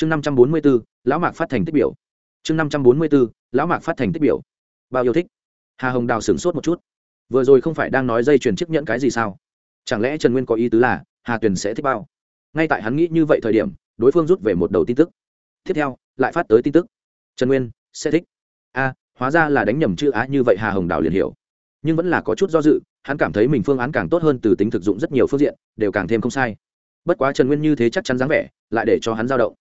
chương năm trăm bốn mươi b ố lão mạc phát thành tích biểu. Chương năm trăm bốn mươi b ố lão mạc phát thành tích biểu. Bao yêu thích. Hà hồng đào sửng sốt một chút. Vừa rồi không phải đang nói dây chuyền chiếc nhẫn cái gì sao? Chẳng lẽ trần nguyên có ý tứ là hà tuyền sẽ thích bao? Ngay tại hắn nghĩ như vậy thời điểm, đối phương rút về một đầu tin tức. Tiếp theo, lại phát tới tin tức. Trần nguyên, sẽ thích. A, hóa ra là đánh nhầm chữ á như vậy hà hồng đào liền hiểu. Nhưng vẫn là có chút do dự, hắn cảm thấy mình phương án càng tốt hơn từ tính thực dụng rất nhiều phương diện, đều càng thêm không sai. Bất quá trần nguyên như thế chắc chắn dáng vẻ, lại để cho hắn dao động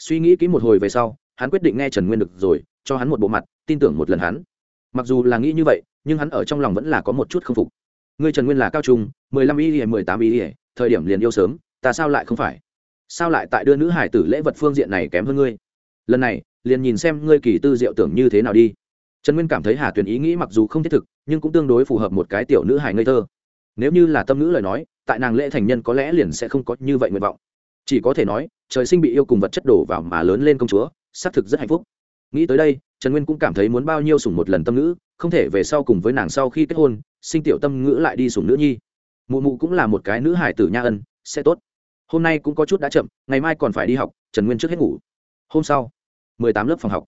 suy nghĩ kỹ một hồi về sau, hắn quyết định nghe trần nguyên được rồi, cho hắn một bộ mặt, tin tưởng một lần hắn. Mặc dù là nghĩ như vậy, nhưng hắn ở trong lòng vẫn là có một chút k phục. Ngươi trần nguyên là cao trung, mười lăm y ỉa mười tám y ỉa thời điểm liền yêu sớm, ta sao lại không phải? Sao lại tại đưa nữ hải tử lễ vật phương diện này kém hơn ngươi? Lần này, liền nhìn xem ngươi kỳ tư diệu tưởng như thế nào đi. Trần nguyên cảm thấy hà tuyền ý nghĩ mặc dù không thiết thực, nhưng cũng tương đối phù hợp một cái tiểu nữ hải ngây thơ. Nếu như là tâm nữ lời nói, tại nàng lễ thành nhân có lẽ liền sẽ không có như vậy nguyện vọng chỉ có thể nói, trời sinh bị yêu cùng vật chất đổ vào mà lớn lên công chúa, xác thực rất hạnh phúc. Nghĩ tới đây, trần nguyên cũng cảm thấy muốn bao nhiêu sủng một lần tâm nữ không thể về sau cùng với nàng sau khi kết hôn, sinh tiểu tâm ngữ lại đi sủng nữ nhi. Mụ mụ cũng là một cái nữ hải tử nha ân, sẽ tốt. Hôm nay cũng có chút đã chậm, ngày mai còn phải đi học, trần nguyên trước hết ngủ. Hôm sau, mười tám lớp phòng học.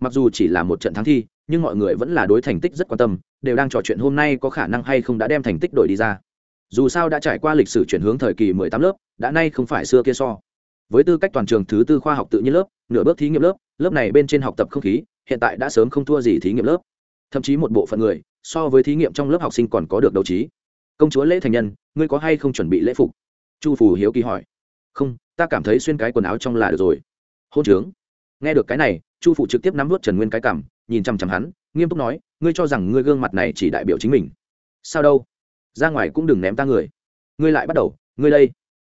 Mặc dù chỉ là một trận thắng thi, nhưng mọi người vẫn là đối thành tích rất quan tâm, đều đang trò chuyện hôm nay có khả năng hay không đã đem thành tích đổi đi ra. Dù sao đã trải qua lịch sử chuyển hướng thời kỳ mười tám lớp đã nay không phải xưa kia so. Với tư cách toàn trường thứ tư khoa học tự nhiên lớp, nửa bước thí nghiệm lớp lớp này bên trên học tập không khí, hiện tại đã sớm không thua gì thí nghiệm lớp. Thậm chí một bộ phận người, so với thí nghiệm trong lớp học sinh còn có được đấu trí. Công chúa lễ thành nhân, ngươi có hay không chuẩn bị lễ phục? Chu phủ hiếu kỳ hỏi. Không, ta cảm thấy xuyên cái quần áo trong là được rồi. Hôn trướng. Nghe được cái này, chu phủ trực tiếp nắm vút trần nguyên cái cảm nhìn chằm chằm hắn, nghiêm túc nói, ngươi cho rằng ngươi gương mặt này chỉ đại biểu chính mình. Sao đâu? Ra ngoài cũng đừng ném ta người. Ngươi lại bắt đầu, ngươi đây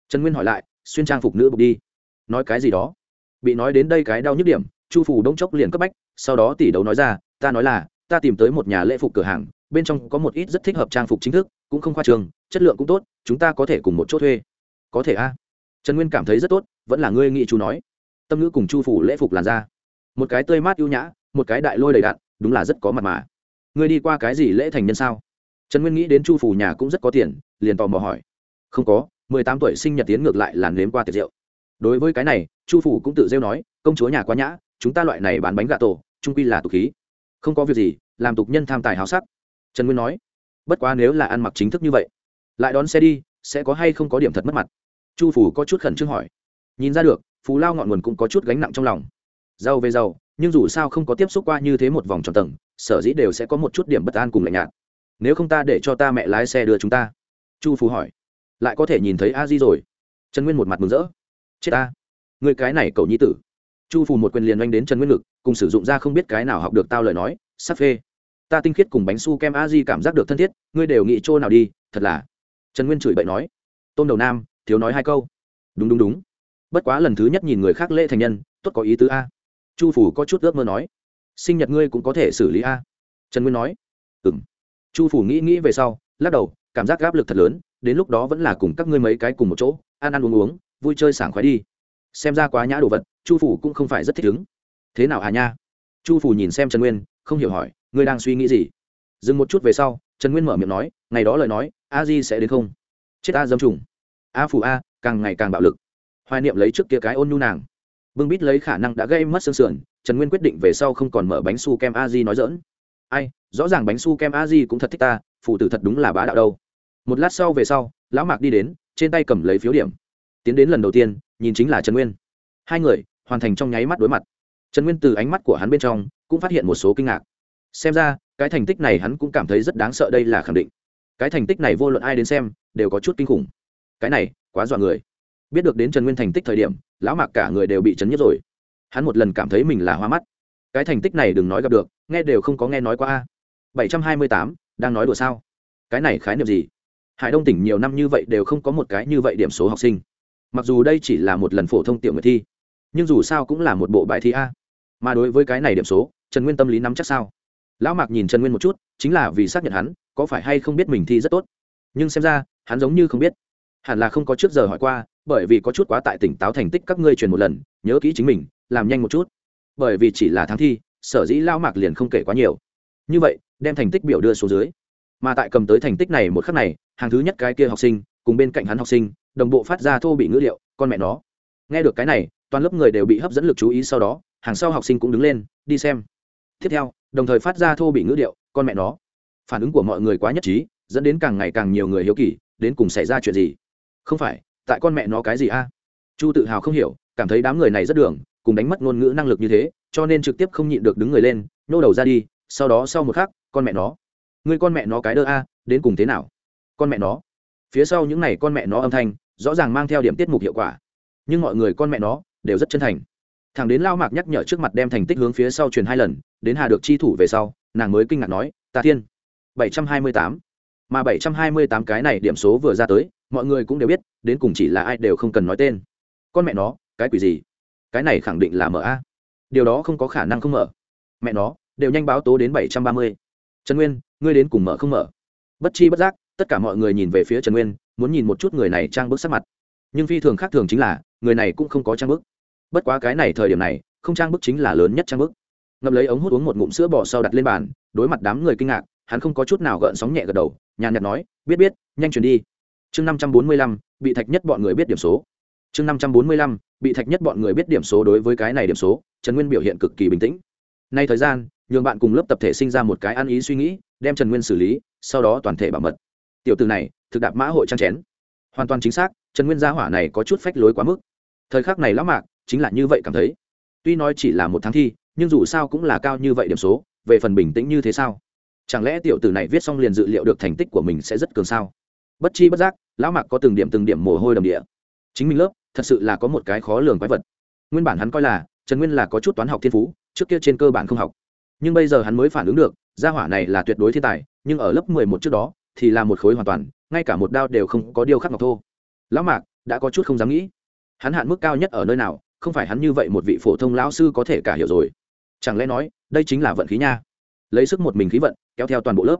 trần nguyên hỏi lại, xuyên trang phục nữ bục đi. Nói cái gì đó? Bị nói đến đây cái đau nhức điểm, chu phủ đông chốc liền cấp bách, sau đó tỷ đấu nói ra, ta nói là, ta tìm tới một nhà lễ phục cửa hàng, bên trong có một ít rất thích hợp trang phục chính thức, cũng không khoa trường, chất lượng cũng tốt, chúng ta có thể cùng một chỗ thuê. Có thể a? Trần nguyên cảm thấy rất tốt, vẫn là ngươi nghĩ chú nói. Tâm ngữ cùng chu phủ lễ phục làn ra một cái tươi mát ưu nhã, một cái đại lôi đầy đạn đúng là rất có mặt mà. Ngươi đi qua cái gì lễ thành nhân sao? Trần nguyên nghĩ đến chu phủ nhà cũng rất có tiền, liền tò mò hỏi. Không có mười tám tuổi sinh nhật tiến ngược lại là nếm qua tiệc rượu. Đối với cái này, chu phủ cũng tự rêu nói, công chúa nhà quá nhã, chúng ta loại này bán bánh gà tổ, trung quy là tục khí. Không có việc gì, làm tục nhân tham tài háo sắc. Trần nguyên nói, bất quá nếu là ăn mặc chính thức như vậy, lại đón xe đi, sẽ có hay không có điểm thật mất mặt? Chu phủ có chút khẩn trương hỏi. Nhìn ra được phú lao ngọn nguồn cũng có chút gánh nặng trong lòng. Giàu về giàu, nhưng dù sao không có tiếp xúc qua như thế một vòng tròn tầng, sở dĩ đều sẽ có một chút điểm bất an cùng lạnh nhạt. Nếu không ta để cho ta mẹ lái xe đưa chúng ta. Chu phủ hỏi lại có thể nhìn thấy a di rồi. Trần nguyên một mặt mừng rỡ. Chết ta. Người cái này cậu nhi tử. Chu phù một quyền liền oanh đến trần nguyên ngực, cùng sử dụng ra không biết cái nào học được tao lời nói, sắp phê. Ta tinh khiết cùng bánh su kem a di cảm giác được thân thiết, ngươi đều nghĩ chỗ nào đi, thật là. Trần nguyên chửi bậy nói. Tôm đầu nam, thiếu nói hai câu. Đúng đúng đúng. Bất quá lần thứ nhất nhìn người khác lễ thành nhân, tốt có ý tứ a. Chu phủ có chút ước mơ nói. Sinh nhật ngươi cũng có thể xử lý a. Trần nguyên nói. Ừ m chu phủ nghĩ nghĩ về sau, lắc đầu, cảm giác áp lực thật lớn đến lúc đó vẫn là cùng các ngươi mấy cái cùng một chỗ, ăn ăn uống uống, vui chơi sảng khoái đi. Xem ra quá nhã đồ vật, chu phủ cũng không phải rất thích ứng. Thế nào à nha? Chu phủ nhìn xem trần nguyên, không hiểu hỏi, ngươi đang suy nghĩ gì? Dừng một chút về sau, trần nguyên mở miệng nói, ngày đó lời nói, a di sẽ đến không? Chết a dâm trùng. A phủ a, càng ngày càng bạo lực. Hoài niệm lấy trước kia cái ôn nhu nàng. Bưng bít lấy khả năng đã gây mất xương sườn, trần nguyên quyết định về sau không còn mở bánh su kem a di nói dỡn ai, rõ ràng bánh su kem a di cũng thật thích ta phụ tử thật đúng là bá đạo đâu một lát sau về sau, lão mạc đi đến, trên tay cầm lấy phiếu điểm. Tiến đến lần đầu tiên, nhìn chính là trần nguyên. Hai người, hoàn thành trong nháy mắt đối mặt. Trần nguyên từ ánh mắt của hắn bên trong, cũng phát hiện một số kinh ngạc. Xem ra, cái thành tích này hắn cũng cảm thấy rất đáng sợ đây là khẳng định. Cái thành tích này vô luận ai đến xem, đều có chút kinh khủng. Cái này, quá dọa người. Biết được đến trần nguyên thành tích thời điểm, lão mạc cả người đều bị chấn nhất rồi. Hắn một lần cảm thấy mình là hoa mắt. Cái thành tích này đừng nói gặp được, nghe đều không có nghe nói qua a. Bảy trăm hai mươi tám, đang nói đùa sao? Cái này khái niệm gì? Hải đông tỉnh nhiều năm như vậy đều không có một cái như vậy điểm số học sinh. Mặc dù đây chỉ là một lần phổ thông tiểu người thi, nhưng dù sao cũng là một bộ bài thi a. Mà đối với cái này điểm số, trần nguyên tâm lý nắm chắc sao? Lão mạc nhìn trần nguyên một chút, chính là vì xác nhận hắn, có phải hay không biết mình thi rất tốt. Nhưng xem ra, hắn giống như không biết. Hẳn là không có trước giờ hỏi qua, bởi vì có chút quá tại tỉnh táo thành tích các ngươi truyền một lần, nhớ kỹ chính mình, làm nhanh một chút. Bởi vì chỉ là tháng thi, sở dĩ lao mạc liền không kể quá nhiều. Như vậy, đem thành tích biểu đưa xuống dưới mà tại cầm tới thành tích này một khắc này, hàng thứ nhất cái kia học sinh, cùng bên cạnh hắn học sinh, đồng bộ phát ra thô bị ngữ liệu con mẹ nó. Nghe được cái này, toàn lớp người đều bị hấp dẫn lực chú ý sau đó, hàng sau học sinh cũng đứng lên, đi xem. Tiếp theo, đồng thời phát ra thô bị ngữ điệu, con mẹ nó. Phản ứng của mọi người quá nhất trí, dẫn đến càng ngày càng nhiều người hiếu kỳ, đến cùng xảy ra chuyện gì? Không phải, tại con mẹ nó cái gì a? Chu tự hào không hiểu, cảm thấy đám người này rất đường, cùng đánh mất ngôn ngữ năng lực như thế, cho nên trực tiếp không nhịn được đứng người lên, nhô đầu ra đi, sau đó sau một khắc, con mẹ nó người con mẹ nó cái đơ a, đến cùng thế nào? Con mẹ nó. Phía sau những n à y con mẹ nó âm thanh, rõ ràng mang theo điểm tiết mục hiệu quả. Nhưng mọi người con mẹ nó đều rất chân thành. Thằng đến lao mạc nhắc nhở trước mặt đem thành tích hướng phía sau truyền hai lần, đến hà được chi thủ về sau, nàng mới kinh ngạc nói, ta thiên, bảy trăm hai mươi tám. Mà bảy trăm hai mươi tám cái này điểm số vừa ra tới, mọi người cũng đều biết, đến cùng chỉ là ai đều không cần nói tên. Con mẹ nó, cái quỷ gì? Cái này khẳng định là mở a. Điều đó không có khả năng không mở. Mẹ nó, đều nhanh báo tố đến bảy trăm ba mươi. Trần nguyên ngươi đến cùng mở không mở? Bất chi bất giác, tất cả mọi người nhìn về phía trần nguyên, muốn nhìn một chút người này trang bức sắc mặt. Nhưng phi thường khác thường chính là, người này cũng không có trang bức. Bất quá cái này thời điểm này, không trang bức chính là lớn nhất trang bức. Ngậm lấy ống hút uống một ngụm sữa bò sau đặt lên bàn, đối mặt đám người kinh ngạc, hắn không có chút nào gợn sóng nhẹ gật đầu, nhàn nhạt nói, biết biết, nhanh chuyển đi. Chương năm trăm bốn mươi lăm, bị thạch nhất bọn người biết điểm số. Chương năm trăm bốn mươi lăm, bị thạch nhất bọn người biết điểm số đối với cái này điểm số, trần nguyên biểu hiện cực kỳ bình tĩnh. Nay thời gian nhường bạn cùng lớp tập thể sinh ra một cái ăn ý suy nghĩ, đem trần nguyên xử lý, sau đó toàn thể bảo mật. Tiểu từ này, thực đạp mã hội trang chén. Hoàn toàn chính xác, trần nguyên gia hỏa này có chút phách lối quá mức. Thời khắc này lão mạc, chính là như vậy cảm thấy. Tuy nói chỉ là một tháng thi, nhưng dù sao cũng là cao như vậy điểm số, về phần bình tĩnh như thế sao? Chẳng lẽ tiểu tử này viết xong liền dự liệu được thành tích của mình sẽ rất cường sao? Bất chi bất giác, lão mạc có từng điểm từng điểm mồ hôi đầm địa. Chính mình lớp, thật sự là có một cái khó lường quái vật. Nguyên bản hắn coi là, trần nguyên là có chút toán học thiên phú, trước kia trên cơ bản không học nhưng bây giờ hắn mới phản ứng được, gia hỏa này là tuyệt đối thiên tài, nhưng ở lớp mười một trước đó, thì là một khối hoàn toàn, ngay cả một đao đều không có điều khắc ngọc thô. Lão mạc, đã có chút không dám nghĩ. Hắn hạn mức cao nhất ở nơi nào, không phải hắn như vậy một vị phổ thông lão sư có thể cả hiểu rồi. Chẳng lẽ nói, đây chính là vận khí nha. Lấy sức một mình khí vận, kéo theo toàn bộ lớp.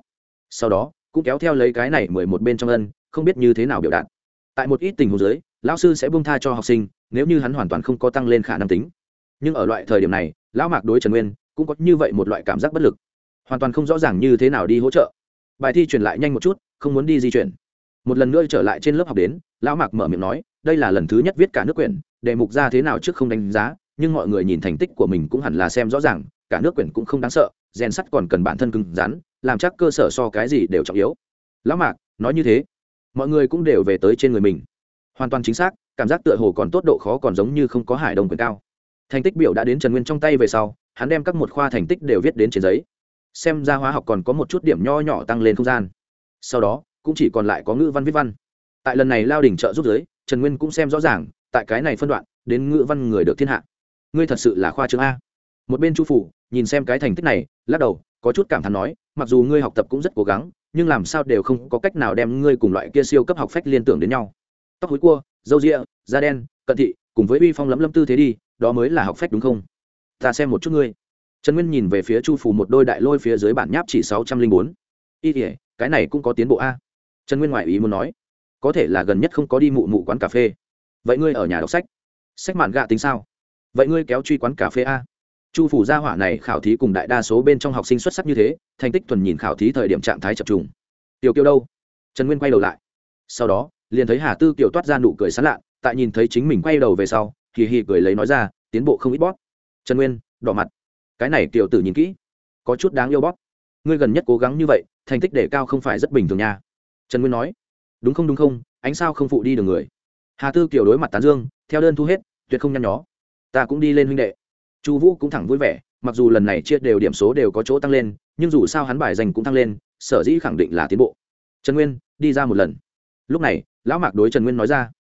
Sau đó, cũng kéo theo lấy cái này mười một bên trong ân, không biết như thế nào biểu đạt. Tại một ít tình huống giới lão sư sẽ bung tha cho học sinh, nếu như hắn hoàn toàn không có tăng lên khả năng tính. Nhưng ở loại thời điểm này, lão mạc đối trần nguyên cũng có như vậy một loại cảm giác bất lực. Hoàn toàn không rõ ràng như thế nào đi hỗ trợ. Bài thi truyền lại nhanh một chút, không muốn đi di chuyển. Một lần nữa trở lại trên lớp học đến, lão mạc mở miệng nói, đây là lần thứ nhất viết cả nước quyển, đề mục ra thế nào trước không đánh giá, nhưng mọi người nhìn thành tích của mình cũng hẳn là xem rõ ràng, cả nước quyển cũng không đáng sợ, rèn sắt còn cần bản thân cứng rắn, làm chắc cơ sở so cái gì đều trọng yếu. Lão mạc, nói như thế, mọi người cũng đều về tới trên người mình. Hoàn toàn chính xác, cảm giác tựa hồ còn tốt độ khó còn giống như không có hải đồng quyền cao thành tích biểu đã đến trần nguyên trong tay về sau, hắn đem các một khoa thành tích đều viết đến trên giấy. Xem ra hóa học còn có một chút điểm nho nhỏ tăng lên không gian. Sau đó, cũng chỉ còn lại có ngữ văn viết văn. Tại lần này lao đỉnh trợ giúp giới, trần nguyên cũng xem rõ ràng, tại cái này phân đoạn, đến ngữ văn người được thiên hạ. Ngươi thật sự là khoa trường a. Một bên chu phủ, nhìn xem cái thành tích này, lắc đầu, có chút cảm thán nói, mặc dù ngươi học tập cũng rất cố gắng, nhưng làm sao đều không có cách nào đem ngươi cùng loại kia siêu cấp học phách liên tưởng đến nhau. Tóc hối cua dâu rịa da đen, cận thị, cùng với uy phong lấm lâm tư thế đi đó mới là học phách đúng không? Ta xem một chút ngươi. Trần nguyên nhìn về phía chu phủ một đôi đại lôi phía dưới bản nháp chỉ sáu trăm linh bốn. Y thể cái này cũng có tiến bộ a. Trần nguyên ngoại ý muốn nói. Có thể là gần nhất không có đi mụ mụ quán cà phê. Vậy ngươi ở nhà đọc sách? Sách mạn gạ tính sao? Vậy ngươi kéo truy quán cà phê a? Chu phủ gia hỏa này khảo thí cùng đại đa số bên trong học sinh xuất sắc như thế, thành tích thuần nhìn khảo thí thời điểm trạng thái chập trùng. Tiểu kiều đâu? Trần nguyên quay đầu lại. Sau đó, liền thấy hà tư kiều toát ra nụ cười sán lạ, tại nhìn thấy chính mình quay đầu về sau hì hì cười lấy nói ra, tiến bộ không ít bóp. Trần nguyên, đỏ mặt. Cái này tiểu tử nhìn kỹ, có chút đáng yêu bóp. Ngươi gần nhất cố gắng như vậy, thành tích để cao không phải rất bình thường nha. Trần nguyên nói. Đúng không đúng không, ánh sao không phụ đi được người. Hà tư kiểu đối mặt tán dương, theo đơn thu hết, tuyệt không nhăn nhó. Ta cũng đi lên huynh đệ. Chu vũ cũng thẳng vui vẻ, mặc dù lần này chia đều điểm số đều có chỗ tăng lên, nhưng dù sao hắn bài dành cũng tăng lên, sở dĩ khẳng định là tiến bộ. Trần nguyên, đi ra một lần. Lúc này, lão mạc đối trần nguyên nói ra.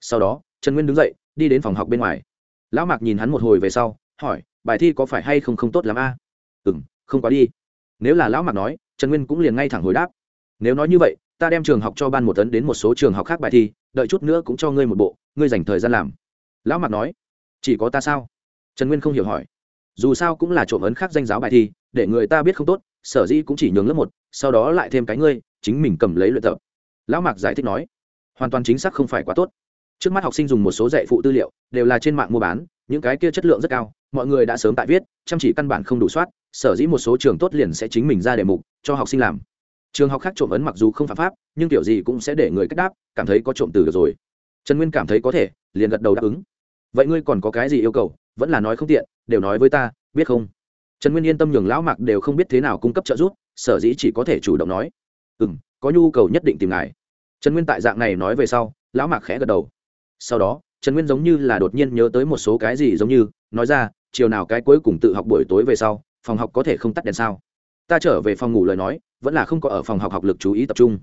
Sau đó, trần nguyên đứng dậy đi đến phòng học bên ngoài. Lão mạc nhìn hắn một hồi về sau, hỏi, bài thi có phải hay không không tốt lắm a? À? ừ m không quá đi. Nếu là lão mạc nói, trần nguyên cũng liền ngay thẳng hồi đáp, nếu nói như vậy, ta đem trường học cho ban một tấn đến một số trường học khác bài thi, đợi chút nữa cũng cho ngươi một bộ, ngươi dành thời gian làm. Lão mạc nói, chỉ có ta sao? Trần nguyên không hiểu hỏi, dù sao cũng là trộm ấn khác danh giáo bài thi, để người ta biết không tốt, sở dĩ cũng chỉ nhường lớp một, sau đó lại thêm cái ngươi, chính mình cầm lấy luyện tập. Lão mạc giải thích nói, hoàn toàn chính xác không phải quá tốt trước mắt học sinh dùng một số dạy phụ tư liệu, đều là trên mạng mua bán, những cái kia chất lượng rất cao, mọi người đã sớm tại viết, chăm chỉ căn bản không đủ soát, sở dĩ một số trường tốt liền sẽ chính mình ra đề mục, cho học sinh làm. Trường học khác trộm ấn mặc dù không phạm pháp, nhưng kiểu gì cũng sẽ để người cách đáp, cảm thấy có trộm từ được rồi. Trần nguyên cảm thấy có thể, liền gật đầu đáp ứng. Vậy ngươi còn có cái gì yêu cầu? Vẫn là nói không tiện, đều nói với ta, biết không? Trần nguyên yên tâm nhường lão mạc đều không biết thế nào cung cấp trợ giúp, sở dĩ chỉ có thể chủ động nói. Ừ m có nhu cầu nhất định tìm ngài. Trần nguyên tại dạng này nói về sau, lão mạc khẽ gật đầu sau đó, trần nguyên giống như là đột nhiên nhớ tới một số cái gì giống như, nói ra, chiều nào cái cuối cùng tự học buổi tối về sau, phòng học có thể không tắt đèn sao? Ta trở về phòng ngủ lời nói, vẫn là không có ở phòng học học lực chú ý tập trung.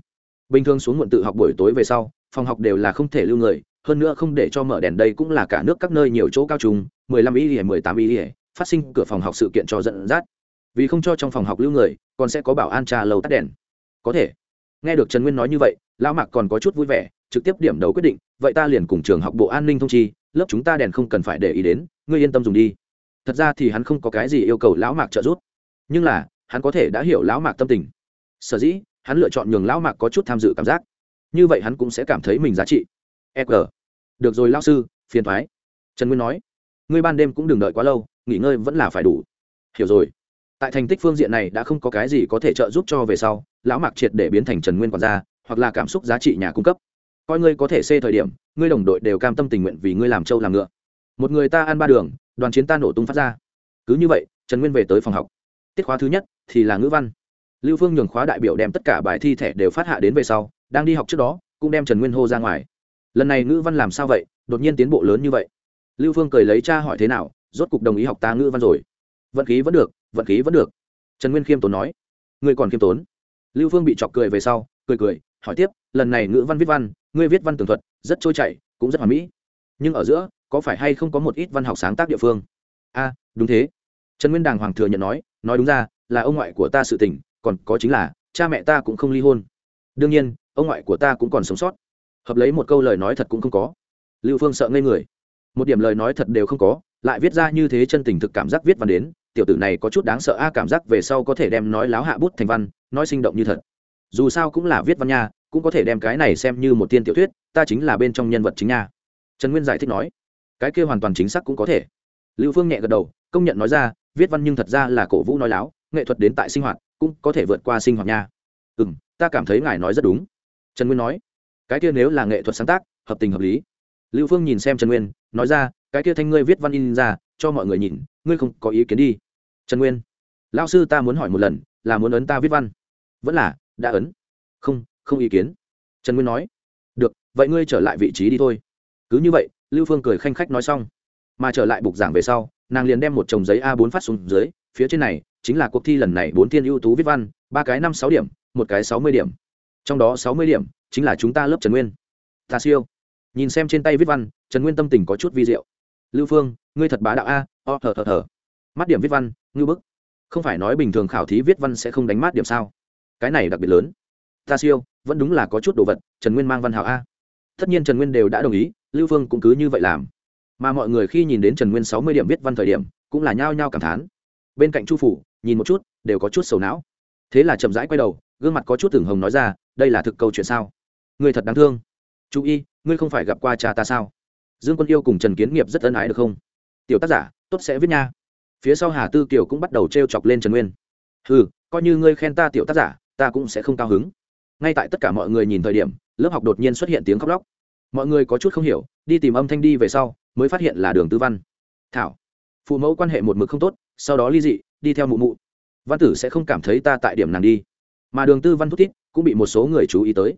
Bình thường xuống muộn tự học buổi tối về sau, phòng học đều là không thể lưu người, hơn nữa không để cho mở đèn đây cũng là cả nước các nơi nhiều chỗ cao trùng, mười lăm ý ỉa mười tám ý ỉa phát sinh cửa phòng học sự kiện cho dẫn dắt. Vì không cho trong phòng học lưu người, còn sẽ có bảo an trà lầu tắt đèn. Có thể nghe được trần nguyên nói như vậy, lão mạc còn có chút vui vẻ, trực tiếp điểm đầu quyết định, vậy ta liền cùng trường học bộ an ninh thông chi, lớp chúng ta đèn không cần phải để ý đến, ngươi yên tâm dùng đi. Thật ra thì hắn không có cái gì yêu cầu lão mạc trợ giúp, nhưng là, hắn có thể đã hiểu lão mạc tâm tình. Sở dĩ, hắn lựa chọn nhường lão mạc có chút tham dự cảm giác. Như vậy hắn cũng sẽ cảm thấy mình giá trị. E g. Được rồi Lão sư, phiền thoái. Trần nguyên nói. Ngươi ban đêm cũng đừng đợi quá lâu, nghỉ ngơi vẫn là phải đủ. Hiểu rồi tại thành tích phương diện này đã không có cái gì có thể trợ giúp cho về sau, lão mạc triệt để biến thành trần nguyên quản gia, hoặc là cảm xúc giá trị nhà cung cấp. Coi ngươi có thể xê thời điểm, ngươi đồng đội đều cam tâm tình nguyện vì ngươi làm trâu làm ngựa. Một người ta ăn ba đường, đoàn chiến ta nổ tung phát ra. Cứ như vậy, trần nguyên về tới phòng học. Tiết khóa thứ nhất thì là ngữ văn. Lưu phương nhường khóa đại biểu đem tất cả bài thi thẻ đều phát hạ đến về sau, đang đi học trước đó, cũng đem trần nguyên hô ra ngoài. Lần này ngữ văn làm sao vậy? Đột nhiên tiến bộ lớn như vậy. Lưu phương cười lấy cha hỏi thế nào, rốt cục đồng ý học ta ngữ văn rồi. Vận khí vẫn được vận khí vẫn được. Trần nguyên khiêm tốn nói. Ngươi còn khiêm tốn? Lưu phương bị chọc cười về sau, cười cười, hỏi tiếp, lần này ngữ văn viết văn, ngươi viết văn tường thuật, rất trôi chảy, cũng rất hoàn mỹ. Nhưng ở giữa, có phải hay không có một ít văn học sáng tác địa phương? A, đúng thế. Trần nguyên đàng hoàng thừa nhận nói nói đúng ra, là ông ngoại của ta sự tình, còn có chính là, cha mẹ ta cũng không ly hôn. Đương nhiên, ông ngoại của ta cũng còn sống sót. Hợp lấy một câu lời nói thật cũng không có. Lưu phương sợ ngây người. Một điểm lời nói thật đều không có, lại viết ra như thế chân tình thực cảm giác viết văn đến tiểu tử này có chút đáng sợ a, cảm giác về sau có thể đem nói láo hạ bút thành văn, nói sinh động như thật. Dù sao cũng là viết văn nha, cũng có thể đem cái này xem như một tiên tiểu thuyết, ta chính là bên trong nhân vật chính nha. Trần nguyên giải thích nói. Cái kia hoàn toàn chính xác cũng có thể. Lưu phương nhẹ gật đầu, công nhận nói ra, viết văn nhưng thật ra là cổ vũ nói láo, nghệ thuật đến tại sinh hoạt, cũng có thể vượt qua sinh hoạt nha. Ừ m ta cảm thấy ngài nói rất đúng. Trần nguyên nói. Cái kia nếu là nghệ thuật sáng tác, hợp tình hợp lý. Lưu phương nhìn xem trần nguyên, nói ra, cái kia thanh ngươi viết văn in ra, cho mọi người nhìn, ngươi không có ý kiến đi trần nguyên lao sư ta muốn hỏi một lần, là muốn ấn ta viết văn? Vẫn là, đã ấn. Không không ý kiến. Trần nguyên nói. Được, vậy ngươi trở lại vị trí đi thôi. Cứ như vậy, lưu phương cười khanh khách nói xong. Mà trở lại bục giảng về sau, nàng liền đem một chồng giấy a 4 phát xuống dưới, phía trên này chính là cuộc thi lần này bốn thiên ưu tú viết văn, ba cái năm sáu điểm, một cái sáu mươi điểm. Trong đó sáu mươi điểm chính là chúng ta lớp trần nguyên. Ta siêu. Nhìn xem trên tay viết văn, trần nguyên tâm tình có chút vi diệu. Lưu phương, ngươi thật bá đạo a, o thở thở thở mắt điểm viết văn, ngưu bức. Không phải nói bình thường khảo thí viết văn sẽ không đánh mát điểm sao? Cái này đặc biệt lớn. Ta siêu, vẫn đúng là có chút đồ vật, trần nguyên mang văn hảo a. Tất nhiên trần nguyên đều đã đồng ý, lưu phương cũng cứ như vậy làm. Mà mọi người khi nhìn đến trần nguyên sáu mươi điểm viết văn thời điểm, cũng là nhao nhao cảm thán. Bên cạnh chu phủ, nhìn một chút, đều có chút sầu não. Thế là chậm rãi quay đầu, gương mặt có chút tưởng hồng nói ra, đây là thực câu chuyện sao? Người thật đáng thương. Chú y, ngươi không phải gặp qua cha ta sao? Dương quân yêu cùng trần kiến nghiệp rất ân ái được không? Tiểu tác giả, tốt sẽ viết nha phía sau hà tư kiều cũng bắt đầu t r e o chọc lên trần nguyên. Ừ coi như ngươi khen ta tiểu tác giả, ta cũng sẽ không cao hứng. Ngay tại tất cả mọi người nhìn thời điểm, lớp học đột nhiên xuất hiện tiếng khóc lóc. Mọi người có chút không hiểu, đi tìm âm thanh đi về sau, mới phát hiện là đường tư văn. Thảo, phụ mẫu quan hệ một mực không tốt, sau đó ly dị, đi theo mụ mụ. Văn tử sẽ không cảm thấy ta tại điểm nàng đi. Mà đường tư văn thúc thít cũng bị một số người chú ý tới.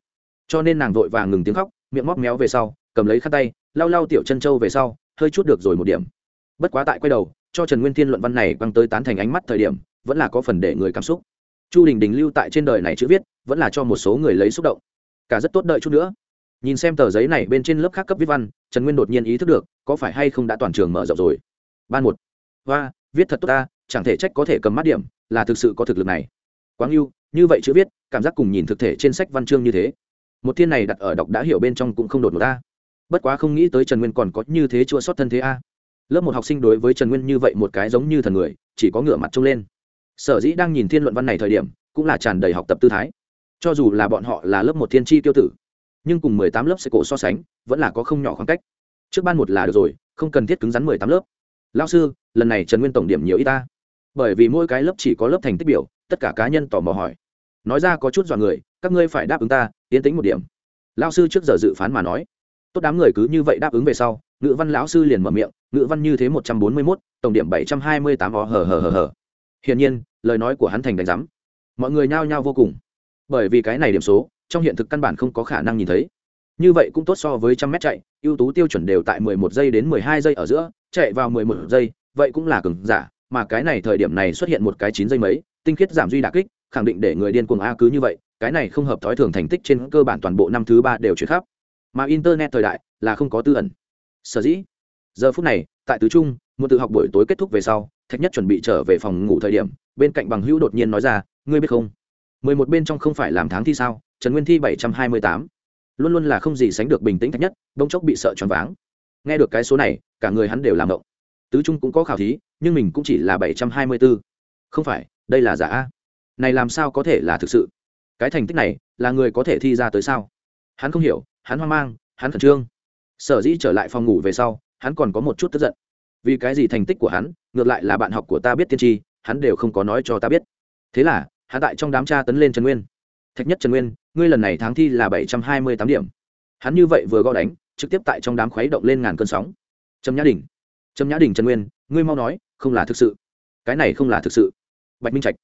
Cho nên nàng vội vàng ngừng tiếng khóc, miệng móc méo về sau, cầm lấy khăn tay, lau lau tiểu chân trâu về sau, hơi chút được rồi một điểm bất quá tại quay đầu, cho trần nguyên thiên luận văn này băng tới tán thành ánh mắt thời điểm, vẫn là có phần để người cảm xúc. Chu đình đình lưu tại trên đời này chữ viết, vẫn là cho một số người lấy xúc động. Cả rất tốt đợi chút nữa. Nhìn xem tờ giấy này bên trên lớp khác cấp viết văn, trần nguyên đột nhiên ý thức được, có phải hay không đã toàn trường mở rộng rồi. Ban một. Và viết thật tốt ta, chẳng thể trách có thể cầm mắt điểm, là thực sự có thực lực này. Quáng yêu như vậy chữ viết, cảm giác cùng nhìn thực thể trên sách văn chương như thế. Một thiên này đặt ở đọc đã hiểu bên trong cũng không đột một ta. Bất quá không nghĩ tới trần nguyên còn có như thế chua sót thân thế a lớp một học sinh đối với trần nguyên như vậy một cái giống như thần người, chỉ có ngửa mặt trông lên. Sở dĩ đang nhìn thiên luận văn này thời điểm, cũng là tràn đầy học tập tư thái. Cho dù là bọn họ là lớp một thiên tri tiêu tử, nhưng cùng mười tám lớp sẽ cổ so sánh, vẫn là có không nhỏ khoảng cách. Trước ban một là được rồi, không cần thiết cứng rắn mười tám lớp. Lao sư, lần này trần nguyên tổng điểm nhiều y ta? Bởi vì mỗi cái lớp chỉ có lớp thành tích biểu, tất cả cá nhân tò mò hỏi. Nói ra có chút dọn người, các ngươi phải đáp ứng ta, tiến tính một điểm. Lao sư trước giờ dự phán mà nói. Tốt đám người cứ như vậy đáp ứng về sau ngữ văn lão sư liền mở miệng, ngữ văn như thế một trăm bốn mươi mốt, tổng điểm bảy trăm hai mươi tám o hờ hờ hờ hờ. Hiển nhiên, lời nói của hắn thành đánh giám. Mọi người nhao nhao vô cùng. Bởi vì cái này điểm số, trong hiện thực căn bản không có khả năng nhìn thấy. Như vậy cũng tốt so với trăm mét chạy, ưu tú tiêu chuẩn đều tại mười một giây đến mười hai giây ở giữa, chạy vào mười một giây, vậy cũng là cường giả, mà cái này thời điểm này xuất hiện một cái chín giây mấy, tinh khiết giảm duy đà kích, khẳng định để người điên cuồng a cứ như vậy, cái này không hợp thói thường thành tích trên cơ bản toàn bộ năm thứ ba đều chuyển khắp. Mà internet thời đại là không có tư ẩn sở dĩ. Giờ phút này, tại tứ trung, một tự học buổi tối kết thúc về sau, thạch nhất chuẩn bị trở về phòng ngủ thời điểm, bên cạnh bằng hữu đột nhiên nói ra, ngươi biết không? Mười một bên trong không phải làm tháng thi sao? Trần nguyên thi bảy trăm hai mươi tám. Luôn luôn là không gì sánh được bình tĩnh thạch nhất, bỗng chốc bị sợ choáng váng. Nghe được cái số này, cả người hắn đều làm động. Tứ trung cũng có khảo thí, nhưng mình cũng chỉ là bảy trăm hai mươi bốn không phải, đây là giả a. Này làm sao có thể là thực sự? Cái thành tích này, là người có thể thi ra tới sao? Hắn không hiểu, hắn hoang mang, hắn khẩn trương sở dĩ trở lại phòng ngủ về sau, hắn còn có một chút tức giận. Vì cái gì thành tích của hắn, ngược lại là bạn học của ta biết tiên tri, hắn đều không có nói cho ta biết. Thế là, hắn tại trong đám tra tấn lên trần nguyên. Thạch nhất trần nguyên, ngươi lần này tháng thi là bảy trăm hai mươi tám điểm. Hắn như vậy vừa gõ đánh, trực tiếp tại trong đám khuấy động lên ngàn cơn sóng. Trầm nhã đình, trầm nhã đình trần nguyên, ngươi mau nói, không là thực sự. Cái này không là thực sự. Bạch minh trạch,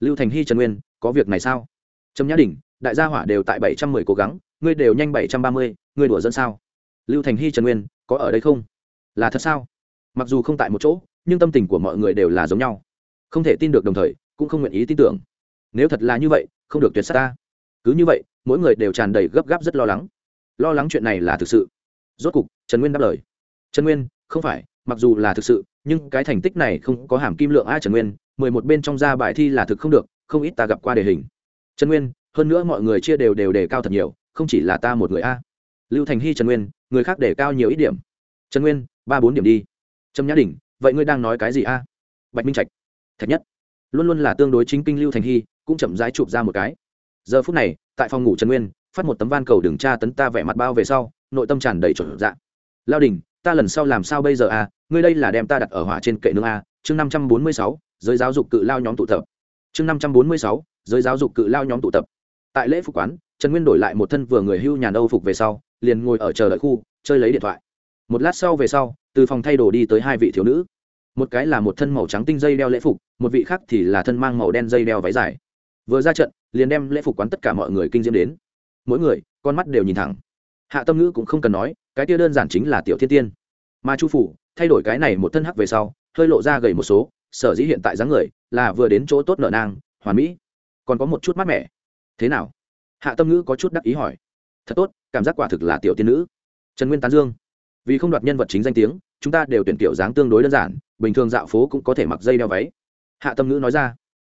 lưu thành hy trần nguyên, có việc này sao? Trầm nhã đình, đại gia hỏa đều tại bảy trăm mười cố gắng, ngươi đều nhanh bảy trăm ba mươi, ngươi đùa dẫn sao? Lưu thành hy, trần nguyên, có ở đây không? Là thật sao? Mặc dù không tại một chỗ, nhưng tâm tình của mọi người đều là giống nhau. Không thể tin được đồng thời, cũng không nguyện ý tin tưởng. Nếu thật là như vậy, không được tuyệt s á ta. Cứ như vậy, mỗi người đều tràn đầy gấp gáp rất lo lắng. Lo lắng chuyện này là thực sự. Rốt cục, trần nguyên đáp lời. Trần nguyên, không phải, mặc dù là thực sự, nhưng cái thành tích này không có hàm kim lượng a trần nguyên, mười một bên trong ra bài thi là thực không được, không ít ta gặp qua đề hình. Trần nguyên, hơn nữa mọi người chia đều đều đề cao thật nhiều, không chỉ là ta một người a lưu thành hy, trần nguyên, người khác để cao nhiều ít điểm. Trần nguyên, ba bốn điểm đi. Trâm nhã đình vậy ngươi đang nói cái gì a? Bạch minh trạch thật nhất. Luôn luôn là tương đối chính kinh lưu thành hy, cũng chậm rãi chụp ra một cái. Giờ phút này, tại phòng ngủ trần nguyên, phát một tấm van cầu đường tra tấn ta vẻ mặt bao về sau, nội tâm tràn đầy trộn dạ. Lao đình ta lần sau làm sao bây giờ a? Ngươi đây là đem ta đặt ở hỏa trên kệ nương a? Chương năm trăm bốn mươi sáu, giới giáo dục cự lao nhóm tụ tập. Chương năm trăm bốn mươi sáu, giới giáo dục cự lao nhóm tụ tập. Tại lễ phục quán, trần nguyên đổi lại một thân vừa người hưu nhàn âu phục về sau liền ngồi ở chờ đợi khu, chơi lấy điện thoại. Một lát sau về sau, từ phòng thay đồ đi tới hai vị thiếu nữ. Một cái là một thân màu trắng tinh dây đeo lễ phục, một vị khác thì là thân mang màu đen dây đeo váy dài. Vừa ra trận, liền đem lễ phục quán tất cả mọi người kinh diễm đến. Mỗi người, con mắt đều nhìn thẳng. Hạ tâm ngữ cũng không cần nói, cái tia đơn giản chính là tiểu thiên tiên. Mà chu phủ, thay đổi cái này một thân hắc về sau, hơi lộ ra gầy một số, sở dĩ hiện tại dáng người là vừa đến chỗ tốt nợ nang, hoàn mỹ. Còn có một chút mát mẻ. Thế nào? Hạ tâm ngữ có chút đắc ý hỏi. Thật tốt cảm giác quả thực là tiểu tiên nữ. Trần nguyên tán dương. Vì không đoạt nhân vật chính danh tiếng, chúng ta đều tuyển kiểu dáng tương đối đơn giản, bình thường dạo phố cũng có thể mặc dây đeo váy. Hạ tâm ngữ nói ra.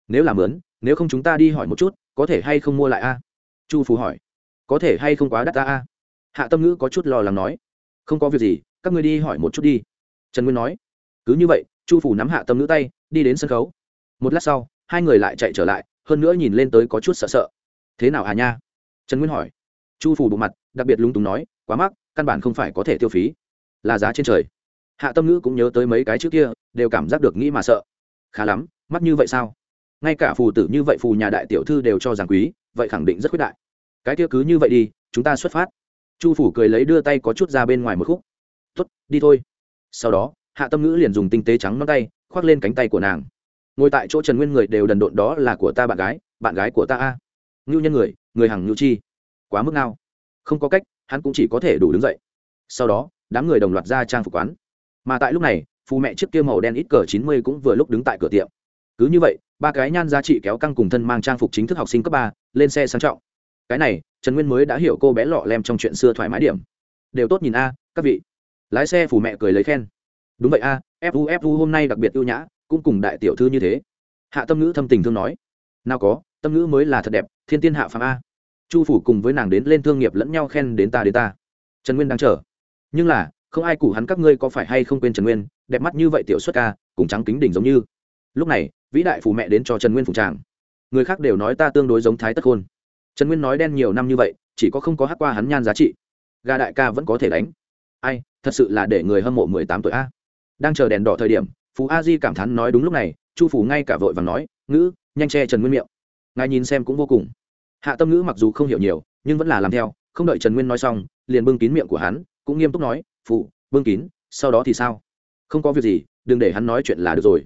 Nếu làm lớn, nếu không chúng ta đi hỏi một chút, có thể hay không mua lại a? Chu phú hỏi. Có thể hay không quá đắt ta a? Hạ tâm ngữ có chút lo lắng nói. Không có việc gì, các người đi hỏi một chút đi. Trần nguyên nói. Cứ như vậy, chu phủ nắm hạ tâm ngữ tay, đi đến sân khấu. Một lát sau, hai người lại chạy trở lại, hơn nữa nhìn lên tới có chút sợ sợ. Thế nào hà nha? Trần nguyên hỏi. Chu phủ bộ mặt đặc biệt lúng túng nói, quá mắc, căn bản không phải có thể tiêu phí. Là giá trên trời. Hạ tâm ngữ cũng nhớ tới mấy cái trước kia, đều cảm giác được nghĩ mà sợ. Khá lắm, mắc như vậy sao? Ngay cả phù tử như vậy phù nhà đại tiểu thư đều cho rằng quý, vậy khẳng định rất quyết đại. Cái kia cứ như vậy đi, chúng ta xuất phát. Chu phủ cười lấy đưa tay có chút ra bên ngoài một khúc. Tuất đi thôi. Sau đó, hạ tâm ngữ liền dùng tinh tế trắng ngón tay khoác lên cánh tay của nàng. Ngồi tại chỗ trần nguyên người đều đần độn đó là của ta bạn gái bạn gái của ta a. Ngưu nhân người người hằng ngưu chi. Quá mức nào không có cách, hắn cũng chỉ có thể đủ đứng dậy. Sau đó, đám người đồng loạt ra trang phục quán. Mà tại lúc này, phù mẹ chiếc kia màu đen ít cờ chín mươi cũng vừa lúc đứng tại cửa tiệm. Cứ như vậy, ba cái nhan giá trị kéo căng cùng thân mang trang phục chính thức học sinh cấp ba, lên xe sang trọng. Cái này, trần nguyên mới đã hiểu cô bé lọ lem trong chuyện xưa thoải mái điểm. Đều tốt nhìn a, các vị. Lái xe phù mẹ cười lấy khen. Đúng vậy a fu fu hôm nay đặc biệt ưu nhã, cũng cùng đại tiểu thư như thế. Hạ tâm ngữ thâm tình thương nói. Nào có, tâm ngữ mới là thật đẹp, thiên tiên hạ phàm a chu phủ cùng với nàng đến lên thương nghiệp lẫn nhau khen đến ta đến ta. Trần nguyên đang chờ. Nhưng là, không ai củ hắn các ngươi có phải hay không quên trần nguyên, đẹp mắt như vậy tiểu xuất ca, cùng trắng kính đỉnh giống như. Lúc này, vĩ đại phù mẹ đến cho trần nguyên phủ tràng. Người khác đều nói ta tương đối giống thái tất khôn. Trần nguyên nói đen nhiều năm như vậy, chỉ có không có hát qua hắn nhan giá trị. Gà đại ca vẫn có thể đánh. Ai, thật sự là để người hâm mộ mười tám tuổi a. Đang chờ đèn đỏ thời điểm, phú a di cảm thán nói đúng lúc này, chu phủ ngay cả vội và nói, ngữ, nhanh che trần nguyên miệng. Ngài nhìn xem cũng vô cùng hạ tâm ngữ mặc dù không hiểu nhiều, nhưng vẫn là làm theo, không đợi trần nguyên nói xong, liền bưng kín miệng của hắn, cũng nghiêm túc nói, phụ, bưng kín, sau đó thì sao? Không có việc gì, đừng để hắn nói chuyện là được rồi.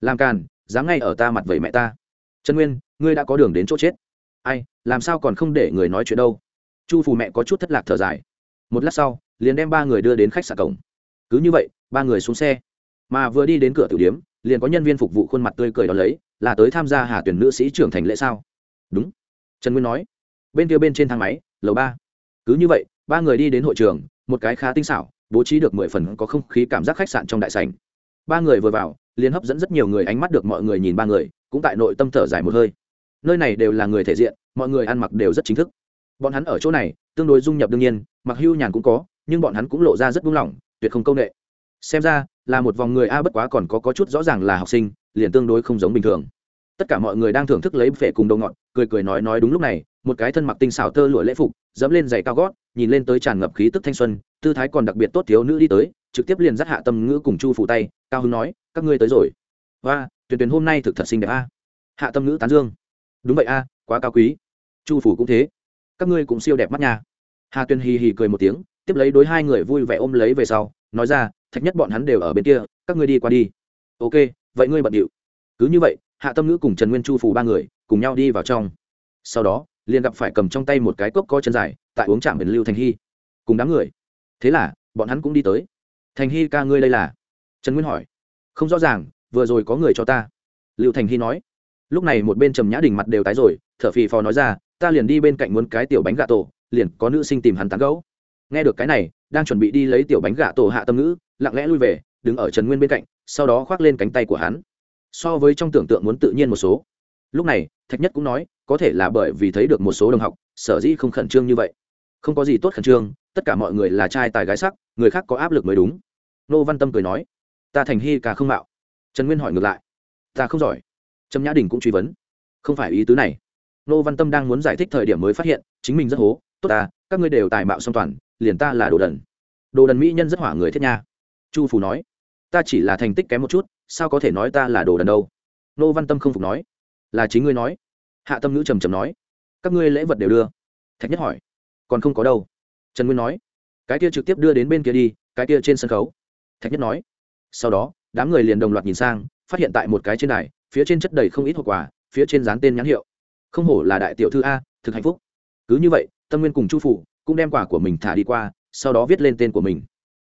Làm càn, dám ngay ở ta mặt vẩy mẹ ta. Trần nguyên, ngươi đã có đường đến chỗ chết. Ai, làm sao còn không để người nói chuyện đâu? Chu phù mẹ có chút thất lạc thở dài. Một lát sau, liền đem ba người đưa đến khách sạn cổng. Cứ như vậy, ba người xuống xe. Mà vừa đi đến cửa tử điếm liền có nhân viên phục vụ khuôn mặt tươi cười đón lấy, là tới tham gia hà tuyển nữ sĩ trưởng thành lễ sao? Đúng trần nguyên nói bên kia bên trên thang máy lầu ba. Cứ như vậy ba người đi đến hội trường một cái khá tinh xảo bố trí được mười phần có không khí cảm giác khách sạn trong đại sành ba người vừa vào liền hấp dẫn rất nhiều người ánh mắt được mọi người nhìn ba người cũng tại nội tâm thở dài một hơi. Nơi này đều là người thể diện mọi người ăn mặc đều rất chính thức. Bọn hắn ở chỗ này tương đối dung nhập đương nhiên mặc hưu nhàn cũng có nhưng bọn hắn cũng lộ ra rất buông lỏng tuyệt không công nghệ xem ra là một vòng người a bất quá còn có, có chút rõ ràng là học sinh liền tương đối không giống bình thường tất cả mọi người đang thưởng thức lấy phệ cùng đầu ngọn cười cười nói nói đúng lúc này, một cái thân mặc tinh xảo tơ lụa lễ phục, dẫm lên giày cao gót, nhìn lên tới tràn ngập khí tức thanh xuân, tư thái còn đặc biệt tốt thiếu nữ đi tới, trực tiếp liền dắt hạ tâm ngữ cùng chu phủ tay, cao hưng nói, các ngươi tới rồi. Và tuyển tuyển hôm nay thực thật xinh đẹp a. Hạ tâm ngữ tán dương. Đúng vậy a, quá cao quý. Chu phủ cũng thế. Các ngươi cũng siêu đẹp mắt nha. Hà tuyên hì hì cười một tiếng, tiếp lấy đối hai người vui vẻ ôm lấy về sau, nói ra, thạch nhất bọn hắn đều ở bên kia, các ngươi đi qua đi. Ok, vậy ngươi bận điệu. Cứ như vậy hạ tâm ngữ cùng trần nguyên chu phủ ba người cùng nhau đi vào trong. Sau đó, liền gặp phải cầm trong tay một cái cốc có chân dài, tại uống trạm biển lưu thành hy. Cùng đám người. Thế là, bọn hắn cũng đi tới. Thành hy ca ngươi đây là? Trần nguyên hỏi. Không rõ ràng, vừa rồi có người cho ta. Lưu thành hy nói. Lúc này một bên trầm nhã đình mặt đều tái rồi t h ở phì phò nói ra, ta liền đi bên cạnh muốn cái tiểu bánh gà tổ, liền có nữ sinh tìm hắn tán gấu nghe được cái này, đang chuẩn bị đi lấy tiểu bánh gà tổ hạ tâm ngữ, lặng lẽ lui về, đứng ở trần nguyên bên cạnh, sau đó khoác lên cánh tay của hắn so với trong tưởng tượng muốn tự nhiên một số. Lúc này, thạch nhất cũng nói, có thể là bởi vì thấy được một số đồng học, sở dĩ không khẩn trương như vậy. Không có gì tốt khẩn trương, tất cả mọi người là trai tài gái sắc, người khác có áp lực mới đúng. Nô văn tâm cười nói, ta thành hy cả không mạo. Trần nguyên hỏi ngược lại, ta không giỏi. Trâm nhã đình cũng truy vấn, không phải ý tứ này. Nô văn tâm đang muốn giải thích thời điểm mới phát hiện, chính mình rất hố, tốt ta, các ngươi đều tài mạo song toàn, liền ta là đồ đần. Đồ đần mỹ nhân rất hỏa người thiết nha. Chu phù nói, ta chỉ là thành tích kém một chút sao có thể nói ta là đồ đần đâu? Nô văn tâm không phục nói. Là chính ngươi nói. Hạ tâm ngữ trầm trầm nói. Các ngươi lễ vật đều đưa. Thạch nhất hỏi. Còn không có đâu. Trần nguyên nói. Cái kia trực tiếp đưa đến bên kia đi, cái kia trên sân khấu. Thạch nhất nói. Sau đó, đám người liền đồng loạt nhìn sang, phát hiện tại một cái trên này phía trên chất đầy không ít hộp quà, phía trên dán tên nhãn hiệu. Không hổ là đại tiểu thư a, thực hạnh phúc. Cứ như vậy, tâm nguyên cùng chu phủ cũng đem quả của mình thả đi qua, sau đó viết lên tên của mình.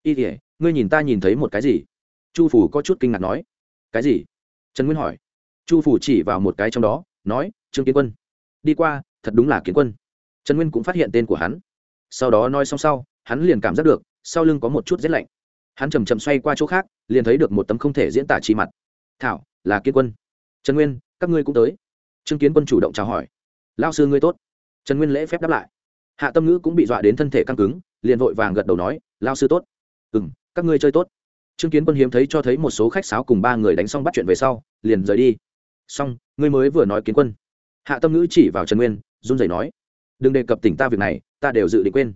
Y thể ngươi nhìn ta nhìn thấy một cái gì? Chu phủ có chút kinh ngạc nói, cái gì? Trần nguyên hỏi. Chu phủ chỉ vào một cái trong đó, nói, trương kiến quân, đi qua, thật đúng là kiến quân. Trần nguyên cũng phát hiện tên của hắn. Sau đó nói xong sau, hắn liền cảm giác được, sau lưng có một chút rét lạnh. Hắn chầm chậm xoay qua chỗ khác, liền thấy được một tấm không thể diễn tả chi mặt. Thảo, là kiến quân. Trần nguyên, các ngươi cũng tới. Trương kiến quân chủ động chào hỏi. Lao sư ngươi tốt. Trần nguyên lễ phép đáp lại. Hạ tâm ngữ cũng bị dọa đến thân thể căng cứng, liền vội vàng gật đầu nói lao sư tốt. Ừ m các ngươi chơi tốt trương kiến quân hiếm thấy cho thấy một số khách sáo cùng ba người đánh xong bắt chuyện về sau, liền rời đi. Xong, ngươi mới vừa nói kiến quân. Hạ tâm ngữ chỉ vào trần nguyên, run rẩy nói, đừng đề cập tỉnh ta việc này, ta đều dự định quên.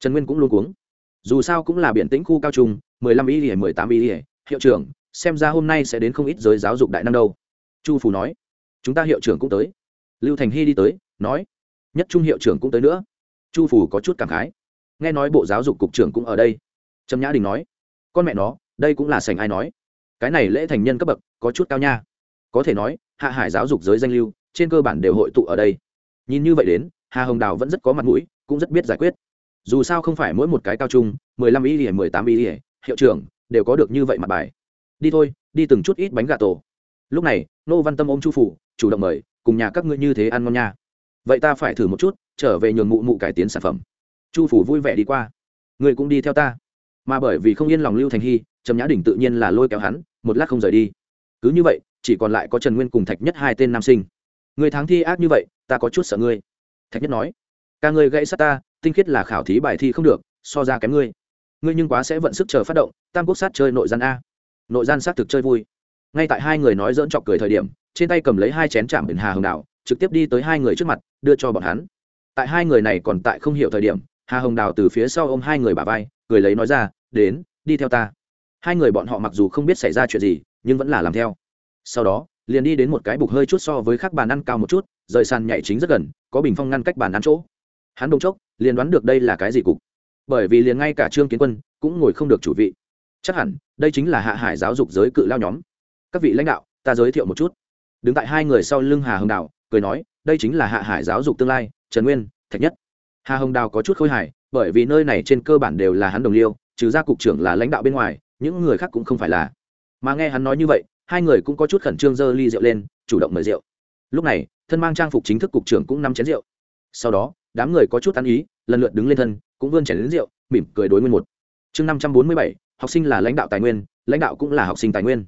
Trần nguyên cũng luôn cuống. Dù sao cũng là biển tĩnh khu cao trung, mười lăm y ỉa mười tám y ỉa hiệu trưởng, xem ra hôm nay sẽ đến không ít giới giáo dục đại năng đâu. Chu phủ nói. Chúng ta hiệu trưởng cũng tới. Lưu thành hy đi tới, nói. Nhất trung hiệu trưởng cũng tới nữa. Chu phủ có chút cảm khái. Nghe nói bộ giáo dục cục trưởng cũng ở đây. Trầm nhã đình nói. Con mẹ nó đây cũng là sành ai nói. Cái này lễ thành nhân cấp bậc, có chút cao nha. Có thể nói, hạ hải giáo dục giới danh lưu, trên cơ bản đều hội tụ ở đây. Nhìn như vậy đến, hà hồng đào vẫn rất có mặt mũi, cũng rất biết giải quyết. Dù sao không phải mỗi một cái cao trung, mười lăm y mười tám y hiệu trưởng, đều có được như vậy mặt bài. Đi thôi, đi từng chút ít bánh gà tổ. Lúc này, nô văn tâm ôm chu phủ, chủ động mời, cùng nhà các ngươi như thế ăn ngon nha. Vậy ta phải thử một chút, trở về nhường mụ mụ cải tiến sản phẩm. Chu phủ vui vẻ đi qua. Người cũng đi theo ta. Mà bởi vì không yên lòng lưu thành hy trầm nhã đỉnh tự nhiên là lôi kéo hắn, một lát không rời đi. Cứ như vậy, chỉ còn lại có trần nguyên cùng thạch nhất hai tên nam sinh. Người tháng thi ác như vậy, ta có chút sợ ngươi. Thạch nhất nói, ca ngươi gãy sát ta, tinh khiết là khảo thí bài thi không được, so ra kém ngươi. Ngươi nhưng quá sẽ vận sức chờ phát động, tam quốc sát chơi nội gian a. Nội gian sát thực chơi vui. Ngay tại hai người nói dỡn chọc cười thời điểm, trên tay cầm lấy hai chén chạm biển hà hồng đào trực tiếp đi tới hai người trước mặt, đưa cho bọn hắn. Tại hai người này còn tại không hiểu thời điểm, hà hồng đào từ phía sau ôm hai người bà vai, cười lấy nói ra, đến, đi theo ta hai người bọn họ mặc dù không biết xảy ra chuyện gì, nhưng vẫn là làm theo. Sau đó, liền đi đến một cái bục hơi chút so với các bàn ăn cao một chút, rời sàn nhảy chính rất gần, có bình phong ngăn cách bàn ăn chỗ. Hắn đông chốc, liền đoán được đây là cái gì cục. Bởi vì liền ngay cả trương kiến quân cũng ngồi không được chủ vị. Chắc hẳn, đây chính là hạ hải giáo dục giới cự lao nhóm. Các vị lãnh đạo, ta giới thiệu một chút. Đứng tại hai người sau lưng hà hồng đào, cười nói, đây chính là hạ hải giáo dục tương lai, trần nguyên, thạch nhất. Hà hồng đào có chút khôi hài, bởi vì nơi này trên cơ bản đều là hắn đồng liêu, trừ ra cục trưởng là lãnh đạo bên ngoài những người khác cũng không phải là. Mà nghe hắn nói như vậy, hai người cũng có chút khẩn trương giơ ly rượu lên, chủ động mời rượu. Lúc này, thân mang trang phục chính thức cục trưởng cũng nắm chén rượu. Sau đó, đám người có chút ăn ý, lần lượt đứng lên thân, cũng vươn chén đến rượu, mỉm cười đối nguyên một. Chương năm trăm bốn mươi bảy, học sinh là lãnh đạo tài nguyên, lãnh đạo cũng là học sinh tài nguyên.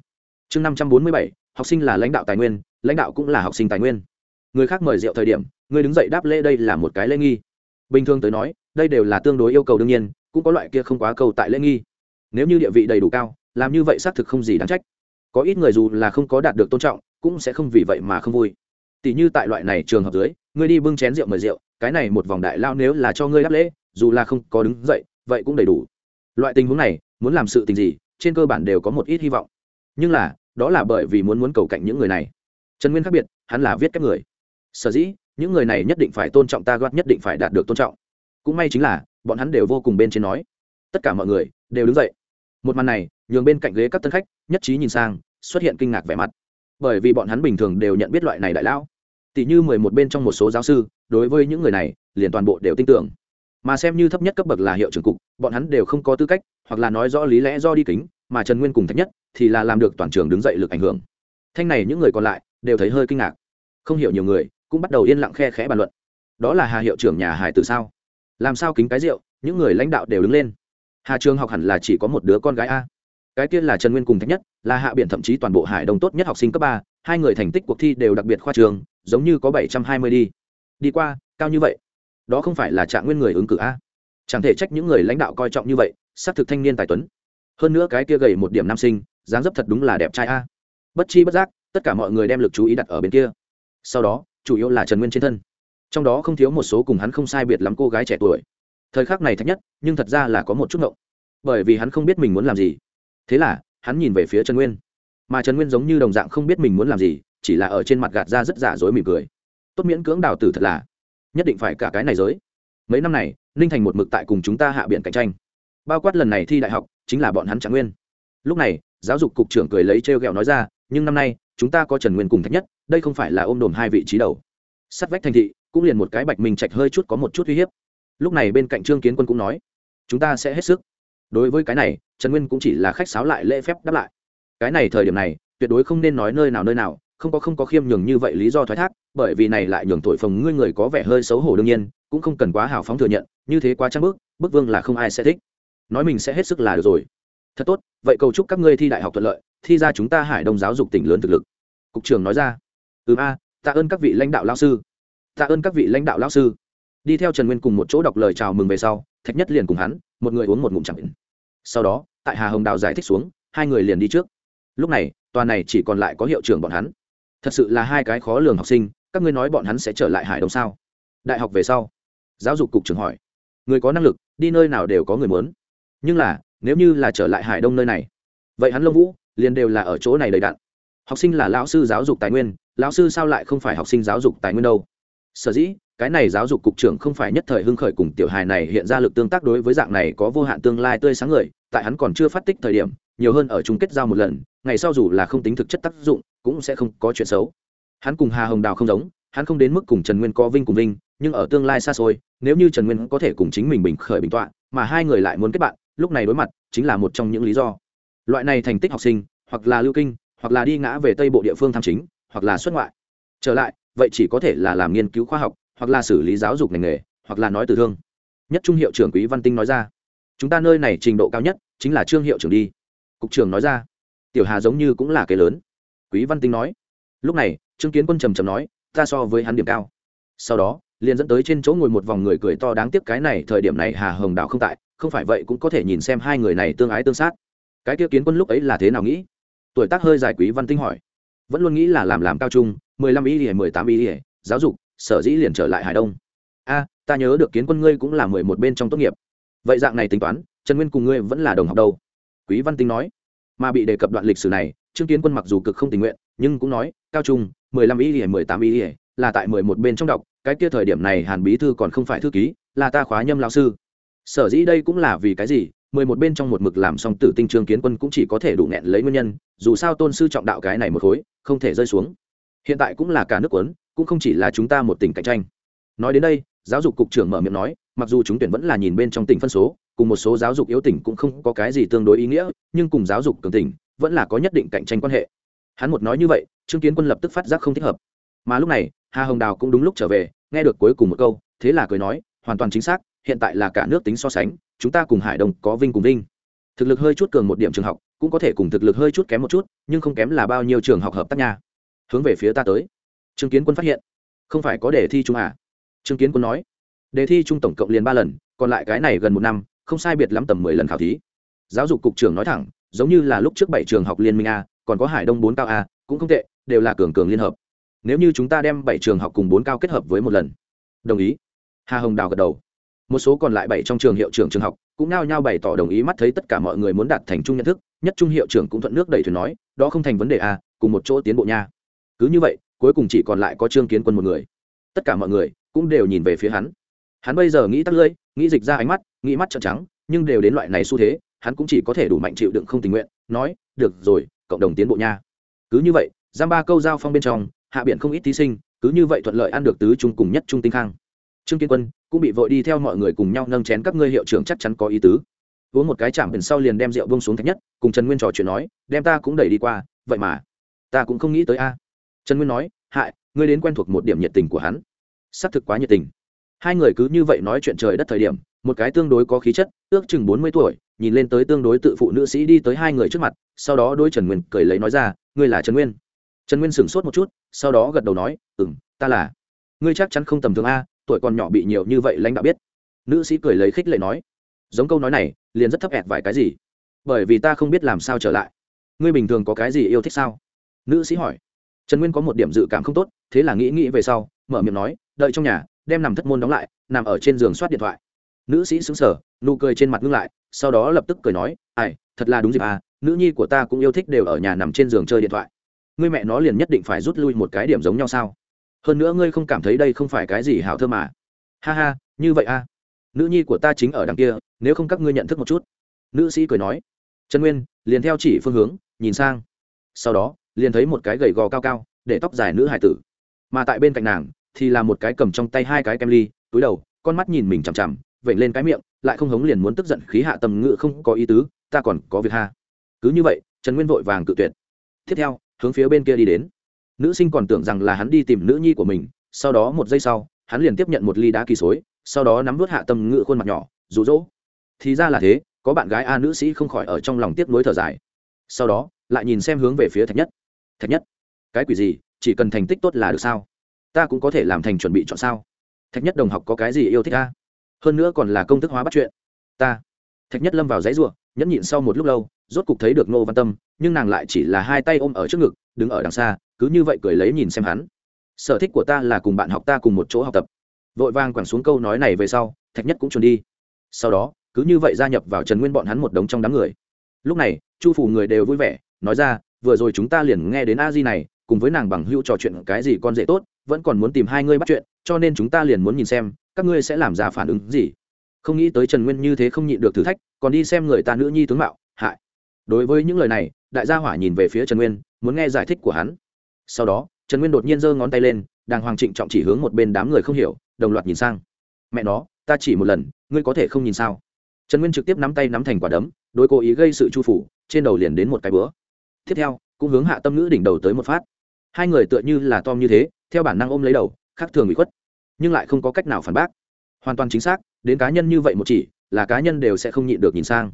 Chương năm trăm bốn mươi bảy, học sinh là lãnh đạo tài nguyên, lãnh đạo cũng là học sinh tài nguyên. Người khác mời rượu thời điểm, người đứng dậy đáp lễ đây là một cái lễ nghi. Bình thường tới nói, đây đều là tương đối yêu cầu đương nhiên, cũng có loại kia không quá cầu tại lễ nghi nếu như địa vị đầy đủ cao, làm như vậy xác thực không gì đáng trách. Có ít người dù là không có đạt được tôn trọng, cũng sẽ không vì vậy mà không vui. Tỷ như tại loại này trường hợp dưới, ngươi đi bưng chén rượu mời rượu, cái này một vòng đại lao nếu là cho ngươi đáp lễ, dù là không có đứng dậy, vậy cũng đầy đủ. Loại tình huống này, muốn làm sự tình gì, trên cơ bản đều có một ít hy vọng. Nhưng là, đó là bởi vì muốn muốn cầu cạnh những người này. Trần nguyên khác biệt, hắn là viết các người. Sở dĩ, những người này nhất định phải tôn trọng ta gót nhất định phải đạt được tôn trọng. Cũng may chính là, bọn hắn đều vô cùng bên trên nói. Tất cả mọi người đều đứng dậy một màn này, nhường bên cạnh ghế các tân khách, nhất trí nhìn sang, xuất hiện kinh ngạc vẻ mặt. Bởi vì bọn hắn bình thường đều nhận biết loại này đại lão. Tỷ như mười một bên trong một số giáo sư, đối với những người này, liền toàn bộ đều tin tưởng. Mà xem như thấp nhất cấp bậc là hiệu trưởng cục, bọn hắn đều không có tư cách, hoặc là nói rõ lý lẽ do đi kính, mà trần nguyên cùng thấp nhất, thì là làm được toàn trường đứng dậy lực ảnh hưởng. Thanh này những người còn lại, đều thấy hơi kinh ngạc. Không hiểu nhiều người, cũng bắt đầu yên lặng khe khẽ bàn luận. Đó là hà hiệu trưởng nhà hải từ sao? Làm sao kính cái rượu, những người lãnh đạo đều đứng lên hà trường học hẳn là chỉ có một đứa con gái a. Cái kia là trần nguyên cùng thạch nhất, là hạ biển thậm chí toàn bộ hải đông tốt nhất học sinh cấp ba, hai người thành tích cuộc thi đều đặc biệt khoa trường, giống như có bảy trăm hai mươi đi. Đi qua, cao như vậy. Đó không phải là trạng nguyên người ứng cử a. Chẳng thể trách những người lãnh đạo coi trọng như vậy, xác thực thanh niên tài tuấn. Hơn nữa cái kia gầy một điểm nam sinh, dáng dấp thật đúng là đẹp trai a. Bất chi bất giác, tất cả mọi người đem lực chú ý đặt ở bên kia. Sau đó, chủ yếu là trần nguyên trên thân. Trong đó không thiếu một số cùng hắn không sai biệt lắm cô gái trẻ tuổi thời khắc này thạch nhất, nhưng thật ra là có một chút ngộng. Bởi vì hắn không biết mình muốn làm gì. Thế là, hắn nhìn về phía trần nguyên. Mà trần nguyên giống như đồng dạng không biết mình muốn làm gì, chỉ là ở trên mặt gạt ra rất giả dối mỉm cười. Tốt miễn cưỡng đào tử thật là, nhất định phải cả cái này giới. Mấy năm này, ninh thành một mực tại cùng chúng ta hạ biện cạnh tranh. Bao quát lần này thi đại học, chính là bọn hắn trạng nguyên. Lúc này, giáo dục cục trưởng cười lấy t r e o g ẹ o nói ra, nhưng năm nay, chúng ta có trần nguyên cùng thạch nhất, đây không phải là ôm đồm hai vị trí đầu. Sắt vách thành thị, cũng liền một cái bạch mình chạch hơi chút có một chút uy hiếp lúc này bên cạnh trương kiến quân cũng nói, chúng ta sẽ hết sức. Đối với cái này, trần nguyên cũng chỉ là khách sáo lại lễ phép đáp lại. Cái này thời điểm này, tuyệt đối không nên nói nơi nào nơi nào, không có không có khiêm nhường như vậy lý do thoái thác, bởi vì này lại nhường thổi phồng ngươi người có vẻ hơi xấu hổ đương nhiên, cũng không cần quá hào phóng thừa nhận, như thế quá trang bước bức vương là không ai sẽ thích. Nói mình sẽ hết sức là được rồi. Thật tốt, vậy cầu chúc các ngươi thi đại học thuận lợi, thi ra chúng ta hải đông giáo dục tỉnh lớn thực lực. Cục trưởng nói ra. Ừ a, tạ ơn các vị lãnh đạo lao sư. Tạ ơn các vị lãnh đạo lao sư đi theo trần nguyên cùng một chỗ đọc lời chào mừng về sau, thạch nhất liền cùng hắn, một người uống một ngụm chẳng sau đó, tại hà hồng đào giải thích xuống, hai người liền đi trước. Lúc này, tòa này chỉ còn lại có hiệu trưởng bọn hắn. Thật sự là hai cái khó lường học sinh, các ngươi nói bọn hắn sẽ trở lại hải đông sao? Đại học về sau, giáo dục cục trưởng hỏi. Người có năng lực, đi nơi nào đều có người muốn. Nhưng là, nếu như là trở lại hải đông nơi này, vậy hắn lông vũ liền đều là ở chỗ này đầy đặn. Học sinh là lão sư giáo dục tài nguyên, lão sư sao lại không phải học sinh giáo dục tài nguyên đâu? Sở dĩ cái này giáo dục cục trưởng không phải nhất thời hưng khởi cùng tiểu hài này hiện ra lực tương tác đối với dạng này có vô hạn tương lai tươi sáng người, tại hắn còn chưa phát tích thời điểm, nhiều hơn ở chung kết giao một lần, ngày sau dù là không tính thực chất tác dụng, cũng sẽ không có chuyện xấu. Hắn cùng hà hồng đào không giống, hắn không đến mức cùng trần nguyên có vinh cùng vinh, nhưng ở tương lai xa xôi, nếu như trần nguyên có thể cùng chính mình bình khởi bình tọa, mà hai người lại muốn kết bạn, lúc này đối mặt chính là một trong những lý do. Loại này thành tích học sinh, hoặc là lưu kinh, hoặc là đi ngã về tây bộ địa phương tham chính, hoặc là xuất ngoại. Trở lại, vậy chỉ có thể là làm nghiên cứu khoa học hoặc là xử lý giáo dục ngành nghề, hoặc là nói từ thương. Nhất trung hiệu trưởng quý văn tinh nói ra, chúng ta nơi này trình độ cao nhất chính là trương hiệu trưởng đi. Cục trưởng nói ra, tiểu hà giống như cũng là cái lớn. Quý văn tinh nói, lúc này, trương kiến quân trầm trầm nói, ta so với hắn điểm cao. Sau đó, liền dẫn tới trên chỗ ngồi một vòng người cười to đáng tiếc cái này, thời điểm này hà hồng đào không tại, không phải vậy cũng có thể nhìn xem hai người này tương ái tương sát. Cái kia kiến quân lúc ấy là thế nào nghĩ? Tuổi tác hơi dài quý văn tinh hỏi, vẫn luôn nghĩ là làm làm cao trung, mười lăm ý ỉa mười tám ý ỉa giáo dục sở dĩ liền trở lại hải đông. A, ta nhớ được kiến quân ngươi cũng là mười một bên trong tốt nghiệp. Vậy dạng này tính toán, trần nguyên cùng ngươi vẫn là đồng học đâu? Quý văn tinh nói. Mà bị đề cập đoạn lịch sử này, trương kiến quân mặc dù cực không tình nguyện, nhưng cũng nói, cao trung, mười lăm ý ỉa mười tám ý ỉa là tại mười một bên trong đọc, cái kia thời điểm này hàn bí thư còn không phải thư ký, là ta khóa nhâm lao sư. Sở dĩ đây cũng là vì cái gì, mười một bên trong một mực làm xong tử tinh trương kiến quân cũng chỉ có thể đủ nghẹn lấy nguyên nhân, dù sao tôn sư trọng đạo cái này một khối, không thể rơi xuống. Hiện tại cũng là cả nước quấn cũng không chỉ là chúng ta một tỉnh cạnh tranh. Nói đến đây, giáo dục cục trưởng mở miệng nói, mặc dù chúng tuyển vẫn là nhìn bên trong tỉnh phân số, cùng một số giáo dục yếu tỉnh cũng không có cái gì tương đối ý nghĩa, nhưng cùng giáo dục cường tỉnh, vẫn là có nhất định cạnh tranh quan hệ. Hắn một nói như vậy, trương kiến quân lập tức phát giác không thích hợp. Mà lúc này, hà hồng đào cũng đúng lúc trở về, nghe được cuối cùng một câu, thế là cười nói, hoàn toàn chính xác, hiện tại là cả nước tính so sánh, chúng ta cùng hải đông có vinh cùng vinh. Thực lực hơi chút cường một điểm trường học, cũng có thể cùng thực lực hơi chút kém một chút, nhưng không kém là bao nhiêu trường học hợp tác nha. Hướng về phía ta tới trương kiến quân phát hiện, không phải có đề thi chung à? Trương kiến quân nói, đề thi chung tổng cộng liền ba lần, còn lại cái này gần một năm, không sai biệt lắm tầm mười lần khảo thí. Giáo dục cục trưởng nói thẳng, giống như là lúc trước bảy trường học liên minh a, còn có hải đông bốn cao a, cũng không tệ, đều là cường cường liên hợp. Nếu như chúng ta đem bảy trường học cùng bốn cao kết hợp với một lần. Đồng ý. Hà hồng đào gật đầu. Một số còn lại bảy trong trường hiệu trưởng trường học cũng nao nhao bày tỏ đồng ý mắt thấy tất cả mọi người muốn đạt thành chung nhận thức, nhất trung hiệu trưởng cũng thuận nước đẩy thuyền nói, đó không thành vấn đề à cùng một chỗ tiến bộ nha. Cứ như vậy cuối cùng chỉ còn lại có trương kiến quân một người. Tất cả mọi người cũng đều nhìn về phía hắn. Hắn bây giờ nghĩ tắt lưỡi, nghĩ dịch ra ánh mắt, nghĩ mắt trợn trắng, nhưng đều đến loại này xu thế, hắn cũng chỉ có thể đủ mạnh chịu đựng không tình nguyện, nói, được rồi, cộng đồng tiến bộ nha. Cứ như vậy, giam ba câu giao phong bên trong, hạ biện không ít thí sinh, cứ như vậy thuận lợi ăn được tứ trung cùng nhất trung tinh khang. Trương kiên quân cũng bị vội đi theo mọi người cùng nhau nâng chén các ngươi hiệu trưởng chắc chắn có ý tứ. Uống một cái chạm biển sau liền đem rượu bông xuống thạch nhất, cùng trần nguyên trò chuyện nói, đem ta cũng đẩy đi qua, vậy mà, ta cũng không nghĩ tới a trần nguyên nói, hại, ngươi đến quen thuộc một điểm nhiệt tình của hắn. Xác thực quá nhiệt tình. Hai người cứ như vậy nói chuyện trời đất thời điểm, một cái tương đối có khí chất, ước chừng bốn mươi tuổi, nhìn lên tới tương đối tự phụ nữ sĩ đi tới hai người trước mặt, sau đó đôi trần nguyên cười lấy nói ra, ngươi là trần nguyên. Trần nguyên sửng sốt một chút, sau đó gật đầu nói ừ m ta là. Ngươi chắc chắn không tầm thường a, tuổi còn nhỏ bị nhiều như vậy lãnh đạo biết. Nữ sĩ cười lấy khích lệ nói, giống câu nói này, liền rất thấp ẹt vài cái gì? Bởi vì ta không biết làm sao trở lại. Ngươi bình thường có cái gì yêu thích sao? Nữ sĩ hỏi trần nguyên có một điểm dự cảm không tốt, thế là nghĩ nghĩ về sau, mở miệng nói, đợi trong nhà, đem nằm thất môn đóng lại, nằm ở trên giường soát điện thoại. Nữ sĩ xứng sở nụ cười trên mặt ngưng lại, sau đó lập tức cười nói, ai, thật là đúng dịp à nữ nhi của ta cũng yêu thích đều ở nhà nằm trên giường chơi điện thoại. Ngươi mẹ nó liền nhất định phải rút lui một cái điểm giống nhau sao? Hơn nữa ngươi không cảm thấy đây không phải cái gì hảo thơ mà. Ha ha, như vậy à. Nữ nhi của ta chính ở đằng kia, nếu không các ngươi nhận thức một chút. Nữ sĩ cười nói, trần nguyên, liền theo chỉ phương hướng, nhìn sang. Sau đó liền thấy một cái gầy gò cao cao, để tóc dài nữ hải tử. Mà tại bên cạnh nàng, thì là một cái cầm trong tay hai cái kem ly, túi đầu, con mắt nhìn mình chằm chằm, vểnh lên cái miệng, lại không hống liền muốn tức giận khí hạ tầm ngự không có ý tứ, ta còn có việc ha. Cứ như vậy, trần nguyên vội vàng cự tuyệt. Tiếp theo, hướng phía bên kia đi đến. Nữ sinh còn tưởng rằng là hắn đi tìm nữ nhi của mình, sau đó một giây sau, hắn liền tiếp nhận một ly đá kỳ xối, sau đó nắm vớt hạ tâm ngự khuôn mặt nhỏ, rụ rỗ. Thì ra là thế, có bạn gái a nữ sĩ không khỏi ở trong lòng tiếp nối thở dài. Sau đó, lại nhìn xem hướng về phía thạch nhất thạch nhất, cái quỷ gì, chỉ cần thành tích tốt là được sao? Ta cũng có thể làm thành chuẩn bị chọn sao? Thạch nhất đồng học có cái gì yêu thích ta hơn nữa còn là công thức hóa bắt chuyện. Ta. Thạch nhất lâm vào giấy ruộng nhẫn nhịn sau một lúc lâu, rốt cục thấy được nô văn tâm, nhưng nàng lại chỉ là hai tay ôm ở trước ngực, đứng ở đằng xa, cứ như vậy cười lấy nhìn xem hắn. Sở thích của ta là cùng bạn học ta cùng một chỗ học tập. Vội vàng quẳng xuống câu nói này về sau, thạch nhất cũng trốn đi. Sau đó, cứ như vậy gia nhập vào trần nguyên bọn hắn một đống trong đám người. Lúc này, chu phủ người đều vui vẻ, nói ra vừa rồi chúng ta liền nghe đến a di này, cùng với nàng bằng hữu trò chuyện cái gì con dễ tốt, vẫn còn muốn tìm hai ngươi bắt chuyện, cho nên chúng ta liền muốn nhìn xem, các ngươi sẽ làm ra phản ứng gì. Không nghĩ tới trần nguyên như thế không nhịn được thử thách, còn đi xem người ta nữ nhi tướng mạo, hại. Đối với những lời này, đại gia hỏa nhìn về phía trần nguyên, muốn nghe giải thích của hắn. Sau đó, trần nguyên đột nhiên giơ ngón tay lên, đàng hoàng trịnh trọng chỉ hướng một bên đám người không hiểu, đồng loạt nhìn sang. Mẹ nó, ta chỉ một lần, ngươi có thể không nhìn sao? Trần nguyên trực tiếp nắm tay nắm thành quả đấm đôi cố ý gây sự chu phủ, trên đầu liền đến một cái bữa tiếp theo, cũng hướng hạ tâm ngữ đỉnh đầu tới một phát. Hai người tựa như là tom như thế, theo bản năng ôm lấy đầu, khác thường bị khuất, nhưng lại không có cách nào phản bác. Hoàn toàn chính xác, đến cá nhân như vậy một chỉ, là cá nhân đều sẽ không nhịn được nhìn sang.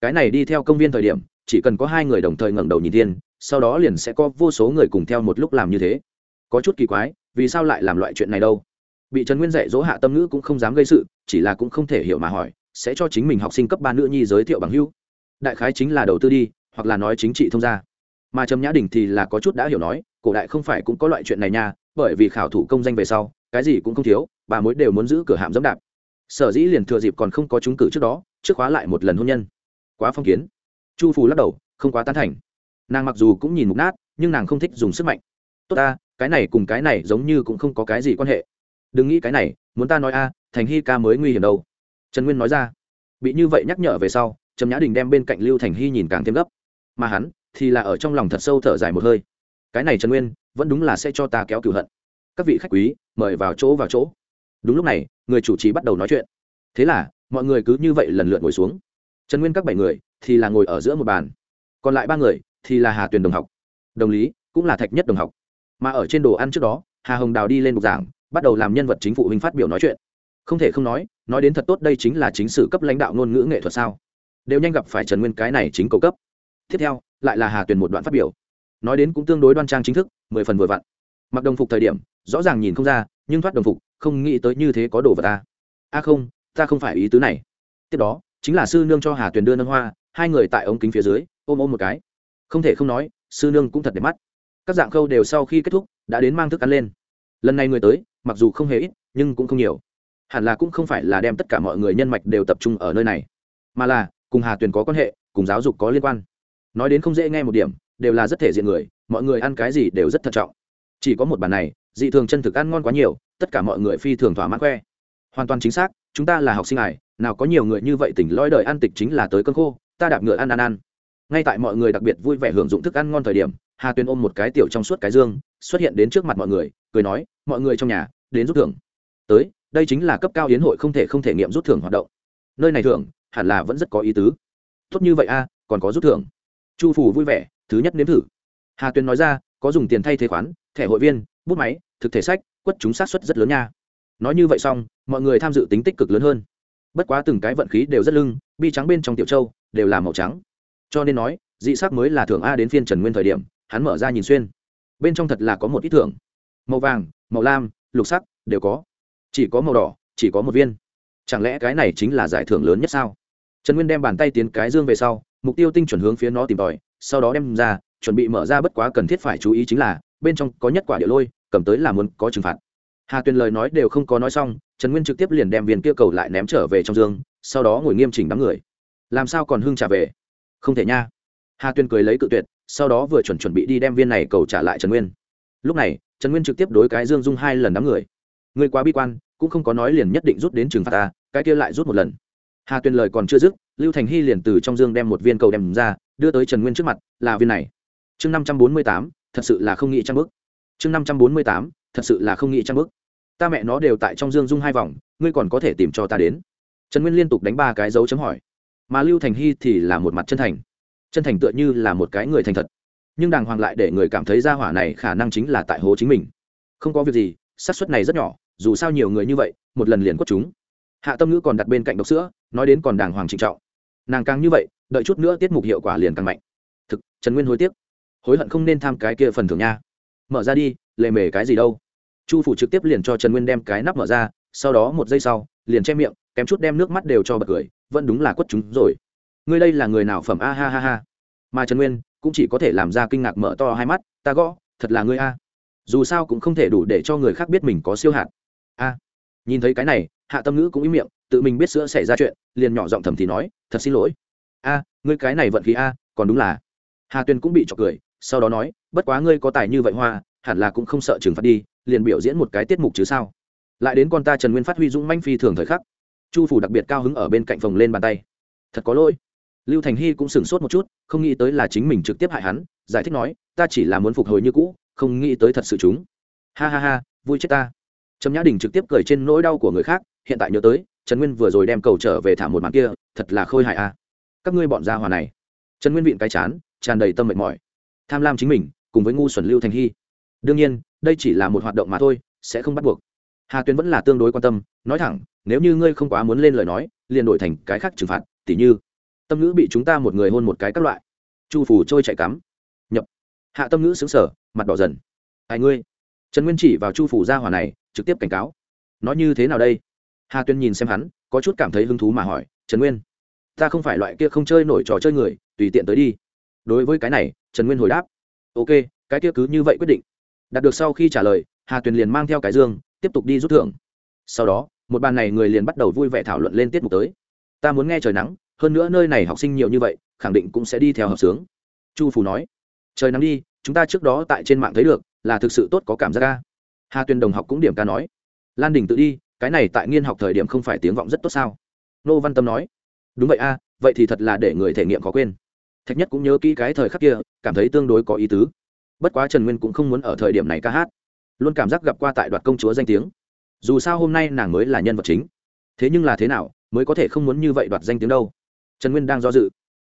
Cái này đi theo công viên thời điểm, chỉ cần có hai người đồng thời ngẩng đầu nhìn thiên, sau đó liền sẽ có vô số người cùng theo một lúc làm như thế. Có chút kỳ quái, vì sao lại làm loại chuyện này đâu? Bị trần nguyên dạy dỗ hạ tâm ngữ cũng không dám gây sự, chỉ là cũng không thể hiểu mà hỏi, sẽ cho chính mình học sinh cấp ba nữ nhi giới thiệu bằng hữu. Đại khái chính là đầu tư đi, hoặc là nói chính trị thông gia mà trầm nhã đình thì là có chút đã hiểu nói, cổ đại không phải cũng có loại chuyện này nha, bởi vì khảo thủ công danh về sau, cái gì cũng không thiếu, bà mối đều muốn giữ cửa hạm dẫm đạp. Sở dĩ liền thừa dịp còn không có trúng cử trước đó, trước khóa lại một lần hôn nhân. Quá phong kiến. Chu phù lắc đầu, không quá tán thành. Nàng mặc dù cũng nhìn mục nát, nhưng nàng không thích dùng sức mạnh. Tốt ta, cái này cùng cái này giống như cũng không có cái gì quan hệ. Đừng nghĩ cái này, muốn ta nói a, thành hy ca mới nguy hiểm đâu. Trần nguyên nói ra. Bị như vậy nhắc nhở về sau, trầm nhã đình đem bên cạnh lưu thành hy nhìn càng thêm gấp. Mà hắn thì là ở trong lòng thật sâu thở dài một hơi. Cái này trần nguyên, vẫn đúng là sẽ cho ta kéo cửu hận. Các vị khách quý, mời vào chỗ vào chỗ. Đúng lúc này, người chủ trì bắt đầu nói chuyện. Thế là, mọi người cứ như vậy lần lượt ngồi xuống. Trần nguyên các bảy người, thì là ngồi ở giữa một bàn. Còn lại ba người, thì là hà tuyền đồng học. Đồng lý, cũng là thạch nhất đồng học. Mà ở trên đồ ăn trước đó, hà hồng đào đi lên bục giảng, bắt đầu làm nhân vật chính phụ huynh phát biểu nói chuyện. Không thể không nói nói đến thật tốt đây chính là chính sử cấp lãnh đạo ngôn ngữ nghệ thuật sao? Đều nhanh gặp phải trần nguyên cái này chính cầu cấp. Tiếp theo lại là hà tuyền một đoạn phát biểu. Nói đến cũng tương đối đoan trang chính thức, mười phần vừa vặn. Mặc đồng phục thời điểm, rõ ràng nhìn không ra, nhưng thoát đồng phục, không nghĩ tới như thế có đồ vật ta a không, ta không phải ý tứ này. Tiếp đó, chính là sư nương cho hà tuyền đưa nâng hoa, hai người tại ống kính phía dưới, ôm ôm một cái. Không thể không nói, sư nương cũng thật đẹp mắt. Các dạng khâu đều sau khi kết thúc, đã đến mang thức ăn lên. Lần này người tới, mặc dù không hề ít, nhưng cũng không nhiều. Hẳn là cũng không phải là đem tất cả mọi người nhân mạch đều tập trung ở nơi này, mà là cùng hà tuyền có quan hệ, cùng giáo dục có liên quan nói đến không dễ nghe một điểm, đều là rất thể diện người, mọi người ăn cái gì đều rất thận trọng. Chỉ có một bàn này, dị thường chân thực ăn ngon quá nhiều, tất cả mọi người phi thường thỏa mãn khoe. Hoàn toàn chính xác, chúng ta là học sinh ải nào có nhiều người như vậy tỉnh loi đời ăn tịch chính là tới cơn khô, ta đạp ngựa ăn ăn ăn. Ngay tại mọi người đặc biệt vui vẻ hưởng dụng thức ăn ngon thời điểm, hà Tuyên ôm một cái tiểu trong suốt cái dương, xuất hiện đến trước mặt mọi người, cười nói, mọi người trong nhà, đến rút thưởng. Tới, đây chính là cấp cao hiến hội không thể không thể nghiệm rút thưởng hoạt động. Nơi này thưởng, hẳn là vẫn rất có ý tứ. Tốt như vậy a, còn có rút thưởng chu phủ vui vẻ, thứ nhất nếm thử. Hà tuyền nói ra, có dùng tiền thay thế khoán, thẻ hội viên, bút máy, thực thể sách, quất chúng sát xuất rất lớn nha. Nói như vậy xong, mọi người tham dự tính tích cực lớn hơn. Bất quá từng cái vận khí đều rất lưng, bi trắng bên trong tiểu châu đều là màu trắng. Cho nên nói, dị sắc mới là thưởng a đến phiên trần nguyên thời điểm, hắn mở ra nhìn xuyên. Bên trong thật là có một ít thưởng. Màu vàng, màu lam, lục sắc, đều có. Chỉ có màu đỏ, chỉ có một viên. Chẳng lẽ cái này chính là giải thưởng lớn nhất sao? Trần nguyên đem bàn tay tiến cái dương về sau mục tiêu tinh chuẩn hướng phía nó tìm tòi, sau đó đem ra, chuẩn bị mở ra bất quá cần thiết phải chú ý chính là, bên trong có nhất quả địa lôi, cầm tới là muốn có trừng phạt. Hà tuyền lời nói đều không có nói xong, trần nguyên trực tiếp liền đem viên kia cầu lại ném trở về trong dương, sau đó ngồi nghiêm chỉnh đám người. Làm sao còn hưng trả về? Không thể nha. Hà tuyền cười lấy cự tuyệt, sau đó vừa chuẩn chuẩn bị đi đem viên này cầu trả lại trần nguyên. Lúc này, trần nguyên trực tiếp đối cái dương dung hai lần đám người. Người quá bi quan, cũng không có nói liền nhất định rút đến trừng phạt ta, cái kia lại rút một lần. Hà tuyền lời còn chưa dứt lưu thành hy liền từ trong dương đem một viên cầu đem ra, đưa tới trần nguyên trước mặt, là viên này. Chương năm trăm bốn mươi tám, thật sự là không nghĩ trang bức chương năm trăm bốn mươi tám, thật sự là không nghĩ trang bức ta mẹ nó đều tại trong dương dung hai vòng, ngươi còn có thể tìm cho ta đến. Trần nguyên liên tục đánh ba cái dấu chấm hỏi. Mà lưu thành hy thì là một mặt chân thành. Chân thành tựa như là một cái người thành thật. Nhưng đàng hoàng lại để người cảm thấy ra hỏa này khả năng chính là tại hố chính mình. Không có việc gì, xác suất này rất nhỏ, dù sao nhiều người như vậy, một lần liền quất chúng. Hạ tâm ngữ còn đặt bên cạnh độc sữa, nói đến còn đàng hoàng trịnh trọng nàng càng như vậy, đợi chút nữa tiết mục hiệu quả liền càng mạnh. Thực, trần nguyên hối tiếc. Hối hận không nên tham cái kia phần thưởng nha. Mở ra đi, lề mề cái gì đâu. Chu phủ trực tiếp liền cho trần nguyên đem cái nắp mở ra, sau đó một giây sau, liền che miệng, kém chút đem nước mắt đều cho bật cười, vẫn đúng là quất chúng rồi. Ngươi đây là người nào phẩm a, ha ha ha. Mà trần nguyên cũng chỉ có thể làm ra kinh ngạc mở to hai mắt, ta gõ, thật là ngươi a. Dù sao cũng không thể đủ để cho người khác biết mình có siêu hạt. A. Nhìn thấy cái này, hạ tâm ngữ cũng im miệng, tự mình biết sữa xảy ra chuyện, liền nhỏ giọng thầm thì nói thật xin lỗi. A, ngươi cái này vận khí a, còn đúng là. Hà tuyền cũng bị trọc cười, sau đó nói, bất quá ngươi có tài như vậy hoa, hẳn là cũng không sợ trừng phạt đi, liền biểu diễn một cái tiết mục chứ sao? Lại đến con ta trần nguyên phát huy dũng manh phi thường thời khắc. Chu phủ đặc biệt cao hứng ở bên cạnh phòng lên bàn tay. Thật có lỗi. Lưu thành hy cũng sửng sốt một chút, không nghĩ tới là chính mình trực tiếp hại hắn, giải thích nói, ta chỉ là muốn phục hồi như cũ, không nghĩ tới thật sự chúng. Ha ha ha, vui chết ta. Trầm nhã đình trực tiếp cười trên nỗi đau của người khác, hiện tại nhớ tới trần nguyên vừa rồi đem cầu trở về thả một màn kia, thật là khôi hại a. Các ngươi bọn gia hòa này. Trần nguyên vịn cái chán, tràn đầy tâm mệt mỏi. Tham lam chính mình, cùng với ngu xuẩn lưu thành hy. Đương nhiên, đây chỉ là một hoạt động mà thôi, sẽ không bắt buộc. Hà tuyến vẫn là tương đối quan tâm, nói thẳng, nếu như ngươi không quá muốn lên lời nói, liền đổi thành cái khác trừng phạt, tỉ như, tâm ngữ bị chúng ta một người hôn một cái các loại. Chu phủ trôi chạy cắm. Nhập. Hạ tâm ngữ xứng sở mặt đỏ dần. Ai ngươi? Trần nguyên chỉ vào chu phủ gia hỏa này, trực tiếp cảnh cáo. Nói như thế nào đây? Hà tuyên nhìn xem hắn, có chút cảm thấy hứng thú mà hỏi, trần nguyên, ta không phải loại kia không chơi nổi trò chơi người, tùy tiện tới đi. Đối với cái này, trần nguyên hồi đáp, ok, cái kia cứ như vậy quyết định. Đạt được sau khi trả lời, hà tuyền liền mang theo cái dương, tiếp tục đi rút thưởng. Sau đó, một bàn này người liền bắt đầu vui vẻ thảo luận lên tiết mục tới. Ta muốn nghe trời nắng, hơn nữa nơi này học sinh nhiều như vậy, khẳng định cũng sẽ đi theo hợp sướng. Chu Phù nói, trời nắng đi, chúng ta trước đó tại trên mạng thấy được, là thực sự tốt có cảm giác ca hà tuyền đồng học cũng điểm ca nói, lan đình tự đi cái này tại nghiên học thời điểm không phải tiếng vọng rất tốt sao? Nô văn tâm nói. Đúng vậy a, vậy thì thật là để người thể nghiệm khó quên. Thạch nhất cũng nhớ kỹ cái thời khắc kia, cảm thấy tương đối có ý tứ. Bất quá trần nguyên cũng không muốn ở thời điểm này ca hát. Luôn cảm giác gặp qua tại đoạt công chúa danh tiếng. Dù sao hôm nay nàng mới là nhân vật chính. Thế nhưng là thế nào, mới có thể không muốn như vậy đoạt danh tiếng đâu? Trần nguyên đang do dự.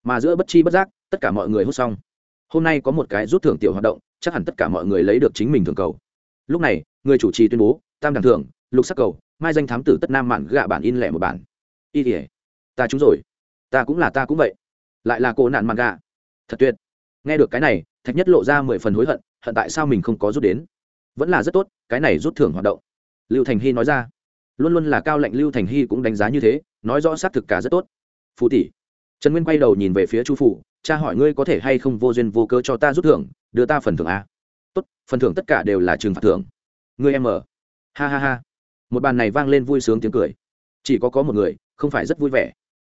Mà giữa bất chi bất giác, tất cả mọi người hút xong. Hôm nay có một cái rút thưởng tiểu hoạt động, chắc hẳn tất cả mọi người lấy được chính mình thường cầu. Lúc này, người chủ trì tuyên bố, tam đẳng thưởng, lục sắc cầu mai danh thám tử tất nam mạn gạ bản in lẻ một bản. Y ỉa ta trúng rồi. Ta cũng là ta cũng vậy. Lại là cô nạn mạn gạ. Thật tuyệt. Nghe được cái này, thạch nhất lộ ra mười phần hối hận hận tại sao mình không có rút đến. Vẫn là rất tốt, cái này rút thưởng hoạt động. Lưu thành hy nói ra. Luôn luôn là cao lệnh lưu thành hy cũng đánh giá như thế, nói rõ xác thực cả rất tốt. Phù tỷ. Trần nguyên quay đầu nhìn về phía chu phủ cha hỏi ngươi có thể hay không vô duyên vô cơ cho ta rút thưởng, đưa ta phần thưởng a. Tốt, phần thưởng tất cả đều là trừng phạt thưởng. Ngươi em ở. Ha ha ha một bàn này vang lên vui sướng tiếng cười. Chỉ có có một người, không phải rất vui vẻ.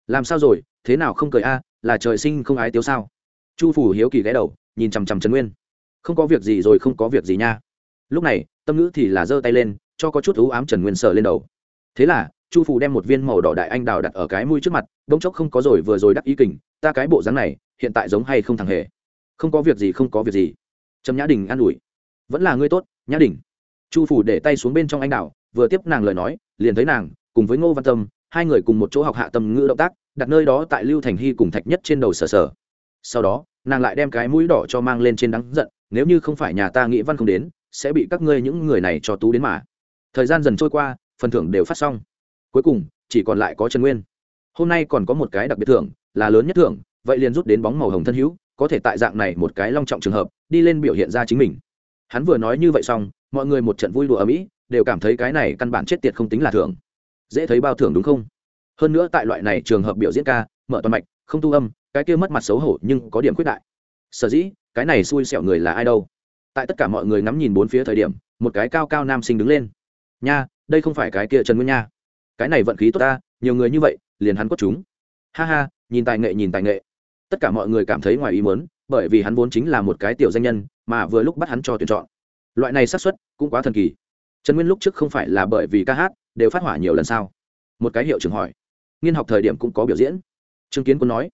Làm sao rồi, thế nào không cười a, là trời sinh không ái tiếu sao? Chu phủ hiếu kỳ ghé đầu, nhìn chằm chằm trần nguyên. Không có việc gì rồi không có việc gì nha. Lúc này, tâm ngữ thì là giơ tay lên, cho có chút ú ám trần nguyên sờ lên đầu. Thế là, chu phủ đem một viên màu đỏ đại anh đào đặt ở cái mũi trước mặt, bỗng chốc không có rồi vừa rồi đắc ý kình, ta cái bộ dáng này, hiện tại giống hay không thằng hề? Không có việc gì, không có việc gì. Trầm nhã đình an ủi, vẫn là ngươi tốt, nhã đình. Chu phủ để tay xuống bên trong anh đào vừa tiếp nàng lời nói, liền thấy nàng, cùng với ngô văn tâm, hai người cùng một chỗ học hạ tâm ngữ động tác, đặt nơi đó tại lưu thành hy cùng thạch nhất trên đầu sở sở sau đó, nàng lại đem cái mũi đỏ cho mang lên trên đắng giận, nếu như không phải nhà ta nghĩ văn không đến, sẽ bị các ngươi những người này cho tú đến mà. Thời gian dần trôi qua, phần thưởng đều phát xong. Cuối cùng, chỉ còn lại có trần nguyên. Hôm nay còn có một cái đặc biệt thưởng, là lớn nhất thưởng, vậy liền rút đến bóng màu hồng thân hữu, có thể tại dạng này một cái long trọng trường hợp, đi lên biểu hiện ra chính mình. Hắn vừa nói như vậy xong, mọi người một trận vui đùa ở mỹ đều cảm thấy cái này căn bản chết tiệt không tính là thưởng. Dễ thấy bao thưởng đúng không? Hơn nữa tại loại này trường hợp biểu diễn ca, mở toàn mạch, không tu âm, cái kia mất mặt xấu hổ nhưng có điểm khuyết đại. Sở dĩ, cái này xui xẻo người là ai đâu? Tại tất cả mọi người ngắm nhìn bốn phía thời điểm, một cái cao cao nam sinh đứng lên. Nha, đây không phải cái kia trần nguyên nha. Cái này vận khí tốt ta, nhiều người như vậy, liền hắn quất chúng. Ha ha, nhìn tài nghệ, nhìn tài nghệ. Tất cả mọi người cảm thấy ngoài ý muốn, bởi vì hắn vốn chính là một cái tiểu danh nhân, mà vừa lúc bắt hắn cho tuyển chọn. Loại này xác suất cũng quá thần kỳ trần nguyên lúc trước không phải là bởi vì ca hát đều phát hỏa nhiều lần sao? Một cái hiệu trưởng hỏi. Nghiên học thời điểm cũng có biểu diễn. Chứng kiến quân nói,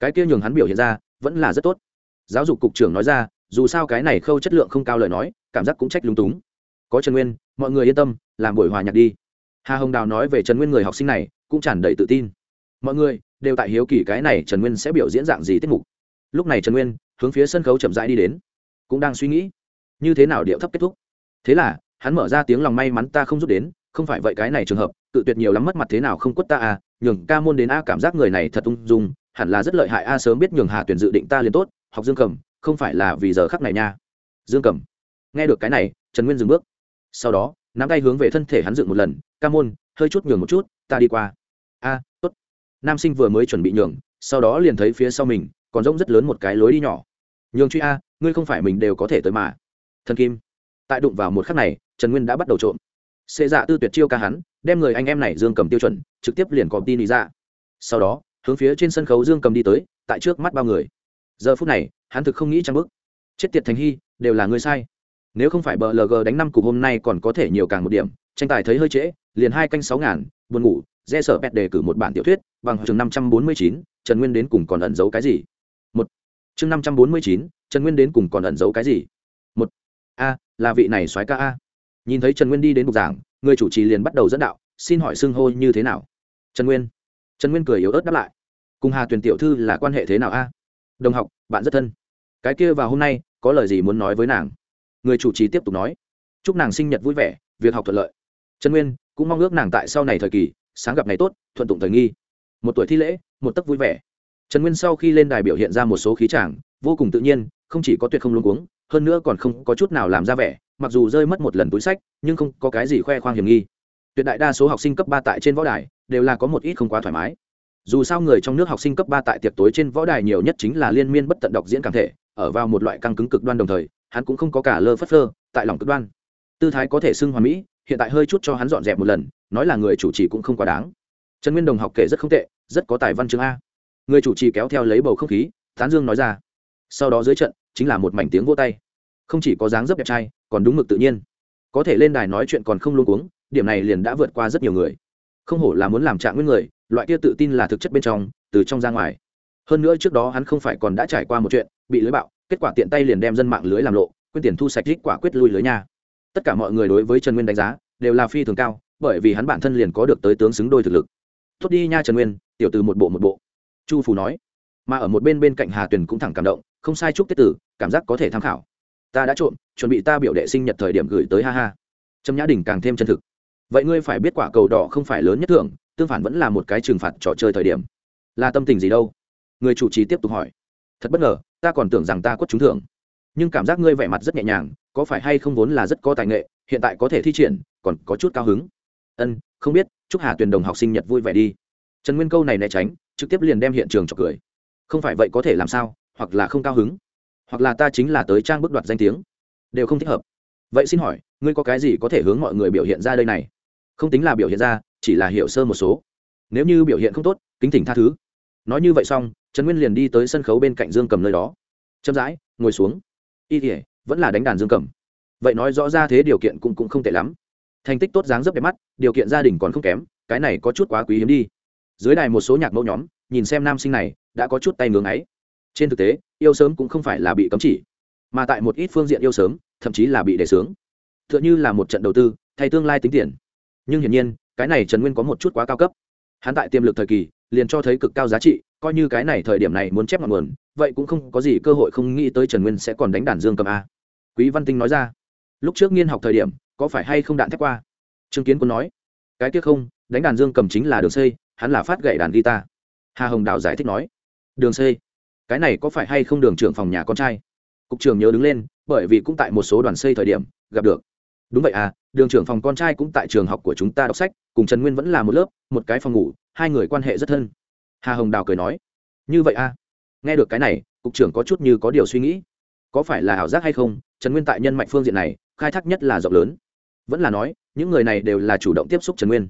cái kia nhường hắn biểu hiện ra vẫn là rất tốt. Giáo dục cục trưởng nói ra, dù sao cái này khâu chất lượng không cao lời nói, cảm giác cũng trách lúng túng. Có trần nguyên, mọi người yên tâm, làm buổi hòa nhạc đi. Hà hồng đào nói về trần nguyên người học sinh này, cũng tràn đầy tự tin. Mọi người đều tại hiếu kỳ cái này trần nguyên sẽ biểu diễn dạng gì tiết mục. Lúc này trần nguyên hướng phía sân khấu chậm rãi đi đến, cũng đang suy nghĩ, như thế nào điệu thấp kết thúc. Thế là hắn mở ra tiếng lòng may mắn ta không rút đến, không phải vậy cái này trường hợp tự tuyệt nhiều lắm mất mặt thế nào không quất ta à nhường ca môn đến a cảm giác người này thật ung dung, hẳn là rất lợi hại a sớm biết nhường hà tuyển dự định ta liền tốt, học dương cầm không phải là vì giờ khắc này nha. Dương cầm nghe được cái này, trần nguyên dừng bước. Sau đó, nắm tay hướng về thân thể hắn dựng một lần, ca môn, hơi chút nhường một chút, ta đi qua. A, tốt. Nam sinh vừa mới chuẩn bị nhường, sau đó liền thấy phía sau mình, còn rỗng rất lớn một cái lối đi nhỏ. Nhường truy a, ngươi không phải mình đều có thể tới mà. Thần kim tại đụng vào một khắc này, trần nguyên đã bắt đầu trộm. Xê dạ tư tuyệt chiêu ca hắn, đem người anh em này dương cầm tiêu chuẩn, trực tiếp liền có tin đi ra dạ. sau đó, hướng phía trên sân khấu dương cầm đi tới, tại trước mắt bao người. Giờ phút này, hắn thực không nghĩ trang bức chết tiệt thành hy, đều là người sai. Nếu không phải bờ lg đánh năm cục hôm nay còn có thể nhiều càng một điểm, tranh tài thấy hơi trễ, liền hai canh sáu ngàn, buồn ngủ re sở pet đề cử một bản tiểu thuyết, bằng chương năm trăm bốn mươi chín, trần nguyên đến cùng còn ẩn giấu cái gì? Một. Chương năm trăm bốn mươi chín, trần nguyên đến cùng còn ẩn giấu cái gì? Một. A là vị này soái ca a. Nhìn thấy trần nguyên đi đến bục giảng, người chủ trì liền bắt đầu dẫn đạo, xin hỏi xưng hô như thế nào? Trần nguyên. Trần nguyên cười yếu ớt đáp lại. Cùng hà tuyền tiểu thư là quan hệ thế nào a? Đồng học, bạn rất thân. Cái kia vào hôm nay, có lời gì muốn nói với nàng? Người chủ trì tiếp tục nói. Chúc nàng sinh nhật vui vẻ, việc học thuận lợi. Trần nguyên, cũng mong ước nàng tại sau này thời kỳ, sáng gặp ngày tốt, thuận tụng thời nghi. Một tuổi thi lễ, một tấc vui vẻ. Trần nguyên sau khi lên đài biểu hiện ra một số khí tràng vô cùng tự nhiên, không chỉ có tuyệt không luôn cuống hơn nữa còn không có chút nào làm ra vẻ, mặc dù rơi mất một lần túi sách, nhưng không có cái gì khoe khoang hiểm nghi. Tuyệt đại đa số học sinh cấp ba tại trên võ đài đều là có một ít không quá thoải mái. Dù sao người trong nước học sinh cấp ba tại tiệc tối trên võ đài nhiều nhất chính là liên miên bất tận đọc diễn cảm thể, ở vào một loại căng cứng cực đoan đồng thời, hắn cũng không có cả lơ phất phơ, tại lòng cực đoan. Tư thái có thể xưng hoàn mỹ, hiện tại hơi chút cho hắn dọn dẹp một lần, nói là người chủ trì cũng không quá đáng. Trần nguyên đồng học kể rất không tệ, rất có tài văn chương a. Người chủ trì kéo theo lấy bầu không khí, tán dương nói ra sau đó dưới trận, chính là một mảnh tiếng vô tay. Không chỉ có dáng dấp đẹp trai, còn đúng mực tự nhiên. Có thể lên đài nói chuyện còn không luôn cuống, điểm này liền đã vượt qua rất nhiều người. Không hổ là muốn làm trạng nguyên người, loại kia tự tin là thực chất bên trong, từ trong ra ngoài. Hơn nữa trước đó hắn không phải còn đã trải qua một chuyện, bị lưới bạo, kết quả tiện tay liền đem dân mạng lưới làm lộ quyên tiền thu sạch rít quả quyết lui lưới nha. Tất cả mọi người đối với trần nguyên đánh giá, đều là phi thường cao, bởi vì hắn bản thân liền có được tới tướng xứng đôi thực lực. Tốt đi nha trần nguyên, tiểu từ một bộ một bộ. Chu phù nói. Mà ở một bên bên cạnh hà tuyền cũng thẳng cảm động không sai chúc tết tử cảm giác có thể tham khảo. Ta đã trộm chuẩn bị ta biểu đệ sinh nhật thời điểm gửi tới ha ha. Trâm nhã đình càng thêm chân thực. Vậy ngươi phải biết quả cầu đỏ không phải lớn nhất thường, tương phản vẫn là một cái trừng phạt trò chơi thời điểm. Là tâm tình gì đâu? Người chủ trì tiếp tục hỏi. Thật bất ngờ ta còn tưởng rằng ta quất trúng thưởng. Nhưng cảm giác ngươi vẻ mặt rất nhẹ nhàng có phải hay không vốn là rất có tài nghệ hiện tại có thể thi triển còn có chút cao hứng. Ân không biết chúc hà tuyền đồng học sinh nhật vui vẻ đi. Trần nguyên câu này né tránh trực tiếp liền đem hiện trường cho cười. Không phải vậy có thể làm sao? Hoặc là không cao hứng hoặc là ta chính là tới trang bức đoạt danh tiếng đều không thích hợp. Vậy xin hỏi ngươi có cái gì có thể hướng mọi người biểu hiện ra đây này? Không tính là biểu hiện ra chỉ là hiểu sơ một số. Nếu như biểu hiện không tốt kính thỉnh tha thứ. Nói như vậy xong trần nguyên liền đi tới sân khấu bên cạnh dương cầm nơi đó. Chậm rãi ngồi xuống. Y thể vẫn là đánh đàn dương cầm. Vậy nói rõ ra thế điều kiện cũng, cũng không tệ lắm. Thành tích tốt dáng dấp đẹp mắt điều kiện gia đình còn không kém cái này có chút quá quý hiếm đi. Dưới đài một số nhạc mẫu nhóm nhìn xem nam sinh này đã có chút tay ngưỡng ấy trên thực tế, yêu sớm cũng không phải là bị cấm chỉ, mà tại một ít phương diện yêu sớm, thậm chí là bị đề xướng t h ư ợ n h ư là một trận đầu tư, thay tương lai tính tiền. Nhưng hiển nhiên, cái này trần nguyên có một chút quá cao cấp. Hắn tại tiềm lực thời kỳ, liền cho thấy cực cao giá trị, coi như cái này thời điểm này muốn chép ngọn nguồn, vậy cũng không có gì cơ hội không nghĩ tới trần nguyên sẽ còn đánh đàn dương cầm a. Quý văn tinh nói ra, lúc trước nghiên học thời điểm, có phải hay không đạn thép qua? Trương kiến quân nói, cái tiếc không, đánh đàn dương cầm chính là đường xây hắn là phát gậy đàn guitar. Hà hồng đạo giải thích nói, đường xây cái này có phải hay không đường trưởng phòng nhà con trai? Cục trưởng nhớ đứng lên, bởi vì cũng tại một số đoàn xây thời điểm, gặp được. Đúng vậy à đường trưởng phòng con trai cũng tại trường học của chúng ta đọc sách, cùng trần nguyên vẫn là một lớp, một cái phòng ngủ, hai người quan hệ rất thân. Hà hồng đào cười nói, như vậy à? Nghe được cái này, cục trưởng có chút như có điều suy nghĩ. Có phải là ảo giác hay không, trần nguyên tại nhân mạnh phương diện này, khai thác nhất là rộng lớn. Vẫn là nói, những người này đều là chủ động tiếp xúc trần nguyên.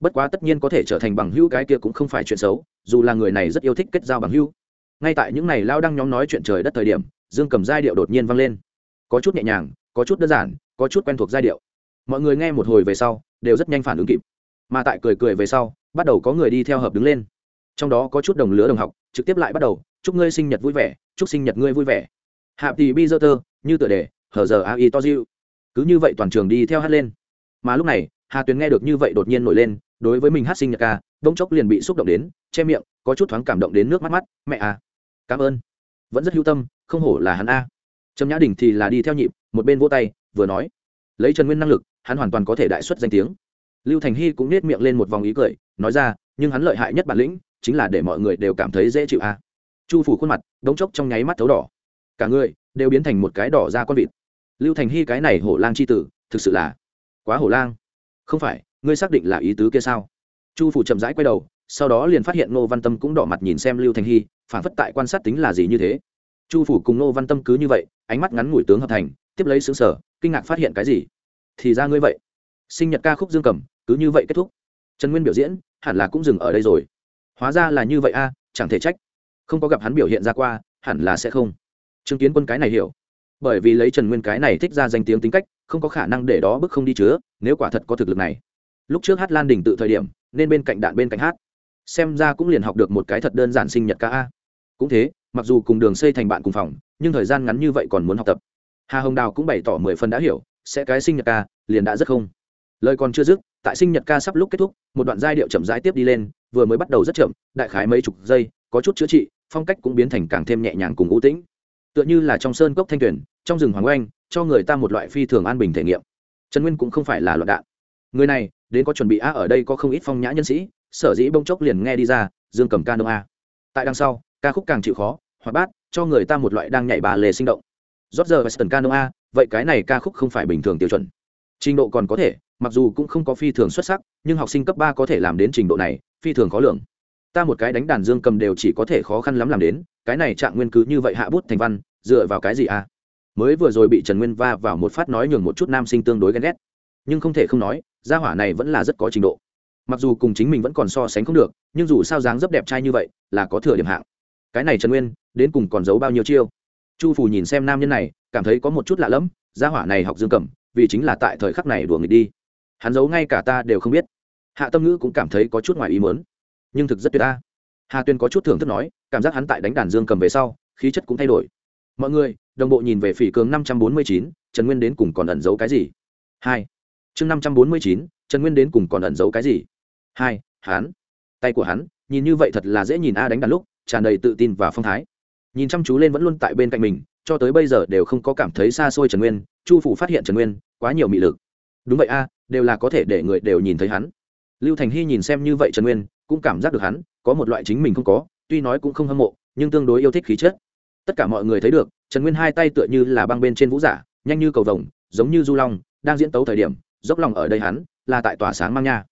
Bất quá tất nhiên có thể trở thành bằng hữu cái kia cũng không phải chuyện xấu, dù là người này rất yêu thích kết giao bằng hữu ngay tại những ngày lao đăng nhóm nói chuyện trời đất thời điểm, dương cầm giai điệu đột nhiên vang lên. Có chút nhẹ nhàng, có chút đơn giản, có chút quen thuộc giai điệu. Mọi người nghe một hồi về sau, đều rất nhanh phản ứng kịp. Mà tại cười cười về sau, bắt đầu có người đi theo hợp đứng lên. Trong đó có chút đồng lứa đồng học, trực tiếp lại bắt đầu, chúc ngươi sinh nhật vui vẻ, chúc sinh nhật ngươi vui vẻ. Hạ tỷ bi dơ tơ, như tựa đề, hở giờ a i to diu cứ như vậy toàn trường đi theo hát lên. Mà lúc này, hà tuyền nghe được như vậy đột nhiên nổi lên, đối với mình hát sinh nhật ca, bỗng chốc liền bị xúc động đến, che miệng, có chút thoáng cảm động đến nước mắt mắt, mẹ à cảm ơn. Vẫn rất hữu tâm, không hổ là hắn a. Trầm nhã đình thì là đi theo nhịp, một bên vỗ tay, vừa nói. Lấy trần nguyên năng lực, hắn hoàn toàn có thể đại xuất danh tiếng. Lưu thành hy cũng nết miệng lên một vòng ý cười, nói ra, nhưng hắn lợi hại nhất bản lĩnh, chính là để mọi người đều cảm thấy dễ chịu a. Chu phủ khuôn mặt, đống chốc trong nháy mắt thấu đỏ. Cả người, đều biến thành một cái đỏ ra con vịt. Lưu thành hy cái này hổ lang c h i tử, thực sự là quá hổ lang. Không phải, ngươi xác định là ý tứ kia sao? Chu phủ chậm rãi quay đầu, sau đó liền phát hiện ngô văn tâm cũng đỏ mặt nhìn xem lưu thành hy phản phất tại quan sát tính là gì như thế. Chu phủ cùng Nô văn tâm cứ như vậy, ánh mắt ngắn ngủi tướng hợp thành, tiếp lấy xứng sở kinh ngạc phát hiện cái gì? Thì ra ngươi vậy. Sinh nhật ca khúc dương cầm, cứ như vậy kết thúc. Trần nguyên biểu diễn, hẳn là cũng dừng ở đây rồi. Hóa ra là như vậy a, chẳng thể trách. Không có gặp hắn biểu hiện ra qua, hẳn là sẽ không. Chứng kiến quân cái này hiểu. Bởi vì lấy trần nguyên cái này thích ra danh tiếng tính cách, không có khả năng để đó bức không đi chứa, nếu quả thật có thực lực này. Lúc trước hát lan đình tự thời điểm, nên bên cạnh đạn bên cạnh hát. Xem ra cũng liền học được một cái thật đơn giản sinh nhật ca a cũng thế, mặc dù cùng đường xây thành bạn cùng phòng, nhưng thời gian ngắn như vậy còn muốn học tập. Hà hồng đào cũng bày tỏ mười phần đã hiểu, sẽ cái sinh nhật ca, liền đã rất không. Lời còn chưa dứt, tại sinh nhật ca sắp lúc kết thúc, một đoạn giai điệu chậm rãi tiếp đi lên, vừa mới bắt đầu rất chậm, đại khái mấy chục giây, có chút chữa trị, phong cách cũng biến thành càng thêm nhẹ nhàng cùng ưu tĩnh. Tựa như là trong sơn cốc thanh tuyển trong rừng hoàng oanh, cho người ta một loại phi thường an bình thể nghiệm. Trần nguyên cũng không phải là loạn đạn. Người này, đến có chuẩn bị a ở đây có không ít phong nhã nhân sĩ, sở dĩ bông chốc liền nghe đi ra, dương cầm ca đông a. Tại đằng sau ca khúc càng chịu khó, hoạt bát, cho người ta một loại đang nhảy bà lề sinh động. Rót giờ western ca a, vậy cái này ca khúc không phải bình thường tiêu chuẩn. Trình độ còn có thể, mặc dù cũng không có phi thường xuất sắc, nhưng học sinh cấp ba có thể làm đến trình độ này, phi thường khó lường. Ta một cái đánh đàn dương cầm đều chỉ có thể khó khăn lắm làm đến, cái này trạng nguyên cứ như vậy hạ bút thành văn, dựa vào cái gì a? Mới vừa rồi bị trần nguyên va vào một phát nói nhường một chút nam sinh tương đối ghen ghét. Nhưng không thể không nói, gia hỏa này vẫn là rất có trình độ. Mặc dù cùng chính mình vẫn còn so sánh không được, nhưng dù sao dáng rất đẹp trai như vậy, là có thừa điểm hạng cái này trần nguyên, đến cùng còn giấu bao nhiêu chiêu? Chu phù nhìn xem nam nhân này, cảm thấy có một chút lạ lẫm, gia hỏa này học dương cầm, vì chính là tại thời khắc này đùa nghịch đi. Hắn giấu ngay cả ta đều không biết. Hạ tâm ngữ cũng cảm thấy có chút ngoài ý mớn nhưng thực rất tuyệt ta hà tuyên có chút thưởng thức nói, cảm giác hắn tại đánh đàn dương cầm về sau, khí chất cũng thay đổi. Mọi người, đồng bộ nhìn về phỉ cường năm trăm bốn mươi chín, trần nguyên đến cùng còn ẩn giấu cái gì? Hai. Chương năm trăm bốn mươi chín, trần nguyên đến cùng còn ẩn giấu cái gì? Hai, hắn. Tay của hắn, nhìn như vậy thật là dễ nhìn a, đánh đàn lúc tràn đầy tự tin và phong thái. Nhìn chăm chú lên vẫn luôn tại bên cạnh mình, cho tới bây giờ đều không có cảm thấy xa xôi trần nguyên, chu phủ phát hiện trần nguyên, quá nhiều mị lực. Đúng vậy a, đều là có thể để người đều nhìn thấy hắn. Lưu thành hy nhìn xem như vậy trần nguyên, cũng cảm giác được hắn, có một loại chính mình không có, tuy nói cũng không hâm mộ, nhưng tương đối yêu thích khí chất. Tất cả mọi người thấy được, trần nguyên hai tay tựa như là băng bên trên vũ giả, nhanh như cầu vồng, giống như du long, đang diễn tấu thời điểm, dốc lòng ở đây hắn, là tại tỏa sáng mang nha.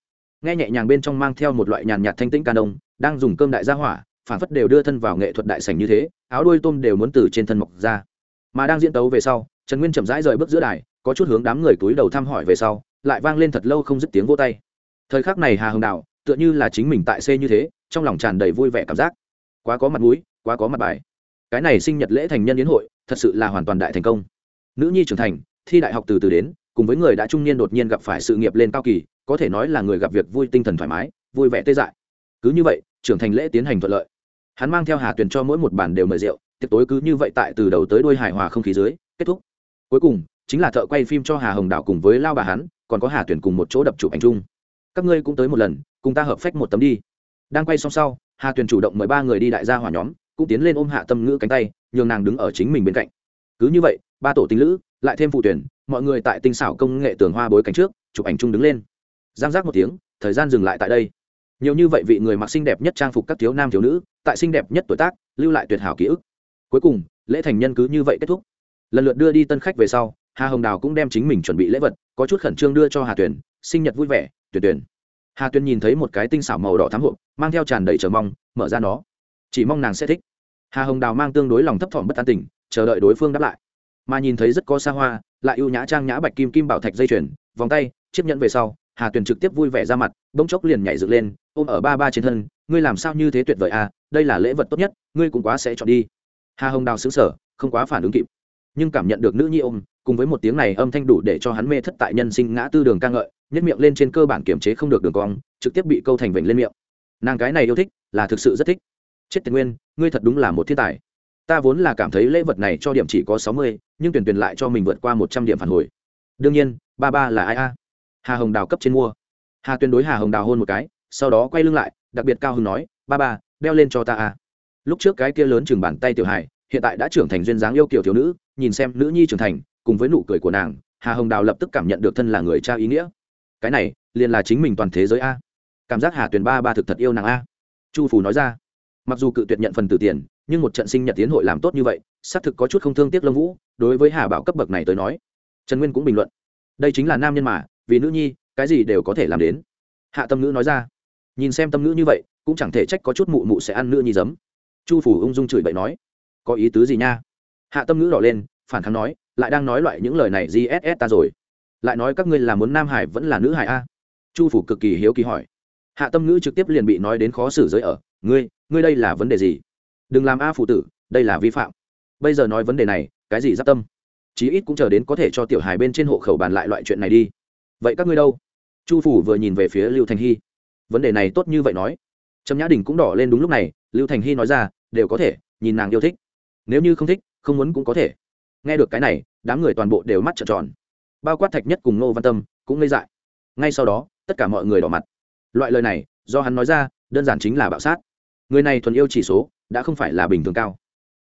Nghe nhẹ nhàng bên trong mang theo một loại nhàn nhạt thanh tĩnh ca đông đang dùng cơm đại gia hỏa phản phất đều đưa thân vào nghệ thuật đại sảnh như thế, áo đuôi tôm đều muốn từ trên thân mọc ra. Mà đang diễn tấu về sau, trần nguyên chậm rãi rời bước giữa đài, có chút hướng đám người túi đầu thăm hỏi về sau, lại vang lên thật lâu không dứt tiếng vô tay. Thời khắc này hà hồng đạo, tựa như là chính mình tại c như thế, trong lòng tràn đầy vui vẻ cảm giác. Quá có mặt mũi, quá có mặt bài. Cái này sinh nhật lễ thành nhân yến hội, thật sự là hoàn toàn đại thành công. Nữ nhi trưởng thành, thi đại học từ từ đến, cùng với người đã trung niên đột nhiên gặp phải sự nghiệp lên cao kỳ, có thể nói là người gặp việc vui tinh thần thoải mái, vui vẻ tê dại. Cứ như vậy, trưởng thành lễ tiến hành thuận lợi hắn mang theo hà tuyền cho mỗi một bản đều mời rượu, tiệc tối cứ như vậy tại từ đầu tới đuôi hài hòa không khí dưới, kết thúc. Cuối cùng, chính là thợ quay phim cho hà hồng đảo cùng với lao bà hắn, còn có hà Tuyền cùng một chỗ đập chụp ảnh chung. Các ngươi cũng tới một lần, cùng ta hợp phách một tấm đi. Đang quay xong sau, hà tuyền chủ động mời ba người đi đại gia hỏa nhóm, cũng tiến lên ôm hạ tâm ngữ cánh tay, nhường nàng đứng ở chính mình bên cạnh. Cứ như vậy, ba tổ tinh lữ, lại thêm phụ tuyển, mọi người tại tinh xảo công nghệ tường hoa bối cảnh trước, chụp ảnh chung đứng lên. Giang giác một tiếng, thời gian dừng lại tại đây nhiều như vậy vị người mặc xinh đẹp nhất trang phục các thiếu nam thiếu nữ, tại xinh đẹp nhất tuổi tác, lưu lại tuyệt hảo ký ức. Cuối cùng, lễ thành nhân cứ như vậy kết thúc. Lần lượt đưa đi tân khách về sau, hà hồng đào cũng đem chính mình chuẩn bị lễ vật, có chút khẩn trương đưa cho hà tuyền, sinh nhật vui vẻ tuyệt tuyển hà tuyền nhìn thấy một cái tinh xảo màu đỏ thám hộp, mang theo tràn đầy chờ mong, mở ra nó. Chỉ mong nàng sẽ thích. Hà hồng đào mang tương đối lòng thấp thỏm bất an tình, chờ đợi đối phương đáp lại. Mà nhìn thấy rất có xa hoa, lại ưu nhã trang nhã bạch kim kim bảo thạch dây chuyền, vòng tay, chiếc nhẫn về sau, hà tuyền trực tiếp vui vẻ ra mặt, bỗng chốc liền nhảy dựng lên ôm ở ba ba trên thân, ngươi làm sao như thế tuyệt vời à đây là lễ vật tốt nhất, ngươi cũng quá sẽ chọn đi. Hà hồng đào xứng sở không quá phản ứng kịp, nhưng cảm nhận được nữ nhi ôm, cùng với một tiếng này âm thanh đủ để cho hắn mê thất tại nhân sinh ngã tư đường ca ngợi nhất miệng lên trên cơ bản kiểm chế không được đường cong, trực tiếp bị câu thành vểnh lên miệng. Nàng cái này yêu thích, là thực sự rất thích. Chết tiền nguyên, ngươi thật đúng là một thiên tài. Ta vốn là cảm thấy lễ vật này cho điểm chỉ có sáu mươi, nhưng tuyển tuyển lại cho mình vượt qua một trăm điểm phản hồi. Đương nhiên, ba ba là ai a? Hà hồng đào cấp trên mua. Hà tuyên đối hà hồng đào hôn một cái sau đó quay lưng lại, đặc biệt cao hưng nói, ba ba, đeo lên cho ta a lúc trước cái kia lớn chừng bàn tay tiểu hài, hiện tại đã trưởng thành duyên dáng yêu kiểu thiếu nữ, nhìn xem nữ nhi trưởng thành, cùng với nụ cười của nàng, hà hồng đào lập tức cảm nhận được thân là người cha ý nghĩa. Cái này, liền là chính mình toàn thế giới a. Cảm giác hà tuyền ba ba thực thật yêu nàng a. Chu phủ nói ra. Mặc dù cự tuyệt nhận phần từ tiền, nhưng một trận sinh nhật tiến hội làm tốt như vậy, xác thực có chút không thương tiếc lâm vũ, đối với hà bảo cấp bậc này tới nói. Trần nguyên cũng bình luận. Đây chính là nam nhân mà, vì nữ nhi, cái gì đều có thể làm đến. Hạ tâm ngữ nói ra nhìn xem tâm ngữ như vậy, cũng chẳng thể trách có chút mụ mụ sẽ ăn nữa nhi giấm. Chu phủ ung dung chửi bậy nói, có ý tứ gì nha? Hạ tâm ngữ đỏ lên, phản kháng nói, lại đang nói loại những lời này gss ta rồi. Lại nói các ngươi là muốn nam hải vẫn là nữ hải a? Chu phủ cực kỳ hiếu kỳ hỏi. Hạ tâm ngữ trực tiếp liền bị nói đến khó xử giới ở, ngươi ngươi đây là vấn đề gì? Đừng làm a phụ tử, đây là vi phạm. Bây giờ nói vấn đề này, cái gì giáp tâm? Chí ít cũng chờ đến có thể cho tiểu hài bên trên hộ khẩu bàn lại loại chuyện này đi. Vậy các ngươi đâu? Chu phủ vừa nhìn về phía lưu thành hy vấn đề này tốt như vậy nói. Trầm nhã đình cũng đỏ lên đúng lúc này, lưu thành hy nói ra, đều có thể, nhìn nàng yêu thích. Nếu như không thích, không muốn cũng có thể. Nghe được cái này, đám người toàn bộ đều mắt trợn tròn. Bao quát thạch nhất cùng ngô văn tâm cũng ngây dại. Ngay sau đó, tất cả mọi người đỏ mặt. Loại lời này, do hắn nói ra, đơn giản chính là bạo sát. Người này thuần yêu chỉ số, đã không phải là bình thường cao.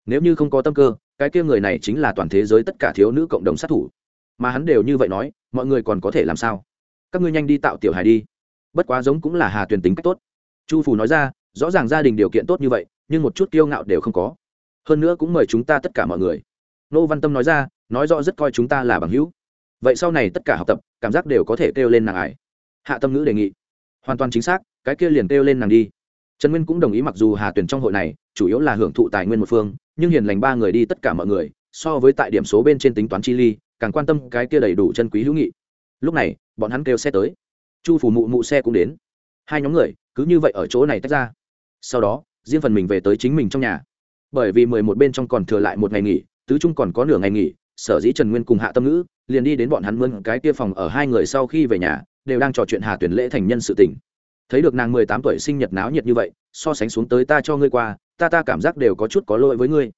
Nếu như không có tâm cơ, cái kia người này chính là toàn thế giới tất cả thiếu nữ cộng đồng sát thủ. Mà hắn đều như vậy nói, mọi người còn có thể làm sao? Các ngươi nhanh đi tạo tiểu hài đi bất quá giống cũng là hà tuyền tính cách tốt. Chu phù nói ra, rõ ràng gia đình điều kiện tốt như vậy, nhưng một chút kiêu ngạo đều không có. Hơn nữa cũng mời chúng ta tất cả mọi người. Nô văn tâm nói ra, nói rõ rất coi chúng ta là bằng hữu. Vậy sau này tất cả học tập, cảm giác đều có thể kêu lên nàng ải. Hạ tâm ngữ đề nghị. Hoàn toàn chính xác, cái kia liền kêu lên nàng đi. Trần nguyên cũng đồng ý mặc dù hà tuyển trong hội này, chủ yếu là hưởng thụ tài nguyên một phương, nhưng hiền lành ba người đi tất cả mọi người, so với tại điểm số bên trên tính toán chi ly, càng quan tâm cái kia đầy đủ chân quý hữu nghị. Lúc này, bọn hắn kêu xe tới chu phủ mụ mụ xe cũng đến. Hai nhóm người cứ như vậy ở chỗ này tách ra. Sau đó, riêng phần mình về tới chính mình trong nhà. Bởi vì mười một bên trong còn thừa lại một ngày nghỉ, tứ trung còn có nửa ngày nghỉ, sở dĩ trần nguyên cùng hạ tâm ngữ liền đi đến bọn hắn mướn cái kia phòng ở hai người sau khi về nhà, đều đang trò chuyện hà tuyển lễ thành nhân sự tỉnh thấy được nàng mười tám tuổi sinh nhật náo nhiệt như vậy, so sánh xuống tới ta cho ngươi qua, ta ta cảm giác đều có chút có lỗi với ngươi.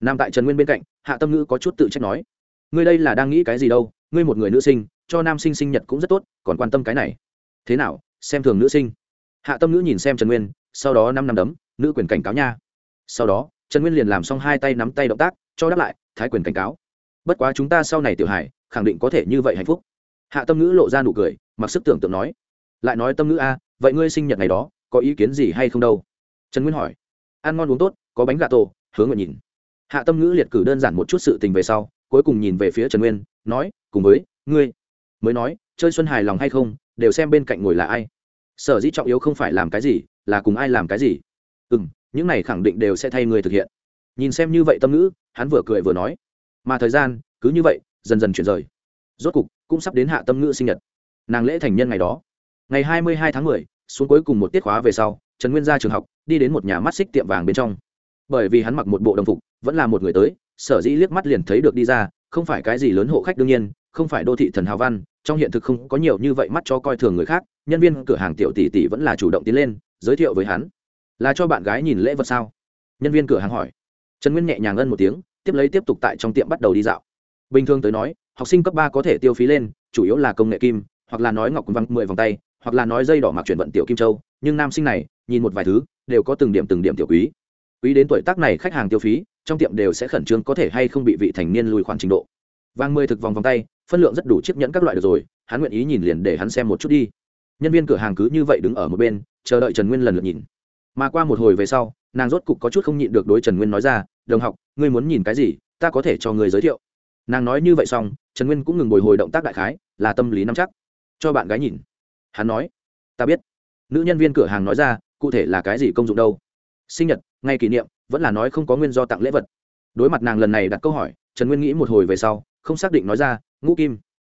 Nam tại trần nguyên bên cạnh, hạ tâm ngữ có chút tự trách nói, ngươi đây là đang nghĩ cái gì đâu, ngươi một người nữ sinh, cho nam sinh sinh nhật cũng rất tốt, còn quan tâm cái này thế nào, xem thường nữ sinh. Hạ tâm nữ nhìn xem trần nguyên, sau đó năm năm đấm, nữ quyền cảnh cáo nha. Sau đó, trần nguyên liền làm xong hai tay nắm tay động tác, cho đáp lại, thái quyền cảnh cáo. Bất quá chúng ta sau này tiểu hải khẳng định có thể như vậy hạnh phúc. Hạ tâm ngữ lộ ra nụ cười, mặc sức tưởng tượng nói, lại nói tâm ngữ a, vậy ngươi sinh nhật ngày đó, có ý kiến gì hay không đâu? Trần nguyên hỏi, ăn ngon uống tốt, có bánh gà tổ hướng nguyện nhìn. Hạ tâm ngữ liệt cử đơn giản một chút sự tình về sau, cuối cùng nhìn về phía trần nguyên, nói, cùng với, ngươi, mới nói, chơi xuân hài lòng hay không đều xem bên cạnh ngồi là ai. Sở dĩ trọng yếu không phải làm cái gì, là cùng ai làm cái gì. Ừ m những này khẳng định đều sẽ thay người thực hiện. Nhìn xem như vậy tâm ngữ, hắn vừa cười vừa nói. Mà thời gian, cứ như vậy, dần dần chuyển rời. Rốt cục, cũng sắp đến hạ tâm ngữ sinh nhật. Nàng lễ thành nhân ngày đó. Ngày hai mươi hai tháng mười, xuống cuối cùng một tiết khóa về sau, trần nguyên ra trường học, đi đến một nhà mắt xích tiệm vàng bên trong. Bởi vì hắn mặc một bộ đồng phục, vẫn là một người tới, sở dĩ liếc mắt liền thấy được đi ra, không phải cái gì lớn hộ khách đương nhiên, không phải đô thị thần hào văn trong hiện thực không có nhiều như vậy mắt cho coi thường người khác, nhân viên cửa hàng tiểu tỷ tỷ vẫn là chủ động tiến lên, giới thiệu với hắn. Là cho bạn gái nhìn lễ vật sao? Nhân viên cửa hàng hỏi. Trần nguyên nhẹ nhàng ân một tiếng, tiếp lấy tiếp tục tại trong tiệm bắt đầu đi dạo. Bình thường tới nói, học sinh cấp ba có thể tiêu phí lên, chủ yếu là công nghệ kim, hoặc là nói ngọc văn mười vòng tay, hoặc là nói dây đỏ mặc chuyển vận tiểu kim châu, nhưng nam sinh này, nhìn một vài thứ, đều có từng điểm từng điểm tiểu quý. Quý đến tuổi tác này khách hàng tiêu phí, trong tiệm đều sẽ khẩn trương có thể hay không bị vị thành niên lùi khoản trình độ vàng mười thực vòng vòng tay, phân lượng rất đủ chiếc nhẫn các loại được rồi, hắn nguyện ý nhìn liền để hắn xem một chút đi. Nhân viên cửa hàng cứ như vậy đứng ở một bên, chờ đợi trần nguyên lần lượt nhìn. Mà qua một hồi về sau, nàng rốt cục có chút không nhịn được đối trần nguyên nói ra, đồng học, ngươi muốn nhìn cái gì, ta có thể cho người giới thiệu. Nàng nói như vậy xong, trần nguyên cũng ngừng bồi hồi động tác đại khái, là tâm lý nắm chắc. Cho bạn gái nhìn. Hắn nói. Ta biết. Nữ nhân viên cửa hàng nói ra, cụ thể là cái gì công dụng đâu? Sinh nhật, ngày kỷ niệm, vẫn là nói không có nguyên do tặng lễ vật. Đối mặt nàng lần này đặt câu hỏi, trần nguyên nghĩ một hồi về sau không xác định nói ra, ngũ kim,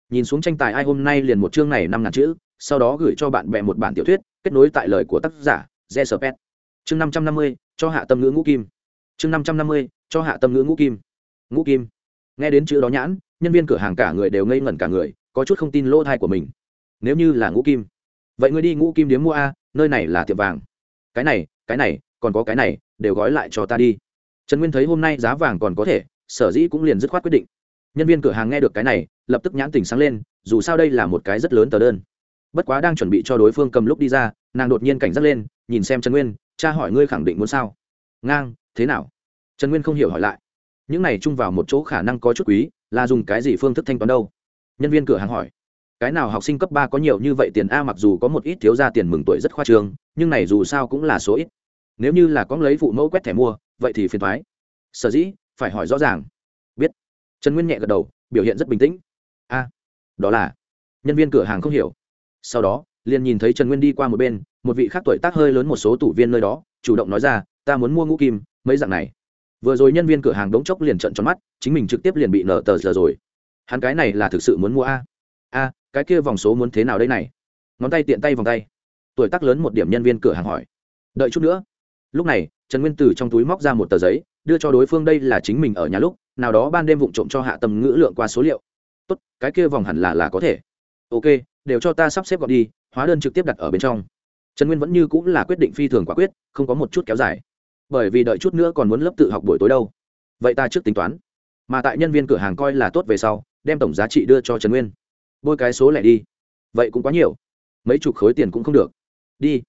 nhìn xuống tranh tài ai hôm nay liền một chương này năm ngàn chữ, sau đó gửi cho bạn bè một bản tiểu thuyết, kết nối tại lời của tác giả j s chương năm trăm năm mươi, cho hạ tâm ngữ ngũ kim. Chương năm trăm năm mươi, cho hạ tâm ngữ ngũ kim. Ngũ kim. Nghe đến chữ đó nhãn, nhân viên cửa hàng cả người đều ngây ngẩn cả người, có chút không tin lỗ thai của mình. Nếu như là ngũ kim, vậy ngươi đi ngũ kim điếm mua a, nơi này là tiệm vàng. Cái này cái này, còn có cái này, đều gói lại cho ta đi. Trần nguyên thấy hôm nay giá vàng còn có thể, sở dĩ cũng liền dứt khoát quyết định nhân viên cửa hàng nghe được cái này, lập tức nhãn tình sáng lên, dù sao đây là một cái rất lớn tờ đơn. Bất quá đang chuẩn bị cho đối phương cầm lúc đi ra, nàng đột nhiên cảnh giác lên, nhìn xem trần nguyên, cha hỏi ngươi khẳng định muốn sao? Ngang, thế nào? Trần nguyên không hiểu hỏi lại. Những này chung vào một chỗ khả năng có chút quý, là dùng cái gì phương thức thanh toán đâu? Nhân viên cửa hàng hỏi. Cái nào học sinh cấp ba có nhiều như vậy tiền a, mặc dù có một ít thiếu ra tiền mừng tuổi rất khoa trương, nhưng này dù sao cũng là số ít. Nếu như là có lấy phụ mẫu quét thẻ mua, vậy thì phiền thoái sở dĩ, phải hỏi rõ ràng trần nguyên nhẹ gật đầu, biểu hiện rất bình tĩnh. A, đó là, nhân viên cửa hàng không hiểu. Sau đó, liền nhìn thấy trần nguyên đi qua một bên, một vị khác tuổi tác hơi lớn một số tủ viên nơi đó, chủ động nói ra, ta muốn mua ngũ kim, mấy dạng này. Vừa rồi nhân viên cửa hàng đống chốc liền trận tròn mắt, chính mình trực tiếp liền bị nở tờ giờ rồi. Hắn cái này là thực sự muốn mua a? A, cái kia vòng số muốn thế nào đây này? Ngón tay tiện tay vòng tay. Tuổi tác lớn một điểm nhân viên cửa hàng hỏi. Đợi chút nữa. Lúc này, trần nguyên từ trong túi móc ra một tờ giấy, đưa cho đối phương đây là chính mình ở nhà lúc nào đó ban đêm vụng trộm cho hạ tầm ngữ lượng qua số liệu. Tốt, cái kia vòng hẳn là là có thể. Ok, đều cho ta sắp xếp gọn đi, hóa đơn trực tiếp đặt ở bên trong. Trần nguyên vẫn như cũng là quyết định phi thường quả quyết, không có một chút kéo dài. Bởi vì đợi chút nữa còn muốn lớp tự học buổi tối đâu. Vậy ta trước tính toán. Mà tại nhân viên cửa hàng coi là tốt về sau, đem tổng giá trị đưa cho trần nguyên. Bôi cái số lẻ đi. Vậy cũng quá nhiều. Mấy chục khối tiền cũng không được. Đi.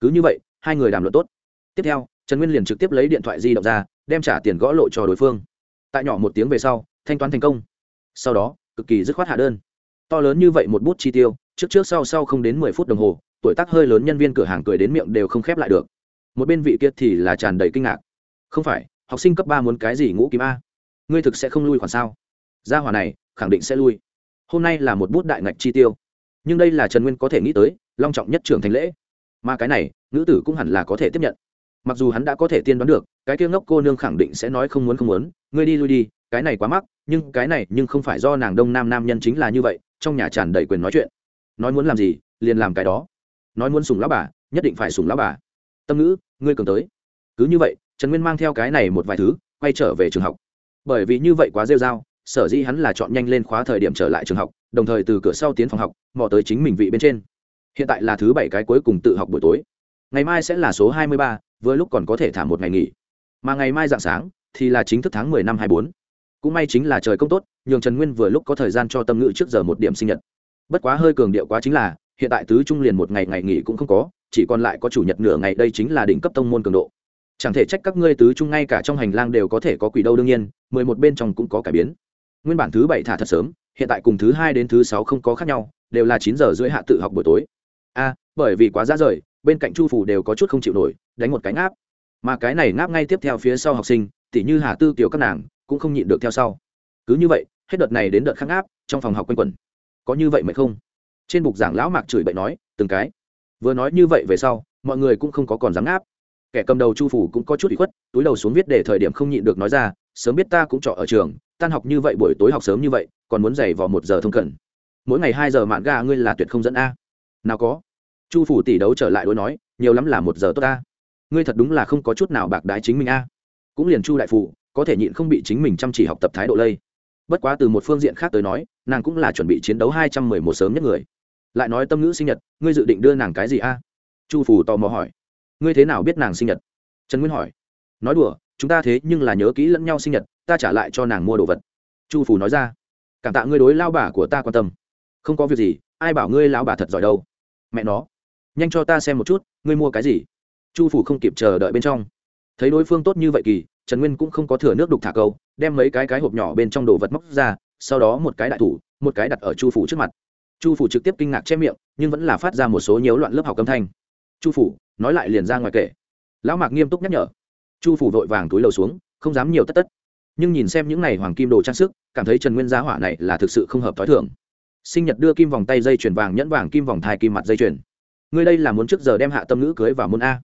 Cứ như vậy, hai người đàm luận tốt. Tiếp theo, trần nguyên liền trực tiếp lấy điện thoại di động ra, đem trả tiền gõ lộ cho đối phương tại nhỏ một tiếng về sau, thanh toán thành công. Sau đó, cực kỳ dứt khoát hạ đơn. To lớn như vậy một bút chi tiêu, trước trước sau sau không đến mười phút đồng hồ, tuổi tác hơi lớn nhân viên cửa hàng cười đến miệng đều không khép lại được. Một bên vị kia thì là tràn đầy kinh ngạc. Không phải, học sinh cấp ba muốn cái gì ngũ kim a? Ngươi thực sẽ không lui khoản sao? Gia hòa này, khẳng định sẽ lui. Hôm nay là một bút đại ngạch chi tiêu. Nhưng đây là trần nguyên có thể nghĩ tới, long trọng nhất trường thành lễ. Mà cái này, nữ tử cũng hẳn là có thể tiếp nhận mặc dù hắn đã có thể tiên đoán được, cái kia ngốc cô nương khẳng định sẽ nói không muốn không muốn, ngươi đi lui đi, cái này quá mắc, nhưng cái này nhưng không phải do nàng đông nam nam nhân chính là như vậy, trong nhà tràn đầy quyền nói chuyện. Nói muốn làm gì, liền làm cái đó. Nói muốn sùng lão bà, nhất định phải sùng lão bà. Tâm ngữ, ngươi cường tới. Cứ như vậy, trần nguyên mang theo cái này một vài thứ, quay trở về trường học. Bởi vì như vậy quá rêu r a o sở dĩ hắn là chọn nhanh lên khóa thời điểm trở lại trường học, đồng thời từ cửa sau tiến phòng học, mò tới chính mình vị bên trên. Hiện tại là thứ bảy cái cuối cùng tự học buổi tối. Ngày mai sẽ là số hai mươi ba vừa lúc còn có thể thả một ngày nghỉ. Mà ngày mai dạng sáng, thì là chính thức tháng mười năm hai bốn. Cũng may chính là trời công tốt, nhường trần nguyên vừa lúc có thời gian cho tâm ngữ trước giờ một điểm sinh nhật. Bất quá hơi cường điệu quá chính là, hiện tại tứ trung liền một ngày ngày nghỉ cũng không có, chỉ còn lại có chủ nhật nửa ngày đây chính là đỉnh cấp tông môn cường độ. Chẳng thể trách các ngươi tứ trung ngay cả trong hành lang đều có thể có quỷ đâu đương nhiên, mười một bên trong cũng có cải biến. Nguyên bản thứ bảy thả thật sớm, hiện tại cùng thứ hai đến thứ sáu không có khác nhau, đều là chín giờ rưỡi hạ tự học buổi tối. A, bởi vì quá giá rời bên cạnh chu phủ đều có chút không chịu nổi, đánh một cái ngáp. Mà cái này ngáp ngay tiếp theo phía sau học sinh, tỉ như hà tư kiểu các nàng, cũng không nhịn được theo sau. Cứ như vậy, hết đợt này đến đợt khác ngáp, trong phòng học quanh quẩn. Có như vậy mới không? Trên bục giảng lão mạc chửi bậy nói, từng cái. Vừa nói như vậy về sau, mọi người cũng không có còn dám ngáp. Kẻ cầm đầu chu phủ cũng có chút bị khuất, túi đầu xuống viết để thời điểm không nhịn được nói ra, sớm biết ta cũng trọ ở trường, tan học như vậy, buổi tối học sớm như vậy, còn muốn dày vào một giờ thông cần. Mỗi ngày hai giờ mạn ga ngươi là tuyệt không dẫn a. Nào có chu phủ tỷ đấu trở lại đối nói, nhiều lắm là một giờ tốt ta. Ngươi thật đúng là không có chút nào bạc đái chính mình a. Cũng liền chu đại phụ có thể nhịn không bị chính mình chăm chỉ học tập thái độ lây. Bất quá từ một phương diện khác tới nói, nàng cũng là chuẩn bị chiến đấu hai trăm mười một sớm nhất người. Lại nói tâm ngữ sinh nhật, ngươi dự định đưa nàng cái gì a? Chu phủ tò mò hỏi. Ngươi thế nào biết nàng sinh nhật? Trần nguyên hỏi. Nói đùa, chúng ta thế nhưng là nhớ kỹ lẫn nhau sinh nhật, ta trả lại cho nàng mua đồ vật. Chu phủ nói ra. Cảm tạ ngươi đối lao bà của ta quan tâm. Không có việc gì, ai bảo ngươi lao bà thật giỏi đâu. Mẹ nó nhanh cho ta xem một chút, ngươi mua cái gì? Chu phủ không kịp chờ đợi bên trong. Thấy đối phương tốt như vậy kỳ, trần nguyên cũng không có thừa nước đục thả câu, đem mấy cái cái hộp nhỏ bên trong đồ vật móc ra, sau đó một cái đại thủ, một cái đặt ở chu phủ trước mặt. Chu phủ trực tiếp kinh ngạc che miệng, nhưng vẫn là phát ra một số nhiễu loạn lớp học âm thanh. Chu phủ, nói lại liền ra ngoài kể. Lão mạc nghiêm túc nhắc nhở. Chu phủ vội vàng túi lầu xuống, không dám nhiều tất tất. Nhưng nhìn xem những này hoàng kim đồ trang sức, cảm thấy trần nguyên giá hỏa này là thực sự không hợp t h ó i thưởng sinh nhật đưa kim vòng tay dây chuyền vàng nhẫn vàng kim vòng thai kim mặt dây chuyền ngươi đây là muốn trước giờ đem hạ tâm ngữ cưới vào môn a.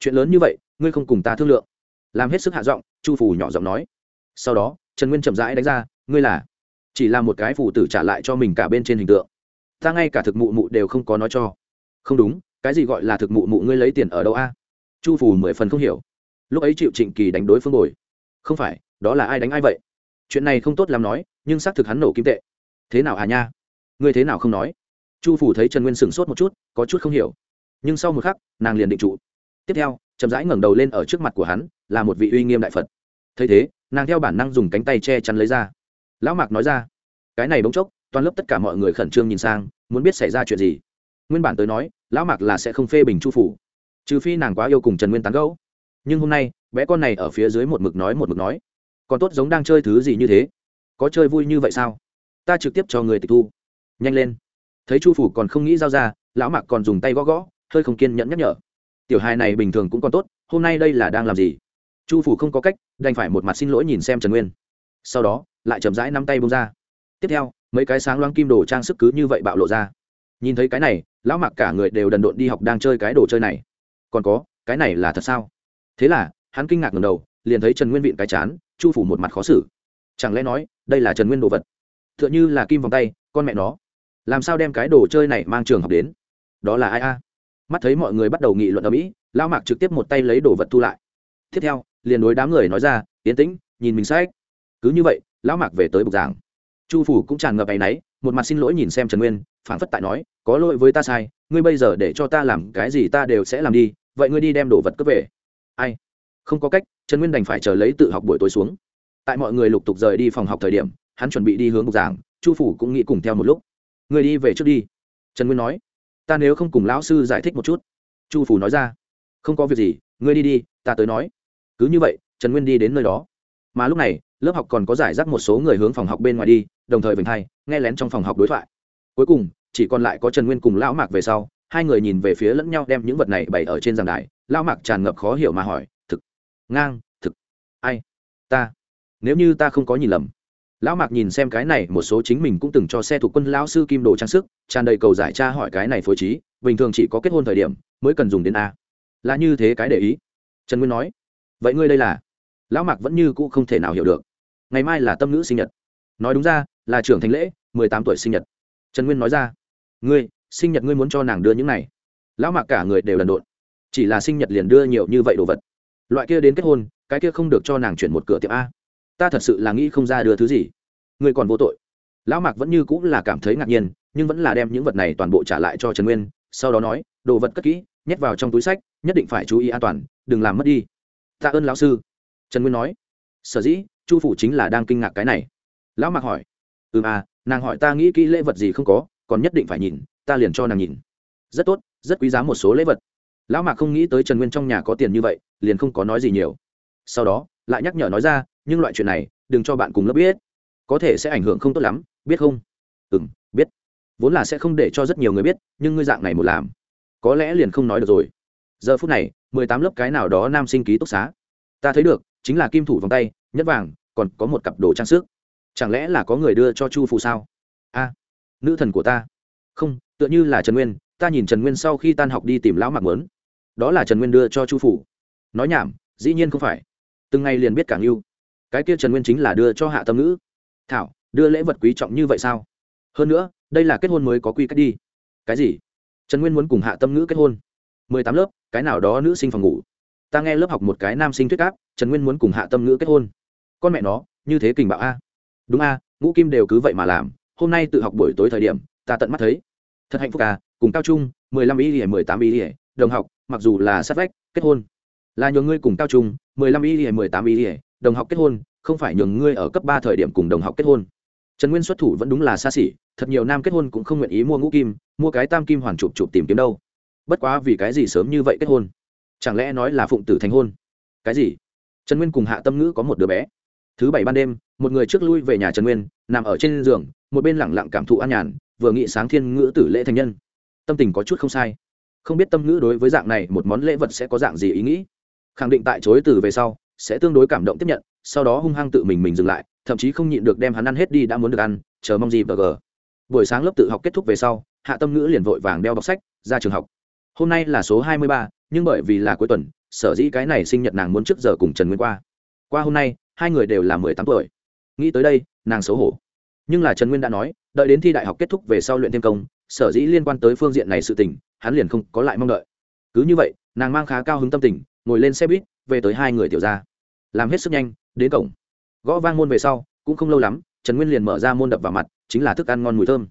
Chuyện lớn như vậy, ngươi không cùng ta thương lượng. Làm hết sức hạ giọng, chu phủ nhỏ giọng nói. Sau đó, trần nguyên chậm rãi đánh ra, ngươi là, chỉ là một cái phủ tử trả lại cho mình cả bên trên hình tượng. Ta ngay cả thực mụ mụ đều không có nói cho. Không đúng, cái gì gọi là thực mụ mụ ngươi lấy tiền ở đâu a? Chu phủ mười phần không hiểu. Lúc ấy chịu trịnh kỳ đánh đối phương bồi không phải, đó là ai đánh ai vậy? Chuyện này không tốt làm nói, nhưng xác thực hắn nổ kim tệ. Thế nào à nha? Ngươi thế nào không nói? Chu phủ thấy trần nguyên sửng sốt một chút, có chút không hiểu. Nhưng sau một khắc, nàng liền định trụ. Tiếp theo, chậm rãi ngẩng đầu lên ở trước mặt của hắn, là một vị uy nghiêm đại phật. Thấy thế, nàng theo bản năng dùng cánh tay che chắn lấy ra. Lão mạc nói ra, cái này bỗng chốc, toàn lớp tất cả mọi người khẩn trương nhìn sang, muốn biết xảy ra chuyện gì. Nguyên bản tới nói, lão mạc là sẽ không phê bình chu phủ trừ phi nàng quá yêu cùng trần nguyên tán gẫu. Nhưng hôm nay, bé con này ở phía dưới một mực nói một mực nói. Còn tốt giống đang chơi thứ gì như thế. Có chơi vui như vậy sao? Ta trực tiếp cho người tịch thu. Nhanh lên thấy chu phủ còn không nghĩ giao ra, lão mạc còn dùng tay gõ gõ, hơi không kiên nhẫn nhắc nhở. Tiểu hài này bình thường cũng còn tốt, hôm nay đây là đang làm gì? Chu phủ không có cách, đành phải một mặt xin lỗi nhìn xem trần nguyên. Sau đó, lại chậm rãi nắm tay bông ra. Tiếp theo, mấy cái sáng loáng kim đồ trang sức cứ như vậy bạo lộ ra. Nhìn thấy cái này, lão mạc cả người đều đần độn đi học đang chơi cái đồ chơi này. Còn có, cái này là thật sao? Thế là, hắn kinh ngạc ngầm đầu, liền thấy trần nguyên vịn cái chán, chu phủ một mặt khó xử. Chẳng lẽ nói, đây là trần nguyên đồ vật? T h ư ợ n h ư là kim vòng tay, con mẹ nó làm sao đem cái đồ chơi này mang trường học đến? Đó là ai a? Mắt thấy mọi người bắt đầu nghị luận ở mỹ lao mạc trực tiếp một tay lấy đồ vật thu lại. Tiếp theo, liền đối đám người nói ra tiến tĩnh, nhìn mình sách. Cứ như vậy, lão mạc về tới bục giảng. Chu phủ cũng tràn ngập áy náy, một mặt xin lỗi nhìn xem trần nguyên phản phất tại nói, có lỗi với ta sai, ngươi bây giờ để cho ta làm cái gì ta đều sẽ làm đi, vậy ngươi đi đem đồ vật cướp về. Ai? Không có cách, trần nguyên đành phải chờ lấy tự học buổi tối xuống. Tại mọi người lục tục rời đi phòng học thời điểm, hắn chuẩn bị đi hướng bục giảng, chu phủ cũng nghĩ cùng theo một lúc người đi về trước đi. Trần nguyên nói. Ta nếu không cùng lão sư giải thích một chút. Chu phủ nói ra. Không có việc gì, ngươi đi đi, ta tới nói. Cứ như vậy, trần nguyên đi đến nơi đó. Mà lúc này, lớp học còn có giải rác một số người hướng phòng học bên ngoài đi, đồng thời vinh thay nghe lén trong phòng học đối thoại. Cuối cùng, chỉ còn lại có trần nguyên cùng lão mạc về sau, hai người nhìn về phía lẫn nhau đem những vật này bày ở trên giảng đài, lão mạc tràn ngập khó hiểu mà hỏi, thực, ngang, thực, ai? Ta, nếu như ta không có nhìn lầm lão mạc nhìn xem cái này, một số chính mình cũng từng cho xe thuộc quân lão sư kim đồ trang sức, tràn đầy cầu giải tra hỏi cái này phối trí, bình thường chỉ có kết hôn thời điểm mới cần dùng đến a. Là như thế cái để ý. Trần nguyên nói, vậy ngươi đây là? Lão mạc vẫn như cũ không thể nào hiểu được. Ngày mai là tâm nữ sinh nhật. Nói đúng ra, là trưởng thành lễ, mười tám tuổi sinh nhật. Trần nguyên nói ra, ngươi, sinh nhật ngươi muốn cho nàng đưa những này. Lão mạc cả người đều đần độn. Chỉ là sinh nhật liền đưa nhiều như vậy đồ vật. Loại kia đến kết hôn, cái kia không được cho nàng chuyển một cửa tiệm a ta thật sự là nghĩ không ra đưa thứ gì. Ngươi còn vô tội. Lão mạc vẫn như cũng là cảm thấy ngạc nhiên, nhưng vẫn là đem những vật này toàn bộ trả lại cho trần nguyên, sau đó nói, đồ vật cất kỹ, nhét vào trong túi sách, nhất định phải chú ý an toàn, đừng làm mất đi. Tạ ơn lão sư. Trần nguyên nói, sở dĩ, chu phủ chính là đang kinh ngạc cái này. Lão mạc hỏi ừ à nàng hỏi ta nghĩ kỹ lễ vật gì không có, còn nhất định phải nhìn, ta liền cho nàng nhìn. Rất tốt, rất quý giá một số lễ vật. Lão mạc không nghĩ tới trần nguyên trong nhà có tiền như vậy, liền không có nói gì nhiều. Sau đó, lại nhắc nhở nói ra nhưng loại chuyện này, đừng cho bạn cùng lớp biết. Có thể sẽ ảnh hưởng không tốt lắm, biết không? Ừ m biết. Vốn là sẽ không để cho rất nhiều người biết, nhưng ngươi dạng này một làm, có lẽ liền không nói được rồi. Giờ phút này, mười tám lớp cái nào đó nam sinh ký túc xá. Ta thấy được, chính là kim thủ vòng tay nhất vàng, còn có một cặp đồ trang sức. Chẳng lẽ là có người đưa cho chu phụ sao? A, nữ thần của ta. Không, tựa như là trần nguyên, ta nhìn trần nguyên sau khi tan học đi tìm lão mạc mớn. Đó là trần nguyên đưa cho chu phủ nói nhảm, dĩ nhiên không phải. Từng ngày liền biết càng yêu cái kia trần nguyên chính là đưa cho hạ tâm ngữ. Thảo, đưa lễ vật quý trọng như vậy sao? Hơn nữa, đây là kết hôn mới có quy cách đi. Cái gì? Trần nguyên muốn cùng hạ tâm ngữ kết hôn. Mười tám lớp, cái nào đó nữ sinh phòng ngủ. Ta nghe lớp học một cái nam sinh thuyết áp, trần nguyên muốn cùng hạ tâm ngữ kết hôn. Con mẹ nó, như thế kình bạo a. Đúng a, ngũ kim đều cứ vậy mà làm, hôm nay tự học buổi tối thời điểm, ta tận mắt thấy. Thật hạnh phúc à cùng cao trung, mười lăm ý ỉa mười tám ý ỉa đồng học, mặc dù là sát vách, kết hôn. Là nhường ngươi cùng cao trung, mười lăm ý ỉa mười tám ý ỉa đồng học kết hôn, không phải nhường ngươi ở cấp ba thời điểm cùng đồng học kết hôn. Trần nguyên xuất thủ vẫn đúng là xa xỉ, thật nhiều nam kết hôn cũng không nguyện ý mua ngũ kim, mua cái tam kim hoàn chụp chụp tìm kiếm đâu. Bất quá vì cái gì sớm như vậy kết hôn? Chẳng lẽ nói là phụng tử thành hôn? Cái gì? Trần nguyên cùng hạ tâm ngữ có một đứa bé. Thứ bảy ban đêm, một người trước lui về nhà trần nguyên, nằm ở trên giường, một bên lẳng lặng cảm thụ an nhàn, vừa nghĩ sáng thiên ngữ tử lễ thành nhân. Tâm tình có chút không sai. Không biết tâm ngữ đối với dạng này một món lễ vật sẽ có dạng gì ý nghĩ. Khẳng định tại chối từ về sau sẽ tương đối cảm động tiếp nhận, sau đó hung hăng tự mình mình dừng lại, thậm chí không nhịn được đem hắn ăn hết đi đã muốn được ăn, chờ mong gì bờ gờ buổi sáng lớp tự học kết thúc về sau, hạ tâm ngữ liền vội vàng đeo bọc sách, ra trường học. Hôm nay là số hai mươi ba, nhưng bởi vì là cuối tuần, sở dĩ cái này sinh nhật nàng muốn trước giờ cùng trần nguyên qua. Qua hôm nay, hai người đều là mười tám tuổi. Nghĩ tới đây, nàng xấu hổ. Nhưng là trần nguyên đã nói, đợi đến thi đại học kết thúc về sau luyện thêm công, sở dĩ liên quan tới phương diện này sự tình, hắn liền không có lại mong đợi. Cứ như vậy, nàng mang khá cao hứng tâm tình ngồi lên xe buýt, về tới hai người tiểu ra làm hết sức nhanh, đến cổng. Gõ vang môn về sau, cũng không lâu lắm, trần nguyên liền mở ra môn đập vào mặt, chính là thức ăn ngon mùi thơm.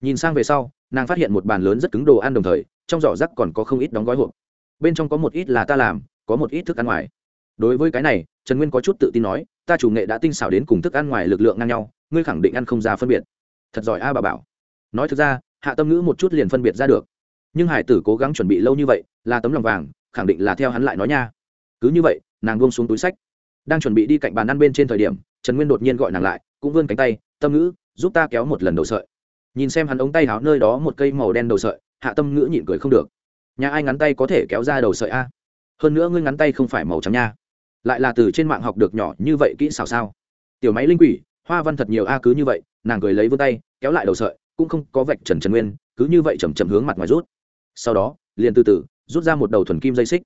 Nhìn sang về sau, nàng phát hiện một bàn lớn rất cứng đồ ăn đồng thời, trong giỏ rắc còn có không ít đóng gói hộp. Bên trong có một ít là ta làm, có một ít thức ăn ngoài. Đối với cái này, trần nguyên có chút tự tin nói, ta chủ nghệ đã tinh xảo đến cùng thức ăn ngoài lực lượng ngang nhau, ngươi khẳng định ăn không ra phân biệt. Thật giỏi a bà bảo. Nói thực ra, hạ tâm ngữ một chút liền phân biệt ra được. Nhưng hải tử cố gắng chuẩn bị lâu như vậy, là tấm lòng vàng khẳng định là theo hắn lại nói nha. Cứ như vậy, nàng buông xuống túi sách. Đang chuẩn bị đi cạnh bàn ăn bên trên thời điểm, trần nguyên đột nhiên gọi nàng lại, cũng vươn cánh tay, tâm ngữ, giúp ta kéo một lần đầu sợi. Nhìn xem hắn ống tay háo nơi đó một cây màu đen đầu sợi, hạ tâm ngữ nhịn cười không được. Nhà ai ngắn tay có thể kéo ra đầu sợi a? Hơn nữa ngươi ngắn tay không phải màu trắng nha. Lại là từ trên mạng học được nhỏ như vậy kỹ xảo sao? Tiểu máy linh quỷ, hoa văn thật nhiều a, cứ như vậy. Nàng cười lấy vươn tay, kéo lại đầu sợi, cũng không có vạch trần trần nguyên, cứ như vậy chầm chậm hướng mặt ngoài rút. Sau đó, liền từ từ rút ra một đầu thuần kim dây xích.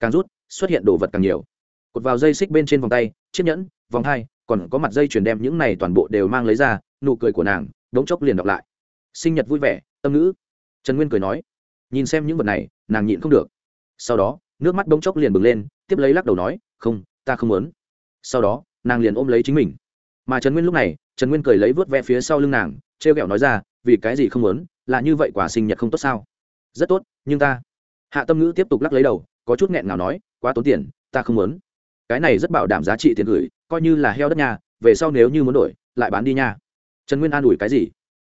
Càng rút, xuất hiện đồ vật càng nhiều. Cột vào dây xích bên trên vòng tay, chiếc nhẫn, vòng hai, còn có mặt dây chuyền đem những này toàn bộ đều mang lấy ra, nụ cười của nàng đống chốc liền đọc lại. Sinh nhật vui vẻ, tâm ngữ. Trần nguyên cười nói, nhìn xem những vật này, nàng nhịn không được. Sau đó, nước mắt đống chốc liền bừng lên, tiếp lấy lắc đầu nói, không, ta không muốn. Sau đó, nàng liền ôm lấy chính mình. Mà trần nguyên lúc này, trần nguyên cười lấy vớt ve phía sau lưng nàng t r e o g ẹ o nói ra, vì cái gì không muốn? Là như vậy quả sinh nhật không tốt sao? Rất tốt, nhưng ta hạ tâm ngữ tiếp tục lắc lấy đầu, có chút nghẹn nào nói, quá tốn tiền, ta không muốn. Cái này rất bảo đảm giá trị tiền gửi, coi như là heo đất nhà, về sau nếu như muốn đổi, lại bán đi nha. Trần nguyên an ủi cái gì?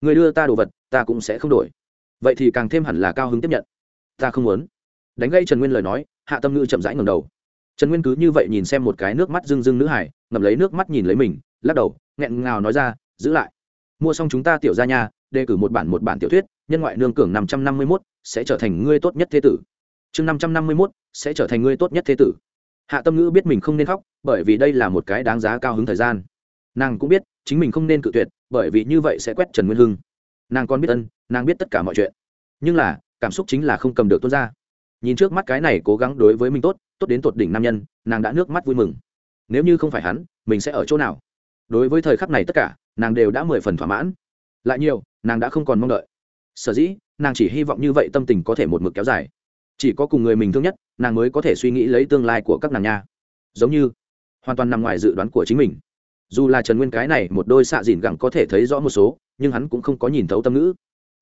Người đưa ta đồ vật, ta cũng sẽ không đổi. Vậy thì càng thêm hẳn là cao hứng tiếp nhận. Ta không muốn. Đánh gây trần nguyên lời nói, hạ tâm ngữ chậm rãi ngầm đầu. Trần nguyên cứ như vậy nhìn xem một cái nước mắt rưng rưng nữ hải ngậm lấy nước mắt nhìn lấy mình, lắc đầu, nghẹn ngào nói ra, giữ lại. Mua xong chúng ta tiểu ra nhà đề cử một bản một bản tiểu thuyết, nhân ngoại nương cường năm trăm năm mươi mốt, sẽ trở thành ngươi tốt nhất thế tử. Chương năm trăm năm mươi mốt, sẽ trở thành ngươi tốt nhất thế tử. Hạ tâm ngữ biết mình không nên khóc, bởi vì đây là một cái đáng giá cao hứng thời gian. Nàng cũng biết, chính mình không nên cự tuyệt, bởi vì như vậy sẽ quét trần nguyên hưng. Nàng còn biết ân, nàng biết tất cả mọi chuyện. Nhưng là, cảm xúc chính là không cầm được tuôn ra. Nhìn trước mắt cái này cố gắng đối với mình tốt tốt đến tột đỉnh nam nhân, nàng đã nước mắt vui mừng. Nếu như không phải hắn, mình sẽ ở chỗ nào? Đối với thời khắc này tất cả, nàng đều đã mười phần thỏa mãn. Lại nhiều nàng đã không còn mong đợi. Sở dĩ, nàng chỉ hy vọng như vậy tâm tình có thể một mực kéo dài. Chỉ có cùng người mình thương nhất, nàng mới có thể suy nghĩ lấy tương lai của các nàng nha. Giống như, hoàn toàn nằm ngoài dự đoán của chính mình. Dù là trần nguyên cái này một đôi xạ dìn gẳng có thể thấy rõ một số, nhưng hắn cũng không có nhìn thấu tâm ngữ.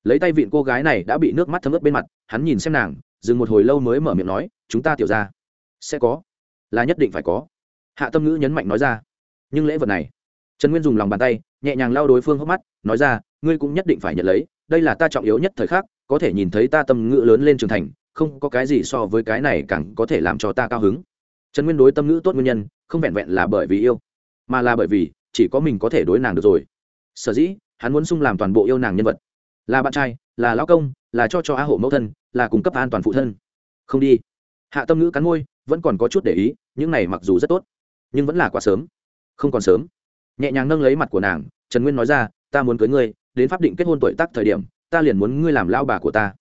Lấy tay vịn cô gái này đã bị nước mắt thấm ướt bên mặt, hắn nhìn xem nàng, dừng một hồi lâu mới mở miệng nói, chúng ta tiểu ra sẽ có, là nhất định phải có. Hạ tâm ngữ nhấn mạnh nói ra, nhưng lễ vật này. Trần nguyên dùng lòng bàn tay nhẹ nhàng lao đối phương hốc mắt, nói ra, ngươi cũng nhất định phải nhận lấy, đây là ta trọng yếu nhất thời khắc, có thể nhìn thấy ta tâm ngữ lớn lên trưởng thành, không có cái gì so với cái này càng có thể làm cho ta cao hứng. Trần nguyên đối tâm ngữ tốt nguyên nhân, không vẹn vẹn là bởi vì yêu, mà là bởi vì chỉ có mình có thể đối nàng được rồi. Sở dĩ, hắn muốn sung làm toàn bộ yêu nàng nhân vật. Là bạn trai, là lão công, là cho cho a hộ mẫu thân, là cung cấp an toàn phụ thân. Không đi. Hạ tâm ngữ cắn môi, vẫn còn có chút để ý, những này mặc dù rất tốt, nhưng vẫn là quá sớm. Không còn sớm. Nhẹ nhàng nâng lấy mặt của nàng trần nguyên nói ra, ta muốn cưới ngươi, đến pháp định kết hôn tuổi tác thời điểm, ta liền muốn ngươi làm lao bà của ta.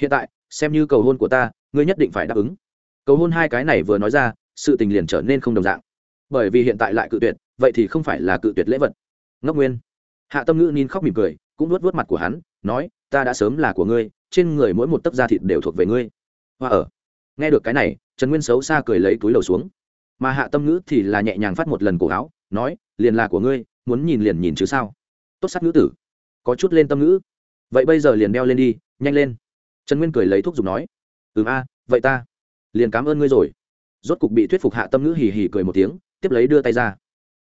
Hiện tại, xem như cầu hôn của ta, ngươi nhất định phải đáp ứng. Cầu hôn hai cái này vừa nói ra, sự tình liền trở nên không đồng dạng. Bởi vì hiện tại lại cự tuyệt, vậy thì không phải là cự tuyệt lễ vật. Ngốc nguyên. Hạ tâm ngữ nín khóc mỉm cười, cũng nuốt vớt mặt của hắn, nói, ta đã sớm là của ngươi, trên người mỗi một tấc da thịt đều thuộc về ngươi. Hoa ở. Nghe được cái này, trần nguyên xấu xa cười lấy túi lầu xuống. Mà hạ tâm ngữ thì là nhẹ nhàng phát một lần cổ áo, nói, liền là của ngươi muốn nhìn liền nhìn chứ sao? Tốt sắc ngữ tử. Có chút lên tâm ngữ. Vậy bây giờ liền đeo lên đi, nhanh lên. Trần nguyên cười lấy thuốc dùng nói. Ừ a, vậy ta liền cảm ơn ngươi rồi. Rốt cục bị thuyết phục hạ tâm ngữ hì hì cười một tiếng, tiếp lấy đưa tay ra.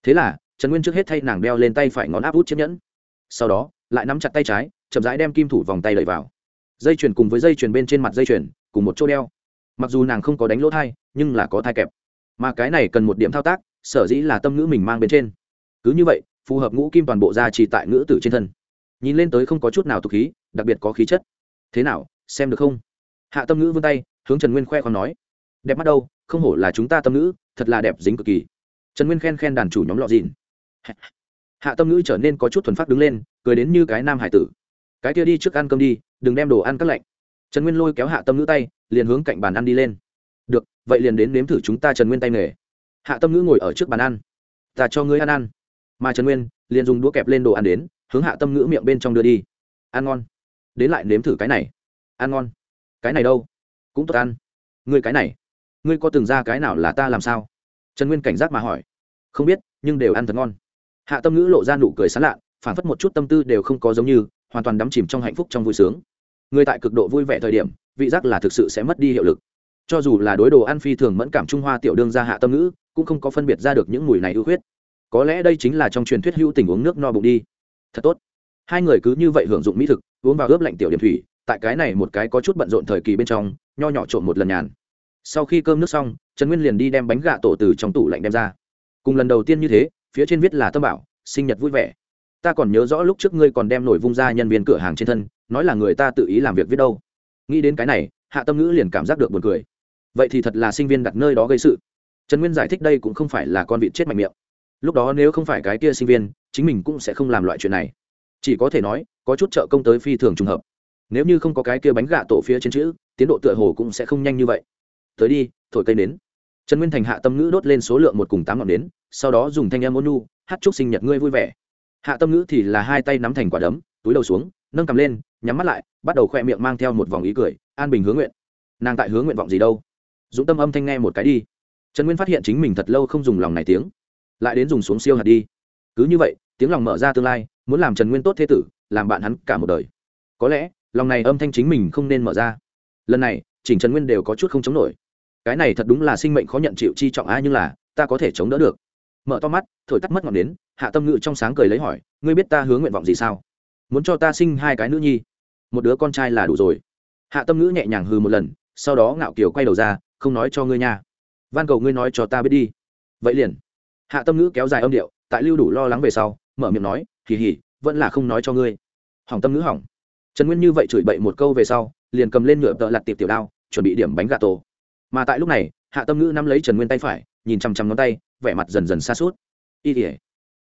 Thế là, trần nguyên trước hết thay nàng đeo lên tay phải ngón áp út chiếc nhẫn. Sau đó, lại nắm chặt tay trái, chậm rãi đem kim thủ vòng tay đẩy vào. Dây chuyền cùng với dây chuyền bên trên mặt dây chuyền, cùng một chỗ đeo. Mặc dù nàng không có đánh lỗ thai, nhưng là có thai kẹp. Mà cái này cần một điểm thao tác, sở dĩ là tâm ngữ mình mang bên trên. Cứ như vậy phù hợp ngũ kim toàn bộ ra chỉ tại ngữ tử trên thân. Nhìn lên tới không có chút nào tục khí, đặc biệt có khí chất. Thế nào, xem được không? Hạ tâm ngữ vươn tay, hướng trần nguyên khoe còn nói. Đẹp mắt đâu, không hổ là chúng ta tâm ngữ, thật là đẹp dính cực kỳ. Trần nguyên khen khen đàn chủ nhóm lọ dìn hạ tâm ngữ trở nên có chút thuần phát đứng lên, cười đến như cái nam hải tử. Cái kia đi trước ăn cơm đi, đừng đem đồ ăn các lạnh. Trần nguyên lôi kéo hạ tâm ngữ tay, liền hướng cạnh bàn ăn đi lên. Được, vậy liền đến nếm thử chúng ta trần nguyên tay nghề. Hạ tâm ngữ ngồi ở trước bàn ăn. Ta cho ngươi ăn ăn mà trần nguyên liền dùng đũa kẹp lên đồ ăn đến, hướng hạ tâm ngữ miệng bên trong đưa đi. Ăn ngon. Đến lại nếm thử cái này. Ăn ngon. Cái này đâu? Cũng tốt ăn. Ngươi cái này. Ngươi có từng ra cái nào là ta làm sao? Trần nguyên cảnh giác mà hỏi. Không biết, nhưng đều ăn thật ngon. Hạ tâm ngữ lộ ra nụ cười sán lạ, phản phất một chút tâm tư đều không có giống như, hoàn toàn đắm chìm trong hạnh phúc trong vui sướng. Người tại cực độ vui vẻ thời điểm, vị giác là thực sự sẽ mất đi hiệu lực. Cho dù là đối đồ ăn phi thường mẫn cảm trung hoa tiểu đương ra hạ tâm ngữ, cũng không có phân biệt ra được những mùi này ưu khuyết có lẽ đây chính là trong truyền thuyết hữu tình uống nước no bụng đi. Thật tốt. Hai người cứ như vậy hưởng dụng mỹ thực, uống vào ướp lạnh tiểu điểm thủy, tại cái này một cái có chút bận rộn thời kỳ bên trong, nho nhỏ trộn một lần nhàn. Sau khi cơm nước xong, trần nguyên liền đi đem bánh gà tổ từ trong tủ lạnh đem ra. Cùng lần đầu tiên như thế, phía trên viết là tâm bảo, sinh nhật vui vẻ. Ta còn nhớ rõ lúc trước ngươi còn đem nổi vung ra nhân viên cửa hàng trên thân, nói là người ta tự ý làm việc viết đâu. Nghĩ đến cái này, hạ tâm ngữ liền cảm giác được buồn cười. Vậy thì thật là sinh viên đặt nơi đó gây sự. Trần nguyên giải thích đây cũng không phải là con vịt chết mạnh miệng lúc đó nếu không phải cái kia sinh viên, chính mình cũng sẽ không làm loại chuyện này. Chỉ có thể nói, có chút trợ công tới phi thường trùng hợp. Nếu như không có cái kia bánh gà tổ phía trên chữ, tiến độ tựa hồ cũng sẽ không nhanh như vậy. Tới đi, thổi cây nến. Trần nguyên thành hạ tâm ngữ đốt lên số lượng một cùng tám ngọn nến, sau đó dùng thanh em ôn nu hát chúc sinh nhật ngươi vui vẻ. Hạ tâm ngữ thì là hai tay nắm thành quả đấm, túi đầu xuống, nâng cầm lên, nhắm mắt lại, bắt đầu khoe miệng mang theo một vòng ý cười, an bình hướng nguyện. Nàng tại hướng nguyện vọng gì đâu? Dũng tâm âm thanh nghe một cái đi. Trần nguyên phát hiện chính mình thật lâu không dùng lòng này tiếng lại đến dùng xuống siêu hạt đi. Cứ như vậy, tiếng lòng mở ra tương lai, muốn làm trần nguyên tốt thế tử, làm bạn hắn cả một đời. Có lẽ, lòng này âm thanh chính mình không nên mở ra. Lần này, chỉnh trần nguyên đều có chút không chống nổi. Cái này thật đúng là sinh mệnh khó nhận chịu chi trọng ai nhưng là, ta có thể chống đỡ được. Mở to mắt, thổi tắt mất ngọn đến hạ tâm ngự trong sáng cười lấy hỏi, ngươi biết ta hướng nguyện vọng gì sao? Muốn cho ta sinh hai cái nữ nhi? Một đứa con trai là đủ rồi. Hạ tâm ngữ nhẹ nhàng hừ một lần, sau đó ngạo kiều quay đầu ra, không nói cho ngươi nha. Van cầu ngươi nói cho ta biết đi. Vậy liền hạ tâm ngữ kéo dài âm điệu, tại lưu đủ lo lắng về sau, mở miệng nói, hì hì, vẫn là không nói cho ngươi. Hỏng tâm ngữ hỏng. Trần nguyên như vậy chửi bậy một câu về sau, liền cầm lên nhựa tợ lặt tiệp tiểu đao, chuẩn bị điểm bánh gà tổ. Mà tại lúc này, hạ tâm ngữ nắm lấy trần nguyên tay phải, nhìn chằm chằm ngón tay, vẻ mặt dần dần xa suốt y tỉa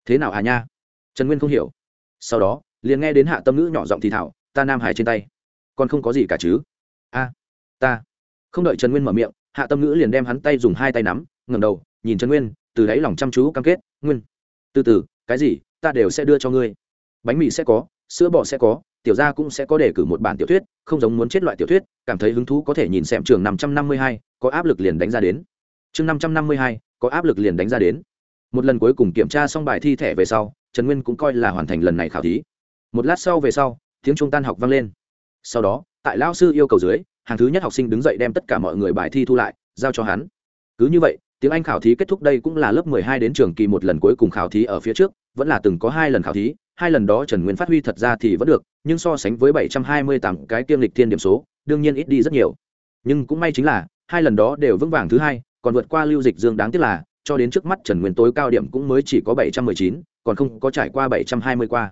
thế nào hà nha? Trần nguyên không hiểu. Sau đó, liền nghe đến hạ tâm ngữ nhỏ giọng thì thảo ta nam hải trên tay, còn không có gì cả chứ? A, ta. Không đợi trần nguyên mở miệng, hạ tâm ngữ liền đem hắn tay dùng hai tay nắm, ngẩng đầu, nhìn trần nguyên từ đáy lòng chăm chú cam kết, nguyên, từ từ, cái gì, ta đều sẽ đưa cho ngươi. Bánh mì sẽ có, sữa bò sẽ có, tiểu gia cũng sẽ có đề cử một bản tiểu thuyết, không giống muốn chết loại tiểu thuyết, cảm thấy hứng thú có thể nhìn xem trường năm trăm năm mươi hai, có áp lực liền đánh ra đến. Chương năm trăm năm mươi hai, có áp lực liền đánh ra đến. Một lần cuối cùng kiểm tra xong bài thi thẻ về sau, trần nguyên cũng coi là hoàn thành lần này khảo thí. Một lát sau về sau, tiếng trung tan học vang lên. Sau đó, tại lao sư yêu cầu dưới, hàng thứ nhất học sinh đứng dậy đem tất cả mọi người bài thi thu lại, giao cho hắn. Cứ như vậy tiếng anh khảo thí kết thúc đây cũng là lớp mười hai đến trường kỳ một lần cuối cùng khảo thí ở phía trước, vẫn là từng có hai lần khảo thí, hai lần đó trần nguyên phát huy thật ra thì vẫn được, nhưng so sánh với bảy trăm hai mươi tám cái tiêm lịch thiên điểm số, đương nhiên ít đi rất nhiều. Nhưng cũng may chính là, hai lần đó đều vững vàng thứ hai, còn vượt qua lưu dịch dương đáng tiếc là, cho đến trước mắt trần nguyên tối cao điểm cũng mới chỉ có bảy trăm mười chín, còn không có trải qua bảy trăm hai mươi qua.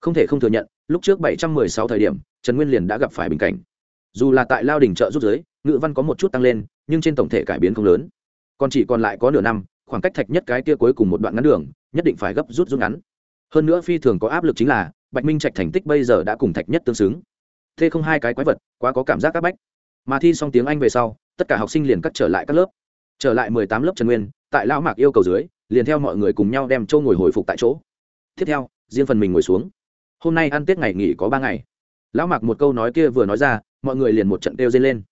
Không thể không thừa nhận, lúc trước bảy trăm mười sáu thời điểm, trần nguyên liền đã gặp phải bình cảnh. Dù là tại lao đình trợ rút giới, ngữ văn có một chút tăng lên, nhưng trên tổng thể cải biến không lớn còn chỉ còn lại có nửa năm, khoảng cách thạch nhất cái kia cuối cùng một đoạn ngắn đường, nhất định phải gấp rút rút ngắn. Hơn nữa phi thường có áp lực chính là, bạch minh trạch thành tích bây giờ đã cùng thạch nhất tương xứng. Thế không hai cái quái vật, quá có cảm giác áp bách. Mà thi xong tiếng anh về sau, tất cả học sinh liền cắt trở lại các lớp. Trở lại mười tám lớp trần nguyên, tại lão mạc yêu cầu dưới, liền theo mọi người cùng nhau đem châu ngồi hồi phục tại chỗ. Tiếp theo, riêng phần mình ngồi xuống. Hôm nay ăn tết ngày nghỉ có ba ngày. Lão mạc một câu nói kia vừa nói ra, mọi người liền một trận kêu dây lên.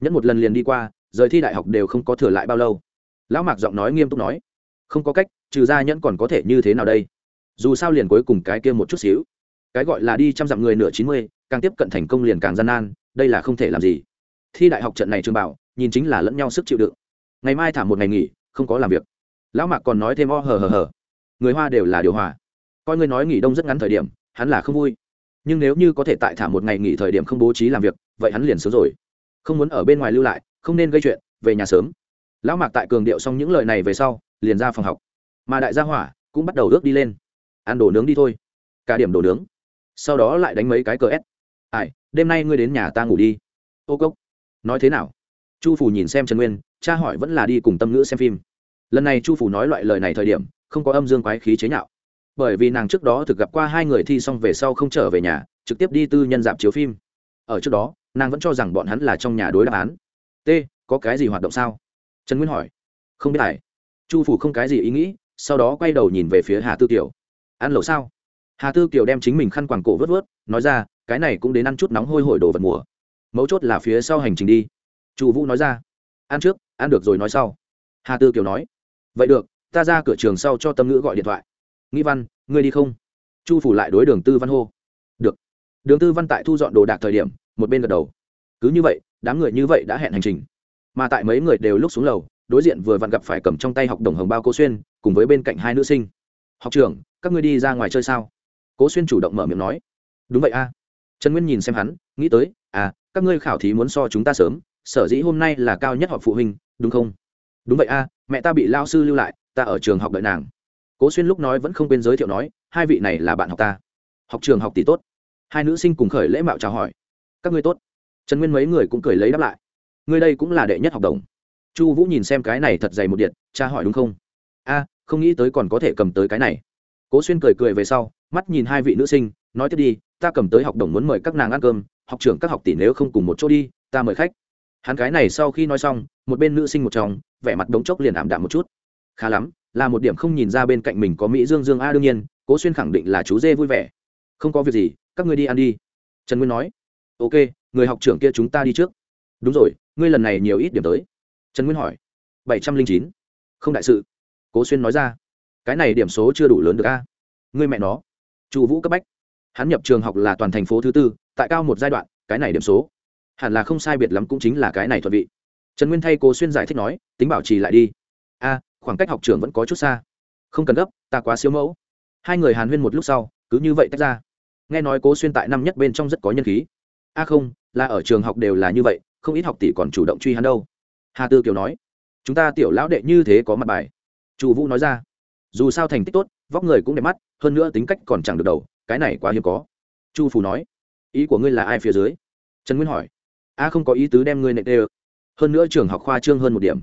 Nhất một lần liền đi qua, rời thi đại học đều không có thừa lại bao lâu lão mạc giọng nói nghiêm túc nói, không có cách, trừ ra nhẫn còn có thể như thế nào đây? Dù sao liền cuối cùng cái kia một chút xíu. Cái gọi là đi trăm dặm người nửa chín mươi, càng tiếp cận thành công liền càng gian nan, đây là không thể làm gì. Thi đại học trận này trường bảo, nhìn chính là lẫn nhau sức chịu đựng. Ngày mai thả một ngày nghỉ, không có làm việc. Lão mạc còn nói thêm o hờ hờ hờ. Người hoa đều là điều hòa. Coi người nói nghỉ đông rất ngắn thời điểm, hắn là không vui. Nhưng nếu như có thể tại thả một ngày nghỉ thời điểm không bố trí làm việc, vậy hắn liền sớm rồi. Không muốn ở bên ngoài lưu lại, không nên gây chuyện, về nhà sớm lão mạc tại cường điệu xong những lời này về sau, liền ra phòng học. Mà đại gia hỏa cũng bắt đầu ước đi lên. Ăn đồ nướng đi thôi. Cả điểm đồ nướng. Sau đó lại đánh mấy cái cờ ép ai, đêm nay ngươi đến nhà ta ngủ đi. Ô cốc. Nói thế nào? Chu phủ nhìn xem trần nguyên, cha hỏi vẫn là đi cùng tâm ngữ xem phim. Lần này chu phủ nói loại lời này thời điểm, không có âm dương quái khí chế nhạo. Bởi vì nàng trước đó thực gặp qua hai người thi xong về sau không trở về nhà, trực tiếp đi tư nhân dạp chiếu phim. Ở trước đó, nàng vẫn cho rằng bọn hắn là trong nhà đối đáp án. T, có cái gì hoạt động sao? Trần nguyên hỏi. Không biết hải chu phủ không cái gì ý nghĩ, sau đó quay đầu nhìn về phía hà tư kiều. Ăn lẩu sao? Hà tư kiều đem chính mình khăn quàng cổ vớt vớt, nói ra, cái này cũng đến ăn chút nóng hôi hổi đồ vật mùa. Mấu chốt là phía sau hành trình đi. Chu vũ nói ra. Ăn trước, ăn được rồi nói sau. Hà tư kiều nói. Vậy được, ta ra cửa trường sau cho tâm ngữ gọi điện thoại. Nghĩ văn, ngươi đi không? Chu phủ lại đối đường tư văn hô. Được. Đường tư văn tại thu dọn đồ đạc thời điểm, một bên gật đầu. Cứ như vậy, đám người như vậy đã hẹn hành trình mà tại mấy người đều lúc xuống lầu, đối diện vừa vặn gặp phải cầm trong tay học đồng hồng bao cố xuyên, cùng với bên cạnh hai nữ sinh. Học trưởng, các ngươi đi ra ngoài chơi sao? Cố xuyên chủ động mở miệng nói. Đúng vậy a. Trần nguyên nhìn xem hắn, nghĩ tới à các ngươi khảo thí muốn so chúng ta sớm, sở dĩ hôm nay là cao nhất họp phụ huynh, đúng không? Đúng vậy a, mẹ ta bị lao sư lưu lại, ta ở trường học đợi nàng. Cố xuyên lúc nói vẫn không quên giới thiệu nói, hai vị này là bạn học ta. Học trường học tỷ tốt. Hai nữ sinh cùng khởi lễ mạo chào hỏi. Các ngươi tốt. Trần nguyên mấy người cũng cười lấy đáp lại ngươi đây cũng là đệ nhất học đồng. Chu vũ nhìn xem cái này thật dày một điện, cha hỏi đúng không? A, không nghĩ tới còn có thể cầm tới cái này. Cố xuyên cười cười về sau, mắt nhìn hai vị nữ sinh, nói tiếp đi, ta cầm tới học đồng muốn mời các nàng ăn cơm, học trưởng các học tỷ nếu không cùng một chỗ đi, ta mời khách. Hắn cái này sau khi nói xong, một bên nữ sinh một chồng vẻ mặt đống chốc liền ảm đạm một chút. Khá lắm, là một điểm không nhìn ra bên cạnh mình có mỹ dương dương a đương nhiên, cố xuyên khẳng định là chú dê vui vẻ. Không có việc gì, các ngươi đi ăn đi. Trần nguyên nói, ok, người học trưởng kia chúng ta đi trước đúng rồi, ngươi lần này nhiều ít điểm tới. Trần nguyên hỏi. Bảy trăm linh chín. Không đại sự. Cố xuyên nói ra. Cái này điểm số chưa đủ lớn được a. Ngươi mẹ nó. Chu vũ cấp bách. Hắn nhập trường học là toàn thành phố thứ tư, tại cao một giai đoạn, cái này điểm số. Hẳn là không sai biệt lắm cũng chính là cái này thuận vị. Trần nguyên thay cố xuyên giải thích nói, tính bảo trì lại đi. A, khoảng cách học trường vẫn có chút xa. Không cần gấp, ta quá siêu mẫu. Hai người hàn huyên một lúc sau, cứ như vậy tách ra. Nghe nói cố xuyên tại năm nhất bên trong rất có nhân khí. A không, là ở trường học đều là như vậy không ít học tỷ còn chủ động truy hắn đâu. Hà tư kiều nói, chúng ta tiểu lão đệ như thế có mặt bài. Chu vũ nói ra, dù sao thành tích tốt, vóc người cũng đẹp mắt, hơn nữa tính cách còn chẳng được đầu, cái này quá hiếm có. Chu phù nói, ý của ngươi là ai phía dưới? Trần nguyên hỏi, a, không có ý tứ đem ngươi nệ tê hơn nữa trường học khoa trương hơn một điểm.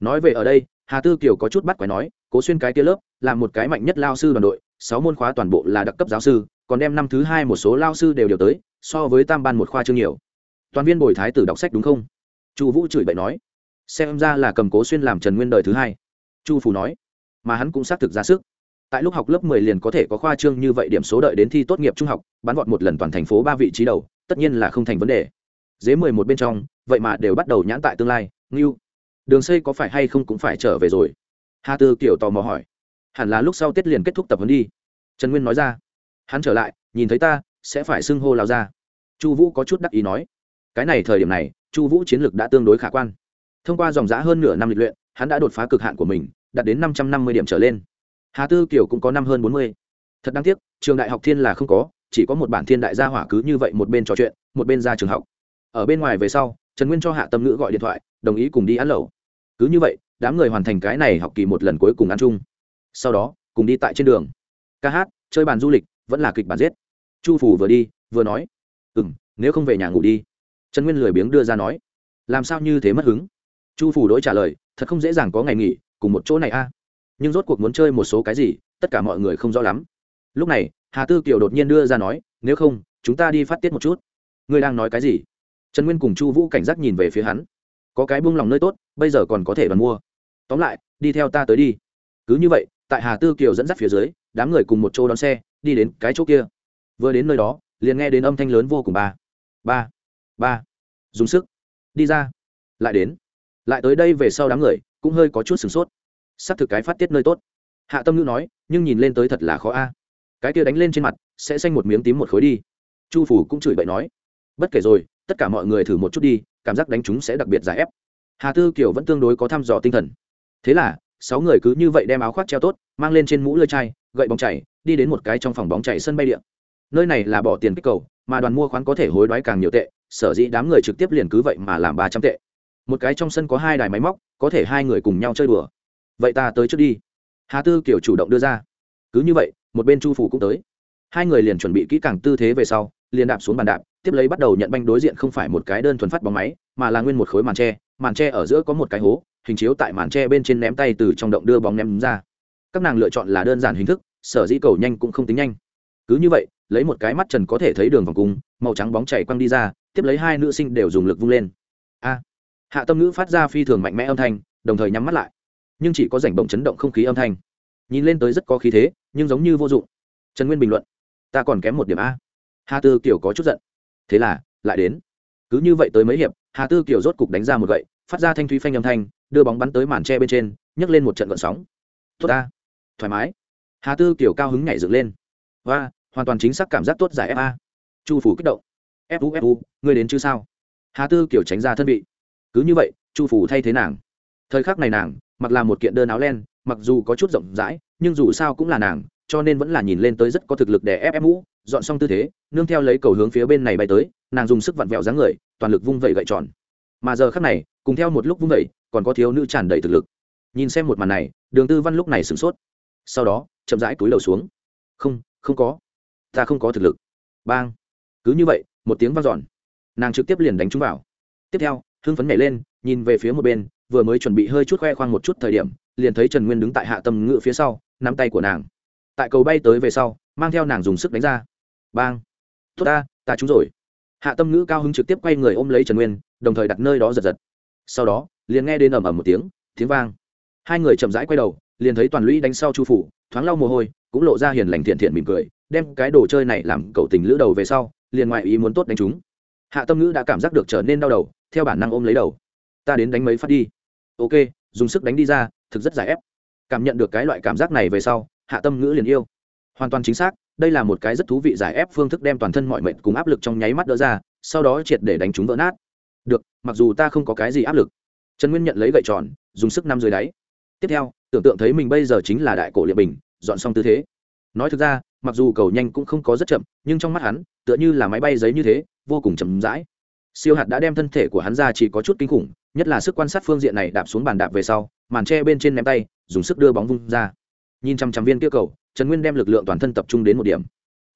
Nói về ở đây, hà tư kiều có chút bắt quái nói, cố xuyên cái kia lớp, là một cái mạnh nhất lao sư đoàn đội, sáu môn khóa toàn bộ là đặc cấp giáo sư, còn đem năm thứ hai một số lao sư đều đều tới, so với tam ban một khoa trương nhiều toàn viên bồi thái tử đọc sách đúng không? Chu vũ chửi bậy nói. Xem ra là cầm cố xuyên làm trần nguyên đời thứ hai. Chu phủ nói. Mà hắn cũng xác thực ra sức. Tại lúc học lớp mười liền có thể có khoa trương như vậy điểm số đợi đến thi tốt nghiệp trung học bán vọt một lần toàn thành phố ba vị trí đầu, tất nhiên là không thành vấn đề. Dế mười một bên trong, vậy mà đều bắt đầu nhãn tại tương lai, ngưu. Đường xây có phải hay không cũng phải trở về rồi? Hà tư kiểu tò mò hỏi. Hẳn là lúc sau tết liền kết thúc tập huấn đi. Trần nguyên nói ra. Hắn trở lại, nhìn thấy ta, sẽ phải xưng hô lao ra chu vũ có chút đắc ý nói cái này thời điểm này, chu vũ chiến lược đã tương đối khả quan. Thông qua dòng giã hơn nửa năm lịch luyện, hắn đã đột phá cực hạn của mình, đạt đến năm trăm năm mươi điểm trở lên. Hà tư kiều cũng có năm hơn bốn mươi. Thật đáng tiếc, trường đại học thiên là không có, chỉ có một bản thiên đại gia hỏa cứ như vậy một bên trò chuyện, một bên ra trường học. Ở bên ngoài về sau, trần nguyên cho hạ tâm ngữ gọi điện thoại, đồng ý cùng đi ăn lẩu. Cứ như vậy, đám người hoàn thành cái này học kỳ một lần cuối cùng ăn chung. Sau đó, cùng đi tại trên đường. Ca hát, chơi bàn du lịch, vẫn là kịch bản giết. Chu phủ vừa đi, vừa nói ừ m nếu không về nhà ngủ đi trần nguyên lười biếng đưa ra nói, làm sao như thế mất hứng? Chu phủ đ trả lời, thật không dễ dàng có ngày nghỉ, cùng một chỗ này a. Nhưng rốt cuộc muốn chơi một số cái gì, tất cả mọi người không rõ lắm. Lúc này, hà tư kiều đột nhiên đưa ra nói, nếu không, chúng ta đi phát tiết một chút. Ngươi đang nói cái gì? Trần nguyên cùng chu vũ cảnh giác nhìn về phía hắn. Có cái buông lòng nơi tốt, bây giờ còn có thể đoàn mua. Tóm lại, đi theo ta tới đi. Cứ như vậy, tại hà tư kiều dẫn dắt phía dưới, đám người cùng một chỗ đón xe, đi đến cái chỗ kia. Vừa đến nơi đó, liền nghe đến âm thanh lớn vô cùng ba. Ba ba. Dùng sức. Đi ra. Lại đến. Lại tới đây về sau đám người, cũng hơi có chút sửng sốt. S ắ c thực cái phát tiết nơi tốt. Hạ tâm ngữ nói, nhưng nhìn lên tới thật là khó a. Cái kia đánh lên trên mặt, sẽ xanh một miếng tím một khối đi. Chu phủ cũng chửi bậy nói, bất kể rồi, tất cả mọi người thử một chút đi, cảm giác đánh chúng sẽ đặc biệt giải ép. Hà tư kiểu vẫn tương đối có thăm dò tinh thần. Thế là, sáu người cứ như vậy đem áo khoác treo tốt, mang lên trên mũ lơi chai, gậy bóng chảy, đi đến một cái trong phòng bóng chảy sân bay điện nơi này là bỏ tiền kích cầu, mà đoàn mua khoán có thể hối đoái càng nhiều tệ sở dĩ đám người trực tiếp liền cứ vậy mà làm ba trăm tệ. Một cái trong sân có hai đài máy móc, có thể hai người cùng nhau chơi đùa. Vậy ta tới trước đi. Hà tư kiểu chủ động đưa ra. Cứ như vậy, một bên chu phủ cũng tới. Hai người liền chuẩn bị kỹ càng tư thế về sau, liền đạp xuống bàn đạp, tiếp lấy bắt đầu nhận banh đối diện không phải một cái đơn thuần phát bóng máy, mà là nguyên một khối màn tre. Màn tre ở giữa có một cái hố, hình chiếu tại màn tre bên trên ném tay từ trong động đưa bóng ném ra. Các nàng lựa chọn là đơn giản hình thức, sở dĩ cầu nhanh cũng không tính nhanh. Cứ như vậy, lấy một cái mắt trần có thể thấy đường vòng cung, màu trắng bóng chảy quăng đi ra tiếp lấy hai nữ sinh đều dùng lực vung lên. A. Hạ tâm ngữ phát ra phi thường mạnh mẽ âm thanh, đồng thời nhắm mắt lại. Nhưng chỉ có rảnh bổng chấn động không khí âm thanh. Nhìn lên tới rất có khí thế, nhưng giống như vô dụng. Trần nguyên bình luận, ta còn kém một điểm a. Hà tư kiểu có chút giận. Thế là, lại đến. Cứ như vậy tới mấy hiệp, hà tư kiểu rốt cục đánh ra một gậy, phát ra thanh thúy phanh âm thanh, đưa bóng bắn tới màn tre bên trên, nhấc lên một trận gợn sóng. Tốt ta. Thoải mái. Hà tư kiểu cao hứng nhảy dựng lên. Và hoàn toàn chính xác cảm giác tốt giải fa chu phủ kích động fu fu ngươi đến chứ sao? Hà tư kiểu tránh ra thân vị. Cứ như vậy, chu phủ thay thế nàng. Thời khắc này nàng, mặc là một kiện đơn áo len, mặc dù có chút rộng rãi, nhưng dù sao cũng là nàng, cho nên vẫn là nhìn lên tới rất có thực lực để ép ép mũ, dọn xong tư thế, nương theo lấy cầu hướng phía bên này bay tới, nàng dùng sức vặn vẹo dáng người, toàn lực vung vẩy gậy tròn. Mà giờ khắc này, cùng theo một lúc vung vẩy, còn có thiếu nữ tràn đầy thực lực. Nhìn xem một màn này, đường tư văn lúc này sửng sốt. Sau đó, chậm rãi túi đầu xuống. Không không có. Ta không có thực lực. Bang. Cứ như vậy một tiếng vang dọn. Nàng trực tiếp liền đánh chúng vào. Tiếp theo, hưng phấn nhảy lên, nhìn về phía một bên, vừa mới chuẩn bị hơi chút khoe khoang một chút thời điểm, liền thấy trần nguyên đứng tại hạ tâm ngự phía sau, nắm tay của nàng. Tại cầu bay tới về sau, mang theo nàng dùng sức đánh ra. Bang! Tốt ta ta trúng rồi. Hạ tâm ngữ cao hứng trực tiếp quay người ôm lấy trần nguyên, đồng thời đặt nơi đó giật giật. Sau đó, liền nghe đến ầm ầm một tiếng tiếng vang. Hai người chậm rãi quay đầu, liền thấy toàn lũy đánh sau chu phủ, thoáng lau mồ hôi, cũng lộ ra hiền lành thiện thiện mỉm cười, đem cái đồ chơi này làm cậu tình lữ đầu về sau liền ngoại ý muốn tốt đánh chúng. Hạ tâm ngữ đã cảm giác được trở nên đau đầu, theo bản năng ôm lấy đầu. Ta đến đánh mấy phát đi. Ok, dùng sức đánh đi ra, thực rất giải ép. Cảm nhận được cái loại cảm giác này về sau, hạ tâm ngữ liền yêu. Hoàn toàn chính xác, đây là một cái rất thú vị giải ép phương thức đem toàn thân mọi mệnh cùng áp lực trong nháy mắt đỡ ra, sau đó triệt để đánh chúng vỡ nát. Được, mặc dù ta không có cái gì áp lực. Trần nguyên nhận lấy gậy tròn, dùng sức nằm dưới đáy. Tiếp theo, tưởng tượng thấy mình bây giờ chính là đại cổ liệt bình, dọn xong tư thế nói thực ra, mặc dù cầu nhanh cũng không có rất chậm, nhưng trong mắt hắn, tựa như là máy bay giấy như thế, vô cùng chậm rãi. Siêu hạt đã đem thân thể của hắn ra chỉ có chút kinh khủng, nhất là sức quan sát phương diện này đạp xuống bàn đạp về sau, màn tre bên trên ném tay, dùng sức đưa bóng vung ra. Nhìn trăm trăm viên kia cầu, trần nguyên đem lực lượng toàn thân tập trung đến một điểm.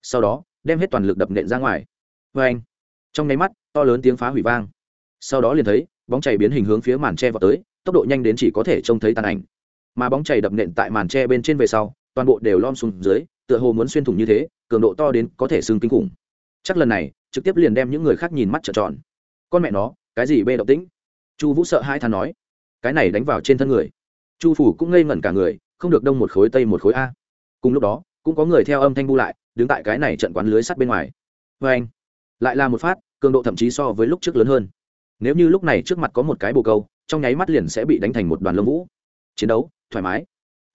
Sau đó, đem hết toàn lực đập nện ra ngoài. Vê anh, trong nháy mắt, to lớn tiếng phá hủy vang. Sau đó liền thấy, bóng chảy biến hình hướng phía màn tre vào tới, tốc độ nhanh đến chỉ có thể trông thấy tàn ảnh. Mà bóng chảy đập nện tại màn tre bên trên về sau toàn bộ đều lom xuống dưới, tựa hồ muốn xuyên thủng như thế, cường độ to đến có thể xương kinh khủng. Chắc lần này, trực tiếp liền đem những người khác nhìn mắt trợn tròn. Con mẹ nó, cái gì bê động tĩnh? Chu vũ sợ hai thà nói. Cái này đánh vào trên thân người. Chu phủ cũng ngây ngẩn cả người, không được đông một khối tây một khối a. Cùng lúc đó, cũng có người theo âm thanh bu lại, đứng tại cái này trận quán lưới sắt bên ngoài. Vê anh, lại là một phát, cường độ thậm chí so với lúc trước lớn hơn. Nếu như lúc này trước mặt có một cái bồ câu, trong nháy mắt liền sẽ bị đánh thành một đoàn lông vũ. Chiến đấu, thoải mái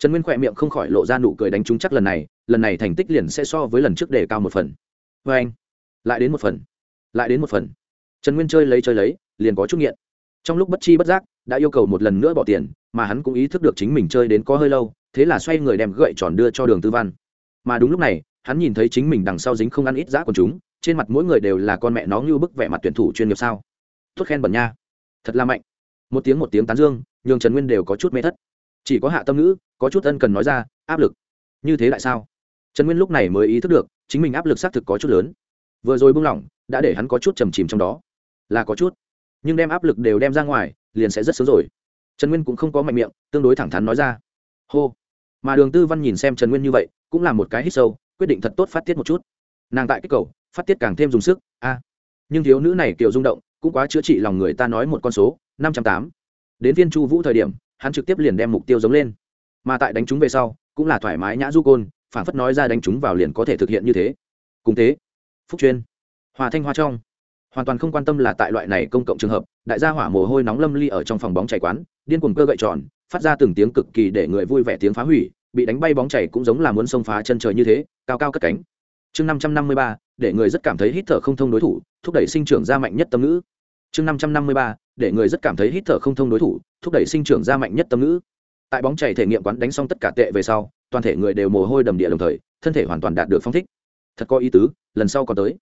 trần nguyên khỏe miệng không khỏi lộ ra nụ cười đánh trúng chắc lần này lần này thành tích liền sẽ so với lần trước đề cao một phần. Vê anh, lại đến một phần, lại đến một phần. Trần nguyên chơi lấy chơi lấy, liền có chút nghiện. Trong lúc bất chi bất giác, đã yêu cầu một lần nữa bỏ tiền, mà hắn cũng ý thức được chính mình chơi đến có hơi lâu, thế là xoay người đem gậy tròn đưa cho đường tư văn. Mà đúng lúc này, hắn nhìn thấy chính mình đằng sau dính không ăn ít giá của chúng, trên mặt mỗi người đều là con mẹ nó như bức vẻ mặt tuyển thủ chuyên nghiệp sao. Tốt khen bẩn nha. Thật là mạnh. Một tiếng một tiếng tán dương, nhường trần nguyên đều có chút mê thất chỉ có hạ tâm ngữ, có chút ân cần nói ra, áp lực. Như thế lại sao? Trần nguyên lúc này mới ý thức được, chính mình áp lực xác thực có chút lớn. Vừa rồi buông lỏng, đã để hắn có chút trầm chìm trong đó. Là có chút. Nhưng đem áp lực đều đem ra ngoài, liền sẽ rất sớm rồi. Trần nguyên cũng không có mạnh miệng, tương đối thẳng thắn nói ra. Hô. Mà đường tư văn nhìn xem trần nguyên như vậy, cũng là một cái hít sâu, quyết định thật tốt phát tiết một chút. Nàng tại kích cầu, phát tiết càng thêm dùng sức, a. Nhưng thiếu nữ này kiểu rung động, cũng quá chữa trị lòng người ta nói một con số, năm trăm tám. Đến viên chu vũ thời điểm hắn trực tiếp liền đem mục tiêu giống lên. Mà tại đánh chúng về sau, cũng là thoải mái nhã du côn phản phất nói ra đánh chúng vào liền có thể thực hiện như thế. Cùng thế, phúc chuyên, hòa thanh hoa trong. Hoàn toàn không quan tâm là tại loại này công cộng trường hợp, đại gia hỏa mồ hôi nóng lâm ly ở trong phòng bóng chảy quán, điên cuồng cơ gậy tròn, phát ra từng tiếng cực kỳ để người vui vẻ tiếng phá hủy, bị đánh bay bóng chảy cũng giống là muốn xông phá chân trời như thế, cao cao cất cánh. Chương năm trăm năm mươi ba, để người rất cảm thấy hít thở không thông đối thủ, thúc đẩy sinh trưởng ra mạnh nhất tâm ngữ chương năm trăm năm mươi ba, để người rất cảm thấy hít thở không thông đối thủ, thúc đẩy sinh trưởng ra mạnh nhất tâm ngữ. Tại bóng chảy thể nghiệm quán đánh xong tất cả tệ về sau, toàn thể người đều mồ hôi đầm địa đồng thời, thân thể hoàn toàn đạt được phong thích. Thật có ý tứ, lần sau còn tới.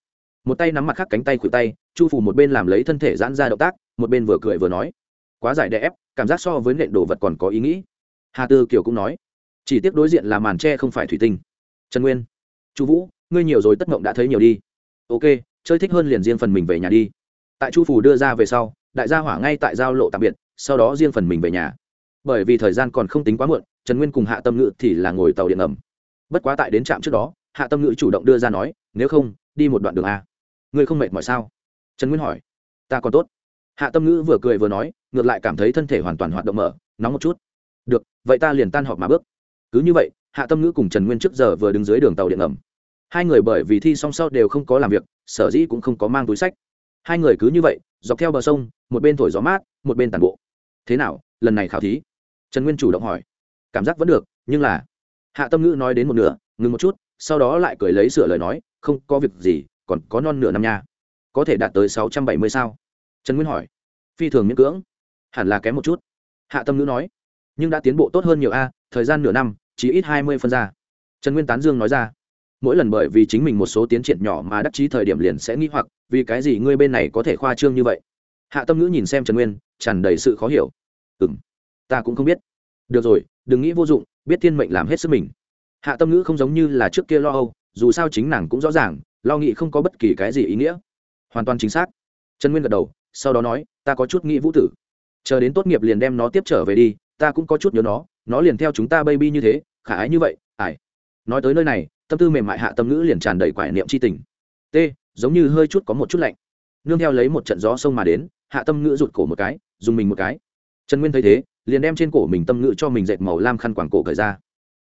Một tay nắm mặt khác cánh tay khuỷu tay, chu phủ một bên làm lấy thân thể giãn ra động tác, một bên vừa cười vừa nói. Quá giải đè ép, cảm giác so với nện đồ vật còn có ý nghĩ. Hà tư kiều cũng nói. Chỉ tiếc đối diện là màn tre không phải thủy tinh. Trần nguyên. Chu vũ, ngươi nhiều rồi, tất mộng đã thấy nhiều đi. Ok, chơi thích hơn liền riêng phần mình về nhà đi tại chu phủ đưa ra về sau, đại gia hỏa ngay tại giao lộ tạm biệt, sau đó riêng phần mình về nhà. Bởi vì thời gian còn không tính quá muộn, trần nguyên cùng hạ tâm ngự thì là ngồi tàu điện ngầm. Bất quá tại đến trạm trước đó, hạ tâm ngự chủ động đưa ra nói, nếu không, đi một đoạn đường a. Ngươi không mệt mỏi sao? Trần nguyên hỏi. Ta còn tốt. Hạ tâm ngữ vừa cười vừa nói, ngược lại cảm thấy thân thể hoàn toàn hoạt động mở, nóng một chút. Được, vậy ta liền tan họp mà bước. Cứ như vậy, hạ tâm ngữ cùng trần nguyên trước giờ vừa đứng dưới đường tàu điện ngầm. Hai người bởi vì thi song sau đều không có làm việc, sở dĩ cũng không có mang túi sách hai người cứ như vậy, dọc theo bờ sông, một bên thổi gió mát, một bên tàn bộ. Thế nào, lần này khảo thí? Trần nguyên chủ động hỏi. Cảm giác vẫn được, nhưng là hạ tâm ngữ nói đến một nửa, ngừng một chút, sau đó lại cười lấy sửa lời nói, không có việc gì, còn có non nửa năm nha. Có thể đạt tới sáu trăm bảy mươi sao? Trần nguyên hỏi. Phi thường miễn cưỡng. Hẳn là kém một chút. Hạ tâm ngữ nói. Nhưng đã tiến bộ tốt hơn nhiều a, thời gian nửa năm chỉ ít hai mươi phân ra. Trần nguyên tán dương nói ra mỗi lần bởi vì chính mình một số tiến triển nhỏ mà đắc chí thời điểm liền sẽ nghĩ hoặc, vì cái gì ngươi bên này có thể khoa trương như vậy? Hạ tâm ngữ nhìn xem trần nguyên, tràn đầy sự khó hiểu. Ừ m ta cũng không biết. Được rồi, đừng nghĩ vô dụng, biết thiên mệnh làm hết sức mình. Hạ tâm ngữ không giống như là trước kia lo âu, dù sao chính nàng cũng rõ ràng, lo nghĩ không có bất kỳ cái gì ý nghĩa. Hoàn toàn chính xác. Trần nguyên gật đầu, sau đó nói, ta có chút nghĩ vũ tử. Chờ đến tốt nghiệp liền đem nó tiếp trở về đi, ta cũng có chút nhớ nó nó liền theo chúng ta baby như thế, khả ái như vậy ải nói tới nơi này tâm tư mềm mại hạ tâm ngữ liền tràn đầy quải niệm c h i tình. T, giống như hơi chút có một chút lạnh. Nương theo lấy một trận gió sông mà đến, hạ tâm ngữ rụt cổ một cái, dùng mình một cái. Trần nguyên thấy thế, liền đem trên cổ mình tâm ngữ cho mình dệt màu lam khăn quảng cổ cởi ra.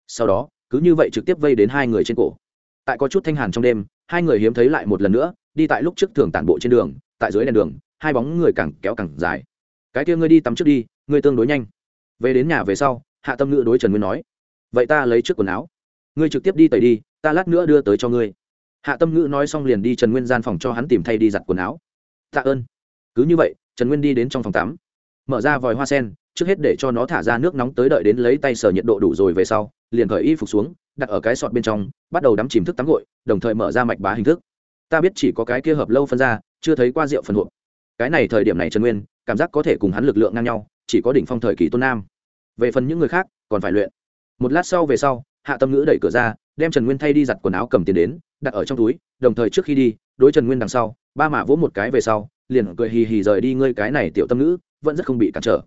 Sau đó, cứ như vậy trực tiếp vây đến hai người trên cổ. Tại có chút thanh hàn trong đêm, hai người hiếm thấy lại một lần nữa, đi tại lúc trước thường tản bộ trên đường, tại dưới đèn đường, hai bóng người càng kéo càng dài. Cái kia ngươi đi tắm trước đi, ngươi tương đối nhanh. Về đến nhà về sau, hạ tâm ngữ đối trần nguyên nói, vậy ta lấy trước quần áo. Ngươi trực tiếp đi tẩy đi ta lát nữa đưa tới cho ngươi. Hạ tâm ngữ nói xong liền đi trần nguyên gian phòng cho hắn tìm thay đi giặt quần áo. Tạ ơn. Cứ như vậy, trần nguyên đi đến trong phòng tắm. Mở ra vòi hoa sen, trước hết để cho nó thả ra nước nóng tới đợi đến lấy tay sờ nhiệt độ đủ rồi về sau, liền khởi y phục xuống, đặt ở cái sọt bên trong, bắt đầu đắm chìm thức tắm gội, đồng thời mở ra mạch bá hình thức. Ta biết chỉ có cái kia hợp lâu phân ra, chưa thấy qua rượu phần hộp. Cái này thời điểm này trần nguyên, cảm giác có thể cùng hắn lực lượng ngang nhau, chỉ có đỉnh phong thời kỳ tôn nam. Về phần những người khác, còn phải luyện. Một lát sau về sau, hạ tâm ngữ đẩy cửa ra đem trần nguyên thay đi giặt quần áo cầm tiền đến, đặt ở trong túi, đồng thời trước khi đi, đối trần nguyên đằng sau, ba mạ vỗ một cái về sau, liền cười hì hì rời đi ngươi cái này tiểu tâm nữ vẫn rất không bị cản trở.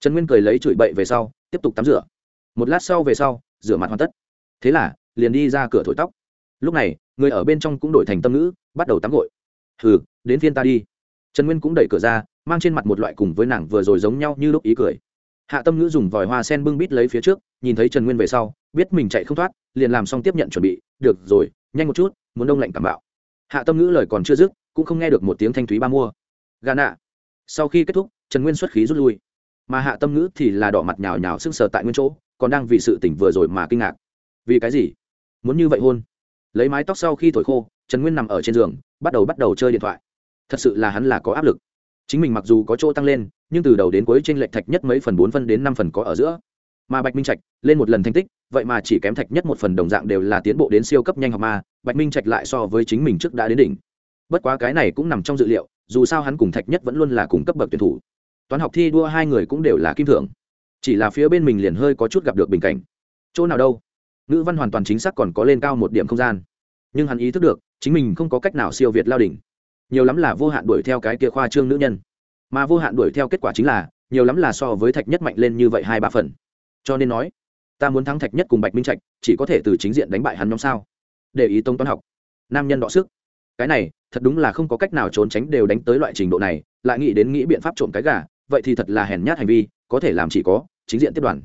Trần nguyên cười lấy chửi bậy về sau, tiếp tục tắm rửa. Một lát sau về sau, rửa mặt hoàn tất. Thế là, liền đi ra cửa thổi tóc. Lúc này, người ở bên trong cũng đổi thành tâm nữ bắt đầu tắm gội. Hừ, đến phiên ta đi. Trần nguyên cũng đẩy cửa ra, mang trên mặt một loại cùng với nàng vừa rồi giống nhau như lúc ý cười. Hạ tâm ngữ dùng vòi hoa sen bưng bít lấy phía trước, nhìn thấy trần nguyên về sau biết mình chạy không thoát, liền làm xong tiếp nhận chuẩn bị, được rồi, nhanh một chút, muốn đông lạnh cảm bạo. Hạ tâm ngữ lời còn chưa dứt, cũng không nghe được một tiếng thanh thúy ba mua. Gà nạ. Sau khi kết thúc, trần nguyên xuất khí rút lui. Mà hạ tâm ngữ thì là đỏ mặt nhào nhào sưng sờ tại nguyên chỗ, còn đang vì sự tỉnh vừa rồi mà kinh ngạc. Vì cái gì? Muốn như vậy hôn? Lấy mái tóc sau khi thổi khô, trần nguyên nằm ở trên giường, bắt đầu bắt đầu chơi điện thoại. Thật sự là hắn là có áp lực. Chính mình mặc dù có chỗ tăng lên, nhưng từ đầu đến cuối t r ê n lệch thạch nhất mấy phần, bốn phân đến năm phần có ở giữa. Mà bạch minh trạch, lên một lần thành tích vậy mà chỉ kém thạch nhất một phần đồng dạng đều là tiến bộ đến siêu cấp nhanh học ma, bạch minh trạch lại so với chính mình trước đã đến đỉnh. Bất quá cái này cũng nằm trong dự liệu, dù sao hắn cùng thạch nhất vẫn luôn là cùng cấp bậc tuyển thủ. Toán học thi đua hai người cũng đều là kim thưởng chỉ là phía bên mình liền hơi có chút gặp được bình cảnh. Chỗ nào đâu? Ngữ văn hoàn toàn chính xác còn có lên cao một điểm không gian. Nhưng hắn ý thức được, chính mình không có cách nào siêu việt lao đỉnh. Nhiều lắm là vô hạn đuổi theo cái kia khoa trương nữ nhân. Mà vô hạn đuổi theo kết quả chính là, nhiều lắm là so với thạch nhất mạnh lên như vậy hai ba phần. Cho nên nói ta muốn thắng thạch nhất cùng bạch minh trạch, chỉ có thể từ chính diện đánh bại hắn nhóm sao? Để ý tông toán học. Nam nhân đọ sức. Cái này, thật đúng là không có cách nào trốn tránh đều đánh tới loại trình độ này, lại nghĩ đến nghĩ biện pháp trộm cái gà, vậy thì thật là hèn nhát hành vi, có thể làm chỉ có, chính diện tiếp đoàn.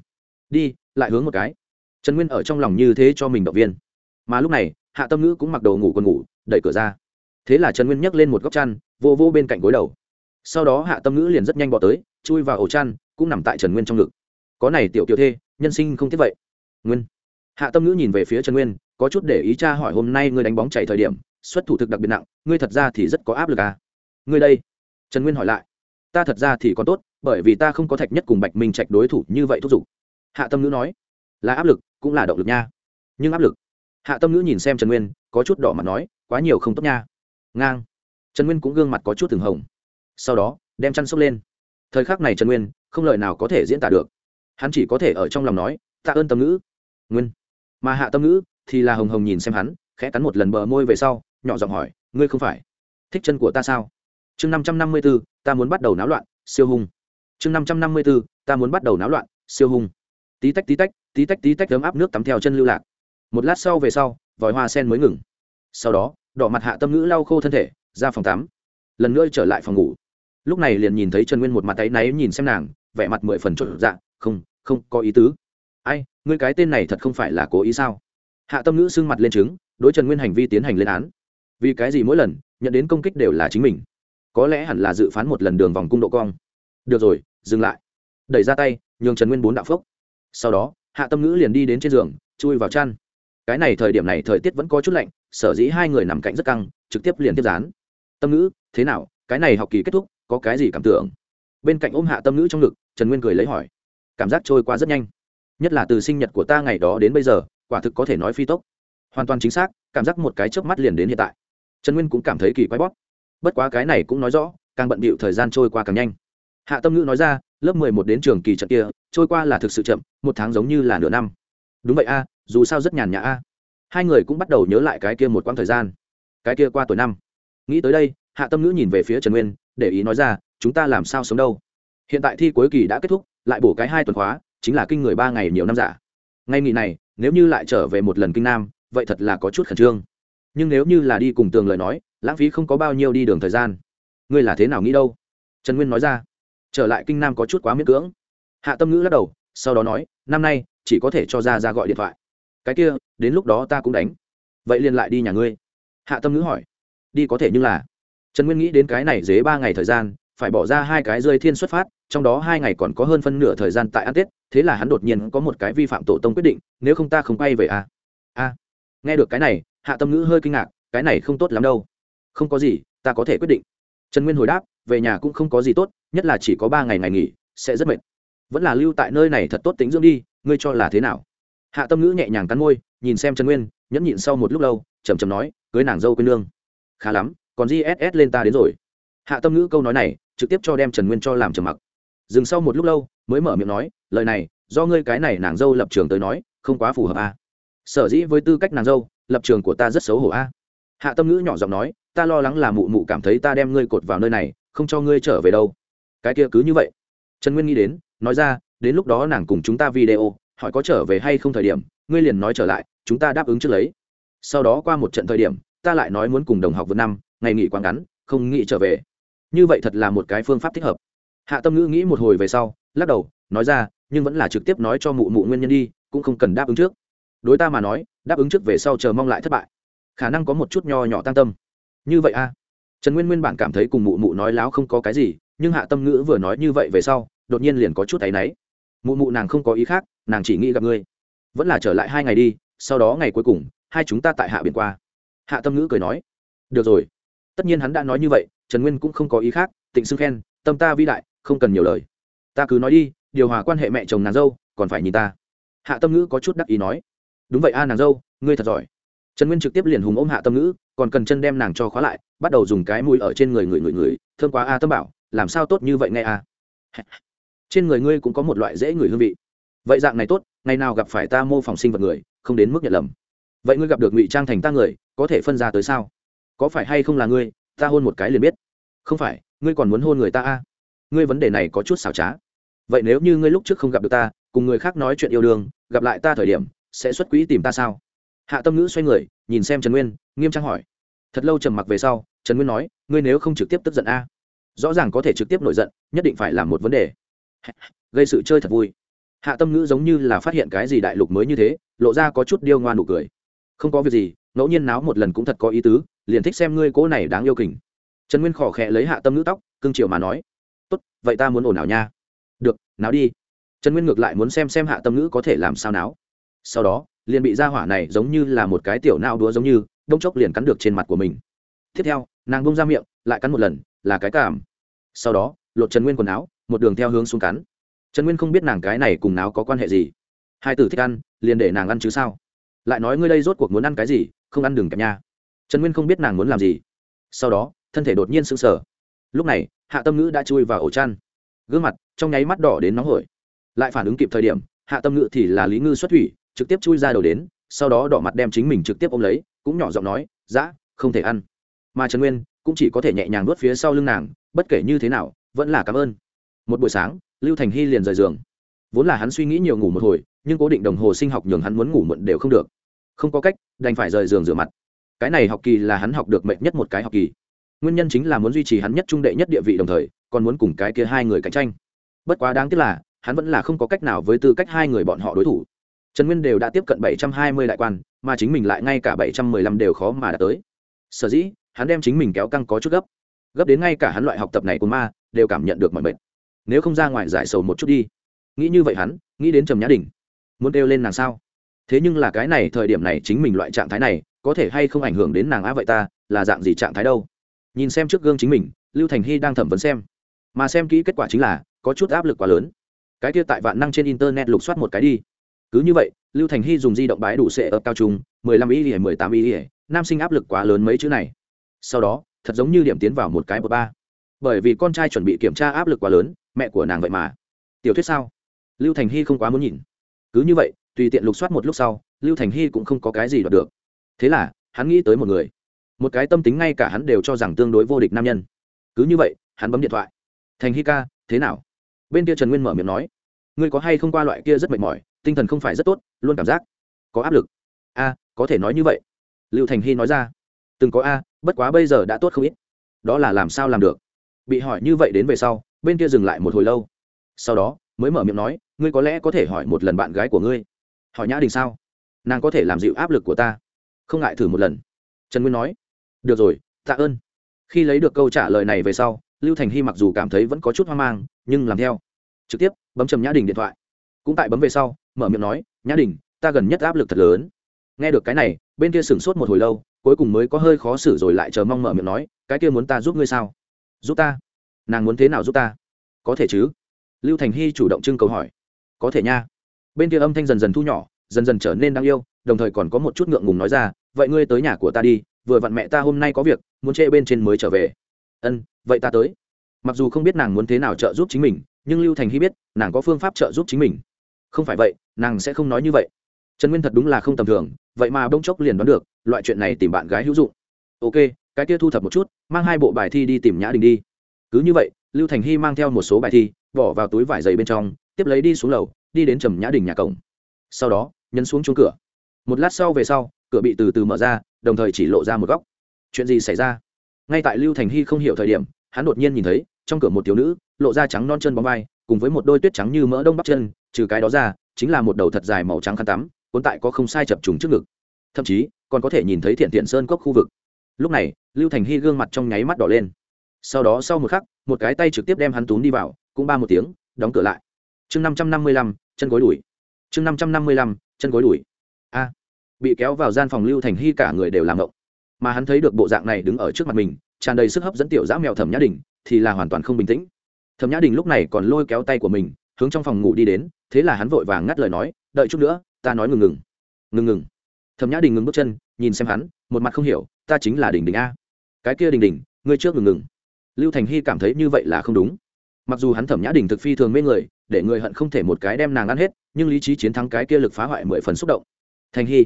Đi, lại hướng một cái. Trần nguyên ở trong lòng như thế cho mình động viên. Mà lúc này, hạ tâm ngữ cũng mặc đồ ngủ quần ngủ, đẩy cửa ra. Thế là trần nguyên nhấc lên một góc chăn, vô vô bên cạnh gối đầu. Sau đó hạ tâm ngữ liền rất nhanh bỏ tới, chui vào ổ chăn, cũng nằm tại trần nguyên trong ngực. Có này tiểu tiểu thê nhân sinh không thiết vậy. Nguyên. Hạ tâm ngữ nhìn về phía trần nguyên, có chút để ý cha hỏi hôm nay ngươi đánh bóng chạy thời điểm, xuất thủ thực đặc biệt nặng, ngươi thật ra thì rất có áp lực à? Ngươi đây. Trần nguyên hỏi lại. Ta thật ra thì còn tốt, bởi vì ta không có thạch nhất cùng bạch minh trạch đối thủ như vậy thúc giục. Hạ tâm ngữ nói. Là áp lực, cũng là động lực nha. Nhưng áp lực. Hạ tâm ngữ nhìn xem trần nguyên, có chút đỏ mặt nói, quá nhiều không tốt nha. Ngang. Trần nguyên cũng gương mặt có chút từng hồng. Sau đó, đem chăn xốc lên. Thời khắc này trần nguyên, không lời nào có thể diễn tả được hắn chỉ có thể ở trong lòng nói, tạ ơn tâm ngữ. Nguyên. Mà hạ tâm ngữ thì là hồng hồng nhìn xem hắn, khẽ cắn một lần bờ môi về sau, nhỏ giọng hỏi, ngươi không phải thích chân của ta sao? Chương năm trăm năm mươi b ố ta muốn bắt đầu náo loạn, siêu hung. Chương năm trăm năm mươi b ố ta muốn bắt đầu náo loạn, siêu hung. Tí tách tí tách tí tách tí tách ấm áp nước tắm theo chân lưu lạc. Một lát sau về sau, vòi hoa sen mới ngừng. Sau đó, đỏ mặt hạ tâm ngữ lau khô thân thể, ra phòng tắm. Lần nữa trở lại phòng ngủ. Lúc này liền nhìn thấy trần nguyên một mặt tay náy nhìn xem nàng, vẻ mặt mười phần chốt dạ không không có ý tứ. Ai, ngươi cái tên này thật không phải là cố ý sao? Hạ tâm ngữ xương mặt lên chứng đối trần nguyên hành vi tiến hành lên án. Vì cái gì mỗi lần, nhận đến công kích đều là chính mình? Có lẽ hẳn là dự phán một lần đường vòng cung độ cong. Được rồi, dừng lại. Đẩy ra tay, nhường trần nguyên bốn đạo phốc. Sau đó, hạ tâm ngữ liền đi đến trên giường, chui vào chăn. Cái này thời điểm này thời tiết vẫn có chút lạnh, sở dĩ hai người nằm cạnh rất căng, trực tiếp liền tiếp dán. Tâm ngữ, thế nào? Cái này học kỳ kết thúc, có cái gì cảm tưởng? Bên cạnh ôm hạ tâm ngữ trong ngực, trần nguyên cười lấy hỏi cảm giác trôi qua rất nhanh. Nhất là từ sinh nhật của ta ngày đó đến bây giờ, quả thực có thể nói phi tốc. Hoàn toàn chính xác, cảm giác một cái chớp mắt liền đến hiện tại. Trần nguyên cũng cảm thấy kỳ quái bóp. Bất quá cái này cũng nói rõ, càng bận bịu thời gian trôi qua càng nhanh. Hạ tâm ngữ nói ra, lớp mười một đến trường kỳ trận kia, trôi qua là thực sự chậm, một tháng giống như là nửa năm. Đúng vậy a, dù sao rất nhàn nhã a. Hai người cũng bắt đầu nhớ lại cái kia một quãng thời gian. Cái kia qua tuổi năm. Nghĩ tới đây, hạ tâm ngữ nhìn về phía trần nguyên, để ý nói ra, chúng ta làm sao sống đâu? Hiện tại thi cuối kỳ đã kết thúc, lại bổ cái hai tuần khóa, chính là kinh người ba ngày nhiều năm giả. Ngay nghỉ này, nếu như lại trở về một lần kinh nam, vậy thật là có chút khẩn trương. Nhưng nếu như là đi cùng tường lời nói, lãng phí không có bao nhiêu đi đường thời gian. Ngươi là thế nào nghĩ đâu? Trần nguyên nói ra. Trở lại kinh nam có chút quá miễn cưỡng. Hạ tâm ngữ lắc đầu, sau đó nói, năm nay, chỉ có thể cho ra ra gọi điện thoại. Cái kia, đến lúc đó ta cũng đánh. Vậy liền lại đi nhà ngươi. Hạ tâm ngữ hỏi. Đi có thể nhưng là. Trần nguyên nghĩ đến cái này dế ba ngày thời gian, phải bỏ ra hai cái rơi thiên xuất phát trong đó hai ngày còn có hơn phân nửa thời gian tại ăn tết, thế là hắn đột nhiên có một cái vi phạm tổ tông quyết định, nếu không ta không quay về à? a nghe được cái này, hạ tâm ngữ hơi kinh ngạc, cái này không tốt lắm đâu. Không có gì, ta có thể quyết định. Trần nguyên hồi đáp, về nhà cũng không có gì tốt, nhất là chỉ có ba ngày ngày nghỉ, sẽ rất mệt. Vẫn là lưu tại nơi này thật tốt tính dưỡng đi, ngươi cho là thế nào? Hạ tâm ngữ nhẹ nhàng cắn môi, nhìn xem trần nguyên, nhẫn nhịn sau một lúc lâu chầm chầm nói, cưới nàng dâu quê nương khá lắm, còn gss lên ta đến rồi. Hạ tâm ngữ câu nói này, trực tiếp cho đem trần nguyên cho làm trầm mặc dừng sau một lúc lâu, mới mở miệng nói, lời này, do ngươi cái này nàng dâu lập trường tới nói, không quá phù hợp a à. sở dĩ với tư cách nàng dâu, lập trường của ta rất xấu hổ a à. hạ tâm ngữ nhỏ giọng nói, ta lo lắng là mụ mụ cảm thấy ta đem ngươi cột vào nơi này, không cho ngươi trở về đâu. Cái kia cứ như vậy. Trần nguyên nghĩ đến, nói ra, đến lúc đó nàng cùng chúng ta video, hỏi có trở về hay không thời điểm, ngươi liền nói trở lại, chúng ta đáp ứng trước lấy. Sau đó qua một trận thời điểm, ta lại nói muốn cùng đồng học vượt năm, ngày nghỉ quá ngắn, không nghĩ trở về. Như vậy thật là một cái phương pháp thích hợp hạ tâm ngữ nghĩ một hồi về sau, lắc đầu, nói ra, nhưng vẫn là trực tiếp nói cho mụ mụ nguyên nhân đi, cũng không cần đáp ứng trước. Đối ta mà nói, đáp ứng trước về sau chờ mong lại thất bại. Khả năng có một chút nho nhỏ tăng tâm. Như vậy a. À. trần nguyên nguyên bản cảm thấy cùng mụ mụ nói láo không có cái gì, nhưng hạ tâm ngữ vừa nói như vậy về sau, đột nhiên liền có chút áy náy. Mụ mụ nàng không có ý khác, nàng chỉ nghĩ gặp ngươi. Vẫn là trở lại hai ngày đi, sau đó ngày cuối cùng, hai chúng ta tại hạ biển qua. Hạ tâm ngữ cười nói, được rồi. Tất nhiên hắn đã nói như vậy, trần nguyên cũng không có ý khác, tịnh xưng khen, tâm ta vĩ đại không cần nhiều lời. Ta cứ nói đi, điều hòa quan hệ mẹ chồng nàng dâu, còn phải nhìn ta. Hạ tâm ngữ có chút đắc ý nói. Đúng vậy a, nàng dâu, ngươi thật giỏi. Trần nguyên trực tiếp liền hùng ôm hạ tâm ngữ, còn cần chân đem nàng cho khóa lại, bắt đầu dùng cái mũi ở trên người người người người thương quá a, tâm bảo, làm sao tốt như vậy nghe a? Trên người ngươi cũng có một loại dễ người hương vị. Vậy dạng này tốt, ngày nào gặp phải ta mô phỏng sinh vật người, không đến mức nhận lầm. Vậy ngươi gặp được ngụy trang thành ta người, có thể phân ra tới sao? Có phải hay không là ngươi? Ta hôn một cái liền biết. Không phải, ngươi còn muốn hôn người ta a? Ngươi vấn đề này có chút xảo trá. Vậy nếu như ngươi lúc trước không gặp được ta, cùng người khác nói chuyện yêu đương, gặp lại ta thời điểm, sẽ xuất quỹ tìm ta sao? Hạ tâm ngữ xoay người, nhìn xem trần nguyên, nghiêm trang hỏi. Thật lâu trầm mặc về sau, trần nguyên nói, ngươi nếu không trực tiếp tức giận a, rõ ràng có thể trực tiếp nổi giận, nhất định phải làm một vấn đề. Gây sự chơi thật vui. Hạ tâm ngữ giống như là phát hiện cái gì đại lục mới như thế, lộ ra có chút điêu ngoa nụ cười. Không có việc gì, ngẫu nhiên náo một lần cũng thật có ý tứ, liền thích xem ngươi cỗ này đáng yêu kình. Trần nguyên khỏ khẽ lấy hạ tâm ngữ tóc, cưng chiều mà nói tốt, vậy ta muốn ồn ào nha. Được, náo đi. Trần nguyên ngược lại muốn xem xem hạ tâm ngữ có thể làm sao náo. Sau đó, liền bị ra hỏa này giống như là một cái tiểu nao đúa giống như, đông chốc liền cắn được trên mặt của mình. Tiếp theo, nàng bông ra miệng, lại cắn một lần, là cái cảm. Sau đó, lột trần nguyên quần áo, một đường theo hướng xuống cắn. Trần nguyên không biết nàng cái này cùng náo có quan hệ gì. Hai tử thích ăn, liền để nàng ăn chứ sao? Lại nói ngươi đây rốt cuộc muốn ăn cái gì, không ăn đừng kẹp nha. Trần nguyên không biết nàng muốn làm gì. Sau đó, thân thể đột nhiên sững sờ. Lúc này hạ tâm ngữ đã chui vào ổ chăn. Gương mặt trong nháy mắt đỏ đến nóng hổi. Lại phản ứng kịp thời điểm, hạ tâm ngữ thì là lý ngư xuất thủy, trực tiếp chui ra đầu đến, sau đó đỏ mặt đem chính mình trực tiếp ôm lấy, cũng nhỏ giọng nói, dã, không thể ăn. Mà trần nguyên cũng chỉ có thể nhẹ nhàng nuốt phía sau lưng nàng, bất kể như thế nào, vẫn là cảm ơn. Một buổi sáng, lưu thành hy liền rời giường. Vốn là hắn suy nghĩ nhiều ngủ một hồi, nhưng cố định đồng hồ sinh học nhường hắn muốn ngủ muộn đều không được. Không có cách, đành phải rời giường rửa mặt. Cái này học kỳ là hắn học được mệnh nhất một cái học kỳ nguyên nhân chính là muốn duy trì hắn nhất trung đệ nhất địa vị đồng thời, còn muốn cùng cái kia hai người cạnh tranh. Bất quá đáng tiếc là, hắn vẫn là không có cách nào với tư cách hai người bọn họ đối thủ. Trần nguyên đều đã tiếp cận bảy trăm hai mươi đại quan, mà chính mình lại ngay cả bảy trăm mười lăm đều khó mà đạt tới. Sở dĩ, hắn đem chính mình kéo căng có chút gấp. Gấp đến ngay cả hắn loại học tập này của ma, đều cảm nhận được mọi mệt. nếu không ra ngoài giải sầu một chút đi. Nghĩ như vậy hắn, nghĩ đến trầm nhã đình. Muốn kêu lên nàng sao? Thế nhưng là cái này, thời điểm này chính mình loại trạng thái này, có thể hay không ảnh hưởng đến nàng á vậy ta, là dạng gì trạng thái đâu? Nhìn xem trước gương chính mình, lưu thành hy đang thẩm vấn xem. Mà xem kỹ kết quả chính là, có chút áp lực quá lớn. Cái kia tại vạn năng trên internet lục soát một cái đi. Cứ như vậy, lưu thành hy dùng di động bái đủ sệ ở cao trung mười lăm ý ỉa mười tám ý ỉa nam sinh áp lực quá lớn mấy chữ này. Sau đó, thật giống như điểm tiến vào một cái bờ ba. Bởi vì con trai chuẩn bị kiểm tra áp lực quá lớn, mẹ của nàng vậy mà. Tiểu thuyết sao? Lưu thành hy không quá muốn nhìn. Cứ như vậy, tùy tiện lục soát một lúc sau, lưu thành hy cũng không có cái gì đoạt được. Thế là, hắn nghĩ tới một người một cái tâm tính ngay cả hắn đều cho rằng tương đối vô địch nam nhân. Cứ như vậy, hắn bấm điện thoại. Thành Hi ca, thế nào? Bên kia trần nguyên mở miệng nói. Ngươi có hay không qua loại kia rất mệt mỏi, tinh thần không phải rất tốt, luôn cảm giác có áp lực. A, có thể nói như vậy. Lưu thành hy nói ra. Từng có a, bất quá bây giờ đã tốt không ít. Đó là làm sao làm được? Bị hỏi như vậy đến về sau, bên kia dừng lại một hồi lâu. Sau đó, mới mở miệng nói, ngươi có lẽ có thể hỏi một lần bạn gái của ngươi. Hỏi nhã đình sao? Nàng có thể làm dịu áp lực của ta. Không ngại thử một lần. Trần nguyên nói được rồi, tạ ơn. Khi lấy được câu trả lời này về sau, lưu thành hy mặc dù cảm thấy vẫn có chút hoang mang, nhưng làm theo. Trực tiếp, bấm trầm nhã đình điện thoại. Cũng tại bấm về sau, mở miệng nói, nhã đình, ta gần nhất áp lực thật lớn. Nghe được cái này, bên kia sửng sốt một hồi lâu, cuối cùng mới có hơi khó xử rồi lại chờ mong mở miệng nói, cái kia muốn ta giúp ngươi sao? Giúp ta? Nàng muốn thế nào giúp ta? Có thể chứ. Lưu thành hy chủ động trưng cầu hỏi. Có thể nha. Bên kia âm thanh dần dần thu nhỏ, dần dần trở nên đáng yêu, đồng thời còn có một chút ngượng ngùng nói ra, vậy ngươi tới nhà của ta đi vừa vặn mẹ ta hôm nay có việc, muốn chê bên trên mới trở về. Ân, vậy ta tới. Mặc dù không biết nàng muốn thế nào trợ giúp chính mình, nhưng lưu thành hy biết, nàng có phương pháp trợ giúp chính mình. Không phải vậy, nàng sẽ không nói như vậy. Trần nguyên thật đúng là không tầm thường, vậy mà bỗng chốc liền đoán được, loại chuyện này tìm bạn gái hữu dụng. Ok, cái kia thu thập một chút, mang hai bộ bài thi đi tìm nhã đình đi. Cứ như vậy, lưu thành hy mang theo một số bài thi, bỏ vào túi vải dày bên trong, tiếp lấy đi xuống lầu, đi đến trầm nhã đình nhà cổng. Sau đó, nhấn xuống chuông cửa. Một lát sau về sau, cửa bị từ từ mở ra đồng thời chỉ lộ ra một góc. Chuyện gì xảy ra? Ngay tại lưu thành hy không hiểu thời điểm, hắn đột nhiên nhìn thấy, trong cửa một thiếu nữ, lộ ra trắng non chân bóng vai, cùng với một đôi tuyết trắng như mỡ đông bắp chân, trừ cái đó ra, chính là một đầu thật dài màu trắng khăn tắm, cuốn tại có không sai chập trùng trước ngực. Thậm chí, còn có thể nhìn thấy thiện thiện sơn cốc khu vực. Lúc này, lưu thành hy gương mặt trong nháy mắt đỏ lên. Sau đó sau một khắc, một cái tay trực tiếp đem hắn túm đi vào, cũng ba một tiếng, đóng cửa lại. Chương năm trăm năm mươi lăm, chân gối đuổi. Chương năm trăm năm mươi lăm, chân gối đuổi. A bị kéo vào gian phòng lưu thành hy cả người đều làm động mà hắn thấy được bộ dạng này đứng ở trước mặt mình, tràn đầy sức hấp dẫn tiểu dã mèo thẩm nhã đình, thì là hoàn toàn không bình tĩnh. Thẩm nhã đình lúc này còn lôi kéo tay của mình, hướng trong phòng ngủ đi đến, thế là hắn vội vàng ngắt lời nói, đợi chút nữa, ta nói ngừng ngừng. Ngừng ngừng. Thẩm nhã đình ngừng bước chân, nhìn xem hắn, một mặt không hiểu, ta chính là đình đình a. Cái kia đình đình, ngươi trước ngừng ngừng. Lưu thành hy cảm thấy như vậy là không đúng. Mặc dù hắn thẩm nhã đình thực phi thường mê người, để người hận không thể một cái đem nàng ăn hết, nhưng lý trí chiến thắng cái kia lực phá hoại mười phần xúc động. Thành hy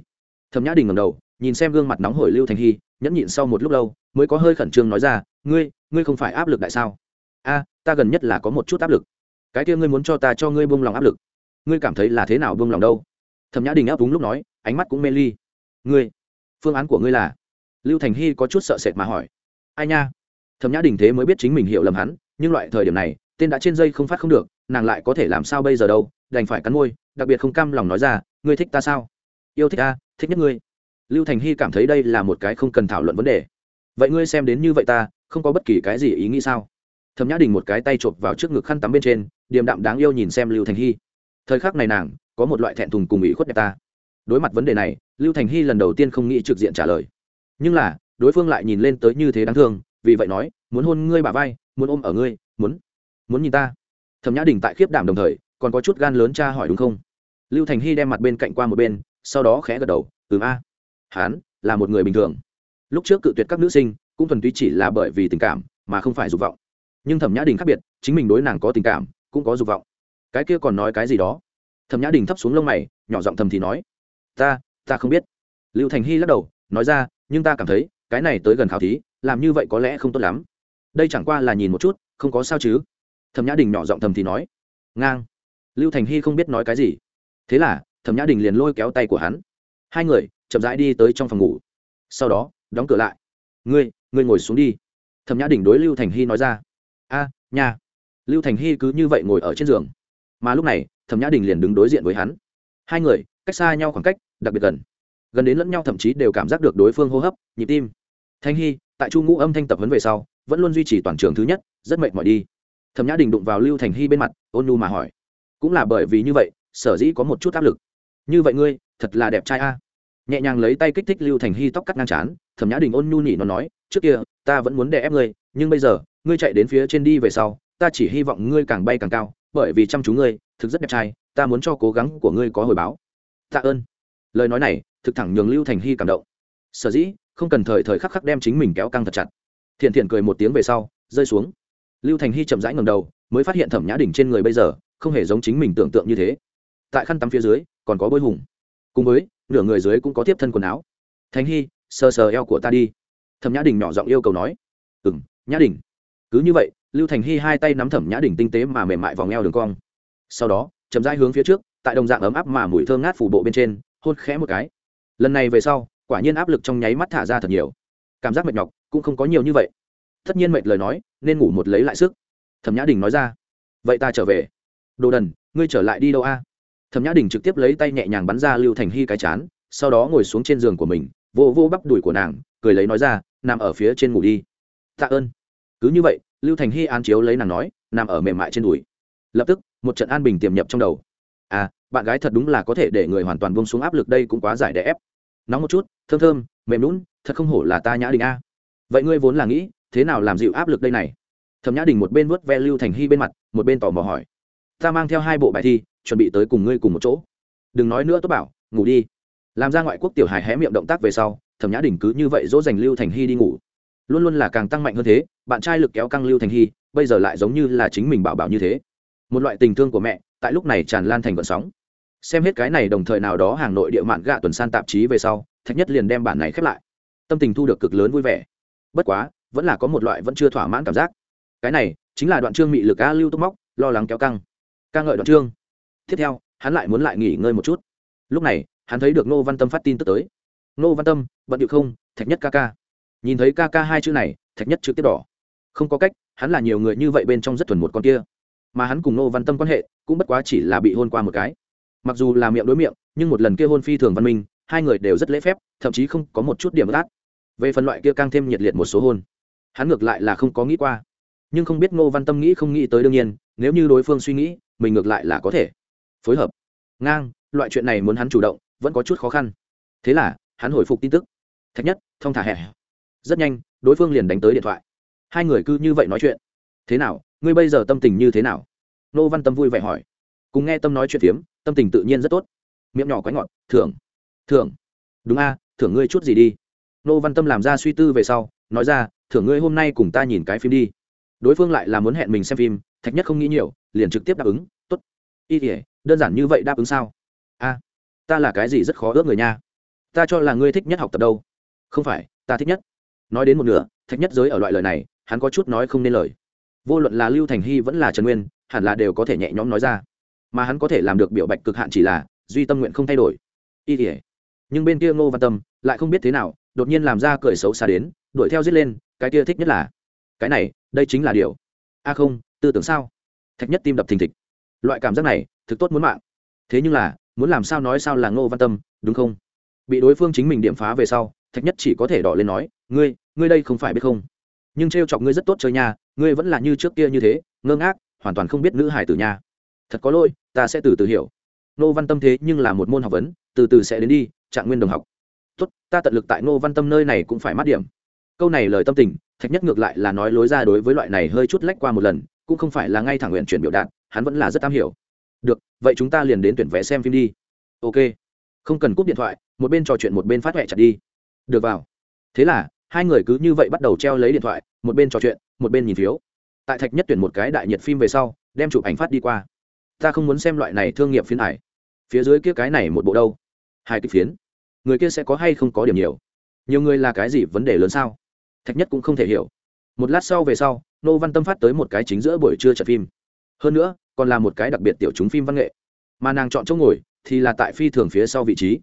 thẩm nhã đình ngầm đầu, nhìn xem gương mặt nóng hổi lưu thành hy, nhẫn nhịn sau một lúc lâu, mới có hơi khẩn trương nói ra, ngươi ngươi không phải áp lực đại sao? A, ta gần nhất là có một chút áp lực. Cái kia ngươi muốn cho ta cho ngươi buông lòng áp lực. Ngươi cảm thấy là thế nào buông lòng đâu? Thẩm nhã đình áp đúng lúc nói, ánh mắt cũng mê ly. Ngươi, phương án của ngươi là? Lưu thành hy có chút sợ sệt mà hỏi. Ai nha? Thẩm nhã đình thế mới biết chính mình hiểu lầm hắn, nhưng loại thời điểm này, tên đã trên dây không phát không được, nàng lại có thể làm sao bây giờ đâu, đành phải cắn môi, đặc biệt không cam lòng nói ra, ngươi thích ta sao? Yêu thích ta thích nhất ngươi. Lưu thành hy cảm thấy đây là một cái không cần thảo luận vấn đề. Vậy ngươi xem đến như vậy ta, không có bất kỳ cái gì ý nghĩ sao? Thẩm nhã đình một cái tay chộp vào trước ngực khăn tắm bên trên, điềm đạm đáng yêu nhìn xem lưu thành hy. Thời khắc này nàng, có một loại thẹn thùng cùng ủy khuất đẹp ta. Đối mặt vấn đề này, lưu thành hy lần đầu tiên không nghĩ trực diện trả lời. Nhưng là, đối phương lại nhìn lên tới như thế đáng thương, vì vậy nói, muốn hôn ngươi bà vai, muốn ôm ở ngươi, muốn muốn nhìn ta. Thẩm nhã đình tại khiếp đảm đồng thời, còn có chút gan lớn cha hỏi đúng không? Lưu thành hy đem mặt bên cạnh qua một bên sau đó khẽ gật đầu, ừm a hán là một người bình thường. Lúc trước cự tuyệt các nữ sinh, cũng thuần túy chỉ là bởi vì tình cảm, mà không phải dục vọng. Nhưng thẩm nhã đình khác biệt, chính mình đối nàng có tình cảm, cũng có dục vọng. Cái kia còn nói cái gì đó? Thẩm nhã đình thấp xuống lông mày, nhỏ giọng thầm thì nói, ta ta không biết. Lưu thành hy lắc đầu, nói ra, nhưng ta cảm thấy, cái này tới gần khảo thí, làm như vậy có lẽ không tốt lắm. Đây chẳng qua là nhìn một chút, không có sao chứ. Thẩm nhã đình nhỏ giọng thầm thì nói, ngang. Lưu thành hy không biết nói cái gì. Thế là thẩm nhã đình liền lôi kéo tay của hắn. Hai người chậm rãi đi tới trong phòng ngủ. Sau đó đóng cửa lại. Ngươi ngươi ngồi xuống đi. Thẩm nhã đình đối lưu thành hy nói ra. A à, nhà lưu thành hy cứ như vậy ngồi ở trên giường. Mà lúc này thẩm nhã đình liền đứng đối diện với hắn. Hai người cách xa nhau khoảng cách đặc biệt gần. Gần đến lẫn nhau thậm chí đều cảm giác được đối phương hô hấp nhịp tim. Thanh hy tại chu ngũ âm thanh tập huấn về sau vẫn luôn duy trì toàn trường thứ nhất rất mệt mỏi đi. Thẩm nhã đình đụng vào lưu thành hy bên mặt ôn nu mà hỏi. Cũng là bởi vì như vậy sở dĩ có một chút áp lực như vậy ngươi, thật là đẹp trai a. Nhẹ nhàng lấy tay kích thích lưu thành hy tóc cắt ngang chán thẩm nhã đình ôn nhu nhị nó nói, trước kia, ta vẫn muốn đè ép ngươi, nhưng bây giờ, ngươi chạy đến phía trên đi về sau, ta chỉ hy vọng ngươi càng bay càng cao, bởi vì chăm chú ngươi, thực rất đẹp trai, ta muốn cho cố gắng của ngươi có hồi báo. Tạ ơn. Lời nói này, thực thẳng nhường lưu thành hy cảm động. Sở dĩ, không cần thời thời khắc khắc đem chính mình kéo căng thật chặt. Thiện thiện cười một tiếng về sau, rơi xuống. Lưu thành hy chậm rãi ngầm đầu, mới phát hiện thẩm nhã Đình trên người bây giờ, không hề giống chính mình tưởng tượng như thế. Tại khăn tắm phía dưới còn có bôi hùng. Cùng với, nửa người dưới cũng có tiếp thân quần áo. Thành hy, sờ sờ eo của ta đi. Thẩm nhã đình nhỏ giọng yêu cầu nói. Ừ m nhã đình. Cứ như vậy, lưu thành hy hai tay nắm thẩm nhã đình tinh tế mà mềm mại vòng eo đường cong. Sau đó, chậm rãi hướng phía trước, tại đồng dạng ấm áp mà mùi thơm ngát phủ bộ bên trên, hôn khẽ một cái. Lần này về sau, quả nhiên áp lực trong nháy mắt thả ra thật nhiều. Cảm giác mệt nhọc cũng không có nhiều như vậy. Tất nhiên mệt lời nói, nên ngủ một lấy lại sức. Thẩm nhã đình nói ra. Vậy ta trở về. Đồ đần, ngươi trở lại đi đâu a? Thẩm nhã đình trực tiếp lấy tay nhẹ nhàng bắn ra lưu thành hy cái chán, sau đó ngồi xuống trên giường của mình, vô vô bắp đùi của nàng, cười lấy nói ra, nằm ở phía trên ngủ đi. Tạ ơn. Cứ như vậy, lưu thành hy an chiếu lấy nàng nói, nằm ở mềm mại trên đùi. Lập tức, một trận an bình tiềm nhập trong đầu. À bạn gái thật đúng là có thể để người hoàn toàn bông xuống áp lực đây cũng quá giải đẻ ép. Nóng một chút, thơm thơm, mềm lún thật không hổ là ta nhã đình a. Vậy ngươi vốn là nghĩ thế nào làm dịu áp lực đây này? Thẩm nhã đình một bên vuốt ve lưu thành hy bên mặt, một bên tò mò hỏi ta mang theo hai bộ bài thi, chuẩn bị tới cùng ngươi cùng một chỗ. Đừng nói nữa tốt bảo, ngủ đi. Làm ra ngoại quốc tiểu hài hé miệng động tác về sau, thẩm nhã đình cứ như vậy dỗ dành lưu thành hy đi ngủ. Luôn luôn là càng tăng mạnh hơn thế, bạn trai lực kéo căng lưu thành hy, bây giờ lại giống như là chính mình bảo bảo như thế. Một loại tình thương của mẹ, tại lúc này tràn lan thành vận sóng. Xem hết cái này đồng thời nào đó hàng nội địa mạn gạ tuần san tạp chí về sau, thạch nhất liền đem bản này khép lại. Tâm tình thu được cực lớn vui vẻ. Bất quá, vẫn là có một loại vẫn chưa thỏa mãn cảm giác. Cái này, chính là đoạn chương mị lực a lưu tốc móc, lo lắng kéo căng ca ngợi đoạn trương. tiếp theo, hắn lại muốn lại nghỉ ngơi một chút. Lúc này, hắn thấy được nô văn tâm phát tin tức tới. Nô văn tâm, bận điệu không, thạch nhất ca ca. Nhìn thấy ca ca hai chữ này, thạch nhất trực tiếp đỏ. Không có cách, hắn là nhiều người như vậy bên trong rất thuần một con kia. Mà hắn cùng nô văn tâm quan hệ, cũng bất quá chỉ là bị hôn qua một cái. Mặc dù là miệng đối miệng, nhưng một lần kia hôn phi thường văn minh, hai người đều rất lễ phép, thậm chí không có một chút điểm gác về phần loại kia càng thêm nhiệt liệt một số hôn, hắn ngược lại là không có nghĩ qua. Nhưng không biết ngô văn tâm nghĩ không nghĩ tới đương nhiên, nếu như đối phương suy nghĩ mình ngược lại là có thể. Phối hợp. Ngang, loại chuyện này muốn hắn chủ động, vẫn có chút khó khăn. Thế là, hắn hồi phục tin tức. Thạch nhất, thông thả hẹ rất nhanh, đối phương liền đánh tới điện thoại. Hai người cứ như vậy nói chuyện. Thế nào, ngươi bây giờ tâm tình như thế nào? Nô văn tâm vui vẻ hỏi. Cùng nghe tâm nói chuyện phiếm, tâm tình tự nhiên rất tốt. Miệng nhỏ quái ngọt, thưởng thưởng. Đúng a, thưởng ngươi chút gì đi. Nô văn tâm làm ra suy tư về sau, nói ra, thưởng ngươi hôm nay cùng ta nhìn cái phim đi. Đối phương lại là muốn hẹn mình xem phim, thạch nhất không nghĩ nhiều liền trực tiếp đáp ứng t ố t y thể đơn giản như vậy đáp ứng sao? A, ta là cái gì rất khó ước người nha. Ta cho là ngươi thích nhất học tập đâu. Không phải, ta thích nhất. Nói đến một nửa, thạch nhất giới ở loại lời này, hắn có chút nói không nên lời. Vô luận là lưu thành hy vẫn là trần nguyên, hẳn là đều có thể nhẹ nhõm nói ra. Mà hắn có thể làm được biểu bạch cực hạn chỉ là, duy tâm nguyện không thay đổi. Y thể nhưng bên kia ngô văn tâm lại không biết thế nào, đột nhiên làm ra cười xấu xa đến, đuổi theo giết lên, cái kia thích nhất là, cái này, đây chính là điều. A không, tư tưởng sao? Thạch nhất tim đập thình thịch. Loại cảm giác này, thực tốt muốn mạng. Thế nhưng là, muốn làm sao nói sao là ngô văn tâm, đúng không? Bị đối phương chính mình điểm phá về sau, thạch nhất chỉ có thể đỏ lên nói, ngươi ngươi đây không phải biết không? Nhưng trêu chọc ngươi rất tốt chơi nha, ngươi vẫn là như trước kia như thế, ngơ ngác, hoàn toàn không biết nữ hải tử nha. Thật có lỗi, ta sẽ từ từ hiểu. Nô văn tâm thế nhưng là một môn học vấn, từ từ sẽ đến đi, trạng nguyên đồng học. Tốt, ta tận lực tại nô văn tâm nơi này cũng phải mát điểm. Câu này lời tâm tình, thạch nhất ngược lại là nói lối ra đối với loại này hơi chút lách qua một lần cũng không phải là ngay thẳng nguyện chuyển biểu đạt, hắn vẫn là rất am hiểu. Được, vậy chúng ta liền đến tuyển vé xem phim đi. Ok. Không cần cúp điện thoại, một bên trò chuyện một bên phát huệ chặt đi. Được vào. Thế là, hai người cứ như vậy bắt đầu treo lấy điện thoại, một bên trò chuyện, một bên nhìn phiếu. Tại thạch nhất tuyển một cái đại nhiệt phim về sau, đem chụp ảnh phát đi qua. Ta không muốn xem loại này thương nghiệp phiến ải phía dưới kia cái này một bộ đâu? Hai kịch phiến. Người kia sẽ có hay không có điểm nhiều? Nhiều người là cái gì vấn đề lớn sao? Thạch nhất cũng không thể hiểu một lát sau về sau, nô văn tâm phát tới một cái chính giữa buổi trưa trận phim. Hơn nữa, còn là một cái đặc biệt tiểu chúng phim văn nghệ. Mà nàng chọn chỗ ngồi thì là tại phi thường phía sau vị trí.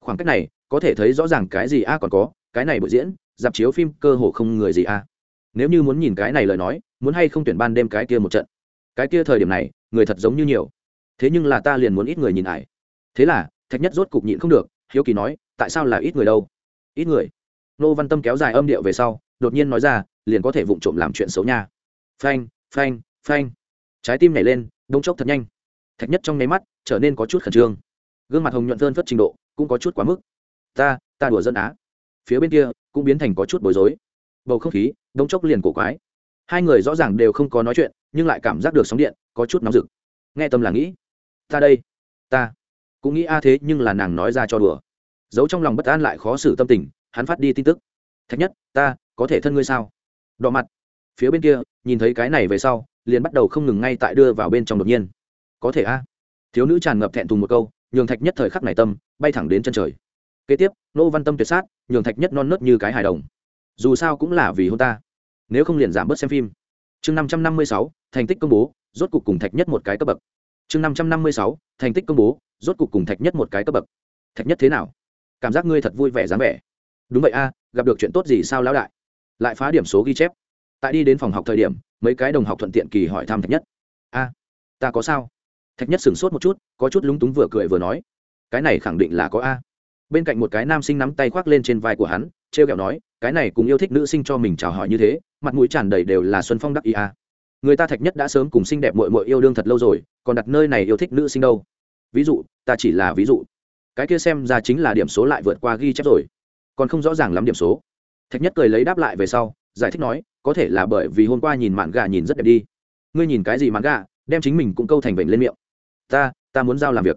Khoảng cách này, có thể thấy rõ ràng cái gì a còn có, cái này buổi diễn, dạp chiếu phim cơ hồ không người gì a. Nếu như muốn nhìn cái này lời nói, muốn hay không tuyển ban đêm cái kia một trận. Cái kia thời điểm này, người thật giống như nhiều. Thế nhưng là ta liền muốn ít người nhìn ải. Thế là, thạch nhất rốt cục nhịn không được, hiếu kỳ nói, tại sao là ít người đâu? Ít người? Nô văn tâm kéo dài âm điệu về sau, đột nhiên nói ra liền có thể vụng trộm làm chuyện xấu nha. Phanh phanh phanh. Trái tim nhảy lên đông chốc thật nhanh. Thạch nhất trong nháy mắt trở nên có chút khẩn trương. Gương mặt hồng nhuận phơn phất trình độ cũng có chút quá mức. Ta ta đùa dân á. Phía bên kia cũng biến thành có chút bối rối. Bầu không khí đông chốc liền cổ quái. Hai người rõ ràng đều không có nói chuyện, nhưng lại cảm giác được sóng điện có chút nóng rực. Nghe tâm là nghĩ, ta đây, ta. Cũng nghĩ, a, thế nhưng là nàng nói ra cho đùa. Giấu trong lòng bất an lại khó xử tâm tình, hắn phát đi tin tức. Thạch nhất, ta có thể thân ngươi sao? Đỏ mặt. Phía bên kia, nhìn thấy cái này về sau, liền bắt đầu không ngừng ngay tại đưa vào bên trong đột nhiên. Có thể a? Thiếu nữ tràn ngập thẹn thùng một câu, nhường thạch nhất thời khắc này tâm, bay thẳng đến chân trời. Kế tiếp, nô văn tâm tuyệt sát, nhường thạch nhất non nớt như cái hài đồng. Dù sao cũng là vì hôn ta. Nếu không liền giảm bớt xem phim. Chương năm trăm năm mươi sáu, thành tích công bố, rốt cục cùng thạch nhất một cái cấp bậc. Chương năm trăm năm mươi sáu, thành tích công bố, rốt cục cùng thạch nhất một cái cấp bậc. Thạch nhất thế nào? Cảm giác ngươi thật vui vẻ dáng vẻ. Đúng vậy a, gặp được chuyện tốt gì sao lão đại? Lại phá điểm số ghi chép. Tại đi đến phòng học thời điểm, mấy cái đồng học thuận tiện kỳ hỏi thăm thạch nhất. A, ta có sao? Thạch nhất sửng sốt một chút, có chút lúng túng vừa cười vừa nói, cái này khẳng định là có a. Bên cạnh một cái nam sinh nắm tay khoác lên trên vai của hắn t r e o kẹo nói, cái này cũng yêu thích nữ sinh cho mình chào hỏi như thế, mặt mũi tràn đầy đều là xuân phong đắc ý a. Người ta thạch nhất đã sớm cùng xinh đẹp mội mội yêu đương thật lâu rồi, còn đặt nơi này yêu thích nữ sinh đâu? Ví dụ, ta chỉ là ví dụ. Cái kia xem ra chính là điểm số lại vượt qua ghi chép rồi. Còn không rõ ràng lắm điểm số thạch nhất cười lấy đáp lại về sau, giải thích nói, có thể là bởi vì hôm qua nhìn mạn gà nhìn rất đẹp đi. Ngươi nhìn cái gì mạn gà, đem chính mình cũng câu thành bệnh lên miệng. Ta ta muốn giao làm việc.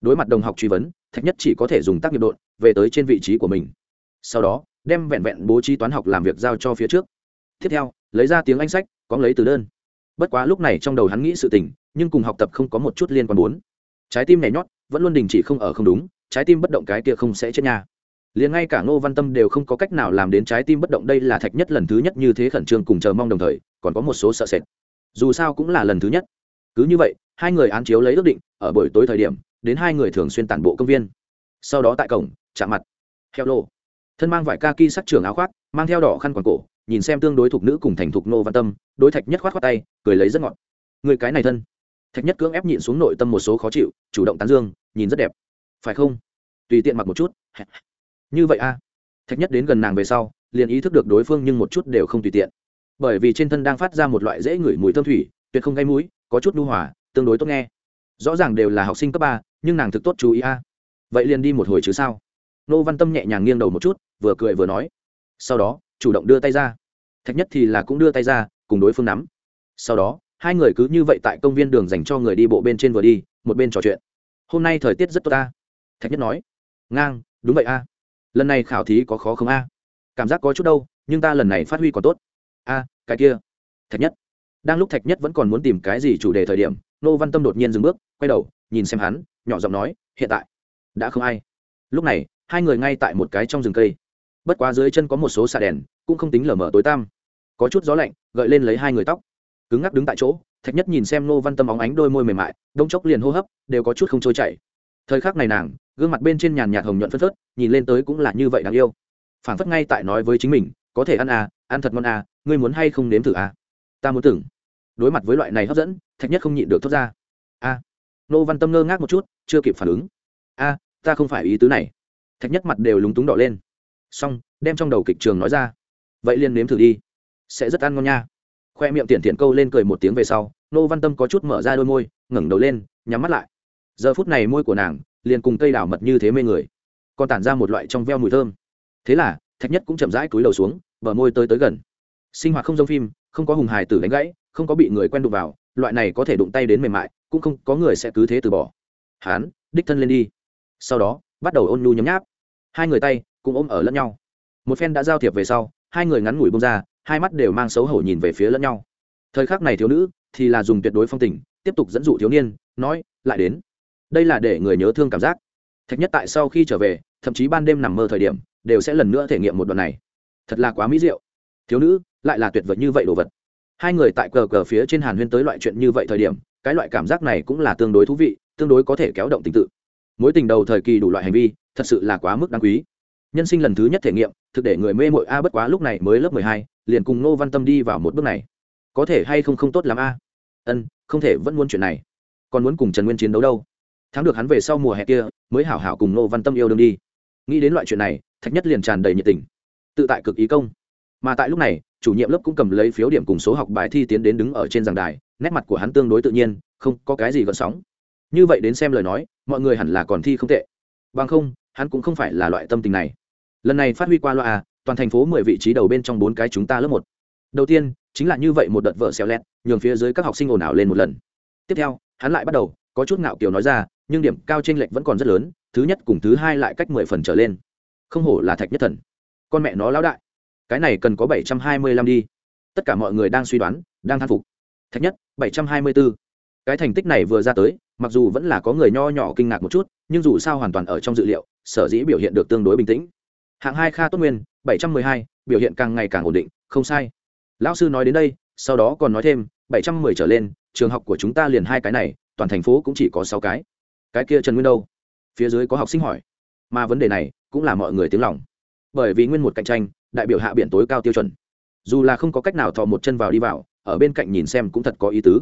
Đối mặt đồng học truy vấn, thạch nhất chỉ có thể dùng tác nghiệp đột về tới trên vị trí của mình. Sau đó, đem vẹn vẹn bố trí toán học làm việc giao cho phía trước. Tiếp theo, lấy ra tiếng anh sách, có lấy từ đơn. Bất quá lúc này trong đầu hắn nghĩ sự tình, nhưng cùng học tập không có một chút liên quan bốn. Trái tim nhảy nhót, vẫn luôn đình chỉ không ở không đúng, trái tim bất động cái kia không sẽ chết nha liền ngay cả ngô văn tâm đều không có cách nào làm đến trái tim bất động, đây là thạch nhất lần thứ nhất như thế khẩn trương cùng chờ mong đồng thời, còn có một số sợ sệt. Dù sao cũng là lần thứ nhất. Cứ như vậy, hai người án chiếu lấy ước định, ở buổi tối thời điểm, đến hai người thường xuyên tản bộ công viên. Sau đó tại cổng, chạm mặt. Heo lô. Thân mang vải ca ki sắc trường áo khoác, mang theo đỏ khăn quàng cổ, nhìn xem tương đối thục nữ cùng thành thục nô văn tâm, đối thạch nhất khoát khoát tay, cười lấy rất ngọt. Người cái này thân. Thạch nhất cưỡng ép nhịn xuống nội tâm một số khó chịu, chủ động tán dương, nhìn rất đẹp. Phải không? Tùy tiện mặc một chút như vậy a thạch nhất đến gần nàng về sau, liền ý thức được đối phương nhưng một chút đều không tùy tiện. Bởi vì trên thân đang phát ra một loại dễ ngửi mùi thơm thủy, tuyệt không gây mũi, có chút nhu hòa, tương đối tốt nghe. Rõ ràng đều là học sinh cấp ba, nhưng nàng thực tốt chú ý a. Vậy liền đi một hồi chứ sao? Nô văn tâm nhẹ nhàng nghiêng đầu một chút, vừa cười vừa nói. Sau đó, chủ động đưa tay ra. Thạch nhất thì là cũng đưa tay ra, cùng đối phương nắm. Sau đó, hai người cứ như vậy tại công viên đường dành cho người đi bộ bên trên vừa đi, một bên trò chuyện. Hôm nay thời tiết rất tốt ta thạch nhất nói. Ngang, đúng vậy a lần này khảo thí có khó không a? Cảm giác có chút đâu, nhưng ta lần này phát huy còn tốt. A, cái kia. Thạch nhất. Đang lúc thạch nhất vẫn còn muốn tìm cái gì chủ đề thời điểm, nô văn tâm đột nhiên dừng bước, quay đầu, nhìn xem hắn, nhỏ giọng nói, hiện tại, đã không ai. Lúc này, hai người ngay tại một cái trong rừng cây. Bất quá dưới chân có một số xà đèn, cũng không tính lở mở tối tăm. Có chút gió lạnh, gợi lên lấy hai người tóc. Cứng ngắc đứng tại chỗ, thạch nhất nhìn xem nô văn tâm óng ánh đôi môi mềm mại, đông chốc liền hô hấp, đều có chút không trôi chảy thời khắc này nàng, gương mặt bên trên nhàn nhạt hồng nhuận phất phớt, nhìn lên tới cũng là như vậy đáng yêu. Phản phất ngay tại nói với chính mình, có thể ăn à ăn thật ngon à ngươi muốn hay không nếm thử à? Ta muốn tưởng, đối mặt với loại này hấp dẫn, thạch nhất không nhịn được thốt ra. A. Nô văn tâm ngơ ngác một chút, chưa kịp phản ứng. A, ta không phải ý tứ này. Thạch nhất mặt đều lúng túng đỏ lên. Xong, đem trong đầu kịch trường nói ra. Vậy liền nếm thử đi. Sẽ rất ăn ngon nha. Khoe miệng tiện tiện câu lên cười một tiếng về sau, nô văn tâm có chút mở ra đôi môi, ngẩng đầu lên, nhắm mắt lại giờ phút này môi của nàng liền cùng cây đào mật như thế mê người, còn tản ra một loại trong veo mùi thơm. Thế là, thạch nhất cũng chậm rãi cúi đầu xuống, bờ môi tới tới gần. Sinh hoạt không giống phim, không có hùng hài tử đánh gãy, không có bị người quen đụng vào, loại này có thể đụng tay đến mềm mại, cũng không có người sẽ cứ thế từ bỏ. Hán, đích thân lên đi. Sau đó, bắt đầu ôn nhu nhấm nháp. Hai người tay cũng ôm ở lẫn nhau. Một phen đã giao thiệp về sau, hai người ngắn ngủi bông ra, hai mắt đều mang xấu hổ nhìn về phía lẫn nhau. Thời khắc này thiếu nữ thì là dùng tuyệt đối phong tình, tiếp tục dẫn dụ thiếu niên, nói, lại đến đây là để người nhớ thương cảm giác. Thạch nhất tại sau khi trở về, thậm chí ban đêm nằm mơ thời điểm, đều sẽ lần nữa thể nghiệm một đoạn này. Thật là quá mỹ diệu. Thiếu nữ, lại là tuyệt vời như vậy đồ vật. Hai người tại cờ cờ phía trên hàn huyên tới loại chuyện như vậy thời điểm, cái loại cảm giác này cũng là tương đối thú vị, tương đối có thể kéo động tình tự. Mối tình đầu thời kỳ đủ loại hành vi, thật sự là quá mức đáng quý. Nhân sinh lần thứ nhất thể nghiệm, thực để người mê mội a, bất quá lúc này mới lớp mười hai, liền cùng nô văn tâm đi vào một bước này. Có thể hay không không tốt l ắ m a? Ân, không thể, vẫn muốn chuyện này. Còn muốn cùng trần nguyên chiến đấu đâu? Thắng được hắn về sau mùa hè kia, mới hảo hảo cùng nô văn tâm yêu đương đi. Nghĩ đến loại chuyện này, thạch nhất liền tràn đầy nhiệt tình. Tự tại cực ý công. Mà tại lúc này, chủ nhiệm lớp cũng cầm lấy phiếu điểm cùng số học bài thi tiến đến đứng ở trên giảng đài, nét mặt của hắn tương đối tự nhiên, không có cái gì gợn sóng. Như vậy đến xem lời nói, mọi người hẳn là còn thi không tệ. Bằng không, hắn cũng không phải là loại tâm tình này. Lần này phát huy qua loa à toàn thành phố mười vị trí đầu bên trong bốn cái chúng ta lớp một. Đầu tiên, chính là như vậy một đợt vợ xéo lẹt, nhường phía dưới các học sinh ồn ào lên một lần. Tiếp theo, hắn lại bắt đầu có chút ngạo kiều nói ra nhưng điểm cao trên lệch vẫn còn rất lớn, thứ nhất cùng thứ hai lại cách mười phần trở lên. Không hổ là thạch nhất thần. Con mẹ nó lão đại. Cái này cần có bảy trăm hai mươi lăm đi. Tất cả mọi người đang suy đoán, đang thán phục. Thạch nhất, bảy trăm hai mươi bốn cái thành tích này vừa ra tới, mặc dù vẫn là có người nho nhỏ kinh ngạc một chút, nhưng dù sao hoàn toàn ở trong dự liệu, sở dĩ biểu hiện được tương đối bình tĩnh. Hạng hai kha tốt nguyên, bảy trăm mười hai, biểu hiện càng ngày càng ổn định, không sai. Lão sư nói đến đây, sau đó còn nói thêm, bảy trăm mười trở lên, trường học của chúng ta liền hai cái này, toàn thành phố cũng chỉ có sáu cái cái kia trần nguyên đâu? Phía dưới có học sinh hỏi. Mà vấn đề này cũng là mọi người tiếng lòng. Bởi vì nguyên một cạnh tranh, đại biểu hạ biển tối cao tiêu chuẩn. Dù là không có cách nào thò một chân vào đi vào, ở bên cạnh nhìn xem cũng thật có ý tứ.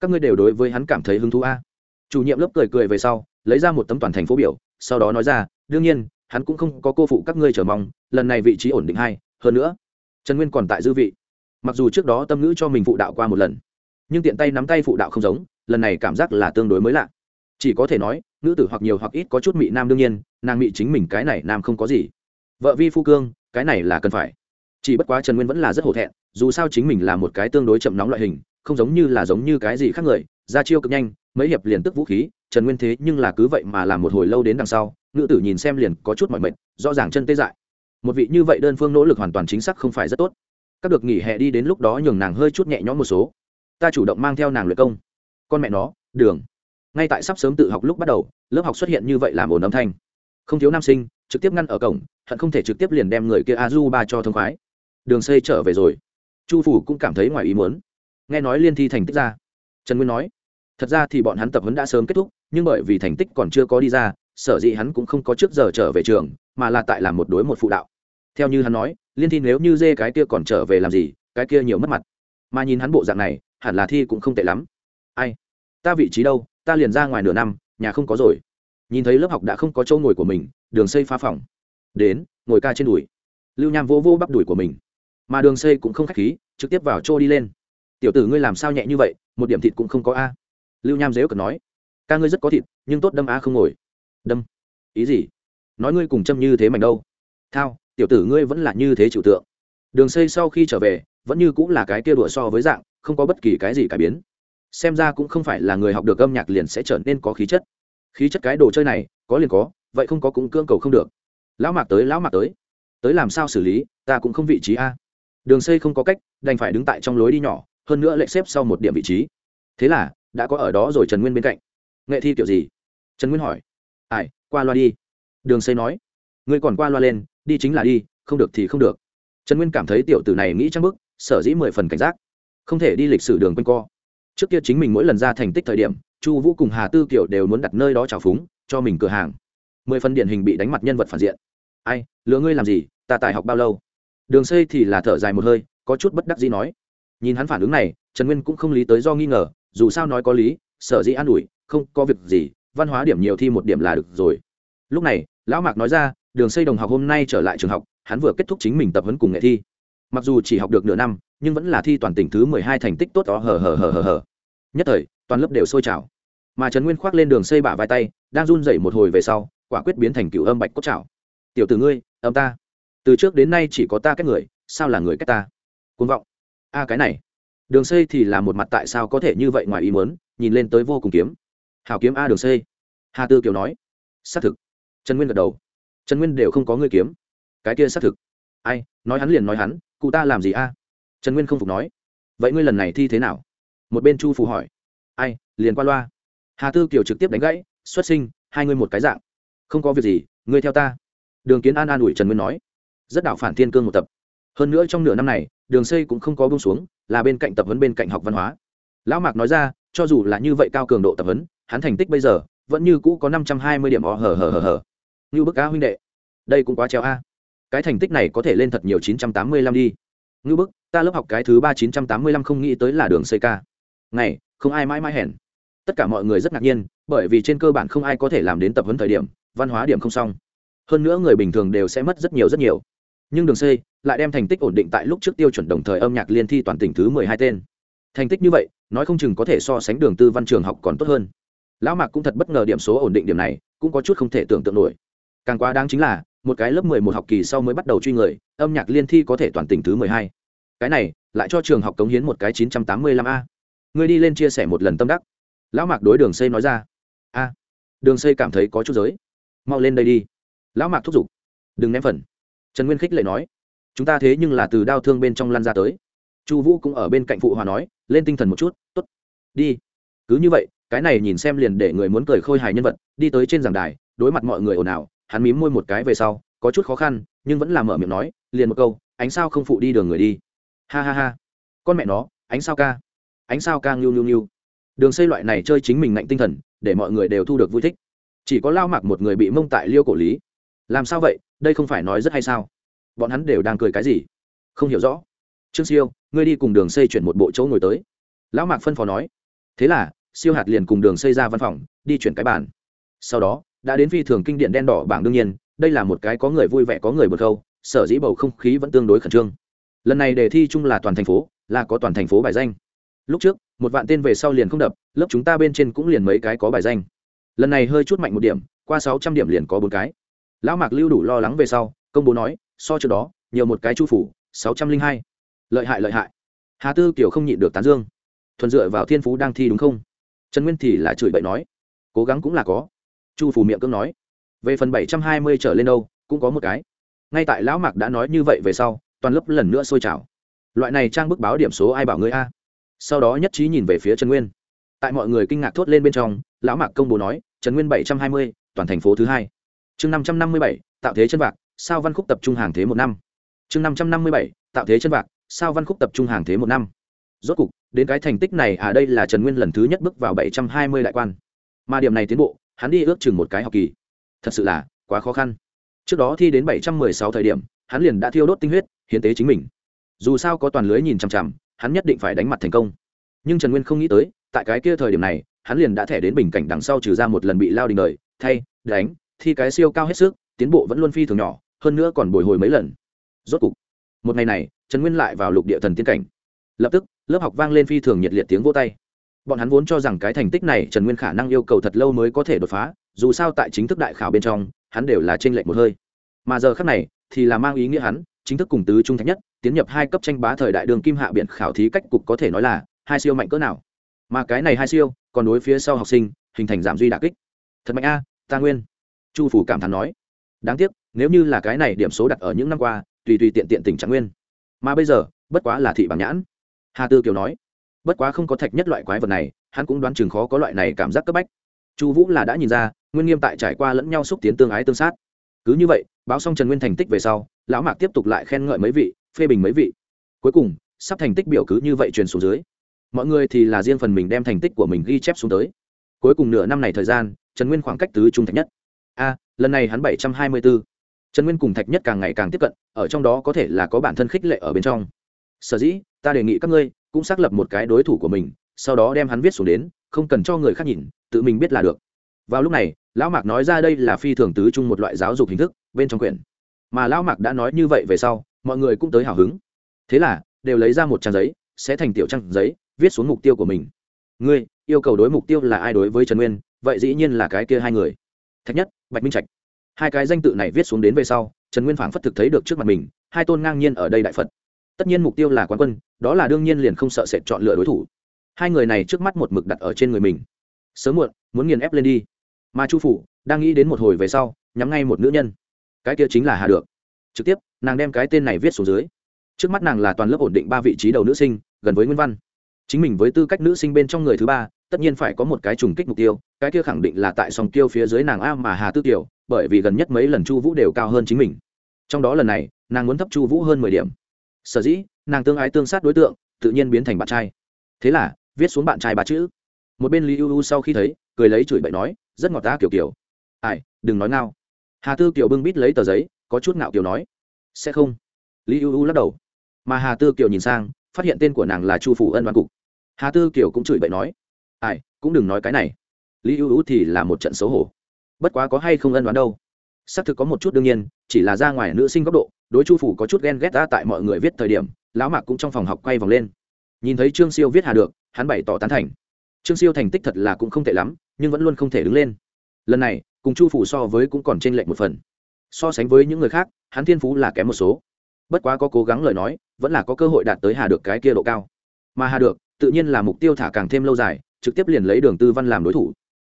Các ngươi đều đối với hắn cảm thấy hứng thú a. Chủ nhiệm lớp cười cười về sau, lấy ra một tấm toàn thành phố biểu, sau đó nói ra, đương nhiên, hắn cũng không có cô phụ các ngươi chờ mong, lần này vị trí ổn định hai hơn nữa, trần nguyên còn tại dư vị. Mặc dù trước đó tâm ngữ cho mình phụ đạo qua một lần, nhưng tiện tay nắm tay phụ đạo không giống, lần này cảm giác là tương đối mới lạ chỉ có thể nói, nữ tử hoặc nhiều hoặc ít có chút mị nam đương nhiên, nàng mị chính mình cái này nam không có gì. Vợ vi phu cương, cái này là cần phải. Chỉ bất quá trần nguyên vẫn là rất hổ thẹn, dù sao chính mình là một cái tương đối chậm nóng loại hình, không giống như là giống như cái gì khác người ra chiêu cực nhanh, mấy hiệp liền tức vũ khí, trần nguyên thế nhưng là cứ vậy mà làm một hồi lâu đến đằng sau, nữ tử nhìn xem liền có chút mỏi mệt, rõ ràng chân tê dại. Một vị như vậy đơn phương nỗ lực hoàn toàn chính xác không phải rất tốt. Các được nghỉ hè đi đến lúc đó nhường nàng hơi chút nhẹ nhõm một số. Ta chủ động mang theo nàng luyện công. Con mẹ nó, đường ngay tại sắp sớm tự học lúc bắt đầu, lớp học xuất hiện như vậy làm ồn âm thanh. Không thiếu nam sinh, trực tiếp ngăn ở cổng, hận không thể trực tiếp liền đem người kia a du ba cho thông khoái. Đường xây trở về rồi. Chu phủ cũng cảm thấy ngoài ý muốn. Nghe nói liên thi thành tích ra. Trần nguyên nói, thật ra thì bọn hắn tập huấn đã sớm kết thúc, nhưng bởi vì thành tích còn chưa có đi ra, sở dĩ hắn cũng không có trước giờ trở về trường, mà là tại làm một đối một phụ đạo. Theo như hắn nói, liên thi nếu như dê cái kia còn trở về làm gì, cái kia nhiều mất mặt. Mà nhìn hắn bộ dạng này, hẳn là thi cũng không tệ lắm. Ai? Ta vị trí đâu? Ta liền ra ngoài nửa năm, nhà không có rồi. Nhìn thấy lớp học đã không có chỗ ngồi của mình, đường xây phá phòng. Đến, ngồi ca trên đùi. Lưu nham vô vô bắp đùi của mình. Mà đường xây cũng không k h á c h khí, trực tiếp vào chỗ đi lên. Tiểu tử ngươi làm sao nhẹ như vậy, một điểm thịt cũng không có a. Lưu nham dếu cần nói. Ca ngươi rất có thịt, nhưng tốt đâm a không ngồi. Đâm. Ý gì? Nói ngươi cùng châm như thế mạnh đâu. Thao, tiểu tử ngươi vẫn là như thế chịu tượng. Đường xây sau khi trở về, vẫn như cũng là cái kia đùa so với dạng, không có bất kỳ cái gì cải biến xem ra cũng không phải là người học được âm nhạc liền sẽ trở nên có khí chất. Khí chất cái đồ chơi này, có liền có, vậy không có cũng cưỡng cầu không được. Lão mạc tới, lão mạc tới. Tới làm sao xử lý, ta cũng không vị trí a. Đường xây không có cách, đành phải đứng tại trong lối đi nhỏ, hơn nữa lại xếp sau một điểm vị trí. Thế là, đã có ở đó rồi trần nguyên bên cạnh. Nghệ thi kiểu gì? Trần nguyên hỏi. Ai, qua loa đi. Đường xây nói. Ngươi còn qua loa lên, đi chính là đi, không được thì không được. Trần nguyên cảm thấy tiểu tử này nghĩ trang bức, sở dĩ mười phần cảnh giác. Không thể đi lịch sử đường quanh co trước kia chính mình mỗi lần ra thành tích thời điểm, chu vũ cùng hà tư kiểu đều muốn đặt nơi đó trào phúng, cho mình cửa hàng. Mười phần điển hình bị đánh mặt nhân vật phản diện. Ai, lừa ngươi làm gì, ta tài học bao lâu? Đường xây thì là thở dài một hơi, có chút bất đắc dĩ nói. Nhìn hắn phản ứng này, trần nguyên cũng không lý tới do nghi ngờ, dù sao nói có lý, sở dĩ an ủi, không có việc gì, văn hóa điểm nhiều thi một điểm là được rồi. Lúc này, lão mạc nói ra, đường xây đồng học hôm nay trở lại trường học, hắn vừa kết thúc chính mình tập huấn cùng nghệ thi mặc dù chỉ học được nửa năm, nhưng vẫn là thi toàn tỉnh thứ mười hai thành tích tốt đó hờ hờ hờ hờ hờ. Nhất thời, toàn lớp đều sôi trào. Mà trần nguyên khoác lên đường xây bả vai tay, đang run dậy một hồi về sau, quả quyết biến thành cựu âm bạch cốt trào tiểu tử ngươi, âm ta. Từ trước đến nay chỉ có ta cách người, sao là người cách ta? Côn vọng. A, cái này. Đường xây thì là một mặt tại sao có thể như vậy ngoài ý muốn, nhìn lên tới vô cùng kiếm. Hào kiếm a, đường xây. Hà tư kiều nói. Xác thực. Trần nguyên gật đầu. Trần nguyên đều không có người kiếm. Cái kia xác thực. Ai, nói hắn liền nói hắn cụ ta làm gì a? Trần nguyên không phục nói. Vậy ngươi lần này thi thế nào? Một bên chu phù hỏi. Ai, liền qua loa. Hà tư kiều trực tiếp đánh gãy, xuất sinh, hai ngươi một cái dạng. Không có việc gì, ngươi theo ta. Đường kiến an an ủi trần nguyên nói. Rất đảo phản thiên cương một tập. Hơn nữa trong nửa năm này, đường xây cũng không có bông xuống, là bên cạnh tập huấn bên cạnh học văn hóa. Lão mạc nói ra, cho dù là như vậy cao cường độ tập huấn, hắn thành tích bây giờ vẫn như cũ có năm trăm hai mươi điểm o hờ hờ hờ hờ. Như bức cá huynh đệ. Đây cũng quá treo a cái thành tích này có thể lên thật nhiều chín trăm tám mươi lăm đi. Ngư bức, ta lớp học cái thứ ba chín trăm tám mươi lăm không nghĩ tới là đường xây ca. Ngày, không ai mãi mãi hèn tất cả mọi người rất ngạc nhiên, bởi vì trên cơ bản không ai có thể làm đến tập huấn thời điểm, văn hóa điểm không xong. Hơn nữa người bình thường đều sẽ mất rất nhiều rất nhiều. Nhưng đường C lại đem thành tích ổn định tại lúc trước tiêu chuẩn đồng thời âm nhạc liên thi toàn tỉnh thứ mười hai tên. Thành tích như vậy, nói không chừng có thể so sánh đường tư văn trường học còn tốt hơn. Lão mạc cũng thật bất ngờ điểm số ổn định điểm này, cũng có chút không thể tưởng tượng nổi càng quá đáng chính là, một cái lớp mười một học kỳ sau mới bắt đầu truy người, âm nhạc liên thi có thể toàn tỉnh thứ mười hai. Cái này, lại cho trường học cống hiến một cái chín trăm tám mươi lăm a. Ngươi đi lên chia sẻ một lần tâm đắc. Lão mạc đối đường xây nói ra. A. Đường xây cảm thấy có chút giới. Mau lên đây đi. Lão mạc thúc giục. Đừng ném phần. Trần nguyên khích lệ nói. Chúng ta thế nhưng là từ đau thương bên trong lăn ra tới. Chu vũ cũng ở bên cạnh phụ hòa nói, lên tinh thần một chút t ố t đi. Cứ như vậy, cái này nhìn xem liền để người muốn cười khôi hài nhân vật, đi tới trên giảng đài, đối mặt mọi người ồn ào hắn mím môi một cái về sau, có chút khó khăn, nhưng vẫn làm mở miệng nói, liền một câu, ánh sao không phụ đi đường người đi. Ha ha ha. Con mẹ nó, ánh sao ca. Ánh sao ca ngưu ngưu ngưu đường xây loại này chơi chính mình ngạnh tinh thần, để mọi người đều thu được vui thích. Chỉ có lao mặc một người bị mông tại liêu cổ lý. Làm sao vậy? Đây không phải nói rất hay sao? Bọn hắn đều đang cười cái gì? Không hiểu rõ. Trương siêu, ngươi đi cùng đường xây chuyển một bộ chỗ ngồi tới. Lão mạc phân phó nói. Thế là, siêu hạt liền cùng đường xây ra văn phòng, đi chuyển cái bàn. Sau đó đã đến phi thường kinh điện đen đỏ bảng đương nhiên, đây là một cái có người vui vẻ có người bật khâu, sở dĩ bầu không khí vẫn tương đối khẩn trương. Lần này đề thi chung là toàn thành phố, là có toàn thành phố bài danh. Lúc trước, một vạn tên về sau liền không đập, lớp chúng ta bên trên cũng liền mấy cái có bài danh. Lần này hơi chút mạnh một điểm, qua sáu trăm điểm liền có bốn cái. Lão mạc lưu đủ lo lắng về sau, công bố nói, so trước đó, nhiều một cái chu phủ, sáu trăm linh hai. Lợi hại lợi hại. Hà tư kiểu không nhịn được tán dương. Thuần dựa vào thiên phú đang thi đúng không? Trần nguyên thì là chửi bậy nói, cố gắng cũng là có chu phủ miệng cưỡng nói, về phần bảy trăm hai mươi trở lên đâu, cũng có một cái. Ngay tại lão mạc đã nói như vậy về sau, toàn lớp lần nữa sôi trào. Loại này trang bức báo điểm số ai bảo ngươi a? Sau đó nhất trí nhìn về phía trần nguyên. Tại mọi người kinh ngạc thốt lên bên trong, lão mạc công bố nói, trần nguyên bảy trăm hai mươi, toàn thành phố thứ hai. Chương năm trăm năm mươi bảy, tạo thế chân vạc, sao văn khúc tập trung hàng thế một năm. Chương năm trăm năm mươi bảy, tạo thế chân vạc, sao văn khúc tập trung hàng thế một năm. Rốt cục, đến cái thành tích này à đây là trần nguyên lần thứ nhất bước vào bảy trăm hai mươi đại quan. Mà điểm này tiến bộ hắn đi ước chừng một cái học kỳ. Thật sự là quá khó khăn. Trước đó thi đến bảy trăm mười sáu thời điểm, hắn liền đã thiêu đốt tinh huyết, hiến tế chính mình. Dù sao có toàn lưới nhìn chằm chằm, hắn nhất định phải đánh mặt thành công. Nhưng trần nguyên không nghĩ tới, tại cái kia thời điểm này, hắn liền đã thẻ đến bình cảnh đằng sau trừ ra một lần bị lao đình đời, thay, đánh, thi cái siêu cao hết sức, tiến bộ vẫn luôn phi thường nhỏ, hơn nữa còn bồi hồi mấy lần. Rốt cục, một ngày này, trần nguyên lại vào lục địa thần tiên cảnh. Lập tức, lớp học vang lên phi thường nhiệt liệt tiếng vô tay bọn hắn vốn cho rằng cái thành tích này trần nguyên khả năng yêu cầu thật lâu mới có thể đột phá, dù sao tại chính thức đại khảo bên trong, hắn đều là t r ê n lệch một hơi. Mà giờ khác này, thì là mang ý nghĩa hắn, chính thức cùng tứ trung thánh nhất, tiến nhập hai cấp tranh bá thời đại đường kim hạ biển khảo thí cách cục có thể nói là hai siêu mạnh cỡ nào. Mà cái này hai siêu, còn đối phía sau học sinh, hình thành giảm duy đà kích. Thật mạnh a, ta nguyên. Chu phủ cảm thán nói. Đáng tiếc, nếu như là cái này điểm số đặt ở những năm qua, tùy tùy tiện tiện tỉnh trạng nguyên. Mà bây giờ, bất quá là thị bằng nhãn. Hà tư kiều nói bất quá không có thạch nhất loại quái vật này, hắn cũng đoán chừng khó có loại này cảm giác cấp bách. Chu vũ là đã nhìn ra, nguyên nghiêm tại trải qua lẫn nhau xúc tiến tương ái tương sát. Cứ như vậy, báo xong trần nguyên thành tích về sau, lão mạc tiếp tục lại khen ngợi mấy vị, phê bình mấy vị. Cuối cùng, sắp thành tích biểu cứ như vậy truyền xuống dưới. Mọi người thì là riêng phần mình đem thành tích của mình ghi chép xuống tới. Cuối cùng nửa năm này thời gian, trần nguyên khoảng cách tứ trung thạch nhất. A, lần này hắn bảy trăm hai mươi bốn trần nguyên cùng thạch nhất càng ngày càng tiếp cận, ở trong đó có thể là có bản thân khích lệ ở bên trong. Sở dĩ, ta đề nghị các ngươi cũng xác lập một cái đối thủ của mình, sau đó đem hắn viết xuống đến, không cần cho người khác nhìn, tự mình biết là được. Vào lúc này, lão mạc nói ra đây là phi thường tứ chung một loại giáo dục hình thức, bên trong quyển. Mà lão mạc đã nói như vậy về sau, mọi người cũng tới hào hứng. Thế là, đều lấy ra một trang giấy, sẽ thành tiểu trang giấy, viết xuống mục tiêu của mình. Ngươi, yêu cầu đối mục tiêu là ai đối với trần nguyên? Vậy dĩ nhiên là cái kia hai người. Thạch nhất, bạch minh trạch. Hai cái danh tự này viết xuống đến về sau, trần nguyên phảng phất thực thấy được trước mặt mình, hai tôn ngang nhiên ở đây đại phật tất nhiên mục tiêu là quán quân, đó là đương nhiên liền không sợ sệt chọn lựa đối thủ. Hai người này trước mắt một mực đặt ở trên người mình. Sớm muộn, muốn nghiền ép lên đi. Mà chu phủ, đang nghĩ đến một hồi về sau, nhắm ngay một nữ nhân. Cái kia chính là hà được. Trực tiếp, nàng đem cái tên này viết xuống dưới. Trước mắt nàng là toàn lớp ổn định ba vị trí đầu nữ sinh, gần với nguyên văn. Chính mình với tư cách nữ sinh bên trong người thứ ba, tất nhiên phải có một cái trùng kích mục tiêu, cái kia khẳng định là tại sòng kiêu phía dưới nàng a mà hà tư tiểu bởi vì gần nhất mấy lần chu vũ đều cao hơn chính mình. Trong đó lần này, nàng muốn thấp chu vũ hơn mười điểm sở dĩ nàng tương ái tương sát đối tượng tự nhiên biến thành bạn trai. Thế là, viết xuống bạn trai ba chữ. Một bên lý ưu sau khi thấy, cười lấy chửi bậy nói, rất ngọt ta kiểu kiểu ai, đừng nói ngao. Hà tư kiều bưng bít lấy tờ giấy, có chút ngạo kiều nói, sẽ không. Lý ưu lắc đầu. Mà hà tư kiều nhìn sang, phát hiện tên của nàng là chu phủ ân đoán cục. Hà tư kiều cũng chửi bậy nói, ai, cũng đừng nói cái này. Lý ưu thì là một trận xấu hổ. Bất quá có hay không ân đoán đâu. Xác thực có một chút đương nhiên, chỉ là ra ngoài nữ sinh góc độ đối chu phủ có chút ghen ghét ta tại mọi người viết thời điểm, lão mạc cũng trong phòng học quay vòng lên. Nhìn thấy trương siêu viết hà được, hắn bày tỏ tán thành. Trương siêu thành tích thật là cũng không tệ lắm, nhưng vẫn luôn không thể đứng lên. Lần này, cùng chu phủ so với cũng còn t r ê n lệch một phần. So sánh với những người khác, hắn thiên phú là kém một số. Bất quá có cố gắng lời nói, vẫn là có cơ hội đạt tới hà được cái kia độ cao. Mà hà được, tự nhiên là mục tiêu thả càng thêm lâu dài, trực tiếp liền lấy đường tư văn làm đối thủ.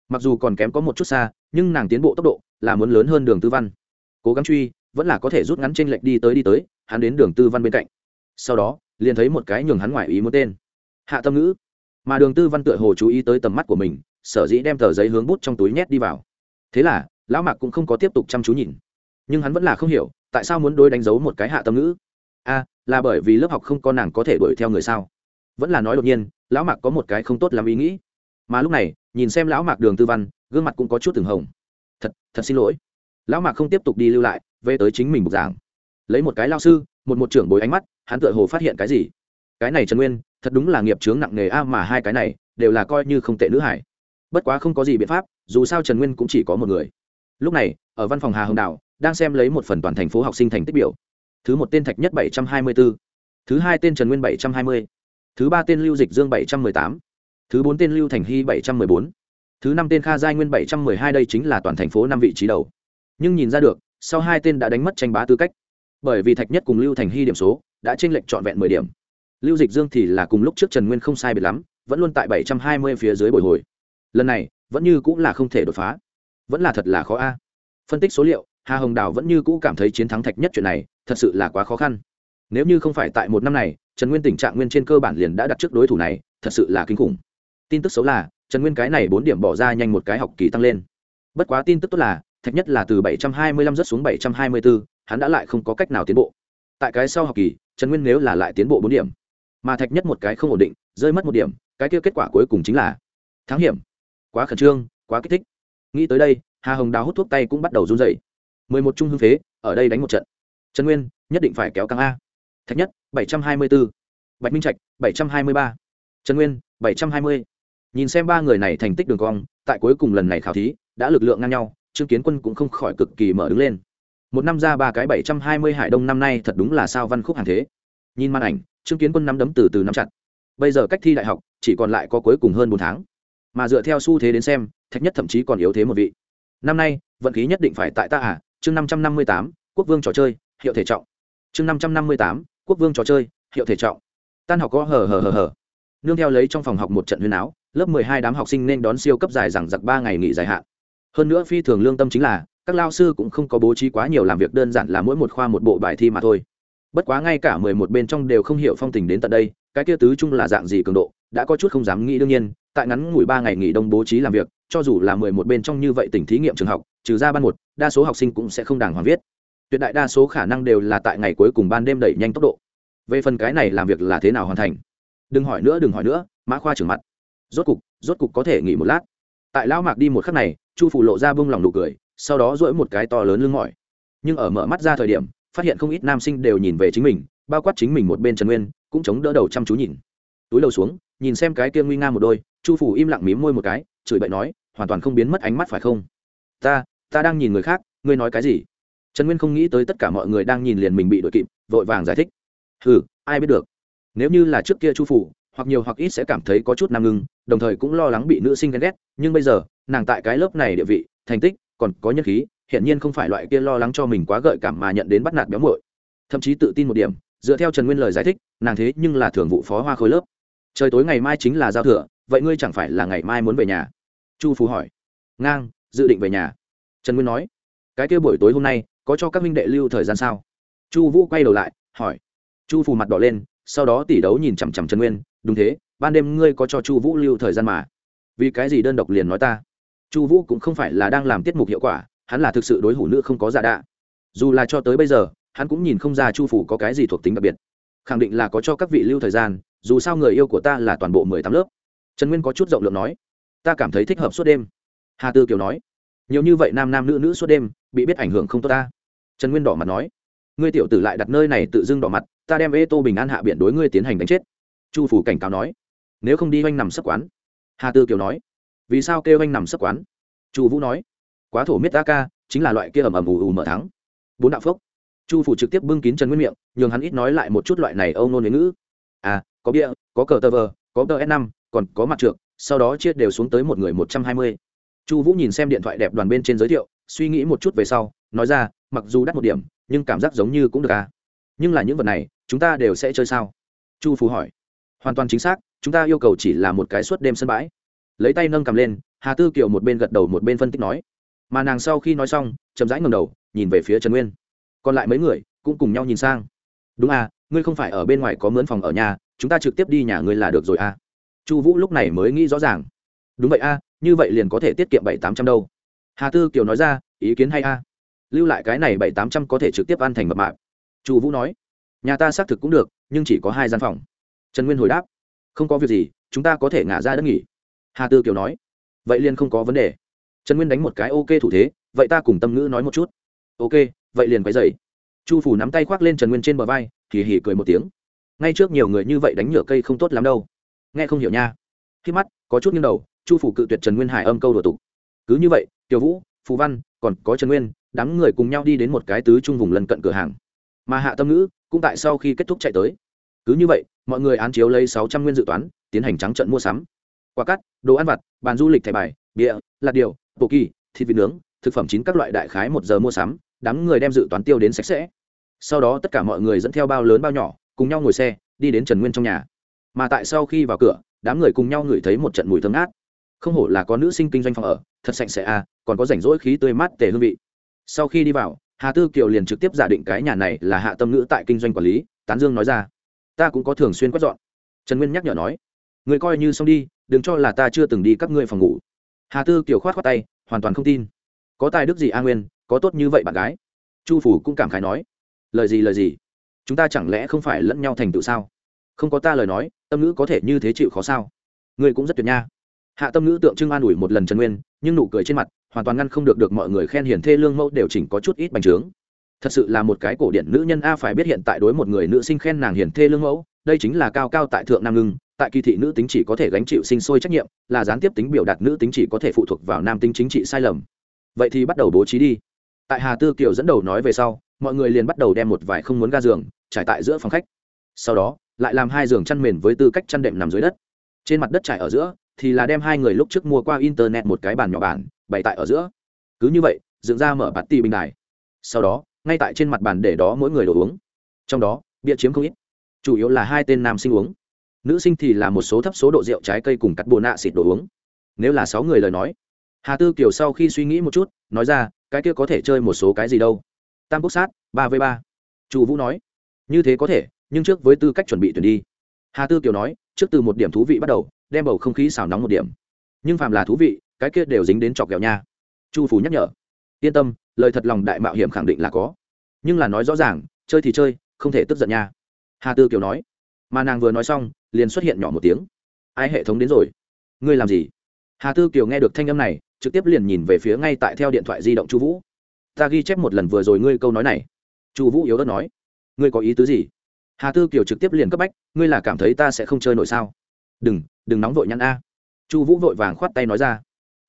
Mặc dù còn kém có một chút xa, nhưng nàng tiến bộ tốc độ là muốn lớn hơn đường tư văn. Cố gắng truy vẫn là có thể rút ngắn t r ê n lệch đi tới đi tới, hắn đến đường tư văn bên cạnh. Sau đó, liền thấy một cái nhường hắn ngoài ý muốn tên. Hạ tâm ngữ. Mà đường tư văn tựa hồ chú ý tới tầm mắt của mình, sở dĩ đem tờ giấy hướng bút trong túi nhét đi vào. Thế là, lão mạc cũng không có tiếp tục chăm chú nhìn. Nhưng hắn vẫn là không hiểu, tại sao muốn đối đánh dấu một cái hạ tâm ngữ? A, là bởi vì lớp học không có nàng có thể đuổi theo người sao? Vẫn là nói đột nhiên, lão mạc có một cái không tốt làm ý nghĩ. Mà lúc này, nhìn xem lão mạc đường tư văn, gương mặt cũng có chút từng hồng. Thật thật xin lỗi. Lão mạc không tiếp tục đi lưu lại về tới chính mình bục giảng. Lấy một cái lao sư, một một trưởng bối ánh mắt, hắn tựa hồ phát hiện cái gì? Cái này trần nguyên, thật đúng là nghiệp chướng nặng nề a, mà hai cái này đều là coi như không tệ nữ hải. Bất quá không có gì biện pháp, dù sao trần nguyên cũng chỉ có một người. Lúc này, ở văn phòng hà hồng đạo đang xem lấy một phần toàn thành phố học sinh thành tích biểu. Thứ một tên thạch nhất bảy trăm hai mươi bốn thứ hai tên trần nguyên bảy trăm hai mươi, thứ ba tên lưu dịch dương bảy trăm mười tám, thứ bốn tên lưu thành hy bảy trăm mười bốn, thứ năm tên kha giai nguyên bảy trăm mười hai đây chính là toàn thành phố năm vị trí đầu. Nhưng nhìn ra được sau hai tên đã đánh mất tranh bá tư cách. Bởi vì thạch nhất cùng lưu thành hy điểm số đã tranh lệch trọn vẹn mười điểm. Lưu dịch dương thì là cùng lúc trước trần nguyên không sai biệt lắm, vẫn luôn tại bảy trăm hai mươi phía dưới bồi hồi. Lần này, vẫn như cũng là không thể đột phá. Vẫn là thật là khó a. Phân tích số liệu, hà hồng đào vẫn như cũ cảm thấy chiến thắng thạch nhất chuyện này thật sự là quá khó khăn. Nếu như không phải tại một năm này, trần nguyên tình trạng nguyên trên cơ bản liền đã đặt trước đối thủ này, thật sự là kinh khủng. Tin tức xấu là, trần nguyên cái này bốn điểm bỏ ra nhanh một cái học kỳ tăng lên. Bất quá tin tức tốt là thạch nhất là từ bảy trăm hai mươi lăm rất xuống bảy trăm hai mươi bốn hắn đã lại không có cách nào tiến bộ. Tại cái sau học kỳ, trần nguyên nếu là lại tiến bộ bốn điểm, mà thạch nhất một cái không ổn định, rơi mất một điểm, cái kia kết quả cuối cùng chính là thắng hiểm. Quá khẩn trương, quá kích thích. Nghĩ tới đây, hà hồng đào hút thuốc tay cũng bắt đầu run rẩy. 11 trung hưng phế, ở đây đánh một trận. Trần nguyên, nhất định phải kéo căng a. Thạch nhất, bảy trăm hai mươi b ố bạch minh trạch, bảy trăm hai mươi ba. Trần nguyên, bảy trăm hai mươi. Nhìn xem ba người này thành tích đường cong, tại cuối cùng lần này khảo thí, đã lực lượng ngang nhau trương kiến quân cũng không khỏi cực kỳ mở đứng lên. Một năm ra ba cái bảy trăm hai mươi hải đông năm nay thật đúng là sao văn khúc hàng thế. Nhìn màn ảnh, trương kiến quân nắm đấm từ từ nắm chặt. Bây giờ cách thi đại học, chỉ còn lại có cuối cùng hơn bốn tháng. Mà dựa theo xu thế đến xem, thạch nhất thậm chí còn yếu thế một vị. Năm nay, vận khí nhất định phải tại ta à chương năm trăm năm mươi tám, quốc vương trò chơi, hiệu thể trọng. Chương năm trăm năm mươi tám, quốc vương trò chơi, hiệu thể trọng. Tan học có hờ hờ hờ hờ. Nương theo lấy trong phòng học một trận huyên áo, lớp mười hai đám học sinh nên đón siêu cấp dài rằng giặc ba ngày nghỉ dài hạn hơn nữa phi thường lương tâm chính là, các lao sư cũng không có bố trí quá nhiều làm việc đơn giản là mỗi một khoa một bộ bài thi mà thôi. Bất quá ngay cả mười một bên trong đều không hiểu phong tình đến tận đây, cái kia tứ chung là dạng gì cường độ, đã có chút không dám nghĩ đương nhiên, tại ngắn ngủi ba ngày nghỉ đông bố trí làm việc, cho dù là mười một bên trong như vậy tỉnh thí nghiệm trường học, trừ ra ban một, đa số học sinh cũng sẽ không đàng hoàng viết. Tuyệt đại đa số khả năng đều là tại ngày cuối cùng ban đêm đẩy nhanh tốc độ. Về phần cái này làm việc là thế nào hoàn thành? Đừng hỏi nữa, đừng hỏi nữa, mã khoa trưởng mặt. Rốt cục rốt cục có thể nghỉ một lát. Tại lão mạc đi một khắc này chu phủ lộ ra bông lòng nụ cười, sau đó dỗi một cái to lớn lưng mỏi. Nhưng ở mở mắt ra thời điểm, phát hiện không ít nam sinh đều nhìn về chính mình, bao quát chính mình một bên trần nguyên, cũng chống đỡ đầu chăm chú nhìn. Túi đầu xuống, nhìn xem cái kia nguy nga một đôi, chu phủ im lặng mím môi một cái, chửi bậy nói, hoàn toàn không biến mất ánh mắt phải không? Ta ta đang nhìn người khác, ngươi nói cái gì? Trần nguyên không nghĩ tới tất cả mọi người đang nhìn liền mình bị đội kịp, vội vàng giải thích. Ừ ai biết được. Nếu như là trước kia chu phủ hoặc nhiều hoặc ít sẽ cảm thấy có chút nam ngưng, đồng thời cũng lo lắng bị nữ sinh ghen ghét, nhưng bây giờ, nàng tại cái lớp này địa vị, thành tích, còn có nhân khí hiện nhiên không phải loại kia lo lắng cho mình quá gợi cảm mà nhận đến bắt nạt béo muội. Thậm chí tự tin một điểm, dựa theo trần nguyên lời giải thích, nàng thế nhưng là thường vụ phó hoa khối lớp. Trời tối ngày mai chính là giao thừa, vậy ngươi chẳng phải là ngày mai muốn về nhà? Chu phú hỏi. Ngang, dự định về nhà. Trần nguyên nói. Cái kia buổi tối hôm nay, có cho các minh đệ lưu thời gian sao? Chu vũ quay đầu lại, hỏi. Chu phù mặt đỏ lên sau đó tỷ đấu nhìn chằm chằm trần nguyên, đúng thế, ban đêm ngươi có cho chu vũ lưu thời gian mà. Vì cái gì đơn độc liền nói ta? Chu vũ cũng không phải là đang làm tiết mục hiệu quả, hắn là thực sự đối hủ nữ không có giả đạ. Dù là cho tới bây giờ, hắn cũng nhìn không ra chu phủ có cái gì thuộc tính đặc biệt. Khẳng định là có cho các vị lưu thời gian, dù sao người yêu của ta là toàn bộ mười tám lớp. Trần nguyên có chút rộng lượng nói, ta cảm thấy thích hợp suốt đêm. Hà tư kiều nói, nhiều như vậy nam nam nữ nữ suốt đêm, bị biết ảnh hưởng không tốt ta? Trần nguyên đỏ mặt nói ngươi tiểu tử lại đặt nơi này tự dưng đỏ mặt, ta đem ê tô bình an hạ biện đối ngươi tiến hành đánh chết. Chu phủ cảnh cáo nói. Nếu không đi oanh nằm sấp quán. Hà tư kiều nói. Vì sao kêu oanh nằm sấp quán? Chu vũ nói. Quá thổ miết ta ca, chính là loại kia ầm ầm ù ù mở thắng. Bốn đạo phốc. Chu phủ trực tiếp bưng kín trần nguyên miệng, nhường hắn ít nói lại một chút loại này âu nôn với ngữ. À có bia, có cờ tờ vờ, có tờ s năm, còn có mặt trượt sau đó chia đều xuống tới một người một trăm hai mươi. Chu vũ nhìn xem điện thoại đẹp đoàn bên trên giới thiệu, suy nghĩ một chút về sau, nói ra, mặc dù đắt một điểm nhưng cảm giác giống như cũng được à. Nhưng là những vật này, chúng ta đều sẽ chơi sao? Chu phú hỏi. Hoàn toàn chính xác, chúng ta yêu cầu chỉ là một cái suốt đêm sân bãi. Lấy tay nâng cầm lên, hà tư kiều một bên gật đầu một bên phân tích nói. Mà nàng sau khi nói xong, chậm rãi ngầm đầu, nhìn về phía trần nguyên. Còn lại mấy người cũng cùng nhau nhìn sang. Đúng à ngươi không phải ở bên ngoài có mướn phòng ở nhà, chúng ta trực tiếp đi nhà ngươi là được rồi à. Chu vũ lúc này mới nghĩ rõ ràng. Đúng vậy à như vậy liền có thể tiết kiệm bảy tám trăm đâu. Hà tư kiều nói ra, ý kiến hay à lưu lại cái này bảy tám trăm có thể trực tiếp ăn thành mập mạp. Chu vũ nói, nhà ta xác thực cũng được, nhưng chỉ có hai gian phòng. Trần nguyên hồi đáp, không có việc gì, chúng ta có thể ngả ra đất nghỉ. Hà tư kiều nói, vậy liền không có vấn đề. Trần nguyên đánh một cái ok thủ thế, vậy ta cùng tâm ngữ nói một chút. Ok, vậy liền quay dậy chu phủ nắm tay khoác lên trần nguyên trên bờ vai thì hỉ cười một tiếng. Ngay trước nhiều người như vậy đánh nhựa cây không tốt lắm đâu. Nghe không hiểu nha. Khi mắt, có chút nghiêng đầu, chu phủ cự tuyệt trần nguyên hải âm câu đổ tục. Cứ như vậy tiểu vũ, Phù văn, còn có trần nguyên đám người cùng nhau đi đến một cái tứ trung vùng lân cận cửa hàng. Mà hạ tâm ngữ cũng tại sau khi kết thúc chạy tới. Cứ như vậy, mọi người án chiếu lấy sáu trăm nguyên dự toán, tiến hành trắng trận mua sắm. Quả cắt, đồ ăn vặt, bàn du lịch thẻ bài bia lạt điều bộ kỳ, thịt vịt nướng, thực phẩm chín các loại đại khái một giờ mua sắm, đám người đem dự toán tiêu đến sạch sẽ. Sau đó tất cả mọi người dẫn theo bao lớn bao nhỏ, cùng nhau ngồi xe, đi đến trần nguyên trong nhà. Mà tại sau khi vào cửa, đám người cùng nhau ngửi thấy một trận mùi thơm ngát. Không hổ là có nữ sinh kinh doanh phòng ở, thật sạch sẽ à còn có rảnh rỗi khí tươi mát tề hương vị sau khi đi vào, hà tư kiều liền trực tiếp giả định cái nhà này là hạ tâm ngữ tại kinh doanh quản lý, tán dương nói ra. Ta cũng có thường xuyên quét dọn. Trần nguyên nhắc nhở nói, người coi như xong đi, đừng cho là ta chưa từng đi các ngươi phòng ngủ. Hà tư kiều khoát khoát tay, hoàn toàn không tin. Có tài đức gì a nguyên, có tốt như vậy bạn gái? Chu phủ cũng cảm khái nói, lời gì lời gì? Chúng ta chẳng lẽ không phải lẫn nhau thành tựu sao? Không có ta lời nói, tâm ngữ có thể như thế chịu khó sao? Ngươi cũng rất tuyệt nha. Hạ tâm ngữ tượng trưng an ủi một lần trần nguyên, nhưng nụ cười trên mặt hoàn toàn ngăn không được được mọi người khen hiển thê lương mẫu đều chỉnh có chút ít bành trướng. Thật sự là một cái cổ điển nữ nhân a, phải biết hiện tại đối một người nữ sinh khen nàng hiển thê lương mẫu, đây chính là cao cao tại thượng nam ngưng, tại kỳ thị nữ tính chỉ có thể gánh chịu sinh sôi trách nhiệm, là gián tiếp tính biểu đạt nữ tính chỉ có thể phụ thuộc vào nam tính chính trị sai lầm. Vậy thì bắt đầu bố trí đi. Tại hà tư kiều dẫn đầu nói về sau, mọi người liền bắt đầu đem một vài không muốn ga giường, trải tại giữa phòng khách. Sau đó, lại làm hai giường chăn mền với tư cách chăn đệm nằm dưới đất. Trên mặt đất trải ở giữa, thì là đem hai người lúc trước mua qua internet một cái bàn nhỏ bàn bày tại ở giữa. Cứ như vậy, dựng ra mở bạt ti bình đài. Sau đó, ngay tại trên mặt bàn để đó mỗi người đồ uống. Trong đó, bia chiếm không ít. Chủ yếu là hai tên nam sinh uống. Nữ sinh thì là một số thấp số độ rượu trái cây cùng cắt bồ nạ xịt đồ uống. Nếu là sáu người lời nói, hà tư kiều sau khi suy nghĩ một chút, nói ra, cái kia có thể chơi một số cái gì đâu. Tam quốc sát, ba v ba. Chu vũ nói, như thế có thể, nhưng trước với tư cách chuẩn bị tuyển đi. Hà tư kiều nói, trước từ một điểm thú vị bắt đầu, đem bầu không khí xào nóng một điểm. Nhưng phàm là thú vị cái kia đều dính đến chọc ghẹo nha. Chu phú nhắc nhở. Yên tâm, lời thật lòng đại mạo hiểm khẳng định là có. Nhưng là nói rõ ràng, chơi thì chơi, không thể tức giận nha. Hà tư kiều nói. Mà nàng vừa nói xong, liền xuất hiện nhỏ một tiếng. Ai hệ thống đến rồi? Ngươi làm gì? Hà tư kiều nghe được thanh âm này, trực tiếp liền nhìn về phía ngay tại theo điện thoại di động chu vũ. Ta ghi chép một lần vừa rồi ngươi câu nói này. Chu vũ yếu đất nói. Ngươi có ý tứ gì? Hà tư kiều trực tiếp liền cấp bách. Ngươi là cảm thấy ta sẽ không chơi nổi sao? Đừng đừng nóng vội nhăn a. Chu vũ vội vàng khoát tay nói ra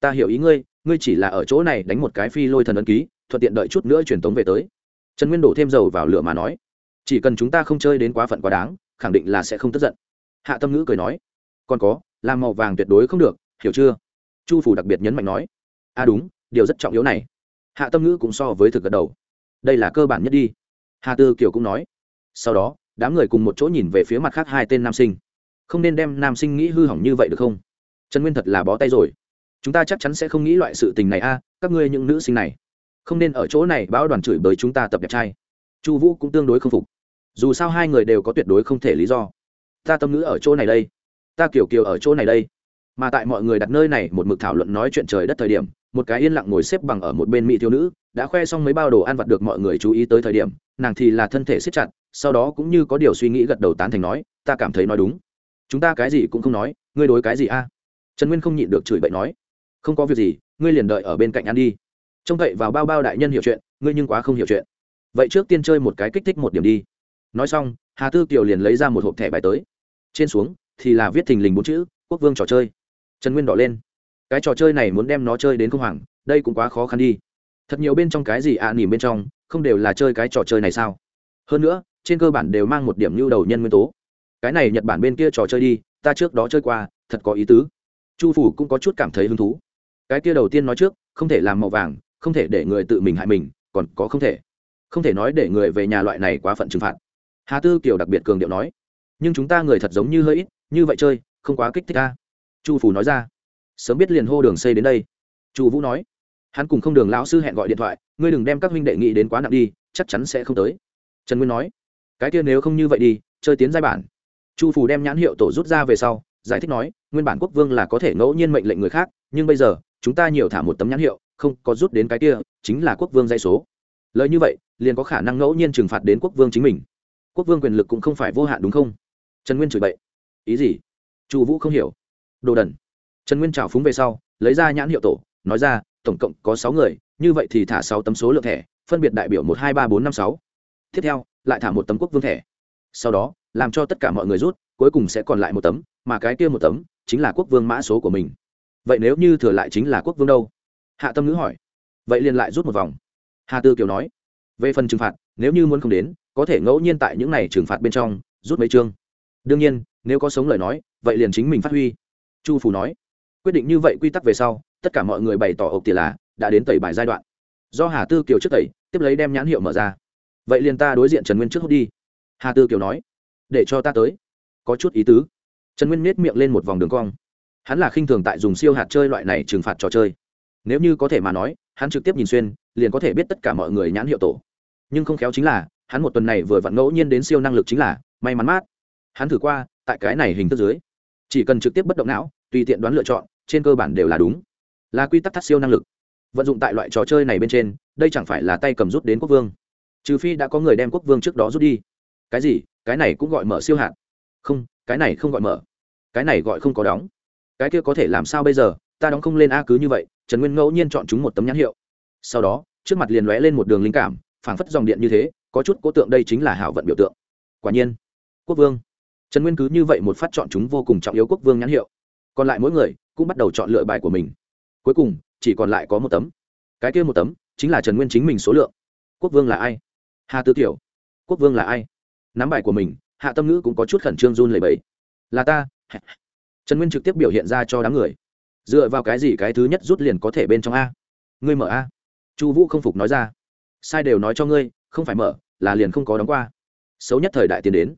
ta hiểu ý ngươi ngươi chỉ là ở chỗ này đánh một cái phi lôi thần ấn ký, thuận tiện đợi chút nữa truyền tống về tới. Trần nguyên đổ thêm dầu vào lửa mà nói. Chỉ cần chúng ta không chơi đến quá phận quá đáng, khẳng định là sẽ không tức giận. Hạ tâm ngữ cười nói. Còn có, làm màu vàng tuyệt đối không được, hiểu chưa? Chu phủ đặc biệt nhấn mạnh nói. A à đúng, điều rất trọng yếu này. Hạ tâm ngữ cũng so với thực gật đầu. Đây là cơ bản nhất đi. Hà tư kiều cũng nói. Sau đó, đám người cùng một chỗ nhìn về phía mặt khác hai tên nam sinh. Không nên đem nam sinh nghĩ hư hỏng như vậy được không? Trần nguyên thật là bó tay rồi chúng ta chắc chắn sẽ không nghĩ loại sự tình này a, các ngươi những nữ sinh này. Không nên ở chỗ này bão đoàn chửi bới chúng ta tập đẹp trai. Chu vũ cũng tương đối không phục. Dù sao hai người đều có tuyệt đối không thể lý do. Ta tâm ngữ ở chỗ này đây. Ta kiểu kiều ở chỗ này đây. Mà tại mọi người đặt nơi này một mực thảo luận nói chuyện trời đất thời điểm, một cái yên lặng ngồi xếp bằng ở một bên mỹ thiếu nữ, đã khoe xong mấy bao đồ ăn vặt được mọi người chú ý tới thời điểm, nàng thì là thân thể siết chặt, sau đó cũng như có điều suy nghĩ gật đầu tán thành nói, ta cảm thấy nói đúng. Chúng ta cái gì cũng không nói, ngươi đối cái gì a? Trần nguyên không nhịn được chửi bậy nói không có việc gì ngươi liền đợi ở bên cạnh ăn đi. Trông cậy vào bao bao đại nhân hiểu chuyện ngươi nhưng quá không hiểu chuyện. Vậy trước tiên chơi một cái kích thích một điểm đi. Nói xong hà tư kiều liền lấy ra một hộp thẻ bài tới. Trên xuống thì là viết thình lình bốn chữ quốc vương trò chơi. Trần nguyên đỏ lên. Cái trò chơi này muốn đem nó chơi đến không hoàng đây cũng quá khó khăn đi. Thật nhiều bên trong cái gì ạ à, nỉm bên trong không đều là chơi cái trò chơi này sao? Hơn nữa trên cơ bản đều mang một điểm lưu đầu nhân nguyên tố. Cái này nhật bản bên kia trò chơi đi ta trước đó chơi qua thật có ý tứ. Chu phủ cũng có chút cảm thấy hứng thú cái kia đầu tiên nói trước, không thể làm màu vàng, không thể để người tự mình hại mình, còn có không thể. Không thể nói để người về nhà loại này quá phận trừng phạt. Hà tư kiều đặc biệt cường điệu nói, nhưng chúng ta người thật giống như hơi ít, như vậy chơi, không quá kích thích ta chu phủ nói ra, sớm biết liền hô đường xây đến đây. Chu vũ nói, hắn cùng không đường lão sư hẹn gọi điện thoại, ngươi đừng đem các huynh đệ nghị đến quá nặng đi, chắc chắn sẽ không tới. Trần nguyên nói, cái kia nếu không như vậy đi, chơi tiến giai bản. Chu phủ đem nhãn hiệu tổ rút ra về sau, giải thích nói, nguyên bản quốc vương là có thể ngẫu nhiên mệnh lệnh người khác, nhưng bây giờ chúng ta nhiều thả một tấm nhãn hiệu, không có rút đến cái kia, chính là quốc vương dây số. Lời như vậy, liền có khả năng ngẫu nhiên trừng phạt đến quốc vương chính mình. Quốc vương quyền lực cũng không phải vô hạn đúng không? Trần nguyên chửi bậy. Ý gì? Chu vũ không hiểu. Đồ đần. Trần nguyên trào phúng về sau, lấy ra nhãn hiệu tổ, nói ra, tổng cộng có sáu người, như vậy thì thả sáu tấm số lượng thẻ, phân biệt đại biểu một, hai, ba, bốn, năm, sáu. Tiếp theo, lại thả một tấm quốc vương thẻ. Sau đó, làm cho tất cả mọi người rút, cuối cùng sẽ còn lại một tấm, mà cái kia một tấm chính là quốc vương mã số của mình vậy nếu như thừa lại chính là quốc vương đâu? Hạ tâm ngữ hỏi. Vậy liền lại rút một vòng. Hà tư kiều nói. Về phần trừng phạt, nếu như muốn không đến, có thể ngẫu nhiên tại những này trừng phạt bên trong, rút mấy chương. Đương nhiên, nếu có sống lời nói, vậy liền chính mình phát huy. Chu phủ nói. Quyết định như vậy quy tắc về sau, tất cả mọi người bày tỏ ộc tiền là, đã đến tẩy bài giai đoạn. Do hà tư kiều trước tẩy, tiếp lấy đem nhãn hiệu mở ra. Vậy liền ta đối diện trần nguyên trước hút đi. Hà tư kiều nói. Để cho ta tới. Có chút ý tứ. Trần nguyên nết miệng lên một vòng đường cong hắn là khinh thường tại dùng siêu hạt chơi loại này trừng phạt trò chơi. Nếu như có thể mà nói, hắn trực tiếp nhìn xuyên, liền có thể biết tất cả mọi người nhãn hiệu tổ. Nhưng không khéo chính là, hắn một tuần này vừa vặn ngẫu nhiên đến siêu năng lực chính là, may mắn mát. Hắn thử qua, tại cái này hình thức dưới, chỉ cần trực tiếp bất động não, tùy tiện đoán lựa chọn, trên cơ bản đều là đúng. Là quy tắc thắt siêu năng lực. Vận dụng tại loại trò chơi này bên trên, đây chẳng phải là tay cầm rút đến quốc vương. Trừ phi đã có người đem quốc vương trước đó rút đi. Cái gì? Cái này cũng gọi mở siêu hạn không, cái này không gọi mở. Cái này gọi không có đóng cái kia có thể làm sao bây giờ, ta đóng không lên a cứ như vậy, trần nguyên ngẫu nhiên chọn chúng một tấm nhãn hiệu. Sau đó, trước mặt liền lóe lên một đường linh cảm, phảng phất dòng điện như thế, có chút cố tượng đây chính là hảo vận biểu tượng. Quả nhiên, quốc vương. Trần nguyên cứ như vậy một phát chọn chúng vô cùng trọng yếu quốc vương nhãn hiệu. Còn lại mỗi người cũng bắt đầu chọn lựa bài của mình. Cuối cùng, chỉ còn lại có một tấm. Cái kia một tấm chính là trần nguyên chính mình số lượng. Quốc vương là ai? Hà tư tiểu. Quốc vương là ai? Nắm bài của mình, hạ tâm ngữ cũng có chút khẩn trương run lẩy bẫy là ta trần nguyên trực tiếp biểu hiện ra cho đám người. Dựa vào cái gì cái thứ nhất rút liền có thể bên trong a? Ngươi mở a? Chu vũ không phục nói ra. Sai đều nói cho ngươi, không phải mở, là liền không có đóng qua. Xấu nhất thời đại tiến đến.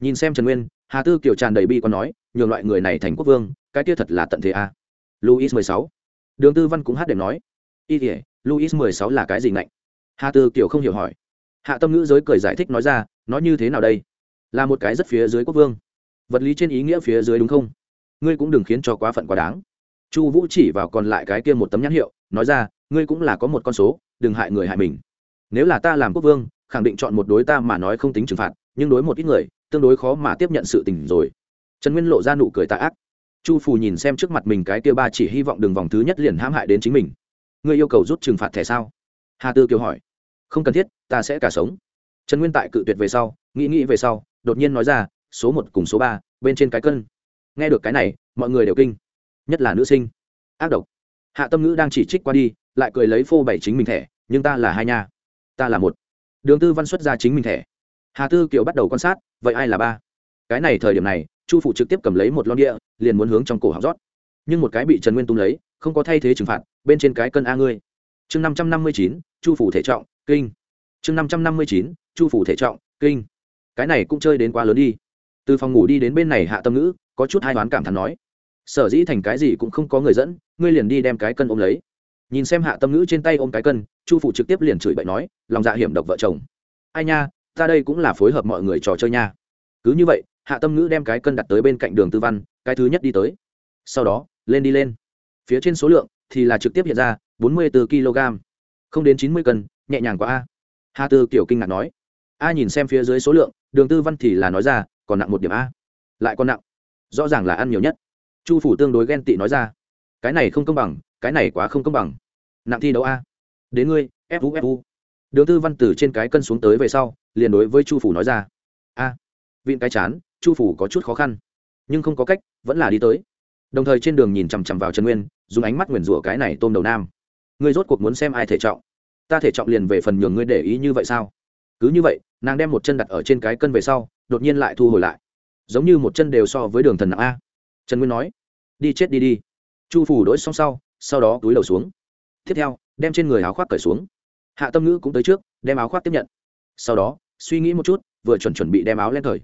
Nhìn xem trần nguyên, hà tư kiều tràn đầy bi còn nói, nhường loại người này thành quốc vương, cái kia thật là tận thế a. Luis mười sáu. Đường tư văn cũng hát đệm nói. Y thể luis mười sáu là cái gì ngạnh? Hà tư kiều không hiểu hỏi. Hạ tâm ngữ giới cười giải thích nói ra, nó như thế nào đây? Là một cái rất phía dưới quốc vương. Vật lý trên ý nghĩa phía dưới đúng không? Ngươi cũng đừng khiến cho quá phận quá đáng. Chu vũ chỉ vào còn lại cái kia một tấm nhãn hiệu, nói ra, ngươi cũng là có một con số, đừng hại người hại mình. Nếu là ta làm quốc vương, khẳng định chọn một đối ta mà nói không tính trừng phạt, nhưng đối một ít người, tương đối khó mà tiếp nhận sự tình rồi. Trần nguyên lộ ra nụ cười tạ ác. Chu phù nhìn xem trước mặt mình cái kia ba chỉ hy vọng đường vòng thứ nhất liền hãm hại đến chính mình. Ngươi yêu cầu rút trừng phạt thẻ sao? Hà tư kiều hỏi. Không cần thiết, ta sẽ cả sống. Trần nguyên tại cự tuyệt về sau, nghĩ nghĩ về sau, đột nhiên nói ra, số một cùng số ba, bên trên cái cân nghe được cái này, mọi người đều kinh. Nhất là nữ sinh. Ác độc. Hạ tâm ngữ đang chỉ trích qua đi, lại cười lấy phô bảy chính mình thẻ, nhưng ta là hai nha. Ta là một. Đường tư văn xuất ra chính mình thẻ. Hà tư kiều bắt đầu quan sát, vậy ai là ba? Cái này thời điểm này, chu phụ trực tiếp cầm lấy một lon địa, liền muốn hướng trong cổ học rót. Nhưng một cái bị trần nguyên tung lấy, không có thay thế trừng phạt, bên trên cái cân a ngươi. Chương năm trăm năm mươi chín, chu phủ thể trọng, kinh. Chương năm trăm năm mươi chín, chu phủ thể trọng, kinh. Cái này cũng chơi đến quá lớn đi từ phòng ngủ đi đến bên này hạ tâm ngữ, có chút hai đoán cảm thán nói. Sở dĩ thành cái gì cũng không có người dẫn, ngươi liền đi đem cái cân ôm lấy. Nhìn xem hạ tâm ngữ trên tay ôm cái cân, chu phụ trực tiếp liền chửi bậy nói, lòng dạ hiểm độc vợ chồng. Ai nha, ta đây cũng là phối hợp mọi người trò chơi nha. Cứ như vậy, hạ tâm ngữ đem cái cân đặt tới bên cạnh đường tư văn, cái thứ nhất đi tới. Sau đó, lên đi lên. Phía trên số lượng thì là trực tiếp hiện ra, bốn mươi bốn kg. Không đến chín mươi cân, nhẹ nhàng quá a. Hà tư kiểu kinh ngạc nói. A nhìn xem phía dưới số lượng, đường tư văn thì là nói ra còn nặng một điểm a. Lại còn nặng. Rõ ràng là ăn nhiều nhất. Chu phủ tương đối ghen tị nói ra. Cái này không công bằng cái này quá không công bằng. Nặng thi đấu a. Đến ngươi fu fu đường tư văn từ trên cái cân xuống tới về sau liền đối với chu phủ nói ra. A. À, vịn cái chán chu phủ có chút khó khăn. Nhưng không có cách vẫn là đi tới. Đồng thời trên đường nhìn chằm chằm vào trần nguyên dùng ánh mắt nguyền rủa cái này tôm đầu nam. Ngươi rốt cuộc muốn xem ai thể trọng? Ta thể trọng liền về phần nhường ngươi để ý như vậy sao? Cứ như vậy nàng đem một chân đặt ở trên cái cân về sau đột nhiên lại thu hồi lại. Giống như một chân đều so với đường thần nặng a. Trần nguyên nói, đi chết đi đi. Chu phủ đỗi xong sau sau đó túi đầu xuống. Tiếp theo, đem trên người áo khoác cởi xuống. Hạ tâm ngữ cũng tới trước, đem áo khoác tiếp nhận. Sau đó, suy nghĩ một chút, vừa chuẩn chuẩn bị đem áo lên thời.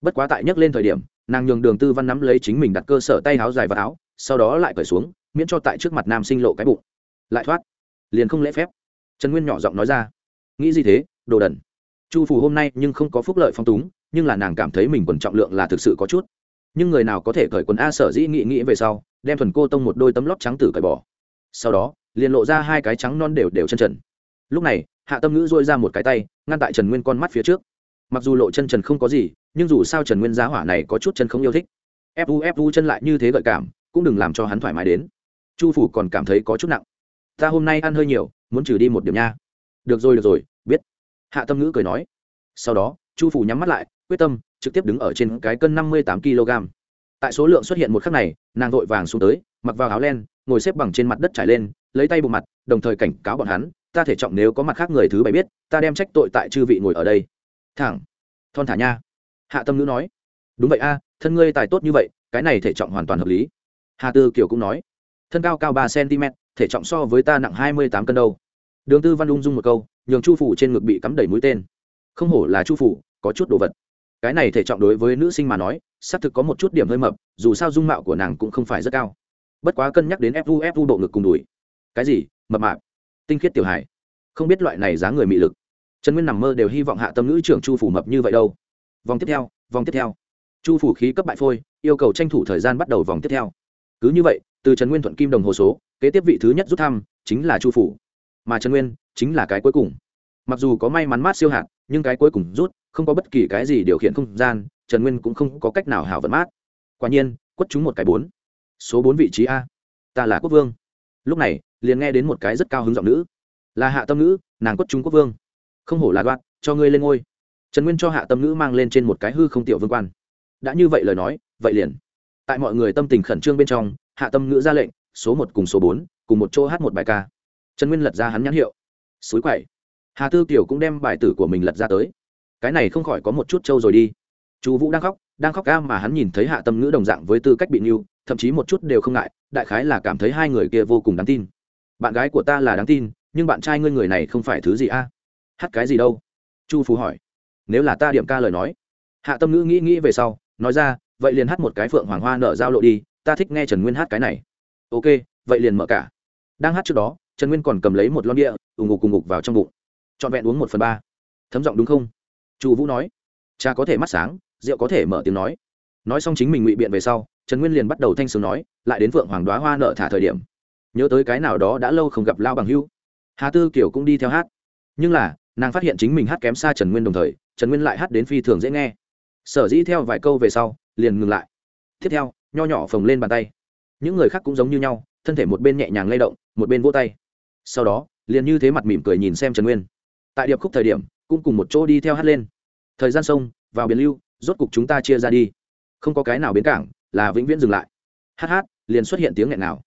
Bất quá tại nhấc lên thời điểm, nàng nhường đường tư văn nắm lấy chính mình đặt cơ sở tay áo dài và áo, sau đó lại cởi xuống, miễn cho tại trước mặt nam sinh lộ cái bụng. Lại thoát. Liền không lễ phép. Trần nguyên nhỏ giọng nói ra. Nghĩ gì thế, đồ đần? Chu phủ hôm nay nhưng không có phúc lợi phong túng nhưng là nàng cảm thấy mình quần trọng lượng là thực sự có chút. Nhưng người nào có thể cởi quần a sở dĩ nghĩ nghĩ về sau, đem thuần cô tông một đôi tấm lót trắng tử cởi bỏ. Sau đó, liền lộ ra hai cái trắng non đều đều chân trần. Lúc này, hạ tâm ngữ dôi ra một cái tay, ngăn tại trần nguyên con mắt phía trước. Mặc dù lộ chân trần không có gì, nhưng dù sao trần nguyên giá hỏa này có chút chân không yêu thích. Fu fu chân lại như thế gợi cảm, cũng đừng làm cho hắn thoải mái đến. Chu phủ còn cảm thấy có chút nặng. Ta hôm nay ăn hơi nhiều, muốn trừ đi một điểm nha. Được rồi được rồi, biết. Hạ tâm ngữ cười nói. Sau đó, chu phủ nhắm mắt lại quyết tâm, trực tiếp đứng ở trên cái cân năm mươi tám kg. Tại số lượng xuất hiện một khắc này, nàng vội vàng xuống tới, mặc vào áo len, ngồi xếp bằng trên mặt đất trải lên, lấy tay bộ mặt, đồng thời cảnh cáo bọn hắn, ta thể trọng nếu có mặt khác người thứ bảy biết, ta đem trách tội tại chư vị ngồi ở đây. Thẳng. Thon thả nha. Hạ tâm ngữ nói. Đúng vậy a, thân ngươi tài tốt như vậy, cái này thể trọng hoàn toàn hợp lý. Hà tư kiều cũng nói. Thân cao cao ba cm thể trọng so với ta nặng hai mươi tám cân đâu. Đường tư văn ung dung một câu, nhường chu phủ trên ngực bị cắm đầy mũi tên. Không hổ là chu phủ, có chút đồ vật cái này thể trọng đối với nữ sinh mà nói xác thực có một chút điểm hơi mập dù sao dung mạo của nàng cũng không phải rất cao. Bất quá cân nhắc đến fu fu bộ ngực cùng đùi. Cái gì? Mập mạp. Tinh khiết tiểu hải, không biết loại này giá người mị lực. Trần nguyên nằm mơ đều hy vọng hạ tâm nữ trưởng chu phủ mập như vậy đâu. Vòng tiếp theo vòng tiếp theo. Chu phủ khí cấp bại phôi yêu cầu tranh thủ thời gian bắt đầu vòng tiếp theo. Cứ như vậy từ trần nguyên thuận kim đồng hồ số kế tiếp vị thứ nhất rút thăm chính là chu phủ. Mà trần nguyên chính là cái cuối cùng mặc dù có may mắn mát siêu hạt, nhưng cái cuối cùng rút, không có bất kỳ cái gì điều khiển không gian, trần nguyên cũng không có cách nào hảo vận mát. Quả nhiên, quất chúng một cái bốn. Số bốn vị trí a. Ta là quốc vương. Lúc này, liền nghe đến một cái rất cao hứng giọng nữ. Là hạ tâm nữ nàng quất chúng quốc vương. Không hổ là đoạn, cho ngươi lên ngôi. Trần nguyên cho hạ tâm nữ mang lên trên một cái hư không tiểu vương quan. Đã như vậy lời nói, vậy liền. Tại mọi người tâm tình khẩn trương bên trong, hạ tâm nữ ra lệnh, số một cùng số bốn, cùng một chỗ hát một bài ca. Trần nguyên lật ra hắn nhãn hiệu. Suối quậy hà tư kiều cũng đem bài tử của mình lật ra tới. Cái này không khỏi có một chút trâu rồi đi. Chú vũ đang khóc đang khóc ca mà hắn nhìn thấy hạ tâm ngữ đồng dạng với tư cách bị nhu thậm chí một chút đều không ngại, đại khái là cảm thấy hai người kia vô cùng đáng tin. Bạn gái của ta là đáng tin, nhưng bạn trai ngươi người này không phải thứ gì a? À? hát cái gì đâu? Chu phú hỏi. Nếu là ta điểm ca lời nói. Hạ tâm ngữ nghĩ nghĩ về sau, nói ra, vậy liền hát một cái phượng hoàng hoa nở giao lộ đi, ta thích nghe trần nguyên hát cái này. Ok, vậy liền mở cả. Đang hát trước đó, trần nguyên còn cầm lấy một lon địa ù ngục ù ngục vào trong bụng trọn vẹn uống một phần ba. Thấm giọng đúng không? Chu vũ nói. Cha có thể mắt sáng, rượu có thể mở tiếng nói. Nói xong chính mình ngụy biện về sau, trần nguyên liền bắt đầu thanh sướng nói, lại đến phượng hoàng đoá hoa nợ thả thời điểm. Nhớ tới cái nào đó đã lâu không gặp lao bằng hưu. Hà tư kiểu cũng đi theo hát. Nhưng là, nàng phát hiện chính mình hát kém xa trần nguyên đồng thời, trần nguyên lại hát đến phi thường dễ nghe. Sở dĩ theo vài câu về sau, liền ngừng lại. Tiếp theo, nho nhỏ phồng lên bàn tay. Những người khác cũng giống như nhau, thân thể một bên nhẹ nhàng lay động, một bên vỗ tay. Sau đó, liền như thế mặt mỉm cười nhìn xem trần nguyên tại điệp khúc thời điểm, cũng cùng một chỗ đi theo hát lên. Thời gian sông, vào biển lưu, rốt cục chúng ta chia ra đi. Không có cái nào bến cảng, là vĩnh viễn dừng lại. Hát hát, liền xuất hiện tiếng nghẹn nào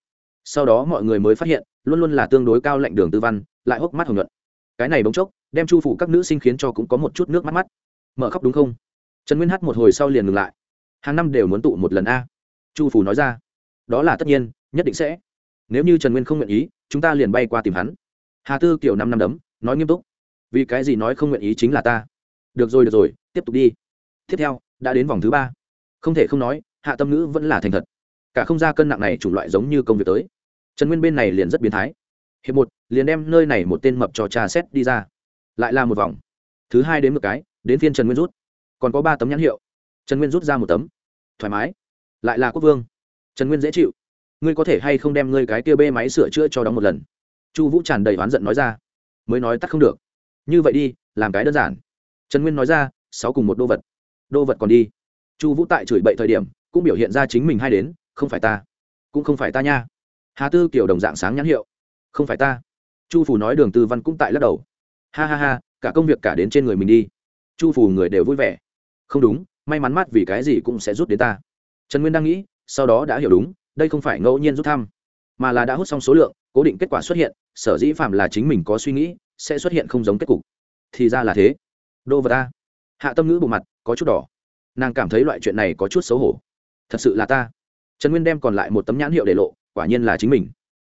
sau đó mọi người mới phát hiện, luôn luôn là tương đối cao lạnh đường tư văn, lại hốc mắt hồng nhuận. Cái này bỗng chốc, đem chu phủ các nữ sinh khiến cho cũng có một chút nước mắt mắt. Mở khóc đúng không? Trần nguyên hát một hồi sau liền ngừng lại. Hàng năm đều muốn tụ một lần a. Chu phủ nói ra. Đó là tất nhiên, nhất định sẽ. Nếu như trần nguyên không nguyện ý, chúng ta liền bay qua tìm hắn. Hà tư kiểu năm năm đấm, nói nghiêm túc vì cái gì nói không nguyện ý chính là ta. Được rồi được rồi, tiếp tục đi. Tiếp theo, đã đến vòng thứ ba. Không thể không nói, hạ tâm ngữ vẫn là thành thật. Cả không ra cân nặng này chủng loại giống như công việc tới. Trần nguyên bên này liền rất biến thái. Hiệp một, liền đem nơi này một tên mập cho trà xét đi ra. Lại là một vòng. Thứ hai đến một cái, đến phiên trần nguyên rút. Còn có ba tấm nhãn hiệu. Trần nguyên rút ra một tấm. Thoải mái. Lại là quốc vương. Trần nguyên dễ chịu. Ngươi có thể hay không đem ngươi cái kia bê máy sửa chữa cho đóng một lần? Chu vũ tràn đầy oán giận nói ra. Mới nói tắt không được như vậy đi, làm cái đơn giản. Trần nguyên nói ra, sáu cùng một đô vật. Đô vật còn đi. Chu vũ tại chửi bậy thời điểm, cũng biểu hiện ra chính mình hay đến, không phải ta. Cũng không phải ta nha. Hà tư kiểu đồng dạng sáng nhãn hiệu. Không phải ta. Chu phủ nói đường tư văn cũng tại lắc đầu. Ha ha ha, cả công việc cả đến trên người mình đi. Chu phủ người đều vui vẻ. Không đúng, may mắn mắt vì cái gì cũng sẽ rút đến ta. Trần nguyên đang nghĩ, sau đó đã hiểu đúng, đây không phải ngẫu nhiên rút thăm, mà là đã hút xong số lượng, cố định kết quả xuất hiện sở dĩ phạm là chính mình có suy nghĩ, sẽ xuất hiện không giống kết cục. Thì ra là thế. Đô vật ta hạ tâm ngữ bộ mặt, có chút đỏ. Nàng cảm thấy loại chuyện này có chút xấu hổ. Thật sự là ta. Trần nguyên đem còn lại một tấm nhãn hiệu để lộ, quả nhiên là chính mình.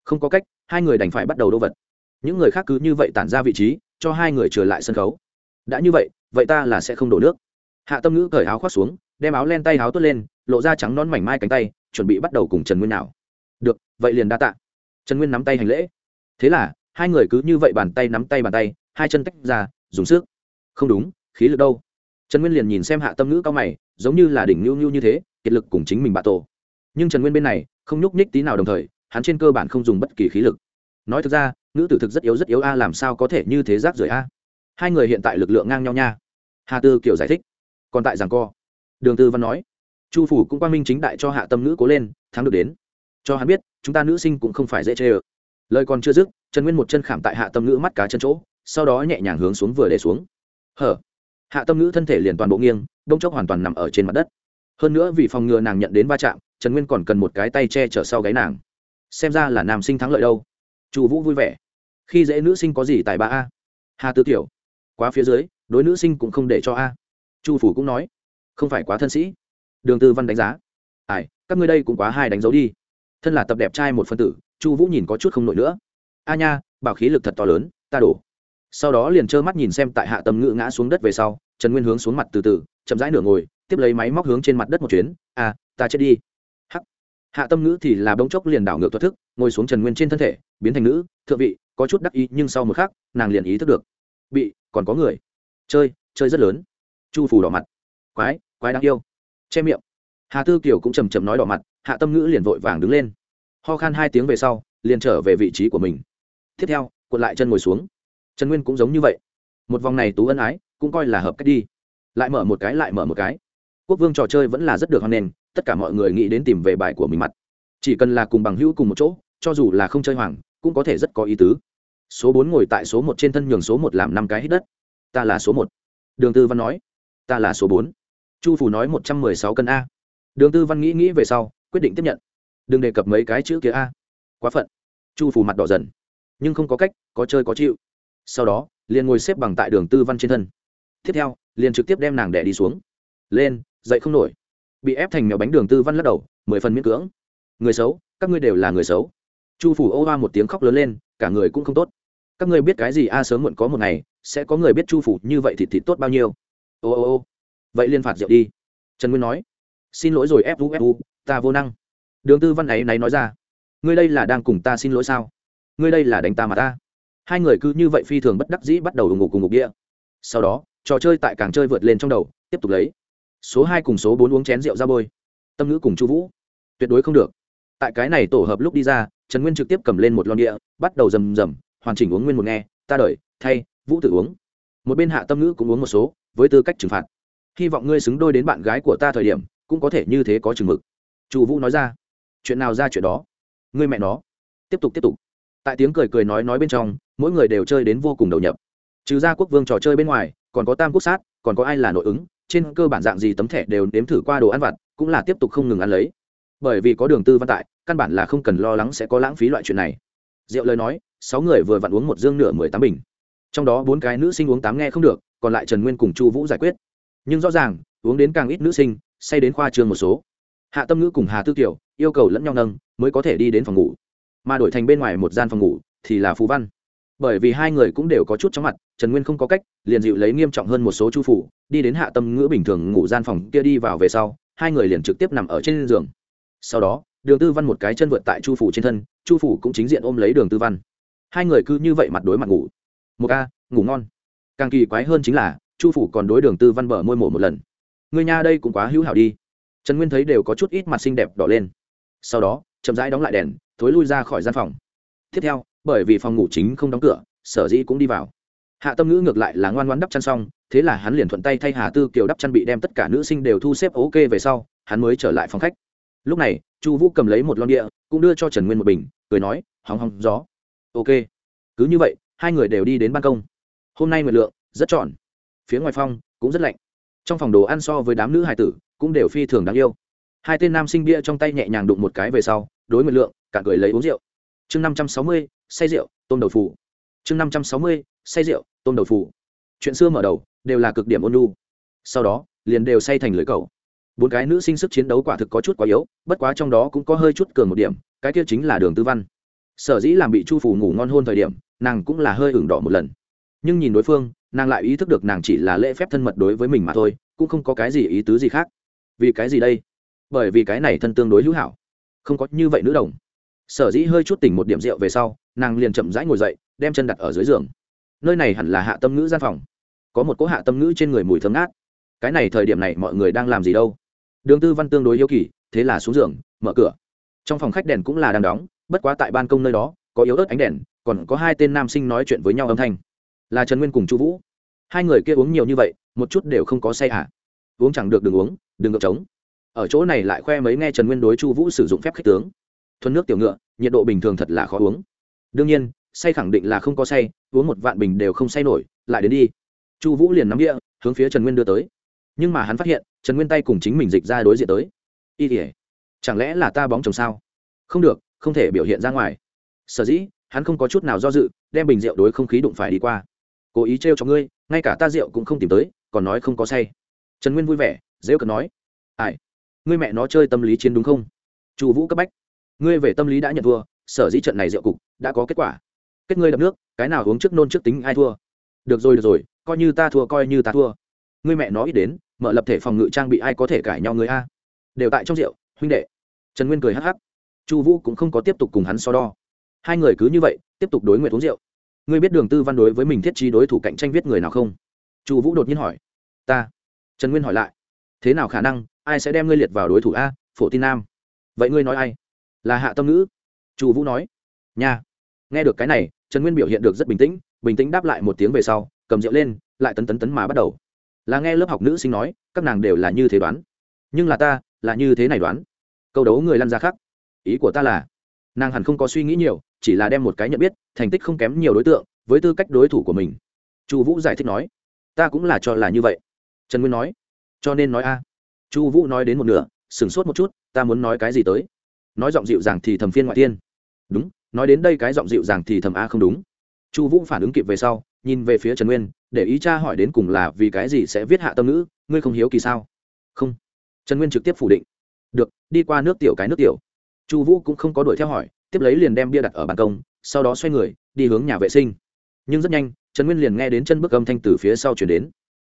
Không có cách, hai người đành phải bắt đầu đô vật. Những người khác cứ như vậy tản ra vị trí, cho hai người trở lại sân khấu. Đã như vậy vậy ta là sẽ không đổ nước. Hạ tâm ngữ cởi áo khoác xuống, đem áo len tay áo tuốt lên, lộ ra trắng non mảnh mai cánh tay, chuẩn bị bắt đầu cùng trần nguyên nào. Được, vậy liền đa tạ. Trần nguyên nắm tay hành lễ thế là, hai người cứ như vậy bàn tay nắm tay bàn tay, hai chân tách ra, dùng sức. Không đúng, khí lực đâu? Trần nguyên liền nhìn xem hạ tâm ngữ cao mày, giống như là đỉnh nhu nhu như thế, kiệt lực cùng chính mình bạ tổ. Nhưng trần nguyên bên này, không nhúc nhích tí nào đồng thời, hắn trên cơ bản không dùng bất kỳ khí lực. Nói thực ra nữ tử thực rất yếu rất yếu a à, làm sao có thể như thế rác rưởi a? Hai người hiện tại lực lượng ngang nhau nha. Hà tư kiểu giải thích. Còn tại rằng co. Đường tư văn nói. Chu phủ cũng quan minh chính đại cho hạ tâm nữ cố lên, thắng được đến. Cho hắn biết, chúng ta nữ sinh cũng không phải dễ chê ờ lời còn chưa dứt, trần nguyên một chân khảm tại hạ tâm ngữ mắt cá chân chỗ, sau đó nhẹ nhàng hướng xuống vừa để xuống. Hở? Hạ tâm ngữ thân thể liền toàn bộ nghiêng, đông chốc hoàn toàn nằm ở trên mặt đất. Hơn nữa vì phòng ngừa nàng nhận đến va chạm, trần nguyên còn cần một cái tay che chở sau gáy nàng. Xem ra là nam sinh thắng lợi đâu. Chu vũ vui vẻ. Khi dễ nữ sinh có gì tại ba a? Hà tư tiểu quá phía dưới, đối nữ sinh cũng không để cho a. Chu phủ cũng nói. Không phải quá thân sĩ. Đường tư văn đánh giá. Ai, các ngươi đây cũng quá hai đánh dấu đi. Thân là tập đẹp trai một phân tử chu vũ nhìn có chút không nổi nữa. A nha, bảo khí lực thật to lớn, ta đổ. Sau đó liền trơ mắt nhìn xem tại hạ tầm ngự ngã xuống đất về sau, trần nguyên hướng xuống mặt từ từ, chậm rãi nửa ngồi, tiếp lấy máy móc hướng trên mặt đất một chuyến. A ta chết đi. Hắc. Hạ tâm ngữ thì là bỗng chốc liền đảo ngược thoát thức, ngồi xuống trần nguyên trên thân thể, biến thành nữ thượng vị, có chút đắc ý, nhưng sau một khắc, nàng liền ý thức được. Bị, còn có người. Chơi chơi rất lớn. Chu phủ đỏ mặt. Quái quái đáng yêu. Che miệng. Hà tư kiều cũng chầm chầm nói đỏ mặt, hạ tâm ngữ liền vội vàng đứng lên ho khan hai tiếng về sau, liền trở về vị trí của mình. Tiếp theo, cuộn lại chân ngồi xuống. Trần nguyên cũng giống như vậy. Một vòng này tú ân ái cũng coi là hợp cách đi. Lại mở một cái, lại mở một cái. Quốc vương trò chơi vẫn là rất được hoan nghênh, tất cả mọi người nghĩ đến tìm về bài của mình mặt. Chỉ cần là cùng bằng hữu cùng một chỗ, cho dù là không chơi hoàng, cũng có thể rất có ý tứ. Số bốn ngồi tại số một trên thân nhường số một làm năm cái hít đất. Ta là số một. Đường tư văn nói. Ta là số bốn. Chu phủ nói một trăm mười sáu cân a. Đường tư văn nghĩ nghĩ về sau, quyết định tiếp nhận đừng đề cập mấy cái chữ kia a. Quá phận. Chu phủ mặt đỏ dần. Nhưng không có cách, có chơi có chịu. Sau đó, liền ngồi xếp bằng tại đường tư văn trên thân. Tiếp theo, liền trực tiếp đem nàng đẻ đi xuống. Lên, dậy không nổi. Bị ép thành mèo bánh đường tư văn lắc đầu, mười phần miễn cưỡng. Người xấu, các ngươi đều là người xấu. Chu phủ ô hoa một tiếng khóc lớn lên, cả người cũng không tốt. Các ngươi biết cái gì a, sớm muộn có một ngày, sẽ có người biết chu phủ như vậy thì thịt tốt bao nhiêu. Ô ô ô. Vậy liên phạt rượu đi. Trần nguyên nói. Xin lỗi rồi fu fu ta vô năng đường tư văn ấy náy nói ra, ngươi đây là đang cùng ta xin lỗi sao? Ngươi đây là đánh ta mà ta? Hai người cứ như vậy phi thường bất đắc dĩ bắt đầu ngủ cùng ngục địa. Sau đó, trò chơi tại càng chơi vượt lên trong đầu, tiếp tục lấy. Số hai cùng số bốn uống chén rượu ra bôi. Tâm ngữ cùng chu vũ. Tuyệt đối không được. Tại cái này tổ hợp lúc đi ra, trần nguyên trực tiếp cầm lên một lon địa, bắt đầu rầm rầm, hoàn chỉnh uống nguyên một nghe, ta đợi, thay, vũ tự uống. Một bên hạ tâm ngữ cũng uống một số, với tư cách trừng phạt. Hy vọng ngươi xứng đôi đến bạn gái của ta thời điểm, cũng có thể như thế có chừng mực. Chu vũ nói ra chuyện nào ra chuyện đó? Người mẹ nó. Tiếp tục tiếp tục. Tại tiếng cười cười nói nói bên trong, mỗi người đều chơi đến vô cùng đầu nhập. Trừ ra quốc vương trò chơi bên ngoài, còn có tam quốc sát, còn có ai là nội ứng, trên cơ bản dạng gì tấm thẻ đều nếm thử qua đồ ăn vặt, cũng là tiếp tục không ngừng ăn lấy. Bởi vì có đường tư văn tại, căn bản là không cần lo lắng sẽ có lãng phí loại chuyện này. Rượu lời nói, sáu người vừa vặn uống một dương nửa mười tám bình. Trong đó bốn cái nữ sinh uống tám nghe không được, còn lại trần nguyên cùng chu vũ giải quyết. Nhưng rõ ràng, uống đến càng ít nữ sinh, say đến khoa trường một số hạ tâm ngữ cùng hà tư kiều yêu cầu lẫn nhau nâng mới có thể đi đến phòng ngủ. Mà đổi thành bên ngoài một gian phòng ngủ thì là phú văn. Bởi vì hai người cũng đều có chút chóng mặt, trần nguyên không có cách, liền dịu lấy nghiêm trọng hơn một số chu phủ, đi đến hạ tâm ngữ bình thường ngủ gian phòng kia đi vào về sau, hai người liền trực tiếp nằm ở trên giường. Sau đó, đường tư văn một cái chân vượt tại chu phủ trên thân, chu phủ cũng chính diện ôm lấy đường tư văn. Hai người cứ như vậy mặt đối mặt ngủ. Một ca ngủ ngon. Càng kỳ quái hơn chính là, chu phủ còn đối đường tư văn bở môi mổ một lần. Người nhà đây cũng quá hữu hảo đi trần nguyên thấy đều có chút ít mặt xinh đẹp đỏ lên. Sau đó, chậm rãi đóng lại đèn, thối lui ra khỏi gian phòng. Tiếp theo, bởi vì phòng ngủ chính không đóng cửa, sở dĩ cũng đi vào. Hạ tâm ngữ ngược lại là ngoan ngoan đắp chăn xong, thế là hắn liền thuận tay thay hà tư kiều đắp chăn bị đem tất cả nữ sinh đều thu xếp ok về sau, hắn mới trở lại phòng khách. Lúc này, chu vũ cầm lấy một lon địa, cũng đưa cho trần nguyên một bình, cười nói, hóng hóng, gió. Ok. Cứ như vậy, hai người đều đi đến ban công. Hôm nay mượn lượng rất tròn. phía ngoài phong cũng rất lạnh. Trong phòng đồ ăn so với đám nữ hải tử cũng đều phi thường đáng yêu. Hai tên nam sinh bia trong tay nhẹ nhàng đụng một cái về sau, đối nguyện lượng cạn cười lấy uống rượu. Chương năm trăm sáu mươi, say rượu, tôm đầu phủ chương năm trăm sáu mươi, say rượu, tôm đầu phủ chuyện xưa mở đầu, đều là cực điểm ôn lu sau đó, liền đều say thành lưới cầu. Bốn cái nữ sinh sức chiến đấu quả thực có chút quá yếu, bất quá trong đó cũng có hơi chút cường một điểm, cái kia chính là đường tư văn. Sở dĩ làm bị chu phủ ngủ ngon hôn thời điểm, nàng cũng là hơi ửng đỏ một lần. Nhưng nhìn đối phương, nàng lại ý thức được nàng chỉ là lễ phép thân mật đối với mình mà thôi, cũng không có cái gì ý tứ gì khác vì cái gì đây? Bởi vì cái này thân tương đối hữu hảo. Không có như vậy nữ đồng. Sở dĩ hơi chút tỉnh một điểm rượu về sau, nàng liền chậm rãi ngồi dậy, đem chân đặt ở dưới giường. Nơi này hẳn là hạ tâm ngữ gian phòng. Có một cỗ hạ tâm ngữ trên người mùi thơm ngát. Cái này thời điểm này mọi người đang làm gì đâu? Đường tư văn tương đối yêu kỳ, thế là xuống giường, mở cửa. Trong phòng khách đèn cũng là đang đóng, bất quá tại ban công nơi đó, có yếu ớt ánh đèn, còn có hai tên nam sinh nói chuyện với nhau âm thanh. Là trần nguyên cùng chu vũ. Hai người kia uống nhiều như vậy, một chút đều không có say hả uống chẳng được đừng uống, đừng ngược trống. Ở chỗ này lại khoe mấy nghe trần nguyên đối chu vũ sử dụng phép khích tướng. Thuần nước tiểu ngựa, nhiệt độ bình thường thật là khó uống. Đương nhiên, say khẳng định là không có say, uống một vạn bình đều không say nổi, lại đến đi. Chu vũ liền nắm địa, hướng phía trần nguyên đưa tới. Nhưng mà hắn phát hiện, trần nguyên tay cùng chính mình dịch ra đối diện tới. Y tỉa chẳng lẽ là ta bóng chồng sao? Không được, không thể biểu hiện ra ngoài. Sở dĩ, hắn không có chút nào do dự, đem bình rượu đối không khí đụng phải đi qua. Cố ý trêu cho ngươi, ngay cả ta rượu cũng không tìm tới, còn nói không có say trần nguyên vui vẻ dễ cợt nói, ai, ngươi mẹ nó chơi tâm lý chiến đúng không? Chu vũ cấp bách, ngươi về tâm lý đã nhận thua, sở dĩ trận này rượu cục đã có kết quả. Kết ngươi đập nước, cái nào uống trước nôn trước tính ai thua? Được rồi được rồi, coi như ta thua, coi như ta thua. Ngươi mẹ nó ít đến, mở lập thể phòng ngự trang bị ai có thể cãi nhau người a. Đều tại trong rượu, huynh đệ. Trần nguyên cười hắc hắc. Chu vũ cũng không có tiếp tục cùng hắn so đo. Hai người cứ như vậy, tiếp tục đối nguyện uống rượu. Ngươi biết đường tư văn đối với mình thiết trí đối thủ cạnh tranh viết người nào không? Chu vũ đột nhiên hỏi. Ta trần nguyên hỏi lại, thế nào khả năng ai sẽ đem ngươi liệt vào đối thủ a, phổ tin nam? Vậy ngươi nói ai? Là hạ tâm ngữ. Chu vũ nói, nha. Nghe được cái này, trần nguyên biểu hiện được rất bình tĩnh bình tĩnh đáp lại một tiếng về sau, cầm rượu lên, lại tấn tấn tấn mà bắt đầu. Là nghe lớp học nữ sinh nói, các nàng đều là như thế đoán. Nhưng là ta là như thế này đoán. Câu đấu người lăn ra khác. Ý của ta là, nàng hẳn không có suy nghĩ nhiều, chỉ là đem một cái nhận biết, thành tích không kém nhiều đối tượng, với tư cách đối thủ của mình. Chu vũ giải thích nói, ta cũng là cho là như vậy trần nguyên nói. Cho nên nói a. Chu vũ nói đến một nửa, sửng sốt một chút, ta muốn nói cái gì tới? Nói giọng dịu dàng thì thầm phiên ngoại thiên. Đúng, nói đến đây cái giọng dịu dàng thì thầm a không đúng. Chu vũ phản ứng kịp về sau, nhìn về phía trần nguyên, để ý cha hỏi đến cùng là vì cái gì sẽ viết hạ tâm ngữ, ngươi không hiếu kỳ sao? Không. Trần nguyên trực tiếp phủ định. Được, đi qua nước tiểu cái nước tiểu. Chu vũ cũng không có đuổi theo hỏi, tiếp lấy liền đem bia đặt ở bàn công, sau đó xoay người, đi hướng nhà vệ sinh. Nhưng rất nhanh, trần nguyên liền nghe đến chân bước âm thanh từ phía sau chuyển đến.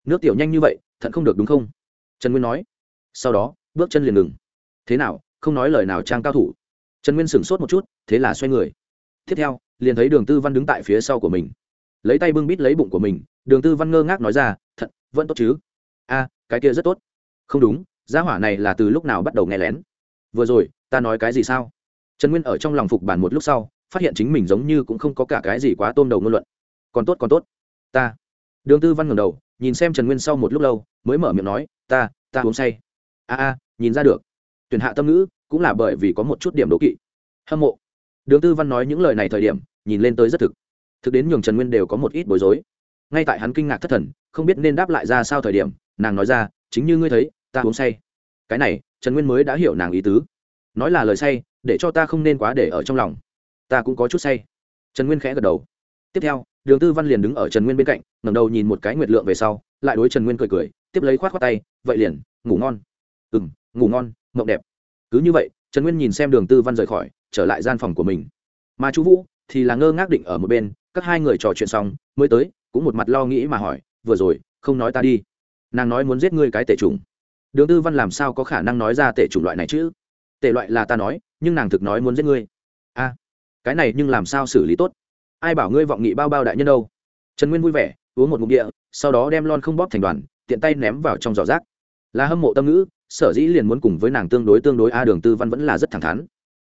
Nước tiểu nhanh như vậy thận không được đúng không? Trần nguyên nói. Sau đó, bước chân liền ngừng. Thế nào, không nói lời nào trang cao thủ. Trần nguyên sửng sốt một chút, thế là xoay người. Tiếp theo, liền thấy đường tư văn đứng tại phía sau của mình. Lấy tay bưng bít lấy bụng của mình, đường tư văn ngơ ngác nói ra, Thận, vẫn tốt chứ? A, cái kia rất tốt. Không đúng, gia hỏa này là từ lúc nào bắt đầu nghe lén? Vừa rồi, ta nói cái gì sao? Trần nguyên ở trong lòng phục bản một lúc sau, phát hiện chính mình giống như cũng không có cả cái gì quá tôm đầu ngôn luận. Còn tốt còn tốt. Ta đường tư văn ngầm đầu, nhìn xem trần nguyên sau một lúc lâu, mới mở miệng nói, ta ta uống say. A a, nhìn ra được. Tuyển hạ tâm ngữ, cũng là bởi vì có một chút điểm đố kỵ. Hâm mộ. Đường tư văn nói những lời này thời điểm, nhìn lên tới rất thực. Thực đến nhường trần nguyên đều có một ít bối rối. Ngay tại hắn kinh ngạc thất thần, không biết nên đáp lại ra sao thời điểm, nàng nói ra, chính như ngươi thấy, ta uống say. Cái này, trần nguyên mới đã hiểu nàng ý tứ. Nói là lời say, để cho ta không nên quá để ở trong lòng. Ta cũng có chút say. Trần nguyên khẽ gật đầu. Tiếp theo đường tư văn liền đứng ở trần nguyên bên cạnh, ngẩng đầu nhìn một cái nguyệt lượng về sau, lại đối trần nguyên cười cười, tiếp lấy khoát khoát tay, vậy liền, ngủ ngon. Ừ m ngủ ngon, mộng đẹp. Cứ như vậy, trần nguyên nhìn xem đường tư văn rời khỏi, trở lại gian phòng của mình. Mà chú vũ thì là ngơ ngác định ở một bên, các hai người trò chuyện xong, mới tới, cũng một mặt lo nghĩ mà hỏi, vừa rồi, không nói ta đi. Nàng nói muốn giết ngươi cái tệ trùng đường tư văn làm sao có khả năng nói ra tệ chủng loại này chứ? Tệ loại là ta nói, nhưng nàng thực nói muốn giết ngươi. A cái này nhưng làm sao xử lý tốt? Ai bảo ngươi vọng nghị bao bao đại nhân đâu? Trần nguyên vui vẻ, uống một ngụm địa, sau đó đem lon không bóp thành đoàn, tiện tay ném vào trong giỏ rác. Là hâm mộ tâm ngữ, sở dĩ liền muốn cùng với nàng tương đối tương đối a đường tư văn vẫn là rất thẳng thắn.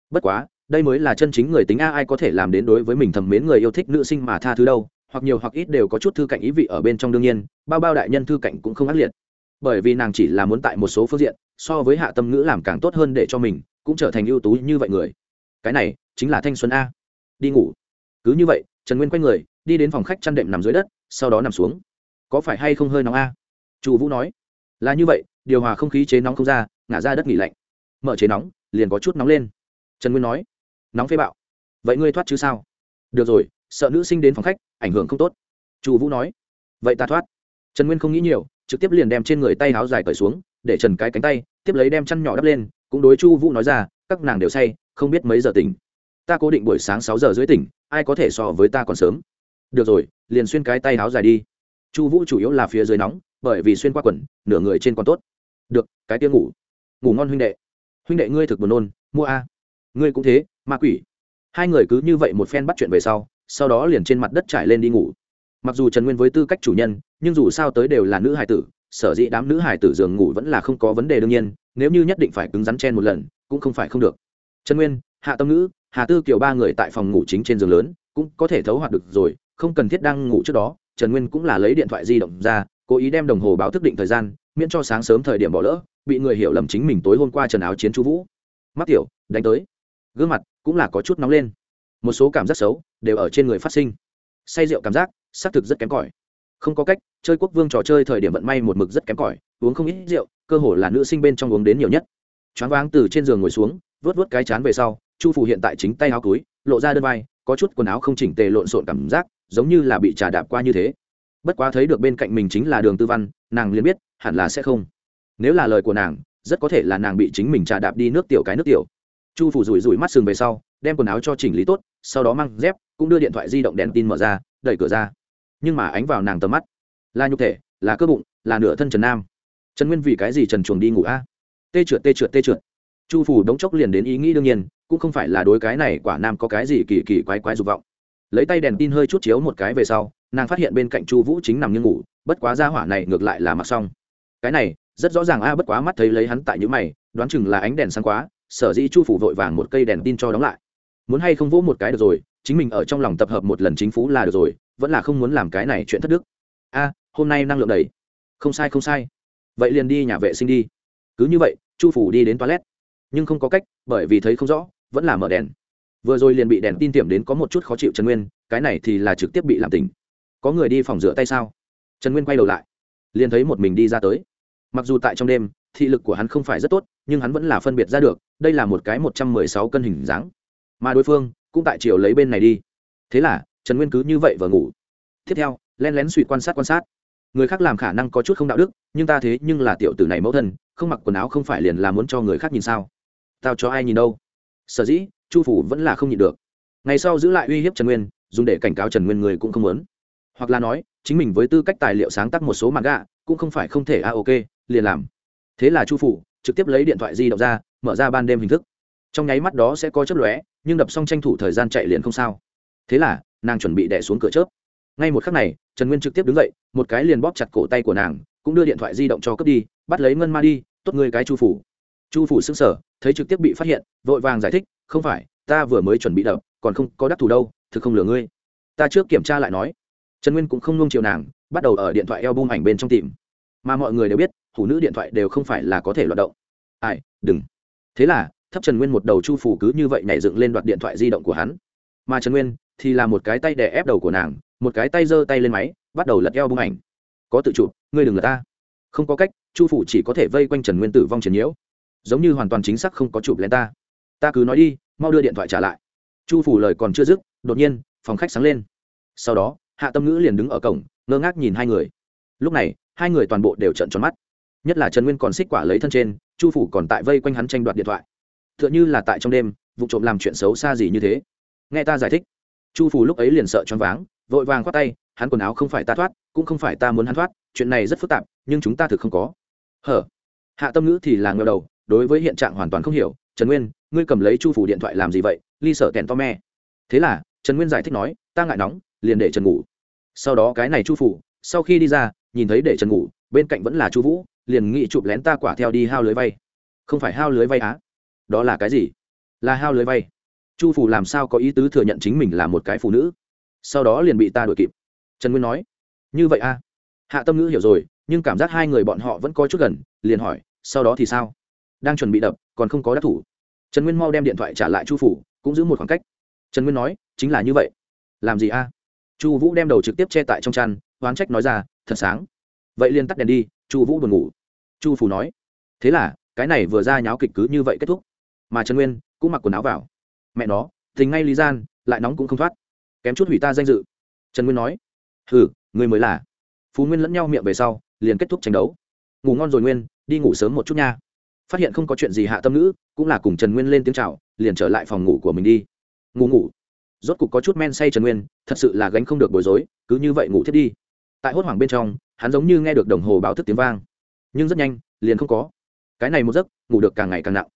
Bất quá, đây mới là chân chính người tính a, ai có thể làm đến đối với mình thầm mến người yêu thích nữ sinh mà tha thứ đâu, hoặc nhiều hoặc ít đều có chút thư cạnh ý vị ở bên trong đương nhiên, bao bao đại nhân thư cạnh cũng không ác liệt. Bởi vì nàng chỉ là muốn tại một số phương diện, so với hạ tâm ngữ làm càng tốt hơn để cho mình, cũng trở thành ưu tú như vậy người. Cái này, chính là thanh xuân a. Đi ngủ cứ như vậy, trần nguyên quay người, đi đến phòng khách chăn đệm nằm dưới đất, sau đó nằm xuống. Có phải hay không hơi nóng a? Chu vũ nói. Là như vậy, điều hòa không khí chế nóng không ra, ngả ra đất nghỉ lạnh. Mở chế nóng, liền có chút nóng lên. Trần nguyên nói. Nóng phế bạo. Vậy ngươi thoát chứ sao? Được rồi, sợ nữ sinh đến phòng khách, ảnh hưởng không tốt. Chu vũ nói. Vậy ta thoát. Trần nguyên không nghĩ nhiều, trực tiếp liền đem trên người tay áo dài cởi xuống, để trần cái cánh tay, tiếp lấy đem chăn nhỏ đắp lên, cũng đối chu vũ nói ra, các nàng đều say, không biết mấy giờ tỉnh ta cố định buổi sáng sáu giờ dưới tỉnh, ai có thể so với ta còn sớm. Được rồi, liền xuyên cái tay áo dài đi. Chu vũ chủ yếu là phía dưới nóng, bởi vì xuyên qua quần, nửa người trên còn tốt. Được, cái tiếng ngủ. Ngủ ngon huynh đệ. Huynh đệ ngươi thực buồn nôn, mua a. Ngươi cũng thế, ma quỷ. Hai người cứ như vậy một phen bắt chuyện về sau sau đó liền trên mặt đất trải lên đi ngủ. Mặc dù trần nguyên với tư cách chủ nhân, nhưng dù sao tới đều là nữ hải tử, sở dĩ đám nữ hải tử giường ngủ vẫn là không có vấn đề đương nhiên, nếu như nhất định phải cứng rắn chen một lần, cũng không phải không được. Trần nguyên, hạ tâm ngữ hà tư kiều ba người tại phòng ngủ chính trên giường lớn, cũng có thể thấu hoạt được rồi, không cần thiết đang ngủ trước đó. Trần nguyên cũng là lấy điện thoại di động ra, cố ý đem đồng hồ báo thức định thời gian, miễn cho sáng sớm thời điểm bỏ lỡ, bị người hiểu lầm chính mình tối hôm qua trần áo chiến chú vũ. Mắt tiểu, đánh tới. Gương mặt cũng là có chút nóng lên. Một số cảm giác xấu đều ở trên người phát sinh. Say rượu cảm giác xác thực rất kém cỏi. Không có cách, chơi quốc vương trò chơi thời điểm vận may một mực rất kém cỏi, uống không ít rượu, cơ hồ là nữ sinh bên trong uống đến nhiều nhất. Choáng váng từ trên giường ngồi xuống vớt vớt cái chán về sau chu phủ hiện tại chính tay áo túi, lộ ra đơn vai, có chút quần áo không chỉnh tề lộn xộn cảm giác, giống như là bị trà đạp qua như thế. Bất quá thấy được bên cạnh mình chính là đường tư văn, nàng liền biết, hẳn là sẽ không. Nếu là lời của nàng, rất có thể là nàng bị chính mình trà đạp đi nước tiểu cái nước tiểu. Chu phủ rủi rủi mắt sừng về sau, đem quần áo cho chỉnh lý tốt, sau đó mang dép, cũng đưa điện thoại di động đèn tin mở ra, đẩy cửa ra. Nhưng mà ánh vào nàng tầm mắt. Là nhục thể, là cơ bụng, là nửa thân trần nam. Trần nguyên vì cái gì trần chuồng đi ngủ a? Tê trượt tê trượt tê trượt. Chu phủ đống chốc liền đến ý nghĩ đương nhiên cũng không phải là đối cái này quả nam có cái gì kỳ kỳ quái quái dục vọng. Lấy tay đèn tin hơi chút chiếu một cái về sau, nàng phát hiện bên cạnh chu vũ chính nằm như ngủ, bất quá ra hỏa này ngược lại là mặc xong. Cái này, rất rõ ràng a, bất quá mắt thấy lấy hắn tại những mày, đoán chừng là ánh đèn sáng quá, sở dĩ chu phủ vội vàng một cây đèn tin cho đóng lại. Muốn hay không vỗ một cái được rồi, chính mình ở trong lòng tập hợp một lần chính phủ là được rồi, vẫn là không muốn làm cái này chuyện thất đức. A, hôm nay năng lượng đầy. Không sai không sai. Vậy liền đi nhà vệ sinh đi. Cứ như vậy, chu phủ đi đến toilet. Nhưng không có cách, bởi vì thấy không rõ vẫn là mở đèn. Vừa rồi liền bị đèn tin tiệm đến có một chút khó chịu trần nguyên, cái này thì là trực tiếp bị làm tỉnh. Có người đi phòng rửa tay sao? Trần nguyên quay đầu lại, liền thấy một mình đi ra tới. Mặc dù tại trong đêm, thị lực của hắn không phải rất tốt, nhưng hắn vẫn là phân biệt ra được, đây là một cái một trăm mười sáu cân hình dáng. Mà đối phương cũng tại chiều lấy bên này đi. Thế là, trần nguyên cứ như vậy vừa ngủ. Tiếp theo len lén suy quan sát quan sát. Người khác làm khả năng có chút không đạo đức, nhưng ta thế nhưng là tiểu tử này mẫu thân, không mặc quần áo không phải liền là muốn cho người khác nhìn sao? Tao cho ai nhìn đâu? Sở dĩ, chu phủ vẫn là không nhịn được. Ngày sau giữ lại uy hiếp trần nguyên, dùng để cảnh cáo trần nguyên người cũng không muốn. Hoặc là nói, chính mình với tư cách tài liệu sáng tác một số mặt gạ cũng không phải không thể a ok, liền làm. Thế là chu phủ trực tiếp lấy điện thoại di động ra, mở ra ban đêm hình thức. Trong nháy mắt đó sẽ có chớp lóe, nhưng đập xong tranh thủ thời gian chạy liền không sao. Thế là, nàng chuẩn bị đẻ xuống cửa chớp. Ngay một khắc này, trần nguyên trực tiếp đứng dậy, một cái liền bóp chặt cổ tay của nàng, cũng đưa điện thoại di động cho cướp đi, bắt lấy ngân ma đi, tốt ngươi cái chu phủ chu phủ xưng sở thấy trực tiếp bị phát hiện, vội vàng giải thích, không phải, ta vừa mới chuẩn bị đập, còn không có đắc thủ đâu, thực không lừa ngươi. Ta trước kiểm tra lại nói. Trần nguyên cũng không nung chiều nàng, bắt đầu ở điện thoại eo bung ảnh bên trong tìm. Mà mọi người đều biết, hủ nữ điện thoại đều không phải là có thể loạt động. Ai, đừng. Thế là, thấp trần nguyên một đầu chu phủ cứ như vậy nhảy dựng lên đoạt điện thoại di động của hắn. Mà trần nguyên thì là một cái tay đè ép đầu của nàng, một cái tay giơ tay lên máy, bắt đầu lật eo bung ảnh. Có tự chụp, ngươi đừng lật ta. Không có cách, chu phủ chỉ có thể vây quanh trần nguyên tử vong trần nhiễu giống như hoàn toàn chính xác không có chụp lên ta. Ta cứ nói đi, mau đưa điện thoại trả lại. Chu phủ lời còn chưa dứt, đột nhiên, phòng khách sáng lên. Sau đó, hạ tâm ngữ liền đứng ở cổng, ngơ ngác nhìn hai người. Lúc này, hai người toàn bộ đều trận tròn mắt. Nhất là trần nguyên còn xích quả lấy thân trên, chu phủ còn tại vây quanh hắn tranh đoạt điện thoại. T h ư ợ n h ư là tại trong đêm, vụ trộm làm chuyện xấu xa gì như thế. Nghe ta giải thích. Chu phủ lúc ấy liền sợ choáng váng, vội vàng khoát tay, hắn quần áo không phải ta thoát, cũng không phải ta muốn hắn thoát, chuyện này rất phức tạp, nhưng chúng ta thực không có. Hở. Hạ tâm ngữ thì là ngờ đầu đối với hiện trạng hoàn toàn không hiểu, trần nguyên, ngươi cầm lấy chu phủ điện thoại làm gì vậy? Ly sở kèn to me. Thế là, trần nguyên giải thích nói, ta ngại nóng, liền để trần ngủ. Sau đó cái này chu phủ, sau khi đi ra, nhìn thấy để trần ngủ, bên cạnh vẫn là chu vũ, liền nghị chụp lén ta quả theo đi hao lưới vay. Không phải hao lưới vay á? Đó là cái gì? Là hao lưới vay. Chu phủ làm sao có ý tứ thừa nhận chính mình là một cái phụ nữ? Sau đó liền bị ta đuổi kịp. Trần nguyên nói, như vậy a hạ tâm ngữ hiểu rồi, nhưng cảm giác hai người bọn họ vẫn có chút gần, liền hỏi, sau đó thì sao? Đang chuẩn bị đập, còn không có đắc thủ. Trần nguyên mau đem điện thoại trả lại chu phủ, cũng giữ một khoảng cách. Trần nguyên nói, chính là như vậy. Làm gì a? À? Chu vũ đem đầu trực tiếp che tại trong chăn, oán trách nói ra, thật sáng. Vậy liền tắt đèn đi, chu vũ buồn ngủ. Chu phủ nói, thế là, cái này vừa ra nháo kịch cứ như vậy kết thúc. Mà trần nguyên cũng mặc quần áo vào. Mẹ nó, tình ngay lý gian, lại nóng cũng không thoát. Kém chút hủy ta danh dự. Trần nguyên nói, hừ, người mới là. Phú nguyên lẫn nhau miệng về sau, liền kết thúc tranh đấu. Ngủ ngon rồi nguyên, đi ngủ sớm một chút nha phát hiện không có chuyện gì hạ tâm nữ cũng là cùng trần nguyên lên tiếng c h à o liền trở lại phòng ngủ của mình đi. Ngủ ngủ. Rốt cục có chút men say trần nguyên, thật sự là gánh không được bối rối, cứ như vậy ngủ thiết đi. Tại hốt hoảng bên trong, hắn giống như nghe được đồng hồ báo thức tiếng vang. Nhưng rất nhanh, liền không có. Cái này một giấc, ngủ được càng ngày càng nặng.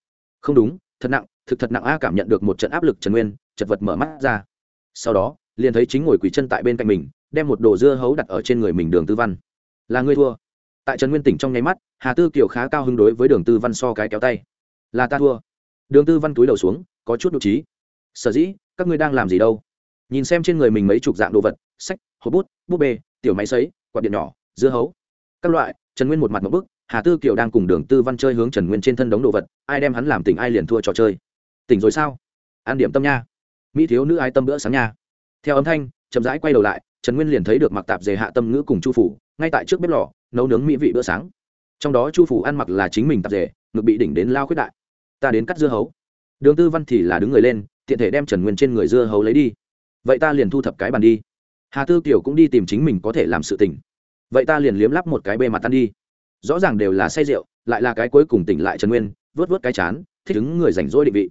Không đúng, thật nặng, thực thật nặng a cảm nhận được một trận áp lực trần nguyên, chật vật mở mắt ra. Sau đó, liền thấy chính ngồi quỳ chân tại bên cạnh mình, đem một đồ dưa hấu đặt ở trên người mình đường tư văn. Là ngươi thua tại trần nguyên tỉnh trong nháy mắt, hà tư kiều khá cao hứng đối với đường tư văn so cái kéo tay. Là ta thua. Đường tư văn túi đầu xuống, có chút độ trí sở dĩ, các ngươi đang làm gì đâu? Nhìn xem trên người mình mấy chục dạng đồ vật, sách, hộp bút bút bê, tiểu máy xấy quạt điện nhỏ, dưa hấu. Các loại, trần nguyên một mặt một bức, hà tư kiều đang cùng đường tư văn chơi hướng trần nguyên trên thân đống đồ vật, ai đem hắn làm tỉnh ai liền thua trò chơi. Tỉnh rồi sao? An điểm tâm nha. Mỹ thiếu nữ ai tâm bữa sáng nha. Theo âm thanh, chậm rãi quay đầu lại, trần nguyên liền thấy được mặc tạp dề hạ tâm ngữ cùng chu phủ, ngay tại trước bếp lò nấu nướng mỹ vị bữa sáng. Trong đó chu phủ ăn mặc là chính mình tạp rể, ngực bị đỉnh đến lao khuyết đại. Ta đến cắt dưa hấu. Đường tư văn thì là đứng người lên tiện thể đem trần nguyên trên người dưa hấu lấy đi. Vậy ta liền thu thập cái bàn đi. Hà tư kiều cũng đi tìm chính mình có thể làm sự tỉnh vậy ta liền liếm lắp một cái bê mặt tan đi. Rõ ràng đều là say rượu lại là cái cuối cùng tỉnh lại trần nguyên vớt vớt cái chán thích ứng người rảnh rỗi định vị.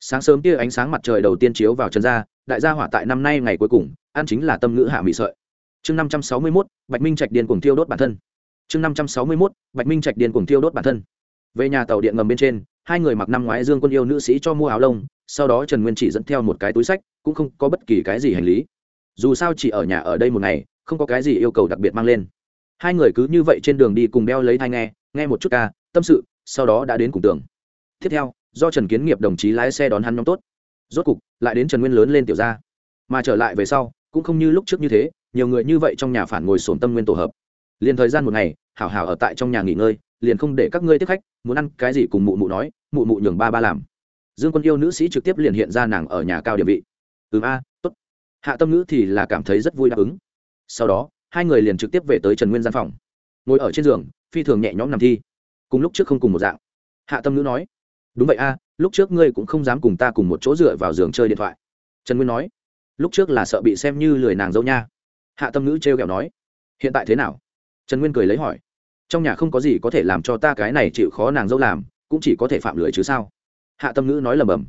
Sáng sớm kia ánh sáng mặt trời đầu tiên chiếu vào trần gia đại gia hỏa tại năm nay ngày cuối cùng ăn chính là tâm ngữ hạ mị sợi. Chương năm trăm sáu mươi mốt bạch minh trạch điên cùng tiêu đốt bản thân chương năm trăm sáu mươi mốt, bạch minh trạch điên cùng tiêu đốt bản thân. Về nhà tàu điện ngầm bên trên, hai người mặc năm ngoái dương quân yêu nữ sĩ cho mua áo lông, sau đó trần nguyên chỉ dẫn theo một cái túi sách, cũng không có bất kỳ cái gì hành lý. Dù sao chỉ ở nhà ở đây một ngày, không có cái gì yêu cầu đặc biệt mang lên. Hai người cứ như vậy trên đường đi cùng đeo lấy thai nghe nghe một chút ca, tâm sự, sau đó đã đến cùng tường. Tiếp theo, do trần kiến nghiệp đồng chí lái xe đón hắn nhóm tốt. Rốt cục, lại đến trần nguyên lớn lên tiểu ra mà trở lại về sau, cũng không như lúc trước như thế, nhiều người như vậy trong nhà phản ngồi sổm tâm nguyên tổ hợp liền thời gian một ngày, hảo hảo ở tại trong nhà nghỉ ngơi, liền không để các ngươi tiếp khách, muốn ăn cái gì cùng mụ mụ nói, mụ mụ nhường ba ba làm. Dương quân yêu nữ sĩ trực tiếp liền hiện ra nàng ở nhà cao địa vị. Ừ a, tốt. Hạ tâm nữ thì là cảm thấy rất vui đáp ứng. Sau đó, hai người liền trực tiếp về tới trần nguyên gian phòng. Ngồi ở trên giường, phi thường nhẹ nhõm nằm thi. Cùng lúc trước không cùng một dạng. Hạ tâm nữ nói, đúng vậy a, lúc trước ngươi cũng không dám cùng ta cùng một chỗ dựa vào giường chơi điện thoại. Trần nguyên nói, lúc trước là sợ bị xem như lười nàng dâu nha. Hạ tâm nữ t r e o kẹo nói, hiện tại thế nào? Trần nguyên cười lấy hỏi, trong nhà không có gì có thể làm cho ta cái này chịu khó nàng dâu làm, cũng chỉ có thể phạm lười chứ sao? Hạ tâm nữ nói lầm bầm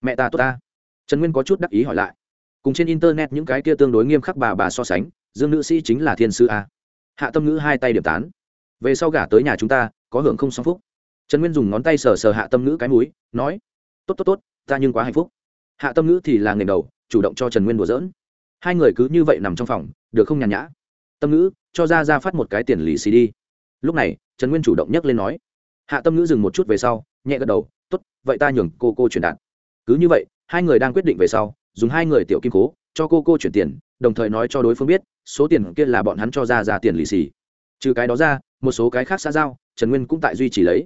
mẹ ta tốt ta. Trần nguyên có chút đắc ý hỏi lại, cùng trên internet những cái kia tương đối nghiêm khắc bà bà so sánh, dương nữ sĩ chính là thiên sư a. Hạ tâm ngữ hai tay điểm tán, về sau gả tới nhà chúng ta, có hưởng không song phúc? Trần nguyên dùng ngón tay sờ sờ hạ tâm ngữ cái múi nói, tốt tốt tốt, ta nhưng quá hạnh phúc. Hạ tâm ngữ thì là nghề đầu, chủ động cho trần nguyên đùa dỡn hai người cứ như vậy nằm trong phòng, được không nhàn nhã? Tâm ngữ, cho ra ra phát một cái tiền lì xì đi. Lúc này, trần nguyên chủ động nhấc lên nói, hạ tâm ngữ dừng một chút về sau, nhẹ gật đầu t ố t vậy ta nhường cô cô truyền đạt. Cứ như vậy, hai người đang quyết định về sau, dùng hai người tiểu kim cố, cho cô cô chuyển tiền, đồng thời nói cho đối phương biết, số tiền kia là bọn hắn cho ra ra tiền lì xì. Trừ cái đó ra, một số cái khác xã giao, trần nguyên cũng tại duy trì lấy.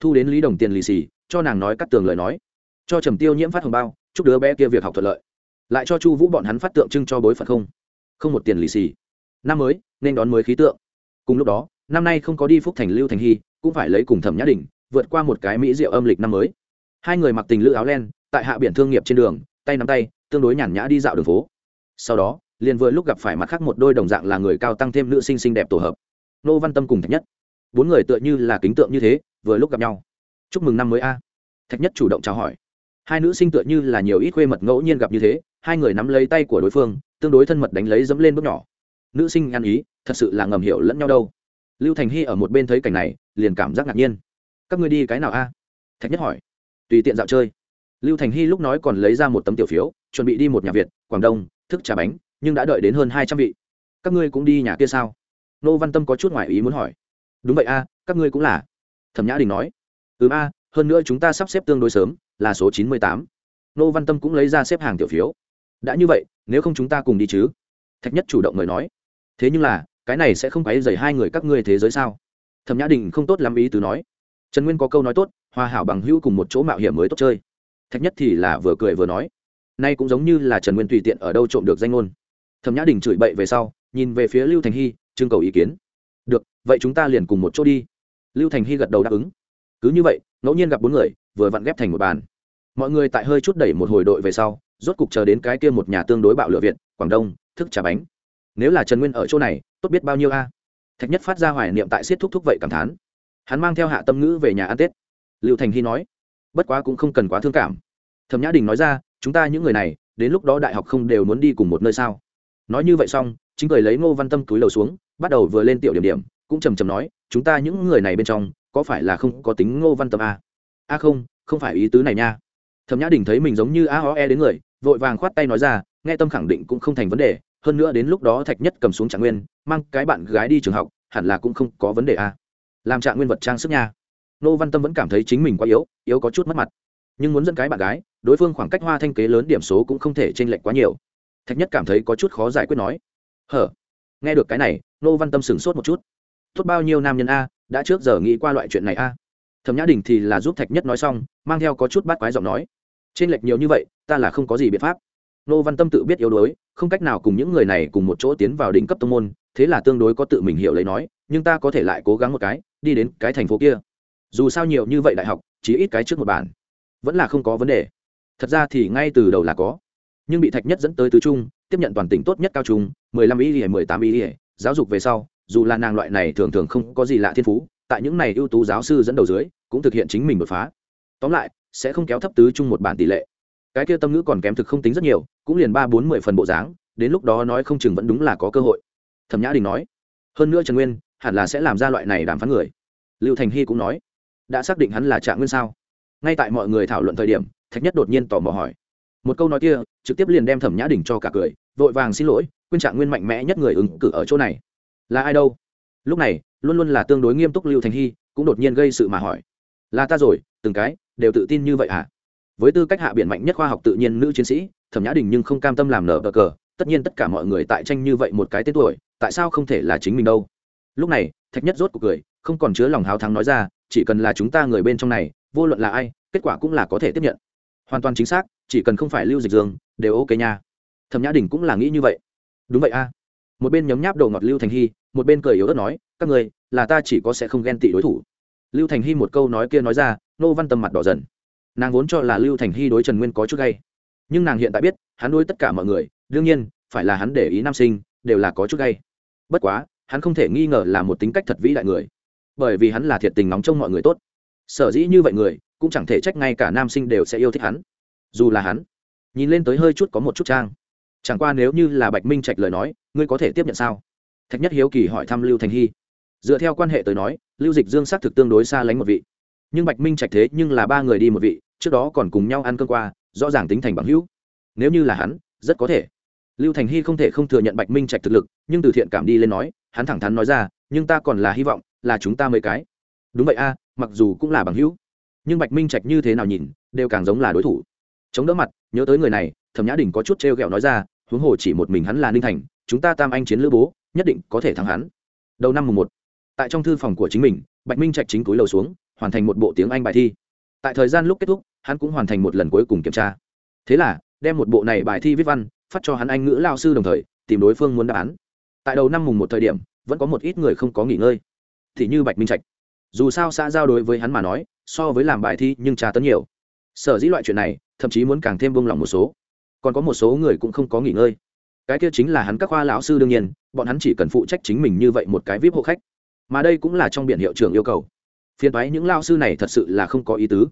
Thu đến lý đồng tiền lì xì, cho nàng nói cắt tường lời nói. Cho trầm tiêu nhiễm phát hồng bao, chúc đứa bé kia việc học thuận lợi. Lại cho chu vũ bọn hắn phát tượng trưng cho bối phận không. Không một tiền lì xì năm mới, nên đón mới khí tượng. Cùng lúc đó, năm nay không có đi phúc thành lưu thành hy, cũng phải lấy cùng thẩm nhã đình, vượt qua một cái mỹ rượu âm lịch năm mới. Hai người mặc tình lữ áo len, tại hạ biển thương nghiệp trên đường, tay nắm tay, tương đối nhàn nhã đi dạo đường phố. Sau đó, liền vừa lúc gặp phải mặt khác một đôi đồng dạng là người cao tăng thêm nữ sinh xinh đẹp tổ hợp. Nô văn tâm cùng thạch nhất. Bốn người tựa như là kính tượng như thế, vừa lúc gặp nhau. Chúc mừng năm mới a. Thạch nhất chủ động chào hỏi. Hai nữ sinh tựa như là nhiều ít khuê mật ngẫu nhiên gặp như thế, hai người nắm lấy tay của đối phương, tương đối thân mật đánh lấy dẫm lên bước nhỏ nữ sinh ăn ý, thật sự là ngầm hiểu lẫn nhau đâu. Lưu thành hy ở một bên thấy cảnh này, liền cảm giác ngạc nhiên. Các ngươi đi cái nào a? Thạch nhất hỏi. Tùy tiện dạo chơi. Lưu thành hy lúc nói còn lấy ra một tấm tiểu phiếu, chuẩn bị đi một nhà việt, quảng đông, thức trà bánh, nhưng đã đợi đến hơn hai trăm vị. Các ngươi cũng đi nhà kia sao? Nô văn tâm có chút ngoại ý muốn hỏi. Đúng vậy a, các ngươi cũng là. Thẩm nhã đình nói. Ừ a, hơn nữa chúng ta sắp xếp tương đối sớm, là số chín mươi tám. Nô văn tâm cũng lấy ra xếp hàng tiểu phiếu. Đã như vậy, nếu không chúng ta cùng đi chứ? Thạch nhất chủ động mời nói thế nhưng là, cái này sẽ không phải dày hai người các ngươi thế giới sao? Thẩm nhã đình không tốt lắm ý từ nói. Trần nguyên có câu nói tốt hòa hảo bằng hữu cùng một chỗ mạo hiểm mới tốt chơi. Thạch nhất thì là vừa cười vừa nói. Nay cũng giống như là trần nguyên tùy tiện ở đâu trộm được danh ngôn. Thẩm nhã đình chửi bậy về sau, nhìn về phía lưu thành hy, trưng cầu ý kiến. Được, vậy chúng ta liền cùng một chỗ đi. Lưu thành hy gật đầu đáp ứng. Cứ như vậy, ngẫu nhiên gặp bốn người, vừa vặn ghép thành một bàn. Mọi người tại hơi chút đẩy một hồi đội về sau, rốt cục chờ đến cái kia một nhà tương đối bạo lửa viện quảng đông, thức trà bánh nếu là trần nguyên ở chỗ này tốt biết bao nhiêu a thạch nhất phát ra hoài niệm tại siết thúc thúc vậy cảm thán hắn mang theo hạ tâm ngữ về nhà ăn tết liệu thành hy nói bất quá cũng không cần quá thương cảm thẩm nhã đình nói ra chúng ta những người này đến lúc đó đại học không đều muốn đi cùng một nơi sao nói như vậy xong chính cười lấy ngô văn tâm túi đầu xuống bắt đầu vừa lên tiểu điểm điểm cũng trầm trầm nói chúng ta những người này bên trong có phải là không có tính ngô văn tâm a a không không phải ý tứ này nha thẩm nhã đình thấy mình giống như a ho e đến người vội vàng khoát tay nói ra nghe tâm khẳng định cũng không thành vấn đề hơn nữa đến lúc đó thạch nhất cầm xuống trạng nguyên, mang cái bạn gái đi trường học, hẳn là cũng không có vấn đề à. Làm trạng nguyên vật trang sức nha. Nô văn tâm vẫn cảm thấy chính mình quá yếu yếu có chút mất mặt. Nhưng muốn dẫn cái bạn gái, đối phương khoảng cách hoa thanh kế lớn điểm số cũng không thể t r ê n lệch quá nhiều. Thạch nhất cảm thấy có chút khó giải quyết nói. Hở, nghe được cái này, nô văn tâm sửng sốt một chút. Tốt bao nhiêu nam nhân a, đã trước giờ nghĩ qua loại chuyện này a. Thẩm nhã đình thì là giúp thạch nhất nói xong, mang theo có chút bắt quái giọng nói. Trên lệch nhiều như vậy, ta là không có gì biện pháp. Nô văn tâm tự biết yếu đuối không cách nào cùng những người này cùng một chỗ tiến vào đỉnh cấp tông môn, thế là tương đối có tự mình hiểu lấy nói, nhưng ta có thể lại cố gắng một cái, đi đến cái thành phố kia. Dù sao nhiều như vậy đại học, chỉ ít cái trước một bản, vẫn là không có vấn đề. Thật ra thì ngay từ đầu là có, nhưng bị thạch nhất dẫn tới tứ trung, tiếp nhận toàn tỉnh tốt nhất cao trung, mười lăm ý ỉa mười tám ý ỉa giáo dục về sau, dù là nàng loại này thường thường không có gì lạ thiên phú, tại những này ưu tú giáo sư dẫn đầu dưới, cũng thực hiện chính mình đột phá. Tóm lại, sẽ không kéo thấp tứ trung một bản tỷ lệ cái kia tâm ngữ còn kém thực không tính rất nhiều, cũng liền ba bốn mươi phần bộ dáng, đến lúc đó nói không chừng vẫn đúng là có cơ hội. Thẩm nhã đình nói. Hơn nữa trần nguyên, hẳn là sẽ làm ra loại này đàm phán người. Lưu thành hy cũng nói. Đã xác định hắn là trạng nguyên sao? Ngay tại mọi người thảo luận thời điểm, thạch nhất đột nhiên tò mò hỏi. Một câu nói kia, trực tiếp liền đem thẩm nhã đình cho cả cười, vội vàng xin lỗi quyên trạng nguyên mạnh mẽ nhất người ứng cử ở chỗ này. Là ai đâu? Lúc này, luôn luôn là tương đối nghiêm túc lưu thành hy, cũng đột nhiên gây sự mà hỏi. Là ta rồi, từng cái, đều tự tin như vậy à? Với tư cách hạ biện mạnh nhất khoa học tự nhiên nữ chiến sĩ, thẩm nhã đình nhưng không cam tâm làm nở bờ cờ. Tất nhiên tất cả mọi người tại tranh như vậy một cái tên tuổi, tại sao không thể là chính mình đâu? Lúc này, thạch nhất rốt cuộc cười, không còn chứa lòng háo thắng nói ra, chỉ cần là chúng ta người bên trong này, vô luận là ai, kết quả cũng là có thể tiếp nhận. Hoàn toàn chính xác, chỉ cần không phải lưu dịch dương, đều ok nha. Thẩm nhã đình cũng là nghĩ như vậy. Đúng vậy a. Một bên nhấm nháp đồ ngọt lưu thành hy, một bên cười yếu ớt nói, các người, là ta chỉ có sẽ không ghen tị đối thủ. Lưu thành hy một câu nói kia nói ra, nô văn tâm mặt đỏ dần nàng vốn cho là lưu thành hy đối trần nguyên có chút gay nhưng nàng hiện tại biết hắn đối tất cả mọi người đương nhiên phải là hắn để ý nam sinh đều là có chút gay bất quá hắn không thể nghi ngờ là một tính cách thật vĩ đại người bởi vì hắn là thiệt tình nóng trong mọi người tốt sở dĩ như vậy người cũng chẳng thể trách ngay cả nam sinh đều sẽ yêu thích hắn dù là hắn nhìn lên tới hơi chút có một chút trang chẳng qua nếu như là bạch minh trạch lời nói ngươi có thể tiếp nhận sao thạch nhất hiếu kỳ hỏi thăm lưu thành hy dựa theo quan hệ tới nói lưu dịch dương xác thực tương đối xa lánh một vị nhưng bạch minh trạch thế nhưng là ba người đi một vị, trước đó còn cùng nhau ăn cơm qua, rõ ràng tính thành bằng hữu. Nếu như là hắn, rất có thể. Lưu thành hy không thể không thừa nhận bạch minh trạch thực lực, nhưng từ thiện cảm đi lên nói, hắn thẳng thắn nói ra, nhưng ta còn là hy vọng, là chúng ta mấy cái. Đúng vậy a, mặc dù cũng là bằng hữu. Nhưng bạch minh trạch như thế nào nhìn, đều càng giống là đối thủ. Chống đỡ mặt, nhớ tới người này, thẩm nhã đình có chút t r e o g ẹ o nói ra, huống hồ chỉ một mình hắn là ninh thành, chúng ta tam anh chiến lữ bố, nhất định có thể thắng hắn. Đầu năm mùng một, tại trong thư phòng của chính mình, bạch minh trạch chính túi lầu xuống hoàn thành một bộ tiếng anh bài thi. Tại thời gian lúc kết thúc, hắn cũng hoàn thành một lần cuối cùng kiểm tra. Thế là, đem một bộ này bài thi viết văn, phát cho hắn anh ngữ lao sư đồng thời, tìm đối phương muốn đáp án. Tại đầu năm mùng một thời điểm, vẫn có một ít người không có nghỉ ngơi. Thì như bạch minh trạch. Dù sao xã giao đối với hắn mà nói, so với làm bài thi nhưng tra tấn nhiều. Sở dĩ loại chuyện này, thậm chí muốn càng thêm bông lòng một số. Còn có một số người cũng không có nghỉ ngơi. Cái kia chính là hắn các khoa lão sư đương nhiên, bọn hắn chỉ cần phụ trách chính mình như vậy một cái vip hộ khách. Mà đây cũng là trong biển hiệu trưởng yêu cầu phiền thoái những lao sư này thật sự là không có ý tứ.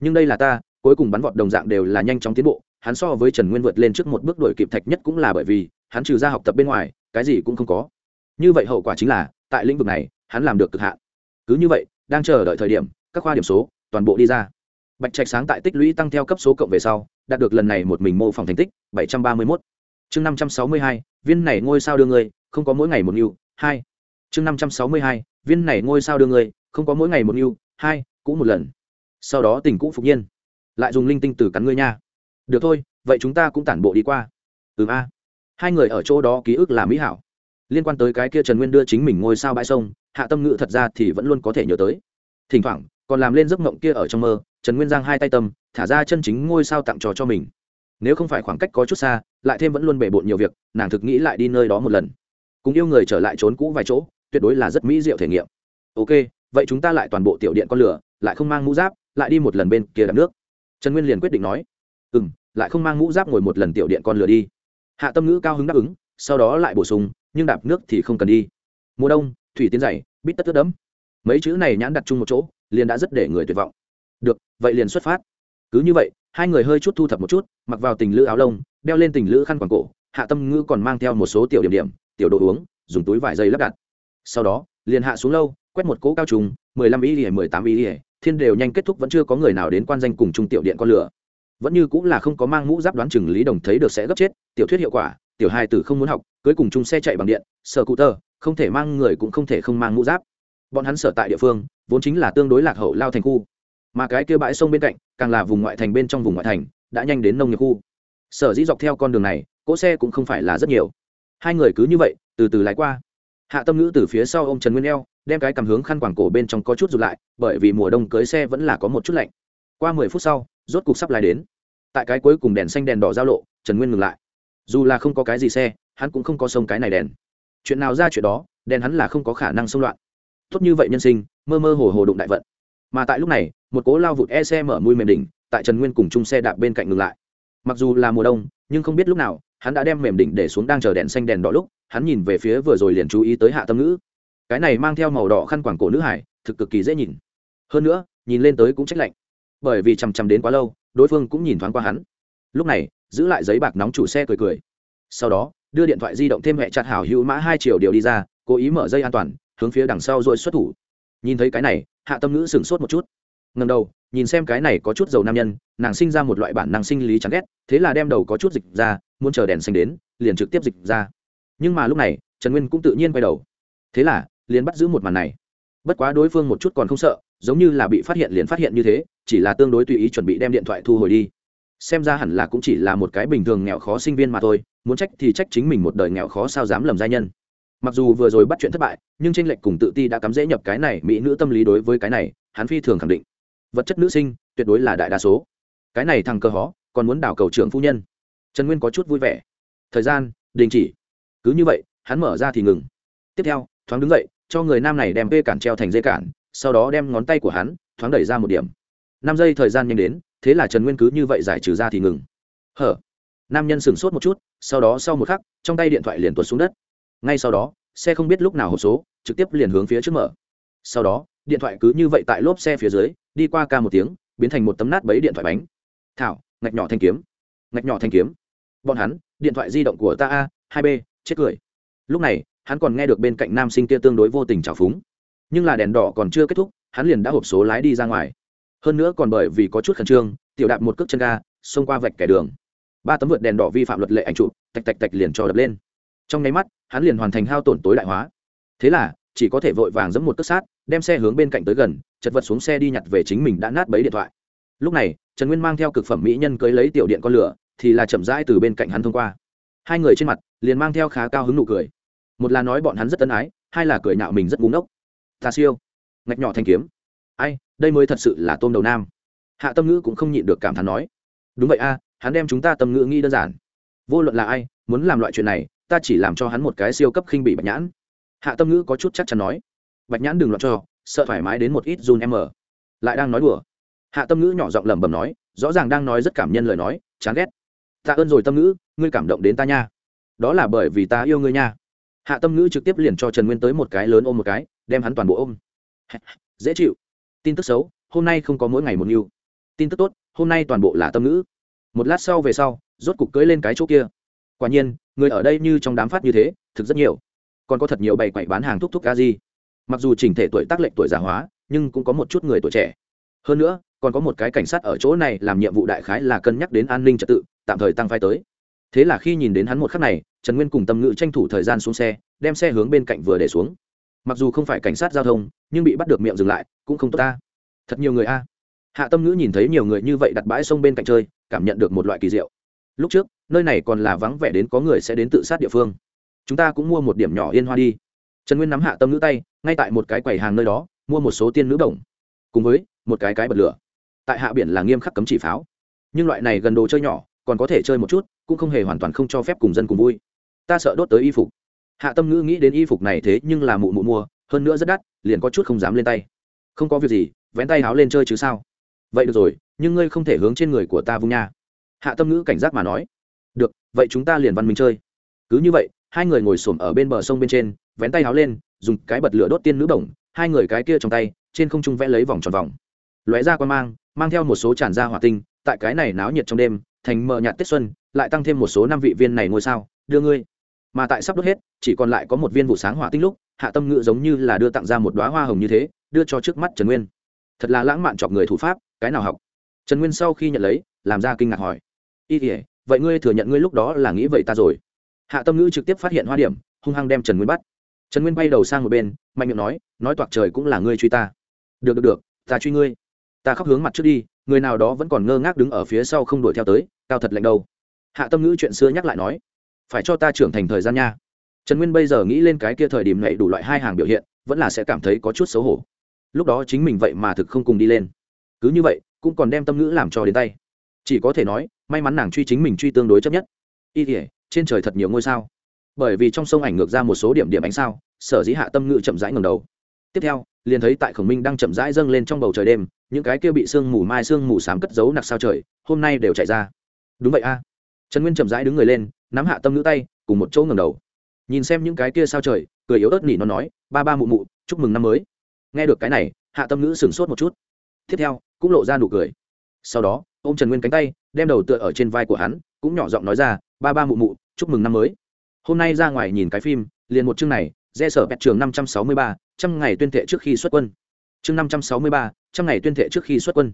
Nhưng đây là ta, cuối cùng bắn vọt đồng dạng đều là nhanh chóng tiến bộ, hắn so với trần nguyên vượt lên trước một bước đổi kịp thạch nhất cũng là bởi vì, hắn trừ ra học tập bên ngoài, cái gì cũng không có. Như vậy hậu quả chính là, tại lĩnh vực này, hắn làm được cực hạn. Cứ như vậy, đang chờ đợi thời điểm, các khoa điểm số, toàn bộ đi ra. Bạch trạch sáng tại tích lũy tăng theo cấp số cộng về sau, đạt được lần này một mình mô phỏng thành tích, bảy trăm ba mươi mốt. Chương năm trăm sáu mươi hai, viên này ngôi sao đưa người không có mỗi ngày một mưu hai. Chương năm trăm sáu mươi hai, viên này ngôi sao đưa người không có mỗi ngày một yêu, hai cũ một lần. Sau đó tình cũ phục nhiên. Lại dùng linh tinh từ cắn ngươi nha. Được thôi, vậy chúng ta cũng tản bộ đi qua. Ừ a. Hai người ở chỗ đó ký ức là mỹ hảo. Liên quan tới cái kia trần nguyên đưa chính mình ngôi sao bãi sông, hạ tâm ngữ thật ra thì vẫn luôn có thể nhớ tới. Thỉnh thoảng, còn làm lên giấc mộng kia ở trong mơ, trần nguyên giang hai tay tâm, thả ra chân chính ngôi sao tặng trò cho mình. Nếu không phải khoảng cách có chút xa, lại thêm vẫn luôn bể bộn nhiều việc, nàng thực nghĩ lại đi nơi đó một lần. Cùng yêu người trở lại trốn cũ vài chỗ, tuyệt đối là rất mỹ diệu thể nghiệm. Ok vậy chúng ta lại toàn bộ tiểu điện con lửa, lại không mang mũ giáp, lại đi một lần bên kia đạp nước. Trần nguyên liền quyết định nói ừ m lại không mang mũ giáp ngồi một lần tiểu điện con lửa đi. Hạ tâm ngữ cao hứng đáp ứng, sau đó lại bổ sung, nhưng đạp nước thì không cần đi. Mùa đông, thủy tiến dày, bít tất tất đấm mấy chữ này nhãn đặt chung một chỗ, liền đã rất để người tuyệt vọng. Được, vậy liền xuất phát. Cứ như vậy, hai người hơi chút thu thập một chút, mặc vào tình lữ áo lông, đeo lên tình lữ khăn quàng cổ, hạ tâm ngữ còn mang theo một số tiểu điểm điểm, tiểu đồ uống, dùng túi vải dây lắp đặt. Sau đó, liền hạ xuống lâu quét một cỗ cao trùng, mười lăm ý ỉa mười tám ý ỉa thiên đều nhanh kết thúc vẫn chưa có người nào đến quan danh cùng trung tiểu điện con lửa. Vẫn như cũng là không có mang mũ giáp đoán chừng lý đồng thấy được sẽ gấp chết, tiểu thuyết hiệu quả, tiểu hai tử không muốn học cưới cùng chung xe chạy bằng điện, sở cụ tơ không thể mang người cũng không thể không mang mũ giáp. Bọn hắn sở tại địa phương, vốn chính là tương đối lạc hậu lao thành khu. Mà cái kia bãi sông bên cạnh, càng là vùng ngoại thành bên trong vùng ngoại thành, đã nhanh đến nông nghiệp khu. Sở dĩ dọc theo con đường này, cỗ xe cũng không phải là rất nhiều. Hai người cứ như vậy, từ từ lái qua. Hạ tâm ngữ từ phía sau ô m trần nguyên eo đem cái cầm hướng khăn quàng cổ bên trong có chút rụt lại, bởi vì mùa đông cưới xe vẫn là có một chút lạnh. Qua mười phút sau, rốt cục sắp lái đến. Tại cái cuối cùng đèn xanh đèn đỏ giao lộ, trần nguyên ngừng lại. Dù là không có cái gì xe, hắn cũng không có sông cái này đèn. Chuyện nào ra chuyện đó, đèn hắn là không có khả năng xông loạn. Tốt như vậy nhân sinh, mơ mơ hồ hồ đụng đại vận. Mà tại lúc này, một cố lao vụt e xe mở mui mềm đỉnh, tại trần nguyên cùng chung xe đạp bên cạnh ngừng lại. Mặc dù là mùa đông, nhưng không biết lúc nào, hắn đã đem mềm đỉnh để xuống đang chờ đèn xanh đèn đỏ lúc, hắn nhìn về phía vừa rồi liền chú ý tới hạ tâm ngữ cái này mang theo màu đỏ khăn quảng cổ nữ hải, thực cực kỳ dễ nhìn. Hơn nữa, nhìn lên tới cũng trách lạnh. Bởi vì chằm chằm đến quá lâu, đối phương cũng nhìn thoáng qua hắn. Lúc này, giữ lại giấy bạc nóng chủ xe cười cười. Sau đó, đưa điện thoại di động thêm hệ chặt hảo hữu mã hai triệu điều đi ra, cố ý mở dây an toàn, hướng phía đằng sau rồi xuất thủ. Nhìn thấy cái này, hạ tâm ngữ sửng sốt một chút. Ngầm đầu, nhìn xem cái này có chút dầu nam nhân, nàng sinh ra một loại bản năng sinh lý chán ghét, thế là đem đầu có chút dịch ra, muốn chờ đèn xanh đến, liền trực tiếp dịch ra. Nhưng mà lúc này, trần nguyên cũng tự nhiên quay đầu. Thế là liền bắt giữ một màn này. Bất quá đối phương một chút còn không sợ, giống như là bị phát hiện liền phát hiện như thế, chỉ là tương đối tùy ý chuẩn bị đem điện thoại thu hồi đi. Xem ra hẳn là cũng chỉ là một cái bình thường nghèo khó sinh viên mà thôi, muốn trách thì trách chính mình một đời nghèo khó sao dám lầm gia nhân. Mặc dù vừa rồi bắt chuyện thất bại, nhưng tranh lệch cùng tự ti đã cắm dễ nhập cái này mỹ nữ tâm lý đối với cái này, hắn phi thường khẳng định. Vật chất nữ sinh, tuyệt đối là đại đa số. Cái này thằng cơ hó, còn muốn đảo cầu trưởng phu nhân. Trần nguyên có chút vui vẻ. Thời gian, đình chỉ. Cứ như vậy, hắn mở ra thì ngừng. Tiếp theo, thoáng đứng dậy cho người nam này đem bê cản treo thành dây cản, sau đó đem ngón tay của hắn thoáng đẩy ra một điểm. Năm giây thời gian nhanh đến, thế là trần nguyên cứ như vậy giải trừ ra thì ngừng. Hở? Nam nhân sửng sốt một chút, sau đó sau một khắc, trong tay điện thoại liền tuột xuống đất. Ngay sau đó, xe không biết lúc nào hộp số, trực tiếp liền hướng phía trước mở. Sau đó, điện thoại cứ như vậy tại lốp xe phía dưới, đi qua ca một tiếng, biến thành một tấm nát bấy điện thoại bánh. Thảo, ngạch nhỏ thanh kiếm. Ngạch nhỏ thanh kiếm. Bọn hắn, điện thoại di động của ta a, hai b chết cười. Lúc này hắn còn nghe được bên cạnh nam sinh kia tương đối vô tình trào phúng. Nhưng là đèn đỏ còn chưa kết thúc hắn liền đã hộp số lái đi ra ngoài. Hơn nữa còn bởi vì có chút khẩn trương tiểu đạp một cước chân ga xông qua vạch kẻ đường. Ba tấm vượt đèn đỏ vi phạm luật lệ ảnh trụ, tạch tạch tạch liền cho đập lên. Trong nháy mắt hắn liền hoàn thành hao tổn tối đại hóa. Thế là chỉ có thể vội vàng giẫm một cước sát đem xe hướng bên cạnh tới gần chật vật xuống xe đi nhặt về chính mình đã nát bấy điện thoại. Lúc này trần nguyên mang theo cực phẩm mỹ nhân cưới lấy tiểu điện con lửa thì là chậm rãi từ bên cạnh hắn thông qua. Hai người trên mặt liền mang theo khá cao hứng nụ cười một là nói bọn hắn rất tân ái, hai là cười nạo mình rất búng ốc ta siêu. Ngạch nhỏ thanh kiếm. Ai, đây mới thật sự là tôm đầu nam. Hạ tâm ngữ cũng không nhịn được cảm thán nói. Đúng vậy a, hắn đem chúng ta tâm ngữ nghĩ đơn giản. Vô luận là ai, muốn làm loại chuyện này, ta chỉ làm cho hắn một cái siêu cấp khinh bị bạch nhãn. Hạ tâm ngữ có chút chắc chắn nói. Bạch nhãn đừng loạn cho, sợ thoải mái đến một ít run em ở. Lại đang nói đùa. Hạ tâm ngữ nhỏ giọng lẩm bẩm nói, rõ ràng đang nói rất cảm nhân lời nói, chán ghét. Tạ ơn rồi tâm ngữ, ngươi cảm động đến ta nha. Đó là bởi vì ta yêu ngươi nha hạ tâm ngữ trực tiếp liền cho trần nguyên tới một cái lớn ôm một cái, đem hắn toàn bộ ôm. Dễ chịu. Tin tức xấu, hôm nay không có mỗi ngày một mưu tin tức tốt, hôm nay toàn bộ là tâm ngữ. Một lát sau về sau, rốt cục cưới lên cái chỗ kia. Quả nhiên, người ở đây như trong đám phát như thế, thực rất nhiều. Còn có thật nhiều bày quậy bán hàng thúc thúc ga di. Mặc dù chỉnh thể tuổi tác lệnh tuổi già hóa, nhưng cũng có một chút người tuổi trẻ. Hơn nữa, còn có một cái cảnh sát ở chỗ này làm nhiệm vụ đại khái là cân nhắc đến an ninh trật tự, tạm thời tăng vai tới. Thế là khi nhìn đến hắn một khắc này trần nguyên cùng tâm ngữ tranh thủ thời gian xuống xe, đem xe hướng bên cạnh vừa để xuống. Mặc dù không phải cảnh sát giao thông, nhưng bị bắt được miệng dừng lại, cũng không tốt ta. Thật nhiều người a. Hạ tâm ngữ nhìn thấy nhiều người như vậy đặt bãi sông bên cạnh chơi, cảm nhận được một loại kỳ diệu. Lúc trước, nơi này còn là vắng vẻ đến có người sẽ đến tự sát địa phương. Chúng ta cũng mua một điểm nhỏ yên hoa đi. Trần nguyên nắm hạ tâm ngữ tay, ngay tại một cái quầy hàng nơi đó, mua một số tiên nữ đồng. Cùng với, một cái cái bật lửa. Tại hạ biển là nghiêm khắc cấm chỉ pháo. Nhưng loại này gần đồ chơi nhỏ, còn có thể chơi một chút, cũng không hề hoàn toàn không cho phép cùng dân cùng vui ta sợ đốt tới y phục. Hạ tâm ngữ nghĩ đến y phục này thế nhưng là mụ mụ mua, hơn nữa rất đắt, liền có chút không dám lên tay. Không có việc gì, vén tay háo lên chơi chứ sao? Vậy được rồi, nhưng ngươi không thể hướng trên người của ta vung nha. Hạ tâm ngữ cảnh giác mà nói. Được, vậy chúng ta liền văn minh chơi. Cứ như vậy, hai người ngồi xổm ở bên bờ sông bên trên, vén tay háo lên, dùng cái bật lửa đốt tiên nữ bổng, hai người cái kia trong tay, trên không trung vẽ lấy vòng tròn vòng. Lóe ra quan mang mang theo một số tràn ra hỏa tinh, tại cái này náo nhiệt trong đêm, thành mờ nhạt tết xuân, lại tăng thêm một số năm vị viên này ngôi sao. Đưa ngươi mà tại sắp đốt hết, chỉ còn lại có một viên vụ sáng hỏa tinh lúc, hạ tâm ngữ giống như là đưa tặng ra một đoá hoa hồng như thế, đưa cho trước mắt trần nguyên. Thật là lãng mạn chọc người thủ pháp, cái nào học? Trần nguyên sau khi nhận lấy, làm ra kinh ngạc hỏi. Y ỉa vậy ngươi thừa nhận ngươi lúc đó là nghĩ vậy ta rồi? Hạ tâm ngữ trực tiếp phát hiện hoa điểm, hung hăng đem trần nguyên bắt. Trần nguyên bay đầu sang một bên, mạnh miệng nói nói toạc trời cũng là ngươi truy ta. Được được được, ta truy ngươi. Ta khóc hướng mặt trước đi, người nào đó vẫn còn ngơ ngác đứng ở phía sau không đuổi theo tới, cao thật lạnh đâu hạ tâm ngữ chuyện xưa nhắc lại nói phải cho ta trưởng thành thời gian nha. Trần nguyên bây giờ nghĩ lên cái kia thời điểm này đủ loại hai hàng biểu hiện, vẫn là sẽ cảm thấy có chút xấu hổ. Lúc đó chính mình vậy mà thực không cùng đi lên. Cứ như vậy, cũng còn đem tâm ngữ làm cho đến tay. Chỉ có thể nói, may mắn nàng truy chính mình truy tương đối chấp nhất. Y thể trên trời thật nhiều ngôi sao. Bởi vì trong sông ảnh ngược ra một số điểm điểm ánh sao, sở dĩ hạ tâm ngữ chậm rãi ngầm đầu. Tiếp theo, liền thấy tại khổng minh đang chậm rãi dâng lên trong bầu trời đêm, những cái kia bị sương mù mai sương mù sám cất giấu nặc sao trời, hôm nay đều chạy ra. Đúng vậy a. Trần nguyên chậm rãi đứng người lên nắm hạ tâm nữ tay, cùng một chỗ ngầm đầu. Nhìn xem những cái kia sao trời, cười yếu ớt nỉ nó nói, ba ba mụ mụ, chúc mừng năm mới. Nghe được cái này, hạ tâm nữ sửng sốt một chút. Tiếp theo, cũng lộ ra nụ cười. Sau đó ô m trần nguyên cánh tay, đem đầu tựa ở trên vai của hắn, cũng nhỏ giọng nói ra, ba ba mụ mụ, chúc mừng năm mới. Hôm nay ra ngoài nhìn cái phim, liền một chương này, re sở bẹt trường năm trăm sáu mươi ba, trăm ngày tuyên thệ trước khi xuất quân. Chương năm trăm sáu mươi ba, trăm ngày tuyên thệ trước khi xuất quân.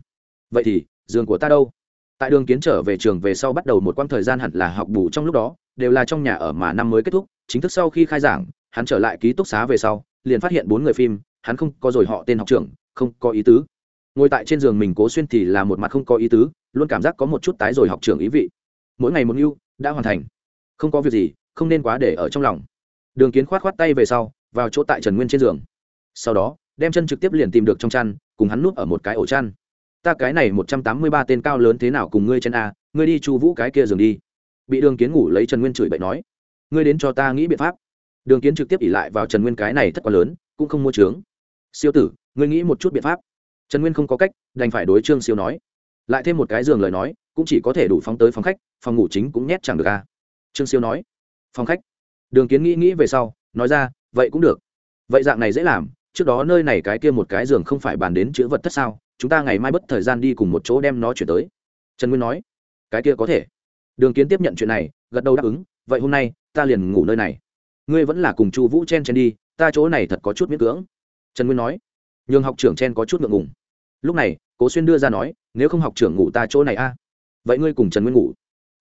Vậy thì, giường của ta đâu? Tại đường kiến trở về trường về sau bắt đầu một quãng thời gian hẳn là học bù trong lúc đó, đều là trong nhà ở mà năm mới kết thúc, chính thức sau khi khai giảng, hắn trở lại ký túc xá về sau, liền phát hiện bốn người phim, hắn không có rồi họ tên học trưởng, không có ý tứ. Ngồi tại trên giường mình cố xuyên thì là một mặt không có ý tứ, luôn cảm giác có một chút tái rồi học trưởng ý vị. Mỗi ngày một ưu, đã hoàn thành. Không có việc gì, không nên quá để ở trong lòng. Đường kiến khoát khoát tay về sau, vào chỗ tại trần nguyên trên giường. Sau đó, đem chân trực tiếp liền tìm được trong chăn, cùng hắn núp ở một cái ổ chăn ta cái này một trăm tám mươi ba tên cao lớn thế nào cùng ngươi chân a, ngươi đi chu vũ cái kia giường đi. Bị đường kiến ngủ lấy trần nguyên chửi bậy nói, ngươi đến cho ta nghĩ biện pháp. Đường kiến trực tiếp ỉ lại vào trần nguyên cái này thất quá lớn, cũng không mua trướng. Siêu tử, ngươi nghĩ một chút biện pháp. Trần nguyên không có cách, đành phải đối trương siêu nói. Lại thêm một cái giường lời nói, cũng chỉ có thể đủ phóng tới phòng khách, phòng ngủ chính cũng nhét chẳng được a trương siêu nói. Phòng khách. Đường kiến nghĩ nghĩ về sau, nói ra, vậy cũng được. Vậy dạng này dễ làm, trước đó nơi này cái kia một cái giường không phải bàn đến chữ vật thất sao? Chúng ta ngày mai bất thời gian đi cùng một chỗ đem nó chuyển tới. Trần nguyên nói, cái kia có thể. Đường kiến tiếp nhận chuyện này, gật đầu đáp ứng, vậy hôm nay, ta liền ngủ nơi này. Ngươi vẫn là cùng chu vũ chen chen đi, ta chỗ này thật có chút miễn cưỡng. Trần nguyên nói, nhường học trưởng chen có chút ngượng ngùng. Lúc này, cố xuyên đưa ra nói, nếu không học trưởng ngủ ta chỗ này a. Vậy ngươi cùng trần nguyên ngủ.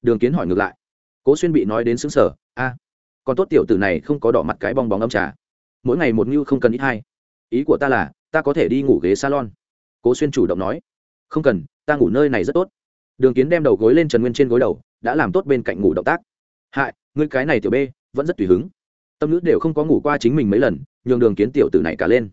Đường kiến hỏi ngược lại. Cố xuyên bị nói đến xứng sở a. Còn tốt tiểu tử này không có đỏ mặt cái bong bóng âm trà. Mỗi ngày một như không cần ít hai ý của ta là, ta có thể đi ngủ ghế salon cố xuyên chủ động nói, không cần, ta ngủ nơi này rất tốt. Đường kiến đem đầu gối lên trần nguyên trên gối đầu, đã làm tốt bên cạnh ngủ động tác. Hại, ngươi cái này tiểu b vẫn rất tùy hứng. Tâm nữ đều không có ngủ qua chính mình mấy lần, nhường đường kiến tiểu tử này cả lên.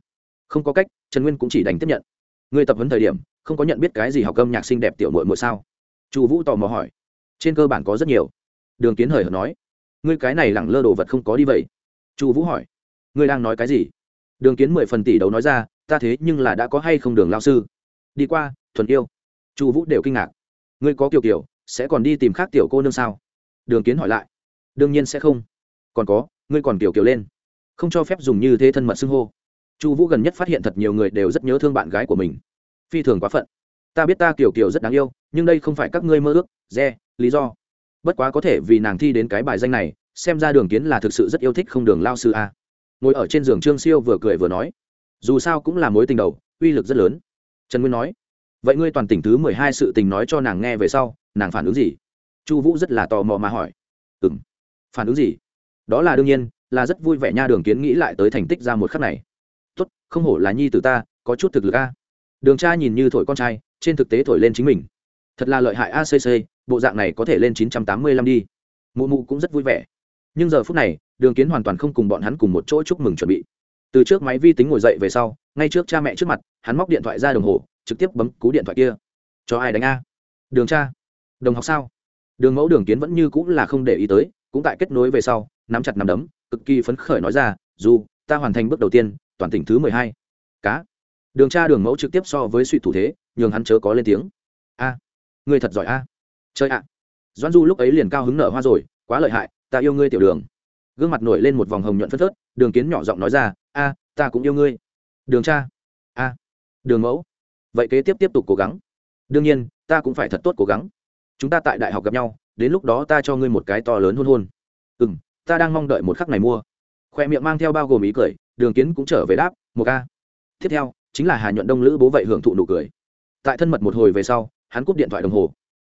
Không có cách, trần nguyên cũng chỉ đành tiếp nhận. Ngươi tập huấn thời điểm, không có nhận biết cái gì học âm nhạc xinh đẹp tiểu mội mội sao? Chu vũ tò mò hỏi. Trên cơ bản có rất nhiều. Đường kiến hời hợt nói. Ngươi cái này lẳng lơ đồ vật không có đi vậy. Chu vũ hỏi. Ngươi đang nói cái gì? Đường kiến mười phần tỷ đấu nói ra ta thế nhưng là đã có hay không đường lao sư? Đi qua, thuần yêu. Chu vũ đều kinh ngạc. Ngươi có kiểu kiểu, sẽ còn đi tìm khác tiểu cô nương sao? Đường kiến hỏi lại. Đương nhiên sẽ không. Còn có, ngươi còn kiểu kiểu lên. Không cho phép dùng như thế thân mật xưng hô. Chu vũ gần nhất phát hiện thật nhiều người đều rất nhớ thương bạn gái của mình. Phi thường quá phận. Ta biết ta kiểu kiểu rất đáng yêu, nhưng đây không phải các ngươi mơ ước re lý do. Bất quá có thể vì nàng thi đến cái bài danh này, xem ra đường kiến là thực sự rất yêu thích không đường lao sư a. Ngồi ở trên giường trương siêu vừa cười vừa nói dù sao cũng là mối tình đầu, uy lực rất lớn. Trần nguyên nói, vậy ngươi toàn tỉnh thứ mười hai sự tình nói cho nàng nghe về sau, nàng phản ứng gì? Chu vũ rất là tò mò mà hỏi ừ m phản ứng gì? Đó là đương nhiên, là rất vui vẻ nha, đường kiến nghĩ lại tới thành tích ra một khắc này. Tốt, không hổ là nhi từ ta, có chút thực lực a. Đường cha nhìn như thổi con trai, trên thực tế thổi lên chính mình. Thật là lợi hại acc bộ dạng này có thể lên chín trăm tám mươi lăm đi. Mụ mụ cũng rất vui vẻ. Nhưng giờ phút này, đường kiến hoàn toàn không cùng bọn hắn cùng một chỗ chúc mừng chuẩn bị từ trước máy vi tính ngồi dậy về sau, ngay trước cha mẹ trước mặt, hắn móc điện thoại ra đồng hồ, trực tiếp bấm cú điện thoại kia. Cho ai đánh a? Đường cha. Đồng học sao? Đường mẫu đường kiến vẫn như cũng là không để ý tới, cũng tại kết nối về sau, nắm chặt nắm đấm, cực kỳ phấn khởi nói ra, dù, ta hoàn thành bước đầu tiên, toàn tỉnh thứ mười hai. Cá. Đường cha đường mẫu trực tiếp so với suy thủ thế, nhường hắn chớ có lên tiếng. A người thật giỏi a. Chơi ạ. Doãn du lúc ấy liền cao hứng nở hoa rồi, quá lợi hại, ta yêu ngươi tiểu đường. Gương mặt nổi lên một vòng hồng nhuận phất phớt, đường kiến nhỏ giọng nói ra a, ta cũng yêu ngươi. Đường cha. A. Đường mẫu. Vậy kế tiếp tiếp tục cố gắng. Đương nhiên, ta cũng phải thật tốt cố gắng. Chúng ta tại đại học gặp nhau, đến lúc đó ta cho ngươi một cái to lớn hôn hôn. Ừ m ta đang mong đợi một khắc này mua. Khoe miệng mang theo bao gồm ý cười, đường kiến cũng trở về đáp một ca tiếp theo, chính là hà nhuận đông lữ bố vậy hưởng thụ nụ cười. Tại thân mật một hồi về sau, hắn cúp điện thoại đồng hồ.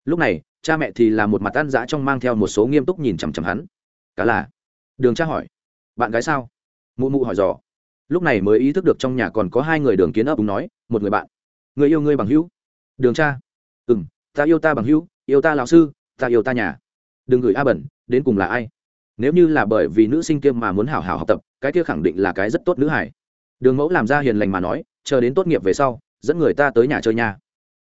Lúc này, cha mẹ thì là một mặt tan giã trong mang theo một số nghiêm túc nhìn chằm chằm hắn. Cả là? Đường cha hỏi. Bạn gái sao? Mụ mụ hỏi dò lúc này mới ý thức được trong nhà còn có hai người đường kiến ấp, đúng nói, một người bạn. Người yêu ngươi bằng hữu. Đường cha. Ừ m ta yêu ta bằng hữu, yêu ta lão sư, ta yêu ta nhà. Đừng gửi a bẩn, đến cùng là ai? Nếu như là bởi vì nữ sinh kia mà muốn hảo hảo học tập, cái kia khẳng định là cái rất tốt nữ hải đường mẫu làm ra hiền lành mà nói, chờ đến tốt nghiệp về sau, dẫn người ta tới nhà chơi nhà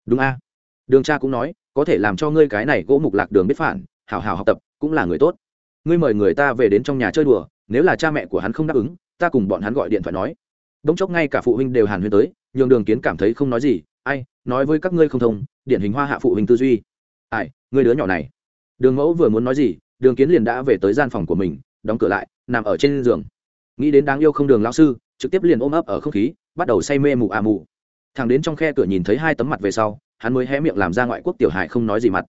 đúng a. Đường cha cũng nói, có thể làm cho ngươi cái này gỗ mục lạc đường biết phản, hảo hảo học tập, cũng là người tốt. Ngươi mời người ta về đến trong nhà chơi đùa, nếu là cha mẹ của hắn không đáp ứng ta cùng bọn hắn gọi điện thoại nói. Bỗng chốc ngay cả phụ huynh đều hàn huyên tới, nhường đường kiến cảm thấy không nói gì. Ai, nói với các ngươi không thông, điển hình hoa hạ phụ huynh tư duy. Ai, ngươi đứa nhỏ này. Đường mẫu vừa muốn nói gì, đường kiến liền đã về tới gian phòng của mình, đóng cửa lại, nằm ở trên giường. Nghĩ đến đáng yêu không đường lao sư, trực tiếp liền ôm ấp ở không khí, bắt đầu say mê mù à mù. Thằng đến trong khe cửa nhìn thấy hai tấm mặt về sau, hắn mới hé miệng làm ra ngoại quốc tiểu hải không nói gì mặt.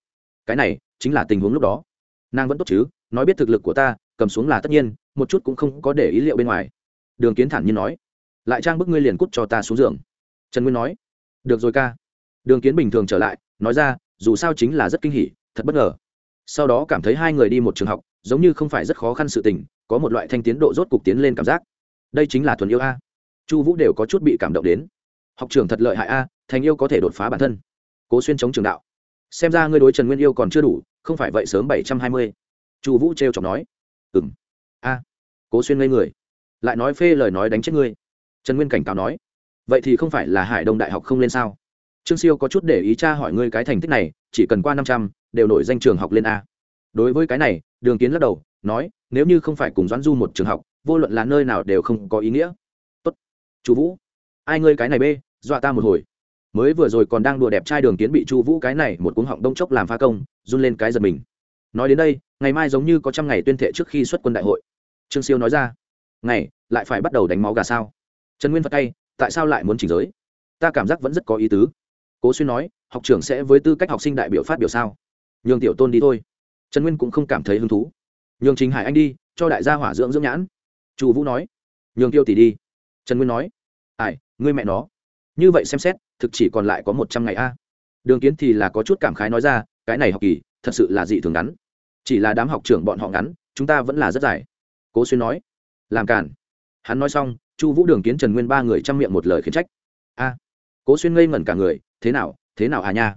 Cái này, chính là tình huống lúc đó. Nàng vẫn tốt chứ, nói biết thực lực của ta, cầm xuống là tất nhiên, một chút cũng không có để ý liệu bên ngoài đường kiến thản nhiên nói, lại trang bức ngươi liền cút cho ta xuống giường. Trần nguyên nói, được rồi ca. Đường kiến bình thường trở lại, nói ra, dù sao chính là rất kinh hỉ, thật bất ngờ. Sau đó cảm thấy hai người đi một trường học, giống như không phải rất khó khăn sự tình, có một loại thanh tiến độ rốt cục tiến lên cảm giác. Đây chính là thuần yêu a. Chu vũ đều có chút bị cảm động đến. Học trường thật lợi hại a, thành yêu có thể đột phá bản thân. Cố xuyên chống trường đạo. Xem ra ngươi đối trần nguyên yêu còn chưa đủ, không phải vậy sớm bảy trăm hai mươi. Chu vũ t r e o chọc nói ừ m a. Cố xuyên ngây người lại nói phê lời nói đánh chết ngươi. Trần nguyên cảnh cáo nói, vậy thì không phải là hải đông đại học không lên sao? Trương siêu có chút để ý cha hỏi ngươi cái thành tích này, chỉ cần qua năm trăm, đều nổi danh trường học lên a. Đối với cái này, đường kiến lắc đầu, nói, nếu như không phải cùng doãn du một trường học, vô luận là nơi nào đều không có ý nghĩa. Tốt. Chú vũ. Ai ngươi cái này bê dọa ta một hồi. Mới vừa rồi còn đang đùa đẹp trai đường kiến bị chu vũ cái này một cuống họng đông chốc làm pha công, run lên cái giật mình. Nói đến đây, ngày mai giống như có trăm ngày tuyên thệ trước khi xuất quân đại hội. Trương siêu nói ra ngày, lại phải bắt đầu đánh máu gà sao? Trần nguyên phật tay, tại sao lại muốn chỉnh giới? Ta cảm giác vẫn rất có ý tứ. Cố xuyên nói, học trưởng sẽ với tư cách học sinh đại biểu phát biểu sao? Nhường tiểu tôn đi thôi. Trần nguyên cũng không cảm thấy hứng thú. Nhường trình hải anh đi, cho đại gia hỏa dưỡng dưỡng nhãn. Chu vũ nói, nhường tiêu tỷ đi. Trần nguyên nói, ai, ngươi mẹ nó. Như vậy xem xét, thực chỉ còn lại có một trăm ngày a. Đường kiến thì là có chút cảm khái nói ra, cái này học kỳ, thật sự là dị thường ngắn. Chỉ là đám học trưởng bọn họ ngắn, chúng ta vẫn là rất dài. Cố xuyên nói làm cản hắn nói xong, chu vũ đường kiến trần nguyên ba người chăm miệng một lời khiển trách. A, cố xuyên ngây ngẩn cả người, thế nào thế nào à nha?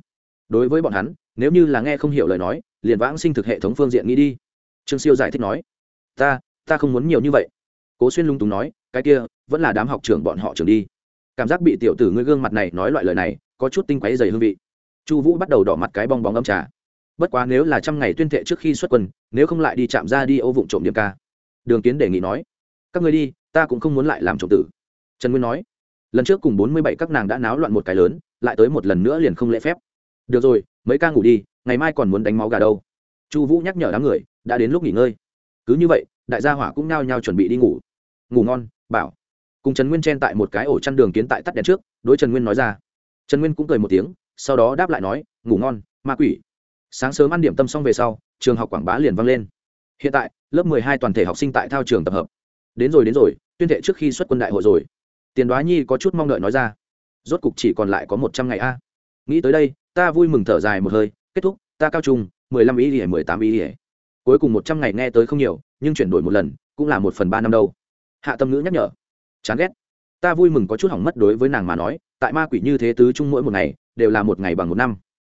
Đối với bọn hắn, nếu như là nghe không hiểu lời nói, liền vãng sinh thực hệ thống phương diện nghĩ đi. Trương siêu giải thích nói, ta ta không muốn nhiều như vậy. Cố xuyên lung túng nói, cái kia, vẫn là đám học trưởng bọn họ trưởng đi. Cảm giác bị tiểu tử ngươi gương mặt này nói loại lời này, có chút tinh quáy dày hương vị. Chu vũ bắt đầu đỏ mặt cái bong bóng âm trà. Bất quá nếu là trăm ngày tuyên thệ trước khi xuất quân, nếu không lại đi chạm ra đi ô vụng trộm điểm ca. Đường kiến đề nghị nói các người đi, ta cũng không muốn lại làm trộm tử. Trần nguyên nói, lần trước cùng bốn mươi bảy các nàng đã náo loạn một cái lớn, lại tới một lần nữa liền không lễ phép. Được rồi, mấy ca ngủ đi, ngày mai còn muốn đánh máu gà đâu. Chu vũ nhắc nhở đám người, đã đến lúc nghỉ ngơi. Cứ như vậy, đại gia hỏa cũng nao nhao chuẩn bị đi ngủ. Ngủ ngon, bảo. Cùng trần nguyên chen tại một cái ổ chăn đường kiến tại tắt đèn trước, đối trần nguyên nói ra. Trần nguyên cũng cười một tiếng, sau đó đáp lại nói, ngủ ngon, ma quỷ. Sáng sớm ăn điểm tâm xong về sau, trường học quảng bá liền vang lên. Hiện tại, lớp mười hai toàn thể học sinh tại thao trường tập hợp đến rồi đến rồi, tuyên thệ trước khi xuất quân đại hội rồi. Tiền đoá nhi có chút mong đợi nói ra. Rốt cục chỉ còn lại có một trăm ngày a. Nghĩ tới đây, ta vui mừng thở dài một hơi, kết thúc, ta cao trung, mười lăm ý ỉa mười tám ý ỉa cuối cùng một trăm ngày nghe tới không nhiều, nhưng chuyển đổi một lần, cũng là một phần ba năm đâu. Hạ tâm ngữ nhắc nhở. Chán ghét. Ta vui mừng có chút hỏng mất đối với nàng mà nói, tại ma quỷ như thế tứ chung mỗi một ngày, đều là một ngày bằng một năm.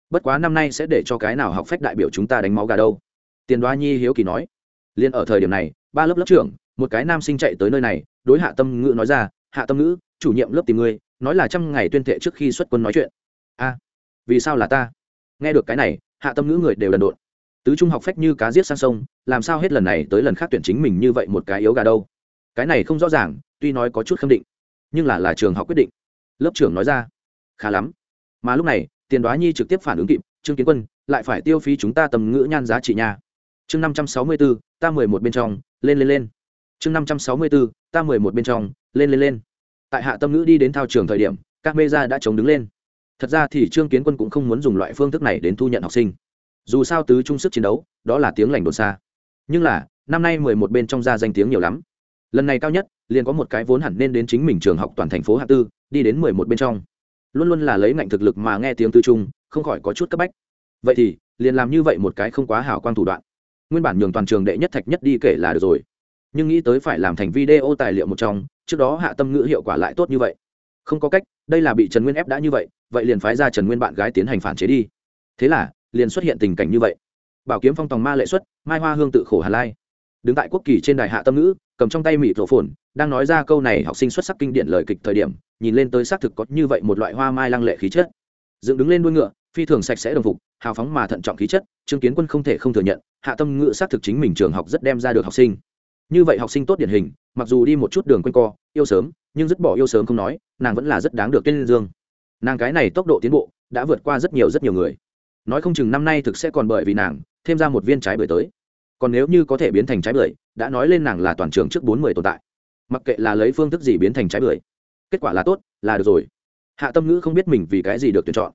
Bất quá năm nay sẽ để cho cái nào học phách đại biểu chúng ta đánh máu gà đâu. Tiền đoá nhi hiếu kỳ nói. Liền ở thời điểm này, ba lớp lớp trưởng một cái nam sinh chạy tới nơi này, đối hạ tâm ngữ nói ra, hạ tâm ngữ, chủ nhiệm lớp tìm ngươi, nói là trăm ngày tuyên thệ trước khi xuất quân nói chuyện. A, vì sao là ta? Nghe được cái này, hạ tâm ngữ người đều đần độn. Tứ trung học phách như cá giết sang sông, làm sao hết lần này tới lần khác tuyển chính mình như vậy một cái yếu gà đâu? Cái này không rõ ràng, tuy nói có chút khâm định, nhưng là là trường học quyết định. Lớp trưởng nói ra, khá lắm. Mà lúc này, tiền đoá nhi trực tiếp phản ứng kịp, trương kiến quân, lại phải tiêu phí chúng ta tầm ngữ nhan giá trị nhà chương năm trăm sáu mươi bốn ta mười một bên trong, lên lên lên chương năm trăm sáu mươi bốn, ta mười một bên trong, lên lên lên. Tại hạ tâm ngữ đi đến thao trường thời điểm, các mê gia đã chống đứng lên. Thật ra thì trương kiến quân cũng không muốn dùng loại phương thức này đến thu nhận học sinh. Dù sao tứ trung sức chiến đấu, đó là tiếng lành đồn xa. Nhưng là, năm nay mười một bên trong ra danh tiếng nhiều lắm. Lần này cao nhất, liền có một cái vốn hẳn nên đến chính mình trường học toàn thành phố hạ tư, đi đến mười một bên trong. Luôn luôn là lấy ngạnh thực lực mà nghe tiếng tư trung, không khỏi có chút cấp bách. Vậy thì, liền làm như vậy một cái không quá hảo quan thủ đoạn. Nguyên bản nhường toàn trường đệ nhất thạch nhất đi kể là được rồi nhưng nghĩ tới phải làm thành video tài liệu một trong, trước đó hạ tâm ngữ hiệu quả lại tốt như vậy. Không có cách, đây là bị trần nguyên ép đã như vậy vậy liền phái ra trần nguyên bạn gái tiến hành phản chế đi. Thế là, liền xuất hiện tình cảnh như vậy. Bảo kiếm phong tòng ma lệ xuất, mai hoa hương tự khổ hà lai. Đứng tại quốc kỳ trên đài hạ tâm ngữ, cầm trong tay mịt rổ phồn, đang nói ra câu này học sinh xuất sắc kinh điển lời kịch thời điểm, nhìn lên tới xác thực có như vậy một loại hoa mai lăng lệ khí chất. Dựng đứng lên đuôi ngựa, phi thường sạch sẽ đồng phục, hào phóng mà thận trọng khí chất, trương kiến quân không thể không thừa nhận, hạ tâm ngữ xác thực chính mình trường học rất đem ra được học sinh như vậy học sinh tốt điển hình, mặc dù đi một chút đường quanh co, yêu sớm, nhưng dứt bỏ yêu sớm không nói, nàng vẫn là rất đáng được tên dương. Nàng cái này tốc độ tiến bộ, đã vượt qua rất nhiều rất nhiều người. Nói không chừng năm nay thực sẽ còn bởi vì nàng, thêm ra một viên trái bưởi tới. Còn nếu như có thể biến thành trái bưởi, đã nói lên nàng là toàn trường trước bốn mươi tồn tại. Mặc kệ là lấy phương thức gì biến thành trái bưởi, kết quả là tốt, là được rồi. Hạ tâm ngữ không biết mình vì cái gì được tuyển chọn.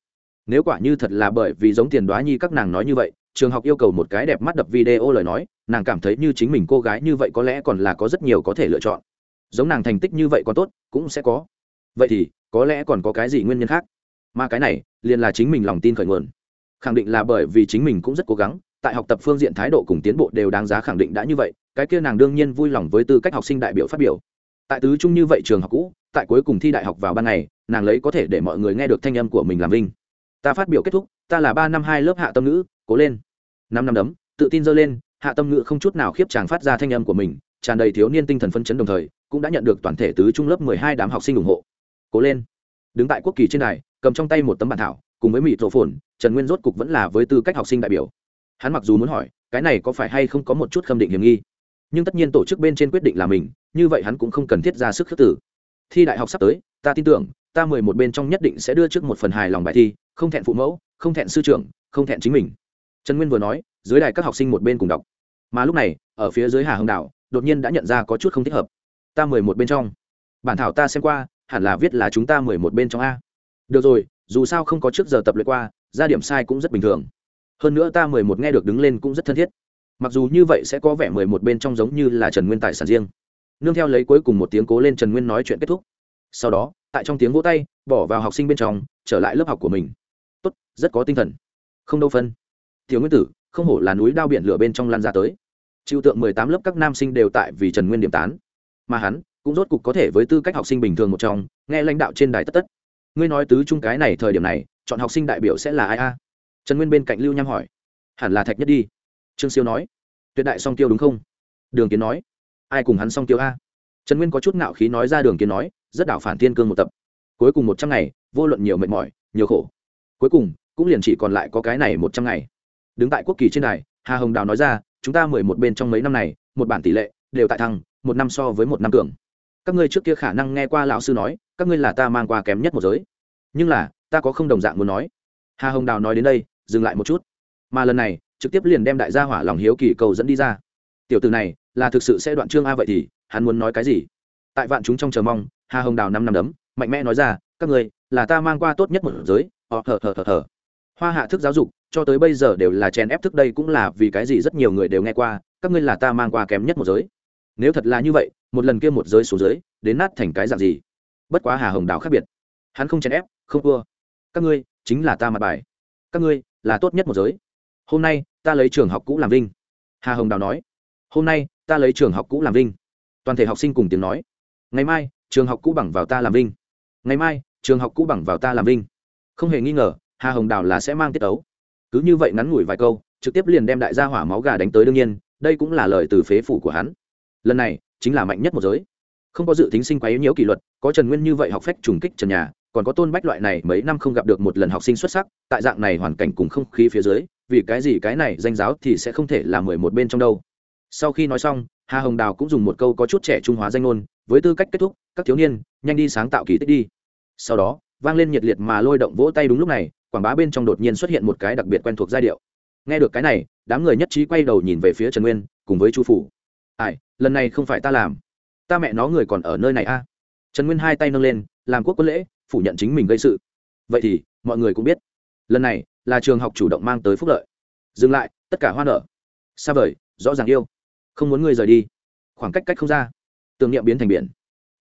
Nếu quả như thật là bởi vì giống tiền đoá nhi các nàng nói như vậy trường học yêu cầu một cái đẹp mắt đập video lời nói, nàng cảm thấy như chính mình cô gái như vậy có lẽ còn là có rất nhiều có thể lựa chọn. Giống nàng thành tích như vậy còn tốt, cũng sẽ có. Vậy thì, có lẽ còn có cái gì nguyên nhân khác? Mà cái này, liền là chính mình lòng tin khởi nguồn. Khẳng định là bởi vì chính mình cũng rất cố gắng, tại học tập phương diện thái độ cùng tiến bộ đều đáng giá khẳng định đã như vậy, cái kia nàng đương nhiên vui lòng với tư cách học sinh đại biểu phát biểu. Tại tứ trung như vậy trường học cũ, tại cuối cùng thi đại học vào ban ngày, nàng lấy có thể để mọi người nghe được thanh âm của mình làm vinh. Ta phát biểu kết thúc, ta là ba năm hai lớp hạ tâm ngữ cố lên năm năm đấm, tự tin dơ lên, hạ tâm ngữ không chút nào khiếp chàng phát ra thanh âm của mình, tràn đầy thiếu niên tinh thần phân chấn đồng thời, cũng đã nhận được toàn thể tứ trung lớp mười hai đám học sinh ủng hộ. Cố lên. Đứng tại quốc kỳ trên đài, cầm trong tay một tấm bản thảo, cùng với mịt rổ phồn trần nguyên rốt cục vẫn là với tư cách học sinh đại biểu. Hắn mặc dù muốn hỏi, cái này có phải hay không có một chút khâm định hiểm nghi? Nhưng tất nhiên tổ chức bên trên quyết định là mình, như vậy hắn cũng không cần thiết ra sức khước tử thi đại học sắp tới, ta tin tưởng, ta mười một bên trong nhất định sẽ đưa trước một phần hài lòng bài thi, không thẹn phụ mẫu, không thẹn sư trưởng, không thẹn chính mình trần nguyên vừa nói, dưới đài các học sinh một bên cùng đọc. Mà lúc này, ở phía dưới hà hưng đạo, đột nhiên đã nhận ra có chút không thích hợp. Ta mười một bên trong. Bản thảo ta xem qua, hẳn là viết là chúng ta mười một bên trong a. Được rồi, dù sao không có trước giờ tập luyện qua, ra điểm sai cũng rất bình thường. Hơn nữa ta mười một nghe được đứng lên cũng rất thân thiết. Mặc dù như vậy sẽ có vẻ mười một bên trong giống như là trần nguyên tài sản riêng. Nương theo lấy cuối cùng một tiếng cố lên trần nguyên nói chuyện kết thúc. Sau đó, tại trong tiếng vỗ tay, bỏ vào học sinh bên trong, trở lại lớp học của mình. Tốt, rất có tinh thần. Không đâu phân thiếu nguyên tử, không hổ là núi đao biển lửa bên trong lan ra tới. Chịu tượng mười tám lớp các nam sinh đều tại vì trần nguyên điểm tán. Mà hắn, cũng rốt cục có thể với tư cách học sinh bình thường một trong, nghe lãnh đạo trên đài tất tất. Ngươi nói tứ trung cái này thời điểm này, chọn học sinh đại biểu sẽ là ai a? Trần nguyên bên cạnh lưu nham hỏi. Hẳn là thạch nhất đi. Trương siêu nói. Tuyệt đại song tiêu đúng không? Đường kiến nói. Ai cùng hắn song tiêu a? Trần nguyên có chút ngạo khí nói ra đường kiến nói, rất đảo phản thiên cương một tập. Cuối cùng một trăm ngày, vô luận nhiều mệt mỏi, nhiều khổ. Cuối cùng, cũng liền chỉ còn lại có cái này một trăm ngày đứng tại quốc kỳ trên đài, hà hồng đào nói ra, chúng ta mười một bên trong mấy năm này, một bản tỷ lệ đều tại thăng, một năm so với một năm cường. Các ngươi trước kia khả năng nghe qua lão sư nói, các ngươi là ta mang qua kém nhất một giới. Nhưng là, ta có không đồng dạng muốn nói. Hà hồng đào nói đến đây, dừng lại một chút. Mà lần này, trực tiếp liền đem đại gia hỏa lòng hiếu kỳ cầu dẫn đi ra. Tiểu từ này, là thực sự sẽ đoạn chương a vậy thì, hắn muốn nói cái gì? Tại vạn chúng trong chờ mong, hà hồng đào năm năm đấm, mạnh mẽ nói ra, các ngươi, là ta mang qua tốt nhất một giới. Ờ, Họ thở thở thở thở hoa hạ thức giáo dục, cho tới bây giờ đều là chèn ép thức đây cũng là vì cái gì rất nhiều người đều nghe qua, các ngươi là ta mang qua kém nhất một giới. Nếu thật là như vậy, một lần kia một giới xuống giới đến nát thành cái dạng gì? Bất quá hà hồng đào khác biệt. Hắn không chèn ép, không thua. Các ngươi, chính là ta mặt bài. Các ngươi, là tốt nhất một giới. Hôm nay, ta lấy trường học cũ làm vinh. Hà hồng đào nói. Hôm nay, ta lấy trường học cũ làm vinh. Toàn thể học sinh cùng tiếng nói. Ngày mai, trường học cũ bằng vào ta làm vinh. Ngày mai, trường học cũ bằng vào ta làm vinh. Không hề nghi ngờ hà hồng đào là sẽ mang tiết tấu. Cứ như vậy ngắn ngủi vài câu, trực tiếp liền đem đại gia hỏa máu gà đánh tới đương nhiên, đây cũng là lời từ phế phủ của hắn. Lần này, chính là mạnh nhất một giới. Không có dự tính sinh quấy nhiễu kỷ luật, có trần nguyên như vậy học phách trùng kích trần nhà, còn có tôn bách loại này mấy năm không gặp được một lần học sinh xuất sắc, tại dạng này hoàn cảnh cùng không khí phía dưới, vì cái gì cái này danh giáo thì sẽ không thể là mười một bên trong đâu. Sau khi nói xong, hà hồng đào cũng dùng một câu có chút trẻ trung hóa danh ngôn, với tư cách kết thúc, các thiếu niên, nhanh đi sáng tạo kỳ tích đi. Sau đó, vang lên nhiệt liệt mà lôi động vỗ tay đúng lúc này quảng bá bên trong đột nhiên xuất hiện một cái đặc biệt quen thuộc giai điệu. Nghe được cái này, đám người nhất trí quay đầu nhìn về phía trần nguyên, cùng với chu phủ. Ai, lần này không phải ta làm. Ta mẹ nó người còn ở nơi này a. Trần nguyên hai tay nâng lên, làm quốc quân lễ, phủ nhận chính mình gây sự. Vậy thì, mọi người cũng biết, lần này là trường học chủ động mang tới phúc lợi. Dừng lại, tất cả hoa nở. Xa vời, rõ ràng yêu. Không muốn ngươi rời đi. Khoảng cách cách không ra tưởng niệm biến thành biển.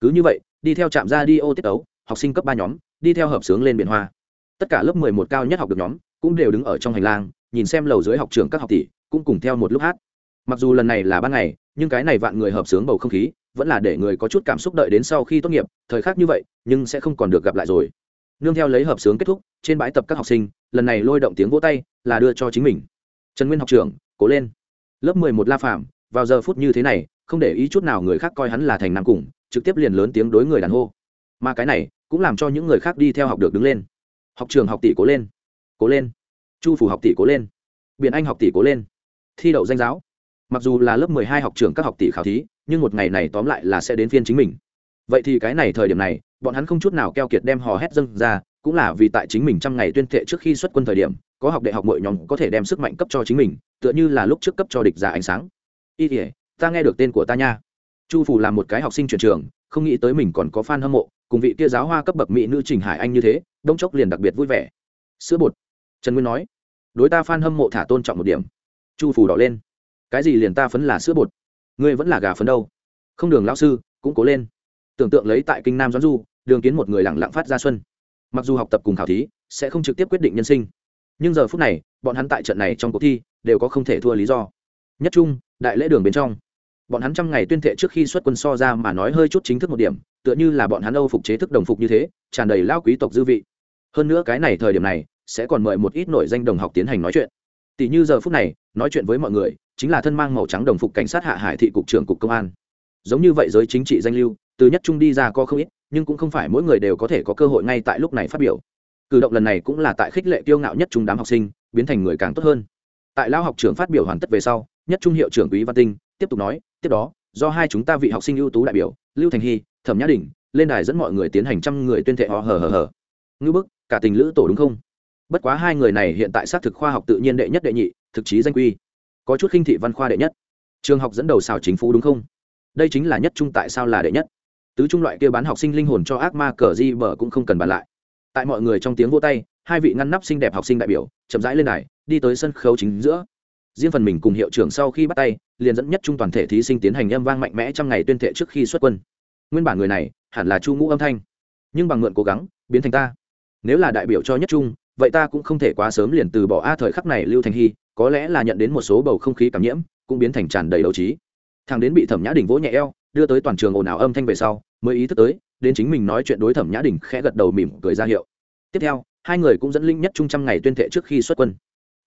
Cứ như vậy, đi theo trạm ra đi ô tiết ấu học sinh cấp ba nhóm, đi theo hợp sướng lên biển hoa tất cả lớp mười một cao nhất học được nhóm, cũng đều đứng ở trong hành lang, nhìn xem lầu dưới học trường các học tỷ, cũng cùng theo một lúc hát. Mặc dù lần này là ban ngày, nhưng cái này vạn người hợp sướng bầu không khí, vẫn là để người có chút cảm xúc đợi đến sau khi tốt nghiệp, thời khắc như vậy, nhưng sẽ không còn được gặp lại rồi. Nương theo lấy hợp sướng kết thúc, trên bãi tập các học sinh, lần này lôi động tiếng vỗ tay, là đưa cho chính mình. Trần nguyên học trưởng, cố lên. Lớp mười một la phạm vào giờ phút như thế này, không để ý chút nào người khác coi hắn là thành nam cùng, trực tiếp liền lớn tiếng đối người đàn hô. Mà cái này, cũng làm cho những người khác đi theo học được đứng lên học trường học tỷ cố lên. Cố lên. Chu phủ học tỷ cố lên. Biển anh học tỷ cố lên. Thi đậu danh giáo. Mặc dù là lớp mười hai học trường các học tỷ khảo thí, nhưng một ngày này tóm lại là sẽ đến phiên chính mình. Vậy thì cái này thời điểm này, bọn hắn không chút nào keo kiệt đem hò hét dâng ra, cũng là vì tại chính mình trăm ngày tuyên thệ trước khi xuất quân thời điểm, có học đại học mọi nhóm có thể đem sức mạnh cấp cho chính mình, tựa như là lúc trước cấp cho địch giả ánh sáng. Y thể ta nghe được tên của ta nha. Chu phủ là một cái học sinh chuyển trường không nghĩ tới mình còn có fan hâm mộ, cùng vị kia giáo hoa cấp bậc mỹ nữ trình hải anh như thế, đông chốc liền đặc biệt vui vẻ. Sữa bột. Trần nguyên nói, đối ta fan hâm mộ thả tôn trọng một điểm. Chu phủ đỏ lên. Cái gì liền ta phấn là sữa bột? Ngươi vẫn là gà phấn đâu? Không đường lão sư, cũng cố lên. Tưởng tượng lấy tại kinh nam doãn du, đường kiến một người lặng lặng phát ra xuân. Mặc dù học tập cùng khảo thí, sẽ không trực tiếp quyết định nhân sinh. Nhưng giờ phút này, bọn hắn tại trận này trong cuộc thi, đều có không thể thua lý do. Nhất trung, đại lễ đường bên trong bọn hắn trăm ngày tuyên thệ trước khi xuất quân so ra mà nói hơi chút chính thức một điểm, tựa như là bọn hắn âu phục chế thức đồng phục như thế, tràn đầy lao quý tộc dư vị. Hơn nữa cái này thời điểm này, sẽ còn mời một ít nội danh đồng học tiến hành nói chuyện. Tỷ như giờ phút này, nói chuyện với mọi người, chính là thân mang màu trắng đồng phục cảnh sát hạ hải thị cục trưởng cục công an. Giống như vậy giới chính trị danh lưu, từ nhất trung đi ra có không ít, nhưng cũng không phải mỗi người đều có thể có cơ hội ngay tại lúc này phát biểu. Cử động lần này cũng là tại khích lệ kiêu ngạo nhất trung đám học sinh, biến thành người càng tốt hơn. Tại lao học trưởng phát biểu hoàn tất về sau, nhất trung hiệu trưởng quý văn tinh tiếp tục nói, tiếp đó, do hai chúng ta vị học sinh ưu tú đại biểu, lưu thành hy, thẩm nhã đình, lên đài dẫn mọi người tiến hành trăm người tuyên thệ họ hờ hờ hờ. Ngư bức, cả tình lữ tổ đúng không? Bất quá hai người này hiện tại xác thực khoa học tự nhiên đệ nhất đệ nhị, thực chí danh quy. Có chút khinh thị văn khoa đệ nhất. Trường học dẫn đầu xào chính phủ đúng không? Đây chính là nhất trung tại sao là đệ nhất. Tứ trung loại kia bán học sinh linh hồn cho ác ma cờ di bờ cũng không cần bàn lại. Tại mọi người trong tiếng vô tay, hai vị ngăn nắp xinh đẹp học sinh đại biểu, chậm rãi lên này đi tới sân khấu chính giữa riêng phần mình cùng hiệu trưởng sau khi bắt tay, liền dẫn nhất trung toàn thể thí sinh tiến hành âm vang mạnh mẽ trong ngày tuyên thệ trước khi xuất quân. Nguyên bản người này hẳn là chu ngũ âm thanh. Nhưng bằng mượn cố gắng, biến thành ta. Nếu là đại biểu cho nhất trung, vậy ta cũng không thể quá sớm liền từ bỏ a thời khắc này lưu thành hy, có lẽ là nhận đến một số bầu không khí cảm nhiễm, cũng biến thành tràn đầy đấu trí. Thằng đến bị thẩm nhã đình vỗ nhẹ eo, đưa tới toàn trường ồn ào âm thanh về sau, mới ý thức tới, đến chính mình nói chuyện đối thẩm nhã đình khẽ gật đầu mỉm cười ra hiệu. Tiếp theo, hai người cũng dẫn linh nhất trung trăm ngày tuyên thệ trước khi xuất quân.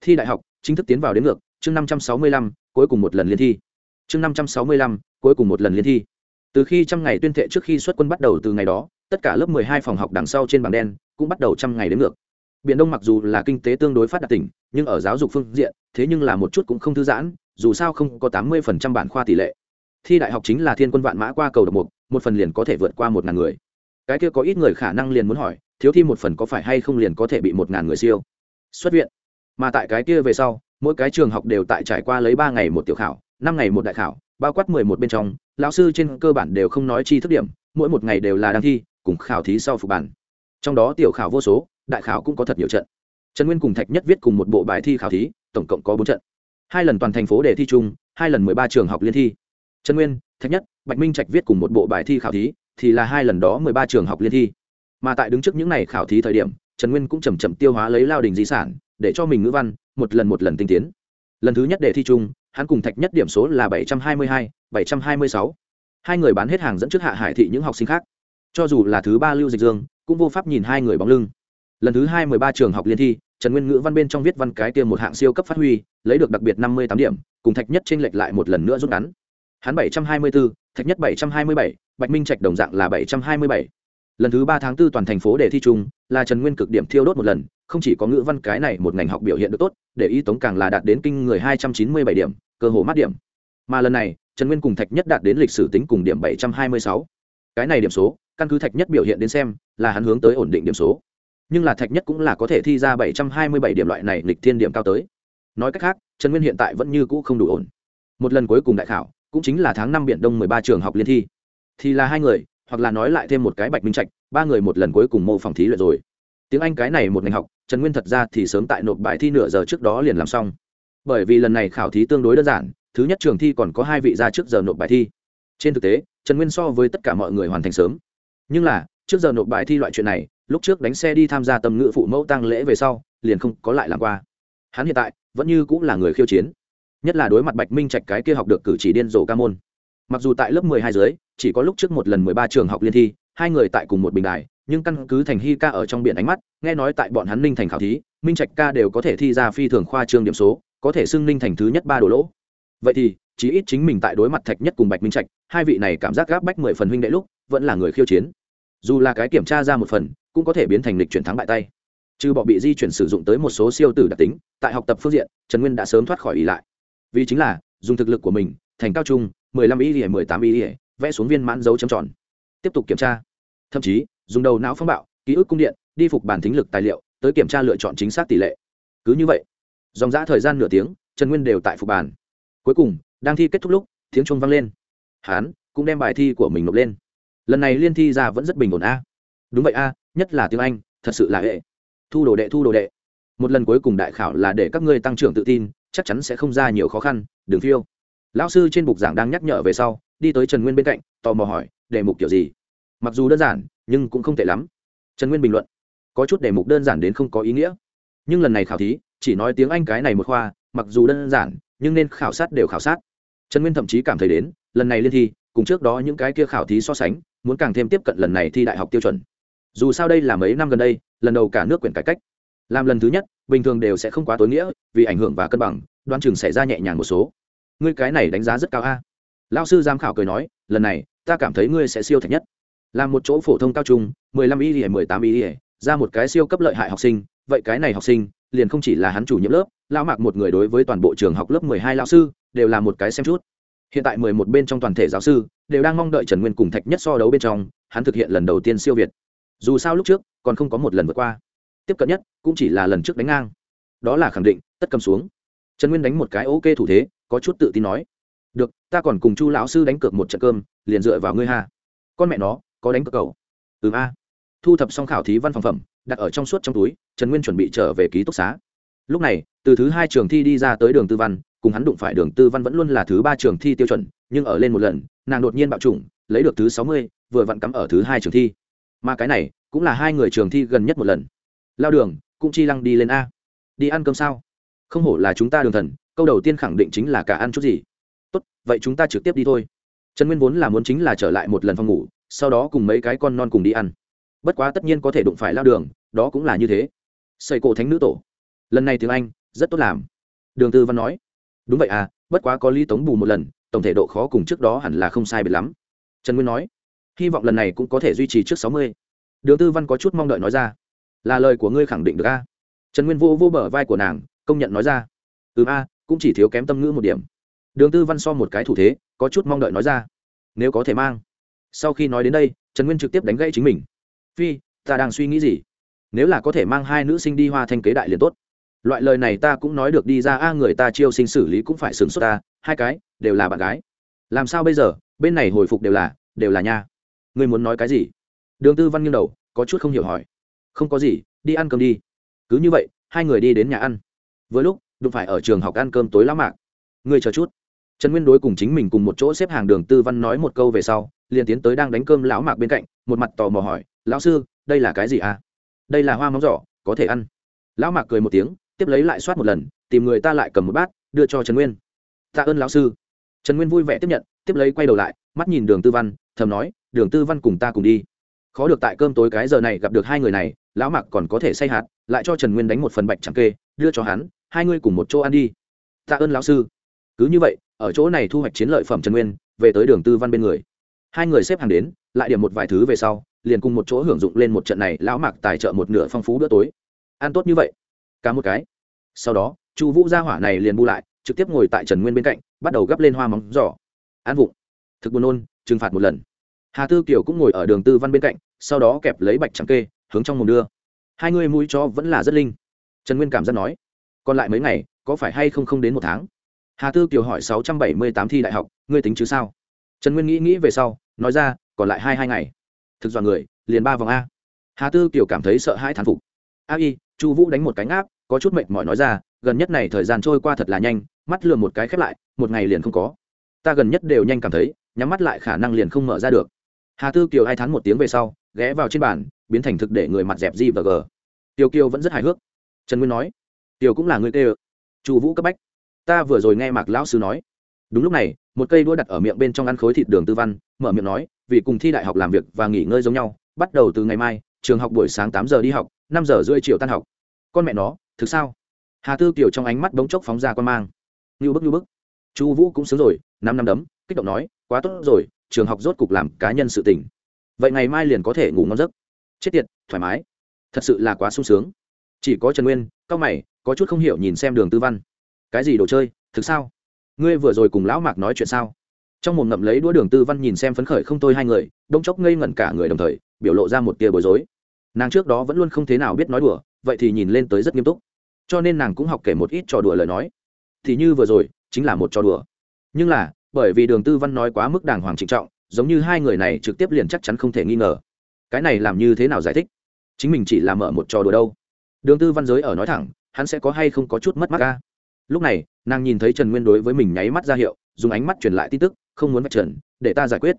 Thi đại học, chính thức tiến vào đến ngược chương năm trăm sáu mươi lăm, cuối cùng một lần liên thi. Chương năm trăm sáu mươi lăm, cuối cùng một lần liên thi. Từ khi trăm ngày tuyên thệ trước khi xuất quân bắt đầu từ ngày đó, tất cả lớp mười hai phòng học đằng sau trên bảng đen cũng bắt đầu trăm ngày đến ngược. Biển đông mặc dù là kinh tế tương đối phát đạt tỉnh, nhưng ở giáo dục phương diện, thế nhưng là một chút cũng không thư giãn, dù sao không có tám mươi phần trăm bản khoa tỷ lệ. Thi đại học chính là thiên quân vạn mã qua cầu độc mục, một phần liền có thể vượt qua một ngàn người. Cái kia có ít người khả năng liền muốn hỏi, thiếu thi một phần có phải hay không liền có thể bị một ngàn người siêu? Xuất viện. Mà tại cái kia về sau mỗi cái trường học đều tại trải qua lấy ba ngày một tiểu khảo, năm ngày một đại khảo, bao quát mười một bên trong, lão sư trên cơ bản đều không nói chi thức điểm, mỗi một ngày đều là đang thi, cùng khảo thí sau phục bản. Trong đó tiểu khảo vô số, đại khảo cũng có thật nhiều trận. Trần nguyên cùng thạch nhất viết cùng một bộ bài thi khảo thí, tổng cộng có bốn trận. Hai lần toàn thành phố để thi chung, hai lần mười ba trường học liên thi. Trần nguyên, thạch nhất, bạch minh trạch viết cùng một bộ bài thi khảo thí, thì là hai lần đó mười ba trường học liên thi. Mà tại đứng trước những n à y khảo thí thời điểm, trần nguyên cũng chầm chậm tiêu hóa lấy lao đình di sản, để cho mình ngữ văn một lần một lần tinh tiến. Lần thứ nhất để thi chung, hắn cùng thạch nhất điểm số là bảy trăm hai mươi hai, bảy trăm hai mươi sáu. Hai người bán hết hàng dẫn trước hạ hải thị những học sinh khác. Cho dù là thứ ba lưu dịch dương, cũng vô pháp nhìn hai người bóng lưng. Lần thứ hai mười ba trường học liên thi, trần nguyên ngữ văn bên trong viết văn cái tiêm một hạng siêu cấp phát huy, lấy được đặc biệt năm mươi tám điểm, cùng thạch nhất t r ê n lệch lại một lần nữa rút ngắn. Hắn bảy trăm hai mươi bốn thạch nhất bảy trăm hai mươi bảy, bạch minh trạch đồng dạng là bảy trăm hai mươi bảy lần thứ ba tháng tư toàn thành phố để thi chung, là trần nguyên cực điểm thiêu đốt một lần, không chỉ có ngữ văn cái này một ngành học biểu hiện được tốt, để y tống càng là đạt đến kinh người hai trăm chín mươi bảy điểm, cơ hồ mát điểm. Mà lần này, trần nguyên cùng thạch nhất đạt đến lịch sử tính cùng điểm bảy trăm hai mươi sáu. Cái này điểm số, căn cứ thạch nhất biểu hiện đến xem, là hắn hướng tới ổn định điểm số. Nhưng là thạch nhất cũng là có thể thi ra bảy trăm hai mươi bảy điểm loại này lịch thiên điểm cao tới. Nói cách khác, trần nguyên hiện tại vẫn như cũ không đủ ổn. Một lần cuối cùng đại khảo, cũng chính là tháng năm biển đông mười ba trường học liên thi. Thì là hai người hoặc là nói lại thêm một cái bạch minh trạch, ba người một lần cuối cùng mô phỏng thí luyện rồi. Tiếng anh cái này một ngành học, trần nguyên thật ra thì sớm tại nộp bài thi nửa giờ trước đó liền làm xong. Bởi vì lần này khảo thí tương đối đơn giản, thứ nhất trường thi còn có hai vị ra trước giờ nộp bài thi. Trên thực tế, trần nguyên so với tất cả mọi người hoàn thành sớm. Nhưng là, trước giờ nộp bài thi loại chuyện này, lúc trước đánh xe đi tham gia tầm ngữ phụ mẫu tăng lễ về sau, liền không có lại làm qua. Hắn hiện tại vẫn như cũng là người khiêu chiến. Nhất là đối mặt bạch minh trạch cái kia học được cử chỉ điên rồ ca môn mặc dù tại lớp mười hai dưới, chỉ có lúc trước một lần mười ba trường học liên thi, hai người tại cùng một bình đài, nhưng căn cứ thành hy ca ở trong biển ánh mắt, nghe nói tại bọn hắn ninh thành khảo thí, minh trạch ca đều có thể thi ra phi thường khoa trương điểm số, có thể xưng ninh thành thứ nhất ba đồ lỗ. Vậy thì, chí ít chính mình tại đối mặt thạch nhất cùng bạch minh trạch, hai vị này cảm giác gáp bách mười phần huynh đệ lúc, vẫn là người khiêu chiến. Dù là cái kiểm tra ra một phần, cũng có thể biến thành lịch chuyển thắng bại tay. Trừ bỏ bị di chuyển sử dụng tới một số siêu tử đặc tính, tại học tập phương diện, trần nguyên đã sớm thoát khỏi ý lại. Vì chính là, dùng thực lực của mình, thành cao trung mười lăm ý ỉa mười tám ý ỉa vẽ xuống viên mãn dấu chấm tròn. Tiếp tục kiểm tra. Thậm chí, dùng đầu não phong bạo, ký ức cung điện, đi phục bản thính lực tài liệu, tới kiểm tra lựa chọn chính xác tỷ lệ. Cứ như vậy, dòng giã thời gian nửa tiếng, trần nguyên đều tại phục bản. Cuối cùng, đang thi kết thúc lúc, tiếng chuông vang lên. Hán, cũng đem bài thi của mình nộp lên. Lần này liên thi ra vẫn rất bình ổn a. Đúng vậy a, nhất là tiếng anh, thật sự là hệ. Thu đồ đệ, thu đồ đệ. Một lần cuối cùng đại khảo là để các ngươi tăng trưởng tự tin, chắc chắn sẽ không ra nhiều khó khăn, đừng phiêu lão sư trên bục giảng đang nhắc nhở về sau, đi tới trần nguyên bên cạnh, tò mò hỏi, đề mục kiểu gì? Mặc dù đơn giản, nhưng cũng không tệ lắm. Trần nguyên bình luận, có chút đề mục đơn giản đến không có ý nghĩa. Nhưng lần này khảo thí, chỉ nói tiếng anh cái này một khoa, mặc dù đơn giản, nhưng nên khảo sát đều khảo sát. Trần nguyên thậm chí cảm thấy đến, lần này liên thi, cùng trước đó những cái kia khảo thí so sánh, muốn càng thêm tiếp cận lần này thi đại học tiêu chuẩn. Dù sao đây là mấy năm gần đây, lần đầu cả nước quyển cải cách. Làm lần thứ nhất, bình thường đều sẽ không quá tối nghĩa, vì ảnh hưởng và cân bằng Đoan chừng xảy ra nhẹ nhàng một số ngươi cái này đánh giá rất cao a. À? lao sư giám khảo cười nói, lần này, ta cảm thấy ngươi sẽ siêu thạch nhất. Làm một chỗ phổ thông cao trung, mười lăm y mười tám y ra một cái siêu cấp lợi hại học sinh. Vậy cái này học sinh, liền không chỉ là hắn chủ nhiệm lớp, lão mạc một người đối với toàn bộ trường học lớp mười hai lao sư, đều là một cái xem chút. Hiện tại mười một bên trong toàn thể giáo sư, đều đang mong đợi trần nguyên cùng thạch nhất so đấu bên trong, hắn thực hiện lần đầu tiên siêu việt. Dù sao lúc trước, còn không có một lần vượt qua. Tiếp cận nhất, cũng chỉ là lần trước đánh ngang. Đó là khẳng định, tất cầm xuống. Trần nguyên đánh một cái ok thủ thế có chút tự tin nói, được, ta còn cùng chu lão sư đánh cược một trận cơm, liền dựa vào ngươi ha. Con mẹ nó, có đánh cược cầu ừm a. Thu thập xong khảo thí văn phòng phẩm, đặt ở trong suốt trong túi, trần nguyên chuẩn bị trở về ký túc xá. Lúc này, từ thứ hai trường thi đi ra tới đường tư văn, cùng hắn đụng phải đường tư văn vẫn luôn là thứ ba trường thi tiêu chuẩn, nhưng ở lên một lần, nàng đột nhiên bạo chủng, lấy được thứ sáu mươi, vừa vặn cắm ở thứ hai trường thi. Mà cái này, cũng là hai người trường thi gần nhất một lần. Lao đường, cũng chi lăng đi lên a. Đi ăn cơm sao? Không hổ là chúng ta đường thần câu đầu tiên khẳng định chính là cả ăn chút gì. Tốt, vậy chúng ta trực tiếp đi thôi. Trần nguyên vốn là muốn chính là trở lại một lần phòng ngủ, sau đó cùng mấy cái con non cùng đi ăn. Bất quá tất nhiên có thể đụng phải lao đường, đó cũng là như thế. Xây cổ thánh nữ tổ. Lần này tiếng anh, rất tốt làm. Đường tư văn nói. Đúng vậy à bất quá có lý tống bù một lần, tổng thể độ khó cùng trước đó hẳn là không sai biệt lắm. Trần nguyên nói. Hy vọng lần này cũng có thể duy trì trước sáu mươi. Đường tư văn có chút mong đợi nói ra. Là lời của ngươi khẳng định được a. Trần nguyên vô vô bờ vai của nàng, công nhận nói ra. Ừ a cũng chỉ thiếu kém tâm ngữ một điểm. Đường tư văn so một cái thủ thế, có chút mong đợi nói ra. Nếu có thể mang. Sau khi nói đến đây, trần nguyên trực tiếp đánh gãy chính mình. Phi, ta đang suy nghĩ gì? Nếu là có thể mang hai nữ sinh đi hoa thanh kế đại liền tốt. Loại lời này ta cũng nói được đi ra, a, người ta chiêu sinh xử lý cũng phải sửng sốt ta. Hai cái, đều là bạn gái. Làm sao bây giờ? Bên này hồi phục đều là đều là nha. Ngươi muốn nói cái gì? Đường tư văn nghiêng đầu, có chút không hiểu hỏi. Không có gì, đi ăn cơm đi. Cứ như vậy, hai người đi đến nhà ăn. Vừa lúc đụng phải ở trường học ăn cơm tối lão mạc. Ngươi chờ chút. Trần nguyên đối cùng chính mình cùng một chỗ xếp hàng đường tư văn nói một câu về sau, liền tiến tới đang đánh cơm lão mạc bên cạnh, một mặt tò mò hỏi, lão sư, đây là cái gì à? Đây là hoa móng giỏ có thể ăn. Lão mạc cười một tiếng, tiếp lấy lại soát một lần, tìm người ta lại cầm một bát, đưa cho trần nguyên. Tạ ơn lão sư. Trần nguyên vui vẻ tiếp nhận, tiếp lấy quay đầu lại, mắt nhìn đường tư văn, thầm nói, đường tư văn cùng ta cùng đi. Khó được tại cơm tối cái giờ này gặp được hai người này, lão mạc còn có thể say hạt, lại cho trần nguyên đánh một phần bạch chẳng kê, đưa cho hắn hai ngươi cùng một chỗ ăn đi. Tạ ơn lão sư. Cứ như vậy, ở chỗ này thu hoạch chiến lợi phẩm trần nguyên, về tới đường tư văn bên người. Hai người xếp hàng đến, lại điểm một vài thứ về sau, liền cùng một chỗ hưởng dụng lên một trận này lão mạc tài trợ một nửa phong phú bữa tối. Ăn tốt như vậy. Cả một cái. Sau đó, chu vũ gia hỏa này liền bu lại, trực tiếp ngồi tại trần nguyên bên cạnh, bắt đầu gắp lên hoa móng giỏ ăn vụng. Thực buồn nôn, trừng phạt một lần. Hà tư kiều cũng ngồi ở đường tư văn bên cạnh, sau đó kẹp lấy bạch trắng kê, hướng trong mồm đưa. Hai người mũi cho vẫn là rất linh. Trần nguyên cảm giác nói còn lại mấy ngày, có phải hay không không đến một tháng? Hà tư kiều hỏi sáu trăm bảy mươi tám thi đại học, ngươi tính chứ sao? Trần nguyên nghĩ nghĩ về sau, nói ra, còn lại hai hai ngày. Thực dọn người, liền ba vòng a. Hà tư kiều cảm thấy sợ hãi thán phục. A y, chu vũ đánh một cánh áp có chút mệt mỏi nói ra, gần nhất này thời gian trôi qua thật là nhanh, mắt lừa một cái khép lại, một ngày liền không có. Ta gần nhất đều nhanh cảm thấy, nhắm mắt lại khả năng liền không mở ra được. Hà tư kiều hai tháng một tiếng về sau, ghé vào trên bàn, biến thành thực để người mặt dẹp gì và g tiêu kiều vẫn rất hài hước. Trần nguyên nói Tiểu cũng là người tê ơ chu vũ cấp bách. Ta vừa rồi nghe mạc lão sư nói. Đúng lúc này, một cây đũa đặt ở miệng bên trong ăn khối thịt đường tư văn, mở miệng nói, vì cùng thi đại học làm việc và nghỉ ngơi giống nhau, bắt đầu từ ngày mai, trường học buổi sáng tám giờ đi học, năm giờ rưỡi chiều tan học. Con mẹ nó, thực sao? Hà tư kiều trong ánh mắt bỗng chốc phóng ra con mang. Như bức như bức. Chu vũ cũng sướng rồi, năm năm đấm, kích động nói, quá tốt rồi, trường học rốt cục làm cá nhân sự tỉnh vậy ngày mai liền có thể ngủ ngon giấc. Chết tiệt, thoải mái. Thật sự là quá sung sướng. Chỉ có trần nguyên, cao mày có chút không hiểu nhìn xem đường tư văn. Cái gì đồ chơi? Thực sao? Ngươi vừa rồi cùng lão mạc nói chuyện sao? Trong một ngậm lấy đũa đường tư văn nhìn xem phấn khởi không tôi hai người, đông chốc ngây ngẩn cả người đồng thời, biểu lộ ra một tia bối rối. Nàng trước đó vẫn luôn không thế nào biết nói đùa, vậy thì nhìn lên tới rất nghiêm túc. Cho nên nàng cũng học kể một ít trò đùa lời nói. Thì như vừa rồi, chính là một trò đùa. Nhưng là, bởi vì đường tư văn nói quá mức đàng hoàng trịnh trọng, giống như hai người này trực tiếp liền chắc chắn không thể nghi ngờ. Cái này làm như thế nào giải thích? Chính mình chỉ là mở một trò đùa đâu. Đường tư văn giới ở nói thẳng hắn sẽ có hay không có chút mất mắt ca? Lúc này, nàng nhìn thấy trần nguyên đối với mình nháy mắt ra hiệu, dùng ánh mắt truyền lại tin tức, không muốn vạch trần, để ta giải quyết.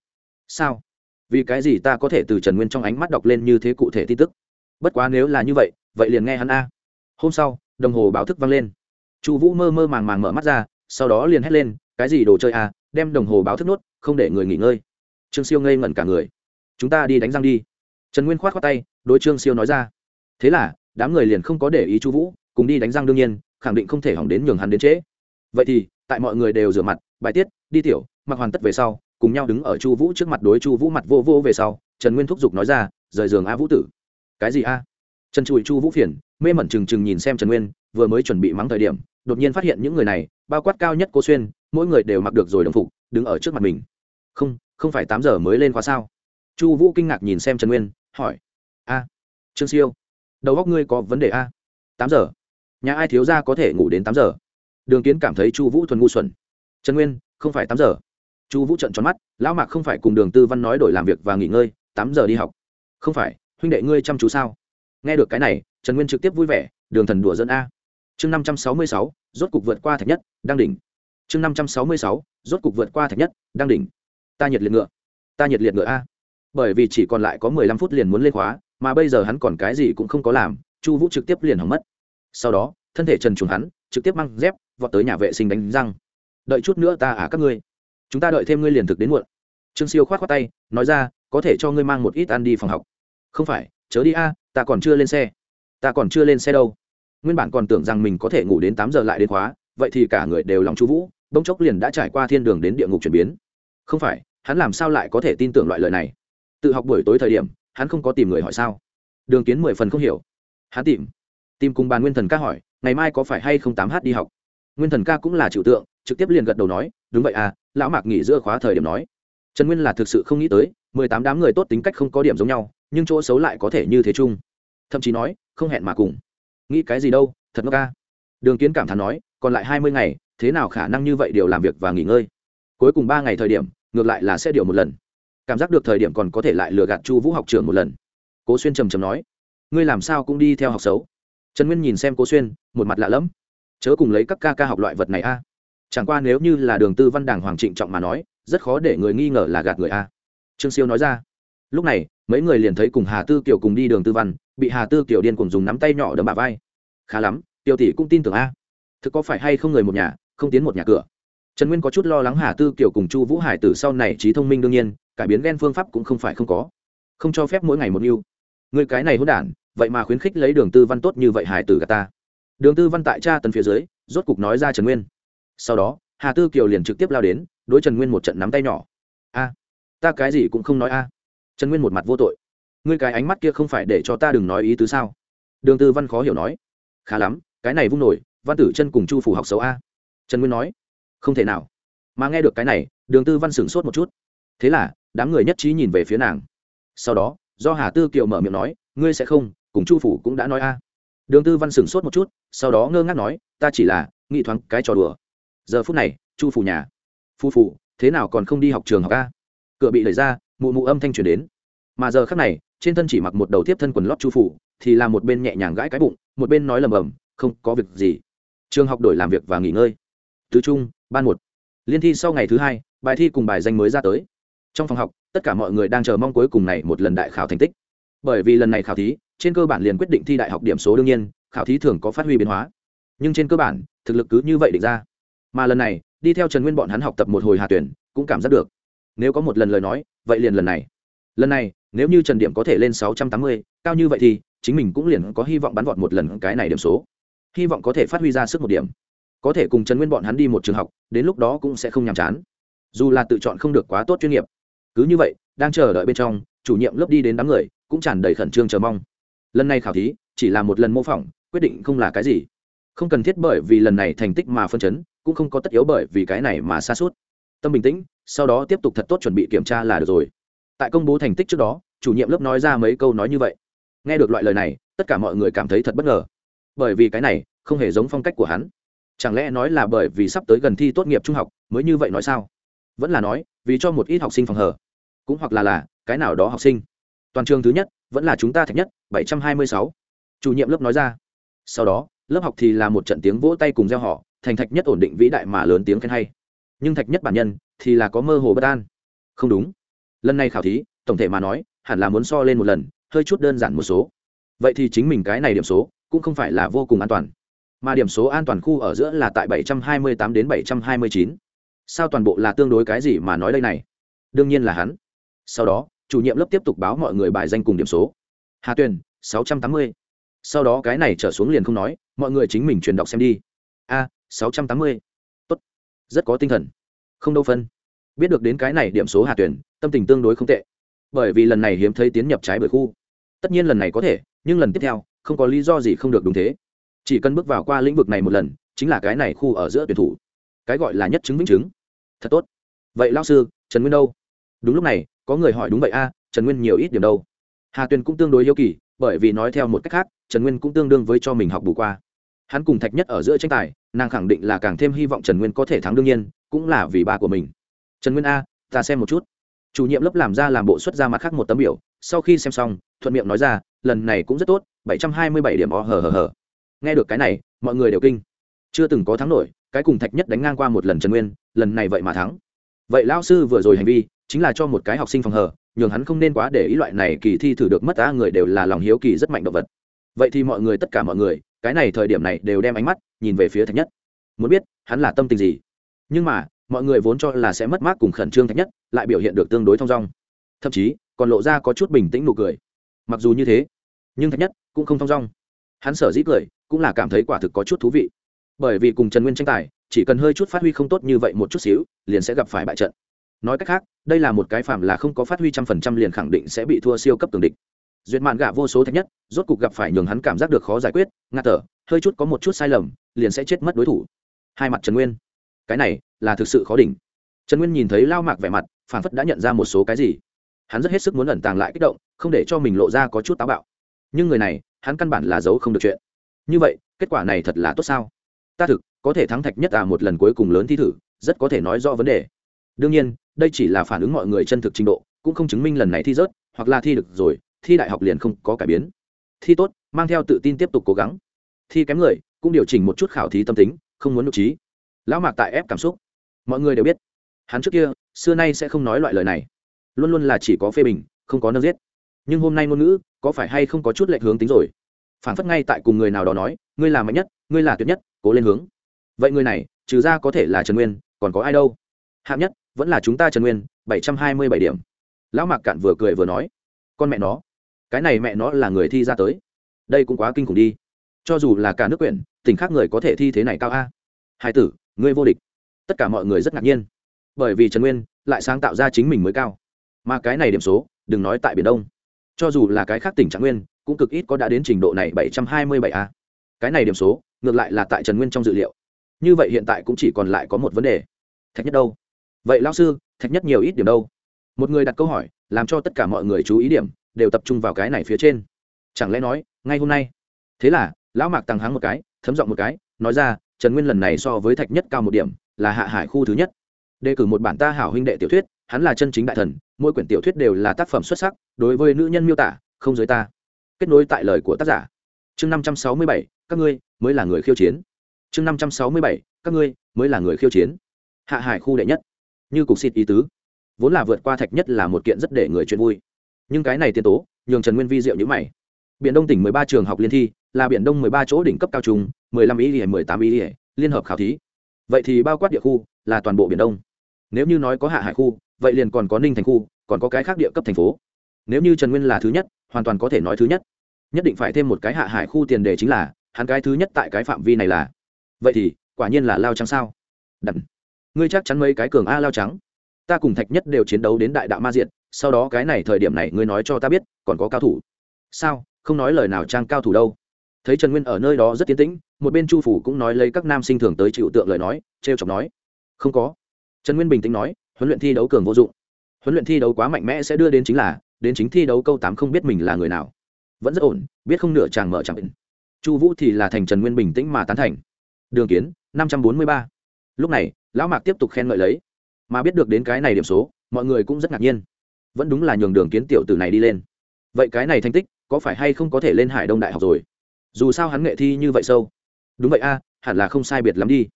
Sao? Vì cái gì ta có thể từ trần nguyên trong ánh mắt đọc lên như thế cụ thể tin tức? Bất quá nếu là như vậy vậy liền nghe hắn a. Hôm sau, đồng hồ báo thức vang lên. Chu vũ mơ mơ màng màng mở mắt ra, sau đó liền hét lên, cái gì đồ chơi a? Đem đồng hồ báo thức nốt, không để người nghỉ ngơi. Trương siêu ngây ngẩn cả người. Chúng ta đi đánh răng đi. Trần nguyên k h o á t khoác tay, đối trương siêu nói ra. Thế là, đám người liền không có để ý chu vũ cùng đi đánh răng đương nhiên, khẳng định không thể hỏng đến nhường hắn đến trễ. Vậy thì, tại mọi người đều rửa mặt, bài tiết, đi tiểu, mặc hoàn tất về sau, cùng nhau đứng ở chu vũ trước mặt đối chu vũ mặt vô vô về sau, trần nguyên thúc giục nói ra, rời giường a vũ tử. Cái gì a? Trần chùi chu vũ phiền, mê mẩn trừng trừng nhìn xem trần nguyên, vừa mới chuẩn bị mắng thời điểm, đột nhiên phát hiện những người này, bao quát cao nhất cô xuyên, mỗi người đều mặc được rồi đồng phục, đứng ở trước mặt mình. Không không phải tám giờ mới lên khóa sao? Chu vũ kinh ngạc nhìn xem trần nguyên, hỏi. A, trương siêu, đầu góc ngươi có vấn đề a? Tám giờ nhà ai thiếu ra có thể ngủ đến tám giờ? Đường kiến cảm thấy chu vũ thuần ngu xuẩn. Trần nguyên, không phải tám giờ. Chu vũ trận tròn mắt, lão mạc không phải cùng đường tư văn nói đổi làm việc và nghỉ ngơi, tám giờ đi học. Không phải, huynh đệ ngươi chăm chú sao? Nghe được cái này, trần nguyên trực tiếp vui vẻ, đường thần đùa dân a. Chương năm trăm sáu mươi sáu, rốt cục vượt qua thạch nhất, đang đỉnh. Chương năm trăm sáu mươi sáu, rốt cục vượt qua thạch nhất, đang đỉnh. Ta nhiệt liệt ngựa. Ta nhiệt liệt ngựa a. Bởi vì chỉ còn lại có mười lăm phút liền muốn lên khóa, mà bây giờ hắn còn cái gì cũng không có làm, chu vũ trực tiếp liền hỏng mất sau đó, thân thể trần trùng hắn trực tiếp mang dép vọt tới nhà vệ sinh đánh răng. Đợi chút nữa ta à các ngươi, chúng ta đợi thêm ngươi liền thực đến muộn. Trương siêu khoát khoát tay, nói ra, có thể cho ngươi mang một ít ăn đi phòng học. Không phải, chớ đi a, ta còn chưa lên xe. Ta còn chưa lên xe đâu. Nguyên bản còn tưởng rằng mình có thể ngủ đến tám giờ lại đến khóa, vậy thì cả người đều lòng chú vũ, bỗng chốc liền đã trải qua thiên đường đến địa ngục chuyển biến. Không phải, hắn làm sao lại có thể tin tưởng loại lời này? Tự học buổi tối thời điểm, hắn không có tìm người hỏi sao? Đường kiến mười phần không hiểu. Hắn tìm tìm cùng bàn nguyên thần ca hỏi, ngày mai có phải hay không tám h đi học? Nguyên thần ca cũng là chịu tượng, trực tiếp liền gật đầu nói, đúng vậy à lão mạc nghỉ giữa khóa thời điểm nói. Trần nguyên là thực sự không nghĩ tới, mười tám đám người tốt tính cách không có điểm giống nhau, nhưng chỗ xấu lại có thể như thế chung. Thậm chí nói, không hẹn mà cùng. Nghĩ cái gì đâu, thật ngốc ca. Đường kiến cảm thán nói, còn lại hai mươi ngày, thế nào khả năng như vậy đều làm việc và nghỉ ngơi? Cuối cùng ba ngày thời điểm, ngược lại là sẽ điều một lần. Cảm giác được thời điểm còn có thể lại lừa gạt chu vũ học trường một lần. Cố xuyên trầm trầm nói, ngươi làm sao cũng đi theo học xấu? Trần nguyên nhìn xem cố xuyên, một mặt lạ lẫm. Chớ cùng lấy các ca ca học loại vật này a. Chẳng qua nếu như là đường tư văn đảng hoàng trịnh trọng mà nói, rất khó để người nghi ngờ là gạt người a. Trương siêu nói ra. Lúc này, mấy người liền thấy cùng hà tư kiều cùng đi đường tư văn, bị hà tư kiều điên cùng dùng nắm tay nhỏ đấm bà vai. Khá lắm, tiêu tỷ cũng tin tưởng a. Thực có phải hay không người một nhà, không tiến một nhà cửa. Trần nguyên có chút lo lắng hà tư kiều cùng chu vũ hải từ sau này trí thông minh đương nhiên, cải biến ghen phương pháp cũng không phải không có. Không cho phép mỗi ngày một mưu người cái này hôn đản vậy mà khuyến khích lấy đường tư văn tốt như vậy hải tử gà ta. Đường tư văn tại cha tấn phía dưới, rốt cục nói ra trần nguyên. Sau đó, hà tư kiều liền trực tiếp lao đến, đối trần nguyên một trận nắm tay nhỏ. A, ta cái gì cũng không nói a. Trần nguyên một mặt vô tội. Ngươi cái ánh mắt kia không phải để cho ta đừng nói ý tứ sao? Đường tư văn khó hiểu nói. Khá lắm, cái này vung nổi, văn tử chân cùng chu phủ học xấu a. Trần nguyên nói. Không thể nào. Mà nghe được cái này, đường tư văn sửng sốt một chút. Thế là, đám người nhất trí nhìn về phía nàng. Sau đó, do hà tư kiều mở miệng nói, ngươi sẽ không cùng chu phủ cũng đã nói a. Đường tư văn sửng sốt một chút, sau đó ngơ ngác nói, ta chỉ là nghĩ thoáng cái trò đùa. Giờ phút này, chu phủ nhà. Phu phủ, thế nào còn không đi học trường học a? Cửa bị đẩy ra, mụ mụ âm thanh truyền đến. Mà giờ khác này, trên thân chỉ mặc một đầu tiếp thân quần lót chu phủ, thì là một bên nhẹ nhàng gãi cái bụng, một bên nói lầm bầm, không có việc gì. Trường học đổi làm việc và nghỉ ngơi. Thứ trung, ban một. Liên thi sau ngày thứ hai, bài thi cùng bài danh mới ra tới. Trong phòng học, tất cả mọi người đang chờ mong cuối cùng này một lần đại khảo thành tích. Bởi vì lần này khảo thí trên cơ bản liền quyết định thi đại học điểm số đương nhiên, khảo thí thường có phát huy biến hóa. Nhưng trên cơ bản, thực lực cứ như vậy định ra. Mà lần này, đi theo trần nguyên bọn hắn học tập một hồi hà tuyển, cũng cảm giác được. Nếu có một lần lời nói, vậy liền lần này. Lần này, nếu như trần điểm có thể lên sáu trăm tám mươi, cao như vậy thì, chính mình cũng liền có hy vọng bắn vọt một lần cái này điểm số. Hy vọng có thể phát huy ra sức một điểm. Có thể cùng trần nguyên bọn hắn đi một trường học, đến lúc đó cũng sẽ không nhàm chán. Dù là tự chọn không được quá tốt chuyên nghiệp. Cứ như vậy, đang chờ đợi bên trong, chủ nhiệm lớp đi đến đám người, cũng tràn đầy khẩn trương chờ mong lần này khảo thí chỉ là một lần mô phỏng, quyết định không là cái gì. Không cần thiết bởi vì lần này thành tích mà phân chấn, cũng không có tất yếu bởi vì cái này mà xa suốt tâm bình tĩnh, sau đó tiếp tục thật tốt chuẩn bị kiểm tra là được rồi. Tại công bố thành tích trước đó, chủ nhiệm lớp nói ra mấy câu nói như vậy. Nghe được loại lời này, tất cả mọi người cảm thấy thật bất ngờ. Bởi vì cái này không hề giống phong cách của hắn. Chẳng lẽ nói là bởi vì sắp tới gần thi tốt nghiệp trung học, mới như vậy nói sao? Vẫn là nói, vì cho một ít học sinh phòng hờ cũng hoặc là là, cái nào đó học sinh toàn trường thứ nhất, vẫn là chúng ta thạch nhất, bảy trăm hai mươi sáu. Chủ nhiệm lớp nói ra. Sau đó, lớp học thì là một trận tiếng vỗ tay cùng gieo họ, thành thạch nhất ổn định vĩ đại mà lớn tiếng khen hay. Nhưng thạch nhất bản nhân thì là có mơ hồ bất an. Không đúng. Lần này khảo thí, tổng thể mà nói, hẳn là muốn so lên một lần, hơi chút đơn giản một số. Vậy thì chính mình cái này điểm số cũng không phải là vô cùng an toàn. Mà điểm số an toàn khu ở giữa là tại 728 đến 729. sao toàn bộ là tương đối cái gì mà nói đây này? Đương nhiên là hắn. Sau đó chủ nhiệm lớp tiếp tục báo mọi người bài danh cùng điểm số. Hà tuyền 680. sau đó cái này trở xuống liền không nói, mọi người chính mình truyền đọc xem đi. A 680. tốt. Rất có tinh thần. Không đâu phân. Biết được đến cái này điểm số hà tuyển tâm tình tương đối không tệ. Bởi vì lần này hiếm thấy tiến nhập trái bởi khu. Tất nhiên lần này có thể, nhưng lần tiếp theo, không có lý do gì không được đúng thế. Chỉ cần bước vào qua lĩnh vực này một lần, chính là cái này khu ở giữa tuyển thủ. Cái gọi là nhất chứng vĩnh chứng. Thật tốt. Vậy lao sư, trần nguyên đâu? Đúng lúc này có người hỏi đúng vậy a, trần nguyên nhiều ít điểm đâu. Hà tuyền cũng tương đối yêu kỳ, bởi vì nói theo một cách khác, trần nguyên cũng tương đương với cho mình học bù qua. Hắn cùng thạch nhất ở giữa tranh tài, nàng khẳng định là càng thêm hy vọng trần nguyên có thể thắng đương nhiên, cũng là vì ba của mình. Trần nguyên a, ta xem một chút. Chủ nhiệm lớp làm ra làm bộ xuất ra mặt khác một tấm biểu, sau khi xem xong, thuận miệng nói ra, lần này cũng rất tốt, bảy trăm hai mươi bảy điểm o, hờ hờ hờ. Nghe được cái này, mọi người đều kinh. Chưa từng có thắng nổi, cái cùng thạch nhất đánh ngang qua một lần trần nguyên, lần này vậy mà thắng. Vậy lao sư vừa rồi hành vi chính là cho một cái học sinh phòng hờ, nhường hắn không nên quá để ý loại này kỳ thi thử được mất ta người đều là lòng hiếu kỳ rất mạnh động vật. Vậy thì mọi người, tất cả mọi người, cái này thời điểm này đều đem ánh mắt nhìn về phía thạch nhất. Muốn biết, hắn là tâm tình gì? Nhưng mà, mọi người vốn cho là sẽ mất mát cùng khẩn trương thạch nhất, lại biểu hiện được tương đối thong dong. Thậm chí, còn lộ ra có chút bình tĩnh nụ cười. Mặc dù như thế, nhưng thạch nhất cũng không thong dong. Hắn sở dĩ cười, cũng là cảm thấy quả thực có chút thú vị. Bởi vì cùng trần nguyên tranh tài, chỉ cần hơi chút phát huy không tốt như vậy một chút xíu, liền sẽ gặp phải bại trận nói cách khác, đây là một cái phạm là không có phát huy trăm phần trăm liền khẳng định sẽ bị thua siêu cấp tường địch. Duyệt mạn gạ vô số thạch nhất, rốt cục gặp phải nhường hắn cảm giác được khó giải quyết, ngạt thở, hơi chút có một chút sai lầm, liền sẽ chết mất đối thủ. Hai mặt trần nguyên. Cái này là thực sự khó đỉnh. Trần nguyên nhìn thấy lao mạc vẻ mặt phản phất đã nhận ra một số cái gì. Hắn rất hết sức muốn ẩn tàng lại kích động, không để cho mình lộ ra có chút táo bạo. Nhưng người này, hắn căn bản là giấu không được chuyện. Như vậy, kết quả này thật là tốt sao? Ta thực, có thể thắng thạch nhất à một lần cuối cùng lớn thi thử, rất có thể nói rõ vấn đề. Đương nhiên đây chỉ là phản ứng mọi người chân thực trình độ, cũng không chứng minh lần này thi rớt, hoặc là thi được rồi, thi đại học liền không có cải biến. Thi tốt, mang theo tự tin tiếp tục cố gắng. Thi kém người, cũng điều chỉnh một chút khảo thí tâm tính, không muốn nhục trí. Lão mạc tại ép cảm xúc. Mọi người đều biết, hắn trước kia, xưa nay sẽ không nói loại lời này. Luôn luôn là chỉ có phê bình, không có nâng giết. Nhưng hôm nay ngôn ngữ, có phải hay không có chút lệch hướng tính rồi? Phản phất ngay tại cùng người nào đó nói, ngươi là mạnh nhất, ngươi là tuyệt nhất, cố lên hướng. Vậy người này, trừ ra có thể là trần nguyên, còn có ai đâu? Hạng nhất vẫn là chúng ta trần nguyên, bảy trăm hai mươi bảy điểm. Lão mạc cạn vừa cười vừa nói, con mẹ nó, cái này mẹ nó là người thi ra tới. Đây cũng quá kinh khủng đi. Cho dù là cả nước quyển, tỉnh khác người có thể thi thế này cao a. Hai tử, ngươi vô địch. Tất cả mọi người rất ngạc nhiên. Bởi vì trần nguyên lại sáng tạo ra chính mình mới cao. Mà cái này điểm số, đừng nói tại biển đông. Cho dù là cái khác tỉnh trạng nguyên, cũng cực ít có đã đến trình độ này bảy trăm hai mươi bảy a. Cái này điểm số, ngược lại là tại trần nguyên trong dự liệu. Như vậy hiện tại cũng chỉ còn lại có một vấn đề. Thạch nhất đâu? Vậy lao sư, thạch nhất nhiều ít điểm đâu? Một người đặt câu hỏi, làm cho tất cả mọi người chú ý điểm, đều tập trung vào cái này phía trên. Chẳng lẽ nói, ngay hôm nay? Thế là, lão mạc tăng háng một cái, thấm giọng một cái, nói ra, trần nguyên lần này so với thạch nhất cao một điểm, là hạ hải khu thứ nhất. Đề cử một bản ta hảo huynh đệ tiểu thuyết, hắn là chân chính đại thần, mỗi quyển tiểu thuyết đều là tác phẩm xuất sắc, đối với nữ nhân miêu tả, không giới ta. Kết nối tại lời của tác giả. Chương năm trăm sáu mươi bảy, các ngươi mới là người khiêu chiến. Chương năm trăm sáu mươi bảy, các ngươi mới là người khiêu chiến. Hạ hải khu đệ nhất như cục xịt ý tứ. Vốn là vượt qua thạch nhất là một kiện rất để người chuyện vui. Nhưng cái này tiên tố, nhường trần nguyên vi diệu nhữ mày. Biển đông tỉnh mười ba trường học liên thi, là biển đông mười ba chỗ đỉnh cấp cao trung, mười lăm ý ỉa mười tám ý ỉa liên hợp khảo thí. Vậy thì bao quát địa khu là toàn bộ biển đông. Nếu như nói có hạ hải khu, vậy liền còn có ninh thành khu, còn có cái khác địa cấp thành phố. Nếu như trần nguyên là thứ nhất, hoàn toàn có thể nói thứ nhất. Nhất định phải thêm một cái hạ hải khu tiền đề chính là, hắn cái thứ nhất tại cái phạm vi này là. Vậy thì, quả nhiên là lao trắng sao? Đặn ngươi chắc chắn mấy cái cường a lao trắng. Ta cùng thạch nhất đều chiến đấu đến đại đạo ma diện sau đó cái này thời điểm này ngươi nói cho ta biết, còn có cao thủ. Sao? Không nói lời nào trang cao thủ đâu. Thấy trần nguyên ở nơi đó rất tiến tĩnh, một bên chu phủ cũng nói lấy các nam sinh thường tới chịu tượng lời nói t r e o chọc nói. Không có. Trần nguyên bình tĩnh nói, huấn luyện thi đấu cường vô dụng. Huấn luyện thi đấu quá mạnh mẽ sẽ đưa đến chính là, đến chính thi đấu câu tám không biết mình là người nào. Vẫn rất ổn, biết không nửa chàng mở chẳng chu vũ thì là thành trần nguyên bình tĩnh mà tán thành. Đường kiến, năm trăm bốn mươi ba lúc này, lão mạc tiếp tục khen ngợi lấy. Mà biết được đến cái này điểm số, mọi người cũng rất ngạc nhiên. Vẫn đúng là nhường đường kiến tiểu từ này đi lên. Vậy cái này thành tích, có phải hay không có thể lên hải đông đại học rồi? Dù sao hắn nghệ thi như vậy sâu. Đúng vậy a, hẳn là không sai biệt lắm đi.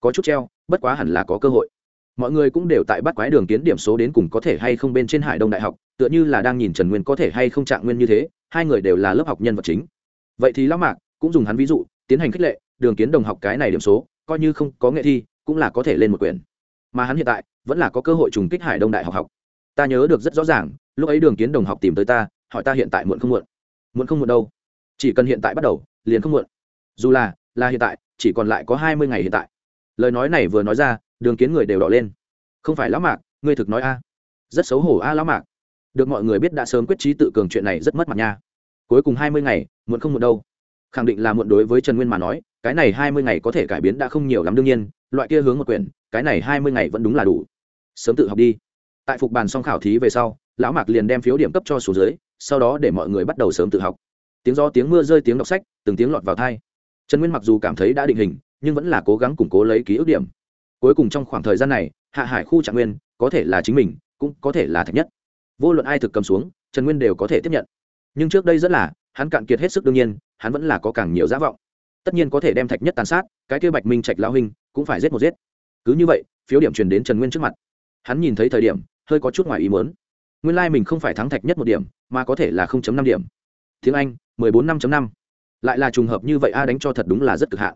Có chút treo, bất quá hẳn là có cơ hội. Mọi người cũng đều tại bắt quái đường kiến điểm số đến cùng có thể hay không bên trên hải đông đại học, tựa như là đang nhìn trần nguyên có thể hay không trạng nguyên như thế, hai người đều là lớp học nhân vật chính. Vậy thì lão mạc cũng dùng hắn ví dụ, tiến hành khích lệ, đường kiến đồng học cái này điểm số, coi như không có nghệ thi cũng là có thể lên một quyển. Mà hắn hiện tại vẫn là có cơ hội trùng kích hải đông đại học học. Ta nhớ được rất rõ ràng, lúc ấy đường kiến đồng học tìm tới ta, hỏi ta hiện tại muộn không muộn. Muộn không muộn đâu. Chỉ cần hiện tại bắt đầu, liền không muộn. Dù là là hiện tại, chỉ còn lại có hai mươi ngày hiện tại. Lời nói này vừa nói ra, đường kiến người đều đỏ lên. Không phải lão mạc, ngươi thực nói a. Rất xấu hổ a lão mạc. Được mọi người biết đã sớm quyết trí tự cường chuyện này rất mất mặt nha. Cuối cùng hai mươi ngày, muộn không muộn đâu. Khẳng định là muộn đối với trần nguyên mà nói cái này hai mươi ngày có thể cải biến đã không nhiều lắm đương nhiên, loại kia hướng một quyển, cái này hai mươi ngày vẫn đúng là đủ. Sớm tự học đi. Tại phục bàn xong khảo thí về sau, lão mạc liền đem phiếu điểm cấp cho số dưới, sau đó để mọi người bắt đầu sớm tự học. Tiếng gió tiếng mưa rơi tiếng đọc sách, từng tiếng lọt vào thai trần nguyên mặc dù cảm thấy đã định hình, nhưng vẫn là cố gắng củng cố lấy ký ức điểm. Cuối cùng trong khoảng thời gian này, hạ hải khu trạng nguyên, có thể là chính mình, cũng có thể là thạch nhất. Vô luận ai thực cầm xuống, trần nguyên đều có thể tiếp nhận. Nhưng trước đây rất là, hắn cạn kiệt hết sức đương nhiên, hắn vẫn là có càng nhiều giả vọng tất nhiên có thể đem thạch nhất tàn sát, cái kia bạch minh trạch lão hình cũng phải giết một giết. Cứ như vậy, phiếu điểm truyền đến trần nguyên trước mặt. Hắn nhìn thấy thời điểm, hơi có chút ngoài ý muốn. Nguyên lai、like、mình không phải thắng thạch nhất một điểm, mà có thể là năm điểm. Tiếng anh, mười bốn năm năm. Lại là trùng hợp như vậy a, đánh cho thật đúng là rất cực hạn.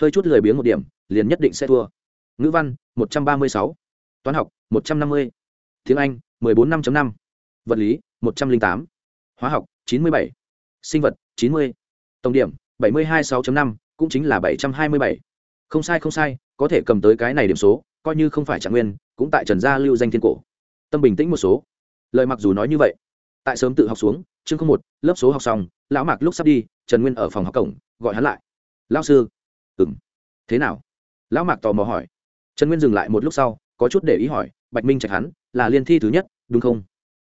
Hơi chút lười biếng một điểm, liền nhất định sẽ thua. Ngữ văn, một trăm ba mươi sáu. Toán học, một trăm năm mươi. Tiếng anh, mười bốn năm năm. Vật lý, một trăm linh tám. Hóa học, chín mươi bảy. Sinh vật, chín mươi. Tổng điểm bảy mươi hai sáu năm, cũng chính là bảy trăm hai mươi bảy. Không sai không sai, có thể cầm tới cái này điểm số, coi như không phải trạng nguyên, cũng tại trần gia lưu danh thiên cổ. Tâm bình tĩnh một số. Lời mặc dù nói như vậy, tại sớm tự học xuống, chương không một, lớp số học xong, lão mạc lúc sắp đi, trần nguyên ở phòng học cổng, gọi hắn lại. Lão sư. Ừ thế nào? Lão mạc tò mò hỏi. Trần nguyên dừng lại một lúc sau, có chút để ý hỏi, bạch minh trạch hắn, là liên thi thứ nhất, đúng không?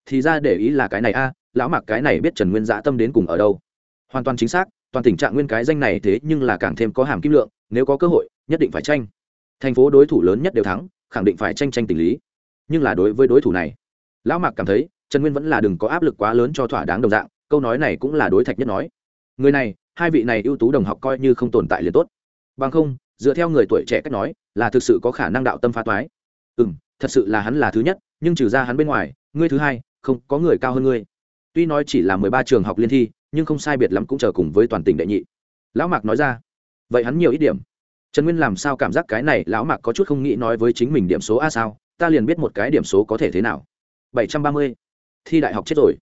Thì ra để ý là cái này a, lão mạc cái này biết trần nguyên dã tâm đến cùng ở đâu. Hoàn toàn chính xác toàn tình trạng nguyên cái danh này thế nhưng là càng thêm có hàm kim lượng, nếu có cơ hội, nhất định phải tranh. Thành phố đối thủ lớn nhất đều thắng, khẳng định phải tranh tranh tình lý. Nhưng là đối với đối thủ này, lão mạc cảm thấy, trần nguyên vẫn là đừng có áp lực quá lớn cho thỏa đáng đồng dạng, câu nói này cũng là đối thạch nhất nói. Người này, hai vị này ưu tú đồng học coi như không tồn tại liền tốt. Bằng không, dựa theo người tuổi trẻ cách nói, là thực sự có khả năng đạo tâm phá toái. Ừ m thật sự là hắn là thứ nhất, nhưng trừ ra hắn bên ngoài ngươi thứ hai, không có người cao hơn ngươi tuy nói chỉ là mười ba trường học liên thi nhưng không sai biệt lắm cũng chờ cùng với toàn tỉnh đệ nhị. Lão mạc nói ra, vậy hắn nhiều ít điểm. Trần nguyên làm sao cảm giác cái này, lão mạc có chút không nghĩ nói với chính mình điểm số a sao? Ta liền biết một cái điểm số có thể thế nào. Bảy trăm ba mươi. Thi đại học chết rồi.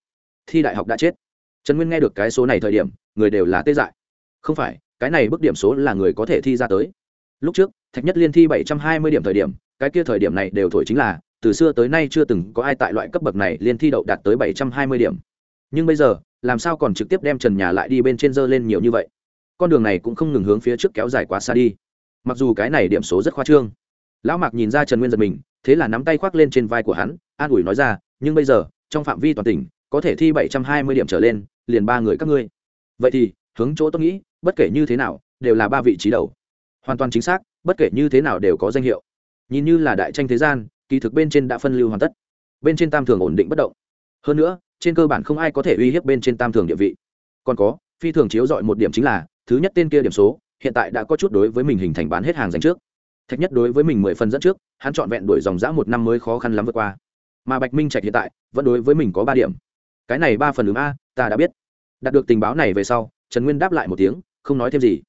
Thi đại học đã chết. Trần nguyên nghe được cái số này thời điểm, người đều là tê dại. Không phải, cái này bức điểm số là người có thể thi ra tới. Lúc trước, thạch nhất liên thi bảy trăm hai mươi điểm thời điểm, cái kia thời điểm này đều thổi chính là, từ xưa tới nay chưa từng có ai tại loại cấp bậc này liên thi đậu đạt tới bảy trăm hai mươi điểm. Nhưng bây giờ làm sao còn trực tiếp đem trần nhà lại đi bên trên dơ lên nhiều như vậy? Con đường này cũng không ngừng hướng phía trước kéo dài quá xa đi. Mặc dù cái này điểm số rất khoa trương. Lão mạc nhìn ra trần nguyên giật mình, thế là nắm tay khoác lên trên vai của hắn, an ủi nói ra, nhưng bây giờ, trong phạm vi toàn tỉnh, có thể thi bảy trăm hai mươi điểm trở lên, liền ba người các ngươi. Vậy thì, hướng chỗ tôi nghĩ, bất kể như thế nào, đều là ba vị trí đầu. Hoàn toàn chính xác, bất kể như thế nào đều có danh hiệu. Nhìn như là đại tranh thế gian, kỳ thực bên trên đã phân lưu hoàn tất. Bên trên tam thường ổn định bất động. Hơn nữa trên cơ bản không ai có thể uy hiếp bên trên tam thường địa vị. Còn có, phi thường chiếu dọi một điểm chính là, thứ nhất tên kia điểm số, hiện tại đã có chút đối với mình hình thành bán hết hàng dành trước. Thạch nhất đối với mình mười phần dẫn trước, hắn trọn vẹn đuổi dòng dã một năm mới khó khăn lắm vượt qua. Mà bạch minh trạch hiện tại, vẫn đối với mình có ba điểm. Cái này ba phần ứng a, ta đã biết. Đạt được tình báo này về sau, trần nguyên đáp lại một tiếng, không nói thêm gì.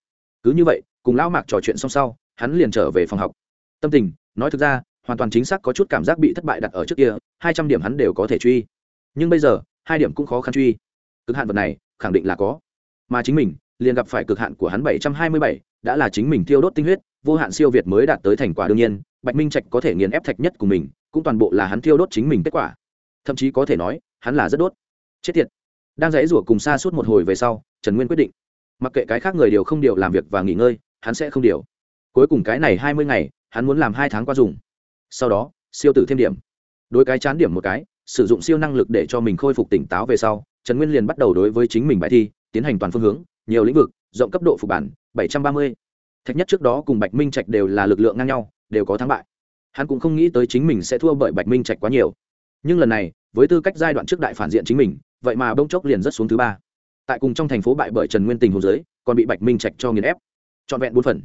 Cứ như vậy, cùng lão mạc trò chuyện xong sau, hắn liền trở về phòng học. Tâm tình, nói thực ra, hoàn toàn chính xác có chút cảm giác bị thất bại đặt ở trước kia, hai trăm điểm hắn đều có thể truy nhưng bây giờ, hai điểm cũng khó khăn truy. Cực hạn vật này, khẳng định là có. Mà chính mình, liền gặp phải cực hạn của hắn bảy trăm hai mươi bảy, đã là chính mình tiêu đốt tinh huyết, vô hạn siêu việt mới đạt tới thành quả đương nhiên, bạch minh trạch có thể nghiền ép thạch nhất của mình, cũng toàn bộ là hắn tiêu đốt chính mình kết quả. Thậm chí có thể nói, hắn là rất đốt. Chết tiệt. Đang dãy rủa cùng xa suốt một hồi về sau, trần nguyên quyết định. Mặc kệ cái khác người đều không điều làm việc và nghỉ ngơi, hắn sẽ không điều. Cuối cùng cái này hai mươi ngày, hắn muốn làm hai tháng qua dùng. Sau đó, siêu tử thêm điểm. Đối cái chán điểm một cái sử dụng siêu năng lực để cho mình khôi phục tỉnh táo về sau, trần nguyên liền bắt đầu đối với chính mình bài thi tiến hành toàn phương hướng, nhiều lĩnh vực, rộng cấp độ phục bản, bảy trăm ba mươi. Thạch nhất trước đó cùng bạch minh trạch đều là lực lượng ngang nhau, đều có thắng bại. Hắn cũng không nghĩ tới chính mình sẽ thua bởi bạch minh trạch quá nhiều. Nhưng lần này, với tư cách giai đoạn trước đại phản diện chính mình, vậy mà bông chốc liền rất xuống thứ ba. Tại cùng trong thành phố bại bởi trần nguyên tình hồ dưới, còn bị bạch minh trạch cho nghiền ép. Trọn vẹn bốn phần.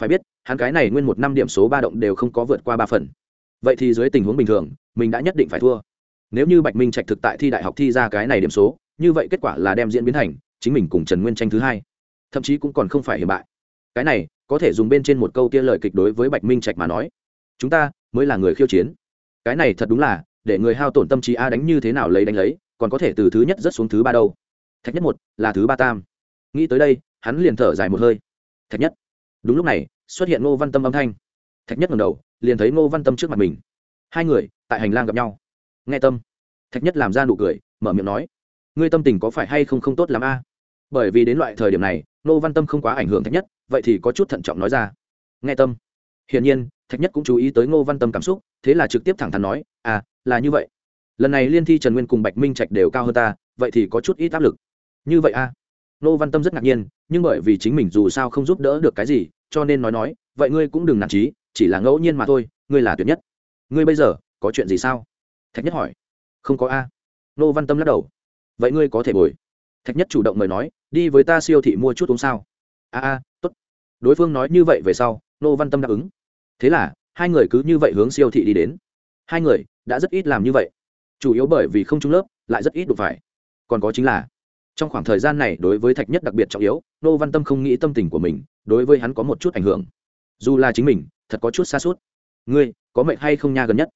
Phải biết, hắn cái này nguyên một năm điểm số ba động đều không có vượt qua ba phần. Vậy thì dưới tình huống bình thường, mình đã nhất định phải thua nếu như bạch minh trạch thực tại thi đại học thi ra cái này điểm số, như vậy kết quả là đem diễn biến thành, chính mình cùng trần nguyên tranh thứ hai. Thậm chí cũng còn không phải hiểm bại. Cái này, có thể dùng bên trên một câu kia lời kịch đối với bạch minh trạch mà nói. Chúng ta, mới là người khiêu chiến. Cái này thật đúng là, để người hao tổn tâm trí a đánh như thế nào lấy đánh lấy, còn có thể từ thứ nhất rất xuống thứ ba đâu. Thạch nhất một, là thứ ba tam. Nghĩ tới đây, hắn liền thở dài một hơi. Thạch nhất. Đúng lúc này, xuất hiện ngô văn tâm âm thanh. Thạch nhất ngầm đầu, liền thấy ngô văn tâm trước mặt mình. Hai người, tại hành lang gặp nhau nghe tâm. Thạch nhất làm ra nụ cười, mở miệng nói, ngươi tâm tình có phải hay không không tốt l ắ m a? Bởi vì đến loại thời điểm này ngô văn tâm không quá ảnh hưởng thạch nhất, vậy thì có chút thận trọng nói ra, nghe tâm. Hiển nhiên, thạch nhất cũng chú ý tới ngô văn tâm cảm xúc, thế là trực tiếp thẳng thắn nói à là như vậy. Lần này liên thi trần nguyên cùng bạch minh trạch đều cao hơn ta, vậy thì có chút ít áp lực. Như vậy à ngô văn tâm rất ngạc nhiên, nhưng bởi vì chính mình dù sao không giúp đỡ được cái gì, cho nên nói nói, vậy ngươi cũng đừng nản trí chỉ là ngẫu nhiên mà thôi, ngươi là tuyệt nhất. Ngươi bây giờ có chuyện gì sao? Thạch nhất hỏi. Không có a. Nô văn tâm lắc đầu. Vậy ngươi có thể bồi. Thạch nhất chủ động mời nói, đi với ta siêu thị mua chút uống sao. A a, tốt. Đối phương nói như vậy về sau, nô văn tâm đáp ứng. Thế là, hai người cứ như vậy hướng siêu thị đi đến. Hai người, đã rất ít làm như vậy. Chủ yếu bởi vì không trung lớp, lại rất ít đụng phải. Còn có chính là, trong khoảng thời gian này đối với thạch nhất đặc biệt trọng yếu, nô văn tâm không nghĩ tâm tình của mình, đối với hắn có một chút ảnh hưởng. Dù là chính mình, thật có chút xa suốt. Ngươi, có mệnh hay không nha gần nhất?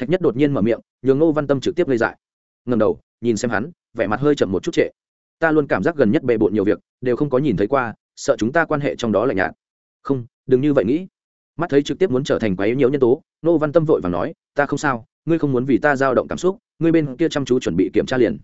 Thạch nhất đột nhiên mở miệng, nhường nô văn tâm trực tiếp lây dại. Ngầm đầu, nhìn xem hắn, vẻ mặt hơi chậm một chút trệ. Ta luôn cảm giác gần nhất bề bộn nhiều việc, đều không có nhìn thấy qua, sợ chúng ta quan hệ trong đó là nhạt. Không, đừng như vậy nghĩ. Mắt thấy trực tiếp muốn trở thành quá yếu nhiều nhân tố nô văn tâm vội và nói, ta không sao, ngươi không muốn vì ta dao động cảm xúc, ngươi bên kia chăm chú chuẩn bị kiểm tra liền.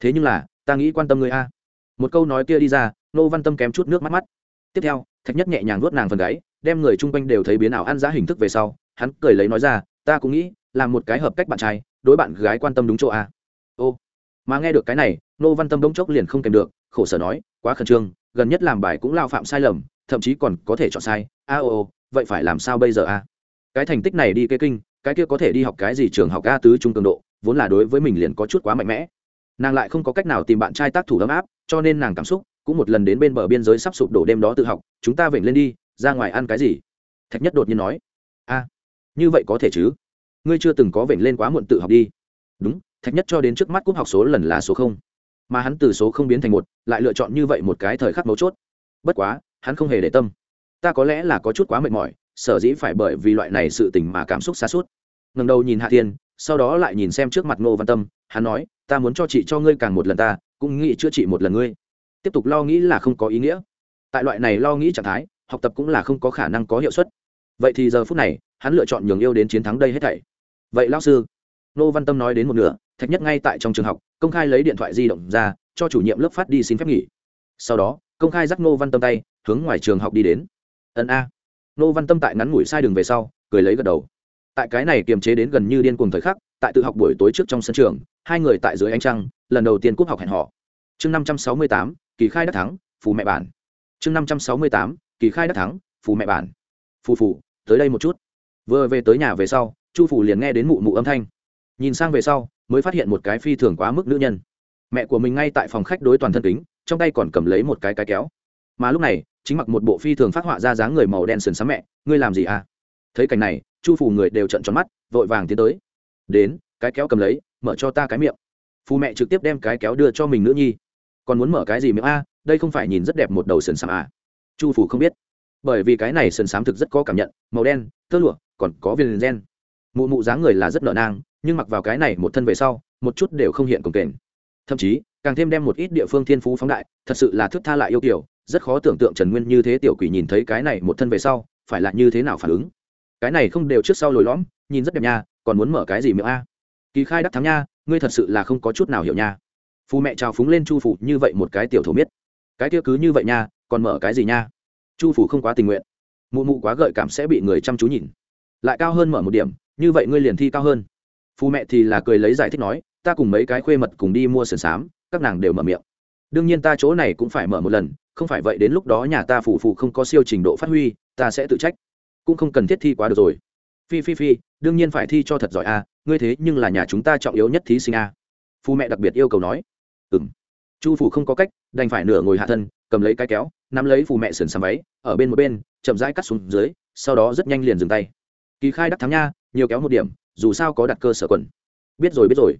Thế nhưng là, ta nghĩ quan tâm ngươi a. Một câu nói kia đi ra nô văn tâm kém chút nước mắt mắt. Tiếp theo, thạch nhất nhẹ nhàng vuốt nàng phần gáy, đem người chung quanh đều thấy biến ảo ăn giá hình thức về sau, hắn cười lấy nói ra ta cũng nghĩ làm một cái hợp cách bạn trai, đối bạn gái quan tâm đúng chỗ a ô, mà nghe được cái này, nô văn tâm đống chốc liền không kèm được, khổ sở nói, quá khẩn trương, gần nhất làm bài cũng lao phạm sai lầm, thậm chí còn có thể chọn sai. A, ô ô, vậy phải làm sao bây giờ a cái thành tích này đi cái kinh, cái kia có thể đi học cái gì trường học a tứ trung cường độ, vốn là đối với mình liền có chút quá mạnh mẽ. Nàng lại không có cách nào tìm bạn trai tác thủ ấm áp, cho nên nàng cảm xúc cũng một lần đến bên bờ biên giới sắp sụp đổ đêm đó tự học, chúng ta vểnh lên đi, ra ngoài ăn cái gì? Thạch nhất đột nhiên nói. A như vậy có thể chứ? Ngươi chưa từng có vểnh lên quá muộn tự học đi. Đúng, thạch nhất cho đến trước mắt cúp học số lần là số không. Mà hắn từ số không biến thành một, lại lựa chọn như vậy một cái thời khắc mấu chốt. Bất quá, hắn không hề để tâm. Ta có lẽ là có chút quá mệt mỏi, sở dĩ phải bởi vì loại này sự tình mà cảm xúc xa suốt. Ngần đầu nhìn hạ thiên, sau đó lại nhìn xem trước mặt ngô văn tâm, hắn nói, ta muốn cho chị cho ngươi càng một lần ta, cũng nghĩ chữa trị một lần ngươi. Tiếp tục lo nghĩ là không có ý nghĩa. Tại loại này lo nghĩ trạng thái, học tập cũng là không có khả năng có hiệu suất. Vậy thì giờ phút này hắn lựa chọn nhường yêu đến chiến thắng đây hết thảy. Vậy lão sư, nô văn tâm nói đến một nửa, thạch nhất ngay tại trong trường học, công khai lấy điện thoại di động ra, cho chủ nhiệm lớp phát đi xin phép nghỉ. Sau đó, công khai dắt nô văn tâm tay, hướng ngoài trường học đi đến. Ân a. Nô văn tâm tại ngắn ngủi sai đường về sau, cười lấy gật đầu. Tại cái này kiềm chế đến gần như điên cuồng thời khắc, tại tự học buổi tối trước trong sân trường, hai người tại dưới ánh trăng, lần đầu tiên cúp học hẹn họ chương năm trăm sáu mươi tám, kỳ khai đắc thắng, phù mẹ bản chương năm trăm sáu mươi tám, kỳ khai đắc thắng, phù mẹ bản phù phù, tới đây một chút vừa về tới nhà về sau, chu phủ liền nghe đến mụ mụ âm thanh. Nhìn sang về sau, mới phát hiện một cái phi thường quá mức nữ nhân. Mẹ của mình ngay tại phòng khách đối toàn thân kính, trong tay còn cầm lấy một cái cái kéo. Mà lúc này, chính mặc một bộ phi thường phát họa ra dáng người màu đen sườn sáng mẹ, ngươi làm gì à? Thấy cảnh này, chu phủ người đều trận tròn mắt, vội vàng tiến tới. Đến, cái kéo cầm lấy, mở cho ta cái miệng. Phù mẹ trực tiếp đem cái kéo đưa cho mình nữ nhi. Còn muốn mở cái gì miệng a? Đây không phải nhìn rất đẹp một đầu sườn xám à? Chu phủ không biết. Bởi vì cái này sườn xám thực rất có cảm nhận, màu đen tơ lụa còn có viên gen. Mụ mụ dáng người là rất nợ nang, nhưng mặc vào cái này một thân về sau, một chút đều không hiện cồng kềnh. Thậm chí, càng thêm đem một ít địa phương thiên phú phóng đại, thật sự là thức tha lại yêu kiểu rất khó tưởng tượng trần nguyên như thế tiểu quỷ nhìn thấy cái này một thân về sau, phải là như thế nào phản ứng. Cái này không đều trước sau lồi lõm, nhìn rất đẹp nha, còn muốn mở cái gì miệng a? Kỳ khai đắc thắng nha, ngươi thật sự là không có chút nào hiểu nha. Phù mẹ trào phúng lên chu phủ, như vậy một cái tiểu thổ miết. Cái kia cứ như vậy nha, còn mở cái gì nha? Chu phủ không quá tình nguyện. Mụ mụ quá gợi cảm sẽ bị người chăm chú nhìn lại cao hơn mở một điểm, như vậy ngươi liền thi cao hơn. Phù mẹ thì là cười lấy giải thích nói, ta cùng mấy cái khuê mật cùng đi mua sườn xám, các nàng đều mở miệng. Đương nhiên ta chỗ này cũng phải mở một lần, không phải vậy đến lúc đó nhà ta phủ phụ không có siêu trình độ phát huy, ta sẽ tự trách. Cũng không cần thiết thi quá được rồi. Phi phi phi, đương nhiên phải thi cho thật giỏi a, ngươi thế nhưng là nhà chúng ta trọng yếu nhất thí sinh a. Phù mẹ đặc biệt yêu cầu nói. Ừ m chu phủ không có cách, đành phải nửa ngồi hạ thân, cầm lấy cái kéo, nắm lấy phù mẹ sườn xám váy, ở bên một bên, chậm rãi cắt xuống dưới, sau đó rất nhanh liền dừng tay kỳ khai đắc thắng nha, nhiều kéo một điểm, dù sao có đặt cơ sở quần. Biết rồi biết rồi.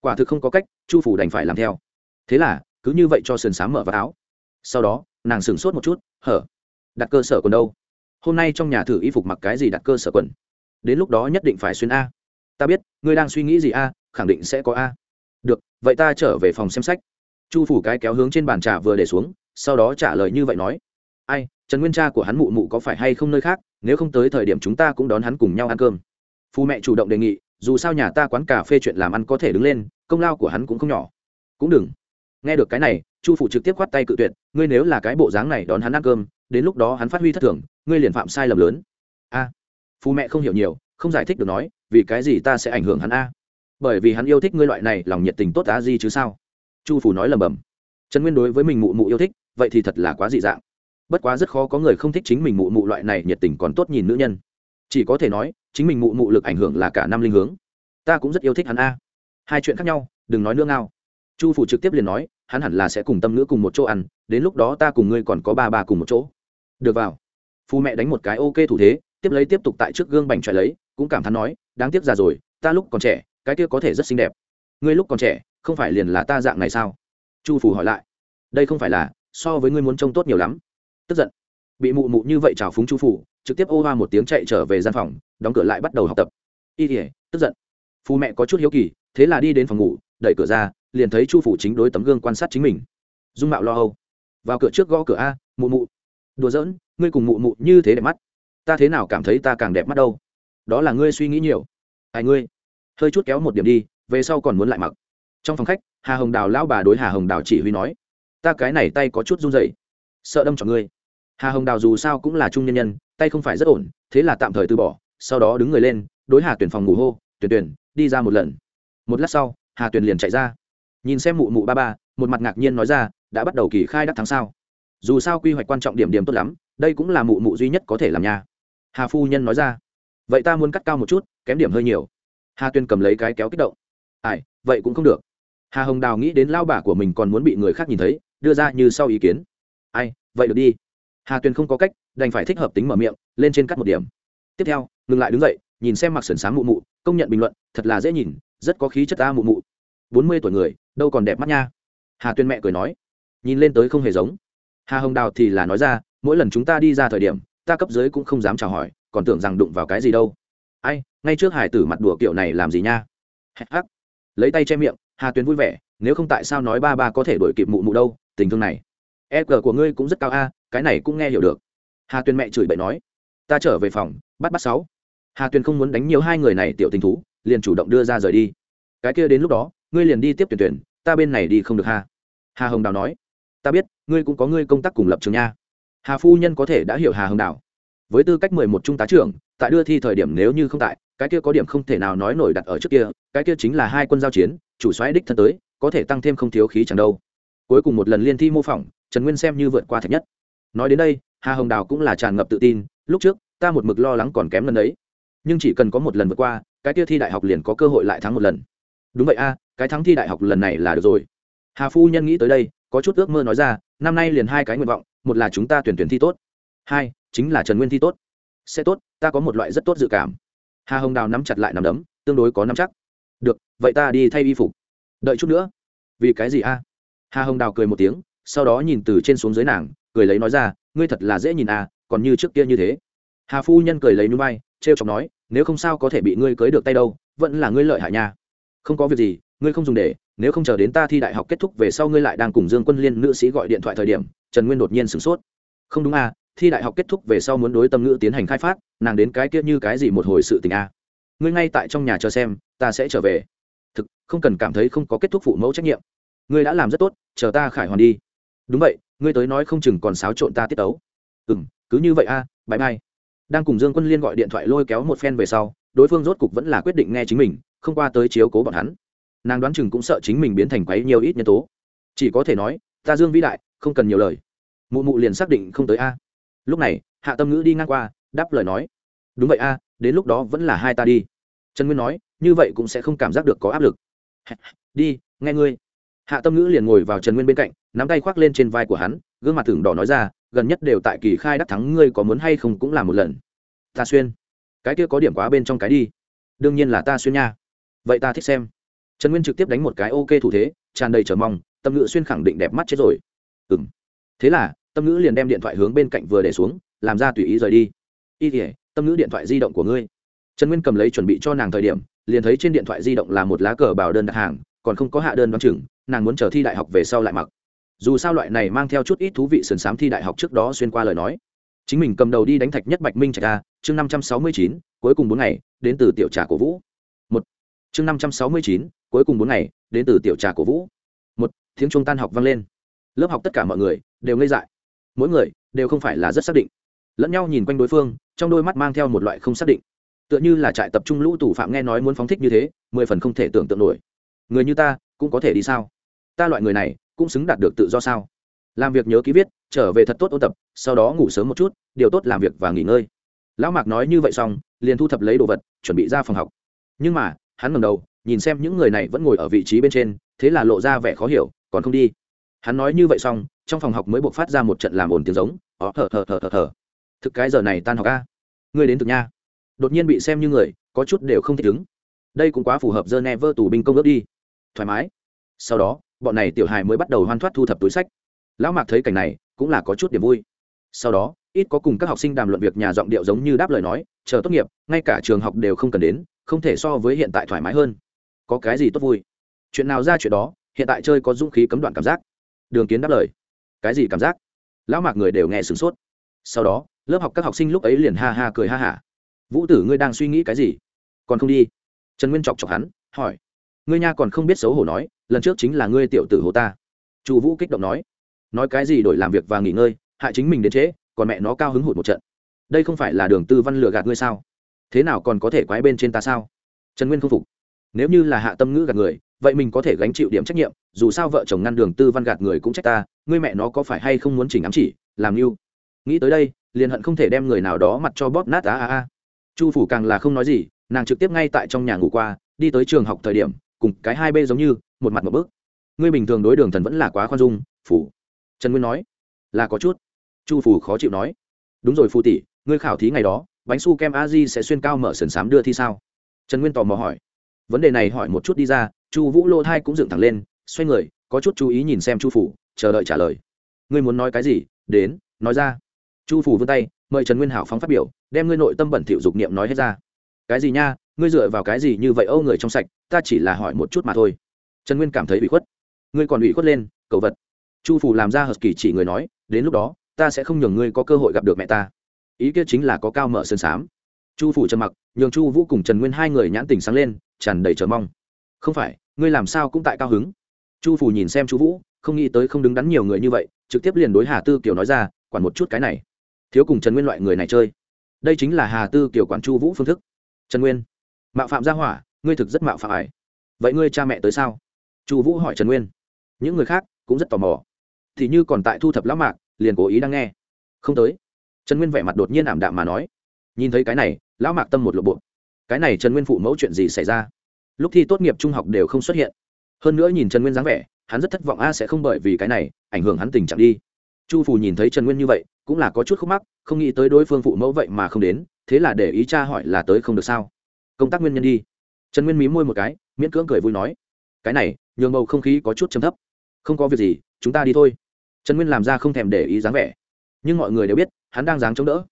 Quả thực không có cách, chu phủ đành phải làm theo. Thế là, cứ như vậy cho sườn s mở vào áo. Sau đó, nàng sửng sốt một chút, hở, đặt cơ sở quần đâu? Hôm nay trong nhà thử y phục mặc cái gì đặt cơ sở quần? Đến lúc đó nhất định phải xuyên a. Ta biết, ngươi đang suy nghĩ gì a, khẳng định sẽ có a. Được, vậy ta trở về phòng xem sách. Chu phủ cái kéo hướng trên bàn trà vừa để xuống, sau đó trả lời như vậy nói. Ai trần nguyên cha của hắn mụ mụ có phải hay không nơi khác nếu không tới thời điểm chúng ta cũng đón hắn cùng nhau ăn cơm. Phu mẹ chủ động đề nghị dù sao nhà ta quán cà phê chuyện làm ăn có thể đứng lên công lao của hắn cũng không nhỏ. Cũng đừng. Nghe được cái này chu phủ trực tiếp khoát tay cự tuyệt ngươi nếu là cái bộ dáng này đón hắn ăn cơm đến lúc đó hắn phát huy thất thường ngươi liền phạm sai lầm lớn. A. À, phù mẹ không hiểu nhiều không giải thích được nói vì cái gì ta sẽ ảnh hưởng hắn a? Bởi vì hắn yêu thích ngươi loại này lòng nhiệt tình tốt á gì chứ sao? Chu phủ nói lầm bầm. Trần nguyên đối với mình mụ mụ yêu thích vậy thì thật là quá dị dạng bất quá rất khó có người không thích chính mình mụ mụ loại này nhiệt tình còn tốt nhìn nữ nhân. Chỉ có thể nói, chính mình mụ mụ lực ảnh hưởng là cả năm linh hướng. Ta cũng rất yêu thích hắn a. Hai chuyện khác nhau, đừng nói nữa ngao. Chu phủ trực tiếp liền nói, hắn hẳn là sẽ cùng tâm nữ cùng một chỗ ăn, đến lúc đó ta cùng ngươi còn có ba ba cùng một chỗ. Được vào. Phu mẹ đánh một cái ok thủ thế, tiếp lấy tiếp tục tại trước gương bành tròi lấy, cũng cảm thán nói, đáng tiếc già rồi, ta lúc còn trẻ, cái kia có thể rất xinh đẹp. Ngươi lúc còn trẻ, không phải liền là ta dạng này sao? Chu phủ hỏi lại. Đây không phải là, so với ngươi muốn trông tốt nhiều lắm tức giận. Bị mụ mụ như vậy trào phúng chu phủ, trực tiếp ô hoa một tiếng chạy trở về gian phòng, đóng cửa lại bắt đầu học tập. Y ỉa tức giận. Phù mẹ có chút hiếu kỳ, thế là đi đến phòng ngủ, đẩy cửa ra, liền thấy chu phủ chính đối tấm gương quan sát chính mình. Dung mạo lo âu. Vào cửa trước gõ cửa a, mụ mụ. Đùa giỡn, ngươi cùng mụ mụ như thế đẹp mắt. Ta thế nào cảm thấy ta càng đẹp mắt đâu? Đó là ngươi suy nghĩ nhiều. Ai ngươi? Hơi chút kéo một điểm đi, về sau còn muốn lại mặc. Trong phòng khách, hà hồng đào lão bà đối hà hồng đào chỉ huy nói. Ta cái này tay có chút run rẩy. Sợ đâm cho ngươi hà hồng đào dù sao cũng là trung nhân nhân, tay không phải rất ổn, thế là tạm thời từ bỏ, sau đó đứng người lên, đối hà tuyển phòng ngủ hô tuyển tuyển đi ra một lần. Một lát sau, hà tuyển liền chạy ra. Nhìn xem mụ mụ ba ba, một mặt ngạc nhiên nói ra, đã bắt đầu kỳ khai đắc tháng sau dù sao quy hoạch quan trọng điểm điểm tốt lắm, đây cũng là mụ mụ duy nhất có thể làm nhà hà phu nhân nói ra, vậy ta muốn cắt cao một chút, kém điểm hơi nhiều. Hà tuyên cầm lấy cái kéo kích động, ai, vậy cũng không được. Hà hồng đào nghĩ đến lao bà của mình còn muốn bị người khác nhìn thấy, đưa ra như sau ý kiến, ai, vậy được đi hà Tuyền không có cách đành phải thích hợp tính mở miệng lên trên cắt một điểm tiếp theo ngừng lại đứng dậy nhìn xem mặc sườn sáng mụ mụ công nhận bình luận thật là dễ nhìn rất có khí chất ta mụ mụ bốn mươi tuổi người đâu còn đẹp mắt nha hà tuyên mẹ cười nói nhìn lên tới không hề giống hà hồng đào thì là nói ra mỗi lần chúng ta đi ra thời điểm ta cấp dưới cũng không dám chào hỏi còn tưởng rằng đụng vào cái gì đâu ai ngay trước hải tử mặt đùa kiểu này làm gì nha hắc. lấy tay che miệng hà tuyến vui vẻ nếu không tại sao nói ba ba có thể đổi kịp mụ mụ đâu tình thương này e cờ của ngươi cũng rất cao a cái này cũng nghe hiểu được. Hà Tuyền mẹ chửi bậy nói, ta trở về phòng, bắt bắt sáu. Hà Tuyền không muốn đánh nhiều hai người này tiểu tình thú, liền chủ động đưa ra rời đi. Cái kia đến lúc đó, ngươi liền đi tiếp tuyển tuyển, ta bên này đi không được ha. Hà hồng đào nói, ta biết, ngươi cũng có ngươi công tác cùng lập trường nha. Hà phu nhân có thể đã hiểu hà hồng đào. Với tư cách mười một trung tá trưởng, tại đưa thi thời điểm nếu như không tại, cái kia có điểm không thể nào nói nổi đặt ở trước kia, cái kia chính là hai quân giao chiến, chủ xoáy đích thân tới, có thể tăng thêm không thiếu khí chẳng đâu. Cuối cùng một lần liên thi mô phỏng, trần nguyên xem như vượt qua thạch nhất nói đến đây, hà hồng đào cũng là tràn ngập tự tin, lúc trước, ta một mực lo lắng còn kém lần đấy nhưng chỉ cần có một lần vượt qua, cái kia thi đại học liền có cơ hội lại thắng một lần. Đúng vậy a, cái thắng thi đại học lần này là được rồi. Hà phu nhân nghĩ tới đây, có chút ước mơ nói ra, năm nay liền hai cái nguyện vọng, một là chúng ta tuyển tuyển thi tốt. Hai, chính là trần nguyên thi tốt. Sẽ tốt, ta có một loại rất tốt dự cảm. Hà hồng đào nắm chặt lại nắm đấm, tương đối có nắm chắc. Được, vậy ta đi thay y phục. Đợi chút nữa. Vì cái gì a? Hà hồng đào cười một tiếng, sau đó nhìn từ trên xuống dưới nàng cười lấy nói ra, ngươi thật là dễ nhìn à còn như trước kia như thế. Hà phu nhân cười lấy núi bay t r e o chọc nói, nếu không sao có thể bị ngươi cưới được tay đâu, vẫn là ngươi lợi hại nha. Không có việc gì, ngươi không dùng để, nếu không chờ đến ta thi đại học kết thúc về sau ngươi lại đang cùng dương quân liên nữ sĩ gọi điện thoại thời điểm, trần nguyên đột nhiên sửng sốt. Không đúng à thi đại học kết thúc về sau muốn đối tâm ngữ tiến hành khai phát, nàng đến cái kia như cái gì một hồi sự tình à? ngươi ngay tại trong nhà chờ xem, ta sẽ trở về. Thực, không cần cảm thấy không có kết thúc phụ mẫu trách nhiệm. Ngươi đã làm rất tốt, chờ ta khải hoàn đi. Đúng vậy ngươi tới nói không chừng còn xáo trộn ta tiết tấu. Ừ m cứ như vậy a à, bãi mai đang cùng dương quân liên gọi điện thoại lôi kéo một phen về sau đối phương rốt cục vẫn là quyết định nghe chính mình không qua tới chiếu cố bọn hắn. Nàng đoán chừng cũng sợ chính mình biến thành quấy nhiều ít nhân tố. Chỉ có thể nói ta dương vĩ đại không cần nhiều lời. Mụ mụ liền xác định không tới a. Lúc này hạ tâm ngữ đi ngang qua đáp lời nói. Đúng vậy a đến lúc đó vẫn là hai ta đi. Trần nguyên nói như vậy cũng sẽ không cảm giác được có áp lực. Đi nghe ngươi. Hạ tâm ngữ liền ngồi vào trần nguyên bên cạnh nắm tay khoác lên trên vai của hắn, gương mặt thưởng đỏ nói ra, gần nhất đều tại kỳ khai đắc thắng ngươi có muốn hay không cũng là một lần. Ta xuyên. Cái kia có điểm quá bên trong cái đi. Đương nhiên là ta xuyên nha. Vậy ta thích xem. Trần nguyên trực tiếp đánh một cái ok thủ thế, tràn đầy chờ mong, tâm ngữ xuyên khẳng định đẹp mắt chết rồi. Ừ m thế là, tâm ngữ liền đem điện thoại hướng bên cạnh vừa để xuống, làm ra tùy ý rời đi. Y thể tâm ngữ điện thoại di động của ngươi. Trần nguyên cầm lấy chuẩn bị cho nàng thời điểm, liền thấy trên điện thoại di động là một lá cờ bảo đơn đặt hàng, còn không có hạ đơn đ o á n chừng, nàng muốn chờ thi đại học về sau lại mặc dù sao loại này mang theo chút ít thú vị sườn s á m thi đại học trước đó xuyên qua lời nói. Chính mình cầm đầu đi đánh thạch nhất bạch minh trạch a, chương năm trăm sáu mươi chín, cuối cùng bốn ngày, đến từ tiểu trà cổ vũ. Một, chương năm trăm sáu mươi chín, cuối cùng bốn ngày, đến từ tiểu trà cổ vũ. Một, tiếng trung tan học vang lên. Lớp học tất cả mọi người đều ngây dại. Mỗi người đều không phải là rất xác định. Lẫn nhau nhìn quanh đối phương, trong đôi mắt mang theo một loại không xác định. Tựa như là trại tập trung lũ tù phạm nghe nói muốn phóng thích như thế, mười phần không thể tưởng tượng nổi. Người như ta cũng có thể đi sao? Ta loại người này cũng xứng đạt được tự do sao? Làm việc nhớ ký viết, trở về thật tốt ôn tập, sau đó ngủ sớm một chút, điều tốt làm việc và nghỉ ngơi. Lão mạc nói như vậy xong, liền thu thập lấy đồ vật, chuẩn bị ra phòng học. Nhưng mà, hắn ngầm đầu, nhìn xem những người này vẫn ngồi ở vị trí bên trên, thế là lộ ra vẻ khó hiểu, còn không đi? Hắn nói như vậy xong, trong phòng học mới buộc phát ra một trận làm ồn tiếng giống, ó thở thở thở thở thở thực cái giờ này tan học ca ngươi đến thực nha. Đột nhiên bị xem như người, có chút đều không thích ứng. Đây cũng quá phù hợp dơ ne vơ tù binh công ước đi. Thoải mái. Sau đó bọn này tiểu hài mới bắt đầu hoan thoát thu thập túi sách. Lão mạc thấy cảnh này, cũng là có chút điểm vui. Sau đó, ít có cùng các học sinh đàm luận việc nhà giọng điệu giống như đáp lời nói, chờ tốt nghiệp, ngay cả trường học đều không cần đến, không thể so với hiện tại thoải mái hơn. Có cái gì tốt vui? Chuyện nào ra chuyện đó, hiện tại chơi có dũng khí cấm đoạn cảm giác. Đường kiến đáp lời, cái gì cảm giác? Lão mạc người đều nghe sửng sốt. Sau đó, lớp học các học sinh lúc ấy liền ha ha cười ha hả. Vũ tử ngươi đang suy nghĩ cái gì? Còn không đi? Trần nguyên chọc chọc hắn, hỏi ngươi nha còn không biết xấu hổ nói, lần trước chính là ngươi tiểu tử hồ ta. Chu vũ kích động nói nói cái gì đổi làm việc và nghỉ ngơi, hại chính mình đến trễ, còn mẹ nó cao hứng hụt một trận. Đây không phải là đường tư văn lừa gạt ngươi sao? Thế nào còn có thể quái bên trên ta sao? Trần nguyên không phục. Nếu như là hạ tâm ngữ gạt người, vậy mình có thể gánh chịu điểm trách nhiệm, dù sao vợ chồng ngăn đường tư văn gạt người cũng trách ta, ngươi mẹ nó có phải hay không muốn chỉnh ám chỉ, làm mưu nghĩ tới đây, liền hận không thể đem người nào đó mặt cho bóp nát á a a. Chu phủ càng là không nói gì, nàng trực tiếp ngay tại trong nhà ngủ qua, đi tới trường học thời điểm cùng cái hai bê giống như, một mặt một bước. Ngươi bình thường đối đường thần vẫn là quá khoan dung phủ trần nguyên nói, là có chút. Chu phủ khó chịu nói, đúng rồi phù tỷ, ngươi khảo thí ngày đó, bánh su kem a di sẽ xuyên cao mở sườn xám đưa thi sao? Trần nguyên tò mò hỏi. Vấn đề này hỏi một chút đi ra, chu vũ lô thai cũng dựng thẳng lên, xoay người, có chút chú ý nhìn xem chu phủ chờ đợi trả lời. Ngươi muốn nói cái gì? Đến, nói ra. Chu phủ vươn tay, mời trần nguyên hảo phóng phát biểu, đem ngươi nội tâm bẩn thỉu dục niệm nói hết ra. Cái gì nha? Ngươi dựa vào cái gì như vậy âu người trong sạch ta chỉ là hỏi một chút mà thôi. Trần nguyên cảm thấy bị khuất. Ngươi còn bị khuất lên cầu vật. Chu phủ làm ra hợp kỳ chỉ người nói, đến lúc đó, ta sẽ không nhường ngươi có cơ hội gặp được mẹ ta. Ý kia chính là có cao mở sơn sám. Chu phủ trầm mặc, nhường chu vũ cùng trần nguyên hai người nhãn tình sáng lên, tràn đầy chờ mong. Không phải, ngươi làm sao cũng tại cao hứng? Chu phủ nhìn xem chu vũ, không nghĩ tới không đứng đắn nhiều người như vậy, trực tiếp liền đối hà tư kiều nói ra, quản một chút cái này. Thiếu cùng trần nguyên loại người này chơi. Đây chính là hà tư kiều quản chu vũ phương thức. Trần nguyên, mạo phạm gia hỏa ngươi thực rất mạo phạm ải vậy ngươi cha mẹ tới sao? Chu vũ hỏi trần nguyên. Những người khác cũng rất tò mò. Thì như còn tại thu thập lão mạc, liền cố ý đang nghe. Không tới. Trần nguyên vẻ mặt đột nhiên ảm đạm mà nói. Nhìn thấy cái này, lão mạc tâm một lộ bộ. Cái này trần nguyên phụ mẫu chuyện gì xảy ra? Lúc thi tốt nghiệp trung học đều không xuất hiện. Hơn nữa nhìn trần nguyên dáng vẻ, hắn rất thất vọng a sẽ không bởi vì cái này, ảnh hưởng hắn tình trạng đi. Chu phù nhìn thấy trần nguyên như vậy, cũng là có chút khúc mắc, không nghĩ tới đối phương phụ mẫu vậy mà không đến, thế là để ý cha hỏi là tới không được sao? Công tác nguyên nhân đi trần nguyên mí môi một cái, miễn cưỡng cười vui nói, cái này, nhường bầu không khí có chút chấm thấp. Không có việc gì, chúng ta đi thôi. Trần nguyên làm ra không thèm để ý dáng vẻ. Nhưng mọi người đều biết, hắn đang dáng chống đỡ.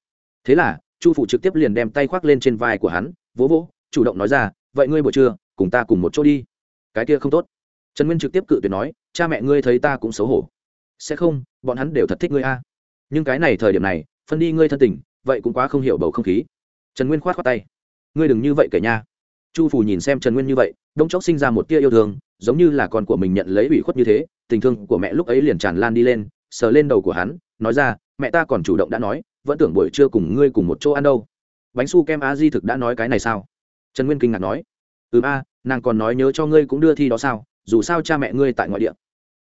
Thế là, chu phụ trực tiếp liền đem tay khoác lên trên vai của hắn, vỗ vỗ, chủ động nói ra, vậy ngươi buổi trưa, cùng ta cùng một chỗ đi. Cái kia không tốt. Trần nguyên trực tiếp cự tuyệt nói, cha mẹ ngươi thấy ta cũng xấu hổ. Sẽ không, bọn hắn đều thật thích ngươi a. Nhưng cái này thời điểm này, phân đi ngươi thân tình, vậy cũng quá không hiểu bầu không khí. Trần nguyên khoát khoát tay, ngươi đừng như vậy kể nha chu phủ nhìn xem trần nguyên như vậy đông chốc sinh ra một tia yêu thương, giống như là con của mình nhận lấy ủy khuất như thế, tình thương của mẹ lúc ấy liền tràn lan đi lên, sờ lên đầu của hắn, nói ra, mẹ ta còn chủ động đã nói, vẫn tưởng buổi trưa cùng ngươi cùng một chỗ ăn đâu. Bánh su kem a di thực đã nói cái này sao? Trần nguyên kinh ngạc nói. Ừ a, nàng còn nói nhớ cho ngươi cũng đưa thi đó sao, dù sao cha mẹ ngươi tại ngoại địa.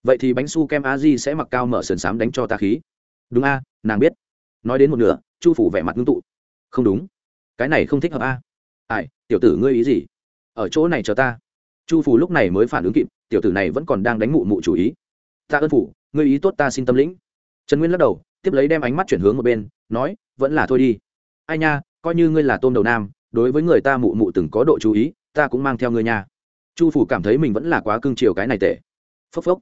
Vậy thì bánh su kem a di sẽ mặc cao mở sườn xám đánh cho ta khí. Đúng a, nàng biết. Nói đến một nửa, chu phủ vẻ mặt ngưng tụ. Không đúng, cái này không thích hợp a ai, tiểu tử ngươi ý gì? Ở chỗ này chờ ta. Chu Phù lúc này mới phản ứng kịp, tiểu tử này vẫn còn đang đánh mụ mụ chủ ý. Ta ơn phủ ngươi ý tốt ta xin tâm lĩnh. Trần nguyên lắc đầu, tiếp lấy đem ánh mắt chuyển hướng một bên, nói, vẫn là thôi đi. Ai nha, coi như ngươi là tôm đầu nam, đối với người ta mụ mụ từng có độ chú ý, ta cũng mang theo ngươi nha. Chu phủ cảm thấy mình vẫn là quá cưng chiều cái này tệ. Phốc phốc.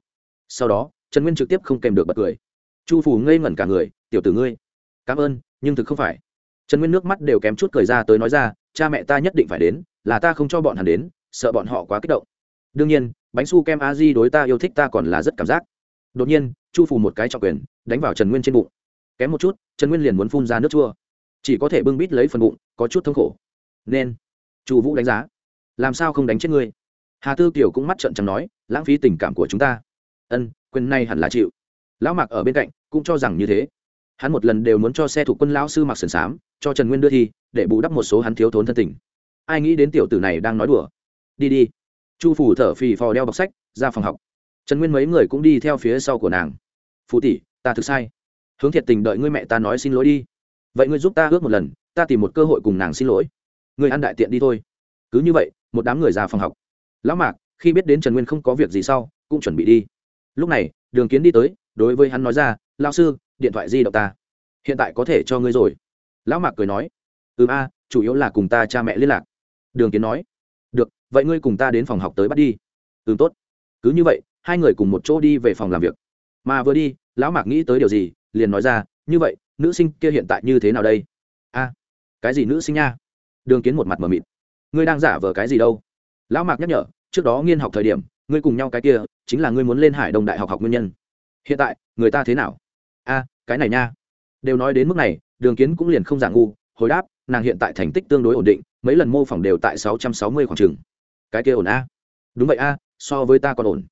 Sau đó, trần nguyên trực tiếp không kèm được bật cười. Chu phủ ngây ngẩn cả người, tiểu tử ngươi, cảm ơn, nhưng thực không phải. Trần nguyên nước mắt đều kém chút cười ra tới nói ra cha mẹ ta nhất định phải đến, là ta không cho bọn hắn đến, sợ bọn họ quá kích động. Đương nhiên, bánh su kem a di đối ta yêu thích ta còn là rất cảm giác. Đột nhiên, chu phủ một cái trọng quyền, đánh vào trần nguyên trên bụng. Kém một chút, trần nguyên liền muốn phun ra nước chua. Chỉ có thể bưng bít lấy phần bụng, có chút thống khổ. Nên, chu vũ đánh giá. Làm sao không đánh chết ngươi? Hà tư kiều cũng mắt trận chẳng nói, lãng phí tình cảm của chúng ta. Ân, quyền này hẳn là chịu. Lão mạc ở bên cạnh, cũng cho rằng như thế. Hắn một lần đều muốn cho xe thủ quân lão sư mặc sườn xám cho trần nguyên đưa thi, để bù đắp một số hắn thiếu thốn thân tình. Ai nghĩ đến tiểu tử này đang nói đùa. Đi đi. Chu phủ thở phì phò đeo bọc sách, ra phòng học. Trần nguyên mấy người cũng đi theo phía sau của nàng. Phù tỷ, ta thực sai. Hướng thiệt tình đợi ngươi mẹ ta nói xin lỗi đi. Vậy ngươi giúp ta ước một lần, ta tìm một cơ hội cùng nàng xin lỗi. Ngươi ăn đại tiện đi thôi. Cứ như vậy, một đám người ra phòng học. Lão mạc, khi biết đến trần nguyên không có việc gì sau, cũng chuẩn bị đi. Lúc này, đường kiến đi tới, đối với hắn nói ra lao sư, điện thoại di động ta. Hiện tại có thể cho ngươi rồi lão mạc cười nói ừ a, chủ yếu là cùng ta cha mẹ liên lạc. Đường kiến nói, được, vậy ngươi cùng ta đến phòng học tới bắt đi. Ừ tốt. Cứ như vậy, hai người cùng một chỗ đi về phòng làm việc. Mà vừa đi, lão mạc nghĩ tới điều gì, liền nói ra, như vậy, nữ sinh kia hiện tại như thế nào đây? A, cái gì nữ sinh nha? Đường kiến một mặt mờ mịt. Ngươi đang giả vờ cái gì đâu? Lão mạc nhắc nhở, trước đó nghiên học thời điểm, ngươi cùng nhau cái kia, chính là ngươi muốn lên hải Đông đại học học nguyên nhân. Hiện tại, người ta thế nào? A, cái này nha. Đều nói đến mức này đường kiến cũng liền không giả ngu, hồi đáp, nàng hiện tại thành tích tương đối ổn định, mấy lần mô phỏng đều tại sáu trăm sáu mươi khoảng t cái kia ổn a? Đúng vậy a, so với ta còn ổn.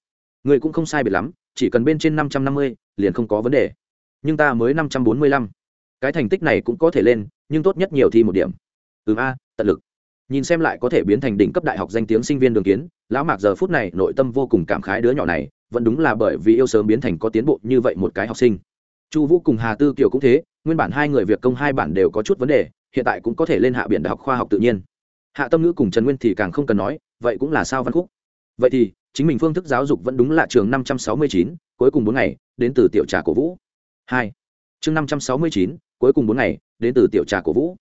Người cũng không sai biệt lắm, chỉ cần bên trên năm trăm năm mươi, liền không có vấn đề. Nhưng ta mới năm trăm bốn mươi lăm. Cái thành tích này cũng có thể lên, nhưng tốt nhất nhiều thi một điểm. Ừ a, tận lực. Nhìn xem lại có thể biến thành đỉnh cấp đại học danh tiếng sinh viên đường kiến, lão mạc giờ phút này nội tâm vô cùng cảm khái đứa nhỏ này, vẫn đúng là bởi vì yêu sớm biến thành có tiến bộ như vậy một cái học sinh chu vũ cùng hà tư kiều cũng thế, nguyên bản hai người việc công hai bản đều có chút vấn đề, hiện tại cũng có thể lên hạ biển đại học khoa học tự nhiên. Hạ tâm ngữ cùng trần nguyên thì càng không cần nói, vậy cũng là sao văn khúc? Vậy thì, chính mình phương thức giáo dục vẫn đúng là trường năm trăm sáu mươi chín, cuối cùng bốn ngày, đến từ tiểu trà cổ vũ. Hai. Chương năm trăm sáu mươi chín, cuối cùng bốn ngày, đến từ tiểu trà cổ vũ.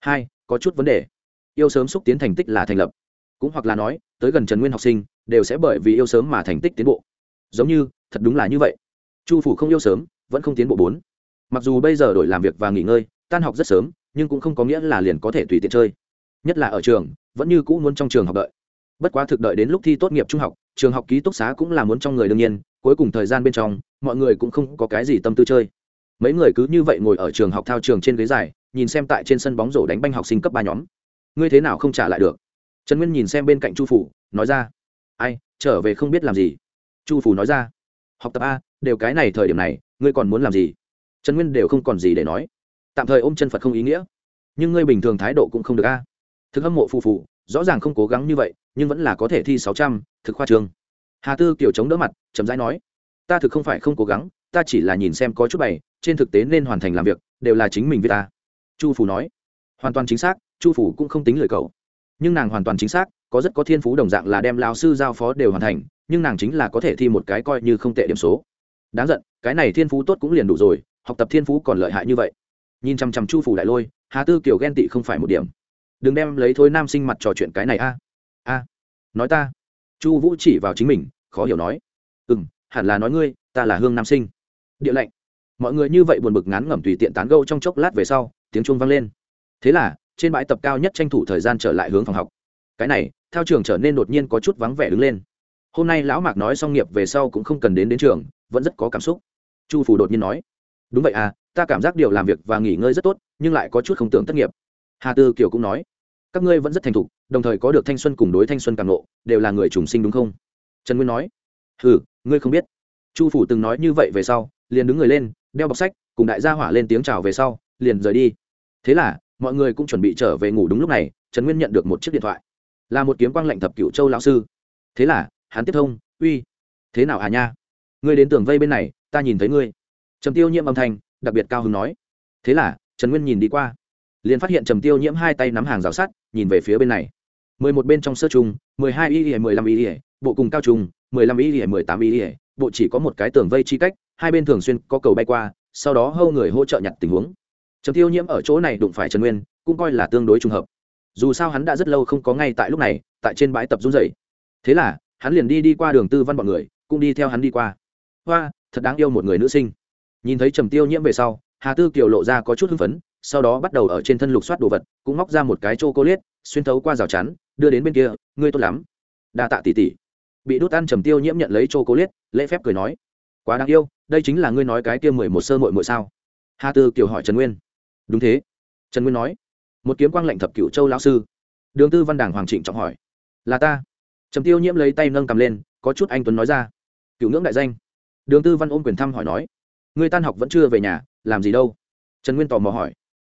Hai, có chút vấn đề. Yêu sớm xúc tiến thành tích là thành lập. Cũng hoặc là nói, tới gần trần nguyên học sinh, đều sẽ bởi vì yêu sớm mà thành tích tiến bộ. Giống như, thật đúng là như vậy. Chu phủ không yêu sớm vẫn không tiến bộ bốn. Mặc dù bây giờ đổi làm việc và nghỉ ngơi, tan học rất sớm, nhưng cũng không có nghĩa là liền có thể tùy tiện chơi. Nhất là ở trường, vẫn như cũ muốn trong trường học đợi. Bất quá thực đợi đến lúc thi tốt nghiệp trung học, trường học ký túc xá cũng là muốn trong người đương nhiên, cuối cùng thời gian bên trong, mọi người cũng không có cái gì tâm tư chơi. Mấy người cứ như vậy ngồi ở trường học thao trường trên ghế dài, nhìn xem tại trên sân bóng rổ đánh banh học sinh cấp ba nhóm. Ngươi thế nào không trả lại được? Trần nguyên nhìn xem bên cạnh chu phủ, nói ra. Ai, trở về không biết làm gì. Chu phủ nói ra. Học tập a, đều cái này thời điểm này ngươi còn muốn làm gì? Trần nguyên đều không còn gì để nói. Tạm thời ôm chân phật không ý nghĩa. Nhưng ngươi bình thường thái độ cũng không được a. Thực hâm mộ phù phù, rõ ràng không cố gắng như vậy, nhưng vẫn là có thể thi sáu trăm, thực khoa trường hà tư kiểu chống đỡ mặt, chậm rãi nói, ta thực không phải không cố gắng, ta chỉ là nhìn xem có chút bày, trên thực tế nên hoàn thành làm việc, đều là chính mình với ta. Chu phủ nói, hoàn toàn chính xác, chu phủ cũng không tính lời cầu. Nhưng nàng hoàn toàn chính xác, có rất có thiên phú đồng dạng là đem lao sư giao phó đều hoàn thành, nhưng nàng chính là có thể thi một cái coi như không tệ điểm số đáng giận, cái này thiên phú tốt cũng liền đủ rồi, học tập thiên phú còn lợi hại như vậy. Nhìn chằm chằm chu phủ đại lôi, hà tư kiểu ghen tị không phải một điểm. Đừng đem lấy thôi nam sinh mặt trò chuyện cái này a. A. Nói ta. Chu vũ chỉ vào chính mình, khó hiểu nói. Ừ m hẳn là nói ngươi, ta là hương nam sinh. Địa lệnh. Mọi người như vậy buồn bực ngán ngẩm tùy tiện tán gâu trong chốc lát về sau, tiếng chuông vang lên. Thế là, trên bãi tập cao nhất tranh thủ thời gian trở lại hướng phòng học. Cái này theo trường trở nên đột nhiên có chút vắng vẻ đứng lên. Hôm nay lão mạc nói xong nghiệp về sau cũng không cần đến đến trường vẫn rất có cảm xúc. Chu phủ đột nhiên nói, đúng vậy à ta cảm giác điều làm việc và nghỉ ngơi rất tốt, nhưng lại có chút không tưởng tất nghiệp. Hà tư kiều cũng nói, các ngươi vẫn rất thành thục, đồng thời có được thanh xuân cùng đối thanh xuân càng nộ, đều là người trùng sinh đúng không? Trần nguyên nói ừ ngươi không biết. Chu phủ từng nói như vậy về sau, liền đứng người lên, đeo bọc sách, cùng đại gia hỏa lên tiếng chào về sau, liền rời đi. Thế là, mọi người cũng chuẩn bị trở về ngủ đúng lúc này, trần nguyên nhận được một chiếc điện thoại. Là một kiếm quang lệnh thập cựu châu lão sư. Thế là, hắn tiếp thông, uy, thế nào hà nha? Ngươi đến tường vây bên này ta nhìn thấy ngươi. Trầm tiêu nhiễm âm thanh đặc biệt cao hứng nói. Thế là trần nguyên nhìn đi qua liền phát hiện trầm tiêu nhiễm hai tay nắm hàng rào sắt nhìn về phía bên này. Mười một bên trong sơ trung, mười hai y ỉa mười lăm y ỉa bộ cùng cao trung mười lăm y ỉa mười tám y ỉa bộ chỉ có một cái tường vây chi cách hai bên thường xuyên có cầu bay qua sau đó hâu người hỗ trợ nhặt tình huống. Trầm tiêu nhiễm ở chỗ này đụng phải trần nguyên cũng coi là tương đối trùng hợp. Dù sao hắn đã rất lâu không có ngay tại lúc này tại trên bãi tập run dậy. thế là hắn liền đi đi qua đường tư văn b ọ n người cũng đi theo hắn đi qua hoa, thật đáng yêu một người nữ sinh. Nhìn thấy trầm tiêu nhiễm về sau, hà tư kiều lộ ra có chút hưng phấn, sau đó bắt đầu ở trên thân lục soát đồ vật, cũng móc ra một cái chô cô liết xuyên thấu qua rào chắn, đưa đến bên kia, ngươi tốt lắm. Đa tạ tỉ tỉ bị đốt ăn trầm tiêu nhiễm nhận lấy chô cô liết lễ phép cười nói, quá đáng yêu, đây chính là ngươi nói cái kia mười một sơ mội mội sao? Hà tư kiều hỏi trần nguyên. Đúng thế. Trần nguyên nói, một kiếm quang lệnh thập cựu châu lão sư. Đường tư văn đảng hoàng trịnh trọng hỏi, là ta. Trầm tiêu nhiễm lấy tay nâng cầm lên, có chút anh tuấn nói ra cựu ngưỡng đại danh đường tư văn ôm quyền thăm hỏi nói người tan học vẫn chưa về nhà, làm gì đâu? Trần nguyên tò mò hỏi,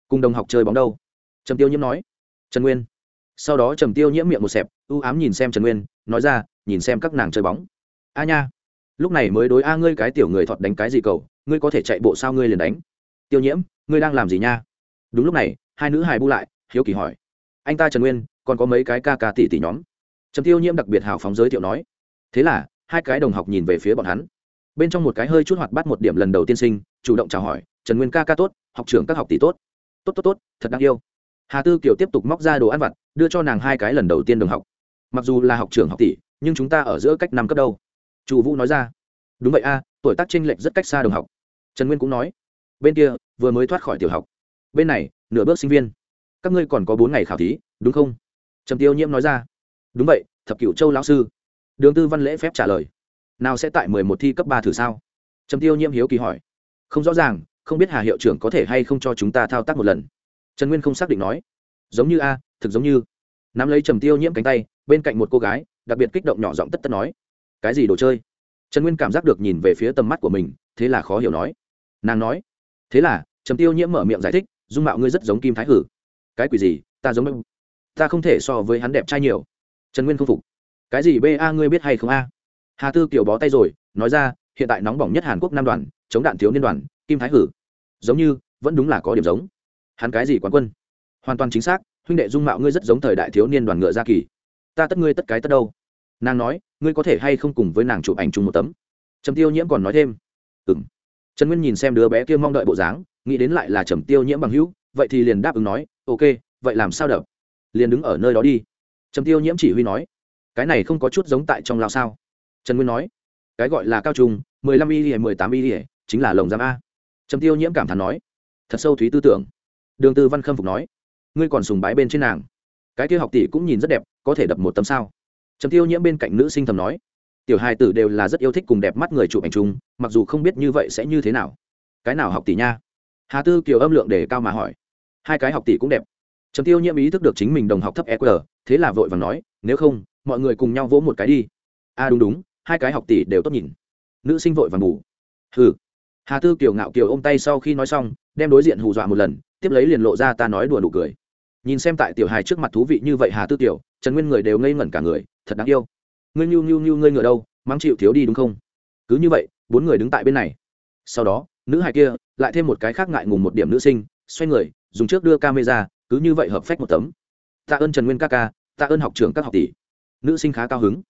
cùng đồng học chơi bóng đâu? Trầm tiêu nhiễm nói, trần nguyên. Sau đó trầm tiêu nhiễm miệng một xẹp, ưu ám nhìn xem trần nguyên, nói ra, nhìn xem các nàng chơi bóng. A nha, lúc này mới đối a ngươi cái tiểu người thọt đánh cái gì cầu, ngươi có thể chạy bộ sao ngươi liền đánh? Tiêu nhiễm, ngươi đang làm gì nha? Đúng lúc này, hai nữ hài bu lại, hiếu kỳ hỏi, anh ta trần nguyên, còn có mấy cái ca ca tỷ tỷ nhóm? Trầm tiêu nhiễm đặc biệt hào phóng giới thiệu nói, thế là, hai cái đồng học nhìn về phía bọn hắn bên trong một cái hơi chút hoạt bát một điểm lần đầu tiên sinh, chủ động chào hỏi, trần nguyên ca ca tốt, học trưởng các học tỷ tốt. Tốt tốt tốt, thật đáng yêu. Hà tư kiều tiếp tục móc ra đồ ăn vặt, đưa cho nàng hai cái lần đầu tiên đồng học. Mặc dù là học trưởng học tỷ, nhưng chúng ta ở giữa cách năm cấp đâu. Chu vũ nói ra. Đúng vậy a, tuổi tác chênh lệch rất cách xa đồng học. Trần nguyên cũng nói. Bên kia, vừa mới thoát khỏi tiểu học. Bên này, nửa bước sinh viên. Các ngươi còn có bốn ngày khảo thí, đúng không? Trầm tiêu nhiễm nói ra. Đúng vậy, thập cửu châu lão sư. Đường tư văn lễ phép trả lời nào sẽ tại mười một thi cấp ba thử sao? Trầm tiêu nhiễm hiếu kỳ hỏi. Không rõ ràng, không biết hà hiệu trưởng có thể hay không cho chúng ta thao tác một lần. Trần nguyên không xác định nói. Giống như a, thực giống như. Nắm lấy trầm tiêu nhiễm cánh tay, bên cạnh một cô gái, đặc biệt kích động nhỏ giọng tất tất nói. Cái gì đồ chơi? Trần nguyên cảm giác được nhìn về phía tầm mắt của mình, thế là khó hiểu nói. Nàng nói. Thế là, trầm tiêu nhiễm mở miệng giải thích, dung mạo ngươi rất giống kim thái hử. Cái quỷ gì? Ta giống bông ta không thể so với hắn đẹp trai nhiều. Trần nguyên không phục. Cái gì ba ngươi biết hay không a? Hà tư kiều bó tay rồi, nói ra, hiện tại nóng bỏng nhất hàn quốc nam đoàn, chống đạn thiếu niên đoàn, kim thái hử. Giống như, vẫn đúng là có điểm giống. Hắn cái gì quán quân? Hoàn toàn chính xác, huynh đệ dung mạo ngươi rất giống thời đại thiếu niên đoàn ngựa gia kỳ. Ta tất ngươi tất cái tất đâu? Nàng nói, ngươi có thể hay không cùng với nàng chụp ảnh chung một tấm? Trầm tiêu nhiễm còn nói thêm. Ừng trần nguyên nhìn xem đứa bé kia mong đợi bộ dáng, nghĩ đến lại là trầm tiêu nhiễm bằng hữu, vậy thì liền đáp ứng nói, ok, vậy làm sao đập? Liền đứng ở nơi đó đi. Trầm tiêu nhiễm chỉ huy nói, cái này không có chút giống tại trong lao sao trần nguyên nói, cái gọi là cao trung, mười lăm y mười tám y chính là lồng giam a. Trầm tiêu nhiễm cảm thán nói, thật sâu thúy tư tưởng. Đường tư văn khâm phục nói, ngươi còn sùng bái bên trên nàng. Cái kia học tỷ cũng nhìn rất đẹp, có thể đập một tấm sao? Trầm tiêu nhiễm bên cạnh nữ sinh thầm nói, tiểu hai tử đều là rất yêu thích cùng đẹp mắt người chụp ảnh chung, mặc dù không biết như vậy sẽ như thế nào. Cái nào học tỷ nha? Hà tư kiều âm lượng để cao mà hỏi, hai cái học tỷ cũng đẹp. Trầm tiêu nhiễm ý thức được chính mình đồng học thấp eq thế là vội vàng nói, nếu không, mọi người cùng nhau vỗ một cái đi. A à đúng đúng hai cái học tỷ đều tốt nhìn. Nữ sinh vội vàng ngủ hừ. Hà tư kiều ngạo kiều ôm tay sau khi nói xong, đem đối diện hù dọa một lần, tiếp lấy liền lộ ra ta nói đùa nụ cười. Nhìn xem tại tiểu hài trước mặt thú vị như vậy hà tư kiều, trần nguyên người đều ngây ngẩn cả người, thật đáng yêu. Ngươi nhu nhu nhu ngươi ngựa đâu, mắng chịu thiếu đi đúng không? Cứ như vậy, bốn người đứng tại bên này. Sau đó, nữ hài kia lại thêm một cái khác ngại ngùng một điểm nữ sinh, xoay người, dùng trước đưa camera, cứ như vậy hợp phách một tấm. Tạ ơn trần nguyên ca ca, tạ ơn học trưởng các học tỷ. Nữ sinh khá cao hứng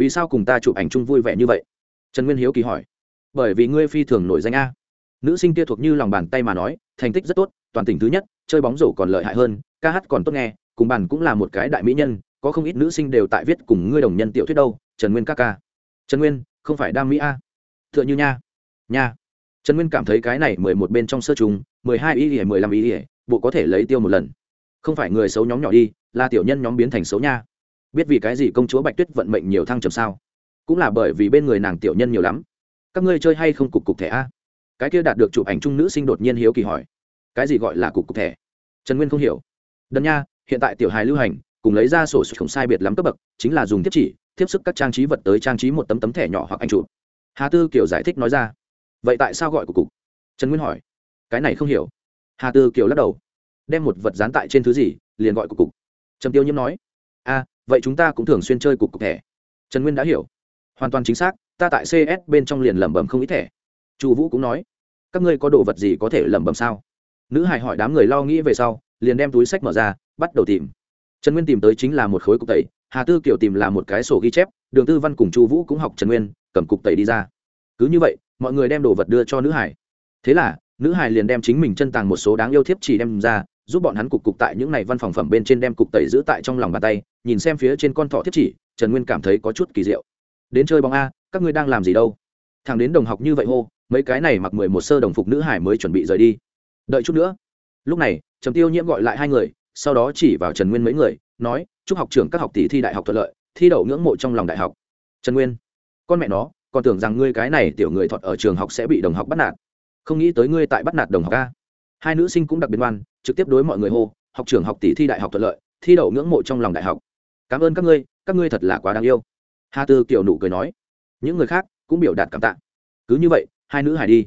vì sao cùng ta chụp ảnh chung vui vẻ như vậy? Trần nguyên hiếu kỳ hỏi. Bởi vì ngươi phi thường nổi danh a. Nữ sinh kia thuộc như lòng bàn tay mà nói, thành tích rất tốt, toàn tỉnh thứ nhất, chơi bóng rổ còn lợi hại hơn, ca hát còn tốt nghe, cùng bàn cũng là một cái đại mỹ nhân, có không ít nữ sinh đều tại viết cùng ngươi đồng nhân tiểu thuyết đâu, trần nguyên ca ca. Trần nguyên, không phải đam mỹ a. T h ư ợ n h ư nha. Nha. Trần nguyên cảm thấy cái này mười một bên trong sơ trùng mười hai ý ỉa mười lăm ý ỉa bộ có thể lấy tiêu một lần. Không phải người xấu nhóm nhỏ đi, là tiểu nhân nhóm biến thành xấu nha biết vì cái gì công chúa bạch tuyết vận mệnh nhiều thăng trầm sao? Cũng là bởi vì bên người nàng tiểu nhân nhiều lắm. Các ngươi chơi hay không cục cục thẻ a? Cái kia đạt được chụp ảnh chung nữ sinh đột nhiên hiếu kỳ hỏi. Cái gì gọi là cục cục thẻ? Trần nguyên không hiểu. Đần nha, hiện tại tiểu hài lưu hành, cùng lấy ra sổ không sai biệt lắm cấp bậc, chính là dùng tiếp chỉ, tiếp sức các trang trí vật tới trang trí một tấm tấm thẻ nhỏ hoặc anh chụp. Hà tư kiều giải thích nói ra. Vậy tại sao gọi của cục? Trần nguyên hỏi. Cái này không hiểu. Hà tư kiều lắc đầu. Đem một vật dán tại trên thứ gì, liền gọi của cục. Trầm tiêu nhiễm nói. A vậy chúng ta cũng thường xuyên chơi cục cục thẻ. Trần nguyên đã hiểu. Hoàn toàn chính xác, ta tại cs bên trong liền lẩm bẩm không ít thẻ. Chu vũ cũng nói, các ngươi có đồ vật gì có thể lẩm bẩm sao? Nữ hải hỏi đám người lo nghĩ về sau, liền đem túi sách mở ra, bắt đầu tìm. Trần nguyên tìm tới chính là một khối cục tẩy, hà tư kiểu tìm là một cái sổ ghi chép, đường tư văn cùng chu vũ cũng học trần nguyên, cầm cục tẩy đi ra. Cứ như vậy, mọi người đem đồ vật đưa cho nữ hải thế là, nữ hải liền đem chính mình chân tàng một số đáng yêu thiếp chỉ đem ra giúp bọn hắn cục cục tại những này văn phòng phẩm bên trên đem cục tẩy giữ tại trong lòng bàn tay, nhìn xem phía trên con thỏ thiết chỉ, trần nguyên cảm thấy có chút kỳ diệu. Đến chơi bóng a, các ngươi đang làm gì đâu? Thằng đến đồng học như vậy hô, mấy cái này mặc mười một sơ đồng phục nữ hải mới chuẩn bị rời đi. Đợi chút nữa. Lúc này, trầm tiêu nhiễm gọi lại hai người, sau đó chỉ vào trần nguyên mấy người, nói, chúc học trưởng các học tỷ thi đại học thuận lợi, thi đậu ngưỡng mộ trong lòng đại học. Trần nguyên, con mẹ nó, còn tưởng rằng ngươi cái này tiểu người thọt ở trường học sẽ bị đồng học bắt nạt. Không nghĩ tới ngươi tại bắt nạt đồng học a hai nữ sinh cũng đặc biệt ngoan, trực tiếp đối mọi người hô, học trưởng, học tỷ thi đại học thuận lợi, thi đậu ngưỡng mộ trong lòng đại học. Cảm ơn các ngươi các ngươi thật là quá đáng yêu. Hà tư kiểu nụ cười nói. Những người khác cũng biểu đạt cảm tạ. Cứ như vậy, hai nữ hải đi.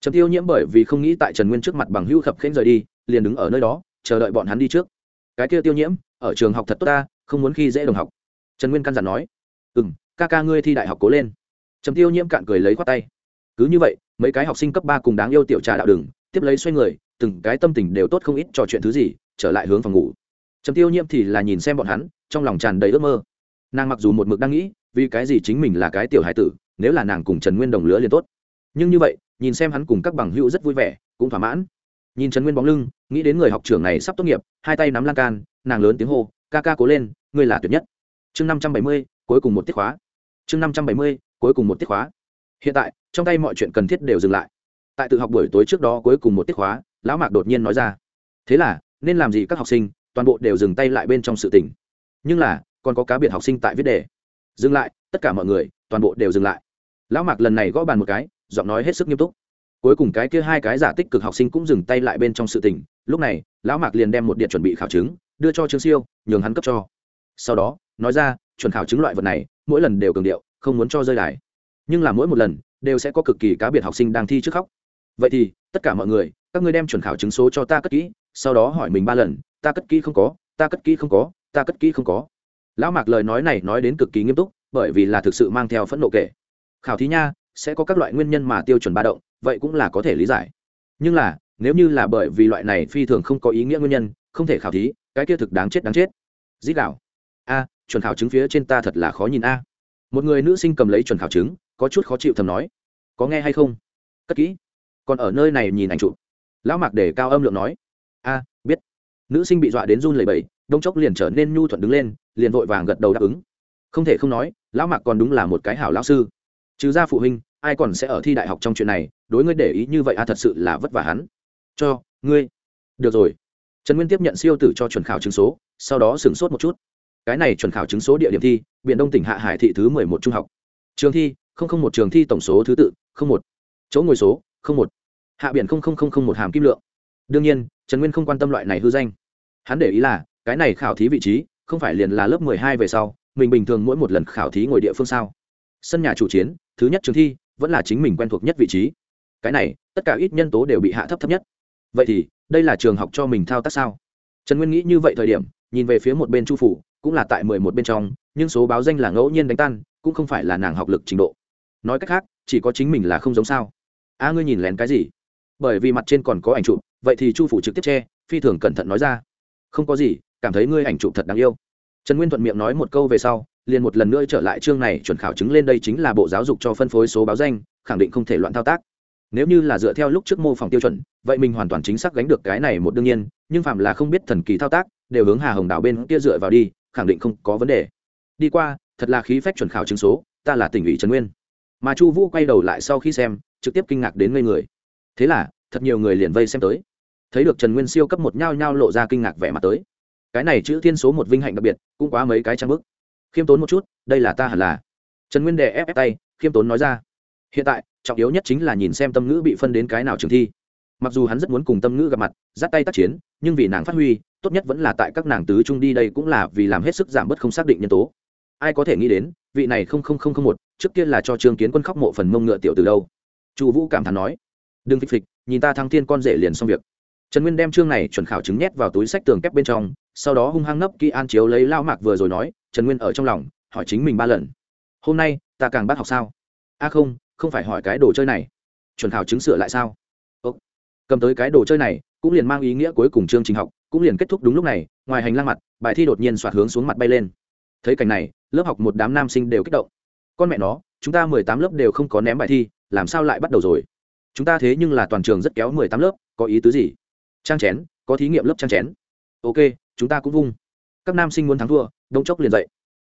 Trầm tiêu nhiễm bởi vì không nghĩ tại trần nguyên trước mặt bằng hữu khập khênh rời đi, liền đứng ở nơi đó, chờ đợi bọn hắn đi trước. Cái kia tiêu nhiễm, ở trường học thật tốt ta, không muốn khi dễ đồng học. Trần nguyên căn dặn nói. Ừ m ca ca ngươi thi đại học cố lên. Trầm tiêu nhiễm cạn cười lấy khoát tay. Cứ như vậy, mấy cái học sinh cấp ba cùng đáng yêu tiểu trà đạo đừng, tiếp lấy xoay người từng cái tâm tình đều tốt không ít trò chuyện thứ gì, trở lại hướng phòng ngủ. Trầm tiêu nhiễm thì là nhìn xem bọn hắn, trong lòng tràn đầy ước mơ. Nàng mặc dù một mực đang nghĩ, vì cái gì chính mình là cái tiểu hải tử, nếu là nàng cùng trần nguyên đồng lứa liền tốt. Nhưng như vậy, nhìn xem hắn cùng các bằng hữu rất vui vẻ, cũng thỏa mãn. Nhìn trần nguyên bóng lưng, nghĩ đến người học trưởng này sắp tốt nghiệp, hai tay nắm lan can, nàng lớn tiếng hô, ca ca cố lên, ngươi là tuyệt nhất. Chương năm trăm bảy mươi, cuối cùng một tiết khóa. Chương năm trăm bảy mươi, cuối cùng một tiết khóa. Hiện tại, trong tay mọi chuyện cần thiết đều dừng lại. Tại tự học buổi tối trước đó cuối cùng một tiết khóa lão mạc đột nhiên nói ra. Thế là, nên làm gì các học sinh, toàn bộ đều dừng tay lại bên trong sự tỉnh nhưng là, còn có cá biệt học sinh tại viết đề. Dừng lại, tất cả mọi người, toàn bộ đều dừng lại. Lão mạc lần này gõ bàn một cái, giọng nói hết sức nghiêm túc. Cuối cùng cái kia hai cái giả tích cực học sinh cũng dừng tay lại bên trong sự tỉnh lúc này, lão mạc liền đem một điện chuẩn bị khảo chứng, đưa cho trương siêu, nhường hắn cấp cho. Sau đó, nói ra, chuẩn khảo chứng loại vật này, mỗi lần đều cường điệu, không muốn cho rơi đài. Nhưng là mỗi một lần, đều sẽ có cực kỳ cá biệt học sinh đang thi trước khóc vậy thì, tất cả mọi người, các ngươi đem chuẩn khảo chứng số cho ta cất kỹ, sau đó hỏi mình ba lần, ta cất kỹ không có, ta cất kỹ không có, ta cất kỹ không có. Lão mạc lời nói này nói đến cực kỳ nghiêm túc, bởi vì là thực sự mang theo phẫn nộ kể. Khảo thí nha, sẽ có các loại nguyên nhân mà tiêu chuẩn ba động, vậy cũng là có thể lý giải. Nhưng là, nếu như là bởi vì loại này phi thường không có ý nghĩa nguyên nhân, không thể khảo thí, cái kia thực đáng chết đáng chết. Dít đạo a, chuẩn khảo chứng phía trên ta thật là khó nhìn a. Một người nữ sinh cầm lấy chuẩn khảo chứng, có chút khó chịu thầm nói. Có nghe hay không? Cất kỹ còn ở nơi này nhìn ảnh chụp. Lão mạc để cao âm lượng nói, a, biết. Nữ sinh bị dọa đến run lầy bầy đông chốc liền trở nên nhu thuận đứng lên, liền vội vàng gật đầu đáp ứng. Không thể không nói, lão mạc còn đúng là một cái hảo lão sư. Trừ ra phụ huynh, ai còn sẽ ở thi đại học trong chuyện này, đối ngươi để ý như vậy a, thật sự là vất vả hắn. Cho, ngươi. Được rồi. Trần nguyên tiếp nhận siêu tử cho chuẩn khảo chứng số, sau đó sửng sốt một chút. Cái này chuẩn khảo chứng số địa điểm thi biện đông tỉnh hạ hải thị thứ mười một trung học. Trường thi, không không một trường thi tổng số thứ tự, không một. Chỗ ngồi số một. Hạ biển không không không không một hàm kim lượng. Đương nhiên, trần nguyên không quan tâm loại này hư danh. Hắn để ý là, cái này khảo thí vị trí, không phải liền là lớp mười hai về sau, mình bình thường mỗi một lần khảo thí ngồi địa phương sao. Sân nhà chủ chiến, thứ nhất trường thi, vẫn là chính mình quen thuộc nhất vị trí. Cái này, tất cả ít nhân tố đều bị hạ thấp thấp nhất. Vậy thì, đây là trường học cho mình thao tác sao? Trần nguyên nghĩ như vậy thời điểm, nhìn về phía một bên chu phủ, cũng là tại mười một bên trong, nhưng số báo danh là ngẫu nhiên đánh tan, cũng không phải là nàng học lực trình độ. Nói cách khác, chỉ có chính mình là không giống sao a ngươi nhìn lén cái gì? Bởi vì mặt trên còn có ảnh chụp, vậy thì chu phủ trực tiếp che, phi thường cẩn thận nói ra. Không có gì, cảm thấy ngươi ảnh chụp thật đáng yêu. Trần nguyên thuận miệng nói một câu về sau, liền một lần nữa trở lại chương này chuẩn khảo chứng lên đây chính là bộ giáo dục cho phân phối số báo danh, khẳng định không thể loạn thao tác. Nếu như là dựa theo lúc trước mô phỏng tiêu chuẩn, vậy mình hoàn toàn chính xác gánh được cái này một đương nhiên, nhưng phạm là không biết thần kỳ thao tác, đều hướng hà hồng đảo bên kia dựa vào đi, khẳng định không có vấn đề. Đi qua, thật là khí phách chuẩn khảo chứng số, ta là tỉnh ủy trần nguyên mà chu vũ quay đầu lại sau khi xem, trực tiếp kinh ngạc đến ngây người. Thế là, thật nhiều người liền vây xem tới. Thấy được trần nguyên siêu cấp một nhao nhao lộ ra kinh ngạc vẻ mặt tới. Cái này chữ thiên số một vinh hạnh đặc biệt, cũng quá mấy cái trang bức. Khiêm tốn một chút, đây là ta hẳn là. Trần nguyên đè ép ép tay, khiêm tốn nói ra. Hiện tại, trọng yếu nhất chính là nhìn xem tâm ngữ bị phân đến cái nào trường thi. Mặc dù hắn rất muốn cùng tâm ngữ gặp mặt, dắt tay tác chiến, nhưng vì nàng phát huy, tốt nhất vẫn là tại các nàng tứ trung đi đây cũng là vì làm hết sức giảm bớt không xác định nhân tố. Ai có thể nghĩ đến, vị này không không không không một trước kia là cho trương kiến quân khóc mộ phần mông ngựa tiểu từ đâu. Chu vũ cảm thán nói đừng phịch phịch nhìn ta thăng thiên con rể liền xong việc. Trần nguyên đem chương này chuẩn khảo chứng nhét vào túi sách tường kép bên trong sau đó hung hăng nấp kỹ an chiếu lấy lao mạc vừa rồi nói trần nguyên ở trong lòng hỏi chính mình ba lần. Hôm nay ta càng bắt học sao? A không không phải hỏi cái đồ chơi này. Chuẩn khảo chứng sửa lại sao? Ồ, cầm tới cái đồ chơi này cũng liền mang ý nghĩa cuối cùng chương trình học cũng liền kết thúc đúng lúc này ngoài hành lang mặt bài thi đột nhiên soạt hướng xuống mặt bay lên. Thấy cảnh này lớp học một đám nam sinh đều kích động con mẹ nó, chúng ta mười tám lớp đều không có ném bài thi, làm sao lại bắt đầu rồi? Chúng ta thế nhưng là toàn trường rất kéo mười tám lớp, có ý tứ gì? Trang chén, có thí nghiệm lớp trang chén. Ok, chúng ta cũng vung. Các nam sinh muốn thắng thua, đông chốc liền dậy.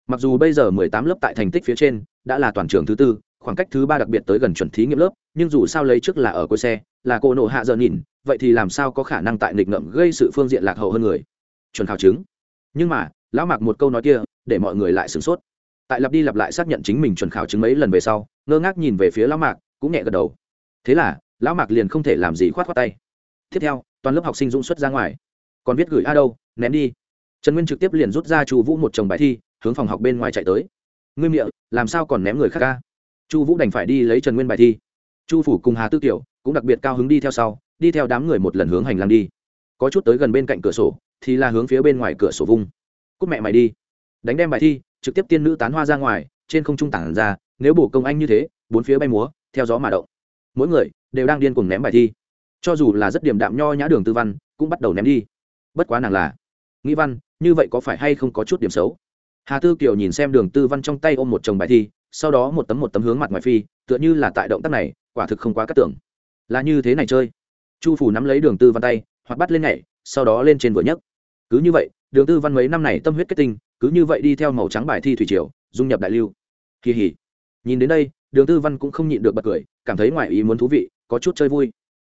Mặc dù bây giờ mười tám lớp tại thành tích phía trên, đã là toàn trường thứ tư, khoảng cách thứ ba đặc biệt tới gần chuẩn thí nghiệm lớp, nhưng dù sao lấy trước là ở cuối xe, là cô nộ hạ giờ nhìn, vậy thì làm sao có khả năng tại nghịch ngợm gây sự phương diện lạc hậu hơn người? Chuẩn khảo chứng. Nhưng mà, lão mạc một câu nói kia, để mọi người lại sửng sốt tại lặp đi lặp lại xác nhận chính mình chuẩn khảo chứng mấy lần về sau, ngơ ngác nhìn về phía lão mạc, cũng nhẹ gật đầu. Thế là, lão mạc liền không thể làm gì khoát khoát tay. Tiếp theo, toàn lớp học sinh dũng xuất ra ngoài. Còn viết gửi a đâu, ném đi. Trần nguyên trực tiếp liền rút ra chu vũ một chồng bài thi, hướng phòng học bên ngoài chạy tới. Ngươi miệng, làm sao còn ném người khác ca? Chu vũ đành phải đi lấy trần nguyên bài thi. Chu phủ cùng hà tư tiểu cũng đặc biệt cao hứng đi theo sau, đi theo đám người một lần hướng hành lang đi. Có chút tới gần bên cạnh cửa sổ, thì là hướng phía bên ngoài cửa sổ vung. Cúc mẹ mày đi. Đánh đem bài thi trực tiếp tiên nữ tán hoa ra ngoài, trên không trung tản ra, nếu bổ công anh như thế, bốn phía bay múa, theo gió mà động. Mỗi người đều đang điên cuồng ném bài thi. Cho dù là rất điểm đạm nho nhã đường tư văn, cũng bắt đầu ném đi. Bất quá nàng là nghĩ văn, như vậy có phải hay không có chút điểm xấu? Hà tư kiều nhìn xem đường tư văn trong tay ôm một chồng bài thi, sau đó một tấm một tấm hướng mặt ngoài phi, tựa như là tại động tác này, quả thực không quá cắt tưởng là như thế này chơi. Chu phủ nắm lấy đường tư văn tay hoặc bắt lên nhảy, sau đó lên trên vừa nhấc. Cứ như vậy, đường tư văn mấy năm này tâm huyết kết tinh cứ như vậy đi theo màu trắng bài thi thủy triều, dung nhập đại lưu. Kỳ hỉ. Nhìn đến đây, đường tư văn cũng không nhịn được bật cười, cảm thấy ngoài ý muốn thú vị, có chút chơi vui.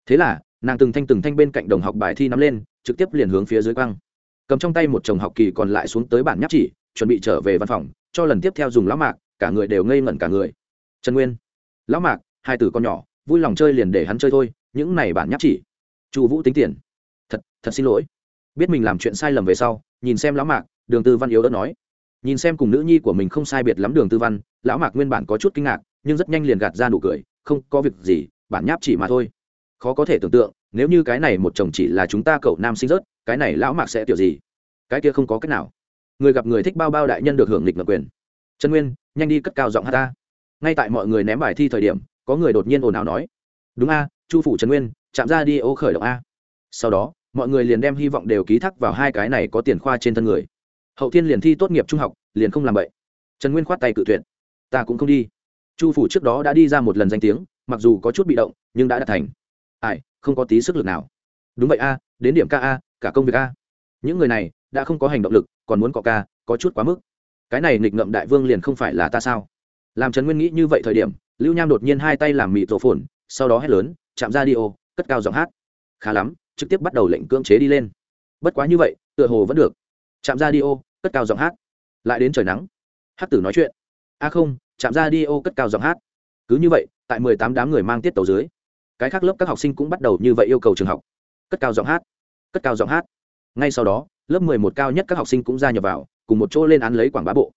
Thế là, nàng từng thanh từng thanh bên cạnh đồng học bài thi nắm lên, trực tiếp liền hướng phía dưới quăng. Cầm trong tay một chồng học kỳ còn lại xuống tới bản nháp chỉ, chuẩn bị trở về văn phòng, cho lần tiếp theo dùng lão mạc, cả người đều ngây ngẩn cả người. Trần nguyên. Lão mạc, hai tử con nhỏ, vui lòng chơi liền để hắn chơi thôi, những này bản nháp chỉ. Chu vũ tính tiền. Thật thật xin lỗi. Biết mình làm chuyện sai lầm về sau, nhìn xem lão mạc đường tư văn yếu đất nói. Nhìn xem cùng nữ nhi của mình không sai biệt lắm đường tư văn, lão mạc nguyên bản có chút kinh ngạc, nhưng rất nhanh liền gạt ra nụ cười, không có việc gì, bản nháp chỉ mà thôi. Khó có thể tưởng tượng, nếu như cái này một chồng chỉ là chúng ta cậu nam sinh rớt, cái này lão mạc sẽ kiểu gì? Cái kia không có cách nào. Người gặp người thích bao bao đại nhân được hưởng lịch ngược quyền. Trần nguyên, nhanh đi cất cao giọng hát ta. Ngay tại mọi người ném bài thi thời điểm, có người đột nhiên ồn ào nói. Đúng a, chu phủ trần nguyên, chạm ra đi ô khởi động a. Sau đó, mọi người liền đem hy vọng đều ký thác vào hai cái này có tiền khoa trên thân người hậu thiên liền thi tốt nghiệp trung học, liền không làm vậy trần nguyên khoát tay cự tuyệt. Ta cũng không đi. Chu phủ trước đó đã đi ra một lần danh tiếng, mặc dù có chút bị động, nhưng đã đạt thành. Ai, không có tí sức lực nào. Đúng vậy a, đến điểm ca a, cả công việc a. Những người này, đã không có hành động lực, còn muốn có ca, có chút quá mức. Cái này nghịch ngậm đại vương liền không phải là ta sao? Làm trần nguyên nghĩ như vậy thời điểm, lưu nham đột nhiên hai tay làm mị tổ phồn, sau đó hét lớn, chạm ra đi ô, cất cao giọng hát. Khá lắm, trực tiếp bắt đầu lệnh cưỡng chế đi lên. Bất quá như vậy, tựa hồ vẫn được. Chạm ra đi ô cất cao giọng hát. Lại đến trời nắng. Hát tử nói chuyện. A không, chạm ra đi ô cất cao giọng hát. Cứ như vậy, tại mười tám đám người mang tiết tàu dưới, cái khác lớp các học sinh cũng bắt đầu như vậy yêu cầu trường học. Cất cao giọng hát. Cất cao giọng hát. Ngay sau đó, lớp mười một cao nhất các học sinh cũng gia nhập vào, cùng một chỗ lên án lấy quảng bá bộ.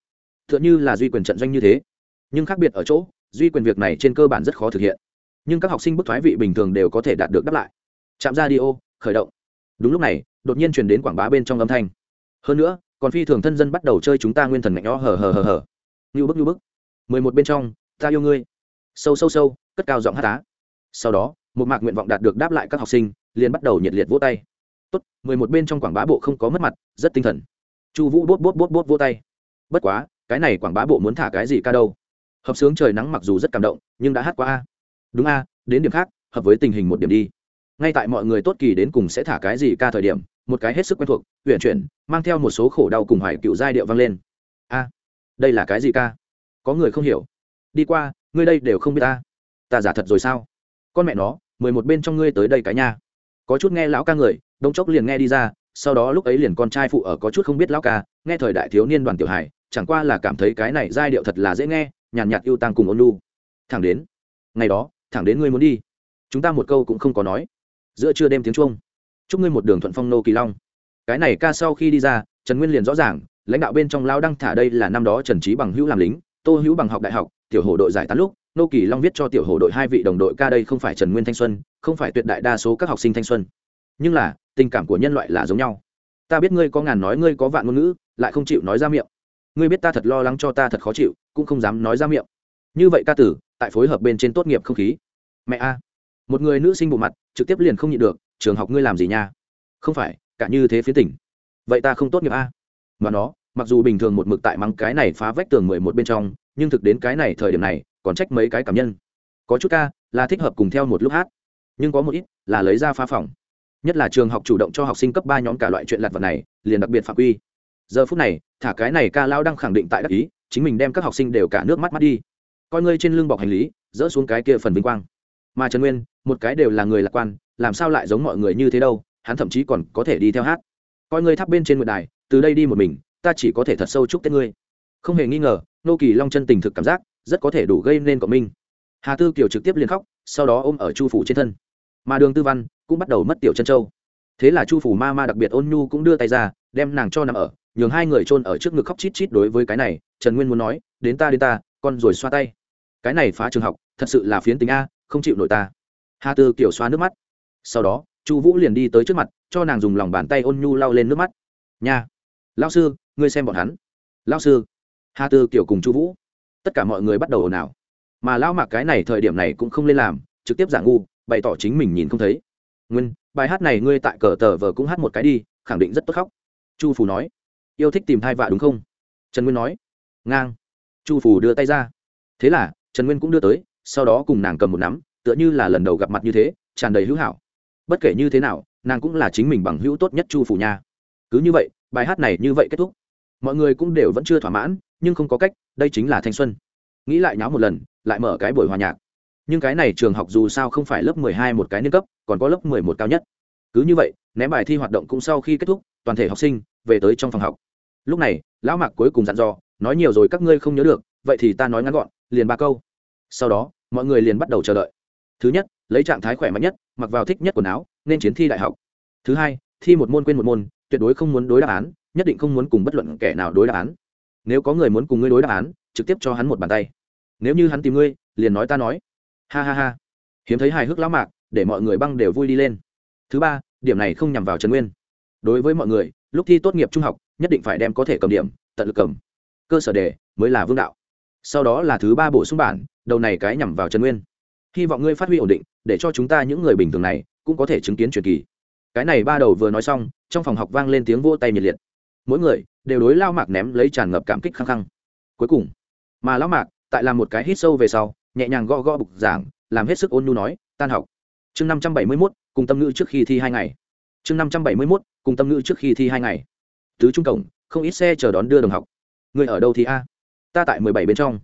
T h ư ợ n h ư là duy quyền trận doanh như thế. Nhưng khác biệt ở chỗ, duy quyền việc này trên cơ bản rất khó thực hiện. Nhưng các học sinh bức thoái vị bình thường đều có thể đạt được đáp lại. Chạm ra đi ô, khởi động. Đúng lúc này, đột nhiên chuyển đến quảng bá bên trong âm thanh. Hơn nữa còn phi thường thân dân bắt đầu chơi chúng ta nguyên thần ngạnh nhõ hờ hờ hờ hờ. Như bức như bức. Mười một bên trong, ta yêu ngươi. Sâu sâu sâu, cất cao giọng hát tá sau đó, một mạc nguyện vọng đạt được đáp lại các học sinh, liền bắt đầu nhiệt liệt vỗ tay. Tốt, mười một bên trong quảng bá bộ không có mất mặt, rất tinh thần. Chu vũ bốt bốt bốt bốt vỗ tay. Bất quá, cái này quảng bá bộ muốn thả cái gì ca đâu? Hợp sướng trời nắng mặc dù rất cảm động, nhưng đã hát qua a. Đúng a, đến điểm khác, hợp với tình hình một điểm đi. Ngay tại mọi người tốt kỳ đến cùng sẽ thả cái gì ca thời điểm một cái hết sức quen thuộc huyện chuyển, mang theo một số khổ đau cùng hoài cựu giai điệu vang lên. A, đây là cái gì ca? Có người không hiểu. Đi qua, ngươi đây đều không biết ta. Ta giả thật rồi sao? Con mẹ nó, mười một bên trong ngươi tới đây cái nha. Có chút nghe lão ca người, đông chốc liền nghe đi ra, sau đó lúc ấy liền con trai phụ ở có chút không biết lão ca, nghe thời đại thiếu niên đoàn tiểu hải chẳng qua là cảm thấy cái này giai điệu thật là dễ nghe, nhàn nhạt yêu tăng cùng ôn lu thẳng đến, ngày đó, thẳng đến ngươi muốn đi. Chúng ta một câu cũng không có nói. Giữa trưa đêm tiếng chuông chúc ngươi một đường thuận phong nô kỳ long. Cái này ca sau khi đi ra, trần nguyên liền rõ ràng, lãnh đạo bên trong lao đăng thả đây là năm đó trần trí bằng hữu làm lính, tô hữu bằng học đại học, tiểu hồ đội giải tán lúc, nô kỳ long viết cho tiểu hồ đội hai vị đồng đội ca đây không phải trần nguyên thanh xuân, không phải tuyệt đại đa số các học sinh thanh xuân. Nhưng là, tình cảm của nhân loại là giống nhau. Ta biết ngươi có ngàn nói ngươi có vạn ngôn ngữ, lại không chịu nói ra miệng. Ngươi biết ta thật lo lắng cho ta thật khó chịu, cũng không dám nói ra miệng. Như vậy ca tử, tại phối hợp bên trên tốt nghiệp không khí. Mẹ a. Một người nữ sinh bộ mặt, trực tiếp liền không nhịn được trường học ngươi làm gì nha? Không phải, cả như thế phía tỉnh. Vậy ta không tốt nghiệp a. Mà nó, mặc dù bình thường một mực tại mắng cái này phá vách tường mười một bên trong, nhưng thực đến cái này thời điểm này, còn trách mấy cái cảm nhân. Có chút ca, là thích hợp cùng theo một lúc hát. Nhưng có một ít, là lấy ra phá phòng. Nhất là trường học chủ động cho học sinh cấp ba nhóm cả loại chuyện lặt vật này, liền đặc biệt phạm quy. Giờ phút này, thả cái này ca lao đang khẳng định tại đắc ý, chính mình đem các học sinh đều cả nước mắt mắt đi. Coi ngươi trên lưng bọc hành lý dỡ xuống cái kia phần vinh quang mà trần nguyên, một cái đều là người lạc quan, làm sao lại giống mọi người như thế đâu, hắn thậm chí còn có thể đi theo hát. Coi ngươi thắp bên trên nguyệt đài, từ đây đi một mình, ta chỉ có thể thật sâu chúc tết ngươi. Không hề nghi ngờ, nô kỳ long chân tình thực cảm giác, rất có thể đủ gây nên cộng minh. Hà tư kiều trực tiếp liền khóc, sau đó ôm ở chu phủ trên thân. Mà đường tư văn cũng bắt đầu mất tiểu chân châu. Thế là chu phủ ma ma đặc biệt ôn nhu cũng đưa tay ra, đem nàng cho nằm ở, nhường hai người chôn ở trước ngực khóc chít chít đối với cái này, trần nguyên muốn nói, đến ta đến ta, con rồi xoa tay. Cái này phá trường học, thật sự là phiến tính a không chịu nổi ta. Hà tư kiểu xoa nước mắt. Sau đó, chu vũ liền đi tới trước mặt, cho nàng dùng lòng bàn tay ôn nhu lau lên nước mắt. Nha lao sư, ngươi xem bọn hắn. Lao sư, hà tư kiểu cùng chu vũ. Tất cả mọi người bắt đầu ồn ào. Mà lao mạc cái này thời điểm này cũng không lên làm, trực tiếp giả ngu, bày tỏ chính mình nhìn không thấy. Nguyên, bài hát này ngươi tại cờ tờ vờ cũng hát một cái đi, khẳng định rất tốt khóc. Chu Phù nói. Yêu thích tìm thai vạ đúng không? Trần nguyên nói. Ngang. Chu Phù đưa tay ra. Thế là, trần nguyên cũng đưa tới sau đó cùng nàng cầm một nắm, tựa như là lần đầu gặp mặt như thế, tràn đầy hữu hảo. Bất kể như thế nào, nàng cũng là chính mình bằng hữu tốt nhất chu phủ nha. Cứ như vậy, bài hát này như vậy kết thúc. Mọi người cũng đều vẫn chưa thỏa mãn, nhưng không có cách, đây chính là thanh xuân. Nghĩ lại nháo một lần, lại mở cái buổi hòa nhạc. Nhưng cái này trường học dù sao không phải lớp mười hai một cái nâng cấp, còn có lớp mười một cao nhất. Cứ như vậy, ném bài thi hoạt động cũng sau khi kết thúc, toàn thể học sinh về tới trong phòng học. Lúc này, lão mạc cuối cùng dặn dò, nói nhiều rồi các ngươi không nhớ được, vậy thì ta nói ngắn gọn, liền ba câu sau đó, mọi người liền bắt đầu chờ đợi. Thứ nhất, lấy trạng thái khỏe mạnh nhất, mặc vào thích nhất quần áo, nên chiến thi đại học. Thứ hai, thi một môn quên một môn, tuyệt đối không muốn đối đáp án, nhất định không muốn cùng bất luận kẻ nào đối đáp án. Nếu có người muốn cùng ngươi đối đáp án, trực tiếp cho hắn một bàn tay. Nếu như hắn tìm ngươi, liền nói ta nói. Ha ha ha. Hiếm thấy hài hước lão mạc, để mọi người băng đều vui đi lên. Thứ ba, điểm này không nhằm vào trần nguyên. Đối với mọi người, lúc thi tốt nghiệp trung học, nhất định phải đem có thể cầm điểm, tận lực cầm. Cơ sở đề, mới là vương đạo sau đó là thứ ba bổ sung bản, đầu này cái nhằm vào trần nguyên. Hy vọng ngươi phát huy ổn định, để cho chúng ta những người bình thường này cũng có thể chứng kiến truyền kỳ. Cái này ba đầu vừa nói xong, trong phòng học vang lên tiếng vô tay nhiệt liệt. Mỗi người đều đối lao mạc ném lấy tràn ngập cảm kích khăng khăng. Cuối cùng, mà lao mạc tại làm một cái hít sâu về sau, nhẹ nhàng gõ gõ bục giảng, làm hết sức ôn nhu nói, tan học. Chương năm trăm bảy mươi mốt, cùng tâm ngữ trước khi thi hai ngày. Chương năm trăm bảy mươi mốt, cùng tâm ngữ trước khi thi hai ngày. Tứ trung cổng, không ít xe chờ đón đưa đồng học. Người ở đâu thì a? Ta tại mười bảy bên trong.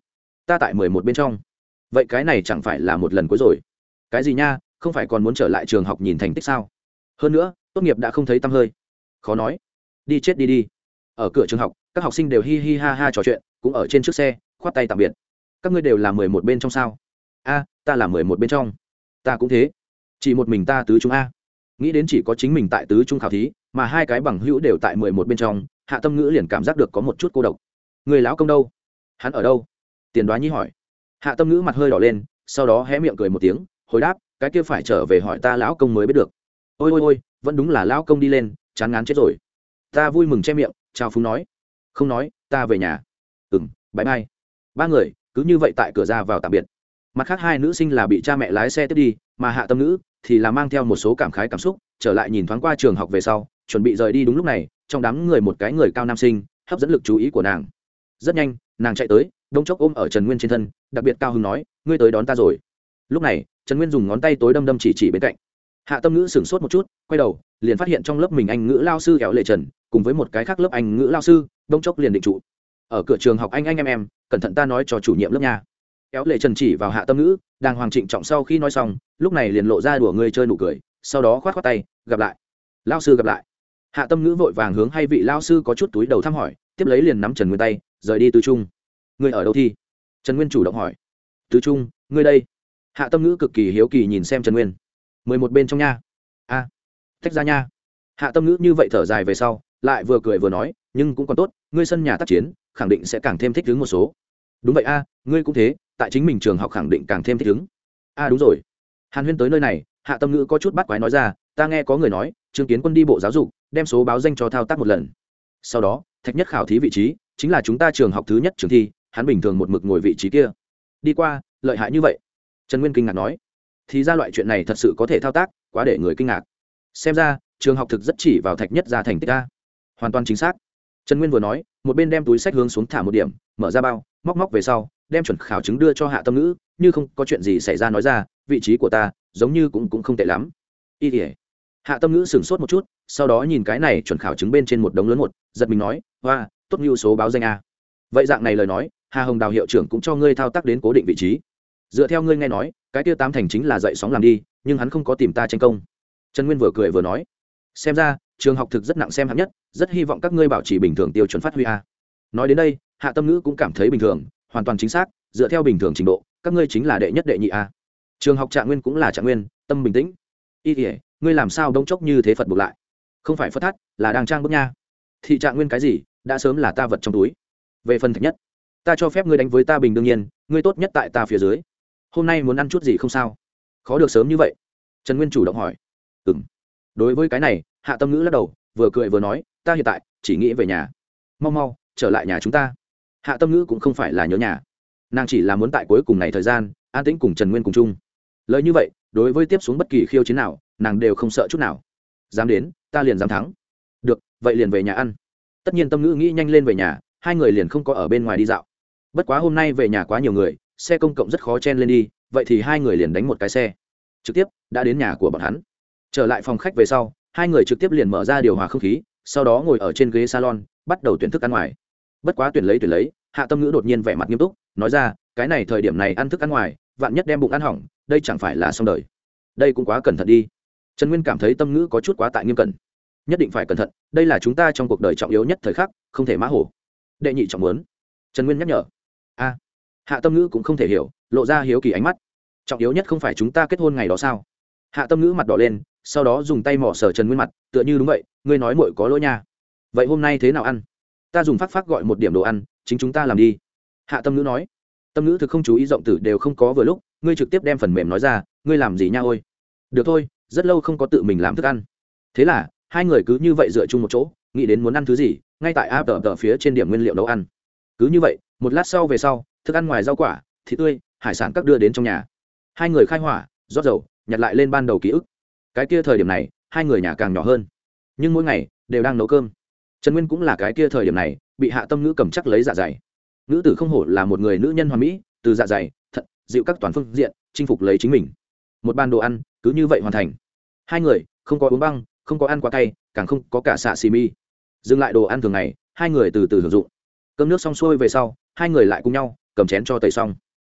Ta tại mười một bên trong. Vậy cái này chẳng phải là một lần cuối rồi? Cái gì nha, không phải còn muốn trở lại trường học nhìn thành tích sao? Hơn nữa, tốt nghiệp đã không thấy tăm hơi. Khó nói. Đi chết đi đi. Ở cửa trường học, các học sinh đều hi hi ha ha trò chuyện, cũng ở trên t r ư ớ c xe, khoát tay tạm biệt. Các ngươi đều là mười một bên trong sao? A, ta là mười một bên trong. Ta cũng thế. Chỉ một mình ta tứ trung a. Nghĩ đến chỉ có chính mình tại tứ trung khảo thí, mà hai cái bằng hữu đều tại mười một bên trong, hạ tâm ngữ liền cảm giác được có một chút cô độc. Người lão công đâu? Hắn ở đâu? Tiền đoá nhi hỏi. Hạ tâm ngữ mặt hơi đỏ lên, sau đó hé miệng cười một tiếng, hồi đáp, cái kia phải trở về hỏi ta lão công mới biết được. Ôi ôi ôi, vẫn đúng là lão công đi lên, chán ngán chết rồi. Ta vui mừng che miệng, chào phúng nói. Không nói, ta về nhà. Ừ m bãi mai ba người, cứ như vậy tại cửa ra vào tạm biệt. Mặt khác hai nữ sinh là bị cha mẹ lái xe tiếp đi, mà hạ tâm nữ thì là mang theo một số cảm khái cảm xúc, trở lại nhìn thoáng qua trường học về sau, chuẩn bị rời đi đúng lúc này, trong đám người một cái người cao nam sinh, hấp dẫn lực chú ý của nàng rất nhanh, nàng chạy tới, đông chốc ôm ở trần nguyên trên thân, đặc biệt cao hưng nói, ngươi tới đón ta rồi. Lúc này, trần nguyên dùng ngón tay tối đâm đâm chỉ chỉ bên cạnh. Hạ tâm ngữ sửng sốt một chút, quay đầu, liền phát hiện trong lớp mình anh ngữ lao sư kéo lệ trần, cùng với một cái khác lớp anh ngữ lao sư, đông chốc liền định trụ. Ở cửa trường học anh anh em em, cẩn thận ta nói cho chủ nhiệm lớp nhà. kéo lệ trần chỉ vào hạ tâm ngữ, đang hoàng trịnh trọng sau khi nói xong, lúc này liền lộ ra đùa người chơi nụ cười, sau đó khoát khoát tay, gặp lại. Lao sư gặp lại. Hạ tâm ngữ vội vàng hướng hay vị lao sư có chút túi đầu thăm hỏi, tiếp lấy liền nắm trần nguyên tay rời đi tứ trung. Người ở đâu thi? Trần nguyên chủ động hỏi. Tứ trung ngươi đây. Hạ tâm ngữ cực kỳ hiếu kỳ nhìn xem trần nguyên. Mười một bên trong nha. A. À, tách ra nha. Hạ tâm ngữ như vậy thở dài về sau lại vừa cười vừa nói nhưng cũng còn tốt ngươi sân nhà tác chiến khẳng định sẽ càng thêm thích ứng một số. Đúng vậy a ngươi cũng thế tại chính mình trường học khẳng định càng thêm thích ứng. A đúng rồi. Hàn huyên tới nơi này hạ tâm ngữ có chút bắt quái nói ra ta nghe có người nói chứng kiến quân đi bộ giáo dục đem số báo danh cho thao tác một lần. Sau đó thạch nhất khảo thí vị trí chính là chúng ta trường học thứ nhất trường thi, hắn bình thường một mực ngồi vị trí kia. Đi qua, lợi hại như vậy. Trần nguyên kinh ngạc nói. Thì ra loại chuyện này thật sự có thể thao tác, quá để người kinh ngạc. Xem ra, trường học thực rất chỉ vào thạch nhất ra thành tích ta hoàn toàn chính xác. Trần nguyên vừa nói, một bên đem túi sách hướng xuống thả một điểm, mở ra bao, móc móc về sau, đem chuẩn khảo chứng đưa cho hạ tâm ngữ, như không có chuyện gì xảy ra nói ra, vị trí của ta, giống như cũng cũng không tệ lắm. Y tỉa hạ tâm ngữ sửng sốt một chút, sau đó nhìn cái này chuẩn khảo chứng bên trên một đống lớn một, giật mình nói hoa tốt như số báo danh a. Vậy dạng này lời nói, hà hồng đào hiệu trưởng cũng cho ngươi thao tác đến cố định vị trí. Dựa theo ngươi nghe nói, cái tiêu tám thành chính là dậy sóng làm đi, nhưng hắn không có tìm ta tranh công. Trần nguyên vừa cười vừa nói, xem ra, trường học thực rất nặng xem hạng nhất, rất hy vọng các ngươi bảo trì bình thường tiêu chuẩn phát huy a. Nói đến đây, hạ tâm ngữ cũng cảm thấy bình thường, hoàn toàn chính xác, dựa theo bình thường trình độ, các ngươi chính là đệ nhất đệ nhị a. Trường học trạng nguyên cũng là trạng nguyên, tâm bình tĩnh. Y ỉa ngươi làm sao đông chốc như thế phật buộc lại? Không phải phất thắt, là đang trang bước nha. Thị trạng nguyên cái gì đã sớm là ta vật trong túi. Về phần thạch nhất, ta cho phép ngươi đánh với ta bình đương nhiên, ngươi tốt nhất tại ta phía dưới. Hôm nay muốn ăn chút gì không sao? Khó được sớm như vậy. Trần nguyên chủ động hỏi. Ừ m đối với cái này, hạ tâm ngữ lắc đầu, vừa cười vừa nói, ta hiện tại chỉ nghĩ về nhà. Mau mau, trở lại nhà chúng ta. Hạ tâm ngữ cũng không phải là nhớ nhà. Nàng chỉ là muốn tại cuối cùng này thời gian, an tĩnh cùng trần nguyên cùng chung. Lời như vậy, đối với tiếp xuống bất kỳ khiêu chiến nào, nàng đều không sợ chút nào. Dám đến, ta liền dám thắng. Được, vậy liền về nhà ăn tất nhiên tâm ngữ nghĩ nhanh lên về nhà, hai người liền không có ở bên ngoài đi dạo. Bất quá hôm nay về nhà quá nhiều người, xe công cộng rất khó chen lên đi, vậy thì hai người liền đánh một cái xe. Trực tiếp, đã đến nhà của bọn hắn. Trở lại phòng khách về sau, hai người trực tiếp liền mở ra điều hòa không khí, sau đó ngồi ở trên ghế salon, bắt đầu tuyển thức ăn ngoài. Bất quá tuyển lấy tuyển lấy, hạ tâm ngữ đột nhiên vẻ mặt nghiêm túc, nói ra, cái này thời điểm này ăn thức ăn ngoài, vạn nhất đem bụng ăn hỏng, đây chẳng phải là xong đời. Đây cũng quá cẩn thận đi. Trần nguyên cảm thấy tâm ngữ có chút quá tại nghiêm cẩn nhất định phải cẩn thận, đây là chúng ta trong cuộc đời trọng yếu nhất thời khắc, không thể mã hổ. Đệ nhị trọng muốn. Trần nguyên nhắc nhở. A. Hạ tâm ngữ cũng không thể hiểu, lộ ra hiếu kỳ ánh mắt. Trọng yếu nhất không phải chúng ta kết hôn ngày đó sao? Hạ tâm ngữ mặt đỏ lên, sau đó dùng tay mỏ sở trần nguyên mặt, tựa như đúng vậy, ngươi nói muội có lỗi nha. Vậy hôm nay thế nào ăn? Ta dùng phát phát gọi một điểm đồ ăn, chính chúng ta làm đi. Hạ tâm ngữ nói. Tâm ngữ thực không chú ý rộng tử đều không có vừa lúc, ngươi trực tiếp đem phần mềm nói ra, ngươi làm gì nha ôi? Được thôi, rất lâu không có tự mình làm thức ăn. Thế là hai người cứ như vậy dựa chung một chỗ, nghĩ đến muốn ăn thứ gì, ngay tại áp tờ tờ phía trên điểm nguyên liệu nấu ăn. Cứ như vậy, một lát sau về sau, thức ăn ngoài rau quả, thịt tươi, hải sản các đưa đến trong nhà. Hai người khai hỏa, rót dầu, nhặt lại lên ban đầu ký ức. Cái kia thời điểm này, hai người nhà càng nhỏ hơn. Nhưng mỗi ngày, đều đang nấu cơm. Trần nguyên cũng là cái kia thời điểm này, bị hạ tâm ngữ cầm chắc lấy dạ dày. Nữ tử không hổ là một người nữ nhân hoàn mỹ, từ dạ dày, thận, dịu các toàn phương diện, chinh phục lấy chính mình. Một ban đồ ăn, cứ như vậy hoàn thành. Hai người, không có uống băng không có ăn quá cay, càng không có cả xạ xì mi. Dừng lại đồ ăn thường ngày, hai người từ từ hưởng dụng. Cơm nước xong xuôi về sau, hai người lại cùng nhau, cầm chén cho tẩy xong.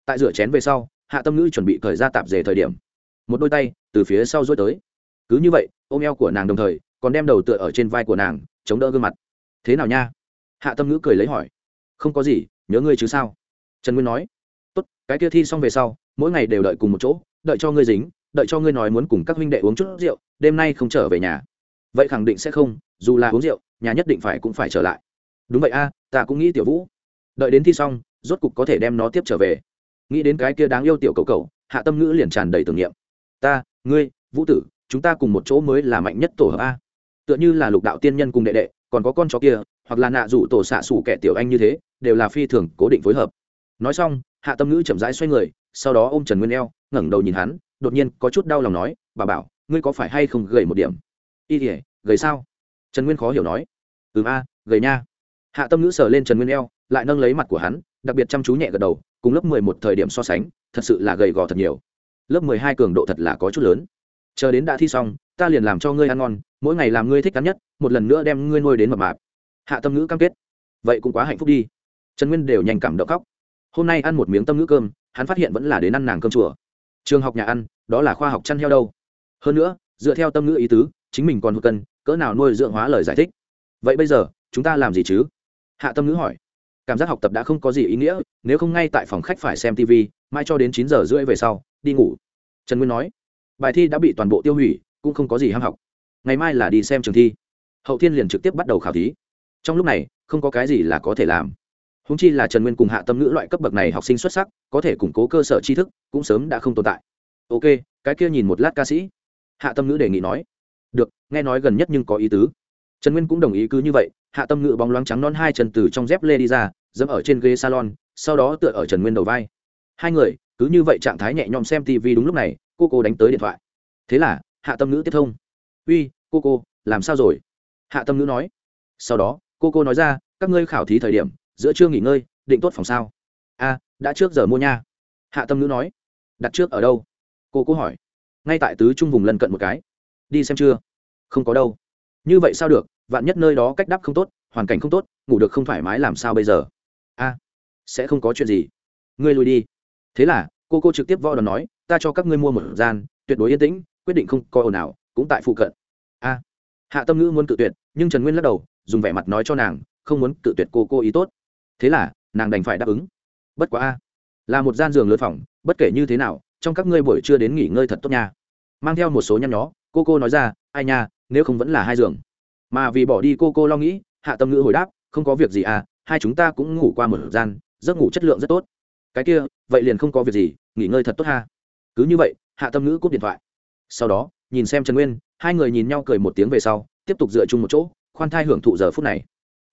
Tại rửa chén về sau, hạ tâm ngữ chuẩn bị thời ra tạp dề thời điểm. Một đôi tay từ phía sau duỗi tới. Cứ như vậy, ôm eo của nàng đồng thời, còn đem đầu tựa ở trên vai của nàng, chống đỡ gương mặt. Thế nào nha? Hạ tâm ngữ cười lấy hỏi. Không có gì, nhớ ngươi chứ sao? Trần nguyên nói. Tốt, cái kia thi xong về sau, mỗi ngày đều đợi cùng một chỗ, đợi cho ngươi dính đợi cho ngươi nói muốn cùng các huynh đệ uống chút rượu, đêm nay không trở về nhà. Vậy khẳng định sẽ không, dù là uống rượu, nhà nhất định phải cũng phải trở lại. Đúng vậy a, ta cũng nghĩ tiểu vũ. Đợi đến thi xong, rốt cục có thể đem nó tiếp trở về. Nghĩ đến cái kia đáng yêu tiểu cầu cầu hạ tâm ngữ liền tràn đầy tưởng niệm. Ta, ngươi, vũ tử, chúng ta cùng một chỗ mới là mạnh nhất tổ hợp a. Tựa như là lục đạo tiên nhân cùng đệ đệ, còn có con chó kia, hoặc là nạ rủ tổ xạ xủ kẻ tiểu anh như thế, đều là phi thường cố định phối hợp. Nói xong, hạ tâm ngữ chậm rãi xoay người, sau đó ôm trần nguyên eo, ngẩng đầu nhìn hắn đột nhiên có chút đau lòng nói, bà bảo, ngươi có phải hay không gầy một điểm? Y thể gầy sao? Trần nguyên khó hiểu nói. Ừ a, gầy nha. Hạ tâm ngữ sờ lên trần nguyên eo, lại nâng lấy mặt của hắn, đặc biệt chăm chú nhẹ gật đầu, cùng lớp mười một thời điểm so sánh, thật sự là gầy gò thật nhiều. Lớp mười hai cường độ thật là có chút lớn. Chờ đến đã thi xong, ta liền làm cho ngươi ăn ngon, mỗi ngày làm ngươi thích cắn nhất, một lần nữa đem ngươi nuôi đến mập mạp. Hạ tâm ngữ cam kết. Vậy cũng quá hạnh phúc đi. Trần nguyên đều nhanh cảm động khóc. Hôm nay ăn một miếng tâm ngữ cơm, hắn phát hiện vẫn là đến ăn nàng cơm chùa trường học nhà ăn, đó là khoa học chăn heo đâu. Hơn nữa, dựa theo tâm ngữ ý tứ, chính mình còn hụt cân, cỡ nào nuôi dưỡng hóa lời giải thích. Vậy bây giờ, chúng ta làm gì chứ? Hạ tâm ngữ hỏi. Cảm giác học tập đã không có gì ý nghĩa, nếu không ngay tại phòng khách phải xem tv mai cho đến chín giờ rưỡi về sau, đi ngủ. Trần nguyên nói. Bài thi đã bị toàn bộ tiêu hủy, cũng không có gì ham học. Ngày mai là đi xem trường thi. Hậu thiên liền trực tiếp bắt đầu khảo thí. Trong lúc này, không có cái gì là có thể làm húng chi là trần nguyên cùng hạ tâm ngữ loại cấp bậc này học sinh xuất sắc, có thể củng cố cơ sở tri thức, cũng sớm đã không tồn tại. Ok, cái kia nhìn một lát ca sĩ. Hạ tâm ngữ đề nghị nói. Được, nghe nói gần nhất nhưng có ý tứ. Trần nguyên cũng đồng ý cứ như vậy, hạ tâm ngữ bóng loáng trắng non hai chân từ trong dép lê đi ra, dẫm ở trên ghế salon, sau đó tựa ở trần nguyên đầu vai. Hai người, cứ như vậy trạng thái nhẹ nhõm xem tv đúng lúc này, cô cô đánh tới điện thoại. Thế là, hạ tâm ngữ tiếp thông. Uy, cô cô, làm sao rồi? Hạ tâm ngữ nói. Sau đó, cô cô nói ra, các ngươi khảo thí thời điểm giữa trưa nghỉ ngơi, định tốt phòng sao? A, đã trước giờ mua nha. Hạ tâm ngữ nói. Đặt trước ở đâu? Cô cô hỏi. Ngay tại tứ trung vùng lân cận một cái. Đi xem chưa? Không có đâu. Như vậy sao được? Vạn nhất nơi đó cách đắp không tốt, hoàn cảnh không tốt, ngủ được không thoải mái làm sao bây giờ? A, sẽ không có chuyện gì. Ngươi lùi đi. Thế là, cô cô trực tiếp võ đòn nói, ta cho các ngươi mua một gian, tuyệt đối yên tĩnh, quyết định không coi ồn nào cũng tại phụ cận. A. Hạ tâm ngữ muốn cự tuyệt, nhưng trần nguyên lắc đầu, dùng vẻ mặt nói cho nàng, không muốn cự tuyệt cô cô ý tốt thế là, nàng đành phải đáp ứng. Bất quá a, là một gian giường lớn phòng, bất kể như thế nào, trong các ngươi buổi trưa đến nghỉ ngơi thật tốt nha. Mang theo một số nhăn nhó, cô cô nói ra, ai nha, nếu không vẫn là hai giường. Mà vì bỏ đi cô cô lo nghĩ, hạ tâm ngữ hồi đáp, không có việc gì à hai chúng ta cũng ngủ qua một gian, giấc ngủ chất lượng rất tốt. Cái kia, vậy liền không có việc gì, nghỉ ngơi thật tốt ha. Cứ như vậy, hạ tâm ngữ cúp điện thoại. Sau đó, nhìn xem trần nguyên, hai người nhìn nhau cười một tiếng về sau, tiếp tục dựa chung một chỗ, khoan thai hưởng thụ giờ phút này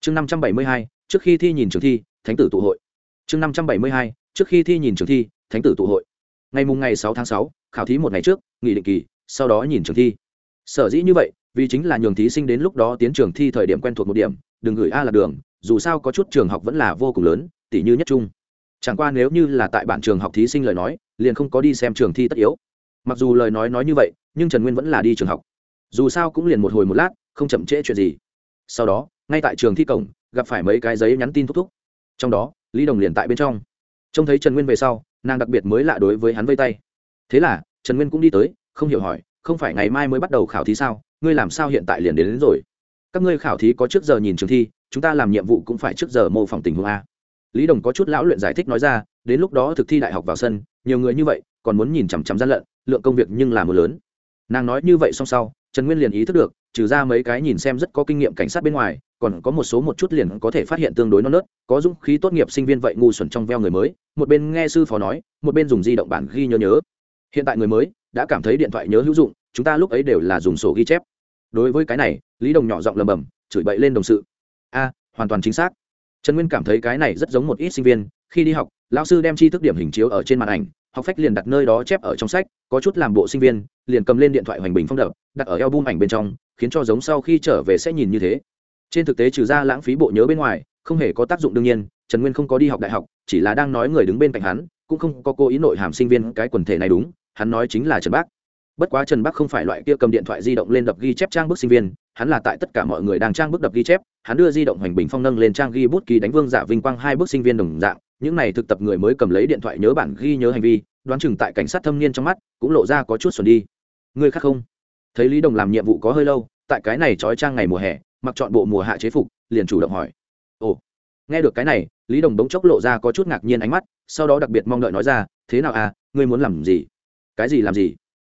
chương năm trăm bảy mươi hai, trước khi thi nhìn trường thi, thánh tử tụ hội. Chương năm trăm bảy mươi hai, trước khi thi nhìn trường thi, thánh tử tụ hội. Ngày mùng ngày sáu tháng sáu, khảo thí một ngày trước, nghỉ định kỳ, sau đó nhìn trường thi. Sở dĩ như vậy, vì chính là nhường thí sinh đến lúc đó tiến trường thi thời điểm quen thuộc một điểm, đừng gửi a là đường, dù sao có chút trường học vẫn là vô cùng lớn tỷ như nhất trung. Chẳng qua nếu như là tại bản trường học thí sinh lời nói, liền không có đi xem trường thi tất yếu. Mặc dù lời nói nói như vậy, nhưng trần nguyên vẫn là đi trường học. Dù sao cũng liền một hồi một lát, không chậm trễ chuyện gì. Sau đó ngay tại trường thi cổng gặp phải mấy cái giấy nhắn tin thúc thúc. Trong đó lý đồng liền tại bên trong. Trông thấy trần nguyên về sau nàng đặc biệt mới lạ đối với hắn vây tay. Thế là trần nguyên cũng đi tới không hiểu hỏi không phải ngày mai mới bắt đầu khảo thí sao? Ngươi làm sao hiện tại liền đến, đến rồi? Các ngươi khảo thí có trước giờ nhìn trường thi chúng ta làm nhiệm vụ cũng phải trước giờ mô phỏng tình huống a. Lý đồng có chút lão luyện giải thích nói ra đến lúc đó thực thi đại học vào sân nhiều người như vậy còn muốn nhìn chằm chằm gian lận lượng công việc nhưng là một lớn. Nàng nói như vậy xong sau trần nguyên liền ý thức được trừ ra mấy cái nhìn xem rất có kinh nghiệm cảnh sát bên ngoài, còn có một số một chút liền có thể phát hiện tương đối non nớt, có dũng khí tốt nghiệp sinh viên vậy ngu xuẩn trong veo người mới, một bên nghe sư phó nói, một bên dùng di động bản ghi nhớ nhớ. Hiện tại người mới đã cảm thấy điện thoại nhớ hữu dụng, chúng ta lúc ấy đều là dùng sổ ghi chép. Đối với cái này, lý đồng nhỏ giọng lầm bầm, chửi bậy lên đồng sự. A, hoàn toàn chính xác. Trần nguyên cảm thấy cái này rất giống một ít sinh viên, khi đi học, lão sư đem chi thức điểm hình chiếu ở trên màn ảnh, học phách liền đặt nơi đó chép ở trong sách, có chút làm bộ sinh viên, liền cầm lên điện thoại hoành bình phong đập, đặt ở eo bum ảnh bên trong khiến cho giống sau khi trở về sẽ nhìn như thế. Trên thực tế trừ ra lãng phí bộ nhớ bên ngoài, không hề có tác dụng đương nhiên, trần nguyên không có đi học đại học, chỉ là đang nói người đứng bên cạnh hắn, cũng không có cố ý nội hàm sinh viên cái quần thể này đúng, hắn nói chính là trần bác. Bất quá trần bắc không phải loại kia cầm điện thoại di động lên đập ghi chép trang bức sinh viên, hắn là tại tất cả mọi người đang trang bức đập ghi chép, hắn đưa di động hoành bình phong nâng lên trang ghi bút ký đánh vương giả vinh quang hai bức sinh viên đồng dạng, những này thực tập người mới cầm lấy điện thoại nhớ bản ghi nhớ hành vi, đoán chừng tại cảnh sát thâm niên trong mắt, cũng lộ ra có chút xuẩn đi. Người khác không? Thấy lý đồng làm nhiệm vụ có hơi lâu, tại cái này trói trang ngày mùa hè, mặc chọn bộ mùa hạ chế phục, liền chủ động hỏi. Ồ. Nghe được cái này, lý đồng bỗng chốc lộ ra có chút ngạc nhiên ánh mắt, sau đó đặc biệt mong đợi nói ra, thế nào à ngươi muốn làm gì? Cái gì làm gì?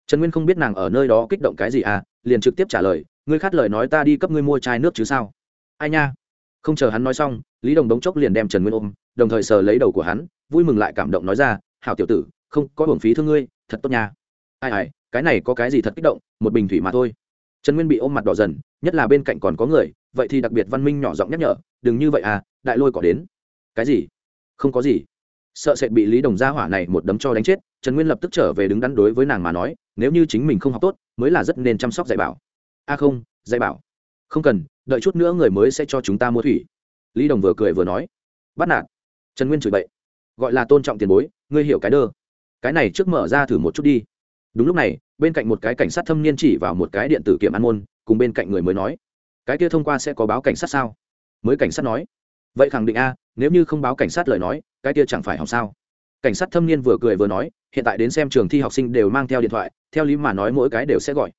Trần nguyên không biết nàng ở nơi đó kích động cái gì à liền trực tiếp trả lời, ngươi khát lời nói ta đi cấp ngươi mua chai nước chứ sao? Ai nha. Không chờ hắn nói xong, lý đồng đống chốc liền đem trần nguyên ôm, đồng thời sờ lấy đầu của hắn, vui mừng lại cảm động nói ra, hảo tiểu tử, không có hưởng phí thương ngươi, thật tốt nha. Ai ai cái này có cái gì thật kích động, một bình thủy mà thôi. Trần nguyên bị ôm mặt đỏ dần, nhất là bên cạnh còn có người, vậy thì đặc biệt văn minh nhỏ giọng nhắc nhở, đừng như vậy à đại lôi cỏ đến. Cái gì? Không có gì. Sợ sệt bị lý đồng gia hỏa này một đấm cho đánh chết, trần nguyên lập tức trở về đứng đắn đối với nàng mà nói, nếu như chính mình không học tốt, mới là rất nên chăm sóc dạy bảo. A không, dạy bảo. Không cần, đợi chút nữa người mới sẽ cho chúng ta mua thủy. Lý đồng vừa cười vừa nói. Bắt nạt. Trần nguyên chửi bậy. Gọi là tôn trọng tiền bối, ngươi hiểu cái đơ. Cái này trước mở ra thử một chút đi đúng lúc này, bên cạnh một cái cảnh sát thâm niên chỉ vào một cái điện tử kiểm an môn, cùng bên cạnh người mới nói, cái kia thông qua sẽ có báo cảnh sát sao? Mới cảnh sát nói, vậy khẳng định a, nếu như không báo cảnh sát lời nói, cái kia chẳng phải hỏng sao? Cảnh sát thâm niên vừa cười vừa nói, hiện tại đến xem trường thi học sinh đều mang theo điện thoại, theo lý mà nói mỗi cái đều sẽ gọi.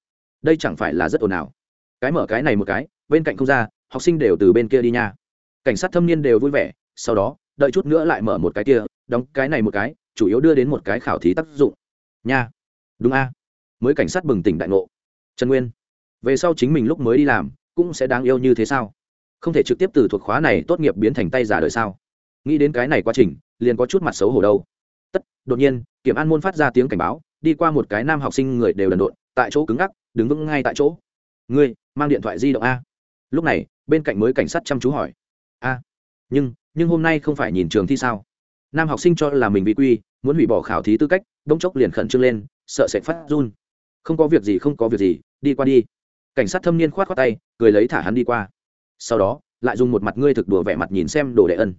Đây chẳng phải là rất ồn ào. Cái mở cái này một cái, bên cạnh không ra, học sinh đều từ bên kia đi nha. Cảnh sát thâm niên đều vui vẻ, sau đó, đợi chút nữa lại mở một cái kia, đóng cái này một cái, chủ yếu đưa đến một cái khảo thí tác dụng. Nha đúng a. Mới cảnh sát bừng tỉnh đại ngộ. Trần nguyên, về sau chính mình lúc mới đi làm, cũng sẽ đáng yêu như thế sao? Không thể trực tiếp từ thuộc khóa này tốt nghiệp biến thành tay giả đời sao? Nghĩ đến cái này quá trình, liền có chút mặt xấu hổ đâu. Tất, đột nhiên, kiểm an môn phát ra tiếng cảnh báo, đi qua một cái nam học sinh người đều đần độn, tại chỗ cứng ngắc, đứng vững ngay tại chỗ. Ngươi, mang điện thoại di động a. Lúc này, bên cạnh mới cảnh sát chăm chú hỏi. A, nhưng nhưng hôm nay không phải nhìn trường thi sao? Nam học sinh cho là mình bị quy muốn hủy bỏ khảo thí tư cách, bỗng chốc liền khẩn trương lên, sợ sẽ phát run. Không có việc gì, không có việc gì, đi qua đi. Cảnh sát thâm niên khoát khoát tay, cười lấy thả hắn đi qua. Sau đó, lại dùng một mặt ngươi thực đùa vẻ mặt nhìn xem đồ đệ ân.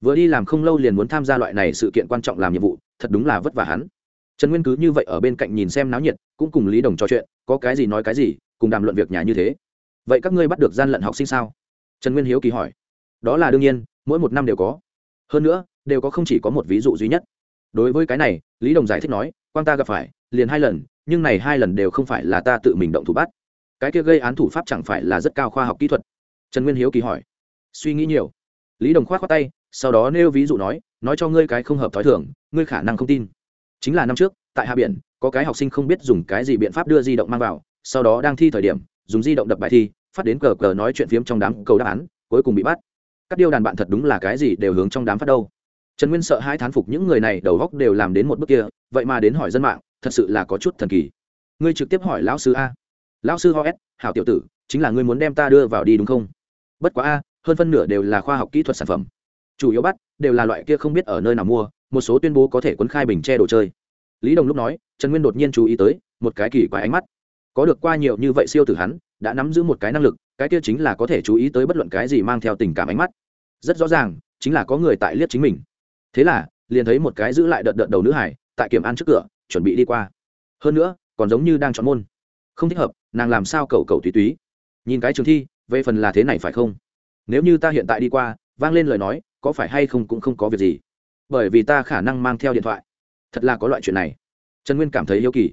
Vừa đi làm không lâu liền muốn tham gia loại này sự kiện quan trọng làm nhiệm vụ, thật đúng là vất vả hắn. Trần nguyên cứ như vậy ở bên cạnh nhìn xem náo nhiệt, cũng cùng lý đồng trò chuyện, có cái gì nói cái gì, cùng đàm luận việc nhà như thế. Vậy các ngươi bắt được gian lận học sinh sao? Trần nguyên hiếu kỳ hỏi. Đó là đương nhiên, mỗi một năm đều có. Hơn nữa, đều có không chỉ có một ví dụ duy nhất đối với cái này, lý đồng giải thích nói quan ta gặp phải, liền hai lần, nhưng này hai lần đều không phải là ta tự mình động thủ bắt. Cái kia gây án thủ pháp chẳng phải là rất cao khoa học kỹ thuật? Trần nguyên hiếu kỳ hỏi. Suy nghĩ nhiều. Lý đồng k h o á t khoác tay, sau đó nêu ví dụ nói nói cho ngươi cái không hợp t h ó i thưởng ngươi khả năng không tin. Chính là năm trước, tại hạ biển, có cái học sinh không biết dùng cái gì biện pháp đưa di động mang vào, sau đó đang thi thời điểm, dùng di động đập bài thi, phát đến cờ cờ nói chuyện phiếm trong đám cầu đáp án, cuối cùng bị bắt. Các điêu đàn bạn thật đúng là cái gì đều hướng trong đám phát đâu trần nguyên sợ hai thán phục những người này đầu góc đều làm đến một bước kia, vậy mà đến hỏi dân mạng, thật sự là có chút thần kỳ. Ngươi trực tiếp hỏi lão sư a. Lão sư ho s hảo tiểu tử, chính là ngươi muốn đem ta đưa vào đi đúng không? Bất quá a, hơn phân nửa đều là khoa học kỹ thuật sản phẩm. Chủ yếu bắt, đều là loại kia không biết ở nơi nào mua, một số tuyên bố có thể quấn khai bình che đồ chơi. Lý đồng lúc nói, trần nguyên đột nhiên chú ý tới, một cái kỳ quái ánh mắt. Có được qua nhiều như vậy siêu tử hắn, đã nắm giữ một cái năng lực, cái kia chính là có thể chú ý tới bất luận cái gì mang theo tình cảm ánh mắt. Rất rõ ràng, chính là có người tại liếc chính mình thế là, liền thấy một cái giữ lại đợt đợt đầu nữ hải tại kiểm an trước cửa, chuẩn bị đi qua. Hơn nữa, còn giống như đang chọn môn. Không thích hợp, nàng làm sao cầu cầu tùy túy nhìn cái trường thi, về phần là thế này phải không? Nếu như ta hiện tại đi qua, vang lên lời nói, có phải hay không cũng không có việc gì. Bởi vì ta khả năng mang theo điện thoại. Thật là có loại chuyện này. Trần nguyên cảm thấy yêu kỳ.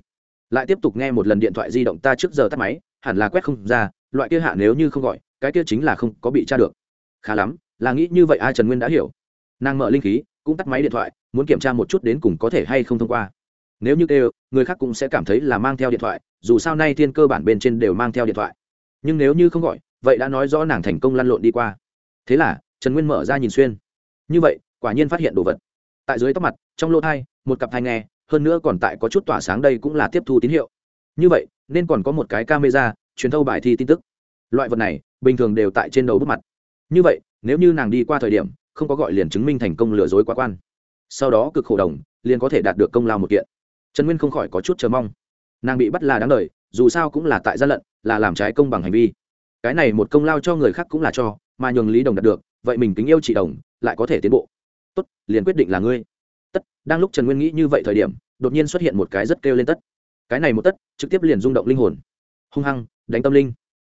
Lại tiếp tục nghe một lần điện thoại di động ta trước giờ tắt máy, hẳn là quét không ra, loại kia hạ nếu như không gọi, cái kia chính là không có bị tra được. Khá lắm, là nghĩ như vậy ai trần nguyên đã hiểu. Nàng mở linh khí cũng tắt máy điện thoại, muốn kiểm tra một chút đến cùng có thể hay không thông qua. Nếu như kêu người khác cũng sẽ cảm thấy là mang theo điện thoại, dù sao nay thiên cơ bản bên trên đều mang theo điện thoại. Nhưng nếu như không gọi, vậy đã nói rõ nàng thành công lăn lộn đi qua. Thế là, trần nguyên mở ra nhìn xuyên. Như vậy, quả nhiên phát hiện đồ vật. Tại dưới tóc mặt, trong lỗ thai, một cặp thai nghe, hơn nữa còn tại có chút tỏa sáng đây cũng là tiếp thu tín hiệu. Như vậy, nên còn có một cái camera, truyền thâu bài thi tin tức. Loại vật này, bình thường đều tại trên đầu bức mặt. Như vậy, nếu như nàng đi qua thời điểm không có gọi liền chứng minh thành công lừa dối quá quan. Sau đó cực khổ đồng, liền có thể đạt được công lao một kiện. Trần nguyên không khỏi có chút chờ mong. Nàng bị bắt là đáng lời dù sao cũng là tại gian lận, là làm trái công bằng hành vi. Cái này một công lao cho người khác cũng là cho, mà nhường lý đồng đạt được, vậy mình kính yêu chị đồng, lại có thể tiến bộ. Tốt, liền quyết định là ngươi. Tất, đang lúc trần nguyên nghĩ như vậy thời điểm, đột nhiên xuất hiện một cái rất kêu lên tất. Cái này một tất, trực tiếp liền rung động linh hồn. Hung hăng, đánh tâm linh.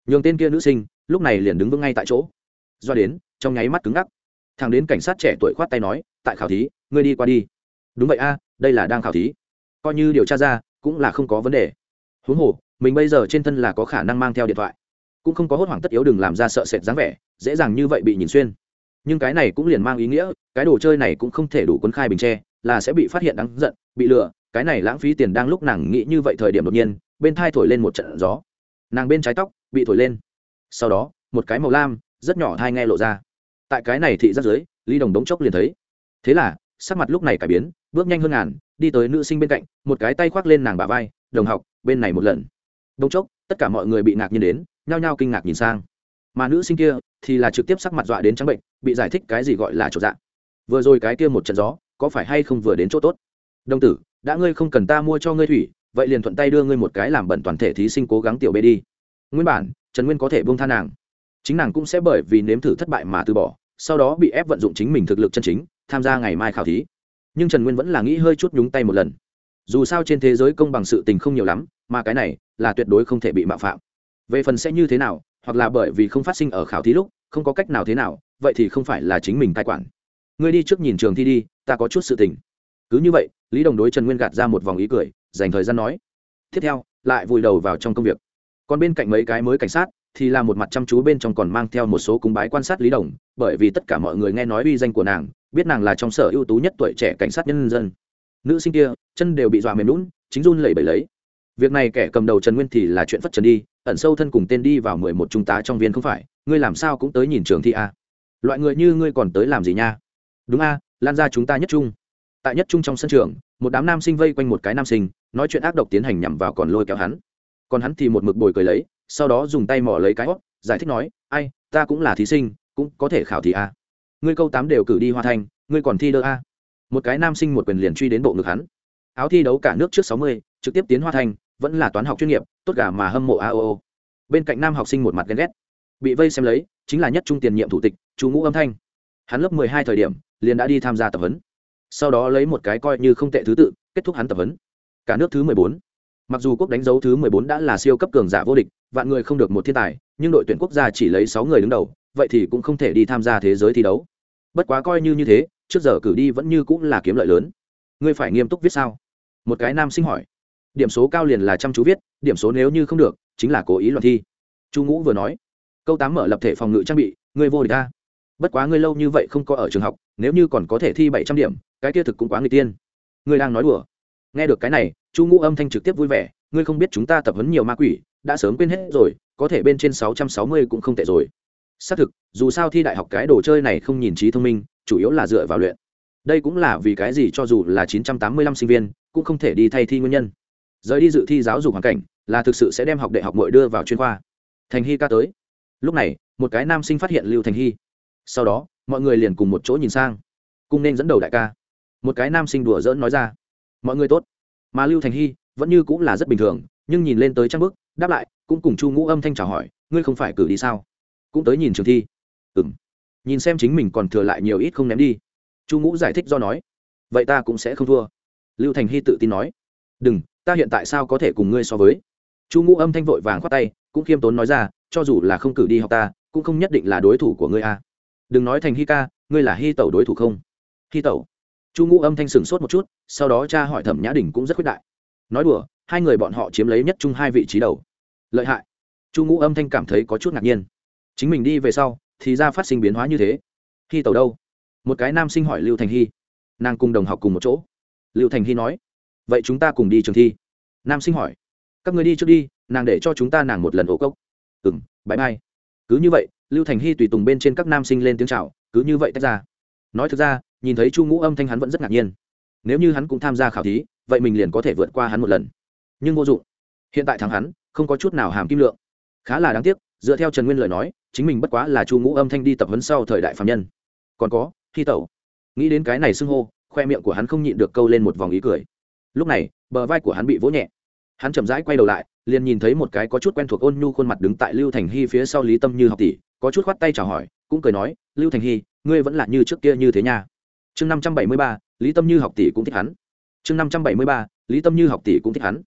Nhường tên kia nữ sinh, lúc này liền đứng vững ngay tại chỗ. Do đến, trong nháy mắt cứng ngắc thằng đến cảnh sát trẻ tuổi khoát tay nói, tại khảo thí, ngươi đi qua đi. Đúng vậy a, đây là đang khảo thí. Coi như điều tra ra, cũng là không có vấn đề. Huống hồ, mình bây giờ trên thân là có khả năng mang theo điện thoại. Cũng không có hốt hoảng tất yếu đừng làm ra sợ sệt dáng vẻ, dễ dàng như vậy bị nhìn xuyên. Nhưng cái này cũng liền mang ý nghĩa, cái đồ chơi này cũng không thể đủ quân khai bình tre, là sẽ bị phát hiện đáng giận, bị lừa, cái này lãng phí tiền đang lúc nàng nghĩ như vậy thời điểm đột nhiên, bên thai thổi lên một trận gió. Nàng bên trái tóc, bị thổi lên. Sau đó, một cái màu lam, rất nhỏ thai nghe lộ ra tại cái này thị rất dưới ly đồng đống chốc liền thấy. Thế là, sắc mặt lúc này cải biến, bước nhanh hơn ngàn, đi tới nữ sinh bên cạnh, một cái tay khoác lên nàng bà vai, đồng học, bên này một lần. Đống chốc, tất cả mọi người bị ngạc nhiên đến, nhao nhao kinh ngạc nhìn sang. Mà nữ sinh kia thì là trực tiếp sắc mặt dọa đến trắng bệnh, bị giải thích cái gì gọi là chỗ dạng vừa rồi cái kia một trận gió, có phải hay không vừa đến chỗ tốt? Đồng tử, đã ngươi không cần ta mua cho ngươi thủy, vậy liền thuận tay đưa ngươi một cái làm bẩn toàn thể thí sinh cố gắng tiểu bê đi. Nguyên bản, trần nguyên có thể buông tha nàng, chính nàng cũng sẽ bởi vì nếm thử thất bại mà từ bỏ sau đó bị ép vận dụng chính mình thực lực chân chính, tham gia ngày mai khảo thí. Nhưng trần nguyên vẫn là nghĩ hơi chút nhúng tay một lần. Dù sao trên thế giới công bằng sự tình không nhiều lắm, mà cái này là tuyệt đối không thể bị mạo phạm. Về phần sẽ như thế nào, hoặc là bởi vì không phát sinh ở khảo thí lúc, không có cách nào thế nào, vậy thì không phải là chính mình tài quản. Ngươi đi trước nhìn trường thi đi, ta có chút sự tình. Cứ như vậy, lý đồng đối trần nguyên gạt ra một vòng ý cười, dành thời gian nói. Tiếp theo, lại vùi đầu vào trong công việc. Còn bên cạnh mấy cái mới cảnh sát thì là một mặt chăm chú bên trong còn mang theo một số cung bái quan sát lý đồng, bởi vì tất cả mọi người nghe nói uy danh của nàng, biết nàng là trong sở ưu tú nhất tuổi trẻ cảnh sát nhân dân. Nữ sinh kia, chân đều bị dọa mềm lún chính run lẩy bẩy lấy. Việc này kẻ cầm đầu trần nguyên thì là chuyện phất trần đi, ẩn sâu thân cùng tên đi vào mười một trung tá trong viên không phải, ngươi làm sao cũng tới nhìn trường thi a loại người như ngươi còn tới làm gì nha? Đúng a, lan ra chúng ta nhất trung. Tại nhất trung trong sân trường, một đám nam sinh vây quanh một cái nam sinh, nói chuyện ác độc tiến hành nhằm vào còn lôi kéo hắn. Còn hắn thì một mực bồi cười lấy sau đó dùng tay mỏ lấy cái hót giải thích nói, ai, ta cũng là thí sinh, cũng có thể khảo thí a. Ngươi câu tám đều cử đi hoa thanh ngươi còn thi đơ a. Một cái nam sinh một quyền liền truy đến bộ ngực hắn. Áo thi đấu cả nước trước sáu mươi, trực tiếp tiến hoa thanh vẫn là toán học chuyên nghiệp, tốt cả mà hâm mộ a o. Bên cạnh nam học sinh một mặt ghen ghét. Bị vây xem lấy, chính là nhất trung tiền nhiệm thủ tịch, chú ngũ âm thanh. Hắn lớp mười hai thời điểm, liền đã đi tham gia tập huấn. Sau đó lấy một cái coi như không tệ thứ tự, kết thúc hắn tập huấn. Cả nước thứ mười bốn mặc dù quốc đánh dấu thứ mười bốn đã là siêu cấp cường giả vô địch, vạn người không được một thiên tài, nhưng đội tuyển quốc gia chỉ lấy sáu người đứng đầu, vậy thì cũng không thể đi tham gia thế giới thi đấu. Bất quá coi như như thế, trước giờ cử đi vẫn như cũng là kiếm lợi lớn. Ngươi phải nghiêm túc viết sao? Một cái nam sinh hỏi. Điểm số cao liền là chăm chú viết, điểm số nếu như không được, chính là cố ý loạn thi. Chu ngũ vừa nói. Câu tám mở lập thể phòng ngự trang bị, ngươi vô địch ta bất quá ngươi lâu như vậy không có ở trường học, nếu như còn có thể thi bảy trăm điểm, cái kia thực cũng quá người tiên. Ngươi đang nói đùa nghe được cái này, chu ngũ âm thanh trực tiếp vui vẻ, ngươi không biết chúng ta tập huấn nhiều ma quỷ, đã sớm quên hết rồi, có thể bên trên sáu trăm sáu mươi cũng không tệ rồi. Xác thực, dù sao thi đại học cái đồ chơi này không nhìn trí thông minh, chủ yếu là dựa vào luyện. Đây cũng là vì cái gì cho dù là chín trăm tám mươi lăm sinh viên, cũng không thể đi thay thi nguyên nhân. Rời đi dự thi giáo dục hoàn cảnh, là thực sự sẽ đem học đại học mội đưa vào chuyên khoa. Thành hy ca tới. Lúc này, một cái nam sinh phát hiện lưu thành hy. Sau đó, mọi người liền cùng một chỗ nhìn sang. Cung nên dẫn đầu đại ca. Một cái nam sinh đùa dỡn nói ra mọi người tốt. Mà lưu thành hy vẫn như cũng là rất bình thường, nhưng nhìn lên tới trang bức, đáp lại, cũng cùng chu ngũ âm thanh chào hỏi, ngươi không phải cử đi sao? Cũng tới nhìn trường thi. Ừ m nhìn xem chính mình còn thừa lại nhiều ít không ném đi. Chu ngũ giải thích do nói, vậy ta cũng sẽ không thua. Lưu thành hy tự tin nói, đừng, ta hiện tại sao có thể cùng ngươi so với? Chu ngũ âm thanh vội vàng khoát tay, cũng khiêm tốn nói ra, cho dù là không cử đi học ta, cũng không nhất định là đối thủ của ngươi a. Đừng nói thành hy ca, ngươi là hy tẩu đối thủ không? Hy tẩu chu ngũ âm thanh sừng sốt một chút, sau đó cha hỏi thẩm nhã đình cũng rất quyết đại. Nói đùa, hai người bọn họ chiếm lấy nhất chung hai vị trí đầu. Lợi hại. Chu ngũ âm thanh cảm thấy có chút ngạc nhiên. Chính mình đi về sau, thì ra phát sinh biến hóa như thế. Hy tẩu đâu? Một cái nam sinh hỏi lưu thành hy. Nàng cùng đồng học cùng một chỗ. Lưu thành hy nói, vậy chúng ta cùng đi trường thi. Nam sinh hỏi, các người đi trước đi, nàng để cho chúng ta nàng một lần ổ cốc. Ừ m bãi mai cứ như vậy, lưu thành hy tùy tùng bên trên các nam sinh lên tiếng c h à o cứ như vậy tách ra. Nói thực ra nhìn thấy chu ngũ âm thanh hắn vẫn rất ngạc nhiên. Nếu như hắn cũng tham gia khảo thí, vậy mình liền có thể vượt qua hắn một lần. Nhưng vô dụng. Hiện tại thắng hắn không có chút nào hàm kim lượng. Khá là đáng tiếc, dựa theo trần nguyên lời nói, chính mình bất quá là chu ngũ âm thanh đi tập huấn sau thời đại phạm nhân. Còn có thi tẩu. Nghĩ đến cái này xưng hô, khoe miệng của hắn không nhịn được câu lên một vòng ý cười. Lúc này, bờ vai của hắn bị vỗ nhẹ. Hắn chậm rãi quay đầu lại, liền nhìn thấy một cái có chút quen thuộc ôn nhu khuôn mặt đứng tại lưu thành hy phía sau lý tâm như học tỷ, có chút khoắt tay chào hỏi, cũng cười nói, lưu thành hy, ngươi vẫn là như trước kia như thế nha chương năm trăm bảy mươi ba, lý tâm như học tỷ cũng thích hắn. Chương năm trăm bảy mươi ba, lý tâm như học tỷ cũng thích hắn.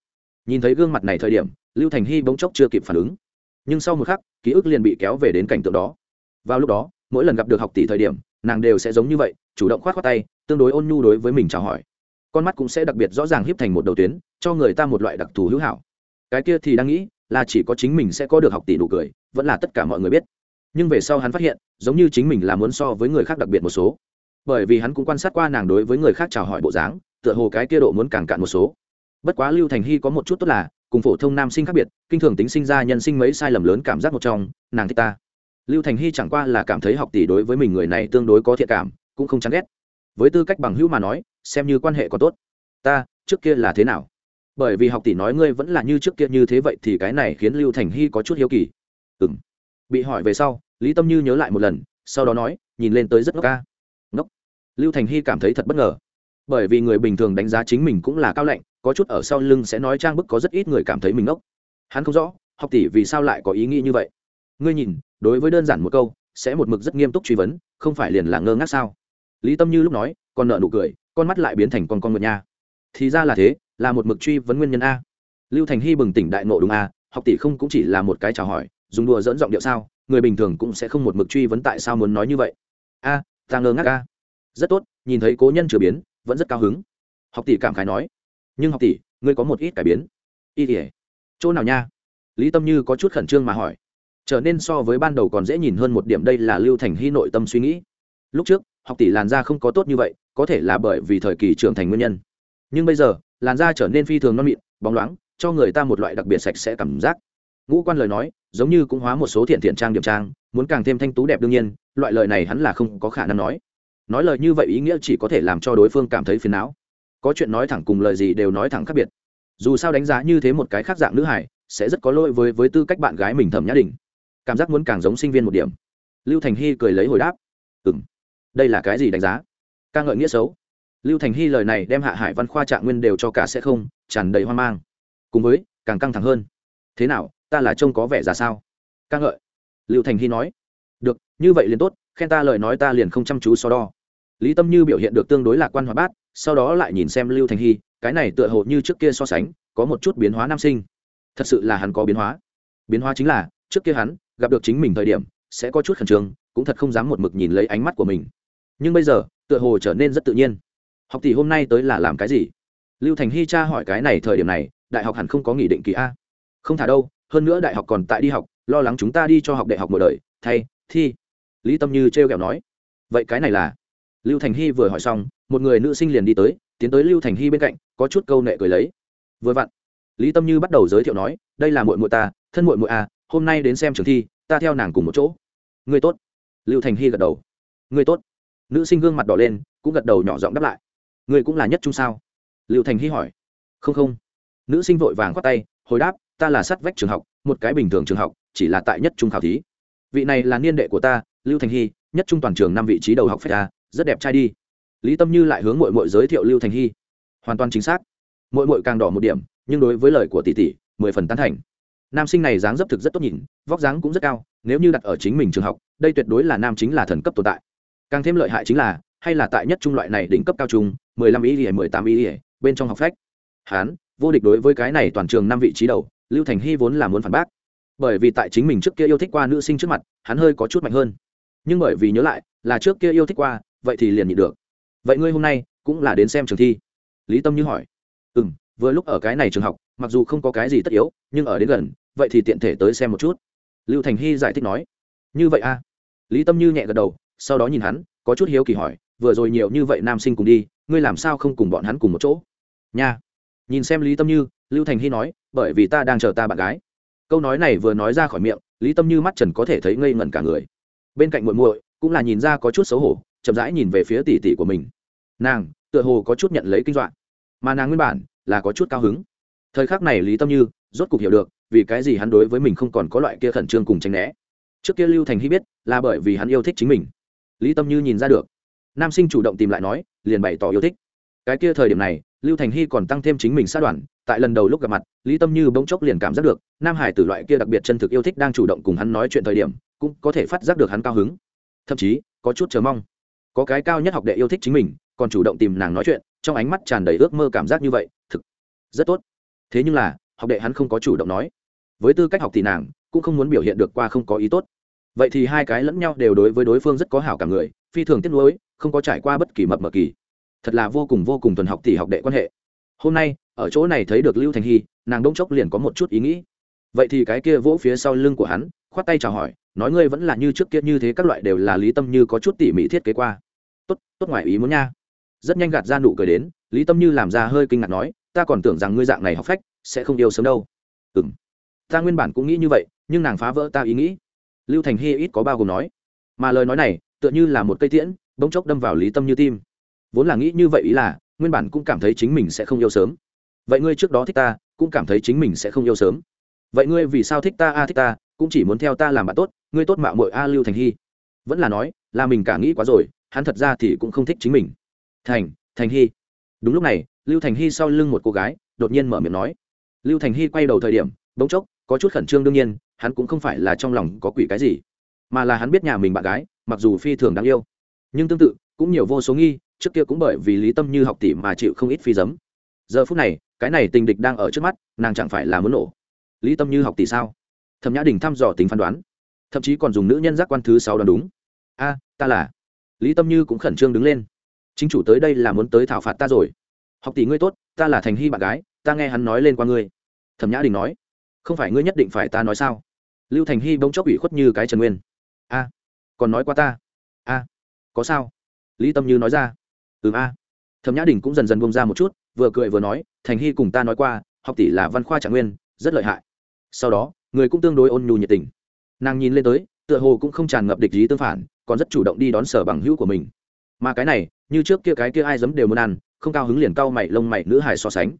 Nhìn thấy gương mặt này thời điểm, lưu thành hy bỗng chốc chưa kịp phản ứng. Nhưng sau một khắc, ký ức liền bị kéo về đến cảnh tượng đó. Vào lúc đó, mỗi lần gặp được học tỷ thời điểm, nàng đều sẽ giống như vậy, chủ động k h o á t k tay, tương đối ôn nhu đối với mình chào hỏi. Con mắt cũng sẽ đặc biệt rõ ràng hiếp thành một đầu tuyến, cho người ta một loại đặc thù hữu hảo. Cái kia thì đang nghĩ, là chỉ có chính mình sẽ có được học tỷ đủ cười, vẫn là tất cả mọi người biết. Nhưng về sau hắn phát hiện, giống như chính mình là muốn so với người khác đặc biệt một số bởi vì hắn cũng quan sát qua nàng đối với người khác chào hỏi bộ dáng, tựa hồ cái kia độ muốn càng cạn một số. Bất quá lưu thành hy có một chút tốt là, cùng phổ thông nam sinh khác biệt, kinh thường tính sinh ra nhân sinh mấy sai lầm lớn cảm giác một trong, nàng thích ta. Lưu thành hy chẳng qua là cảm thấy học tỷ đối với mình người này tương đối có thiện cảm, cũng không chán ghét. Với tư cách bằng hữu mà nói, xem như quan hệ có tốt. Ta, trước kia là thế nào? Bởi vì học tỷ nói ngươi vẫn là như trước kia như thế vậy thì cái này khiến lưu thành hy có chút hiếu kỳ. Ừ m bị hỏi về sau, lý tâm như nhớ lại một lần, sau đó nói, nhìn lên tới rất ngốc ca lưu thành hy cảm thấy thật bất ngờ. Bởi vì người bình thường đánh giá chính mình cũng là cao lạnh, có chút ở sau lưng sẽ nói trang bức có rất ít người cảm thấy mình ngốc. Hắn không rõ, học tỷ vì sao lại có ý nghĩ như vậy. Ngươi nhìn, đối với đơn giản một câu, sẽ một mực rất nghiêm túc truy vấn, không phải liền là ngơ ngác sao? Lý tâm như lúc nói còn nợ nụ cười, con mắt lại biến thành con con ngựa nha. Thì ra là thế, là một mực truy vấn nguyên nhân a. Lưu thành hy bừng tỉnh đại nộ đúng a, học tỷ không cũng chỉ là một cái chào hỏi, dùng đùa dẫn giọng điệu sao, người bình thường cũng sẽ không một mực truy vấn tại sao muốn nói như vậy. A, ta ngơ ngác a rất tốt, nhìn thấy cố nhân chửa biến, vẫn rất cao hứng. Học tỷ cảm khái nói, nhưng học tỷ, ngươi có một ít cải biến. Y tỉa chỗ nào nha? Lý tâm như có chút khẩn trương mà hỏi. Trở nên so với ban đầu còn dễ nhìn hơn một điểm đây là lưu thành hy nội tâm suy nghĩ. Lúc trước, học tỷ làn da không có tốt như vậy, có thể là bởi vì thời kỳ trưởng thành nguyên nhân. Nhưng bây giờ, làn da trở nên phi thường non mịn, bóng loáng, cho người ta một loại đặc biệt sạch sẽ cảm giác. Ngũ quan lời nói, giống như cũng hóa một số thiện thiện trang điểm trang, muốn càng thêm thanh tú đẹp đương nhiên, loại lời này hắn là không có khả năng nói nói lời như vậy ý nghĩa chỉ có thể làm cho đối phương cảm thấy phiền não. Có chuyện nói thẳng cùng lời gì đều nói thẳng khác biệt. Dù sao đánh giá như thế một cái khác dạng nữ hải, sẽ rất có lỗi với với tư cách bạn gái mình thẩm nhã đình. Cảm giác muốn càng giống sinh viên một điểm. Lưu thành hy cười lấy hồi đáp. Ừ m đây là cái gì đánh giá? Ca ngợi nghĩa xấu. Lưu thành hy lời này đem hạ hải văn khoa trạng nguyên đều cho cả sẽ không, tràn đầy hoang mang. Cùng với, càng căng thẳng hơn. Thế nào, ta là trông có vẻ ra sao? Ca ngợi. Lưu thành hy nói. Được, như vậy liền tốt khen ta lời nói ta liền không chăm chú so đo. Lý tâm như biểu hiện được tương đối lạc quan hoạt bát, sau đó lại nhìn xem lưu thành hy, cái này tựa hồ như trước kia so sánh, có một chút biến hóa nam sinh. Thật sự là hắn có biến hóa. Biến hóa chính là, trước kia hắn gặp được chính mình thời điểm, sẽ có chút khẩn trương, cũng thật không dám một mực nhìn lấy ánh mắt của mình. Nhưng bây giờ, tựa hồ trở nên rất tự nhiên. Học tỷ hôm nay tới là làm cái gì? Lưu thành hy cha hỏi cái này thời điểm này, đại học hẳn không có nghị định kỳ a. Không thả đâu, hơn nữa đại học còn tại đi học, lo lắng chúng ta đi cho học đại học một đời, thay, thi lý tâm như t r kẹo nói, vậy cái này là? Lưu thành hy vừa hỏi xong, một người nữ sinh liền đi tới, tiến tới lưu thành hy bên cạnh, có chút câu nệ cười lấy. Vừa vặn. Lý tâm như bắt đầu giới thiệu nói, đây là mội mội ta, thân mội mội à hôm nay đến xem trường thi, ta theo nàng cùng một chỗ. Người tốt. Lưu thành hy gật đầu. Người tốt. Nữ sinh gương mặt đỏ lên, cũng gật đầu nhỏ giọng đáp lại. Người cũng là nhất trung sao? Lưu thành hy hỏi. Không không. Nữ sinh vội vàng khoát tay, hồi đáp, ta là sát vách trường học, một cái bình thường trường học, chỉ là tại nhất trung khảo thí. Vị này là niên đệ của ta lưu thành hy, nhất trung toàn trường năm vị trí đầu học phải ta rất đẹp trai đi. Lý tâm như lại hướng mội mội giới thiệu lưu thành hy. Hoàn toàn chính xác. Mội mội càng đỏ một điểm, nhưng đối với lời của tỷ tỷ, mười phần tán thành. Nam sinh này dáng dấp thực rất tốt nhìn, vóc dáng cũng rất cao, nếu như đặt ở chính mình trường học, đây tuyệt đối là nam chính là thần cấp tồn tại. Càng thêm lợi hại chính là, hay là tại nhất trung loại này đỉnh cấp cao trung, mười lăm ý ỉa mười tám ý ỉa bên trong học phách hán, vô địch đối với cái này toàn trường năm vị trí đầu, lưu thành hy vốn là muốn phản bác. Bởi vì tại chính mình trước kia yêu thích qua nữ sinh trước mặt, hắn hơi có chút mạnh hơn nhưng bởi vì nhớ lại, là trước kia yêu thích qua, vậy thì liền nhịn được. Vậy ngươi hôm nay cũng là đến xem trường thi? Lý tâm như hỏi. Ừ m vừa lúc ở cái này trường học, mặc dù không có cái gì tất yếu, nhưng ở đến gần, vậy thì tiện thể tới xem một chút. Lưu thành hy giải thích nói. Như vậy a à? lý tâm như nhẹ gật đầu, sau đó nhìn hắn, có chút hiếu kỳ hỏi, vừa rồi nhiều như vậy nam sinh cùng đi, ngươi làm sao không cùng bọn hắn cùng một chỗ? Nha. Nhìn xem lý tâm như, lưu thành hy nói, bởi vì ta đang chờ ta bạn gái. Câu nói này vừa nói ra khỏi miệng, lý tâm như mắt trần có thể thấy ngây ngẩn cả người bên cạnh muội muội cũng là nhìn ra có chút xấu hổ, chậm rãi nhìn về phía tỷ tỷ của mình. Nàng tựa hồ có chút nhận lấy kinh dọa mà nàng nguyên bản là có chút cao hứng. Thời khắc này lý tâm như rốt cục hiểu được vì cái gì hắn đối với mình không còn có loại kia khẩn trương cùng tranh né. Trước kia lưu thành hy biết là bởi vì hắn yêu thích chính mình. Lý tâm như nhìn ra được. Nam sinh chủ động tìm lại nói, liền bày tỏ yêu thích. Cái kia thời điểm này, lưu thành hy còn tăng thêm chính mình sát đoàn tại lần đầu lúc gặp mặt, lý tâm như bỗng chốc liền cảm giác được, nam hải tử loại kia đặc biệt chân thực yêu thích đang chủ động cùng hắn nói chuyện thời điểm, cũng có thể phát giác được hắn cao hứng. Thậm chí, có chút chờ mong. Có cái cao nhất học đệ yêu thích chính mình, còn chủ động tìm nàng nói chuyện, trong ánh mắt tràn đầy ước mơ cảm giác như vậy, thực, rất tốt. Thế nhưng là, học đệ hắn không có chủ động nói. Với tư cách học thì nàng, cũng không muốn biểu hiện được qua không có ý tốt. Vậy thì hai cái lẫn nhau đều đối với đối phương rất có hảo cả người, phi thường tiếc nuối, không có trải qua bất kỳ mập mờ kỳ. Thật là vô cùng vô cùng thuần học thì học đệ quan hệ. Hôm nay ở chỗ này thấy được lưu thành hy, nàng đông chốc liền có một chút ý nghĩ. Vậy thì cái kia vỗ phía sau lưng của hắn, khoát tay chào hỏi, nói ngươi vẫn là như trước kia như thế, các loại đều là lý tâm như có chút tỉ mỉ thiết kế qua. Tốt tốt ngoài ý muốn nha. Rất nhanh gạt ra nụ cười đến, lý tâm như làm ra hơi kinh ngạc nói, ta còn tưởng rằng ngươi dạng này học phách, sẽ không yêu sớm đâu. Ừ m ta nguyên bản cũng nghĩ như vậy, nhưng nàng phá vỡ ta ý nghĩ. Lưu thành hy ít có bao gồm nói. Mà lời nói này, tựa như là một cây tiễn, bỗng chốc đâm vào lý tâm như tim. Vốn là nghĩ như vậy ý là, nguyên bản cũng cảm thấy chính mình sẽ không yêu sớm vậy ngươi trước đó thích ta, cũng cảm thấy chính mình sẽ không yêu sớm. Vậy ngươi vì sao thích ta? A, thích ta, cũng chỉ muốn theo ta làm bạn tốt, ngươi tốt mạo mội a lưu thành hy. Vẫn là nói, là mình cả nghĩ quá rồi, hắn thật ra thì cũng không thích chính mình. Thành thành hy. Đúng lúc này, lưu thành hy sau lưng một cô gái, đột nhiên mở miệng nói. Lưu thành hy quay đầu thời điểm, bỗng chốc, có chút khẩn trương đương nhiên, hắn cũng không phải là trong lòng có quỷ cái gì, mà là hắn biết nhà mình bạn gái, mặc dù phi thường đáng yêu. Nhưng tương tự, cũng nhiều vô số nghi, trước kia cũng bởi vì lý tâm như học tỷ mà chịu không ít phi dấm giờ phút này cái này tình địch đang ở trước mắt, nàng chẳng phải là muốn nổ. Lý tâm như học tỷ sao? Thẩm nhã đình thăm dò tính phán đoán. Thậm chí còn dùng nữ nhân giác quan thứ sáu đoán đúng. A, ta là. Lý tâm như cũng khẩn trương đứng lên. Chính chủ tới đây là muốn tới thảo phạt ta rồi. Học tỷ ngươi tốt, ta là thành hy bạn gái, ta nghe hắn nói lên qua ngươi. Thẩm nhã đình nói. Không phải ngươi nhất định phải ta nói sao? Lưu thành hy bỗng chốc ủy khuất như cái trần nguyên. A, còn nói qua ta. A, có sao? Lý tâm như nói ra. Ừ a thẩm nhã đình cũng dần dần bông ra một chút, vừa cười vừa nói, thành hy cùng ta nói qua, học tỷ là văn khoa trạng nguyên, rất lợi hại. Sau đó, người cũng tương đối ôn nhu nhiệt tình. Nàng nhìn lên tới, tựa hồ cũng không tràn ngập địch ý tương phản, còn rất chủ động đi đón sở bằng hữu của mình. Mà cái này, như trước kia cái kia ai dám đều muốn ăn, không cao hứng liền cau mày lông mày nữ hài so sánh.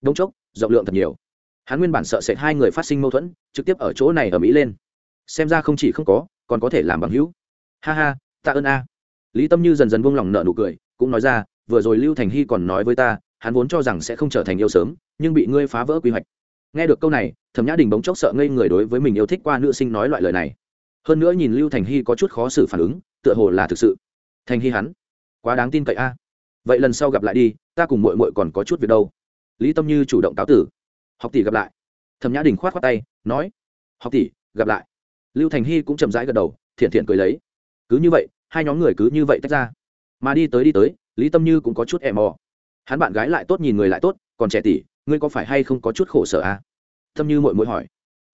Đông chốc, rộng lượng thật nhiều. Hắn nguyên bản sợ sệt hai người phát sinh mâu thuẫn, trực tiếp ở chỗ này ở mỹ lên. Xem ra không chỉ không có, còn có thể làm bằng hữu. Ha ha, tạ ơn a. Lý tâm như dần dần buông lòng nợ nụ cười, cũng nói ra vừa rồi lưu thành hy còn nói với ta, hắn vốn cho rằng sẽ không trở thành yêu sớm, nhưng bị ngươi phá vỡ quy hoạch. Nghe được câu này, thẩm nhã đình bỗng chốc sợ ngây người đối với mình yêu thích qua nữ sinh nói loại lời này. Hơn nữa nhìn lưu thành hy có chút khó xử phản ứng, tựa hồ là thực sự. Thành hy hắn, quá đáng tin cậy a. Vậy lần sau gặp lại đi, ta cùng mội mội còn có chút việc đâu. Lý tâm như chủ động cáo tử. Học tỷ gặp lại. Thẩm nhã đình k h o á t khoác tay, nói, học tỷ, gặp lại. Lưu thành hy cũng chậm rãi gật đầu, thiện thiện cười lấy. Cứ như vậy, hai nhóm người cứ như vậy tách ra. Mà đi tới đi tới lý tâm như cũng có chút e mò. Hắn bạn gái lại tốt nhìn người lại tốt, còn trẻ tỷ, ngươi có phải hay không có chút khổ sở à? tâm như mội mội hỏi.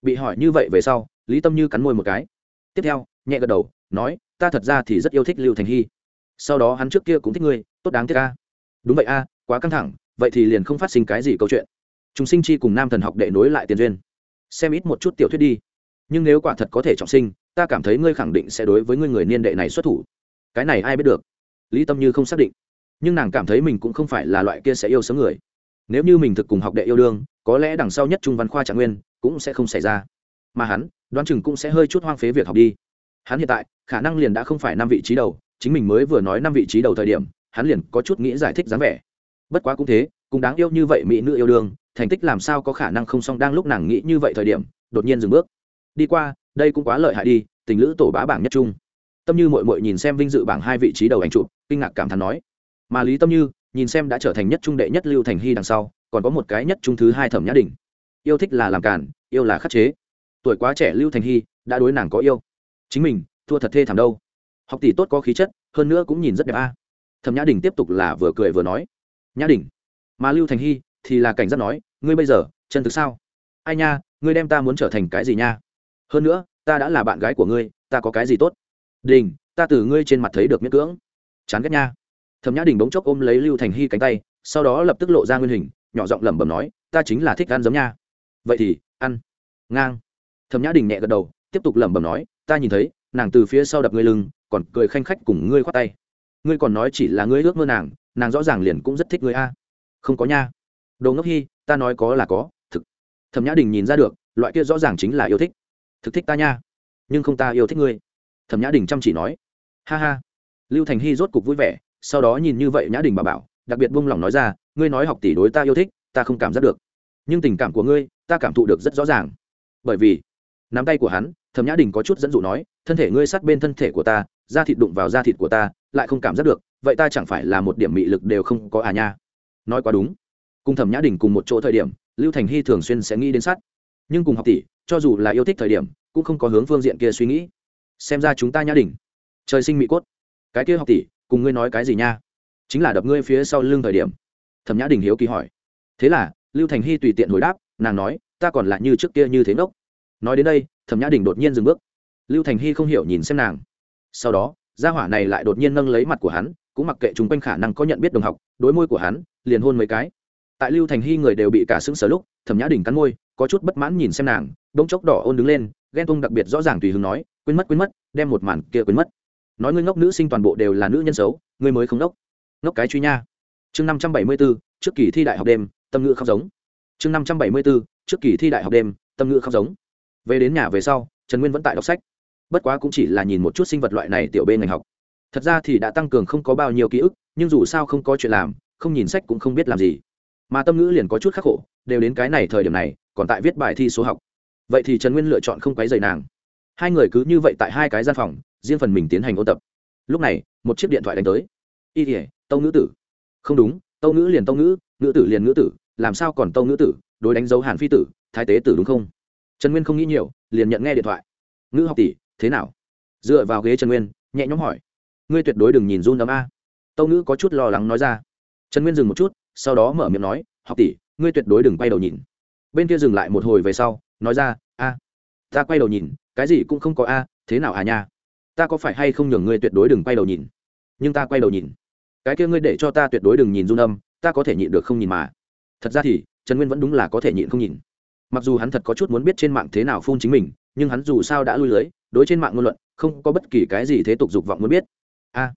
Bị hỏi như vậy về sau, lý tâm như cắn môi một cái. Tiếp theo, nhẹ gật đầu, nói, ta thật ra thì rất yêu thích lưu thành hy. Sau đó hắn trước kia cũng thích ngươi, tốt đáng tiếc a. Đúng vậy a, quá căng thẳng, vậy thì liền không phát sinh cái gì câu chuyện. Chúng sinh chi cùng nam thần học đệ nối lại tiền duyên. Xem ít một chút tiểu thuyết đi. Nhưng nếu quả thật có thể trọng sinh, ta cảm thấy ngươi khẳng định sẽ đối với ngươi người niên đệ này xuất thủ. Cái này ai biết được? Lý tâm như không xác định nhưng nàng cảm thấy mình cũng không phải là loại kia sẽ yêu sớm người. Nếu như mình thực cùng học đệ yêu đương, có lẽ đằng sau nhất trung văn khoa trạng nguyên cũng sẽ không xảy ra. Mà hắn, đoán chừng cũng sẽ hơi chút hoang phế việc học đi. Hắn hiện tại, khả năng liền đã không phải năm vị trí đầu, chính mình mới vừa nói năm vị trí đầu thời điểm, hắn liền có chút nghĩ giải thích dáng vẻ. Bất quá cũng thế, cũng đáng yêu như vậy mỹ nữ yêu đương, thành tích làm sao có khả năng không xong đang lúc nàng nghĩ như vậy thời điểm, đột nhiên dừng bước. Đi qua, đây cũng quá lợi hại đi, tình lữ tổ bá bảng nhất trung. Tâm như mội mội nhìn xem vinh dự bảng hai vị trí đầu ảnh chụp, kinh ngạc cảm thán nói mà lý tâm như nhìn xem đã trở thành nhất trung đệ nhất lưu thành hy đằng sau, còn có một cái nhất trung thứ hai thẩm nhã đình. Yêu thích là làm càn, yêu là khắc chế. Tuổi quá trẻ lưu thành hy, đã đối nàng có yêu. Chính mình, thua thật thê thảm đâu. Học tỷ tốt có khí chất, hơn nữa cũng nhìn rất đẹp a. Thẩm nhã đình tiếp tục là vừa cười vừa nói. Nhã đình, mà lưu thành hy thì là cảnh giác nói, ngươi bây giờ, chân thực sao? Ai nha, ngươi đem ta muốn trở thành cái gì nha? Hơn nữa, ta đã là bạn gái của ngươi, ta có cái gì tốt? Đình, ta từ ngươi trên mặt thấy được miễn cưỡng. Chán ghét nha thẩm nhã đình bỗng chốc ôm lấy lưu thành hy cánh tay, sau đó lập tức lộ ra nguyên hình, nhỏ giọng lẩm bẩm nói, ta chính là thích ăn giống nha. Vậy thì, ăn. Ngang. Thẩm nhã đình nhẹ gật đầu, tiếp tục lẩm bẩm nói, ta nhìn thấy, nàng từ phía sau đập ngươi lưng, còn cười khanh khách cùng ngươi khoát tay. Ngươi còn nói chỉ là ngươi ước mơ nàng nàng rõ ràng liền cũng rất thích ngươi a. Không có nha. Đồ ngốc hy, ta nói có là có, thực. Thẩm nhã đình nhìn ra được, loại kia rõ ràng chính là yêu thích. Thực thích ta nha, nhưng không ta yêu thích ngươi. Thẩm nhã đình chăm chỉ nói. Ha ha. Lưu thành hy rốt cục vui vẻ sau đó nhìn như vậy nhã đình bà bảo, đặc biệt buông lòng nói ra, ngươi nói học tỷ đối ta yêu thích, ta không cảm giác được. Nhưng tình cảm của ngươi, ta cảm thụ được rất rõ ràng. Bởi vì, nắm tay của hắn, thẩm nhã đình có chút dẫn dụ nói, thân thể ngươi sát bên thân thể của ta, da thịt đụng vào da thịt của ta, lại không cảm giác được, vậy ta chẳng phải là một điểm mị lực đều không có à nha? Nói quá đúng. Cùng thẩm nhã đình cùng một chỗ thời điểm, lưu thành hy thường xuyên sẽ nghĩ đến sát. Nhưng cùng học tỷ, cho dù là yêu thích thời điểm, cũng không có hướng phương diện kia suy nghĩ. Xem ra chúng ta nhã đình, trời sinh mỹ cốt. Cái kia học tỷ cùng ngươi nói cái gì nha? Chính là đập ngươi phía sau lưng thời điểm. Thẩm nhã đình hiếu kỳ hỏi. Thế là, lưu thành hy tùy tiện hồi đáp, nàng nói, ta còn lại như trước kia như thế ngốc. Nói đến đây, thẩm nhã đình đột nhiên dừng bước. Lưu thành hy không hiểu nhìn xem nàng. Sau đó, gia hỏa này lại đột nhiên nâng lấy mặt của hắn, cũng mặc kệ chúng quanh khả năng có nhận biết đồng học, đối môi của hắn, liền hôn mấy cái. Tại lưu thành hy người đều bị cả sững sờ lúc, thẩm nhã đình cắn môi, có chút bất mãn nhìn xem nàng, bỗng chốc đỏ ôn đứng lên, ghen tung đặc biệt rõ ràng tùy hứng nói, quên mất quên mất, đem một màn kia quên mất nói ngươi ngốc nữ sinh toàn bộ đều là nữ nhân xấu, ngươi mới không ngốc. Ngốc cái truy nha. Chương năm trăm bảy mươi b ố trước kỳ thi đại học đêm, tâm ngữ khóc giống. Chương năm trăm bảy mươi b ố trước kỳ thi đại học đêm, tâm ngữ khóc giống. Về đến nhà về sau, trần nguyên vẫn tại đọc sách. Bất quá cũng chỉ là nhìn một chút sinh vật loại này tiểu bên ngành học. Thật ra thì đã tăng cường không có bao nhiêu ký ức, nhưng dù sao không có chuyện làm, không nhìn sách cũng không biết làm gì. Mà tâm ngữ liền có chút khắc khổ, đều đến cái này thời điểm này, còn tại viết bài thi số học. Vậy thì trần nguyên lựa chọn không quấy dày nàng hai người cứ như vậy tại hai cái gian phòng, riêng phần mình tiến hành ôn tập. Lúc này, một chiếc điện thoại đánh tới. Y thể tâu ngữ tử. Không đúng, tâu ngữ liền tâu ngữ ngữ tử liền ngữ tử, làm sao còn tâu ngữ tử, đối đánh dấu hàn phi tử, thái tế tử đúng không? Trần nguyên không nghĩ nhiều, liền nhận nghe điện thoại. Ngữ học tỷ, thế nào? Dựa vào ghế trần nguyên, nhẹ nhõm hỏi. Ngươi tuyệt đối đừng nhìn run đấm a. Tâu ngữ có chút lo lắng nói ra. Trần nguyên dừng một chút, sau đó mở miệng nói, học tỷ, ngươi tuyệt đối đừng quay đầu nhìn. Bên kia dừng lại một hồi về sau, nói ra, a, ta quay đầu nhìn cái gì cũng không có a à, thế nào à nha? Ta có phải hay không nhường ngươi tuyệt đối đừng quay đầu nhìn? Nhưng ta quay đầu nhìn. Cái kia ngươi để cho ta tuyệt đối đừng nhìn run âm, ta có thể nhịn được không nhìn mà. Thật ra thì, trần nguyên vẫn đúng là có thể nhịn không nhìn. Mặc dù hắn thật có chút muốn biết trên mạng thế nào phun chính mình, nhưng hắn dù sao đã lui lưới, đối trên mạng ngôn luận, không có bất kỳ cái gì thế tục dục vọng muốn biết. A,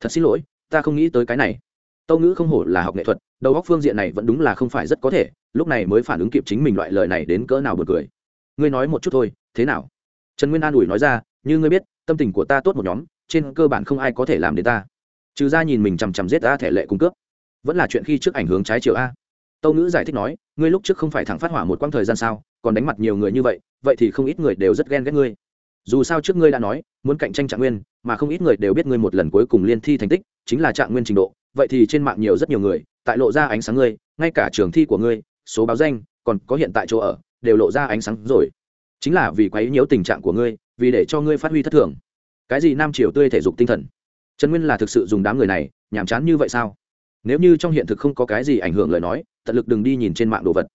thật xin lỗi, ta không nghĩ tới cái này. Tâu ngữ không hổ là học nghệ thuật, đầu góc phương diện này vẫn đúng là không phải rất có thể, lúc này mới phản ứng kịp chính mình loại lời này đến cỡ nào bật cười. Ngươi nói một chút thôi, thế nào? Trần nguyên an ủi nói ra, như ngươi biết, tâm tình của ta tốt một nhóm, trên cơ bản không ai có thể làm đến ta. Trừ ra nhìn mình chằm chằm giết ta thể lệ cung cướp. Vẫn là chuyện khi trước ảnh hướng trái chiều a. Tâu ngữ giải thích nói, ngươi lúc trước không phải thẳng phát hỏa một quãng thời gian sao, còn đánh mặt nhiều người như vậy vậy thì không ít người đều rất ghen ghét ngươi. Dù sao trước ngươi đã nói, muốn cạnh tranh trạng nguyên, mà không ít người đều biết ngươi một lần cuối cùng liên thi thành tích, chính là trạng nguyên trình độ, vậy thì trên mạng nhiều rất nhiều người, tại lộ ra ánh sáng ngươi, ngay cả trường thi của ngươi, số báo danh, còn có hiện tại chỗ ở, đều lộ ra ánh sáng rồi chính là vì quấy nhiễu tình trạng của ngươi, vì để cho ngươi phát huy thất thường. Cái gì nam triều tươi thể dục tinh thần? Trần nguyên là thực sự dùng đám người này, nhàm chán như vậy sao? Nếu như trong hiện thực không có cái gì ảnh hưởng lời nói, tận lực đừng đi nhìn trên mạng đồ vật.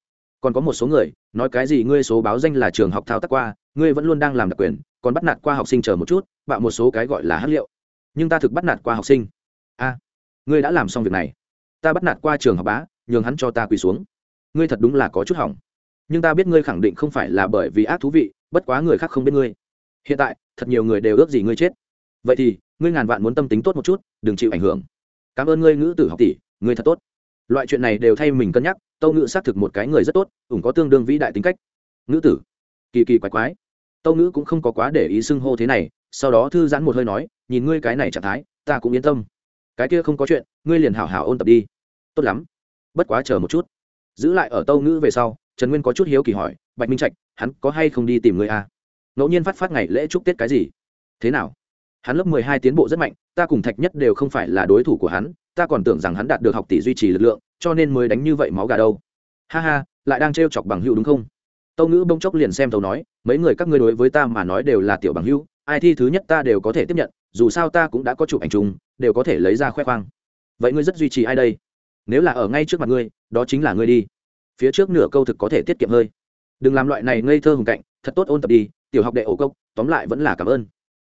Còn có một số người, nói cái gì ngươi số báo danh là trường học thao tác qua, ngươi vẫn luôn đang làm đặc quyền, còn bắt nạt qua học sinh chờ một chút, bạo một số cái gọi là hát liệu. Nhưng ta thực bắt nạt qua học sinh. A, ngươi đã làm xong việc này. Ta bắt nạt qua trường học bá, nhường hắn cho ta quỳ xuống. Ngươi thật đúng là có chút hỏng nhưng ta biết ngươi khẳng định không phải là bởi vì ác thú vị, bất quá người khác không biết ngươi. Hiện tại, thật nhiều người đều ước gì ngươi chết. Vậy thì, ngươi ngàn vạn muốn tâm tính tốt một chút, đừng chịu ảnh hưởng. Cảm ơn ngươi, ngữ tử học tỷ, ngươi thật tốt. Loại chuyện này đều thay mình cân nhắc, tâu ngữ xác thực một cái người rất tốt, ủng có tương đương vĩ đại tính cách. Ngữ tử, kỳ kỳ quái quái. Tâu ngữ cũng không có quá để ý xưng hô thế này, sau đó thư giãn một hơi nói, nhìn ngươi cái này trạng thái, ta cũng yên tâm. Cái kia không có chuyện, ngươi liền hảo hảo ôn tập đi. Tốt lắm. Bất quá chờ một chút. Giữ lại ở tâu ngữ về sau trần nguyên có chút hiếu kỳ hỏi, bạch minh trạch, hắn có hay không đi tìm người à? ngẫu nhiên phát phát ngày lễ chúc tết cái gì? Thế nào? Hắn lớp mười hai tiến bộ rất mạnh, ta cùng thạch nhất đều không phải là đối thủ của hắn, ta còn tưởng rằng hắn đạt được học tỷ duy trì lực lượng, cho nên mới đánh như vậy máu gà đâu. Ha ha, lại đang t chọc bằng hữu đúng không? Tâu ngữ bông chốc liền xem tâu nói, mấy người các ngươi đối với ta mà nói đều là tiểu bằng hữu, ai thi thứ nhất ta đều có thể tiếp nhận, dù sao ta cũng đã có chụp ảnh chung, đều có thể lấy ra khoe khoang. Vậy ngươi rất duy trì ai đây? Nếu là ở ngay trước mặt ngươi, đó chính là ngươi đi phía trước nửa câu thực có thể tiết kiệm hơi. Đừng làm loại này ngây thơ hùng cạnh, thật tốt ôn tập đi, tiểu học đệ ổ cốc, tóm lại vẫn là cảm ơn.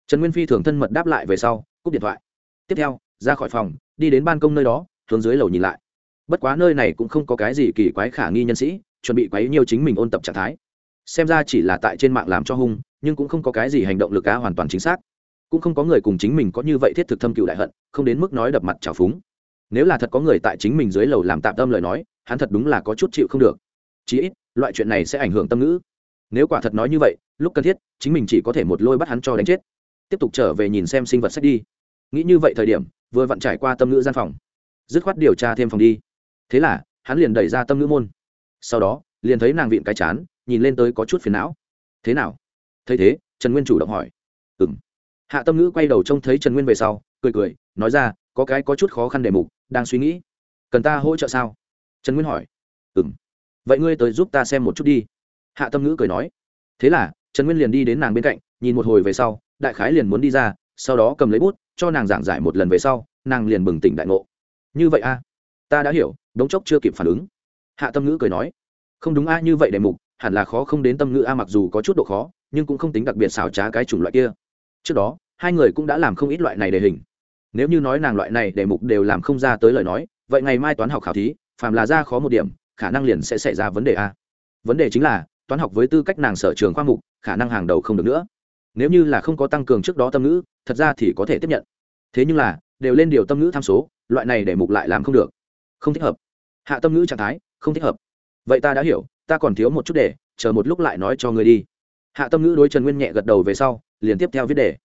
Trần nguyên phi thường thân mật đáp lại về sau, cúp điện thoại. Tiếp theo, ra khỏi phòng, đi đến ban công nơi đó, hướng dưới lầu nhìn lại. Bất quá nơi này cũng không có cái gì kỳ quái khả nghi nhân sĩ, chuẩn bị quấy nhiều chính mình ôn tập trạng thái. Xem ra chỉ là tại trên mạng làm cho hung, nhưng cũng không có cái gì hành động lực cá hoàn toàn chính xác. Cũng không có người cùng chính mình có như vậy thiết thực thâm cựu đại hận, không đến mức nói đập mặt trào phúng. Nếu là thật có người tại chính mình dưới lầu làm tạm tâm lời nói hắn thật đúng là có chút chịu không được. Chí ít, loại chuyện này sẽ ảnh hưởng tâm ngữ. Nếu quả thật nói như vậy, lúc cần thiết, chính mình chỉ có thể một lôi bắt hắn cho đánh chết. Tiếp tục trở về nhìn xem sinh vật sách đi. Nghĩ như vậy thời điểm, vừa vặn trải qua tâm ngữ gian phòng. Dứt khoát điều tra thêm phòng đi. Thế là, hắn liền đẩy ra tâm ngữ môn. Sau đó, liền thấy nàng vịn cái chán, nhìn lên tới có chút phiền não. Thế nào? Thấy thế, trần nguyên chủ động hỏi. Ừ m hạ tâm ngữ quay đầu trông thấy trần nguyên về sau, cười cười, nói ra, có cái có chút khó khăn đề mục, đang suy nghĩ. Cần ta hỗ trợ sao? Trần nguyên hỏi. Ừ m vậy ngươi tới giúp ta xem một chút đi. Hạ tâm ngữ cười nói. Thế là, trần nguyên liền đi đến nàng bên cạnh, nhìn một hồi về sau, đại khái liền muốn đi ra, sau đó cầm lấy bút, cho nàng giảng giải một lần về sau, nàng liền bừng tỉnh đại ngộ. Như vậy a, ta đã hiểu, đống chốc chưa kịp phản ứng. Hạ tâm ngữ cười nói. Không đúng a, như vậy đề mục, hẳn là khó không đến tâm ngữ a, mặc dù có chút độ khó, nhưng cũng không tính đặc biệt xảo trá cái chủng loại kia. Trước đó, hai người cũng đã làm không ít loại này đề hình. Nếu như nói nàng loại này đề mục đều làm không ra tới lời nói, vậy ngày mai toán học khảo thí phàm là ra khó một điểm, khả năng liền sẽ xảy ra vấn đề a. Vấn đề chính là, toán học với tư cách nàng sở trường khoa mục, khả năng hàng đầu không được nữa. Nếu như là không có tăng cường trước đó tâm ngữ, thật ra thì có thể tiếp nhận. Thế nhưng là, đều lên điều tâm ngữ tham số, loại này để mục lại làm không được. Không thích hợp. Hạ tâm ngữ trạng thái, không thích hợp. Vậy ta đã hiểu, ta còn thiếu một chút để, chờ một lúc lại nói cho người đi. Hạ tâm ngữ đối trần nguyên nhẹ gật đầu về sau, liền tiếp theo viết đề.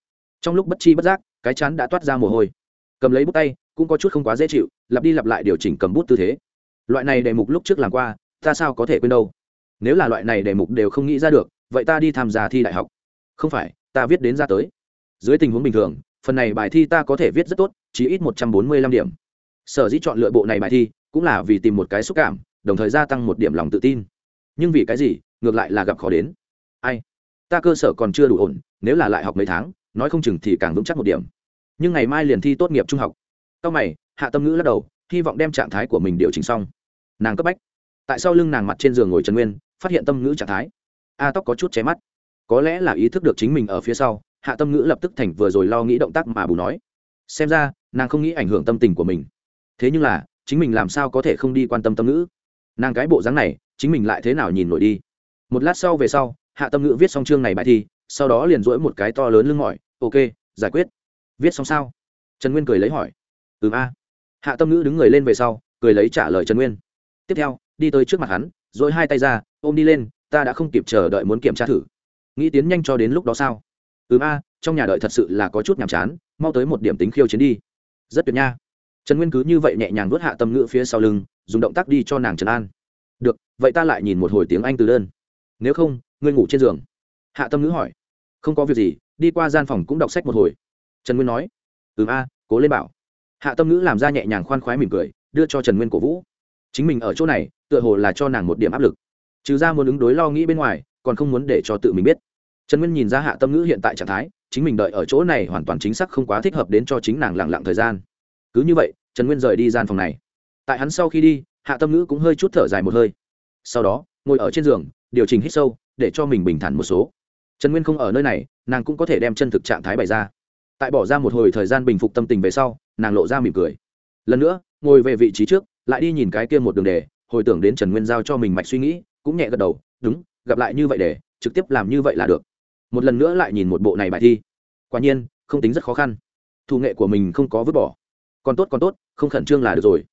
Trong lúc bất chi bất giác, cái chán đã toát ra mồ hôi. Cầm lấy bút tay, cũng có chút không quá dễ chịu, lặp đi lặp lại điều chỉnh cầm bút tư thế loại này đề mục lúc trước làm qua, ta sao có thể quên đâu? Nếu là loại này đề mục đều không nghĩ ra được, vậy ta đi tham gia thi đại học. Không phải, ta viết đến ra tới. Dưới tình huống bình thường, phần này bài thi ta có thể viết rất tốt, chỉ ít một trăm bốn mươi lăm điểm. Sở dĩ chọn lựa bộ này bài thi, cũng là vì tìm một cái xúc cảm, đồng thời gia tăng một điểm lòng tự tin. Nhưng vì cái gì, ngược lại là gặp khó đến. Ai? Ta cơ sở còn chưa đủ ổn, nếu là lại học mấy tháng, nói không chừng thì càng vững chắc một điểm. Nhưng ngày mai liền thi tốt nghiệp trung học. Sau mày, hạ tâm ngữ lắc đầu hy vọng đem trạng thái của mình điều chỉnh xong. Nàng cấp bách. Tại sao lưng nàng mặt trên giường ngồi trần nguyên, phát hiện tâm ngữ trạng thái. A tóc có chút ché mắt. Có lẽ là ý thức được chính mình ở phía sau, hạ tâm ngữ lập tức thành vừa rồi lo nghĩ động tác mà bù nói. Xem ra, nàng không nghĩ ảnh hưởng tâm tình của mình. Thế nhưng là, chính mình làm sao có thể không đi quan tâm tâm ngữ? Nàng cái bộ dáng này, chính mình lại thế nào nhìn nổi đi? Một lát sau về sau, hạ tâm ngữ viết xong chương này bài thi, sau đó liền dỗi một cái to lớn lưng mỏi. Ok, giải quyết. Viết xong sao? Trần nguyên cười lấy hỏi. Ừ a hạ tâm ngữ đứng người lên về sau, cười lấy trả lời trần nguyên. Tiếp theo, đi tới trước mặt hắn dỗi hai tay ra, ôm đi lên, ta đã không kịp chờ đợi muốn kiểm tra thử. Nghĩ tiến nhanh cho đến lúc đó sao? Ừ a, trong nhà đợi thật sự là có chút nhàm chán, mau tới một điểm tính khiêu chiến đi. Rất tuyệt nha. Trần nguyên cứ như vậy nhẹ nhàng vớt hạ tâm ngữ phía sau lưng, dùng động tác đi cho nàng trần an. Được, vậy ta lại nhìn một hồi tiếng anh từ đơn. Nếu không, ngươi ngủ trên giường. Hạ tâm ngữ hỏi. Không có việc gì, đi qua gian phòng cũng đọc sách một hồi. Trần nguyên nói. Ừ a, cố lên bảo hạ tâm ngữ làm ra nhẹ nhàng khoan khoái mỉm cười, đưa cho trần nguyên cổ vũ. Chính mình ở chỗ này, tựa hồ là cho nàng một điểm áp lực. Trừ ra muốn ứng đối lo nghĩ bên ngoài, còn không muốn để cho tự mình biết. Trần nguyên nhìn ra hạ tâm ngữ hiện tại trạng thái, chính mình đợi ở chỗ này hoàn toàn chính xác không quá thích hợp đến cho chính nàng lặng lặng thời gian. Cứ như vậy, trần nguyên rời đi gian phòng này. Tại hắn sau khi đi, hạ tâm ngữ cũng hơi chút thở dài một hơi. Sau đó, ngồi ở trên giường, điều chỉnh hít sâu, để cho mình bình thản một số. Trần nguyên không ở nơi này, nàng cũng có thể đem chân thực trạng thái bày ra tại bỏ ra một hồi thời gian bình phục tâm tình về sau, nàng lộ ra mỉm cười. Lần nữa, ngồi về vị trí trước, lại đi nhìn cái kia một đường đề, hồi tưởng đến trần nguyên giao cho mình mạch suy nghĩ, cũng nhẹ gật đầu, đúng, gặp lại như vậy để trực tiếp làm như vậy là được. Một lần nữa lại nhìn một bộ này bài thi. Quả nhiên, không tính rất khó khăn. Thủ nghệ của mình không có vứt bỏ. Còn tốt còn tốt, không khẩn trương là được rồi.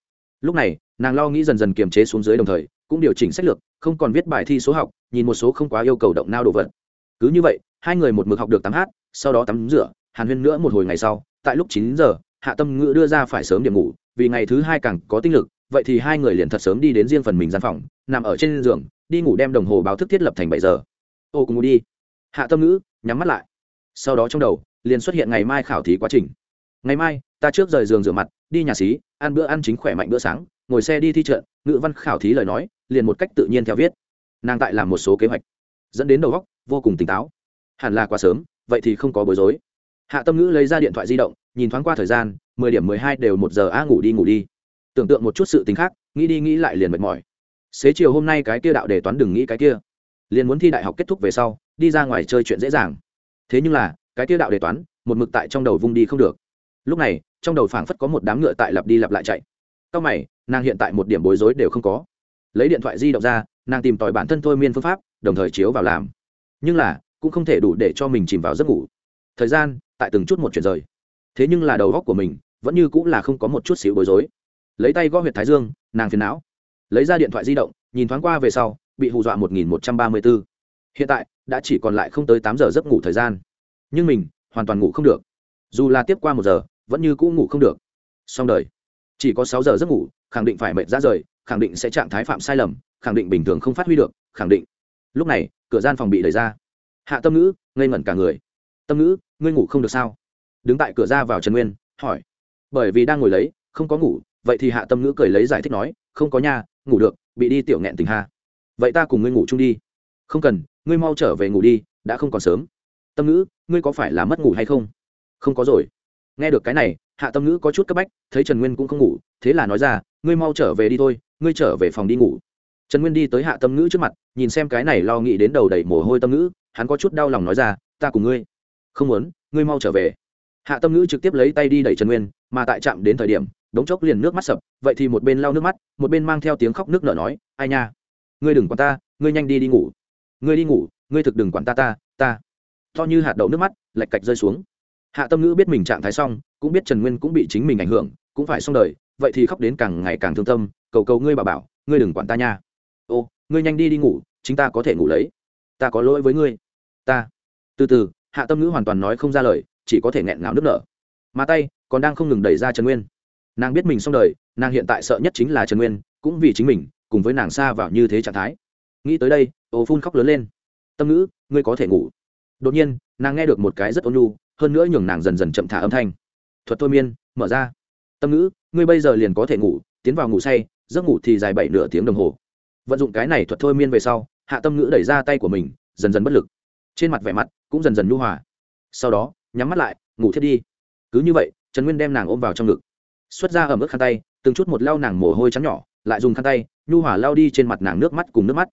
Lúc này, nàng lo nghĩ dần dần kiềm chế xuống dưới đồng thời, cũng điều chỉnh sách lược, không còn viết bài thi số học, nhìn một số không quá yêu cầu động nao đồ vật. Cứ như vậy, hai người một mực học được tắm hát, sau đó tắm rửa hàn huyên nữa một hồi ngày sau, tại lúc chín giờ, hạ tâm ngữ đưa ra phải sớm điểm ngủ, vì ngày thứ hai càng có tinh lực, vậy thì hai người liền thật sớm đi đến riêng phần mình gian phòng, nằm ở trên giường, đi ngủ đem đồng hồ báo thức thiết lập thành bảy giờ. Ô, cùng ngủ đi. Hạ tâm ngữ nhắm mắt lại. Sau đó trong đầu, liền xuất hiện ngày mai khảo thí quá trình. Ngày mai, ta trước rời giường rửa mặt, đi nhà xí, ăn bữa ăn chính khỏe mạnh bữa sáng, ngồi xe đi thi trận ngữ văn khảo thí lời nói, liền một cách tự nhiên theo viết. Nàng tại làm một số kế hoạch, dẫn đến đầu góc vô cùng tỉnh táo. Hẳn là quá sớm, vậy thì không có bối rối hạ tâm ngữ lấy ra điện thoại di động, nhìn thoáng qua thời gian, mười điểm mười hai đều một giờ, a, ngủ đi ngủ đi. Tưởng tượng một chút sự tính khác, nghĩ đi nghĩ lại liền mệt mỏi. Xế chiều hôm nay cái kia đạo đề toán đừng nghĩ cái kia. Liền muốn thi đại học kết thúc về sau, đi ra ngoài chơi chuyện dễ dàng. Thế nhưng là, cái kia đạo đề toán, một mực tại trong đầu vung đi không được. Lúc này, trong đầu phảng phất có một đám ngựa tại lặp đi lặp lại chạy. Sau mày, nàng hiện tại một điểm bối rối đều không có. Lấy điện thoại di động ra, nàng tìm tòi bản thân thôi miên phương pháp, đồng thời chiếu vào làm. Nhưng là, cũng không thể đủ để cho mình chìm vào giấc ngủ. Thời gian tại từng chút một chuyển rời. Thế nhưng là đầu góc của mình vẫn như cũng là không có một chút xíu bối rối. Lấy tay gõ huyệt thái dương, nàng phiền não. Lấy ra điện thoại di động, nhìn thoáng qua về sau, bị hù dọa một nghìn một trăm ba mươi bốn hiện tại, đã chỉ còn lại không tới tám giờ giấc ngủ thời gian. Nhưng mình hoàn toàn ngủ không được. Dù là tiếp qua một giờ, vẫn như cũ ngủ không được. Xong đời. Chỉ có sáu giờ giấc ngủ, khẳng định phải mệt ra rời, khẳng định sẽ trạng thái phạm sai lầm, khẳng định bình thường không phát huy được, khẳng định. Lúc này, cửa gian phòng bị đẩy ra. Hạ tâm ngữ, ngây ngẩn cả người. Tâm ngữ ngươi ngủ không được sao? Đứng tại cửa ra vào trần nguyên, hỏi. Bởi vì đang ngồi lấy, không có ngủ, vậy thì hạ tâm ngữ cười lấy giải thích nói, không có nha, ngủ được, bị đi tiểu nghẹn tình ha. Vậy ta cùng ngươi ngủ chung đi. Không cần, ngươi mau trở về ngủ đi, đã không còn sớm. Tâm ngữ, ngươi có phải là mất ngủ hay không? Không có rồi. Nghe được cái này, hạ tâm ngữ có chút cấp bách, thấy trần nguyên cũng không ngủ, thế là nói ra, ngươi mau trở về đi thôi, ngươi trở về phòng đi ngủ. Trần nguyên đi tới hạ tâm ngữ trước mặt, nhìn xem cái này lo nghĩ đến đầu đầy mồ hôi tâm ngữ, hắn có chút đau lòng nói ra, ta cùng ngươi không muốn, ngươi mau trở về. Hạ tâm ngữ trực tiếp lấy tay đi đẩy trần nguyên, mà tại trạm đến thời điểm, đống chốc liền nước mắt sập, vậy thì một bên lau nước mắt, một bên mang theo tiếng khóc nước nở nói, ai nha, ngươi đừng quản ta, ngươi nhanh đi đi ngủ. Ngươi đi ngủ, ngươi thực đừng quản ta ta ta. To như hạt đậu nước mắt lạch cạch rơi xuống. Hạ tâm ngữ biết mình trạng thái xong, cũng biết trần nguyên cũng bị chính mình ảnh hưởng, cũng phải xong đời, vậy thì khóc đến càng ngày càng thương tâm, cầu cầu ngươi bà bảo, ngươi đừng quản ta nha. Ô, ngươi nhanh đi đi ngủ, chính ta có thể ngủ lấy. Ta có lỗi với ngươi. Ta. Từ từ hạ tâm ngữ hoàn toàn nói không ra lời, chỉ có thể nghẹn ngào nước nở. Mà tay, còn đang không ngừng đẩy ra trần nguyên. Nàng biết mình xong đời, nàng hiện tại sợ nhất chính là trần nguyên, cũng vì chính mình, cùng với nàng xa vào như thế trạng thái. Nghĩ tới đây, ô phun khóc lớn lên. Tâm ngữ, ngươi có thể ngủ. Đột nhiên, nàng nghe được một cái rất ôn nhu, hơn nữa nhường nàng dần dần chậm thả âm thanh. Thuật thôi miên, mở ra. Tâm ngữ, ngươi bây giờ liền có thể ngủ, tiến vào ngủ say, giấc ngủ thì dài bảy nửa tiếng đồng hồ. Vận dụng cái này thuật thôi miên về sau, hạ tâm ngữ đẩy ra tay của mình, dần dần bất lực trên mặt vẻ mặt cũng dần dần nhu hòa. Sau đó, nhắm mắt lại, ngủ thiết đi. Cứ như vậy, trần nguyên đem nàng ôm vào trong ngực. Xuất ra ở mức khăn tay, từng chút một lau nàng mồ hôi trắng nhỏ, lại dùng khăn tay, nhu hỏa lao đi trên mặt nàng nước mắt cùng nước mắt.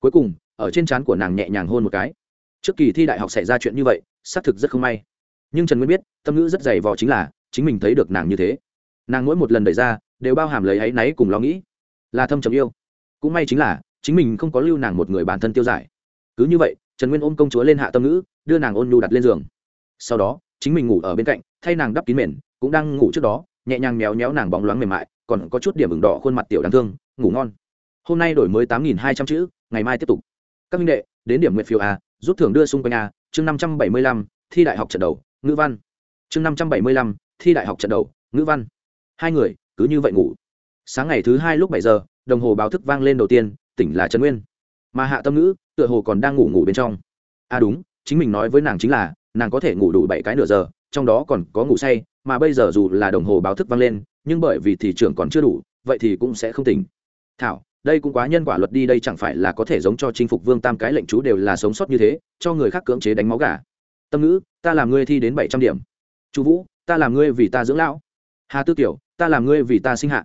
Cuối cùng, ở trên trán của nàng nhẹ nhàng hôn một cái. Trước kỳ thi đại học xảy ra chuyện như vậy, xác thực rất không may. Nhưng trần nguyên biết, tâm ngữ rất dày vò chính là, chính mình thấy được nàng như thế. Nàng mỗi một lần đẩy ra, đều bao hàm lấy áy náy cùng lo nghĩ. Là thâm trầm yêu. Cũng may chính là, chính mình không có lưu nàng một người bản thân tiêu giải. Cứ như vậy trần nguyên ôm công chúa lên hạ tâm ngữ, đưa nàng ôn nhu đặt lên giường. Sau đó, chính mình ngủ ở bên cạnh, thay nàng đắp kín mền, cũng đang ngủ trước đó, nhẹ nhàng méo méo nàng bóng loáng mềm mại, còn có chút điểm ửng đỏ khuôn mặt tiểu đáng thương, ngủ ngon. Hôm nay đổi mới tám nghìn hai trăm chữ, ngày mai tiếp tục. Các minh đệ, đến điểm nguyện phiếu a rút thưởng đưa xung quanh a, chương năm trăm bảy mươi lăm, thi đại học trận đầu, ngữ văn. Chương năm trăm bảy mươi lăm, thi đại học trận đầu, ngữ văn. Hai người, cứ như vậy ngủ. Sáng ngày thứ hai lúc bảy giờ, đồng hồ báo thức vang lên đầu tiên, tỉnh là trần nguyên mà hạ tâm ngữ tựa hồ còn đang ngủ ngủ bên trong. À đúng, chính mình nói với nàng chính là, nàng có thể ngủ đủ bảy cái nửa giờ, trong đó còn có ngủ say, mà bây giờ dù là đồng hồ báo thức vang lên, nhưng bởi vì thị trường còn chưa đủ, vậy thì cũng sẽ không tỉnh. Thảo, đây cũng quá nhân quả luật đi, đây chẳng phải là có thể giống cho chinh phục vương tam cái lệnh chú đều là sống sót như thế, cho người khác cưỡng chế đánh máu gà. Tâm ngữ, ta làm ngươi thi đến bảy trăm điểm. Chú vũ, ta làm ngươi vì ta dưỡng lão. Hà tư tiểu ta làm ngươi vì ta sinh hạ.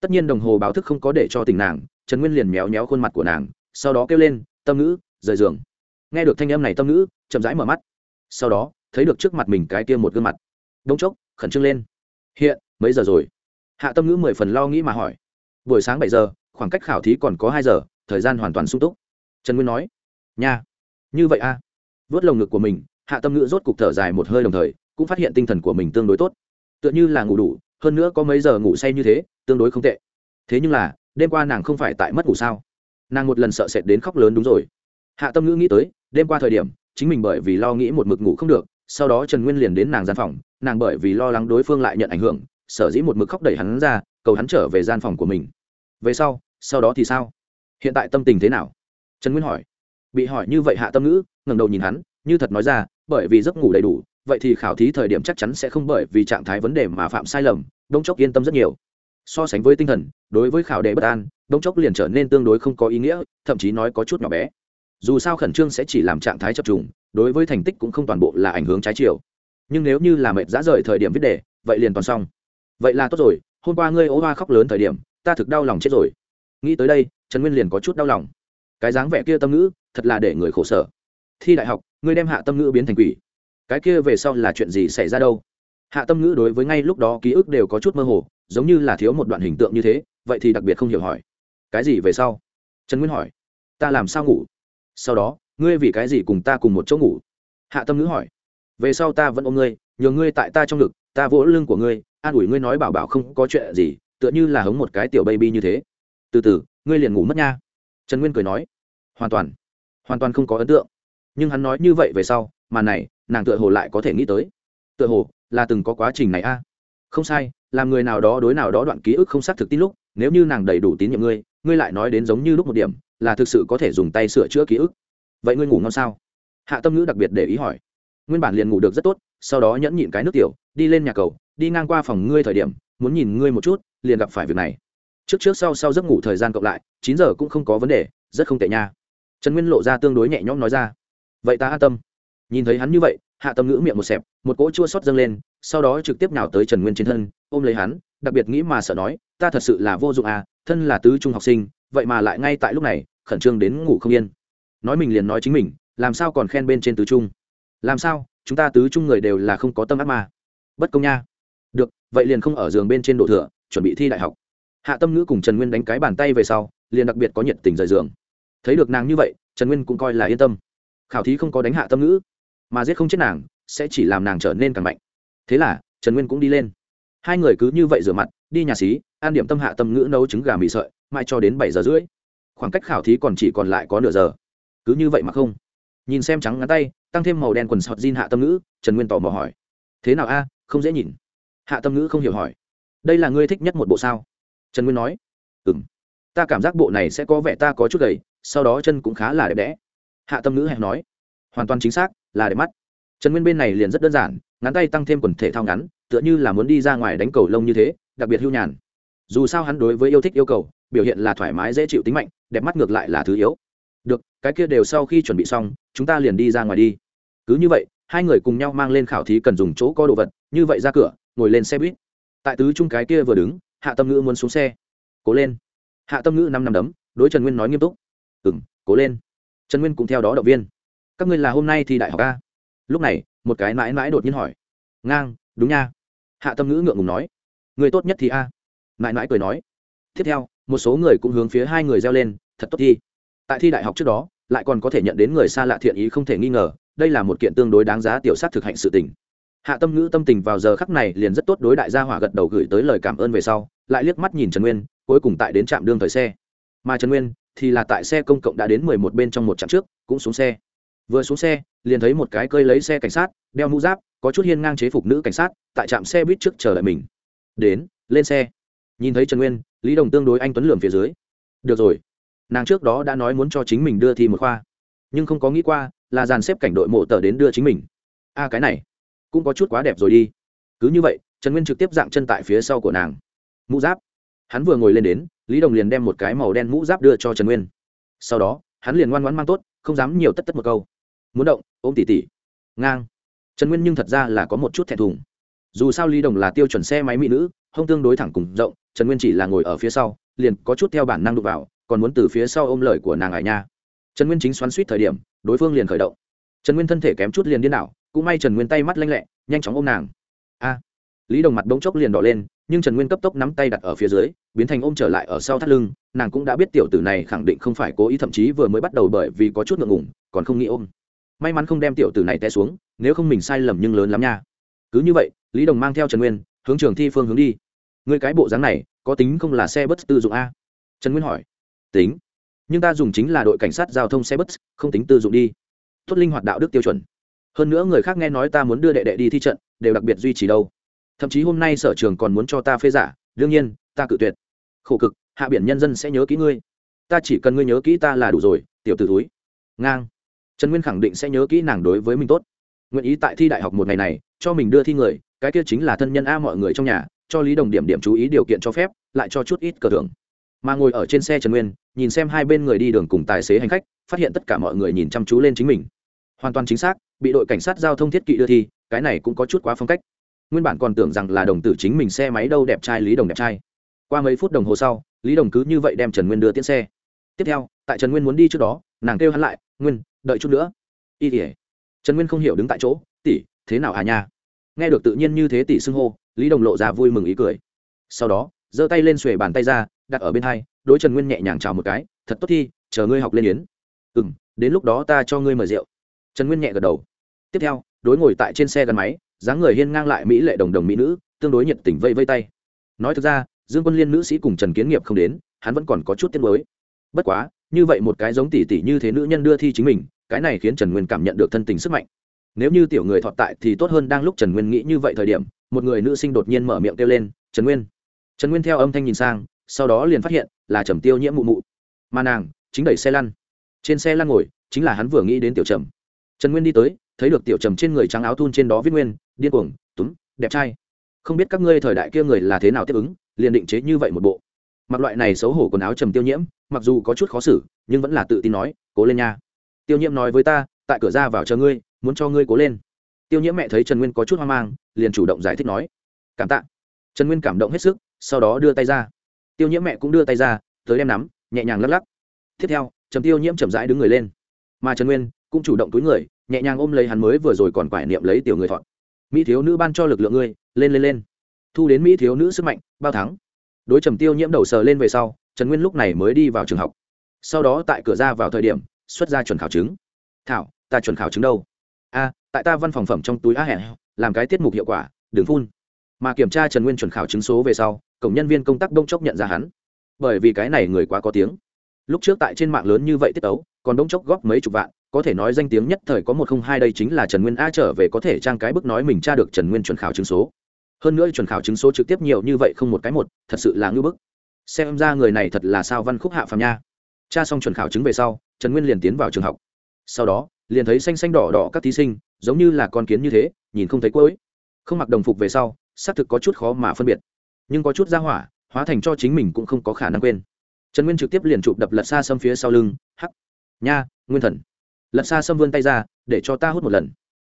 Tất nhiên đồng hồ báo thức không có để cho tình nàng, trần nguyên liền méo méo khuôn mặt của nàng sau đó kêu lên, tâm ngữ, rời giường. Nghe được thanh âm này, tâm ngữ chậm rãi mở mắt. Sau đó, thấy được trước mặt mình cái kia một gương mặt. Đông chốc, khẩn trương lên. Hiện, mấy giờ rồi? Hạ tâm ngữ mười phần lo nghĩ mà hỏi. Buổi sáng bảy giờ, khoảng cách khảo thí còn có hai giờ, thời gian hoàn toàn sung túc. Trần nguyên nói. Nha, như vậy a à. vớt lồng ngực của mình, hạ tâm ngữ rốt cục thở dài một hơi đồng thời, cũng phát hiện tinh thần của mình tương đối tốt. Tựa như là ngủ đủ, hơn nữa có mấy giờ ngủ say như thế, tương đối không tệ. Thế nhưng là, đêm qua nàng không phải tại mất ngủ sao? Nàng một lần sợ sệt đến khóc lớn đúng rồi. Hạ tâm ngữ nghĩ tới, đêm qua thời điểm, chính mình bởi vì lo nghĩ một mực ngủ không được, sau đó trần nguyên liền đến nàng gian phòng, nàng bởi vì lo lắng đối phương lại nhận ảnh hưởng, sở dĩ một mực khóc đẩy hắn ra, cầu hắn trở về gian phòng của mình. Về sau sau đó thì sao? Hiện tại tâm tình thế nào? Trần nguyên hỏi. Bị hỏi như vậy hạ tâm ngữ, ngẩng đầu nhìn hắn, như thật nói ra, bởi vì giấc ngủ đầy đủ, vậy thì khảo thí thời điểm chắc chắn sẽ không bởi vì trạng thái vấn đề mà phạm sai lầm đông chốc yên tâm rất nhiều so sánh với tinh thần, đối với khảo đề bất an đông chốc liền trở nên tương đối không có ý nghĩa, thậm chí nói có chút nhỏ bé. Dù sao khẩn trương sẽ chỉ làm trạng thái chập trùng, đối với thành tích cũng không toàn bộ là ảnh hướng trái chiều. Nhưng nếu như là mệt dã rời thời điểm viết đề, vậy liền toàn xong. Vậy là tốt rồi, hôm qua ngươi ố hoa khóc lớn thời điểm, ta thực đau lòng chết rồi. Nghĩ tới đây, trần nguyên liền có chút đau lòng. Cái dáng vẻ kia tâm ngữ, thật là để người khổ sở. Thi đại học, ngươi đem hạ tâm ngữ biến thành quỷ. Cái kia về sau là chuyện gì xảy ra đâu? Hạ tâm ngữ đối với ngay lúc đó ký ức đều có chút mơ hồ giống như là thiếu một đoạn hình tượng như thế, vậy thì đặc biệt không hiểu hỏi. Cái gì về sau? Trần nguyên hỏi. Ta làm sao ngủ? Sau đó, ngươi vì cái gì cùng ta cùng một chỗ ngủ? Hạ tâm ngữ hỏi. Về sau ta vẫn ôm ngươi nhờ ngươi tại ta trong ngực, ta vỗ lưng của ngươi, an ủi ngươi nói bảo bảo không có chuyện gì, tựa như là hống một cái tiểu baby như thế. Từ từ, ngươi liền ngủ mất nha. Trần nguyên cười nói. Hoàn toàn. Hoàn toàn không có ấn tượng. Nhưng hắn nói như vậy về sau mà này, nàng tựa hồ lại có thể nghĩ tới. Tựa hồ, là từng có quá trình này a không sai, làm người nào đó đối nào đó đoạn ký ức không xác thực tin lúc, nếu như nàng đầy đủ tín nhiệm ngươi ngươi lại nói đến giống như lúc một điểm, là thực sự có thể dùng tay sửa chữa ký ức. Vậy ngươi ngủ ngon sao? Hạ tâm ngữ đặc biệt để ý hỏi. Nguyên bản liền ngủ được rất tốt, sau đó nhẫn nhịn cái nước tiểu, đi lên nhà cầu, đi ngang qua phòng ngươi thời điểm, muốn nhìn ngươi một chút, liền gặp phải việc này. Trước trước sau sau giấc ngủ thời gian cộng lại, chín giờ cũng không có vấn đề, rất không tệ nha. Trần nguyên lộ ra tương đối nhẹ nhõm nói ra. Vậy ta an tâm. Nhìn thấy hắn như vậy hạ tâm ngữ miệng một xẹp, một cỗ chua xót dâng lên, sau đó trực tiếp nào tới trần nguyên trên thân, ôm lấy hắn, đặc biệt nghĩ mà sợ nói, ta thật sự là vô dụng à thân là tứ trung học sinh, vậy mà lại ngay tại lúc này, khẩn trương đến ngủ không yên. Nói mình liền nói chính mình, làm sao còn khen bên trên tứ trung? Làm sao, chúng ta tứ trung người đều là không có tâm ác mà? Bất công nha. Được, vậy liền không ở giường bên trên độ thừa, chuẩn bị thi đại học. Hạ tâm ngữ cùng trần nguyên đánh cái bàn tay về sau, liền đặc biệt có nhiệt tình rời giường. Thấy được nàng như vậy, trần nguyên cũng coi là yên tâm. Khảo thí không có đánh hạ tâm ngữ mà giết không chết nàng, sẽ chỉ làm nàng trở nên càng mạnh. Thế là, trần nguyên cũng đi lên. Hai người cứ như vậy rửa mặt, đi nhà xí, an điểm tâm hạ tâm ngữ nấu trứng gà mì sợi mai cho đến bảy giờ rưỡi. Khoảng cách khảo thí còn chỉ còn lại có nửa giờ. Cứ như vậy mà không. Nhìn xem trắng ngắn tay, tăng thêm màu đen quần sọt jean hạ tâm ngữ, trần nguyên tò mò hỏi. Thế nào a, không dễ nhìn. Hạ tâm ngữ không hiểu hỏi. Đây là ngươi thích nhất một bộ sao? Trần nguyên nói. Ừ m ta cảm giác bộ này sẽ có vẻ ta có chút gầy, sau đó chân cũng khá là đẹp đẽ. Hạ tâm ngữ hẹn nói. Hoàn toàn chính xác là đẹp mắt. Trần nguyên bên này liền rất đơn giản ngắn tay tăng thêm quần thể thao ngắn, tựa như là muốn đi ra ngoài đánh cầu lông như thế, đặc biệt hưu nhàn. Dù sao hắn đối với yêu thích yêu cầu, biểu hiện là thoải mái dễ chịu tính mạnh, đẹp mắt ngược lại là thứ yếu. Được, cái kia đều sau khi chuẩn bị xong, chúng ta liền đi ra ngoài đi. Cứ như vậy, hai người cùng nhau mang lên khảo thí cần dùng chỗ có đồ vật, như vậy ra cửa, ngồi lên xe buýt. Tại tứ trung cái kia vừa đứng, hạ tâm ngữ muốn xuống xe. Cố lên. Hạ tâm ngữ năm năm đấm, đối trần nguyên nói nghiêm túc. Ừ m cố lên. Trần nguyên cũng theo đó động viên các ngươi là hôm nay thì đại học a? Lúc này, một cái mãi mãi đột nhiên hỏi. Ngang, đúng nha. Hạ tâm ngữ ngượng ngùng nói. Người tốt nhất thì a. Mãi mãi cười nói. Tiếp theo, một số người cũng hướng phía hai người reo lên, thật tốt thi. Tại thi đại học trước đó, lại còn có thể nhận đến người xa lạ thiện ý không thể nghi ngờ, đây là một kiện tương đối đáng giá tiểu sát thực hành sự tình. Hạ tâm ngữ tâm tình vào giờ khắc này liền rất tốt đối đại gia hỏa gật đầu gửi tới lời cảm ơn về sau, lại liếc mắt nhìn trần nguyên, cuối cùng tại đến trạm đương thời xe. Mà trần nguyên thì là tại xe công cộng đã đến mười một bên trong một trạm trước, cũng xuống xe vừa xuống xe, liền thấy một cái cơi lấy xe cảnh sát, đeo mũ giáp, có chút hiên ngang chế phục nữ cảnh sát, tại trạm xe buýt trước chờ đợi mình. Đến, lên xe. Nhìn thấy trần nguyên, lý đồng tương đối anh tuấn lượm phía dưới. Được rồi. Nàng trước đó đã nói muốn cho chính mình đưa thi một khoa. Nhưng không có nghĩ qua, là dàn xếp cảnh đội mộ tờ đến đưa chính mình. A cái này, cũng có chút quá đẹp rồi đi. Cứ như vậy, trần nguyên trực tiếp dạng chân tại phía sau của nàng. Mũ giáp. Hắn vừa ngồi lên đến, lý đồng liền đem một cái màu đen mũ giáp đưa cho trần nguyên. Sau đó, hắn liền ngoan ngoãn mang tốt, không dám nhiều tất tất một câu muốn động, ôm tỉ tỉ. Ngang. Trần nguyên nhưng thật ra là có một chút thẹn thùng. Dù sao lý đồng là tiêu chuẩn xe máy mỹ nữ, hông tương đối thẳng cùng rộng, trần nguyên chỉ là ngồi ở phía sau, liền có chút theo bản năng đụng vào, còn muốn từ phía sau ôm lời của nàng ải nha. Trần nguyên chính xoắn suýt thời điểm, đối phương liền khởi động. Trần nguyên thân thể kém chút liền điên đảo, cũng may trần nguyên tay mắt lanh lẹ, nhanh chóng ôm nàng. A. Lý đồng mặt bỗng chốc liền đỏ lên, nhưng trần nguyên cấp tốc nắm tay đặt ở phía dưới, biến thành ôm trở lại ở sau thắt lưng, nàng cũng đã biết tiểu tử này khẳng định không phải cố ý, thậm chí vừa mới bắt đầu bởi vì có chút ngượng ngủng còn không nghĩ ôm may mắn không đem tiểu tử này té xuống, nếu không mình sai lầm nhưng lớn lắm nha. Cứ như vậy, lý đồng mang theo trần nguyên, hướng trường thi phương hướng đi. Người cái bộ dáng này, có tính không là xe bus tư dụng a? Trần nguyên hỏi. Tính. Nhưng ta dùng chính là đội cảnh sát giao thông xe bus, không tính tư dụng đi. Tốt linh hoạt đạo đức tiêu chuẩn. Hơn nữa người khác nghe nói ta muốn đưa đệ đệ đi thi trận, đều đặc biệt duy trì đâu. Thậm chí hôm nay sở trường còn muốn cho ta phê giả, đương nhiên, ta cự tuyệt. Khổ cực, hạ biển nhân dân sẽ nhớ kỹ ngươi. Ta chỉ cần ngươi nhớ kỹ ta là đủ rồi, tiểu t ử túi ngang trần nguyên khẳng định sẽ nhớ kỹ nàng đối với mình tốt. Nguyện ý tại thi đại học một ngày này, cho mình đưa thi người, cái kia chính là thân nhân a mọi người trong nhà, cho lý đồng điểm điểm chú ý điều kiện cho phép, lại cho chút ít cờ thưởng. Mà ngồi ở trên xe trần nguyên, nhìn xem hai bên người đi đường cùng tài xế hành khách, phát hiện tất cả mọi người nhìn chăm chú lên chính mình. Hoàn toàn chính xác, bị đội cảnh sát giao thông thiết kỵ đưa thi, cái này cũng có chút quá phong cách. Nguyên bản còn tưởng rằng là đồng tử chính mình xe máy đâu đẹp trai, lý đồng đẹp trai. Qua mấy phút đồng hồ sau, lý đồng cứ như vậy đem trần nguyên đưa tiến xe. Tiếp theo, tại trần nguyên muốn đi trước đó, nàng kêu hắn lại, nguyên đợi chút nữa. Y tỉa trần nguyên không hiểu đứng tại chỗ, tỷ, thế nào à nha? Nghe được tự nhiên như thế tỷ xưng hô, lý đồng lộ ra vui mừng ý cười. Sau đó, giơ tay lên xuề bàn tay ra, đặt ở bên hai, đối trần nguyên nhẹ nhàng chào một cái, thật tốt thi, chờ ngươi học lên yến. Ừ m đến lúc đó ta cho ngươi mời rượu. Trần nguyên nhẹ gật đầu. Tiếp theo, đối ngồi tại trên xe gắn máy, dáng người hiên ngang lại mỹ lệ đồng đồng mỹ nữ, tương đối nhiệt tình vây vây tay. Nói thực ra, dương quân liên nữ sĩ cùng trần kiến nghiệp không đến, hắn vẫn còn có chút tiết mới bất quá như vậy một cái giống tỷ tỷ như thế nữ nhân đưa thi chính mình, cái này khiến trần nguyên cảm nhận được thân tình sức mạnh. Nếu như tiểu người thọ tại thì tốt hơn đang lúc trần nguyên nghĩ như vậy thời điểm, một người nữ sinh đột nhiên mở miệng kêu lên, trần nguyên. Trần nguyên theo âm thanh nhìn sang, sau đó liền phát hiện là trầm tiêu nhiễm mụ mụ. Mà nàng chính đẩy xe lăn. Trên xe lăn ngồi, chính là hắn vừa nghĩ đến tiểu trầm. Trần nguyên đi tới, thấy được tiểu trầm trên người trắng áo thun trên đó viết nguyên, điên cuồng, túm, đẹp trai. Không biết các ngươi thời đại kia người là thế nào tiếp ứng, liền định chế như vậy một bộ mặc loại này xấu hổ quần áo trầm tiêu nhiễm, mặc dù có chút khó xử, nhưng vẫn là tự tin nói, cố lên nha. Tiêu nhiễm nói với ta, tại cửa ra vào chờ ngươi, muốn cho ngươi cố lên. Tiêu nhiễm mẹ thấy trần nguyên có chút hoang mang, liền chủ động giải thích nói, cảm tạ. Trần nguyên cảm động hết sức, sau đó đưa tay ra. Tiêu nhiễm mẹ cũng đưa tay ra, tới đem nắm, nhẹ nhàng lắc lắc. Tiếp theo, trầm tiêu nhiễm chậm rãi đứng người lên. Mà trần nguyên cũng chủ động túi người, nhẹ nhàng ôm lấy hắn mới vừa rồi còn quải niệm lấy tiểu người thọn mỹ thiếu nữ ban cho lực lượng ngươi, lên lên lên. Thu đến mỹ thiếu nữ sức mạnh, bao thắng đối trầm tiêu nhiễm đầu sờ lên về sau, trần nguyên lúc này mới đi vào trường học. Sau đó tại cửa ra vào thời điểm, xuất ra chuẩn khảo chứng. Thảo, ta chuẩn khảo chứng đâu? A, tại ta văn phòng phẩm trong túi á hẹn, làm cái tiết mục hiệu quả, đừng phun. Mà kiểm tra trần nguyên chuẩn khảo chứng số về sau, cổng nhân viên công tác đông chốc nhận ra hắn. Bởi vì cái này người quá có tiếng. Lúc trước tại trên mạng lớn như vậy tiết tấu, còn đông chốc góp mấy chục vạn, có thể nói danh tiếng nhất thời có một không hai đây chính là trần nguyên a trở về có thể trang cái bức nói mình tra được trần nguyên chuẩn khảo chứng số hơn nữa chuẩn khảo chứng số trực tiếp nhiều như vậy không một cái một, thật sự là ngưỡng bức. Xem ra người này thật là sao văn khúc hạ phàm nha. Tra xong chuẩn khảo chứng về sau, trần nguyên liền tiến vào trường học. Sau đó, liền thấy xanh xanh đỏ đỏ các thí sinh, giống như là con kiến như thế, nhìn không thấy cuối. Không mặc đồng phục về sau, xác thực có chút khó mà phân biệt. Nhưng có chút ra hỏa, hóa thành cho chính mình cũng không có khả năng quên. Trần nguyên trực tiếp liền chụp đập lật xa xâm phía sau lưng, hắc. Nha, nguyên thần. Lật xa xâm vươn tay ra, để cho ta hút một lần.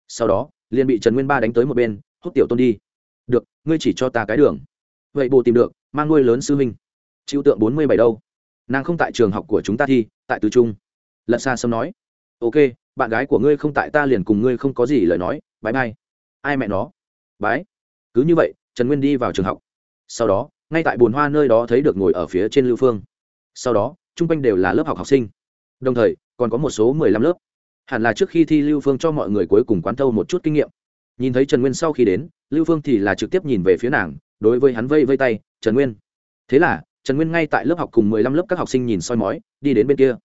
Sau đó, liền bị trần nguyên ba đánh tới một bên, hút tiểu tôn đi được, ngươi chỉ cho ta cái đường. Vậy bồ tìm được, mang nuôi lớn sư huynh. Chịu tượng bốn mươi bảy đâu. Nàng không tại trường học của chúng ta thi, tại tứ trung. Lật xa sâm nói. Ok, bạn gái của ngươi không tại ta liền cùng ngươi không có gì lời nói. Bãi bay ai mẹ nó? Bái. Cứ như vậy, trần nguyên đi vào trường học. Sau đó, ngay tại bồn hoa nơi đó thấy được ngồi ở phía trên lưu phương. Sau đó, chung quanh đều là lớp học học sinh. Đồng thời, còn có một số mười lăm lớp. Hẳn là trước khi thi lưu phương cho mọi người cuối cùng quán thâu một chút kinh nghiệm. Nhìn thấy trần nguyên sau khi đến lưu phương thì là trực tiếp nhìn về phía nàng, đối với hắn vây vây tay, trần nguyên. Thế là, trần nguyên ngay tại lớp học cùng mười lăm lớp các học sinh nhìn soi mói, đi đến bên kia.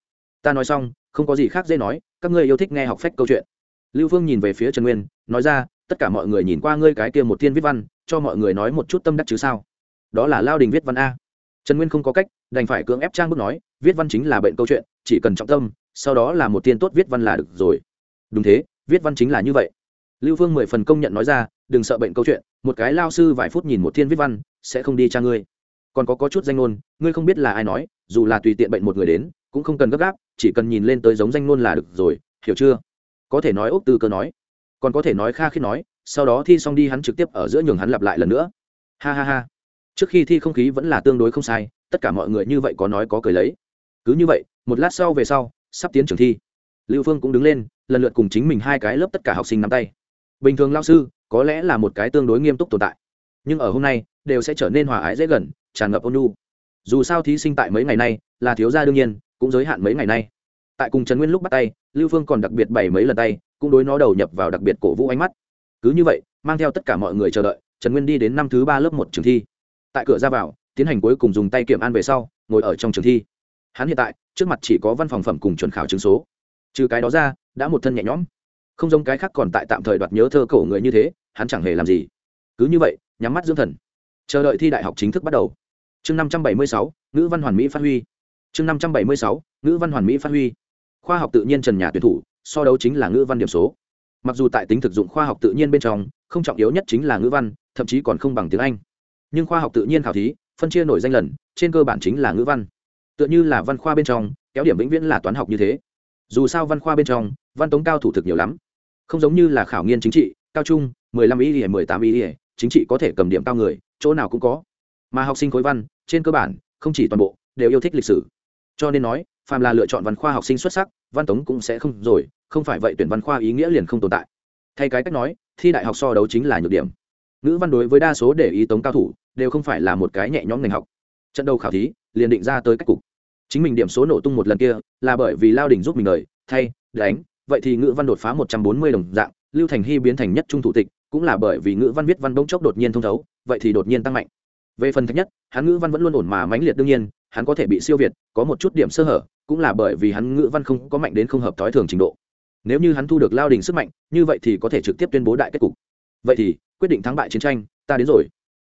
Ta nói xong, không có gì khác dễ nói, các ngươi yêu thích nghe học phách câu chuyện. Lưu phương nhìn về phía trần nguyên, nói ra, tất cả mọi người nhìn qua ngươi cái kia một thiên viết văn, cho mọi người nói một chút tâm đắc chứ sao? Đó là lao đình viết văn a. Trần nguyên không có cách, đành phải cưỡng ép trang bước nói, viết văn chính là bệnh câu chuyện, chỉ cần trọng tâm, sau đó là một thiên tốt viết văn là được rồi. Đúng thế, viết văn chính là như vậy. Lưu phương mười phần công nhận nói ra đừng sợ bệnh câu chuyện một cái lao sư vài phút nhìn một thiên viết văn sẽ không đi cha ngươi. Còn có, có chút danh ngôn ngươi không biết là ai nói dù là tùy tiện bệnh một người đến cũng không cần gấp gáp chỉ cần nhìn lên tới giống danh ngôn là được rồi hiểu chưa? Có thể nói ốc tư cơ nói còn có thể nói kha khi nói sau đó thi xong đi hắn trực tiếp ở giữa nhường hắn lặp lại lần nữa. Ha ha ha. Trước khi thi không khí vẫn là tương đối không sai tất cả mọi người như vậy có nói có cười lấy. Cứ như vậy một lát sau về sau sắp tiến trường thi. Lưu phương cũng đứng lên lần lượt cùng chính mình hai cái lớp tất cả học sinh nắm tay. Bình thường lao sư có lẽ là một cái tương đối nghiêm túc tồn tại. Nhưng ở hôm nay, đều sẽ trở nên hòa ái dễ gần, tràn ngập ôn nhu. Dù sao thí sinh tại mấy ngày nay, là thiếu gia đương nhiên, cũng giới hạn mấy ngày nay. Tại cùng trần nguyên lúc bắt tay, lưu phương còn đặc biệt bày mấy lần tay, cũng đối nó đầu nhập vào đặc biệt cổ vũ ánh mắt. Cứ như vậy, mang theo tất cả mọi người chờ đợi, trần nguyên đi đến năm thứ ba lớp một trường thi. Tại cửa ra vào, tiến hành cuối cùng dùng tay kiểm an về sau, ngồi ở trong trường thi. Hắn hiện tại, trước mặt chỉ có văn phòng phẩm cùng chuẩn khảo chứng số. Trừ cái đó ra, đã một thân nhẹ nhõm không giống cái khác còn tại tạm thời đoạt nhớ thơ cổ người như thế, hắn chẳng hề làm gì. Cứ như vậy, nhắm mắt dưỡng thần. Chờ đợi thi đại học chính thức bắt đầu. Chương năm trăm bảy mươi sáu, ngữ văn hoàn mỹ phát huy. Chương năm trăm bảy mươi sáu, ngữ văn hoàn mỹ phát huy. Khoa học tự nhiên trần nhà tuyển thủ, so đấu chính là ngữ văn điểm số. Mặc dù tại tính thực dụng khoa học tự nhiên bên trong, không trọng yếu nhất chính là ngữ văn, thậm chí còn không bằng tiếng anh. Nhưng khoa học tự nhiên khảo thí, phân chia nổi danh lần, trên cơ bản chính là ngữ văn. Tựa như là văn khoa bên trong, kéo điểm vĩnh viễn là toán học như thế. Dù sao văn khoa bên trong, văn tống cao thủ thực nhiều lắm không giống như là khảo nghiên chính trị, cao trung, mười lăm ý ỉa mười tám ý ỉa chính trị có thể cầm điểm cao người, chỗ nào cũng có. Mà học sinh khối văn, trên cơ bản, không chỉ toàn bộ, đều yêu thích lịch sử. Cho nên nói, phàm là lựa chọn văn khoa học sinh xuất sắc, văn tống cũng sẽ không rồi, không phải vậy tuyển văn khoa ý nghĩa liền không tồn tại. Thay cái cách nói, thi đại học so đấu chính là nhược điểm. Ngữ văn đối với đa số để ý tống cao thủ, đều không phải là một cái nhẹ nhõm ngành học. Trận đầu khảo thí, liền định ra tới cách cục. Chính mình điểm số nổ tung một lần kia, là bởi vì lao đỉnh giúp mình đời, thay, đánh vậy thì ngữ văn đột phá một trăm bốn mươi đồng dạng, lưu thành hy biến thành nhất trung thủ tịch, cũng là bởi vì ngữ văn viết văn bỗng chốc đột nhiên thông thấu, vậy thì đột nhiên tăng mạnh. Về phần thứ nhất, hắn ngữ văn vẫn luôn ổn mà mãnh liệt đương nhiên, hắn có thể bị siêu việt, có một chút điểm sơ hở, cũng là bởi vì hắn ngữ văn không có mạnh đến không hợp thói thường trình độ. Nếu như hắn thu được lao đình sức mạnh, như vậy thì có thể trực tiếp tuyên bố đại kết cục. Vậy thì, quyết định thắng bại chiến tranh, ta đến rồi.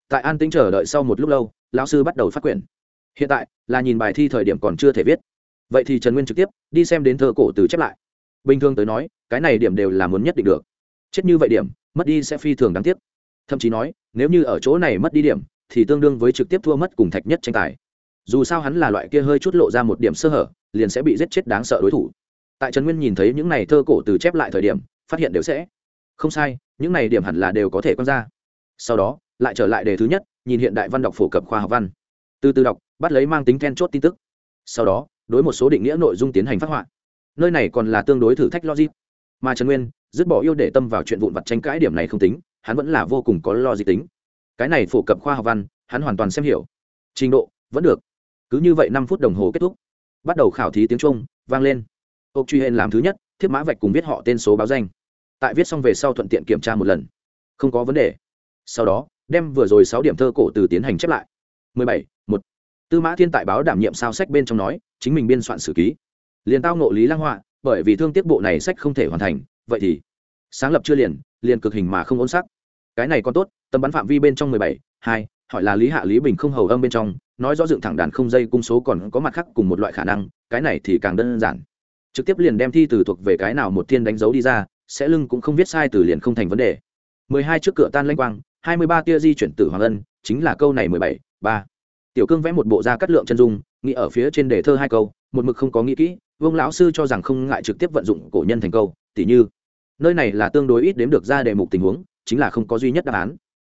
Tại an tĩnh chờ đợi sau một lúc lâu, lão sư bắt đầu phát quyển. Hiện tại, là nhìn bài thi thời điểm còn chưa thể viết. Vậy thì trần nguyên trực tiếp, đi xem đến thơ cổ từ chép lại bình thường tới nói, cái này điểm đều là muốn nhất định được. Chết như vậy điểm, mất đi sẽ phi thường đáng tiếc. Thậm chí nói, nếu như ở chỗ này mất đi điểm, thì tương đương với trực tiếp thua mất cùng thạch nhất tranh tài. Dù sao hắn là loại kia hơi chút lộ ra một điểm sơ hở, liền sẽ bị giết chết đáng sợ đối thủ. Tại trần nguyên nhìn thấy những này thơ cổ từ chép lại thời điểm, phát hiện đều sẽ. Không sai, những này điểm hẳn là đều có thể quan ra. Sau đó, lại trở lại đề thứ nhất, nhìn hiện đại văn đọc phổ cập khoa học văn. Từ từ đọc, bắt lấy mang tính then chốt tin tức. Sau đó, đối một số định nghĩa nội dung tiến hành phát họa nơi này còn là tương đối thử thách logic. Mà trần nguyên, dứt bỏ yêu để tâm vào chuyện vụn vặt tranh cãi điểm này không tính, hắn vẫn là vô cùng có logic tính. Cái này phổ cập khoa học văn, hắn hoàn toàn xem hiểu. Trình độ, vẫn được. Cứ như vậy năm phút đồng hồ kết thúc. Bắt đầu khảo thí tiếng trung, vang lên. Ốc truy hên làm thứ nhất thiếp mã vạch cùng viết họ tên số báo danh. Tại viết xong về sau thuận tiện kiểm tra một lần. Không có vấn đề. Sau đó, đem vừa rồi sáu điểm thơ cổ từ tiến hành chép lại. Mười bảy, một. Tư mã thiên tại báo đảm nhiệm sao sách bên trong nói, chính mình biên soạn sử ký liền tao nộ lý lăng họa, bởi vì thương tiếc bộ này sách không thể hoàn thành, vậy thì sáng lập chưa liền liền cực hình mà không ôn sắc. Cái này còn tốt tầm bắn phạm vi bên trong mười bảy, hai, hỏi là lý hạ lý bình không hầu âm bên trong, nói rõ dựng thẳng đàn không dây cung số còn có mặt khác cùng một loại khả năng, cái này thì càng đơn giản. Trực tiếp liền đem thi từ thuộc về cái nào một thiên đánh dấu đi ra, sẽ lưng cũng không viết sai từ liền không thành vấn đề. mười hai trước cửa tan lanh quang, hai mươi ba tia di chuyển tử hoàng ân, chính là câu này mười bảy, ba. Tiểu cương vẽ một bộ da cắt lượng chân dung, nghĩ ở phía trên đề thơ hai câu, một mực không có nghĩ kỹ vương lão sư cho rằng không ngại trực tiếp vận dụng cổ nhân thành câu, tỉ như, nơi này là tương đối ít đếm được ra đề mục tình huống, chính là không có duy nhất đáp án.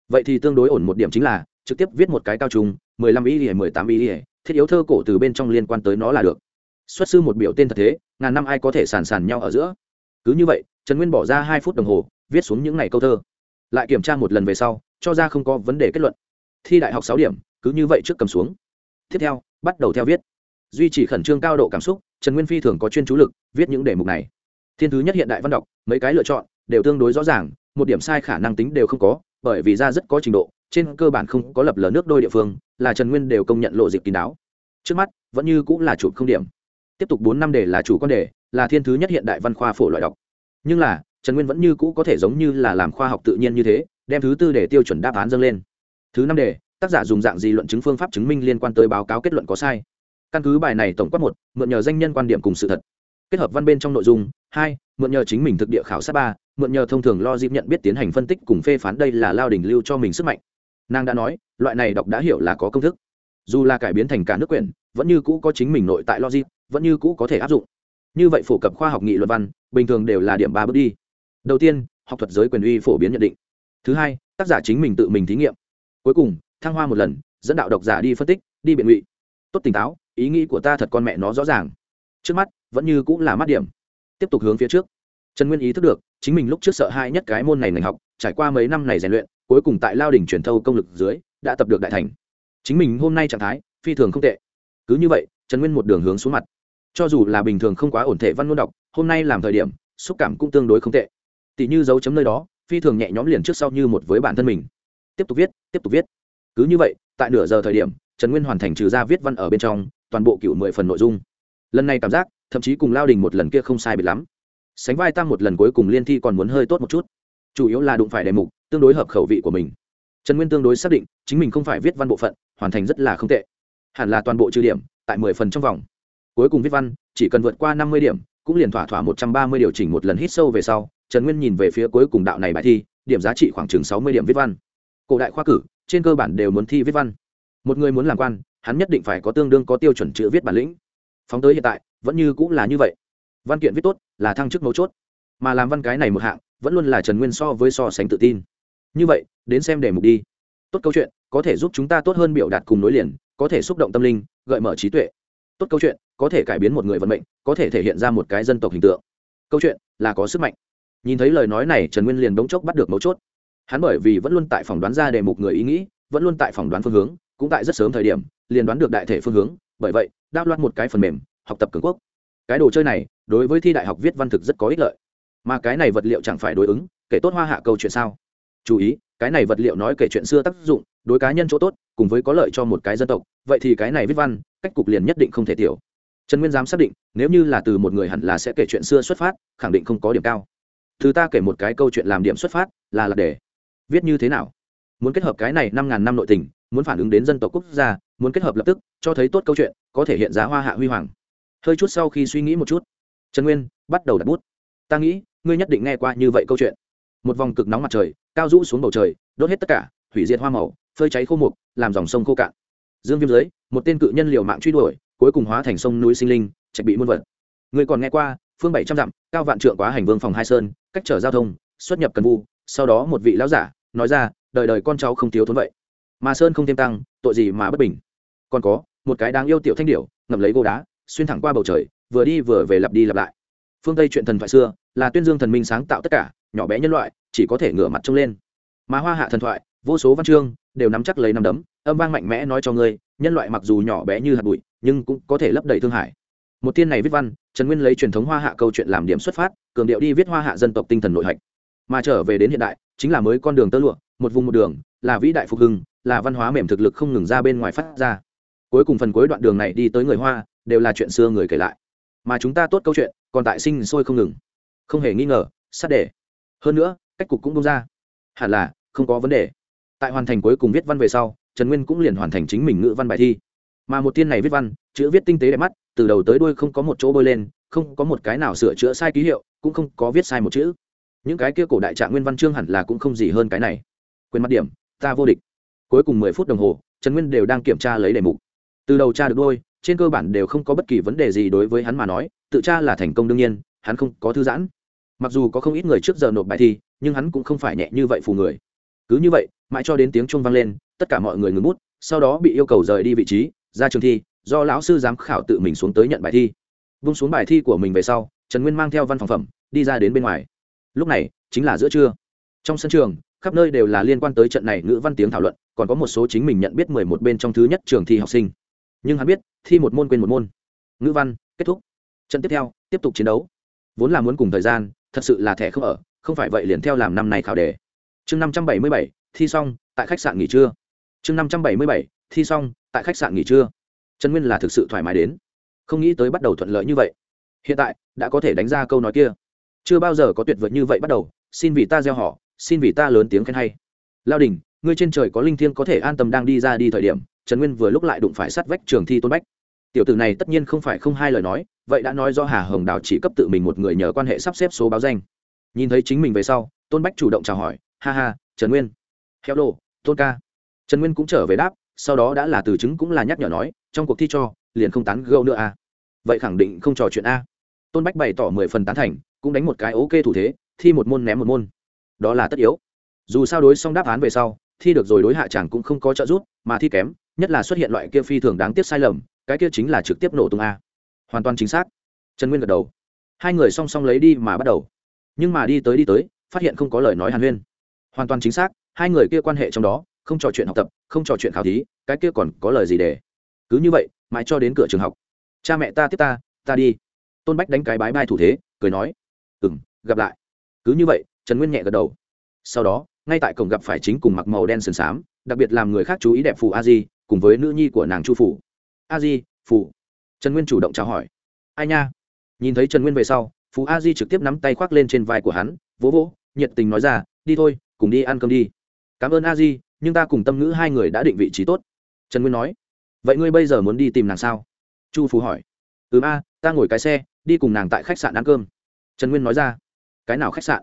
Vậy thì tương đối ổn một điểm chính là, trực tiếp viết một cái cao trung, mười lăm ý ỉa mười tám ý ỉa thiết yếu thơ cổ từ bên trong liên quan tới nó là được. Xuất sư một biểu tên thật thế, ngàn năm ai có thể sàn sàn nhau ở giữa. Cứ như vậy, trần nguyên bỏ ra hai phút đồng hồ, viết xuống những ngày câu thơ. Lại kiểm tra một lần về sau, cho ra không có vấn đề kết luận. Thi đại học sáu điểm, cứ như vậy trước cầm xuống. Tiếp theo, bắt đầu theo viết. Duy trì khẩn trương cao độ cảm xúc trần nguyên phi thường có chuyên chú lực, viết những đề mục này. Thiên thứ nhất hiện đại văn đọc, mấy cái lựa chọn, đều tương đối rõ ràng, một điểm sai khả năng tính đều không có, bởi vì ra rất có trình độ, trên cơ bản không có lập lờ nước đôi địa phương, là trần nguyên đều công nhận lộ dịch kín đáo. Trước mắt, vẫn như cũng là chủ không điểm. Tiếp tục bốn năm đề là chủ quan đề, là thiên thứ nhất hiện đại văn khoa phổ loại đọc. Nhưng là, trần nguyên vẫn như cũ có thể giống như là làm khoa học tự nhiên như thế, đem thứ tư để tiêu chuẩn đáp án dâng lên. Thứ năm đề, tác giả dùng dạng gì luận chứng phương pháp chứng minh liên quan tới báo cáo kết luận có sai? Căn cứ bài này tổng quát một, mượn nhờ danh nhân quan điểm cùng sự thật. Kết hợp văn bên trong nội dung, hai, mượn nhờ chính mình thực địa khảo sát ba, mượn nhờ thông thường lo dịp nhận biết tiến hành phân tích cùng phê phán đây là lao đình lưu cho mình sức mạnh. Nàng đã nói, loại này đọc đã hiểu là có công thức. Dù là cải biến thành cả nước quyển, vẫn như cũ có chính mình nội tại logic vẫn như cũ có thể áp dụng. Như vậy phổ cập khoa học nghị luận văn, bình thường đều là điểm ba bước đi. Đầu tiên, học thuật giới quyền uy phổ biến nhận định. Thứ hai, tác giả chính mình tự mình thí nghiệm. Cuối cùng, thăng hoa một lần, dẫn đạo độc giả đi phân tích, đi biện ngụy. Tốt tỉnh táo ý nghĩ của ta thật con mẹ nó rõ ràng. Trước mắt, vẫn như cũng là mắt điểm. Tiếp tục hướng phía trước. Trần nguyên ý thức được, chính mình lúc trước sợ hai nhất cái môn này ngành học, trải qua mấy năm này rèn luyện, cuối cùng tại lao đỉnh truyền thâu công lực dưới, đã tập được đại thành. Chính mình hôm nay trạng thái, phi thường không tệ. Cứ như vậy, trần nguyên một đường hướng xuống mặt. Cho dù là bình thường không quá ổn thể văn ngôn đọc, hôm nay làm thời điểm, xúc cảm cũng tương đối không tệ. Tỷ như dấu chấm nơi đó, phi thường nhẹ nhõm liền trước sau như một với bản thân mình. Tiếp tục viết, tiếp tục viết. Cứ như vậy, tại nửa giờ thời điểm, trần nguyên hoàn thành trừ ra viết văn ở bên trong toàn bộ cựu mười phần nội dung. Lần này cảm giác, thậm chí cùng lao đình một lần kia không sai bị lắm. Sánh vai tăng một lần cuối cùng liên thi còn muốn hơi tốt một chút. Chủ yếu là đụng phải đề mục, tương đối hợp khẩu vị của mình. Trần nguyên tương đối xác định, chính mình không phải viết văn bộ phận, hoàn thành rất là không tệ. Hẳn là toàn bộ trừ điểm, tại mười phần trong vòng. Cuối cùng viết văn, chỉ cần vượt qua năm mươi điểm, cũng liền thỏa thỏa một trăm ba mươi điều chỉnh một lần hít sâu về sau, trần nguyên nhìn về phía cuối cùng đạo này bài thi, điểm giá trị khoảng chừng sáu mươi điểm viết văn. Cổ đại khoa cử, trên cơ bản đều muốn thi viết văn. Một người muốn làm quan hắn nhất định phải có tương đương có tiêu chuẩn chữ viết bản lĩnh. Phóng tới hiện tại, vẫn như cũng là như vậy. Văn kiện viết tốt là thăng chức mấu chốt, mà làm văn cái này một hạng, vẫn luôn là trần nguyên so với so sánh tự tin. Như vậy, đến xem đề mục đi. Tốt câu chuyện, có thể giúp chúng ta tốt hơn biểu đạt cùng nối liền, có thể xúc động tâm linh, gợi mở trí tuệ. Tốt câu chuyện, có thể cải biến một người vận mệnh, có thể thể hiện ra một cái dân tộc hình tượng. Câu chuyện, là có sức mạnh. Nhìn thấy lời nói này, trần nguyên liền bỗng chốc bắt được mấu chốt. Hắn bởi vì vẫn luôn tại phỏng đoán ra đề mục người ý nghĩ, vẫn luôn tại phỏng đoán phương hướng, cũng tại rất sớm thời điểm liền đoán được đại thể phương hướng, bởi vậy, đao loạt một cái phần mềm, học tập cường quốc. Cái đồ chơi này, đối với thi đại học viết văn thực rất có ích lợi. Mà cái này vật liệu chẳng phải đối ứng, kể tốt hoa hạ câu chuyện sao? Chú ý, cái này vật liệu nói kể chuyện xưa tác dụng, đối cá nhân chỗ tốt, cùng với có lợi cho một cái dân tộc. Vậy thì cái này viết văn, cách cục liền nhất định không thể tiểu. Trần nguyên giám xác định, nếu như là từ một người hẳn là sẽ kể chuyện xưa xuất phát, khẳng định không có điểm cao. Thứ ta kể một cái câu chuyện làm điểm xuất phát, là lạc đề. Viết như thế nào? Muốn kết hợp cái này năm ngàn năm nội tình muốn phản ứng đến dân tộc quốc gia, muốn kết hợp lập tức, cho thấy tốt câu chuyện, có thể hiện giá hoa hạ huy hoàng. Hơi chút sau khi suy nghĩ một chút, trần nguyên bắt đầu đặt bút. Ta nghĩ, ngươi nhất định nghe qua như vậy câu chuyện. Một vòng cực nóng mặt trời, cao rũ xuống bầu trời, đốt hết tất cả, hủy diệt hoa màu, phơi cháy khô mục, làm dòng sông khô cạn. Dương viêm dưới một tên cự nhân liều mạng truy đuổi, cuối cùng hóa thành sông núi sinh linh trạch bị muôn vật. Người còn nghe qua, phương bảy trăm dặm, cao vạn trượng quá hành vương phòng hai sơn, cách trở giao thông, xuất nhập cần vu, sau đó một vị lão giả, nói ra, đời đời con cháu không thiếu thốn vậy mà sơn không thêm tăng, tội gì mà bất bình? Còn có, một cái đáng yêu tiểu thanh điểu, ngậm lấy gỗ đá, xuyên thẳng qua bầu trời, vừa đi vừa về lặp đi lặp lại. Phương tây chuyện thần thoại xưa, là tuyên dương thần minh sáng tạo tất cả, nhỏ bé nhân loại, chỉ có thể ngửa mặt trông lên. Mà hoa hạ thần thoại, vô số văn chương, đều nắm chắc lấy nắm đấm, âm vang mạnh mẽ nói cho ngươi, nhân loại mặc dù nhỏ bé như hạt bụi, nhưng cũng có thể lấp đầy thương hải một tiên này viết văn, trần nguyên lấy truyền thống hoa hạ câu chuyện làm điểm xuất phát, cường điệu đi viết hoa hạ dân tộc tinh thần nội hạch. Mà trở về đến hiện đại, chính là mới con đường tơ lụa, một vùng một đường, là vĩ đại phục hưng là văn hóa mềm thực lực không ngừng ra bên ngoài phát ra. Cuối cùng phần cuối đoạn đường này đi tới người hoa, đều là chuyện xưa người kể lại. Mà chúng ta tốt câu chuyện, còn tại sinh sôi không ngừng. Không hề nghi ngờ, sát đề. Hơn nữa, cách cục cũng bung ra. Hẳn là, không có vấn đề. Tại hoàn thành cuối cùng viết văn về sau, trần nguyên cũng liền hoàn thành chính mình ngữ văn bài thi. Mà một tiên này viết văn, chữ viết tinh tế đẹp mắt, từ đầu tới đuôi không có một chỗ bôi lên, không có một cái nào sửa chữa sai ký hiệu, cũng không có viết sai một chữ. Những cái kia cổ đại trạng nguyên văn chương hẳn là cũng không gì hơn cái này. Quên mặt điểm, ta vô địch cuối cùng mười phút đồng hồ, trần nguyên đều đang kiểm tra lấy đề mục. Từ đầu tra được đôi, trên cơ bản đều không có bất kỳ vấn đề gì đối với hắn mà nói, tự tra là thành công đương nhiên, hắn không có thư giãn. Mặc dù có không ít người trước giờ nộp bài thi, nhưng hắn cũng không phải nhẹ như vậy phù người. Cứ như vậy, mãi cho đến tiếng chuông vang lên, tất cả mọi người ngừng bút, sau đó bị yêu cầu rời đi vị trí, ra trường thi, do lão sư giám khảo tự mình xuống tới nhận bài thi. Vung xuống bài thi của mình về sau, trần nguyên mang theo văn phòng phẩm, đi ra đến bên ngoài. Lúc này, chính là giữa trưa. Trong sân trường khắp nơi đều là liên quan tới trận này ngữ văn tiếng thảo luận, còn có một số chính mình nhận biết mười một bên trong thứ nhất trường thi học sinh. Nhưng hắn biết, thi một môn quên một môn. Ngữ văn, kết thúc. Trận tiếp theo, tiếp tục chiến đấu. Vốn là muốn cùng thời gian, thật sự là thẻ không ở, không phải vậy liền theo làm năm này khảo đề. Chương năm trăm bảy mươi bảy, thi xong, tại khách sạn nghỉ trưa. Chương năm trăm bảy mươi bảy, thi xong, tại khách sạn nghỉ trưa. Trần nguyên là thực sự thoải mái đến. Không nghĩ tới bắt đầu thuận lợi như vậy. Hiện tại, đã có thể đánh ra câu nói kia. Chưa bao giờ có tuyệt vời như vậy bắt đầu xin vì ta gieo họ, xin vì ta lớn tiếng khen hay. Lao đình, ngươi trên trời có linh thiêng có thể an tâm đang đi ra đi thời điểm, trần nguyên vừa lúc lại đụng phải sát vách trường thi tôn bách. Tiểu tử này tất nhiên không phải không hai lời nói, vậy đã nói do hà hồng đào chỉ cấp tự mình một người nhờ quan hệ sắp xếp số báo danh. Nhìn thấy chính mình về sau, tôn bách chủ động chào hỏi, ha ha, trần nguyên. Heo đồ, tôn ca. Trần nguyên cũng trở về đáp, sau đó đã là từ chứng cũng là nhắc nhở nói, trong cuộc thi cho, liền không tán gâu nữa à. Vậy khẳng định không trò chuyện a. Tôn bách bày tỏ mười phần tán thành, cũng đánh một cái ok thủ thế thi một môn ném một môn. Đó là tất yếu. Dù sao đối xong đáp án về sau, thi được rồi đối hạ chẳng cũng không có trợ giúp, mà thi kém, nhất là xuất hiện loại kia phi thường đáng tiếc sai lầm, cái kia chính là trực tiếp nổ tung a. Hoàn toàn chính xác. Trần nguyên gật đầu. Hai người song song lấy đi mà bắt đầu. Nhưng mà đi tới đi tới, phát hiện không có lời nói hàn huyên. Hoàn toàn chính xác, hai người kia quan hệ trong đó, không trò chuyện học tập, không trò chuyện khảo thí, cái kia còn có lời gì để? Cứ như vậy, mãi cho đến cửa trường học. Cha mẹ ta tiếp ta ta đi. Tôn bách đánh cái bái bai thủ thế, cười nói. Ừ m gặp lại cứ như vậy, trần nguyên nhẹ gật đầu. Sau đó, ngay tại cổng gặp phải chính cùng mặc màu đen sườn xám, đặc biệt làm người khác chú ý đẹp phù a di, cùng với nữ nhi của nàng chu phủ. A di, phù. Trần nguyên chủ động chào hỏi. Ai nha? Nhìn thấy trần nguyên về sau phú a di trực tiếp nắm tay khoác lên trên vai của hắn, vỗ vỗ, nhiệt tình nói ra, đi thôi, cùng đi ăn cơm đi. Cảm ơn a di, nhưng ta cùng tâm ngữ hai người đã định vị trí tốt. Trần nguyên nói. Vậy ngươi bây giờ muốn đi tìm nàng sao? Chu phú hỏi. Ừ a, ta ngồi cái xe, đi cùng nàng tại khách sạn ăn cơm. Trần nguyên nói ra cái nào khách sạn?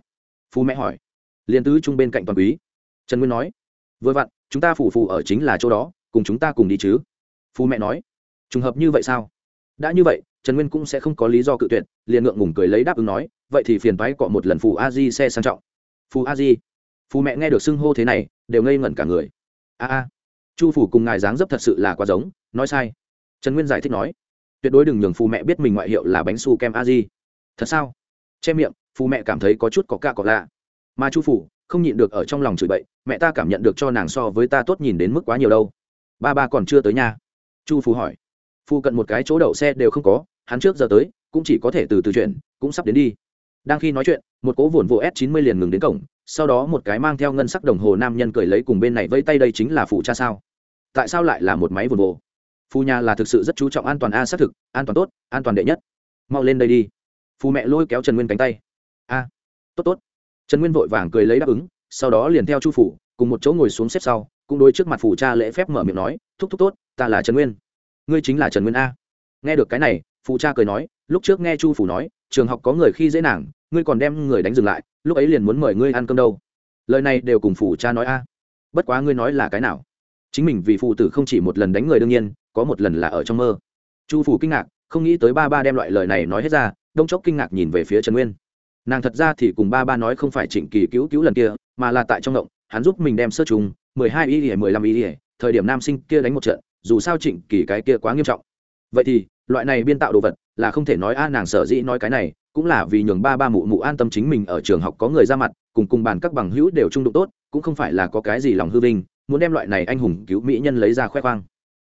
Phú mẹ hỏi. Liền tứ chung bên cạnh toàn quý. Trần nguyên nói. Vừa vặn, chúng ta phủ phù ở chính là chỗ đó, cùng chúng ta cùng đi chứ. Phú mẹ nói. Trùng hợp như vậy sao? Đã như vậy, trần nguyên cũng sẽ không có lý do cự tuyệt, liền ngượng ngùng cười lấy đáp ứng nói, vậy thì phiền toái cọ một lần phù a di xe sang trọng. Phù a di. Phù mẹ nghe được xưng hô thế này, đều ngây ngẩn cả người. A a. Chu phủ cùng ngài dáng dấp thật sự là quá giống, nói sai. Trần nguyên giải thích nói. Tuyệt đối đừng nhường phù mẹ biết mình ngoại hiệu là bánh su kem a di. Thật sao? Che miệng phù mẹ cảm thấy có chút có ca có lạ. Mà chu phủ không nhịn được ở trong lòng chửi bậy mẹ ta cảm nhận được cho nàng so với ta tốt nhìn đến mức quá nhiều đâu. Ba ba còn chưa tới nhà. Chu Phủ hỏi. Phu cận một cái chỗ đậu xe đều không có hắn trước giờ tới cũng chỉ có thể từ từ chuyện, cũng sắp đến đi. Đang khi nói chuyện một cố vồn vô s 90 liền ngừng đến cổng sau đó một cái mang theo ngân sắc đồng hồ nam nhân cười lấy cùng bên này vây tay đây chính là phụ cha sao? Tại sao lại là một máy vồn vô phu nhà là thực sự rất chú trọng an toàn a xác thực an toàn tốt an toàn đệ nhất. Mau lên đây đi. Phu mẹ lôi kéo trần nguyên cánh tay tốt tốt. Trần nguyên vội vàng cười lấy đáp ứng, sau đó liền theo chu phủ, cùng một chỗ ngồi xuống xếp sau, cũng đối trước mặt phủ cha lễ phép mở miệng nói, thúc thúc tốt, ta là trần nguyên. Ngươi chính là trần nguyên a. Nghe được cái này phụ cha cười nói, lúc trước nghe chu phủ nói, trường học có người khi dễ nàng, ngươi còn đem người đánh dừng lại, lúc ấy liền muốn mời ngươi ăn cơm đâu. Lời này đều cùng phủ cha nói a. Bất quá ngươi nói là cái nào? Chính mình vì phụ tử không chỉ một lần đánh người đương nhiên, có một lần là ở trong mơ. Chu phủ kinh ngạc, không nghĩ tới ba ba đem loại lời này nói hết ra, đông chốc kinh ngạc nhìn về phía trần nguyên nàng thật ra thì cùng ba ba nói không phải trịnh kỳ cứu cứu lần kia, mà là tại trong động hắn giúp mình đem sơ trùng, mười hai y ỉa mười lăm y ỉa thời điểm nam sinh kia đánh một trận, dù sao trịnh kỳ cái kia quá nghiêm trọng. Vậy thì, loại này biên tạo đồ vật là không thể nói a, nàng sở dĩ nói cái này, cũng là vì nhường ba ba mụ mụ an tâm chính mình ở trường học có người ra mặt, cùng cùng bàn các bằng hữu đều trung đụng tốt, cũng không phải là có cái gì lòng hư vinh, muốn đem loại này anh hùng cứu mỹ nhân lấy ra khoe khoang.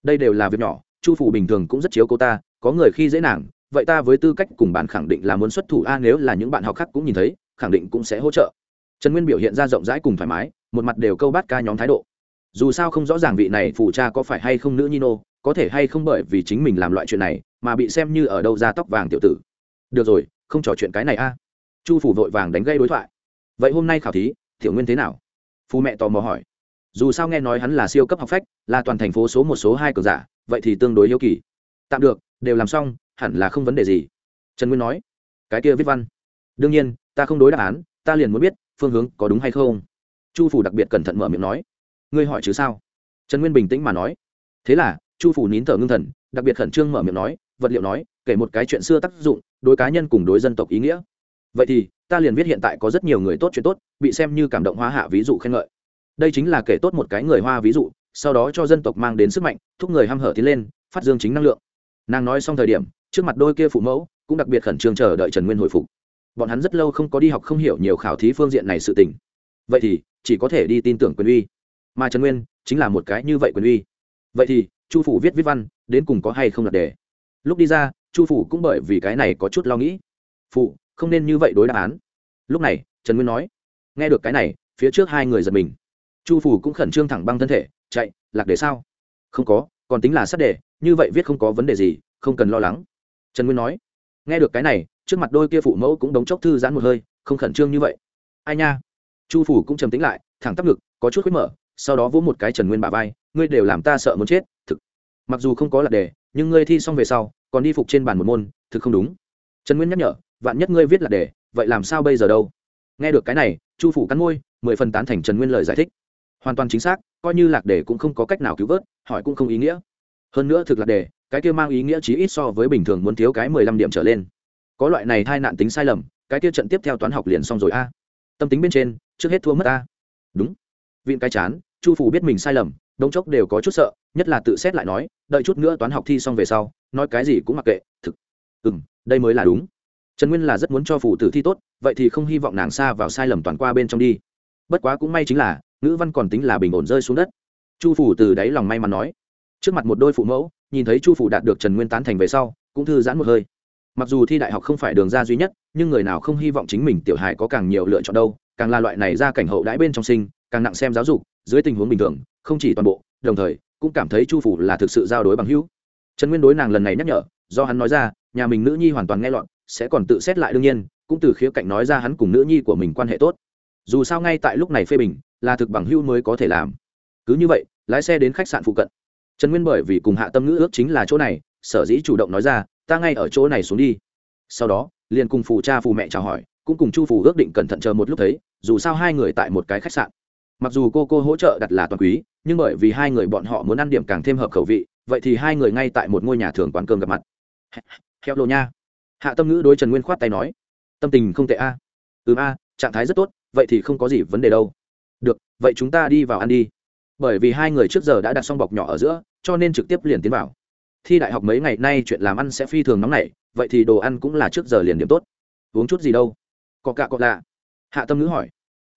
Đây đều là việc nhỏ, chu phủ bình thường cũng rất chiếu cô ta, có người khi dễ nàng vậy ta với tư cách cùng bạn khẳng định là muốn xuất thủ a, nếu là những bạn học khác cũng nhìn thấy, khẳng định cũng sẽ hỗ trợ. Trần nguyên biểu hiện ra rộng rãi cùng thoải mái, một mặt đều câu bắt ca nhóm thái độ. Dù sao không rõ ràng vị này phụ cha có phải hay không nữ nhi nô, có thể hay không bởi vì chính mình làm loại chuyện này mà bị xem như ở đâu ra tóc vàng tiểu tử. Được rồi, không trò chuyện cái này a. Chu phủ vội vàng đánh gây đối thoại. Vậy hôm nay khảo thí, tiểu nguyên thế nào? Phù mẹ tò mò hỏi. Dù sao nghe nói hắn là siêu cấp học phách, là toàn thành phố số một, số hai cường giả, vậy thì tương đối hiếu kỳ tạm được, đều làm xong, hẳn là không vấn đề gì. Trần nguyên nói, cái kia viết văn. Đương nhiên, ta không đối đáp án, ta liền muốn biết, phương hướng có đúng hay không. Chu phủ đặc biệt cẩn thận mở miệng nói, ngươi hỏi chứ sao? Trần nguyên bình tĩnh mà nói, thế là, chu phủ nín thở ngưng thần, đặc biệt khẩn trương mở miệng nói, vật liệu nói, kể một cái chuyện xưa tác dụng, đối cá nhân cùng đối dân tộc ý nghĩa. Vậy thì, ta liền viết hiện tại có rất nhiều người tốt chuyện tốt, bị xem như cảm động hoa hạ ví dụ khen ngợi. Đây chính là kể tốt một cái người hoa ví dụ, sau đó cho dân tộc mang đến sức mạnh, thúc người h a m hở tiến lên, phát dương chính năng lượng nàng nói xong thời điểm, trước mặt đôi kia phụ mẫu cũng đặc biệt khẩn trương chờ đợi trần nguyên hồi phục. Bọn hắn rất lâu không có đi học không hiểu nhiều khảo thí phương diện này sự tình. Vậy thì, chỉ có thể đi tin tưởng quyền uy. Mà trần nguyên chính là một cái như vậy quyền uy. Vậy thì, chu phủ viết viết văn, đến cùng có hay không đặt đề? Lúc đi ra, chu phủ cũng bởi vì cái này có chút lo nghĩ. Phụ, không nên như vậy đối đáp án. Lúc này, trần nguyên nói, nghe được cái này, phía trước hai người giật mình. Chu phủ cũng khẩn trương thẳng băng thân thể, chạy, lạc đề sao? Không có còn tính là sát đề, như vậy viết không có vấn đề gì, không cần lo lắng. Trần nguyên nói. Nghe được cái này, trước mặt đôi kia phụ mẫu cũng đống chốc thư giãn một hơi, không khẩn trương như vậy. Ai nha? Chu phủ cũng trầm tính lại, thẳng tắp ngực, có chút khuyết mở, sau đó vỗ một cái trần nguyên bà vai, ngươi đều làm ta sợ muốn chết, thực. Mặc dù không có lạc đề, nhưng ngươi thi xong về sau, còn đi phục trên bàn một môn, thực không đúng. Trần nguyên nhắc nhở, vạn nhất ngươi viết lạc đề, vậy làm sao bây giờ đâu? Nghe được cái này, chu phủ cắn môi, mười phần tán thành trần nguyên lời giải thích. Hoàn toàn chính xác coi như lạc đề cũng không có cách nào cứu vớt, hỏi cũng không ý nghĩa. Hơn nữa thực lạc đề, cái kia mang ý nghĩa chí ít so với bình thường muốn thiếu cái mười lăm điểm trở lên. Có loại này thai nạn tính sai lầm, cái kia trận tiếp theo toán học liền xong rồi a. Tâm tính bên trên, trước hết thua mất a. Đúng. Vịn cái chán, chu phủ biết mình sai lầm đông chốc đều có chút sợ, nhất là tự xét lại nói, đợi chút nữa toán học thi xong về sau, nói cái gì cũng mặc kệ, thực. Ừ m đây mới là đúng. Trần nguyên là rất muốn cho phủ tử thi tốt, vậy thì không hy vọng nàng xa vào sai lầm toàn qua bên trong đi bất quá cũng may chính là, ngữ văn còn tính là bình ổn rơi xuống đất. Chu phủ từ đáy lòng may mắn nói. Trước mặt một đôi phụ mẫu, nhìn thấy chu phủ đạt được trần nguyên tán thành về sau, cũng thư giãn một hơi. Mặc dù thi đại học không phải đường ra duy nhất, nhưng người nào không hy vọng chính mình tiểu hài có càng nhiều lựa chọn đâu, càng là loại này ra cảnh hậu đãi bên trong sinh, càng nặng xem giáo dục, dưới tình huống bình thường, không chỉ toàn bộ, đồng thời, cũng cảm thấy chu phủ là thực sự giao đối bằng hữu. Trần nguyên đối nàng lần này nhắc nhở, do hắn nói ra, nhà mình nữ nhi hoàn toàn nghe lọn sẽ còn tự xét lại đương nhiên, cũng từ khía cạnh nói ra hắn cùng nữ nhi của mình quan hệ tốt dù sao ngay tại lúc này phê bình, là thực bằng hưu mới có thể làm. Cứ như vậy, lái xe đến khách sạn phụ cận. Trần nguyên bởi vì cùng hạ tâm ngữ ước chính là chỗ này, sở dĩ chủ động nói ra, ta ngay ở chỗ này xuống đi. Sau đó, liền cùng phù cha phù mẹ chào hỏi, cũng cùng chu phù ước định cẩn thận chờ một lúc thấy, dù sao hai người tại một cái khách sạn. Mặc dù cô cô hỗ trợ đặt là toàn quý, nhưng bởi vì hai người bọn họ muốn ăn điểm càng thêm hợp khẩu vị, vậy thì hai người ngay tại một ngôi nhà thường quán cơm gặp mặt. Theo lộ nha. Hạ tâm ngữ đối trần nguyên khoát tay nói, tâm tình không tệ a. À. ừ a, trạng thái rất tốt vậy thì không có gì vấn đề đâu. Được, vậy chúng ta đi vào ăn đi. Bởi vì hai người trước giờ đã đặt xong bọc nhỏ ở giữa, cho nên trực tiếp liền tiến vào. Thi đại học mấy ngày nay chuyện làm ăn sẽ phi thường nóng nảy, vậy thì đồ ăn cũng là trước giờ liền điểm tốt. Uống chút gì đâu? Có cả có lạ. Hạ tâm ngữ hỏi.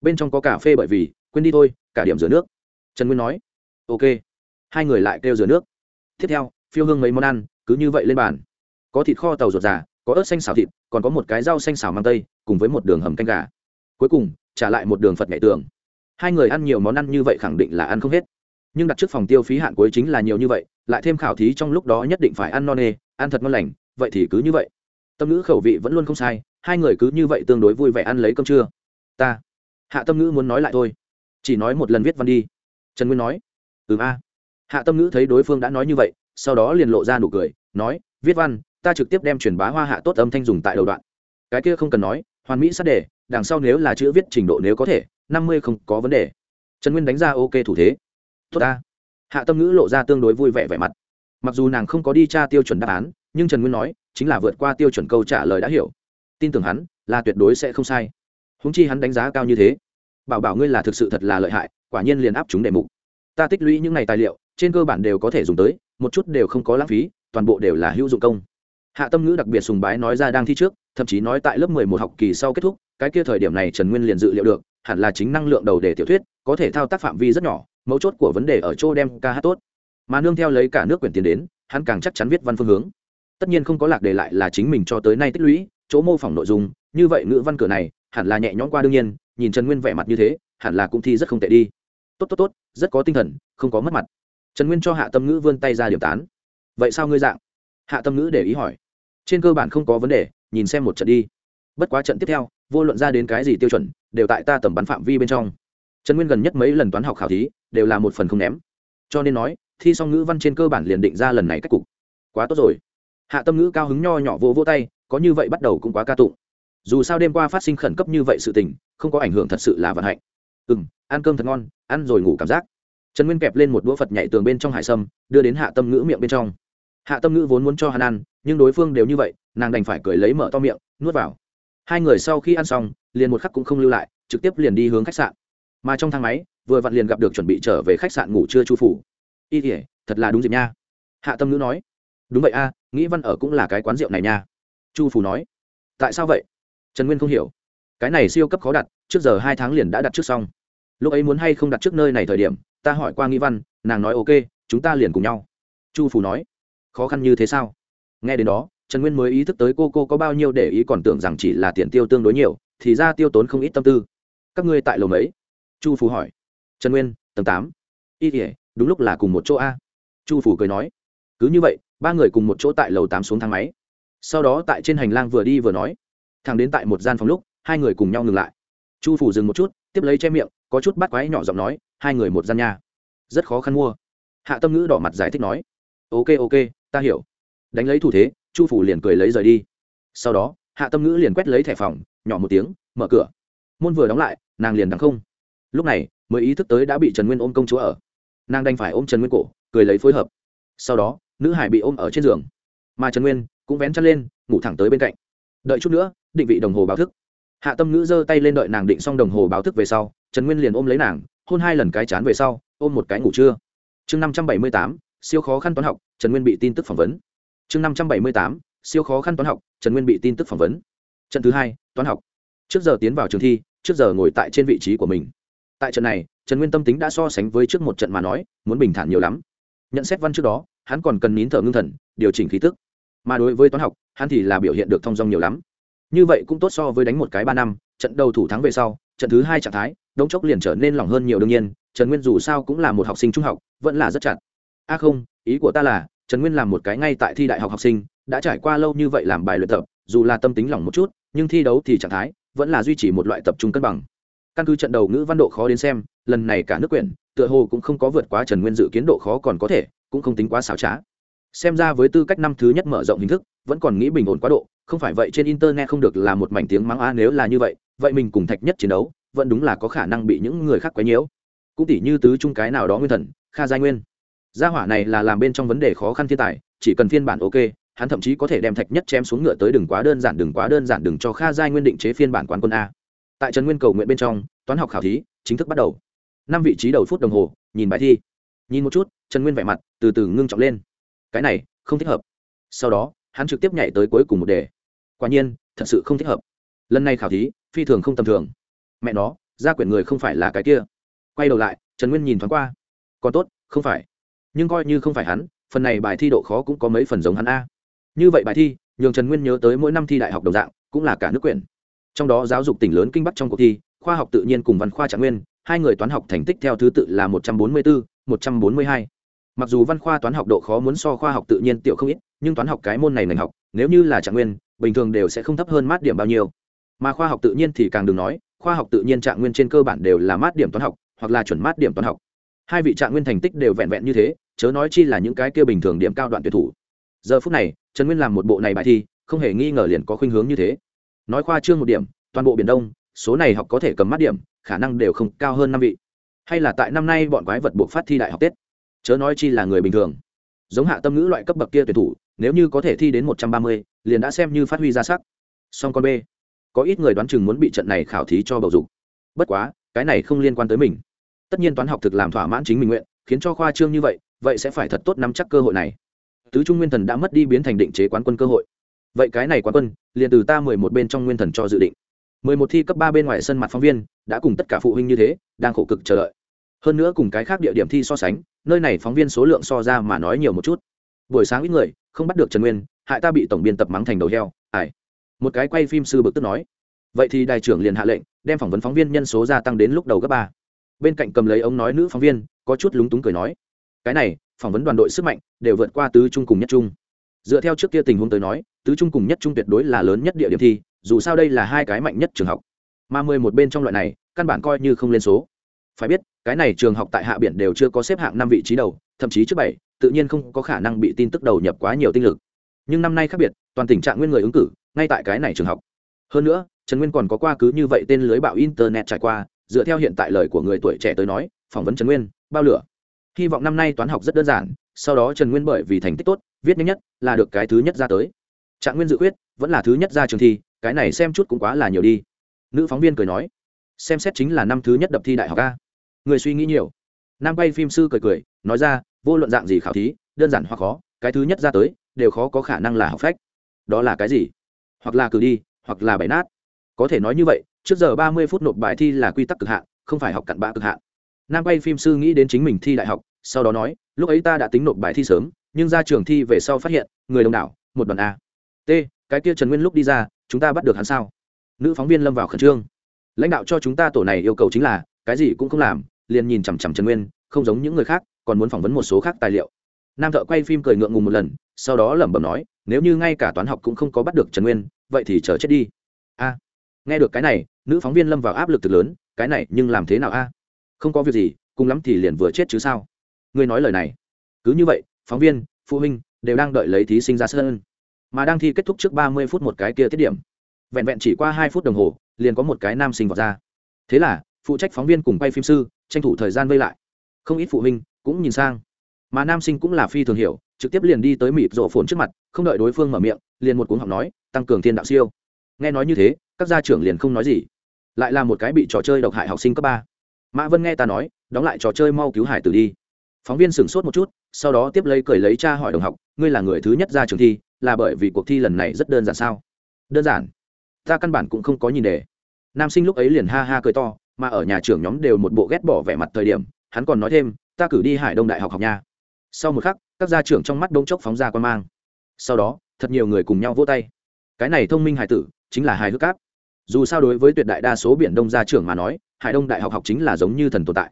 Bên trong có cà phê bởi vì, quên đi thôi, cả điểm rửa nước. Trần nguyên nói. Ok. Hai người lại kêu rửa nước. Tiếp theo, phiêu hương mấy món ăn, cứ như vậy lên bàn. Có thịt kho tàu ruột già, có ớt xanh xào thịt, còn có một cái rau xanh xào mang tây, cùng với một đường hầm canh gà. Cuối cùng trả lại một đường phật nhảy tường. Hai người ăn nhiều món ăn như vậy khẳng định là ăn không hết. Nhưng đặt trước phòng tiêu phí hạn cuối chính là nhiều như vậy, lại thêm khảo thí trong lúc đó nhất định phải ăn no nê, ăn thật ngon lành, vậy thì cứ như vậy. Tâm ngữ khẩu vị vẫn luôn không sai, hai người cứ như vậy tương đối vui vẻ ăn lấy cơm trưa. Ta, hạ tâm ngữ muốn nói lại thôi. Chỉ nói một lần viết văn đi. Trần nguyên nói ừ a. Hạ tâm ngữ thấy đối phương đã nói như vậy, sau đó liền lộ ra nụ cười, nói, viết văn, ta trực tiếp đem truyền bá hoa hạ tốt âm thanh dùng tại đầu đoạn. Cái kia không cần nói, hoàn mỹ sát đề đằng sau nếu là chữ viết trình độ nếu có thể, năm mươi không có vấn đề. Trần nguyên đánh ra ok thủ thế. Tốt ta. Hạ tâm ngữ lộ ra tương đối vui vẻ vẻ mặt. Mặc dù nàng không có đi tra tiêu chuẩn đáp án, nhưng trần nguyên nói, chính là vượt qua tiêu chuẩn câu trả lời đã hiểu. Tin tưởng hắn, là tuyệt đối sẽ không sai. Húng chi hắn đánh giá cao như thế. Bảo bảo ngươi là thực sự thật là lợi hại, quả nhiên liền áp chúng đề mục. Ta tích lũy những ngày tài liệu, trên cơ bản đều có thể dùng tới, một chút đều không có lãng phí, toàn bộ đều là hữu dụng công. Hạ tâm ngữ đặc biệt sùng bái nói ra đang thi trước thậm chí nói tại lớp mười một học kỳ sau kết thúc, cái kia thời điểm này trần nguyên liền dự liệu được, hẳn là chính năng lượng đầu đề tiểu thuyết, có thể thao tác phạm vi rất nhỏ, mấu chốt của vấn đề ở chỗ đem ca hát tốt. Mà nương theo lấy cả nước quyển tiền đến, hắn càng chắc chắn viết văn phương hướng. Tất nhiên không có lạc đề lại là chính mình cho tới nay tích lũy, chỗ mô phỏng nội dung, như vậy ngữ văn cửa này, hẳn là nhẹ nhõm qua đương nhiên, nhìn trần nguyên vẻ mặt như thế, hẳn là cũng thi rất không tệ đi. Tốt tốt tốt, rất có tinh thần, không có mất mặt. Trần nguyên cho hạ tâm ngữ vươn tay ra điểm tán. Vậy sao ngươi dạng? Hạ tâm ngữ để ý hỏi. Trên cơ bản không có vấn đề nhìn xem một trận đi. Bất quá trận tiếp theo, vô luận ra đến cái gì tiêu chuẩn, đều tại ta tầm bắn phạm vi bên trong. Trần nguyên gần nhất mấy lần toán học khảo thí, đều là một phần không ném. Cho nên nói, thi xong ngữ văn trên cơ bản liền định ra lần này cách cục. Quá tốt rồi. Hạ tâm ngữ cao hứng nho nhỏ vỗ vỗ tay, có như vậy bắt đầu cũng quá ca tụng. Dù sao đêm qua phát sinh khẩn cấp như vậy sự tình, không có ảnh hưởng thật sự là vận hạnh. Ừ m ăn cơm thật ngon, ăn rồi ngủ cảm giác. Trần nguyên kẹp lên một đũa phật nhảy tường bên trong hải sâm, đưa đến hạ tâm ngữ miệng bên trong hạ tâm ngữ vốn muốn cho hắn ăn, nhưng đối phương đều như vậy, nàng đành phải cười lấy mở to miệng, nuốt vào. Hai người sau khi ăn xong, liền một khắc cũng không lưu lại, trực tiếp liền đi hướng khách sạn. Mà trong thang máy, vừa vặn liền gặp được chuẩn bị trở về khách sạn ngủ trưa chu phủ. Y tỉa thật là đúng dịp nha. Hạ tâm ngữ nói. Đúng vậy a, nghĩ văn ở cũng là cái quán rượu này nha. Chu phủ nói. Tại sao vậy? Trần nguyên không hiểu. Cái này siêu cấp khó đặt, trước giờ hai tháng liền đã đặt trước xong. Lúc ấy muốn hay không đặt trước nơi này thời điểm, ta hỏi qua nghĩ văn, nàng nói ok, chúng ta liền cùng nhau. Chu phủ nói khó khăn như thế sao? Nghe đến đó, trần nguyên mới ý thức tới cô cô có bao nhiêu để ý còn tưởng rằng chỉ là tiền tiêu tương đối nhiều, thì ra tiêu tốn không ít tâm tư. Các ngươi tại lầu mấy? Chu phủ hỏi. Trần nguyên, tầng tám. Y thể đúng lúc là cùng một chỗ a. Chu phủ cười nói. Cứ như vậy, ba người cùng một chỗ tại lầu tám xuống thang máy. Sau đó tại trên hành lang vừa đi vừa nói. Thằng đến tại một gian phòng lúc, hai người cùng nhau ngừng lại. Chu phủ dừng một chút, tiếp lấy che miệng, có chút bắt quái nhỏ giọng nói, hai người một gian nhà. Rất khó khăn mua. Hạ tâm ngữ đỏ mặt giải thích nói. Ok ok ta hiểu. Đánh lấy thủ thế, chu phủ liền cười lấy rời đi. Sau đó, hạ tâm ngữ liền quét lấy thẻ phòng, nhỏ một tiếng, mở cửa. Môn vừa đóng lại, nàng liền đắng không. Lúc này, mới ý thức tới đã bị trần nguyên ôm công chúa ở. Nàng đành phải ôm trần nguyên cổ, cười lấy phối hợp. Sau đó, nữ hải bị ôm ở trên giường. Mà trần nguyên cũng vén chân lên, ngủ thẳng tới bên cạnh. Đợi chút nữa, định vị đồng hồ báo thức. Hạ tâm ngữ giơ tay lên đợi nàng định xong đồng hồ báo thức về sau, trần nguyên liền ôm lấy nàng, hôn hai lần cái chán về sau, ôm một cái ngủ trưa. Chương năm trăm bảy mươi tám siêu khó khăn toán học, trần nguyên bị tin tức phỏng vấn. Chương năm trăm bảy mươi tám, siêu khó khăn toán học, trần nguyên bị tin tức phỏng vấn. Trận thứ hai, toán học. Trước giờ tiến vào trường thi, trước giờ ngồi tại trên vị trí của mình. Tại trận này, trần nguyên tâm tính đã so sánh với trước một trận mà nói, muốn bình thản nhiều lắm. Nhận xét văn trước đó, hắn còn cần nín thở ngưng thần, điều chỉnh khí tức. Mà đối với toán học, hắn thì là biểu hiện được thong dong nhiều lắm. Như vậy cũng tốt so với đánh một cái ba năm, trận đầu thủ thắng về sau, trận thứ hai trạng thái, đống chốc liền trở nên lỏng hơn nhiều đương nhiên, trần nguyên dù sao cũng là một học sinh trung học, vẫn là rất chặt a không, ý của ta là, trần nguyên làm một cái ngay tại thi đại học học sinh, đã trải qua lâu như vậy làm bài luyện tập, dù là tâm tính lỏng một chút, nhưng thi đấu thì trạng thái vẫn là duy trì một loại tập trung cân bằng. Căn cứ trận đầu ngữ văn độ khó đến xem, lần này cả nước quyển, tựa hồ cũng không có vượt quá trần nguyên dự kiến độ khó còn có thể, cũng không tính quá xảo trá. Xem ra với tư cách năm thứ nhất mở rộng hình thức, vẫn còn nghĩ bình ổn quá độ, không phải vậy trên internet không được là một mảnh tiếng mắng a nếu là như vậy vậy mình cùng thạch nhất chiến đấu, vẫn đúng là có khả năng bị những người khác quấy nhiễu. Cũng tỉ như tứ trung cái nào đó nguyên thần, kha giai nguyên gia hỏa này là làm bên trong vấn đề khó khăn thiên tài, chỉ cần phiên bản ok, hắn thậm chí có thể đem thạch nhất chém xuống ngựa tới đừng quá đơn giản, đừng quá đơn giản, đừng cho kha giai nguyên định chế phiên bản quán quân a. Tại trần nguyên cầu nguyện bên trong, toán học khảo thí chính thức bắt đầu. Năm vị trí đầu phút đồng hồ, nhìn bài thi. Nhìn một chút, trần nguyên vẻ mặt từ từ ngưng trọng lên. Cái này, không thích hợp. Sau đó, hắn trực tiếp nhảy tới cuối cùng một đề. Quả nhiên, thật sự không thích hợp. Lần này khảo thí, phi thường không tầm thường. Mẹ nó ra quyển người không phải là cái kia. Quay đầu lại, trần nguyên nhìn thoáng qua. Còn tốt, không phải nhưng coi như không phải hắn, phần này bài thi độ khó cũng có mấy phần giống hắn a. Như vậy bài thi, nhường trần nguyên nhớ tới mỗi năm thi đại học đồng dạng, cũng là cả nước quyển. Trong đó giáo dục tỉnh lớn kinh bắc trong cuộc thi, khoa học tự nhiên cùng văn khoa trạng nguyên, hai người toán học thành tích theo thứ tự là một trăm bốn mươi bốn một trăm bốn mươi hai. Mặc dù văn khoa toán học độ khó muốn so khoa học tự nhiên tiểu không ít, nhưng toán học cái môn này ngành học, nếu như là trạng nguyên, bình thường đều sẽ không thấp hơn mát điểm bao nhiêu. Mà khoa học tự nhiên thì càng đừng nói, khoa học tự nhiên trạng nguyên trên cơ bản đều là mát điểm toán học, hoặc là chuẩn mát điểm toán học. Hai vị trạng nguyên thành tích đều vẹn vẹn như thế chớ nói chi là những cái kia bình thường điểm cao đoạn tuyệt thủ. Giờ phút này, trần nguyên làm một bộ này bài thi, không hề nghi ngờ liền có khuynh hướng như thế. Nói khoa trương một điểm, toàn bộ biển đông, số này học có thể cầm mắt điểm, khả năng đều không cao hơn năm vị. Hay là tại năm nay bọn quái vật buộc phát thi đại học tết. Chớ nói chi là người bình thường. Giống hạ tâm ngữ loại cấp bậc kia tuyển thủ, nếu như có thể thi đến một trăm ba mươi, liền đã xem như phát huy ra sắc. Song con b, có ít người đoán chừng muốn bị trận này khảo thí cho bầu dục. Bất quá, cái này không liên quan tới mình. Tất nhiên toán học thực làm thỏa mãn chính mình nguyện, khiến cho khoa trương như vậy vậy sẽ phải thật tốt nắm chắc cơ hội này. Tứ trung nguyên thần đã mất đi biến thành định chế quán quân cơ hội. Vậy cái này quán quân, liền từ ta mười một bên trong nguyên thần cho dự định. Mười một thi cấp ba bên ngoài sân mặt phóng viên, đã cùng tất cả phụ huynh như thế, đang khổ cực chờ đợi. Hơn nữa cùng cái khác địa điểm thi so sánh, nơi này phóng viên số lượng so ra mà nói nhiều một chút. Buổi sáng ít người, không bắt được trần nguyên, hại ta bị tổng biên tập mắng thành đầu heo ải một cái quay phim sư bực tức nói. Vậy thì đại trưởng liền hạ lệnh, đem phỏng vấn phóng viên nhân số gia tăng đến lúc đầu cấp ba. Bên cạnh cầm lấy ống nói nữ phóng viên, có chút lúng túng cười nói cái này, phỏng vấn đoàn đội sức mạnh đều vượt qua tứ trung cùng nhất trung. Dựa theo trước kia tình huống tới nói, tứ trung cùng nhất trung tuyệt đối là lớn nhất địa điểm thi, dù sao đây là hai cái mạnh nhất trường học. Mà mười một bên trong loại này, căn bản coi như không lên số. Phải biết, cái này trường học tại hạ biển đều chưa có xếp hạng năm vị trí đầu, thậm chí trước bảy, tự nhiên không có khả năng bị tin tức đầu nhập quá nhiều tinh lực. Nhưng năm nay khác biệt, toàn tình trạng nguyên người ứng cử, ngay tại cái này trường học. Hơn nữa, trần nguyên còn có qua cứ như vậy tên lưới bạo internet trải qua, dựa theo hiện tại lời của người tuổi trẻ tới nói, phỏng vấn trần nguyên, bao lửa hy vọng năm nay toán học rất đơn giản, sau đó trần nguyên bởi vì thành tích tốt, viết nhanh nhất là được cái thứ nhất ra tới. Trạng nguyên dự quyết vẫn là thứ nhất ra trường thi, cái này xem chút cũng quá là nhiều đi. Nữ phóng viên cười nói, xem xét chính là năm thứ nhất đập thi đại học a. Người suy nghĩ nhiều. Nam bay phim sư cười cười, nói ra, vô luận dạng gì khảo thí, đơn giản hoặc khó, cái thứ nhất ra tới, đều khó có khả năng là học phách. Đó là cái gì? Hoặc là cử đi, hoặc là bày nát. Có thể nói như vậy, trước giờ ba mươi phút nộp bài thi là quy tắc cực hạn, không phải học cặn bã cực hạn nam quay phim sư nghĩ đến chính mình thi đại học, sau đó nói, lúc ấy ta đã tính nộp bài thi sớm, nhưng ra trường thi về sau phát hiện, người đông đảo, một đoàn a. T, cái kia trần nguyên lúc đi ra, chúng ta bắt được hắn sao? Nữ phóng viên lâm vào khẩn trương. Lãnh đạo cho chúng ta tổ này yêu cầu chính là, cái gì cũng không làm, liền nhìn chằm chằm trần nguyên, không giống những người khác, còn muốn phỏng vấn một số khác tài liệu. Nam thợ quay phim cười ngượng ngùng một lần, sau đó lẩm bẩm nói, nếu như ngay cả toán học cũng không có bắt được trần nguyên, vậy thì chờ chết đi. A. Nghe được cái này, nữ phóng viên lâm vào áp lực từ lớn, cái này nhưng làm thế nào a? Không có việc gì, cùng lắm thì liền vừa chết chứ sao? Ngươi nói lời này. Cứ như vậy, phóng viên, phụ huynh đều đang đợi lấy thí sinh ra sân. Mà đang thi kết thúc trước ba mươi phút một cái kia tiết điểm. Vẹn vẹn chỉ qua hai phút đồng hồ, liền có một cái nam sinh vào ra. Thế là, phụ trách phóng viên cùng quay phim sư, tranh thủ thời gian vây lại. Không ít phụ huynh cũng nhìn sang. Mà nam sinh cũng là phi thường hiểu, trực tiếp liền đi tới mịp rổ phồn trước mặt, không đợi đối phương mở miệng, liền một cuốn học nói, tăng cường thiên đạo siêu. Nghe nói như thế, các gia trưởng liền không nói gì. Lại là một cái bị trò chơi độc hại học sinh cấp ba mã vân nghe ta nói, đóng lại trò chơi mau cứu hải tử đi. Phóng viên sửng sốt một chút, sau đó tiếp lấy cười lấy cha hỏi đồng học, ngươi là người thứ nhất ra trường thi, là bởi vì cuộc thi lần này rất đơn giản sao? Đơn giản. Ta căn bản cũng không có nhìn đề. Nam sinh lúc ấy liền ha ha cười to, mà ở nhà trưởng nhóm đều một bộ ghét bỏ vẻ mặt thời điểm, hắn còn nói thêm, ta cử đi hải đông đại học học nha. Sau một khắc, các gia trưởng trong mắt đống chốc phóng ra quan mang. Sau đó, thật nhiều người cùng nhau vỗ tay. Cái này thông minh hải tử, chính là hài hước cáp. Dù sao đối với tuyệt đại đa số biển đông gia trưởng mà nói hải đông đại học học chính là giống như thần tồn tại.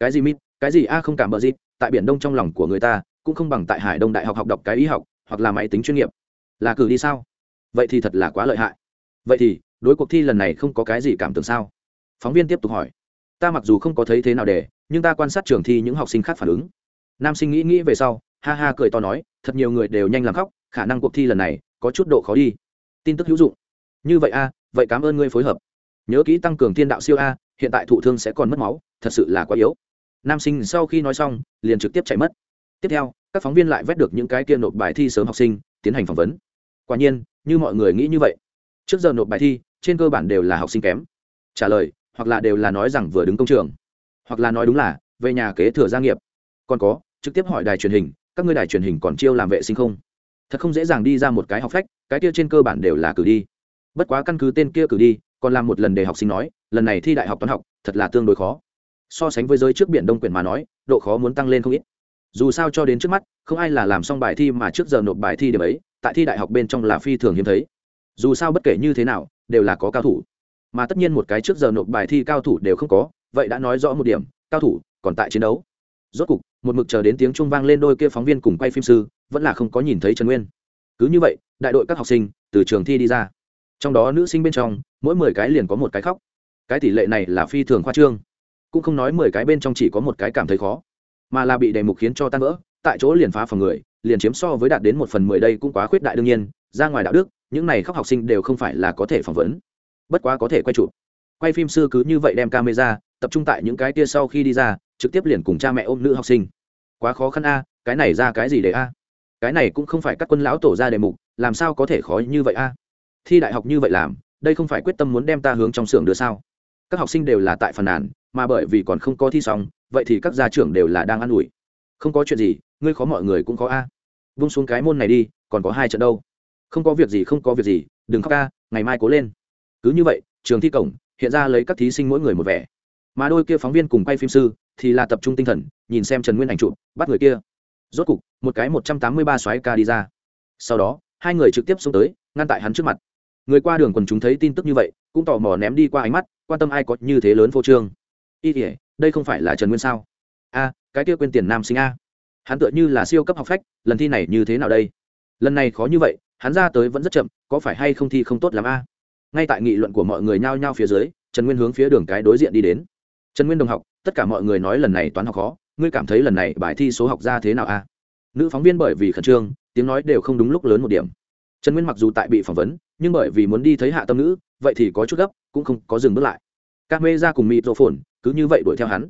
Cái gì mít cái gì a không cảm bờ gì. tại biển đông trong lòng của người ta, cũng không bằng tại hải đông đại học học đọc cái ý học, hoặc là máy tính chuyên nghiệp. Là cử đi sao? Vậy thì thật là quá lợi hại. Vậy thì, đối cuộc thi lần này không có cái gì cảm tưởng sao? Phóng viên tiếp tục hỏi. Ta mặc dù không có thấy thế nào để, nhưng ta quan sát trường thi những học sinh khác phản ứng. Nam sinh nghĩ nghĩ về sau, ha ha cười to nói, thật nhiều người đều nhanh làm khóc, khả năng cuộc thi lần này có chút độ khó đi. Tin tức hữu dụng. Như vậy a, vậy cảm ơn ngươi phối hợp. Nhớ kỹ tăng cường thiên đạo siêu a hiện tại thụ thương sẽ còn mất máu, thật sự là quá yếu. Nam sinh sau khi nói xong, liền trực tiếp chạy mất. Tiếp theo, các phóng viên lại vét được những cái kia nộp bài thi sớm học sinh, tiến hành phỏng vấn. Quả nhiên, như mọi người nghĩ như vậy. Trước giờ nộp bài thi, trên cơ bản đều là học sinh kém. Trả lời, hoặc là đều là nói rằng vừa đứng công trường, hoặc là nói đúng là, về nhà kế thừa gia nghiệp. Còn có, trực tiếp hỏi đài truyền hình, các ngươi đài truyền hình còn chiêu làm vệ sinh không? Thật không dễ dàng đi ra một cái học phách, cái kia trên cơ bản đều là cử đi. Bất quá căn cứ tên kia cử đi còn làm một lần để học sinh nói, lần này thi đại học toán học, thật là tương đối khó. So sánh với giới trước biển đông quyển mà nói, độ khó muốn tăng lên không ít. Dù sao cho đến trước mắt, không ai là làm xong bài thi mà trước giờ nộp bài thi điểm ấy, tại thi đại học bên trong là phi thường hiếm thấy. Dù sao bất kể như thế nào, đều là có cao thủ. Mà tất nhiên một cái trước giờ nộp bài thi cao thủ đều không có, vậy đã nói rõ một điểm, cao thủ còn tại chiến đấu. Rốt cục, một mực chờ đến tiếng trung vang lên đôi kia phóng viên cùng quay phim sư, vẫn là không có nhìn thấy trần nguyên. Cứ như vậy, đại đội các học sinh từ trường thi đi ra. Trong đó nữ sinh bên trong mỗi mười cái liền có một cái khóc. Cái tỷ lệ này là phi thường khoa trương. Cũng không nói mười cái bên trong chỉ có một cái cảm thấy khó, mà là bị đề mục khiến cho tan vỡ. Tại chỗ liền phá phòng người, liền chiếm so với đạt đến một phần mười đây cũng quá khuyết đại đương nhiên. Ra ngoài đạo đức, những này khóc học sinh đều không phải là có thể phỏng vấn. Bất quá có thể quay chụp. Quay phim sư cứ như vậy đem camera tập trung tại những cái kia sau khi đi ra, trực tiếp liền cùng cha mẹ ôm nữ học sinh. Quá khó khăn a, cái này ra cái gì để a? Cái này cũng không phải các quân lão tổ ra đề mục, làm sao có thể khó như vậy a? Thi đại học như vậy làm đây không phải quyết tâm muốn đem ta hướng trong xưởng đưa sao? Các học sinh đều là tại phần nàn, mà bởi vì còn không có thi xong, vậy thì các gia trưởng đều là đang ă n ủi. Không có chuyện gì, ngươi khó mọi người cũng có a. À. vung xuống cái môn này đi, còn có hai trận đâu. Không có việc gì, không có việc gì, đừng khóc ca ngày mai cố lên. Cứ như vậy, trường thi cổng, hiện ra lấy các thí sinh mỗi người một vẻ. Mà đôi kia phóng viên cùng quay phim sư, thì là tập trung tinh thần, nhìn xem trần nguyên ảnh chụp, bắt người kia. Rốt cục, một cái một trăm tám mươi ba xoáy ca đi ra. Sau đó, hai người trực tiếp xuống tới, ngăn tại hắn trước mặt người qua đường quần chúng thấy tin tức như vậy, cũng tò mò ném đi qua ánh mắt, quan tâm ai có như thế lớn vô trương. Y thể đây không phải là trần nguyên sao? A, cái kia quên tiền nam sinh a. Hắn tựa như là siêu cấp học phách, lần thi này như thế nào đây? Lần này khó như vậy, hắn ra tới vẫn rất chậm, có phải hay không thi không tốt lắm a? Ngay tại nghị luận của mọi người nhao nhao phía dưới, trần nguyên hướng phía đường cái đối diện đi đến. Trần nguyên đồng học, tất cả mọi người nói lần này toán học khó, ngươi cảm thấy lần này bài thi số học ra thế nào a? Nữ phóng viên bởi vì khẩn trương, tiếng nói đều không đúng lúc lớn một điểm. Trần nguyên mặc dù tại bị phỏng vấn nhưng bởi vì muốn đi thấy hạ tâm nữ vậy thì có chút gấp, cũng không có dừng bước lại. Các mê ra cùng mịt rộ phồn, cứ như vậy đuổi theo hắn.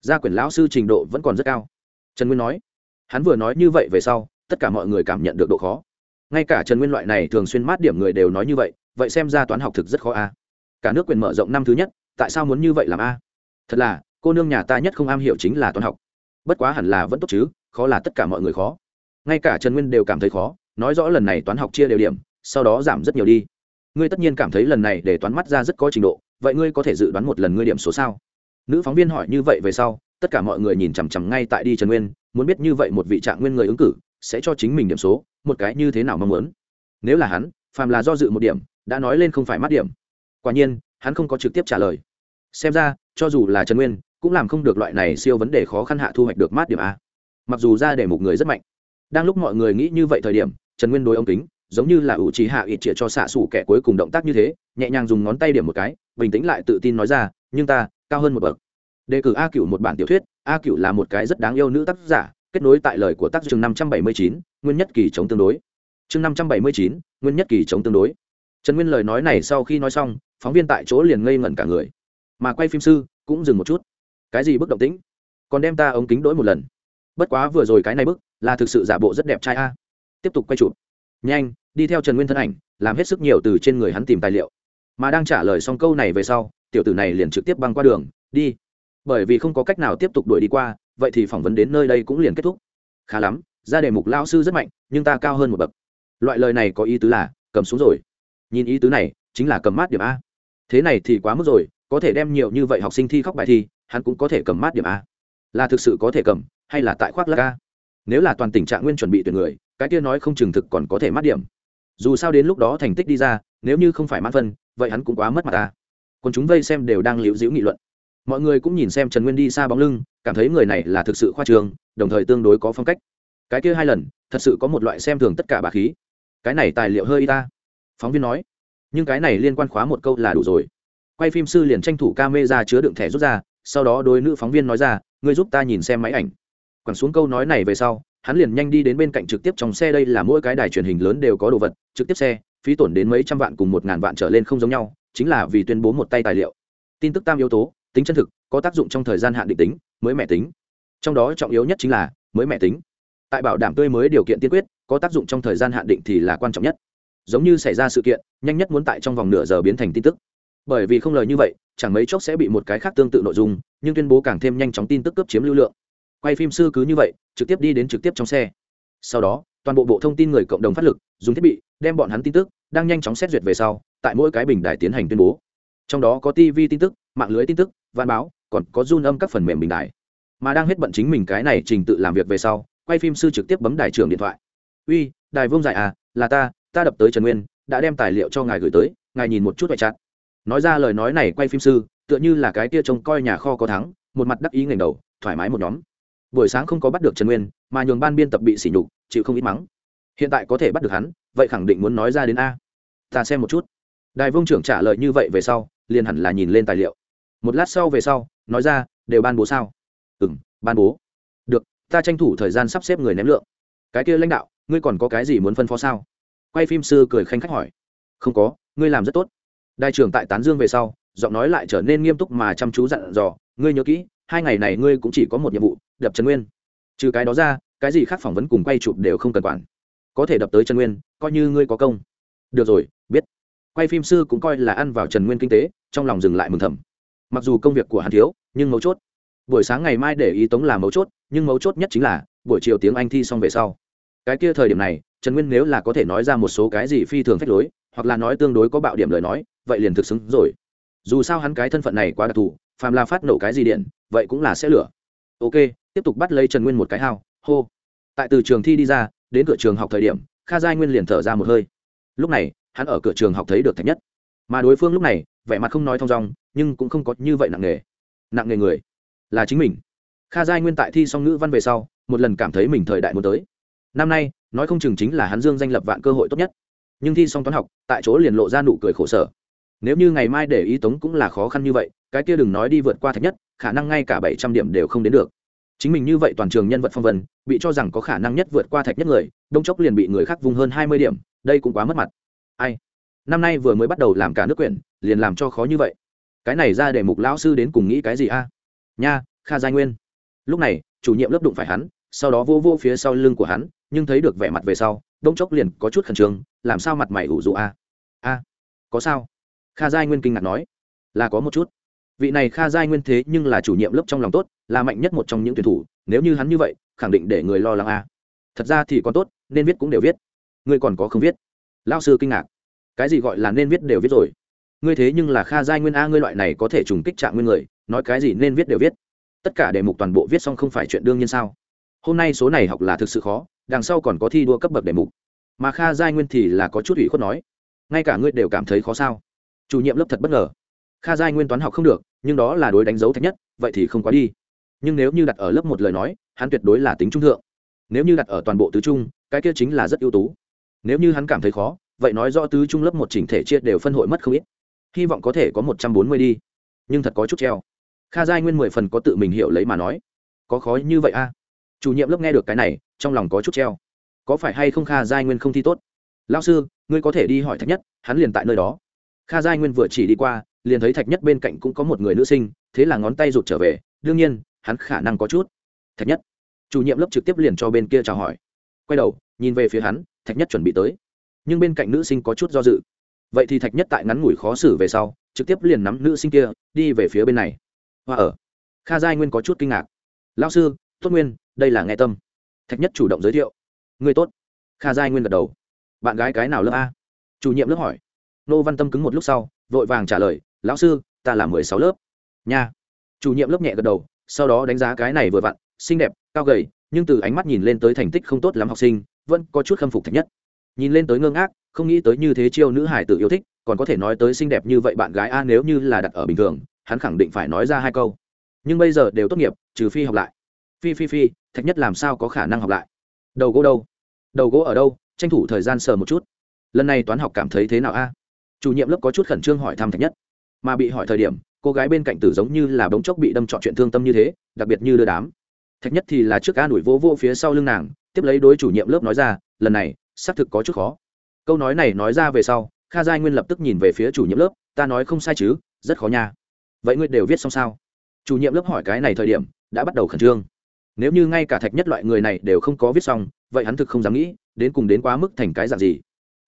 Gia quyển lão sư trình độ vẫn còn rất cao. Trần nguyên nói, hắn vừa nói như vậy về sau, tất cả mọi người cảm nhận được độ khó. Ngay cả trần nguyên loại này thường xuyên mát điểm người đều nói như vậy vậy xem ra toán học thực rất khó a. Cả nước quyền mở rộng năm thứ nhất, tại sao muốn như vậy làm a? Thật là, cô nương nhà ta nhất không am hiểu chính là toán học. Bất quá hẳn là vẫn tốt chứ, khó là tất cả mọi người khó. Ngay cả trần nguyên đều cảm thấy khó, nói rõ lần này toán học chia đều điểm sau đó giảm rất nhiều đi. Ngươi tất nhiên cảm thấy lần này để toán mắt ra rất có trình độ, vậy ngươi có thể dự đoán một lần ngươi điểm số sao? Nữ phóng viên hỏi như vậy về sau, tất cả mọi người nhìn chằm chằm ngay tại đi trần nguyên, muốn biết như vậy một vị trạng nguyên người ứng cử, sẽ cho chính mình điểm số, một cái như thế nào mong muốn? Nếu là hắn, phàm là do dự một điểm, đã nói lên không phải mắt điểm. Quả nhiên, hắn không có trực tiếp trả lời. Xem ra, cho dù là trần nguyên, cũng làm không được loại này siêu vấn đề khó khăn hạ thu hoạch được mát điểm a. Mặc dù ra để một người rất mạnh, đang lúc mọi người nghĩ như vậy thời điểm, trần nguyên đối ông kính giống như là ủ trí hạ ít chĩa cho xạ xủ kẻ cuối cùng động tác như thế, nhẹ nhàng dùng ngón tay điểm một cái, bình tĩnh lại tự tin nói ra, nhưng ta, cao hơn một bậc. Đề cử a cựu một bản tiểu thuyết, a cựu là một cái rất đáng yêu nữ tác giả, kết nối tại lời của tác chương năm trăm bảy mươi chín, nguyên nhất kỳ chống tương đối. Chương năm trăm bảy mươi chín, nguyên nhất kỳ chống tương đối. Trần nguyên lời nói này sau khi nói xong, phóng viên tại chỗ liền ngây ngẩn cả người. Mà quay phim sư cũng dừng một chút. Cái gì bức động tĩnh? Còn đem ta ống kính đỗi một lần. Bất quá vừa rồi cái này bức là thực sự giả bộ rất đẹp trai a. Tiếp tục quay chụp nhanh, đi theo trần nguyên thân ảnh, làm hết sức nhiều từ trên người hắn tìm tài liệu. Mà đang trả lời xong câu này về sau, tiểu tử này liền trực tiếp băng qua đường, đi. Bởi vì không có cách nào tiếp tục đuổi đi qua, vậy thì phỏng vấn đến nơi đây cũng liền kết thúc. Khá lắm, ra đề mục lao sư rất mạnh, nhưng ta cao hơn một bậc. Loại lời này có ý tứ là, cầm xuống rồi. Nhìn ý tứ này, chính là cầm mát điểm a. Thế này thì quá mức rồi, có thể đem nhiều như vậy học sinh thi khóc bài thi, hắn cũng có thể cầm mát điểm a. Là thực sự có thể cầm, hay là tại khoác lắc a? Nếu là toàn tình trạng nguyên chuẩn bị tuyển người cái kia nói không chừng thực còn có thể mát điểm. Dù sao đến lúc đó thành tích đi ra, nếu như không phải mát phân, vậy hắn cũng quá mất mặt ta. Còn chúng vây xem đều đang liễu dĩu nghị luận. Mọi người cũng nhìn xem trần nguyên đi xa bóng lưng, cảm thấy người này là thực sự khoa trường, đồng thời tương đối có phong cách. Cái kia hai lần, thật sự có một loại xem thường tất cả bà khí. Cái này tài liệu hơi y ta. Phóng viên nói, nhưng cái này liên quan khóa một câu là đủ rồi. Quay phim sư liền tranh thủ ca mê ra chứa đựng thẻ rút ra, sau đó đôi nữ phóng viên nói ra, ngươi giúp ta nhìn xem máy ảnh. Quẳng xuống câu nói này về sau hắn liền nhanh đi đến bên cạnh trực tiếp trong xe. Đây là mỗi cái đài truyền hình lớn đều có đồ vật, trực tiếp xe, phí tổn đến mấy trăm vạn cùng một ngàn vạn trở lên không giống nhau, chính là vì tuyên bố một tay tài liệu. Tin tức tam yếu tố, tính chân thực, có tác dụng trong thời gian hạn định tính, mới mẹ tính. Trong đó trọng yếu nhất chính là, mới mẹ tính. Tại bảo đảm tươi mới điều kiện tiên quyết, có tác dụng trong thời gian hạn định thì là quan trọng nhất. Giống như xảy ra sự kiện, nhanh nhất muốn tại trong vòng nửa giờ biến thành tin tức. Bởi vì không lời như vậy, chẳng mấy chốc sẽ bị một cái khác tương tự nội dung, nhưng tuyên bố càng thêm nhanh chóng tin tức cướp chiếm lưu lượng. Quay phim sư cứ như vậy trực tiếp đi đến trực tiếp trong xe. Sau đó, toàn bộ bộ thông tin người cộng đồng phát lực, dùng thiết bị, đem bọn hắn tin tức, đang nhanh chóng xét duyệt về sau, tại mỗi cái bình đài tiến hành tuyên bố. Trong đó có tv tin tức, mạng lưới tin tức, văn báo, còn có run âm các phần mềm bình đài. Mà đang hết bận chính mình cái này trình tự làm việc về sau, quay phim sư trực tiếp bấm đài trưởng điện thoại. Uy, đài vương giải à là ta ta đập tới trần nguyên, đã đem tài liệu cho ngài gửi tới, ngài nhìn một chút ngoại chặt nói ra lời nói này quay phim sư, tựa như là cái kia trông coi nhà kho có thắng, một mặt đắc ý ngành đầu, thoải mái một nhóm buổi sáng không có bắt được trần nguyên, mà nhường ban biên tập bị sỉ nhục, chịu không ít mắng. Hiện tại có thể bắt được hắn, vậy khẳng định muốn nói ra đến a. Ta xem một chút. Đài vương trưởng trả lời như vậy về sau, liền hẳn là nhìn lên tài liệu. Một lát sau về sau, nói ra, đều ban bố sao? Ừ m ban bố. Được, ta tranh thủ thời gian sắp xếp người ném lượng. Cái kia lãnh đạo, ngươi còn có cái gì muốn phân phó sao? Quay phim sư cười khanh khách hỏi. Không có, ngươi làm rất tốt. Đại trưởng tại tán dương về sau, giọng nói lại trở nên nghiêm túc mà chăm chú dặn dò, ngươi nhớ kỹ hai ngày này ngươi cũng chỉ có một nhiệm vụ, đập trần nguyên. Trừ cái đó ra, cái gì khác phỏng vấn cùng quay chụp đều không cần quản. Có thể đập tới trần nguyên, coi như ngươi có công. Được rồi, biết. Quay phim sư cũng coi là ăn vào trần nguyên kinh tế, trong lòng dừng lại mừng thầm. Mặc dù công việc của hắn thiếu, nhưng mấu chốt. Buổi sáng ngày mai để ý tống là mấu chốt, nhưng mấu chốt nhất chính là, buổi chiều tiếng anh thi xong về sau. Cái kia thời điểm này, trần nguyên nếu là có thể nói ra một số cái gì phi thường phách lối, hoặc là nói tương đối có bạo điểm lời nói, vậy liền thực xứng rồi. Dù sao hắn cái thân phận này quá đặc thù, phàm là phát nổ cái gì điện vậy cũng là sẽ lửa. Ok, tiếp tục bắt lấy trần nguyên một cái hao, hô. Tại từ trường thi đi ra, đến cửa trường học thời điểm, kha giai nguyên liền thở ra một hơi. Lúc này, hắn ở cửa trường học thấy được thạch nhất. Mà đối phương lúc này, vẻ mặt không nói thong dong, nhưng cũng không có như vậy nặng nề. Nặng nề người, là chính mình. Kha giai nguyên tại thi song ngữ văn về sau, một lần cảm thấy mình thời đại muốn tới. Năm nay, nói không chừng chính là hắn dương danh lập vạn cơ hội tốt nhất. Nhưng thi xong toán học, tại chỗ liền lộ ra nụ cười khổ sở. Nếu như ngày mai để ý tống cũng là khó khăn như vậy, cái kia đừng nói đi vượt qua thạch nhất khả năng ngay cả bảy trăm điểm đều không đến được. Chính mình như vậy toàn trường nhân vật phong vân, bị cho rằng có khả năng nhất vượt qua thạch nhất người, đông chốc liền bị người khác vung hơn hai mươi điểm, đây cũng quá mất mặt. Ai? Năm nay vừa mới bắt đầu làm cả nước quyển, liền làm cho khó như vậy. Cái này ra để mục lão sư đến cùng nghĩ cái gì a? Nha, kha giai nguyên. Lúc này, chủ nhiệm lớp đụng phải hắn, sau đó vô vô phía sau lưng của hắn, nhưng thấy được vẻ mặt về sau, đông chốc liền có chút khẩn trương, làm sao mặt mày ủ dụ a? A, có sao? Kha giai nguyên kinh ngạc nói. Là có một chút vị này kha giai nguyên thế nhưng là chủ nhiệm lớp trong lòng tốt, là mạnh nhất một trong những tuyển thủ, nếu như hắn như vậy, khẳng định để người lo lắng a thật ra thì còn tốt, nên viết cũng đều viết. Ngươi còn có không viết? Lao sư kinh ngạc. Cái gì gọi là nên viết đều viết rồi? Ngươi thế nhưng là kha giai nguyên a, ngươi loại này có thể trùng kích trạng nguyên người, nói cái gì nên viết đều viết. Tất cả đề mục toàn bộ viết xong không phải chuyện đương nhiên sao? Hôm nay số này học là thực sự khó, đằng sau còn có thi đua cấp bậc đề mục. Mà kha giai nguyên thì là có chút ủy khuất nói. Ngay cả ngươi đều cảm thấy khó sao? Chủ nhiệm lớp thật bất ngờ kha giai nguyên toán học không được, nhưng đó là đối đánh dấu thạch nhất, vậy thì không quá đi. Nhưng nếu như đặt ở lớp một lời nói, hắn tuyệt đối là tính trung thượng. Nếu như đặt ở toàn bộ tứ trung, cái kia chính là rất ưu tú. Nếu như hắn cảm thấy khó, vậy nói rõ tứ trung lớp một chỉnh thể chia đều phân hội mất không ít. Hy vọng có thể có một trăm bốn mươi đi. Nhưng thật có chút treo. Kha giai nguyên mười phần có tự mình hiểu lấy mà nói. Có khó như vậy a à? chủ nhiệm lớp nghe được cái này, trong lòng có chút treo. Có phải hay không kha giai nguyên không thi tốt? Lao sư, ngươi có thể đi hỏi thạch nhất, hắn liền tại nơi đó. Kha giai nguyên vừa chỉ đi qua liền thấy thạch nhất bên cạnh cũng có một người nữ sinh, thế là ngón tay rụt trở về, đương nhiên, hắn khả năng có chút. Thạch nhất. Chủ nhiệm lớp trực tiếp liền cho bên kia chào hỏi. Quay đầu, nhìn về phía hắn, thạch nhất chuẩn bị tới. Nhưng bên cạnh nữ sinh có chút do dự. Vậy thì thạch nhất tại ngắn ngủi khó xử về sau, trực tiếp liền nắm nữ sinh kia, đi về phía bên này. Hoa ở. Kha giai nguyên có chút kinh ngạc. Lao sư tốt nguyên, đây là nghe tâm. Thạch nhất chủ động giới thiệu. Người tốt. Kha giai nguyên gật đầu. Bạn gái cái nào lớp a? Chủ nhiệm lớp hỏi. Nô văn tâm cứng một lúc sau, vội vàng trả lời lão sư, ta là mười sáu lớp. Nha. Chủ nhiệm lớp nhẹ gật đầu, sau đó đánh giá cái này vừa vặn, xinh đẹp, cao gầy, nhưng từ ánh mắt nhìn lên tới thành tích không tốt lắm học sinh, vẫn có chút khâm phục thạch nhất. Nhìn lên tới ngơ ngác, không nghĩ tới như thế chiêu nữ hải tự yêu thích, còn có thể nói tới xinh đẹp như vậy bạn gái a, nếu như là đặt ở bình thường, hắn khẳng định phải nói ra hai câu. Nhưng bây giờ đều tốt nghiệp, trừ phi học lại. Phi phi phi, thạch nhất làm sao có khả năng học lại? Đầu gỗ đâu? Đầu gỗ ở đâu? Tranh thủ thời gian sờ một chút. Lần này toán học cảm thấy thế nào a? Chủ nhiệm lớp có chút khẩn trương hỏi thăm thạch nhất mà bị hỏi thời điểm, cô gái bên cạnh tử giống như là bóng chốc bị đâm trọn chuyện thương tâm như thế, đặc biệt như đưa đám. Thạch nhất thì là trước ca đuổi vô vô phía sau lưng nàng, tiếp lấy đối chủ nhiệm lớp nói ra, lần này, xác thực có chút khó. Câu nói này nói ra về sau, kha giai nguyên lập tức nhìn về phía chủ nhiệm lớp, ta nói không sai chứ, rất khó nha. Vậy ngươi đều viết xong sao? Chủ nhiệm lớp hỏi cái này thời điểm, đã bắt đầu khẩn trương. Nếu như ngay cả thạch nhất loại người này đều không có viết xong, vậy hắn thực không dám nghĩ, đến cùng đến quá mức thành cái dạng gì?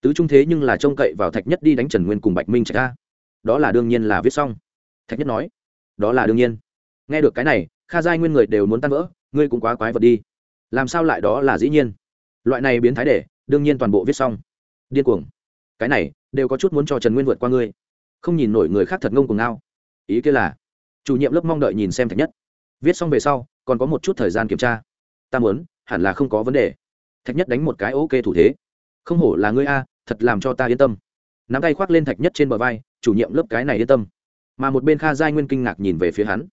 Tứ trung thế nhưng là trông cậy vào thạch nhất đi đánh trần nguyên cùng bạch minh trạch ra đó là đương nhiên là viết xong. Thạch nhất nói, đó là đương nhiên. Nghe được cái này, kha giai nguyên người đều muốn tan vỡ, ngươi cũng quá quái vật đi. Làm sao lại đó là dĩ nhiên? Loại này biến thái để, đương nhiên toàn bộ viết xong. Điên cuồng. Cái này, đều có chút muốn cho trần nguyên vượt qua ngươi. Không nhìn nổi người khác thật ngông cuồng ngao. Ý kia là, chủ nhiệm lớp mong đợi nhìn xem thạch nhất. Viết xong về sau, còn có một chút thời gian kiểm tra. Ta muốn, hẳn là không có vấn đề. Thạch nhất đánh một cái ok thủ thế. Không hổ là ngươi a, thật làm cho ta yên tâm. Nắm tay khoác lên thạch nhất trên bờ vai chủ nhiệm lớp cái này yên tâm. Mà một bên kha giai nguyên kinh ngạc nhìn về phía hắn.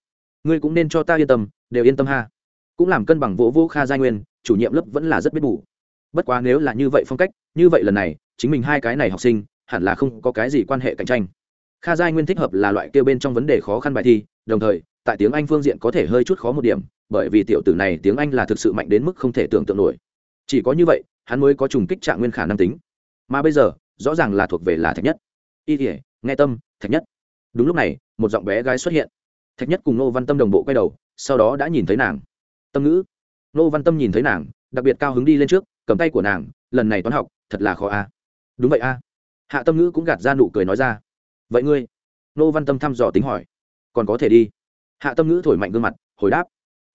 Ngươi cũng nên cho ta yên tâm, đều yên tâm ha. Cũng làm cân bằng vỗ vô kha giai nguyên, chủ nhiệm lớp vẫn là rất biết bù. Bất quá nếu là như vậy phong cách, như vậy lần này, chính mình hai cái này học sinh, hẳn là không có cái gì quan hệ cạnh tranh. Kha giai nguyên thích hợp là loại kêu bên trong vấn đề khó khăn bài thi, đồng thời, tại tiếng anh phương diện có thể hơi chút khó một điểm, bởi vì tiểu tử này tiếng anh là thực sự mạnh đến mức không thể tưởng tượng nổi. Chỉ có như vậy, hắn mới có trùng kích trạng nguyên khả năng tính. Mà bây giờ, rõ ràng là thuộc về là thạch nhất. Y thể nghe tâm, thạch nhất. Đúng lúc này, một giọng bé gái xuất hiện. Thạch nhất cùng nô văn tâm đồng bộ quay đầu, sau đó đã nhìn thấy nàng. Tâm ngữ. Nô văn tâm nhìn thấy nàng, đặc biệt cao hứng đi lên trước, cầm tay của nàng, lần này toán học, thật là khó a. Đúng vậy a. Hạ tâm ngữ cũng gạt ra nụ cười nói ra. Vậy ngươi? Nô văn tâm thăm dò tính hỏi. Còn có thể đi. Hạ tâm ngữ thổi mạnh gương mặt, hồi đáp.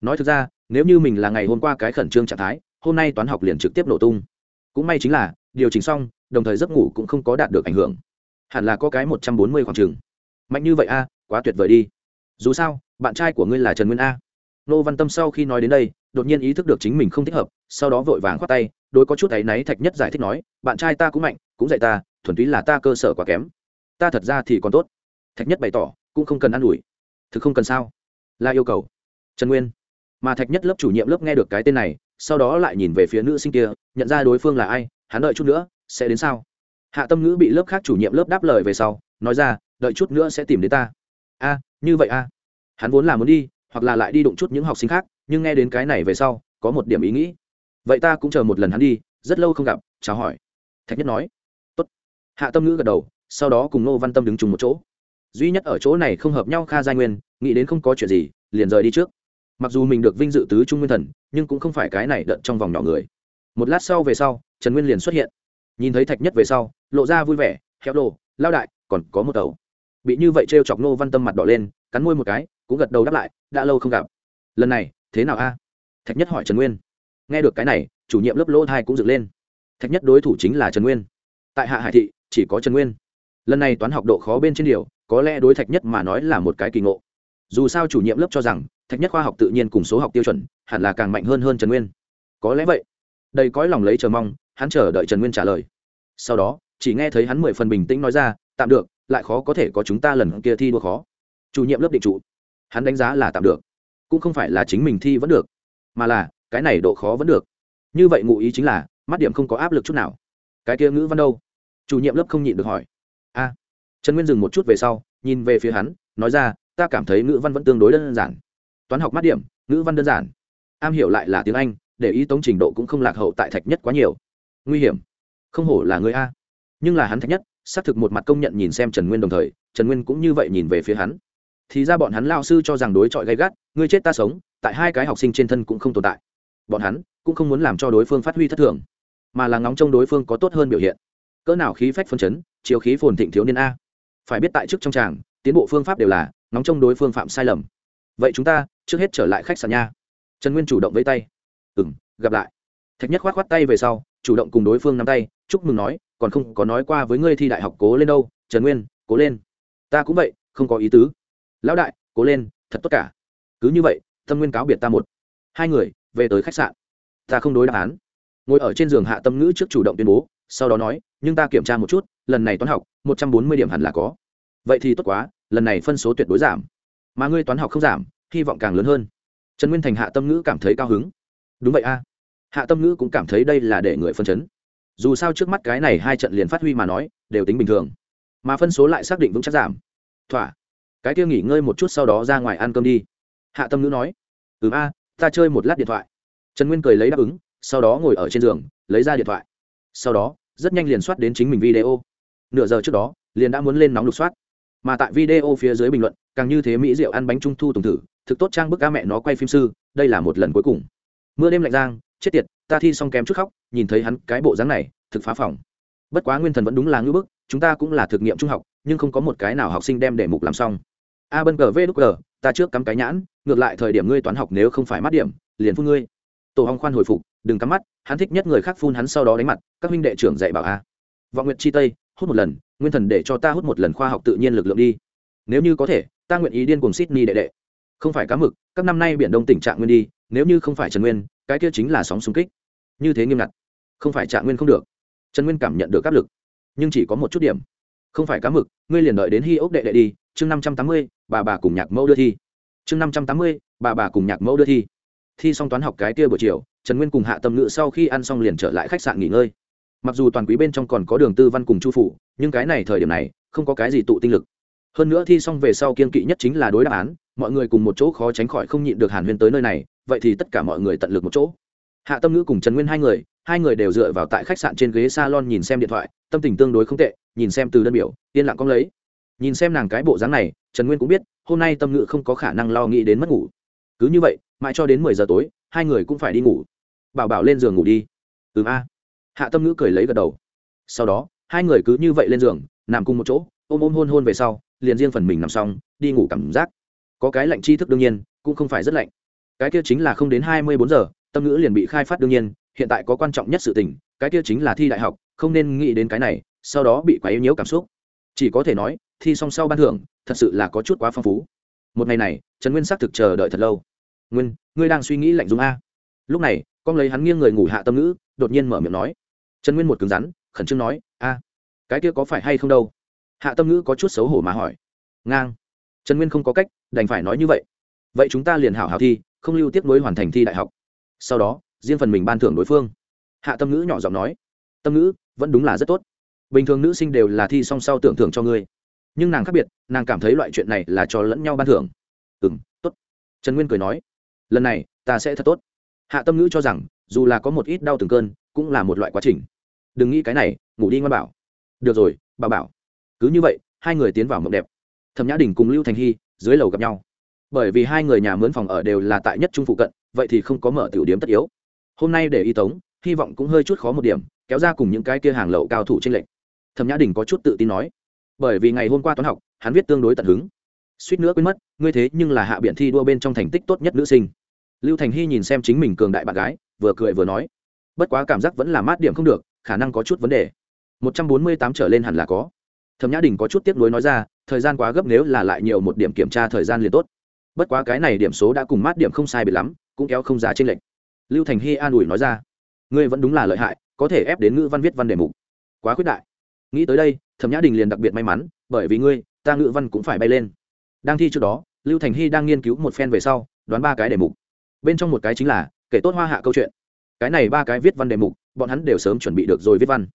Nói thực ra, nếu như mình là ngày hôm qua cái khẩn trương trạng thái, hôm nay toán học liền trực tiếp nổ tung. Cũng may chính là, điều chỉnh xong, đồng thời giấc ngủ cũng không có đạt được ảnh hưởng hẳn là có cái một trăm bốn mươi khoảng trường mạnh như vậy a, quá tuyệt vời đi. Dù sao, bạn trai của ngươi là trần nguyên a. Nô văn tâm sau khi nói đến đây, đột nhiên ý thức được chính mình không thích hợp, sau đó vội vàng khoát tay, đối có chút áy náy thạch nhất giải thích nói, bạn trai ta cũng mạnh, cũng dạy ta, thuần túy là ta cơ sở quá kém. Ta thật ra thì còn tốt. Thạch nhất bày tỏ, cũng không cần ă n ủi. Thực không cần sao? Là yêu cầu. Trần nguyên. Mà thạch nhất lớp chủ nhiệm lớp nghe được cái tên này, sau đó lại nhìn về phía nữ sinh kia, nhận ra đối phương là ai, hắn đợi chút nữa, sẽ đến sao? Hạ tâm ngữ bị lớp khác chủ nhiệm lớp đáp lời về sau, nói ra, đợi chút nữa sẽ tìm đến ta. A, như vậy a. Hắn vốn là muốn đi, hoặc là lại đi đụng chút những học sinh khác, nhưng nghe đến cái này về sau, có một điểm ý nghĩ. Vậy ta cũng chờ một lần hắn đi, rất lâu không gặp, chào hỏi. Thạch nhất nói. Tốt. hạ tâm ngữ gật đầu, sau đó cùng nô văn tâm đứng chung một chỗ. Duy nhất ở chỗ này không hợp nhau kha giai nguyên, nghĩ đến không có chuyện gì, liền rời đi trước. Mặc dù mình được vinh dự tứ trung nguyên thần, nhưng cũng không phải cái này đợt trong vòng nhỏ người. Một lát sau về sau, trần nguyên liền xuất hiện nhìn thấy thạch nhất về sau, lộ ra vui vẻ, héo đồ, lao đại, còn có một tàu bị như vậy t r e o chọc nô văn tâm mặt đỏ lên, cắn môi một cái, cũng gật đầu đáp lại, đã lâu không gặp. Lần này, thế nào a? Thạch nhất hỏi trần nguyên. Nghe được cái này, chủ nhiệm lớp lỗ thai cũng dựng lên. Thạch nhất đối thủ chính là trần nguyên. Tại hạ hải thị, chỉ có trần nguyên. Lần này toán học độ khó bên trên điều có lẽ đối thạch nhất mà nói là một cái kỳ ngộ. Dù sao chủ nhiệm lớp cho rằng, thạch nhất khoa học tự nhiên cùng số học tiêu chuẩn, hẳn là càng mạnh hơn hơn trần nguyên. Có lẽ vậy. Đầy cõi lòng lấy chờ mong hắn chờ đợi trần nguyên trả lời. Sau đó, chỉ nghe thấy hắn mười phần bình tĩnh nói ra, tạm được, lại khó có thể có chúng ta lần kia thi đua khó. Chủ nhiệm lớp định trụ. Hắn đánh giá là tạm được. Cũng không phải là chính mình thi vẫn được, mà là, cái này độ khó vẫn được. Như vậy ngụ ý chính là, mắt điểm không có áp lực chút nào. Cái kia ngữ văn đâu? Chủ nhiệm lớp không nhịn được hỏi. A. Trần nguyên dừng một chút về sau, nhìn về phía hắn, nói ra, ta cảm thấy ngữ văn vẫn tương đối đơn giản. Toán học mắt điểm, ngữ văn đơn giản. Am hiểu lại là tiếng anh, để ý tống trình độ cũng không lạc hậu tại thạch nhất quá nhiều nguy hiểm. Không hổ là người a. Nhưng là hắn thạch nhất, xác thực một mặt công nhận nhìn xem trần nguyên đồng thời, trần nguyên cũng như vậy nhìn về phía hắn. Thì ra bọn hắn lao sư cho rằng đối chọi gay gắt, ngươi chết ta sống, tại hai cái học sinh trên thân cũng không tồn tại. Bọn hắn cũng không muốn làm cho đối phương phát huy thất thường, mà là ngóng trông đối phương có tốt hơn biểu hiện. Cỡ nào khí phách phân chấn chiếu khí phồn thịnh thiếu niên a. Phải biết tại trước trong tràng, tiến bộ phương pháp đều là ngóng trông đối phương phạm sai lầm. Vậy chúng ta, trước hết trở lại khách sạn nha. Trần nguyên chủ động với tay. Ừ m gặp lại. Thạch nhất k h o á t k h o á t tay về sau chủ động cùng đối phương nắm tay, chúc mừng nói, còn không có nói qua với ngươi thi đại học cố lên đâu, trần nguyên, cố lên. Ta cũng vậy, không có ý tứ. Lão đại, cố lên, thật tất cả. Cứ như vậy tâm nguyên cáo biệt ta một. Hai người, về tới khách sạn. Ta không đối đáp án. Ngồi ở trên giường hạ tâm ngữ trước chủ động tuyên bố, sau đó nói, nhưng ta kiểm tra một chút, lần này toán học, một trăm bốn mươi điểm hẳn là có. Vậy thì tốt quá, lần này phân số tuyệt đối giảm. Mà ngươi toán học không giảm, hy vọng càng lớn hơn. Trần nguyên thành hạ tâm ngữ cảm thấy cao hứng. Đúng vậy a hạ tâm ngữ cũng cảm thấy đây là để người phân chấn. Dù sao trước mắt cái này hai trận liền phát huy mà nói, đều tính bình thường. Mà phân số lại xác định vững chắc giảm. Thỏa. Cái kia nghỉ ngơi một chút sau đó ra ngoài ăn cơm đi. Hạ tâm ngữ nói. Ừ a, ta chơi một lát điện thoại. Trần nguyên cười lấy đáp ứng, sau đó ngồi ở trên giường, lấy ra điện thoại. Sau đó, rất nhanh liền soát đến chính mình video. Nửa giờ trước đó, liền đã muốn lên nóng lục soát. Mà tại video phía dưới bình luận, càng như thế mỹ rượu ăn bánh trung thu tùng thử, thực tốt trang bức ca mẹ nó quay phim sư, đây là một lần cuối cùng. Mưa đêm lạnh giang chết tiệt, ta thi xong kém chút khóc, nhìn thấy hắn cái bộ dáng này, thực phá phòng. Bất quá nguyên thần vẫn đúng là ngưỡng bức, chúng ta cũng là thực nghiệm trung học, nhưng không có một cái nào học sinh đem đề mục làm xong. A bân cờ vê đúc cờ ta trước cắm cái nhãn, ngược lại thời điểm ngươi toán học nếu không phải mắt điểm, liền phun ngươi. Tổ hong khoan hồi phục, đừng cắm mắt, hắn thích nhất người khác phun hắn sau đó đánh mặt, các huynh đệ trưởng dạy bảo a. Vọng nguyện chi tây, hút một lần, nguyên thần để cho ta hút một lần khoa học tự nhiên lực lượng đi. Nếu như có thể, ta nguyện ý điên cùng sydney đệ đệ. Không phải cá mực, các năm nay biển đông tình trạng nguyên đi, nếu như không phải trần nguyên cái kia chính là sóng xung kích. Như thế nghiêm ngặt, không phải trạng nguyên không được. Trần nguyên cảm nhận được áp lực, nhưng chỉ có một chút điểm. Không phải cá mực, ngươi liền đợi đến hy ốc đệ đệ đi, chương năm trăm tám mươi, bà bà cùng nhạc mẫu đưa thi. Chương năm trăm tám mươi, bà bà cùng nhạc mẫu đưa thi. Thi xong toán học cái kia buổi chiều, trần nguyên cùng hạ tâm ngữ sau khi ăn xong liền trở lại khách sạn nghỉ ngơi. Mặc dù toàn quý bên trong còn có đường tư văn cùng chu phủ, nhưng cái này thời điểm này, không có cái gì tụ tinh lực. Hơn nữa thi xong về sau kiên kỵ nhất chính là đối đáp án, mọi người cùng một chỗ khó tránh khỏi không nhịn được hàn huyên tới nơi này vậy thì tất cả mọi người tận lực một chỗ. Hạ tâm ngữ cùng trần nguyên hai người hai người đều dựa vào tại khách sạn trên ghế s a lon nhìn xem điện thoại, tâm tình tương đối không tệ, nhìn xem từ đơn biểu, yên lặng cong lấy. Nhìn xem nàng cái bộ dáng này, trần nguyên cũng biết, hôm nay tâm ngữ không có khả năng lo nghĩ đến mất ngủ. Cứ như vậy, mãi cho đến mười giờ tối, hai người cũng phải đi ngủ. Bảo bảo lên giường ngủ đi. Ừ a. Hạ tâm ngữ cười lấy gật đầu. Sau đó, hai người cứ như vậy lên giường, nằm cùng một chỗ, ôm ôm hôn hôn về sau, liền riêng phần mình nằm xong, đi ngủ cảm giác. Có cái lạnh tri thức đương nhiên, cũng không phải rất lạnh cái kia chính là không đến hai mươi bốn giờ, tâm ngữ liền bị khai phát đương nhiên, hiện tại có quan trọng nhất sự tình, cái kia chính là thi đại học, không nên nghĩ đến cái này, sau đó bị quá yếu nhiễu cảm xúc. Chỉ có thể nói, thi xong sau ban thưởng, thật sự là có chút quá phong phú. Một ngày này, trần nguyên xác thực chờ đợi thật lâu. Nguyên, ngươi đang suy nghĩ lạnh dung a. Lúc này, con lấy hắn nghiêng người ngủ hạ tâm ngữ, đột nhiên mở miệng nói. Trần nguyên một cứng rắn, khẩn trương nói, a, cái kia có phải hay không đâu? Hạ tâm ngữ có chút xấu hổ mà hỏi. Ngang. Trần nguyên không có cách, đành phải nói như vậy. Vậy chúng ta liền hảo hảo thi không lưu tiếp nối hoàn thành thi đại học. Sau đó, riêng phần mình ban thưởng đối phương. Hạ tâm ngữ nhỏ giọng nói, tâm ngữ, vẫn đúng là rất tốt. Bình thường nữ sinh đều là thi song sau tưởng thưởng cho ngươi. Nhưng nàng khác biệt, nàng cảm thấy loại chuyện này là cho lẫn nhau ban thưởng. Ừ m tốt. Trần nguyên cười nói, lần này, ta sẽ thật tốt. Hạ tâm ngữ cho rằng, dù là có một ít đau từng cơn, cũng là một loại quá trình. Đừng nghĩ cái này, ngủ đi ngoan bảo. Được rồi, bà bảo. Cứ như vậy, hai người tiến vào mộng đẹp. Thẩm nhã đình cùng lưu thành hy, dưới lầu gặp nhau bởi vì hai người nhà mướn phòng ở đều là tại nhất trung phụ cận, vậy thì không có mở tiểu điểm tất yếu. Hôm nay để y tống, hy vọng cũng hơi chút khó một điểm, kéo ra cùng những cái kia hàng lậu cao thủ trên lệnh thẩm nhã đình có chút tự tin nói, bởi vì ngày hôm qua toán học, hắn viết tương đối tận hứng. Suýt nữa quên mất, ngươi thế nhưng là hạ biện thi đua bên trong thành tích tốt nhất nữ sinh. Lưu thành hy nhìn xem chính mình cường đại bạn gái, vừa cười vừa nói, bất quá cảm giác vẫn là mát điểm không được, khả năng có chút vấn đề. Một trăm bốn mươi tám trở lên hẳn là có. Thẩm nhã đình có chút tiếc nuối nói ra, thời gian quá gấp nếu là lại nhiều một điểm kiểm tra thời gian liền tốt bất quá cái này điểm số đã cùng mát điểm không sai biệt lắm, cũng kéo không giá trên lệnh lưu thành hy an ủi nói ra, ngươi vẫn đúng là lợi hại, có thể ép đến ngữ văn viết văn đề mục. Quá khuyết đại. Nghĩ tới đây, thẩm nhã đình liền đặc biệt may mắn, bởi vì ngươi, ta ngữ văn cũng phải bay lên. Đang thi trước đó, lưu thành hy đang nghiên cứu một phen về sau, đoán ba cái đề mục. Bên trong một cái chính là, kể tốt hoa hạ câu chuyện. Cái này ba cái viết văn đề mục, bọn hắn đều sớm chuẩn bị được rồi viết văn.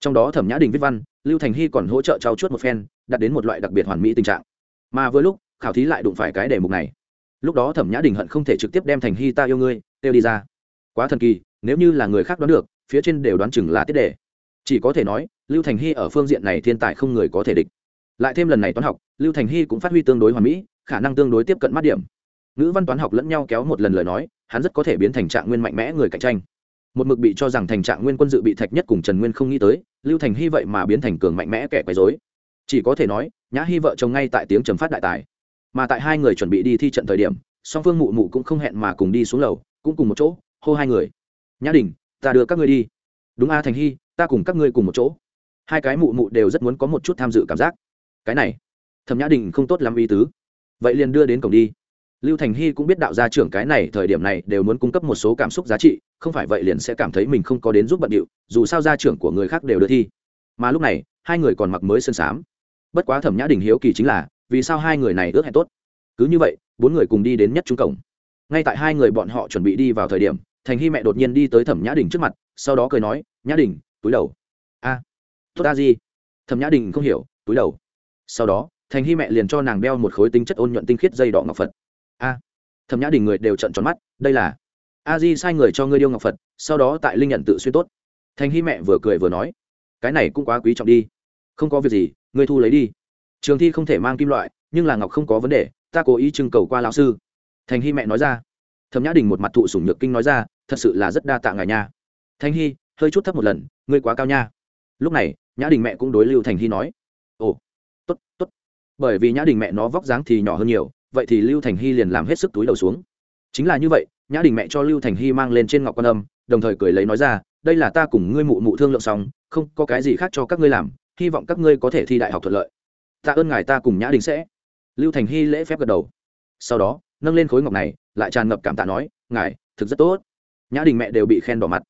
Trong đó thẩm nhã đình viết văn, lưu thành hy còn hỗ trợ trao chuốt một phen đặt đến một loại đặc biệt hoàn mỹ tình trạng. Mà vừa lúc khảo thí lại đụng phải cái đề mục này. Lúc đó thẩm nhã đình hận không thể trực tiếp đem thành hy ta yêu ngươi têu đi ra. Quá thần kỳ, nếu như là người khác đoán được, phía trên đều đoán chừng là tiết đề. Chỉ có thể nói, lưu thành hy ở phương diện này thiên tài không người có thể địch. Lại thêm lần này toán học, lưu thành hy cũng phát huy tương đối hoàn mỹ, khả năng tương đối tiếp cận mắt điểm. Ngữ văn toán học lẫn nhau kéo một lần lời nói, hắn rất có thể biến thành trạng nguyên mạnh mẽ người cạnh tranh. Một mực bị cho rằng thành trạng nguyên quân dự bị thạch nhất cùng trần nguyên không nghĩ tới, lưu thành hy vậy mà biến thành cường mạnh mẽ kẻ quấy dối chỉ có thể nói, nhã hy vợ chồng ngay tại tiếng trầm phát đại tài mà tại hai người chuẩn bị đi thi trận thời điểm, song phương mụ mụ cũng không hẹn mà cùng đi xuống lầu, cũng cùng một chỗ, hô hai người. Nhã đình, ta đưa các ngươi đi. Đúng a thành hy, ta cùng các ngươi cùng một chỗ. Hai cái mụ mụ đều rất muốn có một chút tham dự cảm giác. Cái này, thẩm nhã đình không tốt lắm ý tứ. Vậy liền đưa đến cổng đi. Lưu thành hy cũng biết đạo gia trưởng cái này thời điểm này đều muốn cung cấp một số cảm xúc giá trị, không phải vậy liền sẽ cảm thấy mình không có đến giúp bận điệu, dù sao gia trưởng của người khác đều đưa thi. Mà lúc này, hai người còn mặc mới sơn sám bất quá thẩm nhã đình hiếu kỳ chính là vì sao hai người này ước hẹn tốt? Cứ như vậy bốn người cùng đi đến nhất trung cổng. Ngay tại hai người bọn họ chuẩn bị đi vào thời điểm thành hy mẹ đột nhiên đi tới thẩm nhã đình trước mặt sau đó cười nói nhã đình túi đầu. A à, tốt a gì? Thẩm nhã đình không hiểu túi đầu. Sau đó thành hy mẹ liền cho nàng đeo một khối tinh chất ôn nhuận tinh khiết dây đỏ ngọc phật. A. Thẩm nhã đình người đều trận tròn mắt đây là a di sai người cho ngươi điêu ngọc phật sau đó tại linh nhận tự xuyên tốt. Thành hy mẹ vừa cười vừa nói cái này cũng quá quý trọng đi. Không có việc gì ngươi thu lấy đi trường thi không thể mang kim loại, nhưng là ngọc không có vấn đề, ta cố ý trưng cầu qua lão sư. Thành hy mẹ nói ra. Thẩm nhã đình một mặt thụ sủng nhược kinh nói ra, thật sự là rất đa tạ ngài nha. Thanh hy, hơi chút thấp một lần, ngươi quá cao nha. Lúc này, nhã đình mẹ cũng đối lưu thành hy nói. Ồ t ố t t ố t bởi vì nhã đình mẹ nó vóc dáng thì nhỏ hơn nhiều, vậy thì lưu thành hy liền làm hết sức túi đầu xuống. Chính là như vậy, nhã đình mẹ cho lưu thành hy mang lên trên ngọc quan âm, đồng thời cười lấy nói ra, đây là ta cùng ngươi mụ mụ thương lượng xong, không có cái gì khác cho các ngươi làm, hy vọng các ngươi có thể thi đại học thuận lợi tạ ơn ngài ta cùng nhã đình sẽ. Lưu thành hy lễ phép gật đầu. Sau đó, nâng lên khối ngọc này, lại tràn ngập cảm tạ nói, ngài, thực rất tốt. Nhã đình mẹ đều bị khen đỏ mặt.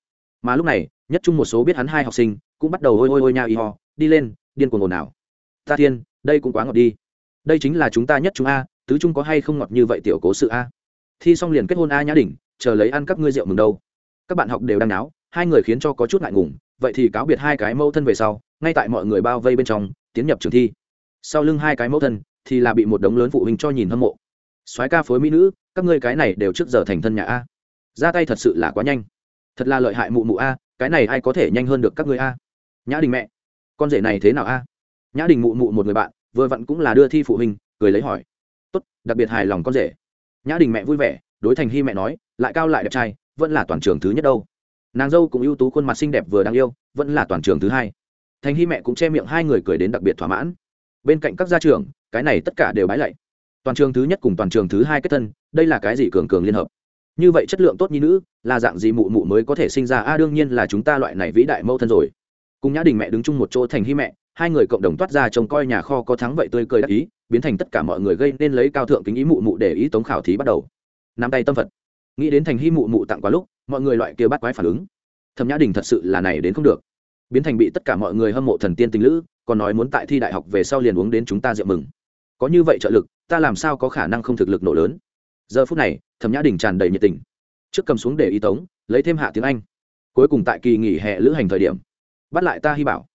Mà lúc này, nhất chung một số biết hắn hai học sinh, cũng bắt đầu ôi ôi ôi nha y ho, đi lên, điên cuồng ồn ào. Ta thiên, đây cũng quá ngọt đi. Đây chính là chúng ta nhất chúng a, tứ trung có hay không ngọt như vậy tiểu cố sự a? Thi xong liền kết hôn a nhã đình, chờ lấy ăn các ngươi rượu mừng đâu. Các bạn học đều đang náo, hai người khiến cho có chút ngại ngùng, vậy thì cáo biệt hai cái mâu thân về sau, ngay tại mọi người bao vây bên trong, tiến nhập trường thi sau lưng hai cái mẫu thân thì là bị một đống lớn phụ huynh cho nhìn hâm mộ. Soái ca phối mỹ nữ, các ngươi cái này đều trước giờ thành thân nhà a. Ra tay thật sự là quá nhanh. Thật là lợi hại mụ mụ a, cái này ai có thể nhanh hơn được các ngươi a? Nhã đình mẹ, con rể này thế nào a? Nhã đình mụ mụ một người bạn, vừa vặn cũng là đưa thi phụ huynh, cười lấy hỏi. Tốt, đặc biệt hài lòng con rể. Nhã đình mẹ vui vẻ, đối thành hy mẹ nói, lại cao lại đẹp trai, vẫn là toàn trường thứ nhất đâu. Nàng dâu cũng ưu tú khuôn mặt xinh đẹp vừa đáng yêu, vẫn là toàn trường thứ hai. Thành hy mẹ cũng che miệng hai người cười đến đặc biệt thỏa mãn bên cạnh các gia trưởng, cái này tất cả đều bái lạy. Toàn trường thứ nhất cùng toàn trường thứ hai kết thân, đây là cái gì cường cường liên hợp? Như vậy chất lượng tốt như nữ, là dạng gì mụ mụ mới có thể sinh ra? A đương nhiên là chúng ta loại này vĩ đại mâu thân rồi. Cùng nhã đình mẹ đứng chung một chỗ thành hy mẹ, hai người cộng đồng toát ra trông coi nhà kho có thắng vậy tươi cười đắc ý, biến thành tất cả mọi người gây nên lấy cao thượng kính ý mụ mụ để ý tống khảo thí bắt đầu. Nắm tay tâm phật. Nghĩ đến thành hy mụ mụ tặng quá lúc, mọi người loại kia bắt quái phản ứng. Thẩm nhã đình thật sự là này đến không được biến thành bị tất cả mọi người hâm mộ thần tiên tình lữ, còn nói muốn tại thi đại học về sau liền uống đến chúng ta rượu mừng. Có như vậy trợ lực, ta làm sao có khả năng không thực lực nổ lớn? Giờ phút này, thẩm nhã đình tràn đầy nhiệt tình. Trước cầm xuống để y tống, lấy thêm hạ tiếng anh. Cuối cùng tại kỳ nghỉ hè lữ hành thời điểm, bắt lại ta hy bảo.